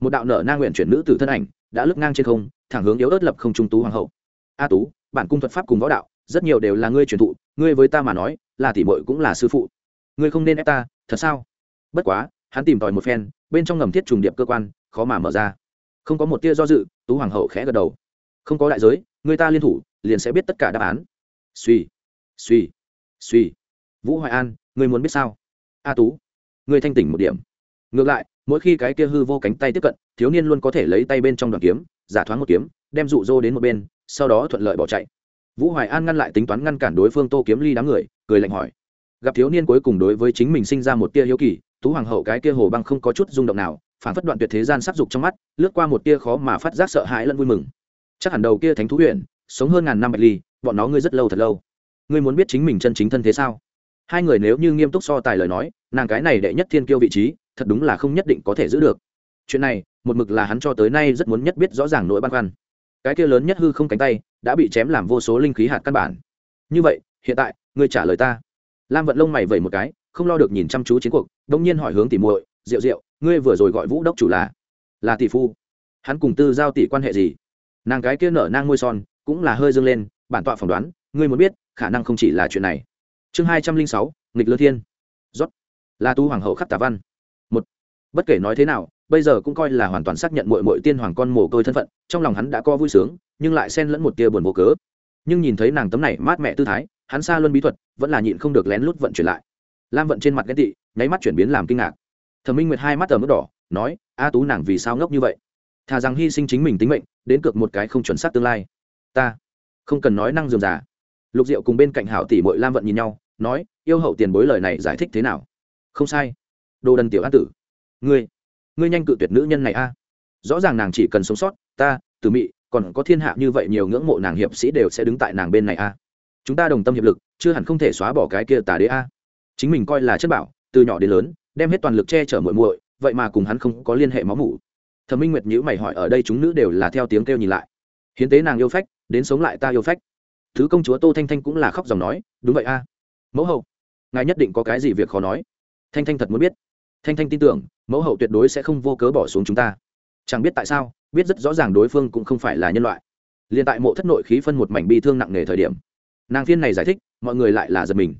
[SPEAKER 1] Một đạo nở nang nguyện chuyển nữ tử thân ảnh, đã lướt ngang trên không, thẳng hướng yếu ớt lập không trung tú hoàng hậu. A tú, bản cung thuật pháp cùng võ đạo, rất nhiều đều là ngươi truyền thụ, ngươi với ta mà nói, là tỷ muội cũng là sư phụ. Ngươi không nên ép ta, thật sao? Bất quá, hắn tìm tòi một phen, bên trong ngầm thiết trùng điệp cơ quan, khó mà mở ra. Không có một tia do dự, tú hoàng hậu khẽ gật đầu không có đại giới, người ta liên thủ, liền sẽ biết tất cả đáp án. Suy suy suy. Vũ hoài an, người muốn biết sao? A tú, người thanh tỉnh một điểm. Ngược lại, mỗi khi cái kia hư vô cánh tay tiếp cận, thiếu niên luôn có thể lấy tay bên trong đoàn kiếm, giả thoáng một kiếm, đem rụ rô đến một bên, sau đó thuận lợi bỏ chạy. Vũ hoài an ngăn lại tính toán ngăn cản đối phương tô kiếm ly đám người, cười lạnh hỏi. Gặp thiếu niên cuối cùng đối với chính mình sinh ra một tia hiếu kỳ, tú hoàng hậu cái kia hồ băng không có chút rung động nào, phản phất đoạn tuyệt thế gian sắc dục trong mắt, lướt qua một tia khó mà phát giác sợ hãi lẫn vui mừng chắc hẳn đầu kia thánh thú huyện, sống hơn ngàn năm bạch ly, bọn nó ngươi rất lâu thật lâu. Ngươi muốn biết chính mình chân chính thân thế sao? Hai người nếu như nghiêm túc so tài lời nói, nàng cái này đệ nhất thiên kiêu vị trí, thật đúng là không nhất định có thể giữ được. Chuyện này, một mực là hắn cho tới nay rất muốn nhất biết rõ ràng nỗi băn khoăn. Cái kia lớn nhất hư không cánh tay, đã bị chém làm vô số linh khí hạt căn bản. Như vậy, hiện tại, ngươi trả lời ta. Lam vận lông mày vẩy một cái, không lo được nhìn chăm chú chiến cuộc đông nhiên hỏi hướng tỉ muội rượu rượu ngươi vừa rồi gọi vũ đốc chủ là? Là tỷ phu. Hắn cùng tư giao tỷ quan hệ gì? Nàng cái kia nở nang môi son cũng là hơi dâng lên, bản tọa phỏng đoán, ngươi muốn biết, khả năng không chỉ là chuyện này. Chương hai trăm linh sáu, nghịch lơ thiên. Rót là tu hoàng hậu khắc tà văn. Một. Bất kể nói thế nào, bây giờ cũng coi là hoàn toàn xác nhận mội mội tiên hoàng con mồ côi thân phận, trong lòng hắn đã co vui sướng, nhưng lại xen lẫn một tia buồn vô cớ. Nhưng nhìn thấy nàng tấm này mát mẹ tư thái, hắn xa luân bí thuật, vẫn là nhịn không được lén lút vận chuyển lại. Lam vận trên mặt ghen tị, nháy mắt chuyển biến làm kinh ngạc. Thẩm minh nguyệt hai mắt tờ mức đỏ, nói, a tú, nàng vì sao ngốc như vậy? Thà rằng hy sinh chính mình tính mệnh, đến cược một cái không chuẩn xác tương lai. Ta không cần nói năng dườm giả lục diệu cùng bên cạnh hảo tỷ mội lam vận nhìn nhau, nói, yêu hậu tiền bối lời này giải thích thế nào? Không sai. Đồ đần tiểu an tử. Ngươi ngươi nhanh cự tuyệt nữ nhân này a. Rõ ràng nàng chỉ cần sống sót, ta, từ mị, còn có thiên hạ như vậy nhiều ngưỡng mộ nàng hiệp sĩ đều sẽ đứng tại nàng bên này a. Chúng ta đồng tâm hiệp lực, chưa hẳn không thể xóa bỏ cái kia tà đế a. Chính mình coi là chất bảo, từ nhỏ đến lớn, đem hết toàn lực che chở muội muội, vậy mà cùng hắn không có liên hệ máu mủ thẩm minh nguyệt nhữ mày hỏi, ở đây chúng nữ đều là theo tiếng kêu nhìn lại. Hiến tế nàng yêu phách, đến sống lại ta yêu phách. Thứ công chúa tô thanh thanh cũng là khóc dòng nói, đúng vậy a. Mẫu hậu, ngài nhất định có cái gì việc khó nói. Thanh thanh thật muốn biết. Thanh thanh tin tưởng, mẫu hậu tuyệt đối sẽ không vô cớ bỏ xuống chúng ta. Chẳng biết tại sao, biết rất rõ ràng đối phương cũng không phải là nhân loại. Liền tại mộ thất nội khí phân một mảnh bi thương nặng nề thời điểm, nàng phiên này giải thích, mọi người lại là giật mình.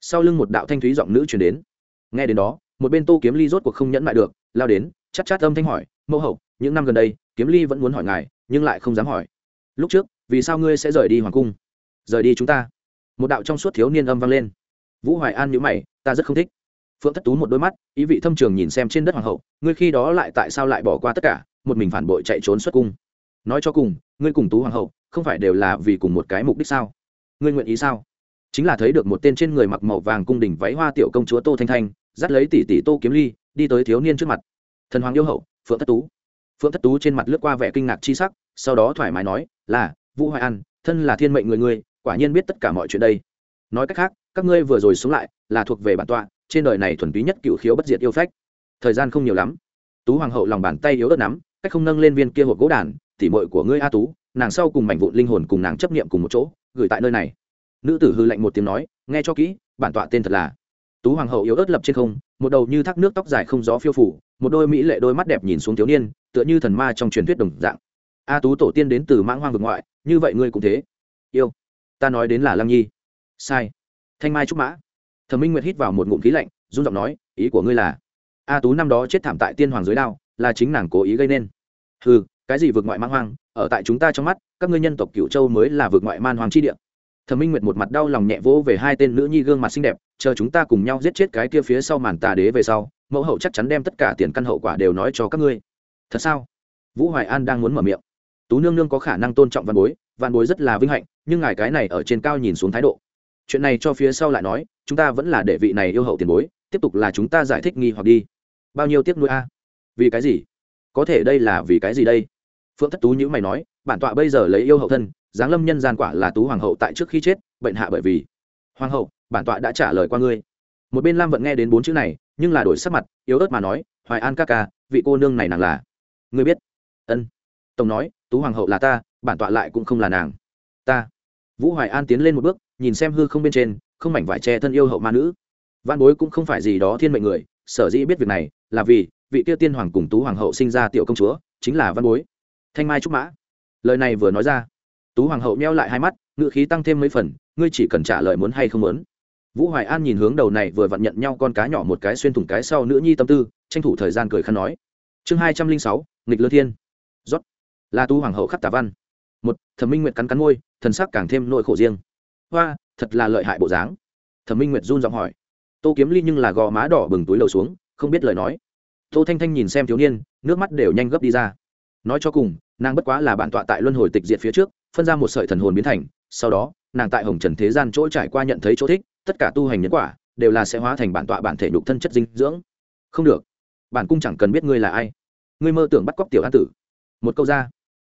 [SPEAKER 1] Sau lưng một đạo thanh thúy giọng nữ truyền đến. Nghe đến đó, một bên tô kiếm ly rốt cuộc không nhẫn lại được, lao đến chắc chát âm thanh hỏi, mẫu hậu, những năm gần đây, kiếm ly vẫn muốn hỏi ngài, nhưng lại không dám hỏi. Lúc trước, vì sao ngươi sẽ rời đi hoàng cung? Rời đi chúng ta. Một đạo trong suốt thiếu niên âm vang lên. Vũ hoài an nhữ mày, ta rất không thích. Phượng thất tú một đôi mắt, ý vị thâm trường nhìn xem trên đất hoàng hậu, ngươi khi đó lại tại sao lại bỏ qua tất cả, một mình phản bội chạy trốn xuất cung? Nói cho cùng, ngươi cùng tú hoàng hậu, không phải đều là vì cùng một cái mục đích sao? Ngươi nguyện ý sao? Chính là thấy được một tên trên người mặc màu vàng cung đình váy hoa tiểu công chúa tô thanh thanh, dắt lấy tỷ tỷ tô kiếm ly, đi tới thiếu niên trước mặt thần hoàng yêu hậu, phượng thất tú. Phượng thất tú trên mặt lướt qua vẻ kinh ngạc chi sắc, sau đó thoải mái nói, là, vũ hoài an, thân là thiên mệnh người ngươi quả nhiên biết tất cả mọi chuyện đây. Nói cách khác, các ngươi vừa rồi sống lại là thuộc về bản tọa, trên đời này thuần túy nhất cựu khiếu bất diệt yêu phách. Thời gian không nhiều lắm. Tú hoàng hậu lòng bàn tay yếu ớt nắm, cách không nâng lên viên kia hộp gỗ đàn, tỉ mội của ngươi a tú, nàng sau cùng mảnh vụn linh hồn cùng nàng chấp niệm cùng một chỗ, gửi tại nơi này. Nữ tử hư lạnh một tiếng nói, nghe cho kỹ, bản tọa tên thật là tú hoàng hậu yếu ớt lập trên không, một đầu như thác nước tóc dài không gió phiêu phủ, một đôi mỹ lệ đôi mắt đẹp nhìn xuống thiếu niên, tựa như thần ma trong truyền thuyết đồng dạng. A tú tổ tiên đến từ mãng hoang vực ngoại, như vậy ngươi cũng thế. Yêu. Ta nói đến là lăng nhi. Sai. Thanh mai trúc mã. Thẩm minh nguyệt hít vào một ngụm khí lạnh, run giọng nói, ý của ngươi là, a tú năm đó chết thảm tại tiên hoàng dưới đao, là chính nàng cố ý gây nên. Ừ cái gì vượt ngoại mãng hoang, ở tại chúng ta trong mắt, các ngươi nhân tộc cựu châu mới là vượt ngoại man hoàng chi địa thẩm minh nguyệt một mặt đau lòng nhẹ vỗ về hai tên nữ nhi gương mặt xinh đẹp, chờ chúng ta cùng nhau giết chết cái kia phía sau màn tà đế về sau, mẫu hậu chắc chắn đem tất cả tiền căn hậu quả đều nói cho các ngươi. Thật sao? Vũ hoài an đang muốn mở miệng. Tú nương nương có khả năng tôn trọng văn bối văn bối rất là vinh hạnh, nhưng ngài cái này ở trên cao nhìn xuống thái độ. Chuyện này cho phía sau lại nói, chúng ta vẫn là đệ vị này yêu hậu tiền bối, tiếp tục là chúng ta giải thích nghi hoặc đi. Bao nhiêu tiếp nuôi a? Vì cái gì? Có thể đây là vì cái gì đây? Phượng thất tú nhữ mày nói, bản tọa bây giờ lấy yêu hậu thân giáng lâm nhân gian quả là tú hoàng hậu tại trước khi chết, bệnh hạ bởi vì. Hoàng hậu, bản tọa đã trả lời qua ngươi. Một bên lam vận nghe đến bốn chữ này, nhưng là đổi sắc mặt, yếu ớt mà nói, hoài an ca ca, vị cô nương này nàng là. Ngươi biết? Ân. Tổng nói, tú hoàng hậu là ta, bản tọa lại cũng không là nàng. Ta. Vũ hoài an tiến lên một bước, nhìn xem hư không bên trên, không mảnh vải che thân yêu hậu ma nữ. Văn bối cũng không phải gì đó thiên mệnh người, sở dĩ biết việc này, là vì vị tiêu tiên hoàng cùng tú hoàng hậu sinh ra tiểu công chúa, chính là văn bối. Thanh mai trúc mã. Lời này vừa nói ra tú hoàng hậu meo lại hai mắt ngự khí tăng thêm mấy phần, ngươi chỉ cần trả lời muốn hay không muốn. Vũ hoài an nhìn hướng đầu này vừa vặn nhận nhau con cá nhỏ một cái xuyên thủng cái sau nữ nhi tâm tư, tranh thủ thời gian cười khăn nói. Chương hai trăm linh sáu, nghịch lơ thiên. Rót là tú hoàng hậu khắc tả văn. Một, thẩm minh nguyệt cắn cắn môi, thần sắc càng thêm nỗi khổ riêng. Hoa, thật là lợi hại bộ dáng. Thẩm minh nguyệt run giọng hỏi. Tô kiếm ly nhưng là gò má đỏ bừng túi lầu xuống, không biết lời nói. Tô thanh thanh nhìn xem thiếu niên, nước mắt đều nhanh gấp đi ra. Nói cho cùng nàng bất quá là bản tọa tại luân hồi tịch diệt phía trước, phân ra một sợi thần hồn biến thành, sau đó, nàng tại hồng trần thế gian chỗ trải qua nhận thấy chỗ thích, tất cả tu hành nhân quả, đều là sẽ hóa thành bản tọa bản thể nhục thân chất dinh dưỡng. Không được, bản cung chẳng cần biết ngươi là ai. Ngươi mơ tưởng bắt cóc tiểu an tử. Một câu ra.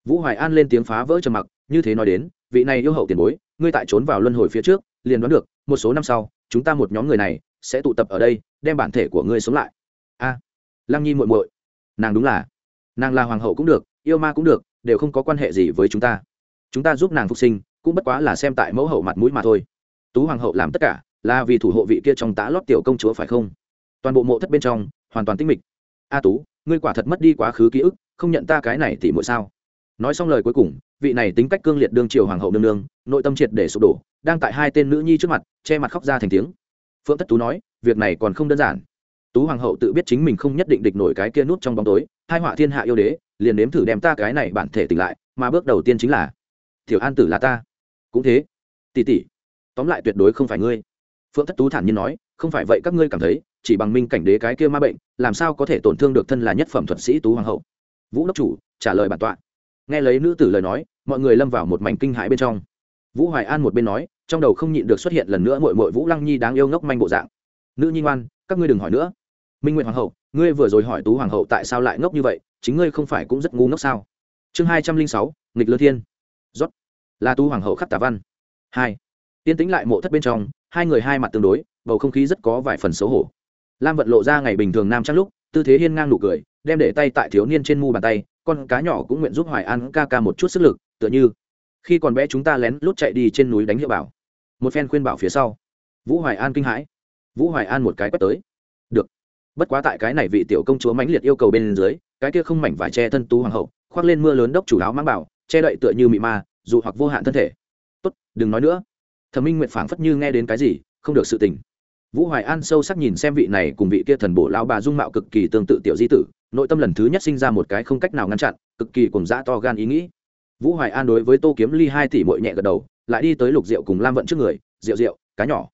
[SPEAKER 1] Vũ hoài an lên tiếng phá vỡ trầm mặc, như thế nói đến, vị này yêu hậu tiền bối, ngươi tại trốn vào luân hồi phía trước, liền đoán được, một số năm sau, chúng ta một nhóm người này, sẽ tụ tập ở đây, đem bản thể của ngươi sống lại. A. Lăng nhi muội muội. Nàng đúng là. Nàng là hoàng hậu cũng được yêu ma cũng được, đều không có quan hệ gì với chúng ta. Chúng ta giúp nàng phục sinh, cũng bất quá là xem tại mẫu hậu mặt mũi mà thôi. Tú hoàng hậu làm tất cả, là vì thủ hộ vị kia trong tá lót tiểu công chúa phải không? Toàn bộ mộ thất bên trong, hoàn toàn tinh mịch. A tú, ngươi quả thật mất đi quá khứ ký ức, không nhận ta cái này thì mỗi sao? Nói xong lời cuối cùng, vị này tính cách cương liệt đương triều hoàng hậu nương nương, nội tâm triệt để sụp đổ, đang tại hai tên nữ nhi trước mặt, che mặt khóc ra thành tiếng. Phượng tất tú nói, việc này còn không đơn giản. Tú hoàng hậu tự biết chính mình không nhất định địch nổi cái kia nút trong bóng tối hai họa thiên hạ yêu đế liền nếm thử đem ta cái này bản thể tỉnh lại, mà bước đầu tiên chính là, tiểu an tử là ta. Cũng thế. Tỷ tỷ, tóm lại tuyệt đối không phải ngươi. Phượng thất tú thản nhiên nói, không phải vậy các ngươi cảm thấy, chỉ bằng minh cảnh đế cái kia ma bệnh, làm sao có thể tổn thương được thân là nhất phẩm thuật sĩ tú hoàng hậu? Vũ đốc chủ, trả lời bản tọa. Nghe lấy nữ tử lời nói, mọi người lâm vào một mảnh kinh hãi bên trong. Vũ hoài an một bên nói, trong đầu không nhịn được xuất hiện lần nữa mội mội vũ lăng nhi đáng yêu ngốc manh bộ dạng. Nữ nhi ngoan, các ngươi đừng hỏi nữa. Minh nguyện hoàng hậu, ngươi vừa rồi hỏi tú hoàng hậu tại sao lại ngốc như vậy chính ngươi không phải cũng rất ngu ngốc sao? Chương hai trăm linh sáu, nghịch lơ thiên. Rót là tu hoàng hậu khắc tả văn. Hai. Tiên tĩnh lại mộ thất bên trong, hai người hai mặt tương đối, bầu không khí rất có vài phần xấu hổ. Lam vận lộ ra ngày bình thường nam trang lúc, tư thế hiên ngang nụ cười, đem để tay tại thiếu niên trên mu bàn tay, con cá nhỏ cũng nguyện giúp hoài an ca ca một chút sức lực, tựa như, khi còn bé chúng ta lén lút chạy đi trên núi đánh hiệu bảo. Một phen khuyên bảo phía sau, vũ hoài an kinh hãi. Vũ hoài an một cái quét tới. Được. Bất quá tại cái này vị tiểu công chúa mãnh liệt yêu cầu bên dưới cái kia không mảnh vải che thân tú hoàng hậu, khoác lên mưa lớn đốc chủ áo mang bảo, che đậy tựa như mị ma dù hoặc vô hạn thân thể. Tốt, đừng nói nữa. Thẩm minh nguyện phảng phất như nghe đến cái gì, không được sự tình. Vũ hoài an sâu sắc nhìn xem vị này cùng vị kia thần bổ lao bà dung mạo cực kỳ tương tự tiểu di tử, nội tâm lần thứ nhất sinh ra một cái không cách nào ngăn chặn, cực kỳ cùng dã to gan ý nghĩ. Vũ hoài an đối với tô kiếm ly hai tỷ bội nhẹ gật đầu, lại đi tới lục rượu cùng lam vận trước người rượu rượu cá nhỏ.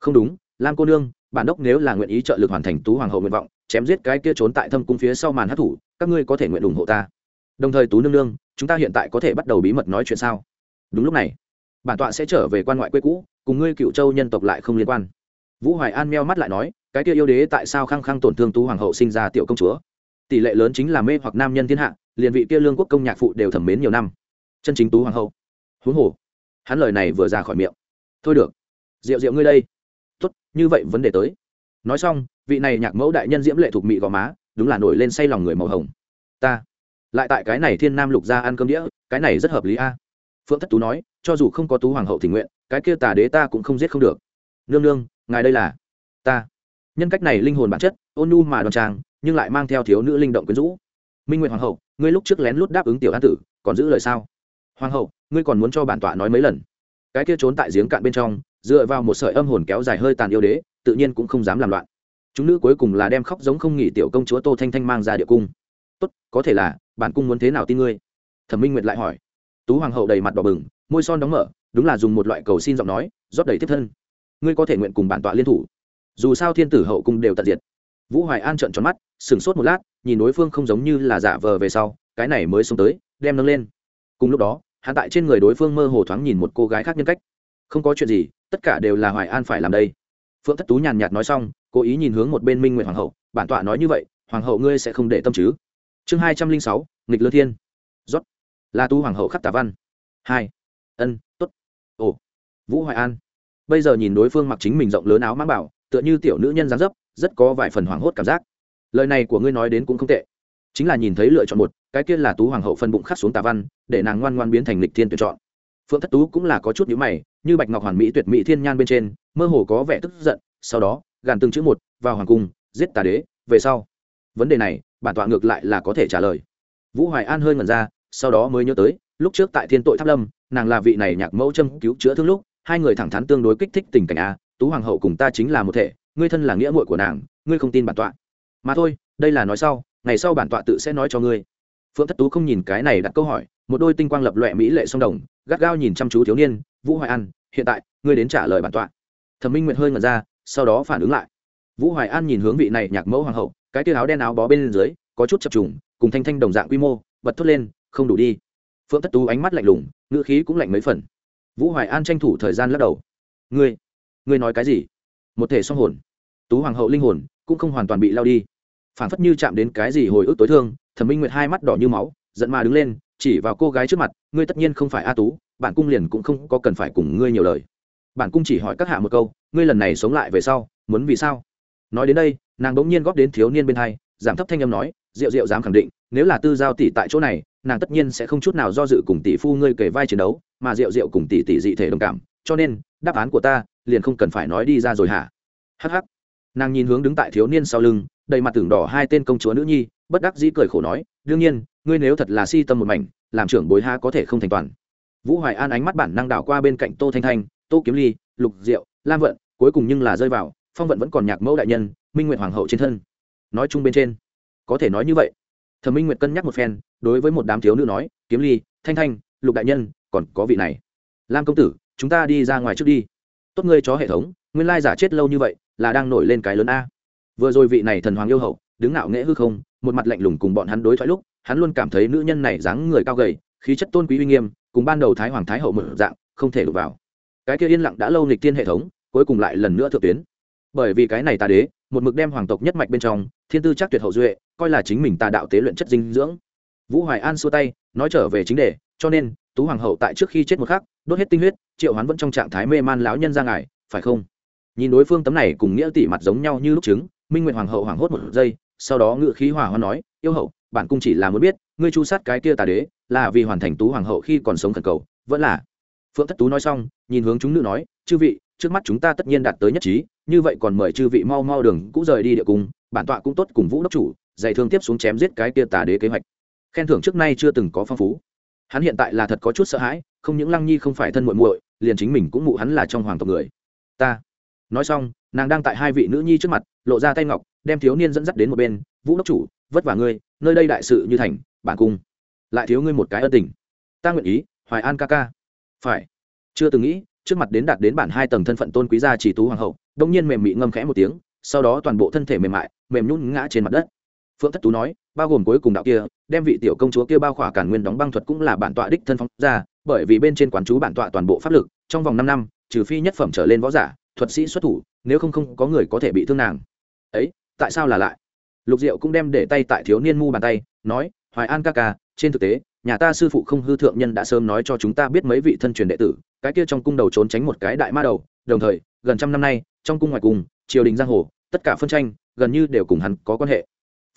[SPEAKER 1] Không đúng, lam cô nương, bản đốc nếu là nguyện ý trợ lực hoàn thành tú hoàng hậu nguyện vọng chém giết cái kia trốn tại thâm cung phía sau màn hát thủ, các ngươi có thể nguyện ủng hộ ta. Đồng thời tú nương nương, chúng ta hiện tại có thể bắt đầu bí mật nói chuyện sao? Đúng lúc này, bản tọa sẽ trở về quan ngoại quê cũ, cùng ngươi cựu châu nhân tộc lại không liên quan. Vũ hoài an meo mắt lại nói, cái kia yêu đế tại sao khăng khăng tổn thương tú hoàng hậu sinh ra tiểu công chúa? Tỷ lệ lớn chính là mê hoặc nam nhân thiên hạ, liền vị kia lương quốc công nhạc phụ đều thẩm mến nhiều năm. Chân chính tú hoàng hậu. Huống hồ, hắn lời này vừa ra khỏi miệng. Thôi được, rượu rượu ngươi đây. Tốt, như vậy vấn đề tới. Nói xong vị này nhạc mẫu đại nhân diễm lệ thuộc mị gò má, đúng là nổi lên say lòng người màu hồng. Ta, lại tại cái này thiên nam lục ra ăn cơm đĩa, cái này rất hợp lý a. Phượng thất tú nói, cho dù không có tú hoàng hậu tình nguyện, cái kia tà đế ta cũng không giết không được. Nương nương, ngài đây là ta. Nhân cách này linh hồn bản chất, ôn nhu mà đoan trang, nhưng lại mang theo thiếu nữ linh động quyến rũ. Minh nguyện hoàng hậu, ngươi lúc trước lén lút đáp ứng tiểu an tử, còn giữ lời sao? Hoàng hậu, ngươi còn muốn cho bản tọa nói mấy lần? Cái kia trốn tại giếng cạn bên trong, dựa vào một sợi âm hồn kéo dài hơi tàn yêu đế, tự nhiên cũng không dám làm loạn chúng nữ cuối cùng là đem khóc giống không nghỉ tiểu công chúa tô thanh thanh mang ra địa cung. Tốt, có thể là, bản cung muốn thế nào tin ngươi? Thẩm minh nguyệt lại hỏi. Tú hoàng hậu đầy mặt đỏ bừng, môi son đóng mở, đúng là dùng một loại cầu xin giọng nói, rót đầy tiếp thân. Ngươi có thể nguyện cùng bản tọa liên thủ. Dù sao thiên tử hậu cung đều tận diệt. Vũ hoài an trợn tròn mắt, sửng sốt một lát, nhìn đối phương không giống như là giả vờ về sau, cái này mới xông tới, đem nâng lên. Cùng lúc đó hạ tại trên người đối phương mơ hồ thoáng nhìn một cô gái khác nhân cách. Không có chuyện gì, tất cả đều là hoài an phải làm đây. Phượng thất tú nhàn nhạt nói xong cố ý nhìn hướng một bên minh nguyện hoàng hậu bản tọa nói như vậy hoàng hậu ngươi sẽ không để tâm chứ chương hai trăm linh sáu nghịch lơ thiên rót La tu hoàng hậu khắc tả văn hai ân t ố t ồ vũ hoài an bây giờ nhìn đối phương mặc chính mình rộng lớn áo mang bảo tựa như tiểu nữ nhân dáng dấp rất có vài phần hoảng hốt cảm giác lời này của ngươi nói đến cũng không tệ chính là nhìn thấy lựa chọn một cái kia là tú hoàng hậu phân bụng khắc xuống tà văn để nàng ngoan ngoan biến thành lịch thiên tuyển chọn phượng thất tú cũng là có chút nhữ mày như bạch ngọc hoàn mỹ tuyệt mỹ thiên nhan bên trên mơ hồ có vẻ tức giận sau đó, gàn từng chữ một, vào hoàng cung, giết tà đế, về sau. Vấn đề này, bản tọa ngược lại là có thể trả lời. Vũ hoài an hơi ngẩn ra, sau đó mới nhớ tới, lúc trước tại thiên tội tháp lâm, nàng là vị này nhạc mẫu châm cứu chữa thương lúc, hai người thẳng thắn tương đối kích thích tình cảnh a, tú hoàng hậu cùng ta chính là một thể, ngươi thân là nghĩa muội của nàng, ngươi không tin bản tọa. Mà thôi, đây là nói sau, ngày sau bản tọa tự sẽ nói cho ngươi. Phượng thất tú không nhìn cái này đặt câu hỏi, một đôi tinh quang lập loẹ mỹ lệ song đồng, gắt gao nhìn chăm chú thiếu niên, vũ hoài an, hiện tại, ngươi đến trả lời bản tọa. Thẩm minh nguyệt hơi ngẩn ra sau đó phản ứng lại. Vũ hoài an nhìn hướng vị này nhạc mẫu hoàng hậu, cái tia áo đen áo bó bên dưới, có chút chập trùng, cùng thanh thanh đồng dạng quy mô, bật thốt lên, không đủ đi. Phượng thất tú ánh mắt lạnh lùng, ngữ khí cũng lạnh mấy phần. Vũ hoài an tranh thủ thời gian lắc đầu. Ngươi ngươi nói cái gì? Một thể song hồn. Tú hoàng hậu linh hồn cũng không hoàn toàn bị lao đi. Phản phất như chạm đến cái gì hồi ức tối thương, thẩm minh nguyệt hai mắt đỏ như máu, giận mà đứng lên, chỉ vào cô gái trước mặt, ngươi tất nhiên không phải a tú bản cung liền cũng không có cần phải cùng ngươi nhiều lời bản cung chỉ hỏi các hạ một câu, ngươi lần này sống lại về sau, muốn vì sao? Nói đến đây, nàng bỗng nhiên góp đến thiếu niên bên hai, giảm thấp thanh âm nói diệu diệu dám khẳng định, nếu là tư giao tỷ tại chỗ này, nàng tất nhiên sẽ không chút nào do dự cùng tỷ phu ngươi kể vai chiến đấu, mà diệu diệu cùng tỷ tỷ dị thể đồng cảm, cho nên, đáp án của ta, liền không cần phải nói đi ra rồi hả? Hh nàng nhìn hướng đứng tại thiếu niên sau lưng, đầy mặt tưởng đỏ hai tên công chúa nữ nhi, bất đắc dĩ cười khổ nói, đương nhiên, ngươi nếu thật là si tâm một mảnh, làm trưởng bối ha có thể không thành toàn. Vũ hoài an ánh mắt bản năng đảo qua bên cạnh tô thanh thanh tô kiếm ly, lục diệu, lam vận, cuối cùng nhưng là rơi vào, phong vận vẫn còn nhạc mẫu đại nhân, minh nguyện hoàng hậu trên thân. Nói chung bên trên, có thể nói như vậy. Thẩm minh nguyệt cân nhắc một phen, đối với một đám thiếu nữ nói, kiếm ly, thanh thanh, lục đại nhân, còn có vị này. Lam công tử, chúng ta đi ra ngoài trước đi. Tốt ngươi chó hệ thống, nguyên lai giả chết lâu như vậy, là đang nổi lên cái lớn a. Vừa rồi vị này thần hoàng yêu hậu, đứng ngạo nghễ hư không, một mặt lạnh lùng cùng bọn hắn đối thoại lúc, hắn luôn cảm thấy nữ nhân này dáng người cao gầy, khí chất tôn quý uy nghiêm, cùng ban đầu thái hoàng thái hậu mở dạng, không thể đụng vào cái kia yên lặng đã lâu nghịch thiên hệ thống, cuối cùng lại lần nữa thượng tuyến. Bởi vì cái này ta đế, một mực đem hoàng tộc nhất mạch bên trong, thiên tư chắc tuyệt hậu duệ, coi là chính mình tà đạo tế luyện chất dinh dưỡng. Vũ hoài an xua tay, nói trở về chính đề, cho nên, tú hoàng hậu tại trước khi chết một khắc, đốt hết tinh huyết, triệu hoán vẫn trong trạng thái mê man lão nhân ra ngài, phải không? Nhìn đối phương tấm này cùng nghĩa tỷ mặt giống nhau như lúc trứng, minh nguyện hoàng hậu hoảng hốt một giây, sau đó ngự khí hỏa hoa nói, yêu hậu, bản cung chỉ là muốn biết, ngươi chu sát cái kia tà đế, là vì hoàn thành tú hoàng hậu khi còn sống thần cầu, vẫn là phượng thất tú nói xong, nhìn hướng chúng nữ nói, chư vị, trước mắt chúng ta tất nhiên đạt tới nhất trí, như vậy còn mời chư vị mau mau đường cũ rời đi địa cung, bản tọa cũng tốt cùng vũ đốc chủ, dạy thương tiếp xuống chém giết cái kia tà đế kế hoạch. Khen thưởng trước nay chưa từng có phong phú. Hắn hiện tại là thật có chút sợ hãi, không những lăng nhi không phải thân muội muội, liền chính mình cũng mụ hắn là trong hoàng tộc người. Ta. Nói xong, nàng đang tại hai vị nữ nhi trước mặt, lộ ra tay ngọc, đem thiếu niên dẫn dắt đến một bên, vũ đốc chủ, vất vả ngươi, nơi đây đại sự như thành, bản cung. Lại thiếu ngươi một cái ân tình. Ta nguyện ý, hoài an ca ca phải. Chưa từng nghĩ, trước mặt đến đạt đến bản hai tầng thân phận tôn quý gia chỉ tú hoàng hậu đông nhiên mềm mị ngâm khẽ một tiếng, sau đó toàn bộ thân thể mềm mại, mềm nhún ngã trên mặt đất. Phượng thất tú nói, bao gồm cuối cùng đạo kia, đem vị tiểu công chúa kia bao khỏa cản nguyên đóng băng thuật cũng là bản tọa đích thân phóng ra, bởi vì bên trên quán chú bản tọa toàn bộ pháp lực, trong vòng năm năm, trừ phi nhất phẩm trở lên võ giả, thuật sĩ xuất thủ, nếu không không có người có thể bị thương nàng. Ấy, tại sao là lại? Lục diệu cũng đem để tay tại thiếu niên mu bàn tay, nói, hoài an ca ca, trên thực tế nhà ta sư phụ không hư thượng nhân đã sớm nói cho chúng ta biết mấy vị thân truyền đệ tử, cái kia trong cung đầu trốn tránh một cái đại ma đầu, đồng thời, gần trăm năm nay, trong cung ngoài cung triều đình giang hồ, tất cả phân tranh, gần như đều cùng hắn có quan hệ.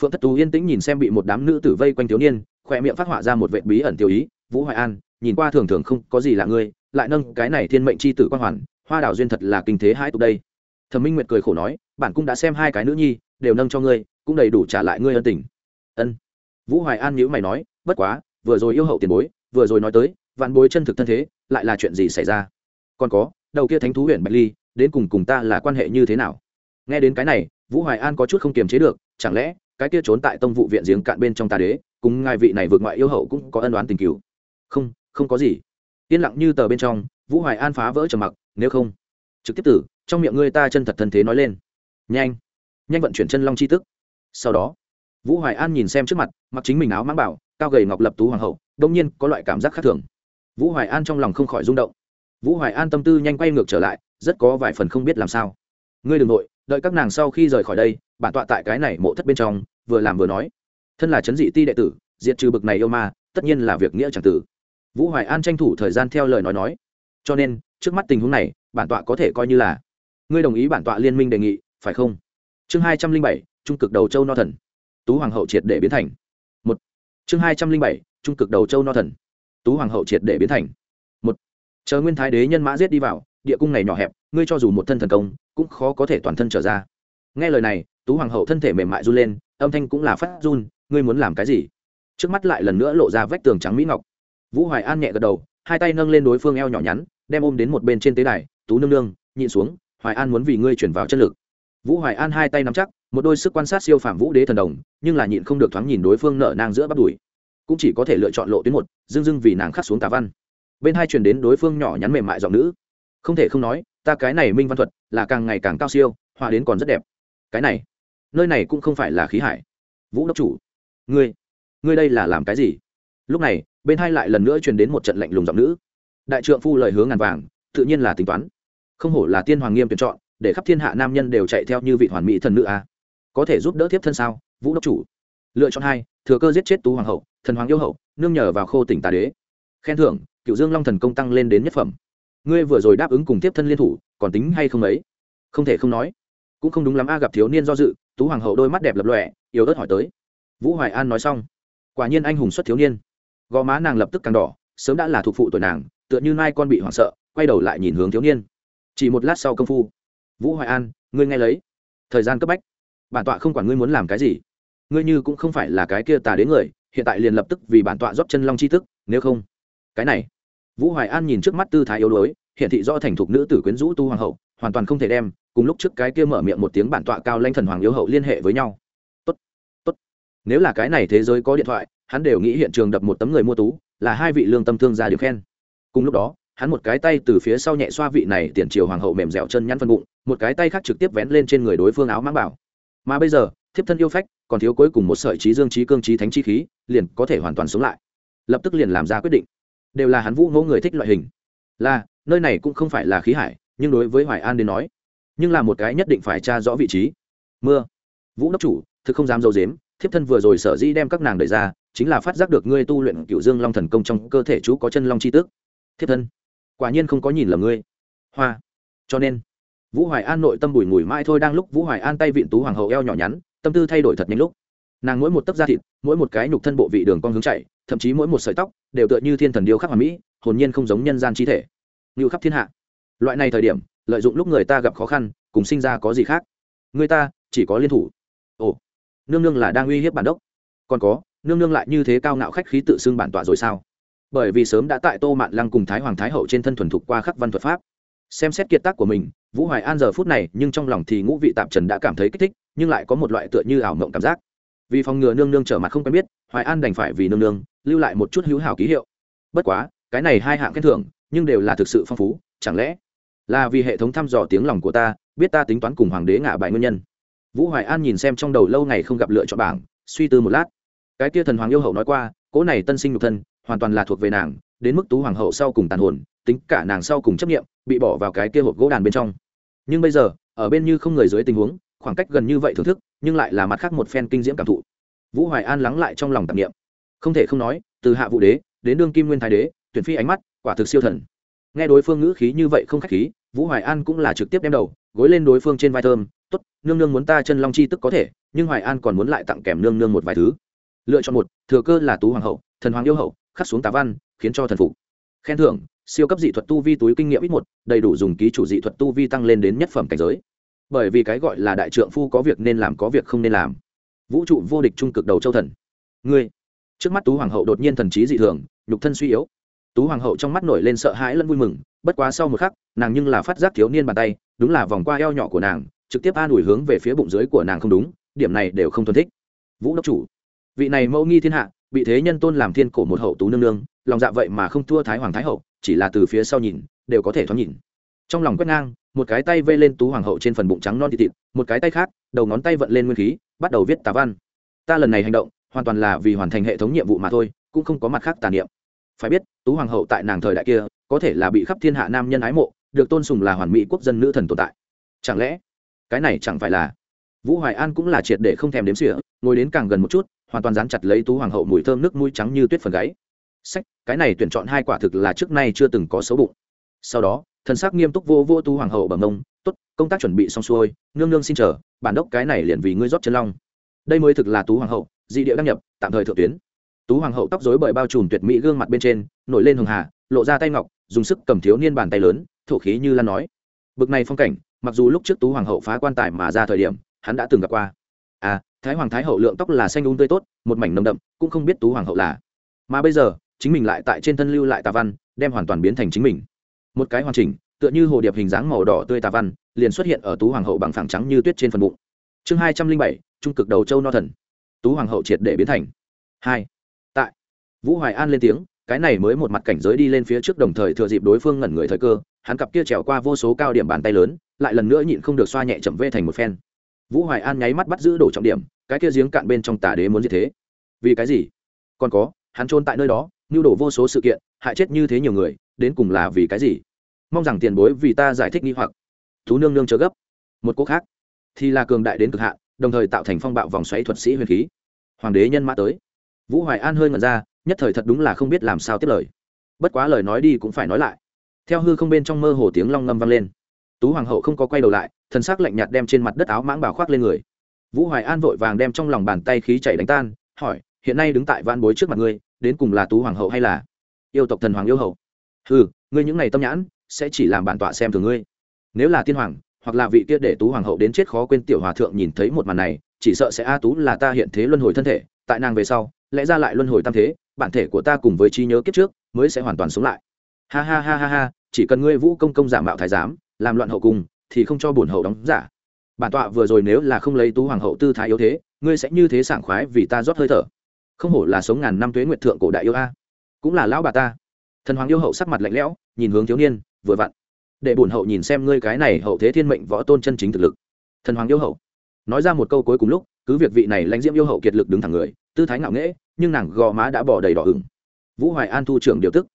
[SPEAKER 1] Phượng thất tú yên tĩnh nhìn xem bị một đám nữ tử vây quanh thiếu niên khỏe miệng phát họa ra một vệ bí ẩn tiêu ý, vũ hoài an, nhìn qua thường thường không có gì là ngươi, lại nâng cái này thiên mệnh c h i tử quan hoàn, hoa đảo duyên thật là kinh thế hai tục đây. Thẩm minh nguyệt cười khổ nói, bản cung đã xem hai cái nữ nhi, đều nâng cho ngươi, cũng đầy đủ trả lại ngươi ân tình. Ân. Vũ hoài an nhữ mày nói, bất quá vừa rồi yêu hậu tiền bối, vừa rồi nói tới, vạn bối chân thực thân thế, lại là chuyện gì xảy ra? Còn có, đầu kia thánh thú huyện bạch ly, đến cùng cùng ta là quan hệ như thế nào? Nghe đến cái này, vũ hoài an có chút không kiềm chế được, chẳng lẽ, cái kia trốn tại tông vụ viện giếng cạn bên trong tà đế, cùng ngài vị này vượt ngoại yêu hậu cũng có ân đoán tình cứu không không có gì. Yên lặng như tờ bên trong, vũ hoài an phá vỡ trầm mặc, nếu không, trực tiếp tử, trong miệng ngươi ta chân thật thân thế nói lên. Nhanh nhanh vận chuyển chân long chi tức. Sau đó, vũ hoài an nhìn xem trước mặt, mặc chính mình áo mang bảo cao gầy ngọc lập tú hoàng hậu, đông nhiên có loại cảm giác khác thường. Vũ hoài an trong lòng không khỏi rung động. Vũ hoài an tâm tư nhanh quay ngược trở lại, rất có vài phần không biết làm sao. Ngươi đ ừ n g nội, đợi các nàng sau khi rời khỏi đây, bản tọa tại cái này mộ thất bên trong, vừa làm vừa nói. Thân là chấn dị ti đệ tử, diệt trừ bực này yêu ma, tất nhiên là việc nghĩa c tử. Vũ hoài an tranh thủ thời gian theo lời nói nói. Cho nên, trước mắt tình huống này, bản tọa có thể coi như là ngươi đồng ý bản tọa liên minh đề nghị, phải không? Chương hai trăm linh bảy, trung cực đầu châu no thần. Tú hoàng hậu triệt để biến thành chương hai trăm linh bảy, trung cực đầu châu no thần. Tú hoàng hậu triệt để biến thành. Một, chờ nguyên thái đế nhân mã giết đi vào, địa cung này nhỏ hẹp, ngươi cho dù một thân thần công, cũng khó có thể toàn thân trở ra. Nghe lời này, tú hoàng hậu thân thể mềm mại run lên, âm thanh cũng là phát run, ngươi muốn làm cái gì? Trước mắt lại lần nữa lộ ra vách tường trắng mỹ ngọc. Vũ hoài an nhẹ gật đầu, hai tay nâng lên đối phương eo nhỏ nhắn, đem ôm đến một bên trên tế đài, tú nương nương, nhịn xuống, hoài an muốn vì ngươi chuyển vào chân lực. Vũ hoài an hai tay nắm chắc một đôi sức quan sát siêu phàm vũ đế thần đồng, nhưng là nhịn không được thoáng nhìn đối phương nở nang giữa bắt đùi. Cũng chỉ có thể lựa chọn lộ tuyến một dưng dưng vì nàng khắc xuống tà văn. Bên hai truyền đến đối phương nhỏ nhắn mềm mại giọng nữ. Không thể không nói, ta cái này minh văn thuật là càng ngày càng cao siêu hòa đến còn rất đẹp. Cái này, nơi này cũng không phải là khí hải. Vũ đốc chủ, ngươi ngươi đây là làm cái gì? Lúc này, bên hai lại lần nữa truyền đến một trận lạnh lùng giọng nữ. Đại trượng phu lời hướng ngàn vàng, tự nhiên là tính toán. Không hổ là tiên hoàng nghiêm tuyển chọn, để khắp thiên hạ nam nhân đều chạy theo như vị hoàn mỹ thần nữ a. à có thể giúp đỡ tiếp thân sao? Vũ đốc chủ. Lựa chọn hai, thừa cơ giết chết tú hoàng hậu, thần hoàng yêu hậu, nương nhờ vào khô tỉnh tà đế. Khen thưởng, cựu dương long thần công tăng lên đến nhất phẩm. Ngươi vừa rồi đáp ứng cùng tiếp thân liên thủ, còn tính hay không ấy? Không thể không nói. Cũng không đúng lắm a, gặp thiếu niên do dự, tú hoàng hậu đôi mắt đẹp lập lòe, yếu ớt hỏi tới. Vũ hoài an nói xong. Quả nhiên anh hùng xuất thiếu niên. Gò má nàng lập tức càng đỏ, sớm đã là thuộc phụ tuổi nàng, tựa như mai con bị hoảng sợ, quay đầu lại nhìn hướng thiếu niên. Chỉ một lát sau công phu. Vũ hoài an, ngươi nghe lấy. Thời gian cấp bách bản tọa không quản ngươi muốn làm cái gì. Ngươi như cũng không phải là cái kia tà đến người, hiện tại liền lập tức vì bản tọa dóp chân long chi tức nếu không. Cái này. Vũ hoài an nhìn trước mắt tư thái yếu đuối, hiện thị do thành thục nữ tử quyến rũ tu hoàng hậu, hoàn toàn không thể đem, cùng lúc trước cái kia mở miệng một tiếng bản tọa cao lanh thần hoàng yếu hậu liên hệ với nhau. Tốt tốt. Nếu là cái này thế giới có điện thoại, hắn đều nghĩ hiện trường đập một tấm người mua tú, là hai vị lương tâm thương ra điểm khen. Cùng lúc đó, hắn một cái tay từ phía sau nhẹ xoa vị này tiền triều hoàng hậu mềm dẻo chân nhăn phân bụng, một cái tay khác trực tiếp vén lên trên người đối phương áo mang bảo mà bây giờ, thiếp thân yêu phách, còn thiếu cuối cùng một sợi trí dương, trí cương, trí thánh chi khí, liền có thể hoàn toàn sống lại. Lập tức liền làm ra quyết định. Đều là hắn vũ ngỗ người thích loại hình. Là, nơi này cũng không phải là khí hải, nhưng đối với hoài an đến nói, nhưng là một cái nhất định phải tra rõ vị trí. Mưa. Vũ đốc chủ, thực không dám dâu dếm, thiếp thân vừa rồi sở dĩ đem các nàng đẩy ra, chính là phát giác được ngươi tu luyện cựu dương long thần công trong cơ thể chú có chân long chi tước. Thiếp thân, quả nhiên không có nhìn lầm ngươi. Hoa. Cho nên vũ hoài an nội tâm bùi ngùi mãi thôi đang lúc vũ hoài an tay vịn tú hoàng hậu eo nhỏ nhắn, tâm tư thay đổi thật nhanh lúc. Nàng mỗi một tấc da thịt, mỗi một cái nhục thân bộ vị đường con hướng chạy, thậm chí mỗi một sợi tóc, đều tựa như thiên thần điêu khắc hoàn mỹ, hồn nhiên không giống nhân gian chi thể. Ngự khắp thiên hạ. Loại này thời điểm, lợi dụng lúc người ta gặp khó khăn, cùng sinh ra có gì khác? Người ta, chỉ có liên thủ. Ồ, nương nương là đang uy hiếp bản đốc. Còn có, nương nương lại như thế cao ngạo khách khí tự xưng bản tọa rồi sao? Bởi vì sớm đã tại tô mạn lăng cùng thái hoàng thái hậu trên thân thuần thục qua khắc văn thuật pháp. Xem xét kiệt tác của mình vũ hoài an giờ phút này, nhưng trong lòng thì ngũ vị tạp trần đã cảm thấy kích thích, nhưng lại có một loại tựa như ảo mộng cảm giác. Vì phòng ngừa nương nương trở mặt không quen biết, hoài an đành phải vì nương nương, lưu lại một chút hữu hảo ký hiệu. Bất quá, cái này hai hạng khen thưởng, nhưng đều là thực sự phong phú, chẳng lẽ là vì hệ thống thăm dò tiếng lòng của ta, biết ta tính toán cùng hoàng đế ngả bài nguyên nhân? Vũ hoài an nhìn xem trong đầu lâu ngày không gặp lựa chọn bảng, suy tư một lát. Cái kia thần hoàng yêu hậu nói qua, cỗ này tân sinh nhục thân, hoàn toàn là thuộc về nàng, đến mức tú hoàng hậu sau cùng tàn hồn, tính cả nàng sau cùng chấp nghiệm bị bỏ vào cái kia hộp gỗ đàn bên trong nhưng bây giờ, ở bên như không người dưới tình huống, khoảng cách gần như vậy thưởng thức, nhưng lại là mặt khác một phen kinh diễm cảm thụ. Vũ hoài an lắng lại trong lòng tạp nghiệm không thể không nói, từ hạ vũ đế đến đương kim nguyên thái đế, tuyển phi ánh mắt, quả thực siêu thần. Nghe đối phương ngữ khí như vậy không khách khí, vũ hoài an cũng là trực tiếp đem đầu, gối lên đối phương trên vai thơm, tốt, nương nương muốn ta chân long chi tức có thể, nhưng hoài an còn muốn lại tặng kèm nương nương một vài thứ. Lựa chọn một, thừa cơ là tú hoàng hậu, thần hoàng yêu hậu, khắc xuống tá văn, khiến cho thần phục. Khen thưởng siêu cấp dị thuật tu vi túi kinh nghiệm ít một, đầy đủ dùng ký chủ dị thuật tu vi tăng lên đến nhất phẩm cảnh giới. Bởi vì cái gọi là đại trượng phu có việc nên làm có việc không nên làm. Vũ trụ vô địch trung cực đầu châu thần. Ngươi. Trước mắt tú hoàng hậu đột nhiên thần trí dị thường, nhục thân suy yếu. Tú hoàng hậu trong mắt nổi lên sợ hãi lẫn vui mừng, bất quá sau một khắc, nàng nhưng là phát giác thiếu niên bàn tay, đúng là vòng qua eo nhỏ của nàng, trực tiếp an ủi hướng về phía bụng dưới của nàng không đúng, điểm này đều không thuần thích. Vũ đốc chủ. Vị này mẫu nghi thiên hạ, bị thế nhân tôn làm thiên cổ một hậu tú nương nương lòng dạ vậy mà không thua thái hoàng thái hậu, chỉ là từ phía sau nhìn, đều có thể thoáng nhìn. Trong lòng quét ngang, một cái tay vây lên tú hoàng hậu trên phần bụng trắng non thịt thịt, một cái tay khác, đầu ngón tay vận lên nguyên khí, bắt đầu viết tà văn. Ta lần này hành động, hoàn toàn là vì hoàn thành hệ thống nhiệm vụ mà thôi, cũng không có mặt khác tà niệm. Phải biết, tú hoàng hậu tại nàng thời đại kia, có thể là bị khắp thiên hạ nam nhân ái mộ, được tôn sùng là hoàn mỹ quốc dân nữ thần tồn tại. Chẳng lẽ, cái này chẳng phải là vũ hoài an cũng là triệt để không thèm đếm xỉa, ngồi đến càng gần một chút, hoàn toàn dán chặt lấy tú hoàng hậu mùi thơm nước mũi trắng như tuyết phần gáy sách, cái này tuyển chọn hai quả thực là trước nay chưa từng có xấu bụng. Sau đó, thần sắc nghiêm túc vô vô tú hoàng hậu bẩm mông tốt, công tác chuẩn bị xong xuôi, nương nương xin chờ, bản đốc cái này liền vì ngươi rót chân long. Đây mới thực là tú hoàng hậu, dị địa đăng nhập, tạm thời thượng tuyến. Tú hoàng hậu tóc dối bởi bao trùm tuyệt mỹ gương mặt bên trên, nổi lên hường hà, lộ ra tay ngọc, dùng sức cầm thiếu niên bàn tay lớn, thổ khí như lan nói. Bực này phong cảnh, mặc dù lúc trước tú hoàng hậu phá quan tài mà ra thời điểm, hắn đã từng gặp qua. À thái hoàng thái hậu lượng tóc là xanh đúng tươi tốt, một mảnh nồng đậm, cũng không biết tú hoàng hậu là. Mà bây giờ chính mình lại tại trên thân lưu lại tà văn, đem hoàn toàn biến thành chính mình. Một cái hoàn chỉnh, tựa như hồ điệp hình dáng màu đỏ tươi tà văn, liền xuất hiện ở tú hoàng hậu bằng phẳng trắng như tuyết trên phần bụng. Chương hai trăm linh bảy, trung cực đầu châu no thần. Tú hoàng hậu triệt để biến thành. Hai. Tại, vũ hoài an lên tiếng, cái này mới một mặt cảnh giới đi lên phía trước đồng thời thừa dịp đối phương ngẩn người thời cơ, hắn cặp kia trèo qua vô số cao điểm bàn tay lớn, lại lần nữa nhịn không được xoa nhẹ chậm vê thành một phen. Vũ hoài an nháy mắt bắt giữ đổ trọng điểm, cái kia giếng cạn bên trong tà đế muốn gì thế. Vì cái gì? Còn có, hắn trôn tại nơi đó nhu đổ vô số sự kiện, hại chết như thế nhiều người, đến cùng là vì cái gì? Mong rằng tiền bối vì ta giải thích nghi hoặc. Thú nương nương chờ gấp. Một quốc khác, thì là cường đại đến cực hạn, đồng thời tạo thành phong bạo vòng xoáy thuật sĩ huyền khí. Hoàng đế nhân mã tới. Vũ hoài an hơi ngẩn ra, nhất thời thật đúng là không biết làm sao tiếp lời. Bất quá lời nói đi cũng phải nói lại. Theo hư không bên trong mơ hồ tiếng long ngâm vang lên. Tú hoàng hậu không có quay đầu lại, thần sắc lạnh nhạt đem trên mặt đất áo mãng bảo khoác lên người. Vũ hoài an vội vàng đem trong lòng bàn tay khí chảy đánh tan, hỏi, hiện nay đứng tại van bối trước mặt ngươi đến cùng là tú hoàng hậu hay là yêu tộc thần hoàng yêu hậu? Ừ ngươi những ngày tâm nhãn, sẽ chỉ làm bản tọa xem thường ngươi. Nếu là tiên hoàng, hoặc là vị kia để tú hoàng hậu đến chết khó quên tiểu hòa thượng nhìn thấy một màn này, chỉ sợ sẽ a tú là ta hiện thế luân hồi thân thể, tại nàng về sau, lẽ ra lại luân hồi tam thế, bản thể của ta cùng với trí nhớ kiếp trước, mới sẽ hoàn toàn sống lại. Ha ha ha ha ha, chỉ cần ngươi vũ công công giả mạo thái giám, làm loạn hậu cung, thì không cho bổn hậu đóng giả. Bản tọa vừa rồi nếu là không lấy tú hoàng hậu tư thái yếu thế, ngươi sẽ như thế sảng khoái vì ta rót hơi thở không hổ là sống ngàn năm tuế nguyệt thượng cổ đại yêu a. Cũng là lão bà ta. Thần hoàng yêu hậu sắc mặt lạnh lẽo, nhìn hướng thiếu niên, vừa vặn. Để bổn hậu nhìn xem ngươi cái này hậu thế thiên mệnh võ tôn chân chính thực lực. Thần hoàng yêu hậu. Nói ra một câu cuối cùng lúc, cứ việc vị này lãnh diễm yêu hậu kiệt lực đứng thẳng người, tư thái ngạo nghễ, nhưng nàng gò má đã bỏ đầy đỏ ửng. Vũ hoài an thu trưởng điều tức.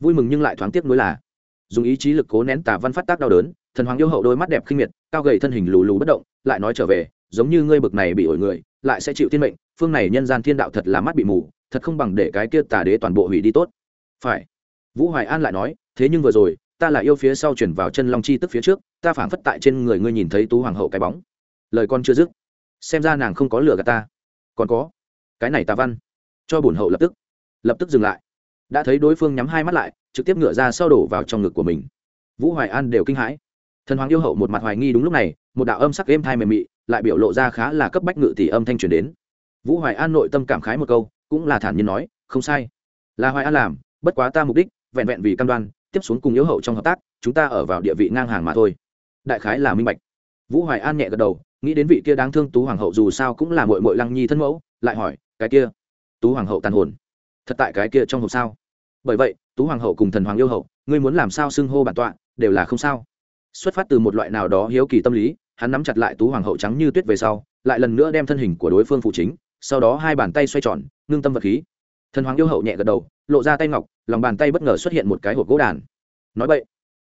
[SPEAKER 1] Vui mừng nhưng lại thoáng tiếc nuối là, dùng ý chí lực cố nén tà văn phát tác đau đớn, thần hoàng yêu hậu đôi mắt đẹp khinh miệt, cao gầy thân hình lù lù bất động, lại nói trở về, giống như ngươi bực này bị ổi người lại sẽ chịu thiên mệnh, phương này nhân gian thiên đạo thật là mắt bị mù, thật không bằng để cái kia tà đế toàn bộ hủy đi tốt. Phải. Vũ hoài an lại nói, thế nhưng vừa rồi, ta là yêu phía sau chuyển vào chân long chi tức phía trước, ta phảng phất tại trên người ngươi nhìn thấy tú hoàng hậu cái bóng. Lời con chưa dứt. Xem ra nàng không có lừa gạt ta. Còn có. Cái này ta văn. Cho bổn hậu lập tức. Lập tức dừng lại. Đã thấy đối phương nhắm hai mắt lại, trực tiếp ngựa ra sau đổ vào trong ngực của mình. Vũ hoài an đều kinh hãi thần hoàng yêu hậu một mặt hoài nghi đúng lúc này, một đạo âm sắc êm thai mềm mị lại biểu lộ ra khá là cấp bách ngự tỷ âm thanh truyền đến. Vũ hoài an nội tâm cảm khái một câu, cũng là thản nhiên nói, không sai. Là hoài an làm, bất quá ta mục đích, vẹn vẹn vì cam đoan, tiếp xuống cùng yêu hậu trong hợp tác, chúng ta ở vào địa vị ngang hàng mà thôi. Đại khái là minh bạch. Vũ hoài an nhẹ gật đầu, nghĩ đến vị kia đáng thương tú hoàng hậu dù sao cũng là mội mội lăng nhi thân mẫu, lại hỏi, cái kia? Tú hoàng hậu tàn hồn, thật tại cái kia trong hộp sao? Bởi vậy, tú hoàng hậu cùng thần hoàng yêu hậu, ngươi muốn làm sao xưng hô bản tọa, đều là không sao xuất phát từ một loại nào đó hiếu kỳ tâm lý, hắn nắm chặt lại tú hoàng hậu trắng như tuyết về sau, lại lần nữa đem thân hình của đối phương phụ chính, sau đó hai bàn tay xoay tròn, ngưng tâm vật khí. Thần hoàng yêu hậu nhẹ gật đầu, lộ ra tay ngọc, lòng bàn tay bất ngờ xuất hiện một cái hộp gỗ đàn. Nói vậy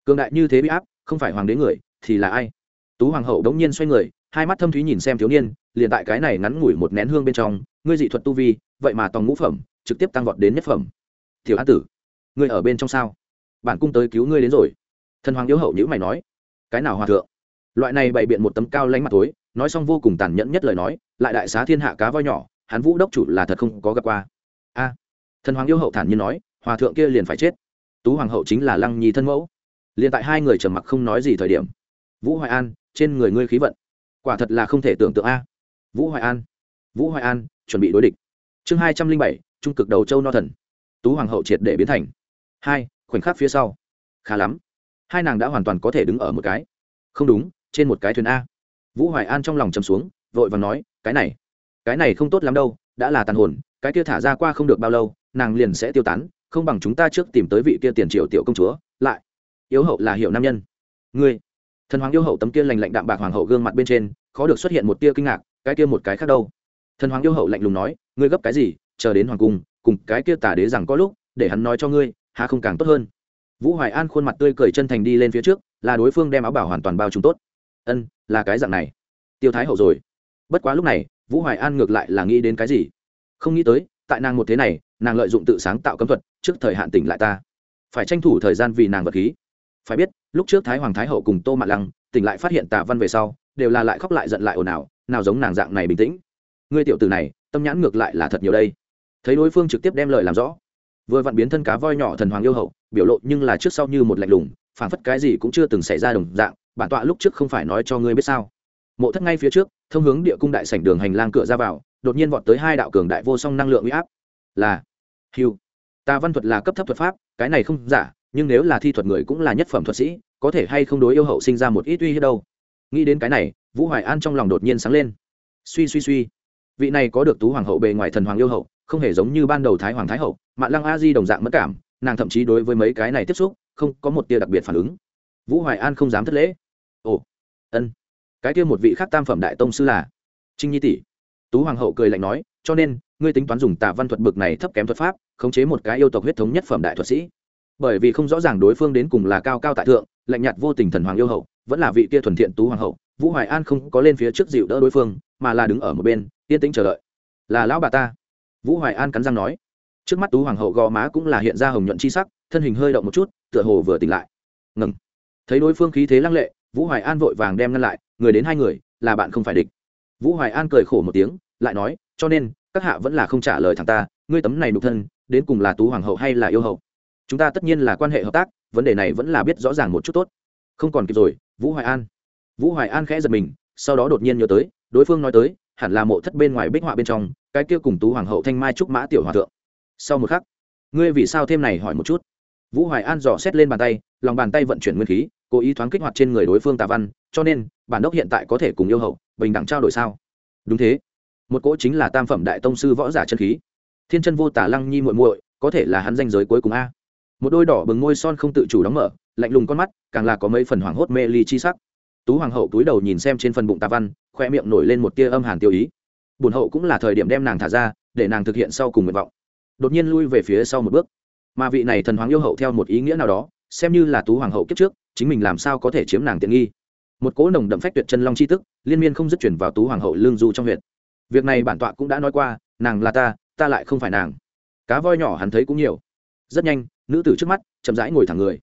[SPEAKER 1] cường đại như thế bị áp, không phải hoàng đế người, thì là ai? Tú hoàng hậu đống nhiên xoay người, hai mắt thâm thúy nhìn xem thiếu niên, liền tại cái này ngắn ngủi một nén hương bên trong, ngươi dị thuật tu vi, vậy mà tòng ngũ phẩm, trực tiếp tăng vọt đến nhất phẩm. Tiểu an tử, ngươi ở bên trong sao? Bản cung tới cứu ngươi đến rồi. Thần hoàng yêu hậu nhữ mày nói cái nào hòa thượng? Loại này bày biện một tấm cao lánh mặt tối nói xong vô cùng tàn nhẫn nhất lời nói, lại đại xá thiên hạ cá voi nhỏ, hắn vũ đốc chủ là thật không có gặp qua. A, thần hoàng yêu hậu thản nhiên nói, hòa thượng kia liền phải chết. Tú hoàng hậu chính là lăng nhi thân mẫu. Liền tại hai người trầm mặc không nói gì thời điểm, vũ hoài an, trên người ngươi khí vận. Quả thật là không thể tưởng tượng a. Vũ hoài an, vũ hoài an, chuẩn bị đối địch. Chương hai trăm linh bảy, trung cực đầu châu no thần. Tú hoàng hậu triệt để biến thành. Hai, khoảnh khắc phía sau. Khá lắm hai nàng đã hoàn toàn có thể đứng ở một cái. Không đúng, trên một cái thuyền a. Vũ hoài an trong lòng chầm xuống, vội và nói, cái này cái này không tốt lắm đâu, đã là tàn hồn, cái kia thả ra qua không được bao lâu, nàng liền sẽ tiêu tán, không bằng chúng ta trước tìm tới vị kia tiền triệu tiểu công chúa, lại. Yếu hậu là hiệu nam nhân. Ngươi. Thần hoàng yêu hậu tấm kia lành lạnh đạm bạc hoàng hậu gương mặt bên trên, khó được xuất hiện một tia kinh ngạc, cái kia một cái khác đâu? Thần hoàng yêu hậu lạnh lùng nói, ngươi gấp cái gì, chờ đến hoàng cung, cùng cái kia tả đế rằng có lúc, để hắn nói cho ngươi hà không càng tốt hơn vũ hoài an khuôn mặt tươi cười chân thành đi lên phía trước, là đối phương đem áo bảo hoàn toàn bao trùm tốt. Ân, là cái dạng này. Tiêu thái hậu rồi. Bất quá lúc này, vũ hoài an ngược lại là nghĩ đến cái gì? Không nghĩ tới, tại nàng một thế này, nàng lợi dụng tự sáng tạo cấm thuật, trước thời hạn tỉnh lại ta. Phải tranh thủ thời gian vì nàng vật khí. Phải biết, lúc trước thái hoàng thái hậu cùng tô mạ lăng tỉnh lại phát hiện tạ văn về sau, đều là lại khóc lại giận lại ồn ào, nào giống nàng dạng này bình tĩnh. Ngươi tiểu từ này, tâm nhãn ngược lại là thật nhiều đây. Thấy đối phương trực tiếp đem lời làm rõ, vừa vặn biến thân cá voi nhỏ thần hoàng yêu hậu biểu lộ nhưng là trước sau như một lạnh lùng, phảng phất cái gì cũng chưa từng xảy ra đồng dạng, bản tọa lúc trước không phải nói cho ngươi biết sao. Mộ thất ngay phía trước, thông hướng địa cung đại sảnh đường hành lang cửa ra vào, đột nhiên vọt tới hai đạo cường đại vô song năng lượng uy áp. Là hiu ta văn thuật là cấp thấp thuật pháp, cái này không giả, nhưng nếu là thi thuật người cũng là nhất phẩm thuật sĩ, có thể hay không đối yêu hậu sinh ra một ít uy hiếp đâu. Nghĩ đến cái này, vũ hoài an trong lòng đột nhiên sáng lên. Suy suy suy. Vị này có được tú hoàng hậu bề ngoài thần hoàng yêu hậu, không hề giống như ban đầu thái hoàng thái hậu mạng lăng a di đồng dạng mất cảm nàng thậm chí đối với mấy cái này tiếp xúc, không có một tia đặc biệt phản ứng. Vũ hoài an không dám thất lễ. Ồ, ân. Cái kia một vị khác tam phẩm đại tông sư là trinh nhi tỷ. Tú hoàng hậu cười lạnh nói, cho nên, ngươi tính toán dùng tạ văn thuật bực này thấp kém thuật pháp, khống chế một cái yêu tộc huyết thống nhất phẩm đại thuật sĩ. Bởi vì không rõ ràng đối phương đến cùng là cao cao tại thượng, lạnh nhạt vô tình thần hoàng yêu hậu, vẫn là vị kia thuần thiện tú hoàng hậu, vũ hoài an không có lên phía trước dịu đỡ đối phương, mà là đứng ở một bên, yên tĩnh chờ đợi. Là lão bà ta. Vũ hoài an cắn răng nói trước mắt tú hoàng hậu gò má cũng là hiện ra hồng nhuận chi sắc, thân hình hơi động một chút, tựa hồ vừa tỉnh lại. Ngừng. Thấy đối phương khí thế lăng lệ, vũ hoài an vội vàng đem ngăn lại, người đến hai người, là bạn không phải địch. Vũ hoài an cười khổ một tiếng, lại nói, cho nên, các hạ vẫn là không trả lời thằng ta, ngươi tấm này đục thân, đến cùng là tú hoàng hậu hay là yêu hậu? Chúng ta tất nhiên là quan hệ hợp tác, vấn đề này vẫn là biết rõ ràng một chút tốt. Không còn kịp rồi, vũ hoài an. Vũ hoài an khẽ giật mình, sau đó đột nhiên nhớ tới, đối phương nói tới, hẳn là mộ thất bên ngoài bích họa bên trong, cái kia cùng tú hoàng hậu thanh mai trúc mã tiểu hòa thượng sau một khắc, ngươi vì sao thêm này hỏi một chút? Vũ hoài an dò xét lên bàn tay, lòng bàn tay vận chuyển nguyên khí, cố ý thoáng kích hoạt trên người đối phương tà văn, cho nên, bản đốc hiện tại có thể cùng yêu hậu, bình đẳng trao đổi sao? Đúng thế. Một cỗ chính là tam phẩm đại tông sư võ giả chân khí. Thiên chân vô tả lăng nhi muội muội, có thể là hắn danh giới cuối cùng a. Một đôi đỏ bừng ngôi son không tự chủ đóng mở, lạnh lùng con mắt, càng là có mấy phần hoảng hốt mê ly chi sắc. Tú hoàng hậu túi đầu nhìn xem trên phần bụng tà văn, khoe miệng nổi lên một tia âm hàn tiêu ý. Bùn hậu cũng là thời điểm đem nàng thả ra, để nàng thực hiện sau cùng nguyện vọng đột nhiên lui về phía sau một bước. Mà vị này thần hoàng yêu hậu theo một ý nghĩa nào đó, xem như là tú hoàng hậu kiếp trước, chính mình làm sao có thể chiếm nàng tiện nghi. Một cỗ nồng đậm phách tuyệt chân long c h i tức, liên miên không dứt chuyển vào tú hoàng hậu lương du trong huyện việc này bản tọa cũng đã nói qua, nàng là ta ta lại không phải nàng. Cá voi nhỏ hắn thấy cũng nhiều. Rất nhanh, nữ tử trước mắt, chậm rãi ngồi thẳng người.